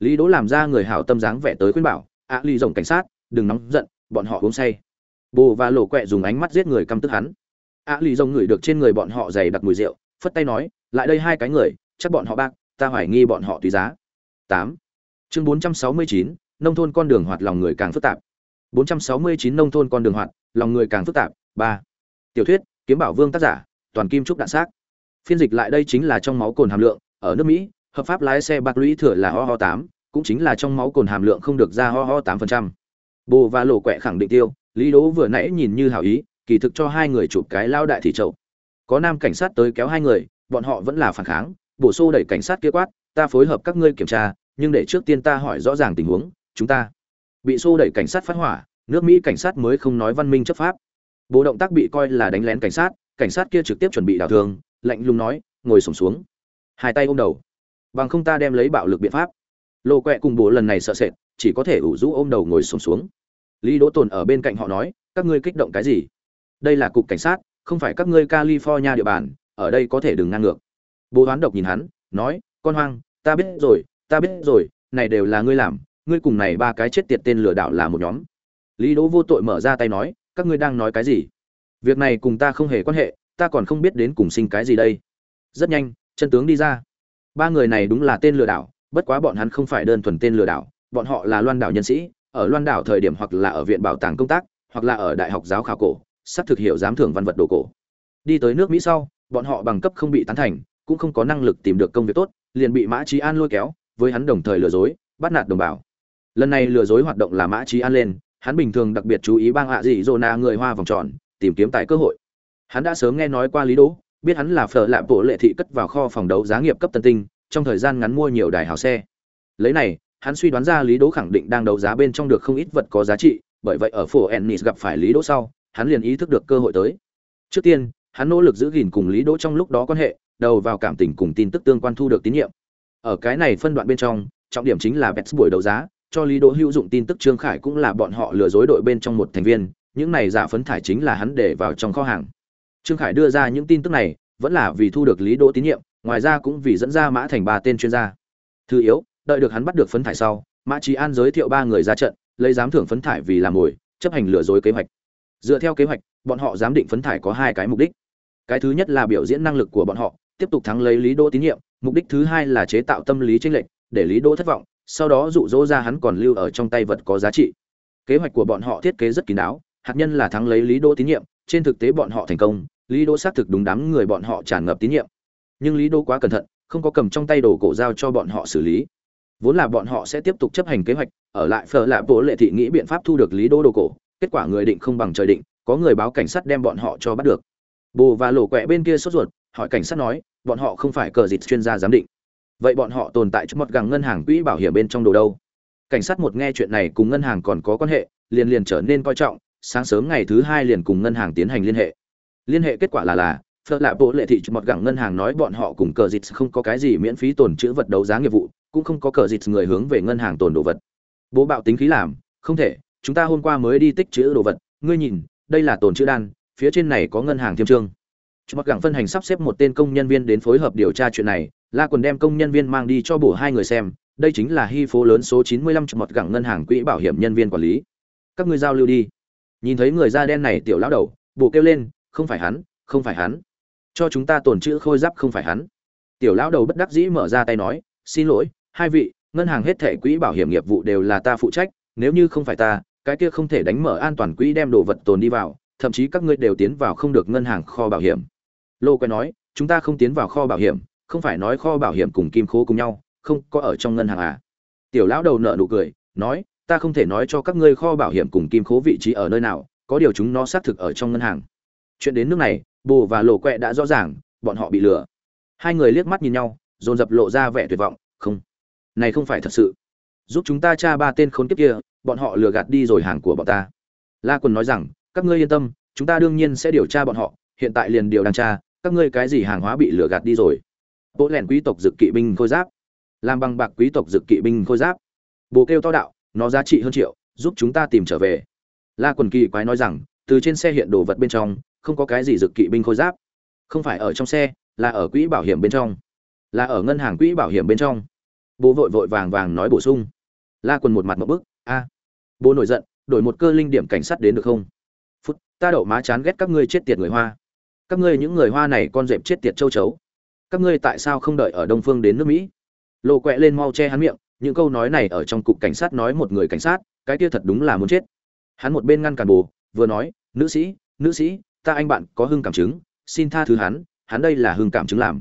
Lý đỗ làm ra người hảo tâm dáng vẻ tới khuyên bảo ạ lì rồng cảnh sát đừng nóng giận bọn họ uống say. Bồ và lộ quẹ dùng ánh mắt giết người căm tức hắn. Ạ lì rồng ngửi được trên người bọn họ dày đặc mùi rượu phất tay nói lại đây hai cái người chắc bọn họ bác ta hoài nghi bọn họ tùy giá. Tám. Chương bốn trăm sáu mươi chín nông thôn con đường hoạt lòng người càng phức tạp. 469 nông thôn con đường hoạt, lòng người càng phức tạp. 3. Tiểu thuyết, kiếm bảo vương tác giả, toàn kim trúc đạn xác. Phiên dịch lại đây chính là trong máu cồn hàm lượng, ở nước Mỹ, hợp pháp lái xe bạc lũy thừa là ho ho tám cũng chính là trong máu cồn hàm lượng không được ra ho ho tám phần trăm Bồ và lộ quẹ khẳng định tiêu, Lý Đỗ vừa nãy nhìn như hảo ý, kỳ thực cho hai người chụp cái lao đại thị trậu. Có nam cảnh sát tới kéo hai người, bọn họ vẫn là phản kháng, bổ xô đẩy cảnh sát kia quát, ta phối hợp các ngươi kiểm tra, nhưng để trước tiên ta hỏi rõ ràng tình huống, chúng ta bị xô đẩy cảnh sát phát hỏa nước mỹ cảnh sát mới không nói văn minh chấp pháp bố động tác bị coi là đánh lén cảnh sát cảnh sát kia trực tiếp chuẩn bị đào thương, lạnh lùng nói, ngồi xổm xuống. Hai tay ôm đầu. Bằng không ta đem lấy bạo lực biện pháp. Lộ quẹ cùng bố lần này sợ sệt, chỉ có thể ủ rũ ôm đầu ngồi xổm xuống. Lý đỗ tồn ở bên cạnh họ nói, các ngươi kích động cái gì? Đây là cục cảnh sát, không phải các ngươi california địa bàn, ở đây có thể đừng ngang ngược. Bố đoán độc nhìn hắn, nói, con hoang, ta biết rồi, ta biết rồi, này đều là ngươi làm, ngươi cùng này ba cái chết tiệt tên lừa đảo là một nhóm. Lý đỗ vô tội mở ra tay nói các ngươi đang nói cái gì? Việc này cùng ta không hề quan hệ, ta còn không biết đến cùng sinh cái gì đây. Rất nhanh, chân tướng đi ra. Ba người này đúng là tên lừa đảo, bất quá bọn hắn không phải đơn thuần tên lừa đảo, bọn họ là loan đảo nhân sĩ, ở loan đảo thời điểm hoặc là ở viện bảo tàng công tác, hoặc là ở đại học giáo khảo cổ, sắp thực hiệu giám thưởng văn vật đồ cổ. Đi tới nước mỹ sau, bọn họ bằng cấp không bị tán thành, cũng không có năng lực tìm được công việc tốt, liền bị mã trí an lôi kéo, với hắn đồng thời lừa dối, bắt nạt đồng bào. Lần này lừa dối hoạt động là mã trí an lên hắn bình thường đặc biệt chú ý bang hạ dị dô na người hoa vòng tròn, tìm kiếm tại cơ hội. Hắn đã sớm nghe nói qua lý đỗ, biết hắn là phở lạ bộ lệ thị cất vào kho phòng đấu giá nghiệp cấp tân tinh, trong thời gian ngắn mua nhiều đài hào xe. Lấy này, hắn suy đoán ra lý đỗ khẳng định đang đấu giá bên trong được không ít vật có giá trị, bởi vậy ở phố ennis gặp phải lý đỗ sau, hắn liền ý thức được cơ hội tới. Trước tiên, hắn nỗ lực giữ gìn cùng lý đỗ trong lúc đó quan hệ, đầu vào cảm tình cùng tin tức tương quan thu được tín nhiệm. Ở cái này phân đoạn bên trong, trọng điểm chính là bets buổi đấu giá cho Lý Đỗ hữu dụng tin tức Trương Khải cũng là bọn họ lừa dối đội bên trong một thành viên, những này giả phấn thải chính là hắn để vào trong kho hàng. Trương Khải đưa ra những tin tức này, vẫn là vì thu được Lý Đỗ tín nhiệm, ngoài ra cũng vì dẫn ra Mã Thành ba tên chuyên gia. Thứ yếu, đợi được hắn bắt được phấn thải sau, Mã Chí An giới thiệu ba người ra trận, lấy giám thưởng phấn thải vì làm mồi, chấp hành lừa dối kế hoạch. Dựa theo kế hoạch, bọn họ giám định phấn thải có hai cái mục đích. Cái thứ nhất là biểu diễn năng lực của bọn họ, tiếp tục thắng lấy Lý Đỗ tín nhiệm, mục đích thứ hai là chế tạo tâm lý chênh lệch, để Lý Đỗ thất vọng, sau đó dụ dỗ ra hắn còn lưu ở trong tay vật có giá trị. Kế hoạch của bọn họ thiết kế rất kín đáo, hạt nhân là thắng lấy lý đỗ tín nhiệm, trên thực tế bọn họ thành công, lý đỗ xác thực đúng đám người bọn họ tràn ngập tín nhiệm. Nhưng lý đô quá cẩn thận, không có cầm trong tay đồ cổ giao cho bọn họ xử lý. Vốn là bọn họ sẽ tiếp tục chấp hành kế hoạch, ở lại phở lạ bộ lệ thị nghĩ biện pháp thu được lý đô đồ cổ, kết quả người định không bằng trời định, có người báo cảnh sát đem bọn họ cho bắt được. Bồ và lỗ quẹ bên kia sốt ruột, hỏi cảnh sát nói, bọn họ không phải cờ dịch chuyên gia giám định vậy bọn họ tồn tại trong một gàng ngân hàng quỹ bảo hiểm bên trong đồ đâu? Cảnh sát một nghe chuyện này cùng ngân hàng còn có quan hệ, liền liền trở nên coi trọng, sáng sớm ngày thứ hai liền cùng ngân hàng tiến hành liên hệ. Liên hệ kết quả là là, phở lạ bộ lệ thị một gàng ngân hàng nói bọn họ cùng cờ dịch không có cái gì miễn phí tồn chữ vật đấu giá nghiệp vụ, cũng không có cờ dịch người hướng về ngân hàng tồn đồ vật. Bố bạo tính khí làm, không thể, chúng ta hôm qua mới đi tích chữ đồ vật, ngươi nhìn, đây là tồn chữ đan, phía trên này có ngân hàng thiêm trương mặc gẳng phân hành sắp xếp một tên công nhân viên đến phối hợp điều tra chuyện này, la quần đem công nhân viên mang đi cho bổ hai người xem, đây chính là hy phố lớn số chín mươi lăm một gẳng ngân hàng quỹ bảo hiểm nhân viên quản lý. Các ngươi giao lưu đi. Nhìn thấy người da đen này tiểu lão đầu, bổ kêu lên, không phải hắn, không phải hắn. Cho chúng ta tồn chữ khôi giáp không phải hắn. Tiểu lão đầu bất đắc dĩ mở ra tay nói, xin lỗi, hai vị, ngân hàng hết thẻ quỹ bảo hiểm nghiệp vụ đều là ta phụ trách, nếu như không phải ta, cái kia không thể đánh mở an toàn quỹ đem đồ vật tồn đi vào, thậm chí các ngươi đều tiến vào không được ngân hàng kho bảo hiểm lô quay nói, chúng ta không tiến vào kho bảo hiểm, không phải nói kho bảo hiểm cùng kim khố cùng nhau, không có ở trong ngân hàng à? Tiểu lão đầu nợ nụ cười, nói, ta không thể nói cho các ngươi kho bảo hiểm cùng kim khố vị trí ở nơi nào, có điều chúng nó xác thực ở trong ngân hàng. Chuyện đến nước này, bồ và lộ quẹ đã rõ ràng, bọn họ bị lừa. Hai người liếc mắt nhìn nhau, dồn dập lộ ra vẻ tuyệt vọng, không, này không phải thật sự. Giúp chúng ta tra ba tên khốn kiếp kia, bọn họ lừa gạt đi rồi hàng của bọn ta. La quần nói rằng, các ngươi yên tâm, chúng ta đương nhiên sẽ điều tra bọn họ, hiện tại liền điều đang tra các ngươi cái gì hàng hóa bị lừa gạt đi rồi? Bộ lẻn quý tộc dực kỵ binh khôi giáp. Làm bằng bạc quý tộc dực kỵ binh khôi giáp. Bồ kêu to đạo, nó giá trị hơn triệu, giúp chúng ta tìm trở về. La quần kỳ quái nói rằng, từ trên xe hiện đồ vật bên trong, không có cái gì dực kỵ binh khôi giáp. Không phải ở trong xe, là ở quỹ bảo hiểm bên trong. Là ở ngân hàng quỹ bảo hiểm bên trong. Bố vội vội vàng vàng nói bổ sung. La quần một mặt một bức, a. Bố nổi giận, đổi một cơ linh điểm cảnh sát đến được không? Phút, ta đậu má chán ghét các ngươi chết tiệt người hoa các ngươi những người hoa này con dẹp chết tiệt châu chấu. Các ngươi tại sao không đợi ở đông phương đến nước mỹ? Lộ quẹ lên mau che hắn miệng, những câu nói này ở trong cục cảnh sát nói một người cảnh sát, cái kia thật đúng là muốn chết. Hắn một bên ngăn cản bồ, vừa nói, nữ sĩ nữ sĩ, ta anh bạn có hưng cảm chứng, xin tha thứ hắn hắn đây là hưng cảm chứng làm.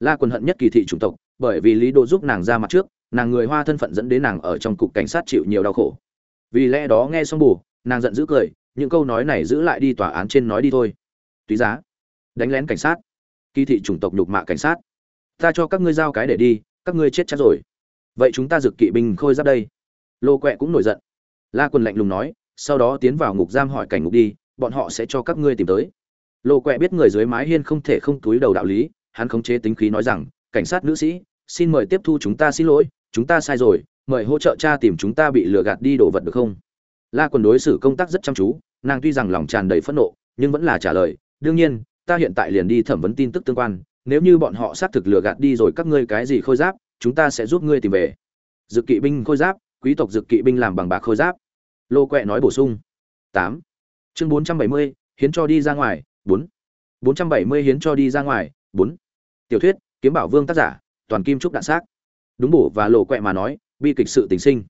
La quần hận nhất kỳ thị chủng tộc, bởi vì lý đồ giúp nàng ra mặt trước, nàng người hoa thân phận dẫn đến nàng ở trong cục cảnh sát chịu nhiều đau khổ. Vì lẽ đó nghe xong bù nàng giận dữ cười, những câu nói này giữ lại đi tòa án trên nói đi thôi. Túy giá đánh lén cảnh sát. Kỳ thị chủng tộc nhục mạ cảnh sát. Ta cho các ngươi giao cái để đi, các ngươi chết chắc rồi. Vậy chúng ta dực kỵ binh khôi giáp đây. Lô quẹ cũng nổi giận. La quân lạnh lùng nói, sau đó tiến vào ngục giam hỏi cảnh ngục đi, bọn họ sẽ cho các ngươi tìm tới. Lô quẹ biết người dưới mái hiên không thể không túi đầu đạo lý, hắn khống chế tính khí nói rằng, cảnh sát nữ sĩ, xin mời tiếp thu chúng ta xin lỗi, chúng ta sai rồi, mời hỗ trợ cha tìm chúng ta bị lừa gạt đi đồ vật được không? La quần đối xử công tác rất chăm chú, nàng tuy rằng lòng tràn đầy phẫn nộ, nhưng vẫn là trả lời, đương nhiên ta hiện tại liền đi thẩm vấn tin tức tương quan, nếu như bọn họ xác thực lừa gạt đi rồi các ngươi cái gì khôi giáp, chúng ta sẽ giúp ngươi tìm về. Dự kỵ binh khôi giáp, quý tộc dự kỵ binh làm bằng bạc khôi giáp. Lô quẹ nói bổ sung. Tám. Chương bốn trăm bảy mươi, hiến cho đi ra ngoài, bốn. Bốn trăm bảy mươi hiến cho đi ra ngoài, bốn. Tiểu thuyết, kiếm bảo vương tác giả, toàn kim trúc đạn xác. Đúng bổ và lộ quẹ mà nói, bi kịch sự tình sinh.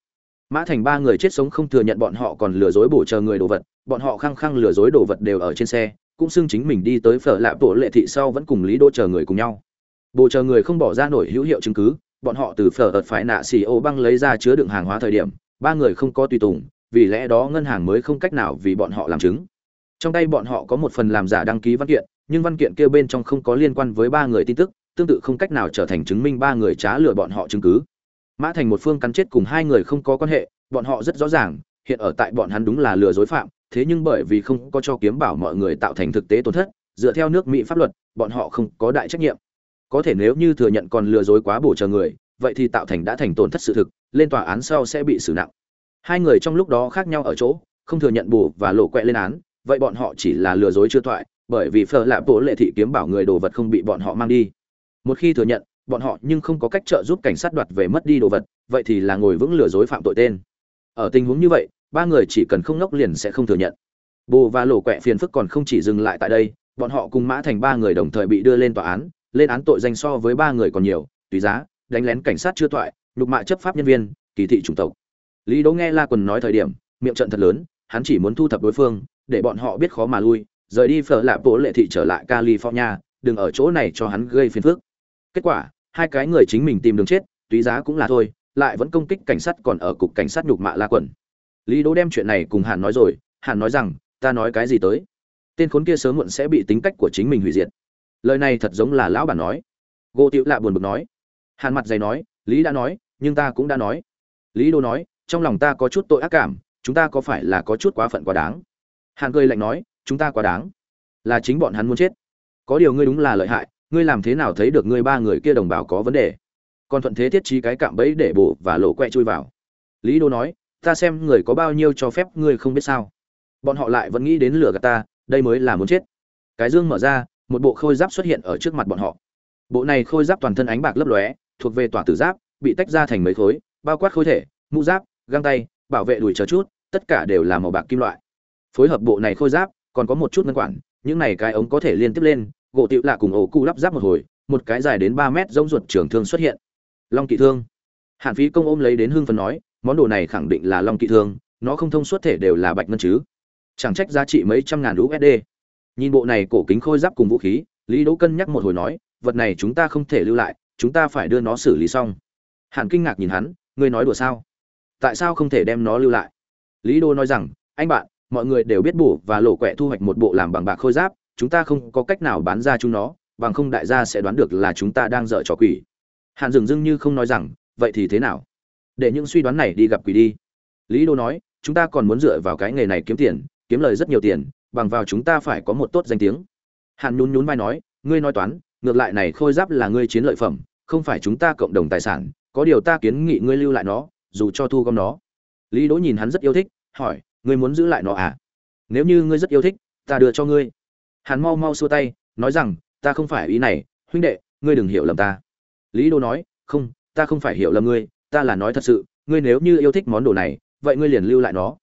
Mã thành ba người chết sống không thừa nhận bọn họ còn lừa dối bổ chờ người đồ vật, bọn họ khăng khăng lừa dối đồ vật đều ở trên xe cũng xưng chính mình đi tới phở lạ bộ lệ thị sau vẫn cùng lý đô chờ người cùng nhau. Bộ chờ người không bỏ ra nổi hữu hiệu chứng cứ, bọn họ từ phở ợt phải nạ xì ô băng lấy ra chứa đựng hàng hóa thời điểm, ba người không có tùy tùng, vì lẽ đó ngân hàng mới không cách nào vì bọn họ làm chứng. Trong tay bọn họ có một phần làm giả đăng ký văn kiện, nhưng văn kiện kia bên trong không có liên quan với ba người tin tức, tương tự không cách nào trở thành chứng minh ba người trá lừa bọn họ chứng cứ. Mã thành một phương cắn chết cùng hai người không có quan hệ, bọn họ rất rõ ràng, hiện ở tại bọn hắn đúng là lừa dối phạm thế nhưng bởi vì không có cho kiếm bảo mọi người tạo thành thực tế tổn thất, dựa theo nước mỹ pháp luật, bọn họ không có đại trách nhiệm. Có thể nếu như thừa nhận còn lừa dối quá bổ chờ người, vậy thì tạo thành đã thành tổn thất sự thực, lên tòa án sau sẽ bị xử nặng. Hai người trong lúc đó khác nhau ở chỗ, không thừa nhận bổ và lộ quẹ lên án, vậy bọn họ chỉ là lừa dối chưa thoại, bởi vì phở lạ bố lệ thị kiếm bảo người đồ vật không bị bọn họ mang đi. Một khi thừa nhận, bọn họ nhưng không có cách trợ giúp cảnh sát đoạt về mất đi đồ vật, vậy thì là ngồi vững lừa dối phạm tội tên. Ở tình huống như vậy ba người chỉ cần không ngốc liền sẽ không thừa nhận. Bồ và lộ quẹ phiền phức còn không chỉ dừng lại tại đây bọn họ cùng mã thành ba người đồng thời bị đưa lên tòa án lên án tội danh so với ba người còn nhiều tùy giá đánh lén cảnh sát chưa toại, nhục mạ chấp pháp nhân viên kỳ thị chủng tộc. Lý đỗ nghe la quần nói thời điểm miệng trận thật lớn hắn chỉ muốn thu thập đối phương để bọn họ biết khó mà lui rời đi phở lạ bộ lệ thị trở lại california đừng ở chỗ này cho hắn gây phiền phức. Kết quả hai cái người chính mình tìm đường chết túy giá cũng là thôi lại vẫn công kích cảnh sát còn ở cục cảnh sát nhục mạ la quần lý đỗ đem chuyện này cùng hàn nói rồi, hàn nói rằng, ta nói cái gì tới? Tên khốn kia sớm muộn sẽ bị tính cách của chính mình hủy diệt. Lời này thật giống là lão bản nói. Gỗ tiểu lạ buồn bực nói. Hàn mặt dày nói, lý đã nói, nhưng ta cũng đã nói. Lý đô nói, trong lòng ta có chút tội ác cảm, chúng ta có phải là có chút quá phận quá đáng? Hàn cười lạnh nói, chúng ta quá đáng. Là chính bọn hắn muốn chết. Có điều ngươi đúng là lợi hại, ngươi làm thế nào thấy được ngươi ba người kia đồng bào có vấn đề? Còn thuận thế thiết trí cái cạm bẫy để bổ và lộ quẹ chui vào. Lý đô nói ta xem người có bao nhiêu cho phép ngươi không biết sao. Bọn họ lại vẫn nghĩ đến lửa gạt ta, đây mới là muốn chết. Cái dương mở ra, một bộ khôi giáp xuất hiện ở trước mặt bọn họ. Bộ này khôi giáp toàn thân ánh bạc lấp lóe, thuộc về tỏa tử giáp, bị tách ra thành mấy khối, bao quát khối thể, mũ giáp, găng tay, bảo vệ đùi chờ chút, tất cả đều là màu bạc kim loại. Phối hợp bộ này khôi giáp, còn có một chút ngân quản, những này cái ống có thể liên tiếp lên, gỗ tựu lạ cùng ổ cu lắp giáp một hồi, một cái dài đến ba mét giống ruột trường thương xuất hiện. Long kỵ thương. Hạn phí công ôm lấy đến hưng phần nói món đồ này khẳng định là long kỵ thương, nó không thông suốt thể đều là bạch ngân chứ. Chẳng trách giá trị mấy trăm ngàn usd nhìn bộ này cổ kính khôi giáp cùng vũ khí, lý đỗ cân nhắc một hồi nói, vật này chúng ta không thể lưu lại, chúng ta phải đưa nó xử lý xong. Hàn kinh ngạc nhìn hắn, ngươi nói đùa sao? Tại sao không thể đem nó lưu lại? Lý đô nói rằng, anh bạn, mọi người đều biết bổ và lộ quẹ thu hoạch một bộ làm bằng bạc khôi giáp, chúng ta không có cách nào bán ra chúng nó, bằng không đại gia sẽ đoán được là chúng ta đang dở trò quỷ. Hàn dừng dưng như không nói rằng, vậy thì thế nào? Để những suy đoán này đi gặp quỷ đi. Lý đô nói, chúng ta còn muốn dựa vào cái nghề này kiếm tiền, kiếm lời rất nhiều tiền, bằng vào chúng ta phải có một tốt danh tiếng. Hàn nhún nhún vai nói, ngươi nói toán, ngược lại này khôi giáp là ngươi chiến lợi phẩm, không phải chúng ta cộng đồng tài sản, có điều ta kiến nghị ngươi lưu lại nó, dù cho thu gom nó. Lý đỗ nhìn hắn rất yêu thích, hỏi, ngươi muốn giữ lại nó à? Nếu như ngươi rất yêu thích, ta đưa cho ngươi. Hắn mau mau xua tay, nói rằng, ta không phải ý này, huynh đệ, ngươi đừng hiểu lầm ta. Lý đỗ nói, không, ta không phải hiểu lầm ngươi ta là nói thật sự, ngươi nếu như yêu thích món đồ này, vậy ngươi liền lưu lại nó.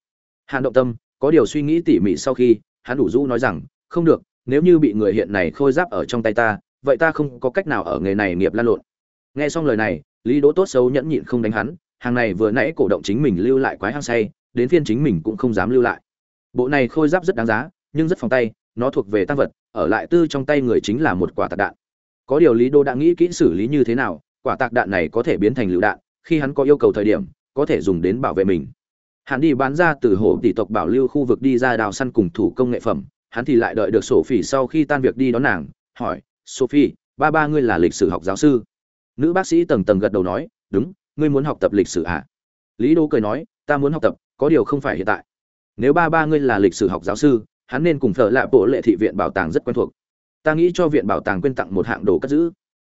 Hàn động tâm, có điều suy nghĩ tỉ mỉ sau khi, hắn đủ rũ nói rằng, không được, nếu như bị người hiện này khôi giáp ở trong tay ta, vậy ta không có cách nào ở nghề này nghiệp lan lộn. Nghe xong lời này, lý đỗ tốt xấu nhẫn nhịn không đánh hắn, hàng này vừa nãy cổ động chính mình lưu lại quái hang say, đến phiên chính mình cũng không dám lưu lại. Bộ này khôi giáp rất đáng giá, nhưng rất phòng tay, nó thuộc về tăng vật, ở lại tư trong tay người chính là một quả tạc đạn. Có điều lý đô đã nghĩ kỹ xử lý như thế nào, quả tạc đạn này có thể biến thành lựu đạn khi hắn có yêu cầu thời điểm, có thể dùng đến bảo vệ mình. Hắn đi bán ra từ hồ tỷ tộc bảo lưu khu vực đi ra đào săn cùng thủ công nghệ phẩm. Hắn thì lại đợi được sổ phỉ sau khi tan việc đi đón nàng, hỏi, sophie, ba ba ngươi là lịch sử học giáo sư? Nữ bác sĩ tầng tầng gật đầu nói, đúng, ngươi muốn học tập lịch sử à? lý đô cười nói, ta muốn học tập, có điều không phải hiện tại. Nếu ba ba ngươi là lịch sử học giáo sư, hắn nên cùng thợ lạ bộ lệ thị viện bảo tàng rất quen thuộc. Ta nghĩ cho viện bảo tàng quyên tặng một hạng đồ cất giữ.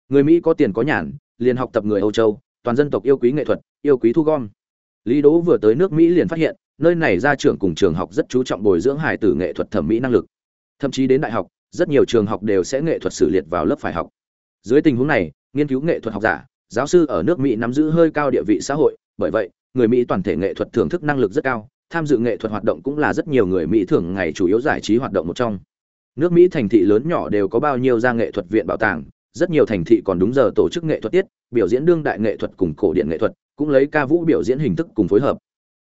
Người mỹ có tiền có nhàn, liền học tập người âu châu toàn dân tộc yêu quý nghệ thuật, yêu quý thu gom. Lý đỗ vừa tới nước mỹ liền phát hiện, nơi này ra trưởng cùng trường học rất chú trọng bồi dưỡng hài tử nghệ thuật thẩm mỹ năng lực. Thậm chí đến đại học, rất nhiều trường học đều sẽ nghệ thuật xử liệt vào lớp phải học. Dưới tình huống này, nghiên cứu nghệ thuật học giả, giáo sư ở nước mỹ nắm giữ hơi cao địa vị xã hội, bởi vậy, người mỹ toàn thể nghệ thuật thưởng thức năng lực rất cao, tham dự nghệ thuật hoạt động cũng là rất nhiều người mỹ thường ngày chủ yếu giải trí hoạt động một trong. Nước mỹ thành thị lớn nhỏ đều có bao nhiêu gia nghệ thuật viện bảo tàng rất nhiều thành thị còn đúng giờ tổ chức nghệ thuật tiết, biểu diễn đương đại nghệ thuật cùng cổ điển nghệ thuật, cũng lấy ca vũ biểu diễn hình thức cùng phối hợp.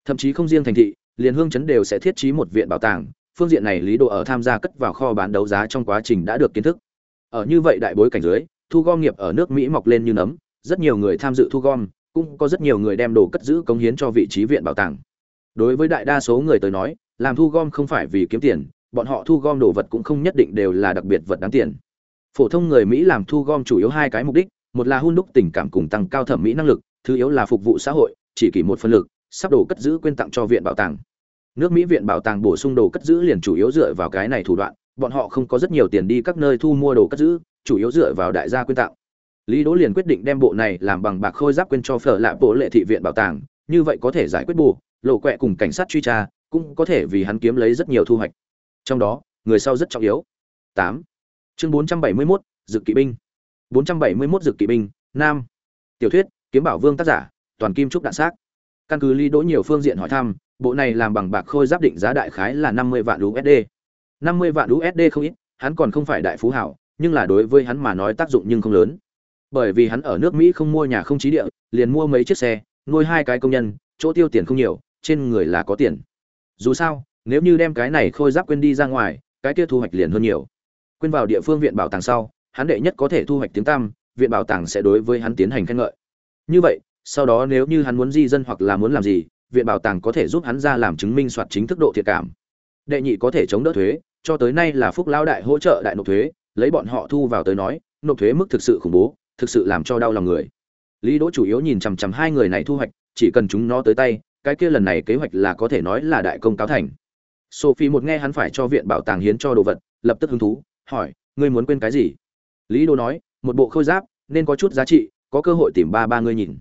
Thậm chí không riêng thành thị, liền hương chấn đều sẽ thiết trí một viện bảo tàng, phương diện này lý độ ở tham gia cất vào kho bán đấu giá trong quá trình đã được kiến thức. Ở như vậy đại bối cảnh dưới, thu gom nghiệp ở nước mỹ mọc lên như nấm, rất nhiều người tham dự thu gom, cũng có rất nhiều người đem đồ cất giữ cống hiến cho vị trí viện bảo tàng. Đối với đại đa số người tới nói, làm thu gom không phải vì kiếm tiền, bọn họ thu gom đồ vật cũng không nhất định đều là đặc biệt vật đáng tiền phổ thông người mỹ làm thu gom chủ yếu hai cái mục đích, một là hun đúc tình cảm cùng tăng cao thẩm mỹ năng lực, thứ yếu là phục vụ xã hội, chỉ kỷ một phân lực, sắp đồ cất giữ quyên tặng cho viện bảo tàng. Nước mỹ viện bảo tàng bổ sung đồ cất giữ liền chủ yếu dựa vào cái này thủ đoạn, bọn họ không có rất nhiều tiền đi các nơi thu mua đồ cất giữ, chủ yếu dựa vào đại gia quyên tặng. Lý đỗ liền quyết định đem bộ này làm bằng bạc khôi giáp quyên cho phở lạ bộ lệ thị viện bảo tàng, như vậy có thể giải quyết bù, lộ quẹ cùng cảnh sát truy tra, cũng có thể vì hắn kiếm lấy rất nhiều thu hoạch. Trong đó, người sau rất trọng yếu. Tám chương bốn trăm bảy mươi 471, dự kỵ binh. bốn trăm bảy mươi 471 dự kỵ binh nam. Tiểu thuyết kiếm bảo vương tác giả toàn kim trúc đạn xác. Căn cứ lý đỗ nhiều phương diện hỏi thăm bộ này làm bằng bạc khôi giáp định giá đại khái là năm mươi vạn usd năm mươi vạn usd không ít hắn còn không phải đại phú hảo nhưng là đối với hắn mà nói tác dụng nhưng không lớn. Bởi vì hắn ở nước mỹ không mua nhà không trí địa liền mua mấy chiếc xe nuôi hai cái công nhân chỗ tiêu tiền không nhiều trên người là có tiền. Dù sao nếu như đem cái này khôi giáp quên đi ra ngoài cái kia thu hoạch liền hơn nhiều quên vào địa phương viện bảo tàng sau, hắn đệ nhất có thể thu hoạch tiếng tăm, viện bảo tàng sẽ đối với hắn tiến hành khen ngợi. Như vậy, sau đó nếu như hắn muốn di dân hoặc là muốn làm gì, viện bảo tàng có thể giúp hắn ra làm chứng minh soạt chính thức độ thiệt cảm. Đệ nhị có thể chống đỡ thuế, cho tới nay là phúc lao đại hỗ trợ đại nộp thuế, lấy bọn họ thu vào tới nói, nộp thuế mức thực sự khủng bố, thực sự làm cho đau lòng người. Lý đỗ chủ yếu nhìn chằm chằm hai người này thu hoạch, chỉ cần chúng nó tới tay, cái kia lần này kế hoạch là có thể nói là đại công cáo thành. Sophie một nghe hắn phải cho viện bảo tàng hiến cho đồ vật, lập tức hứng thú hỏi, ngươi muốn quên cái gì? Lý đô nói, một bộ khôi giáp, nên có chút giá trị, có cơ hội tìm ba ba ngươi nhìn.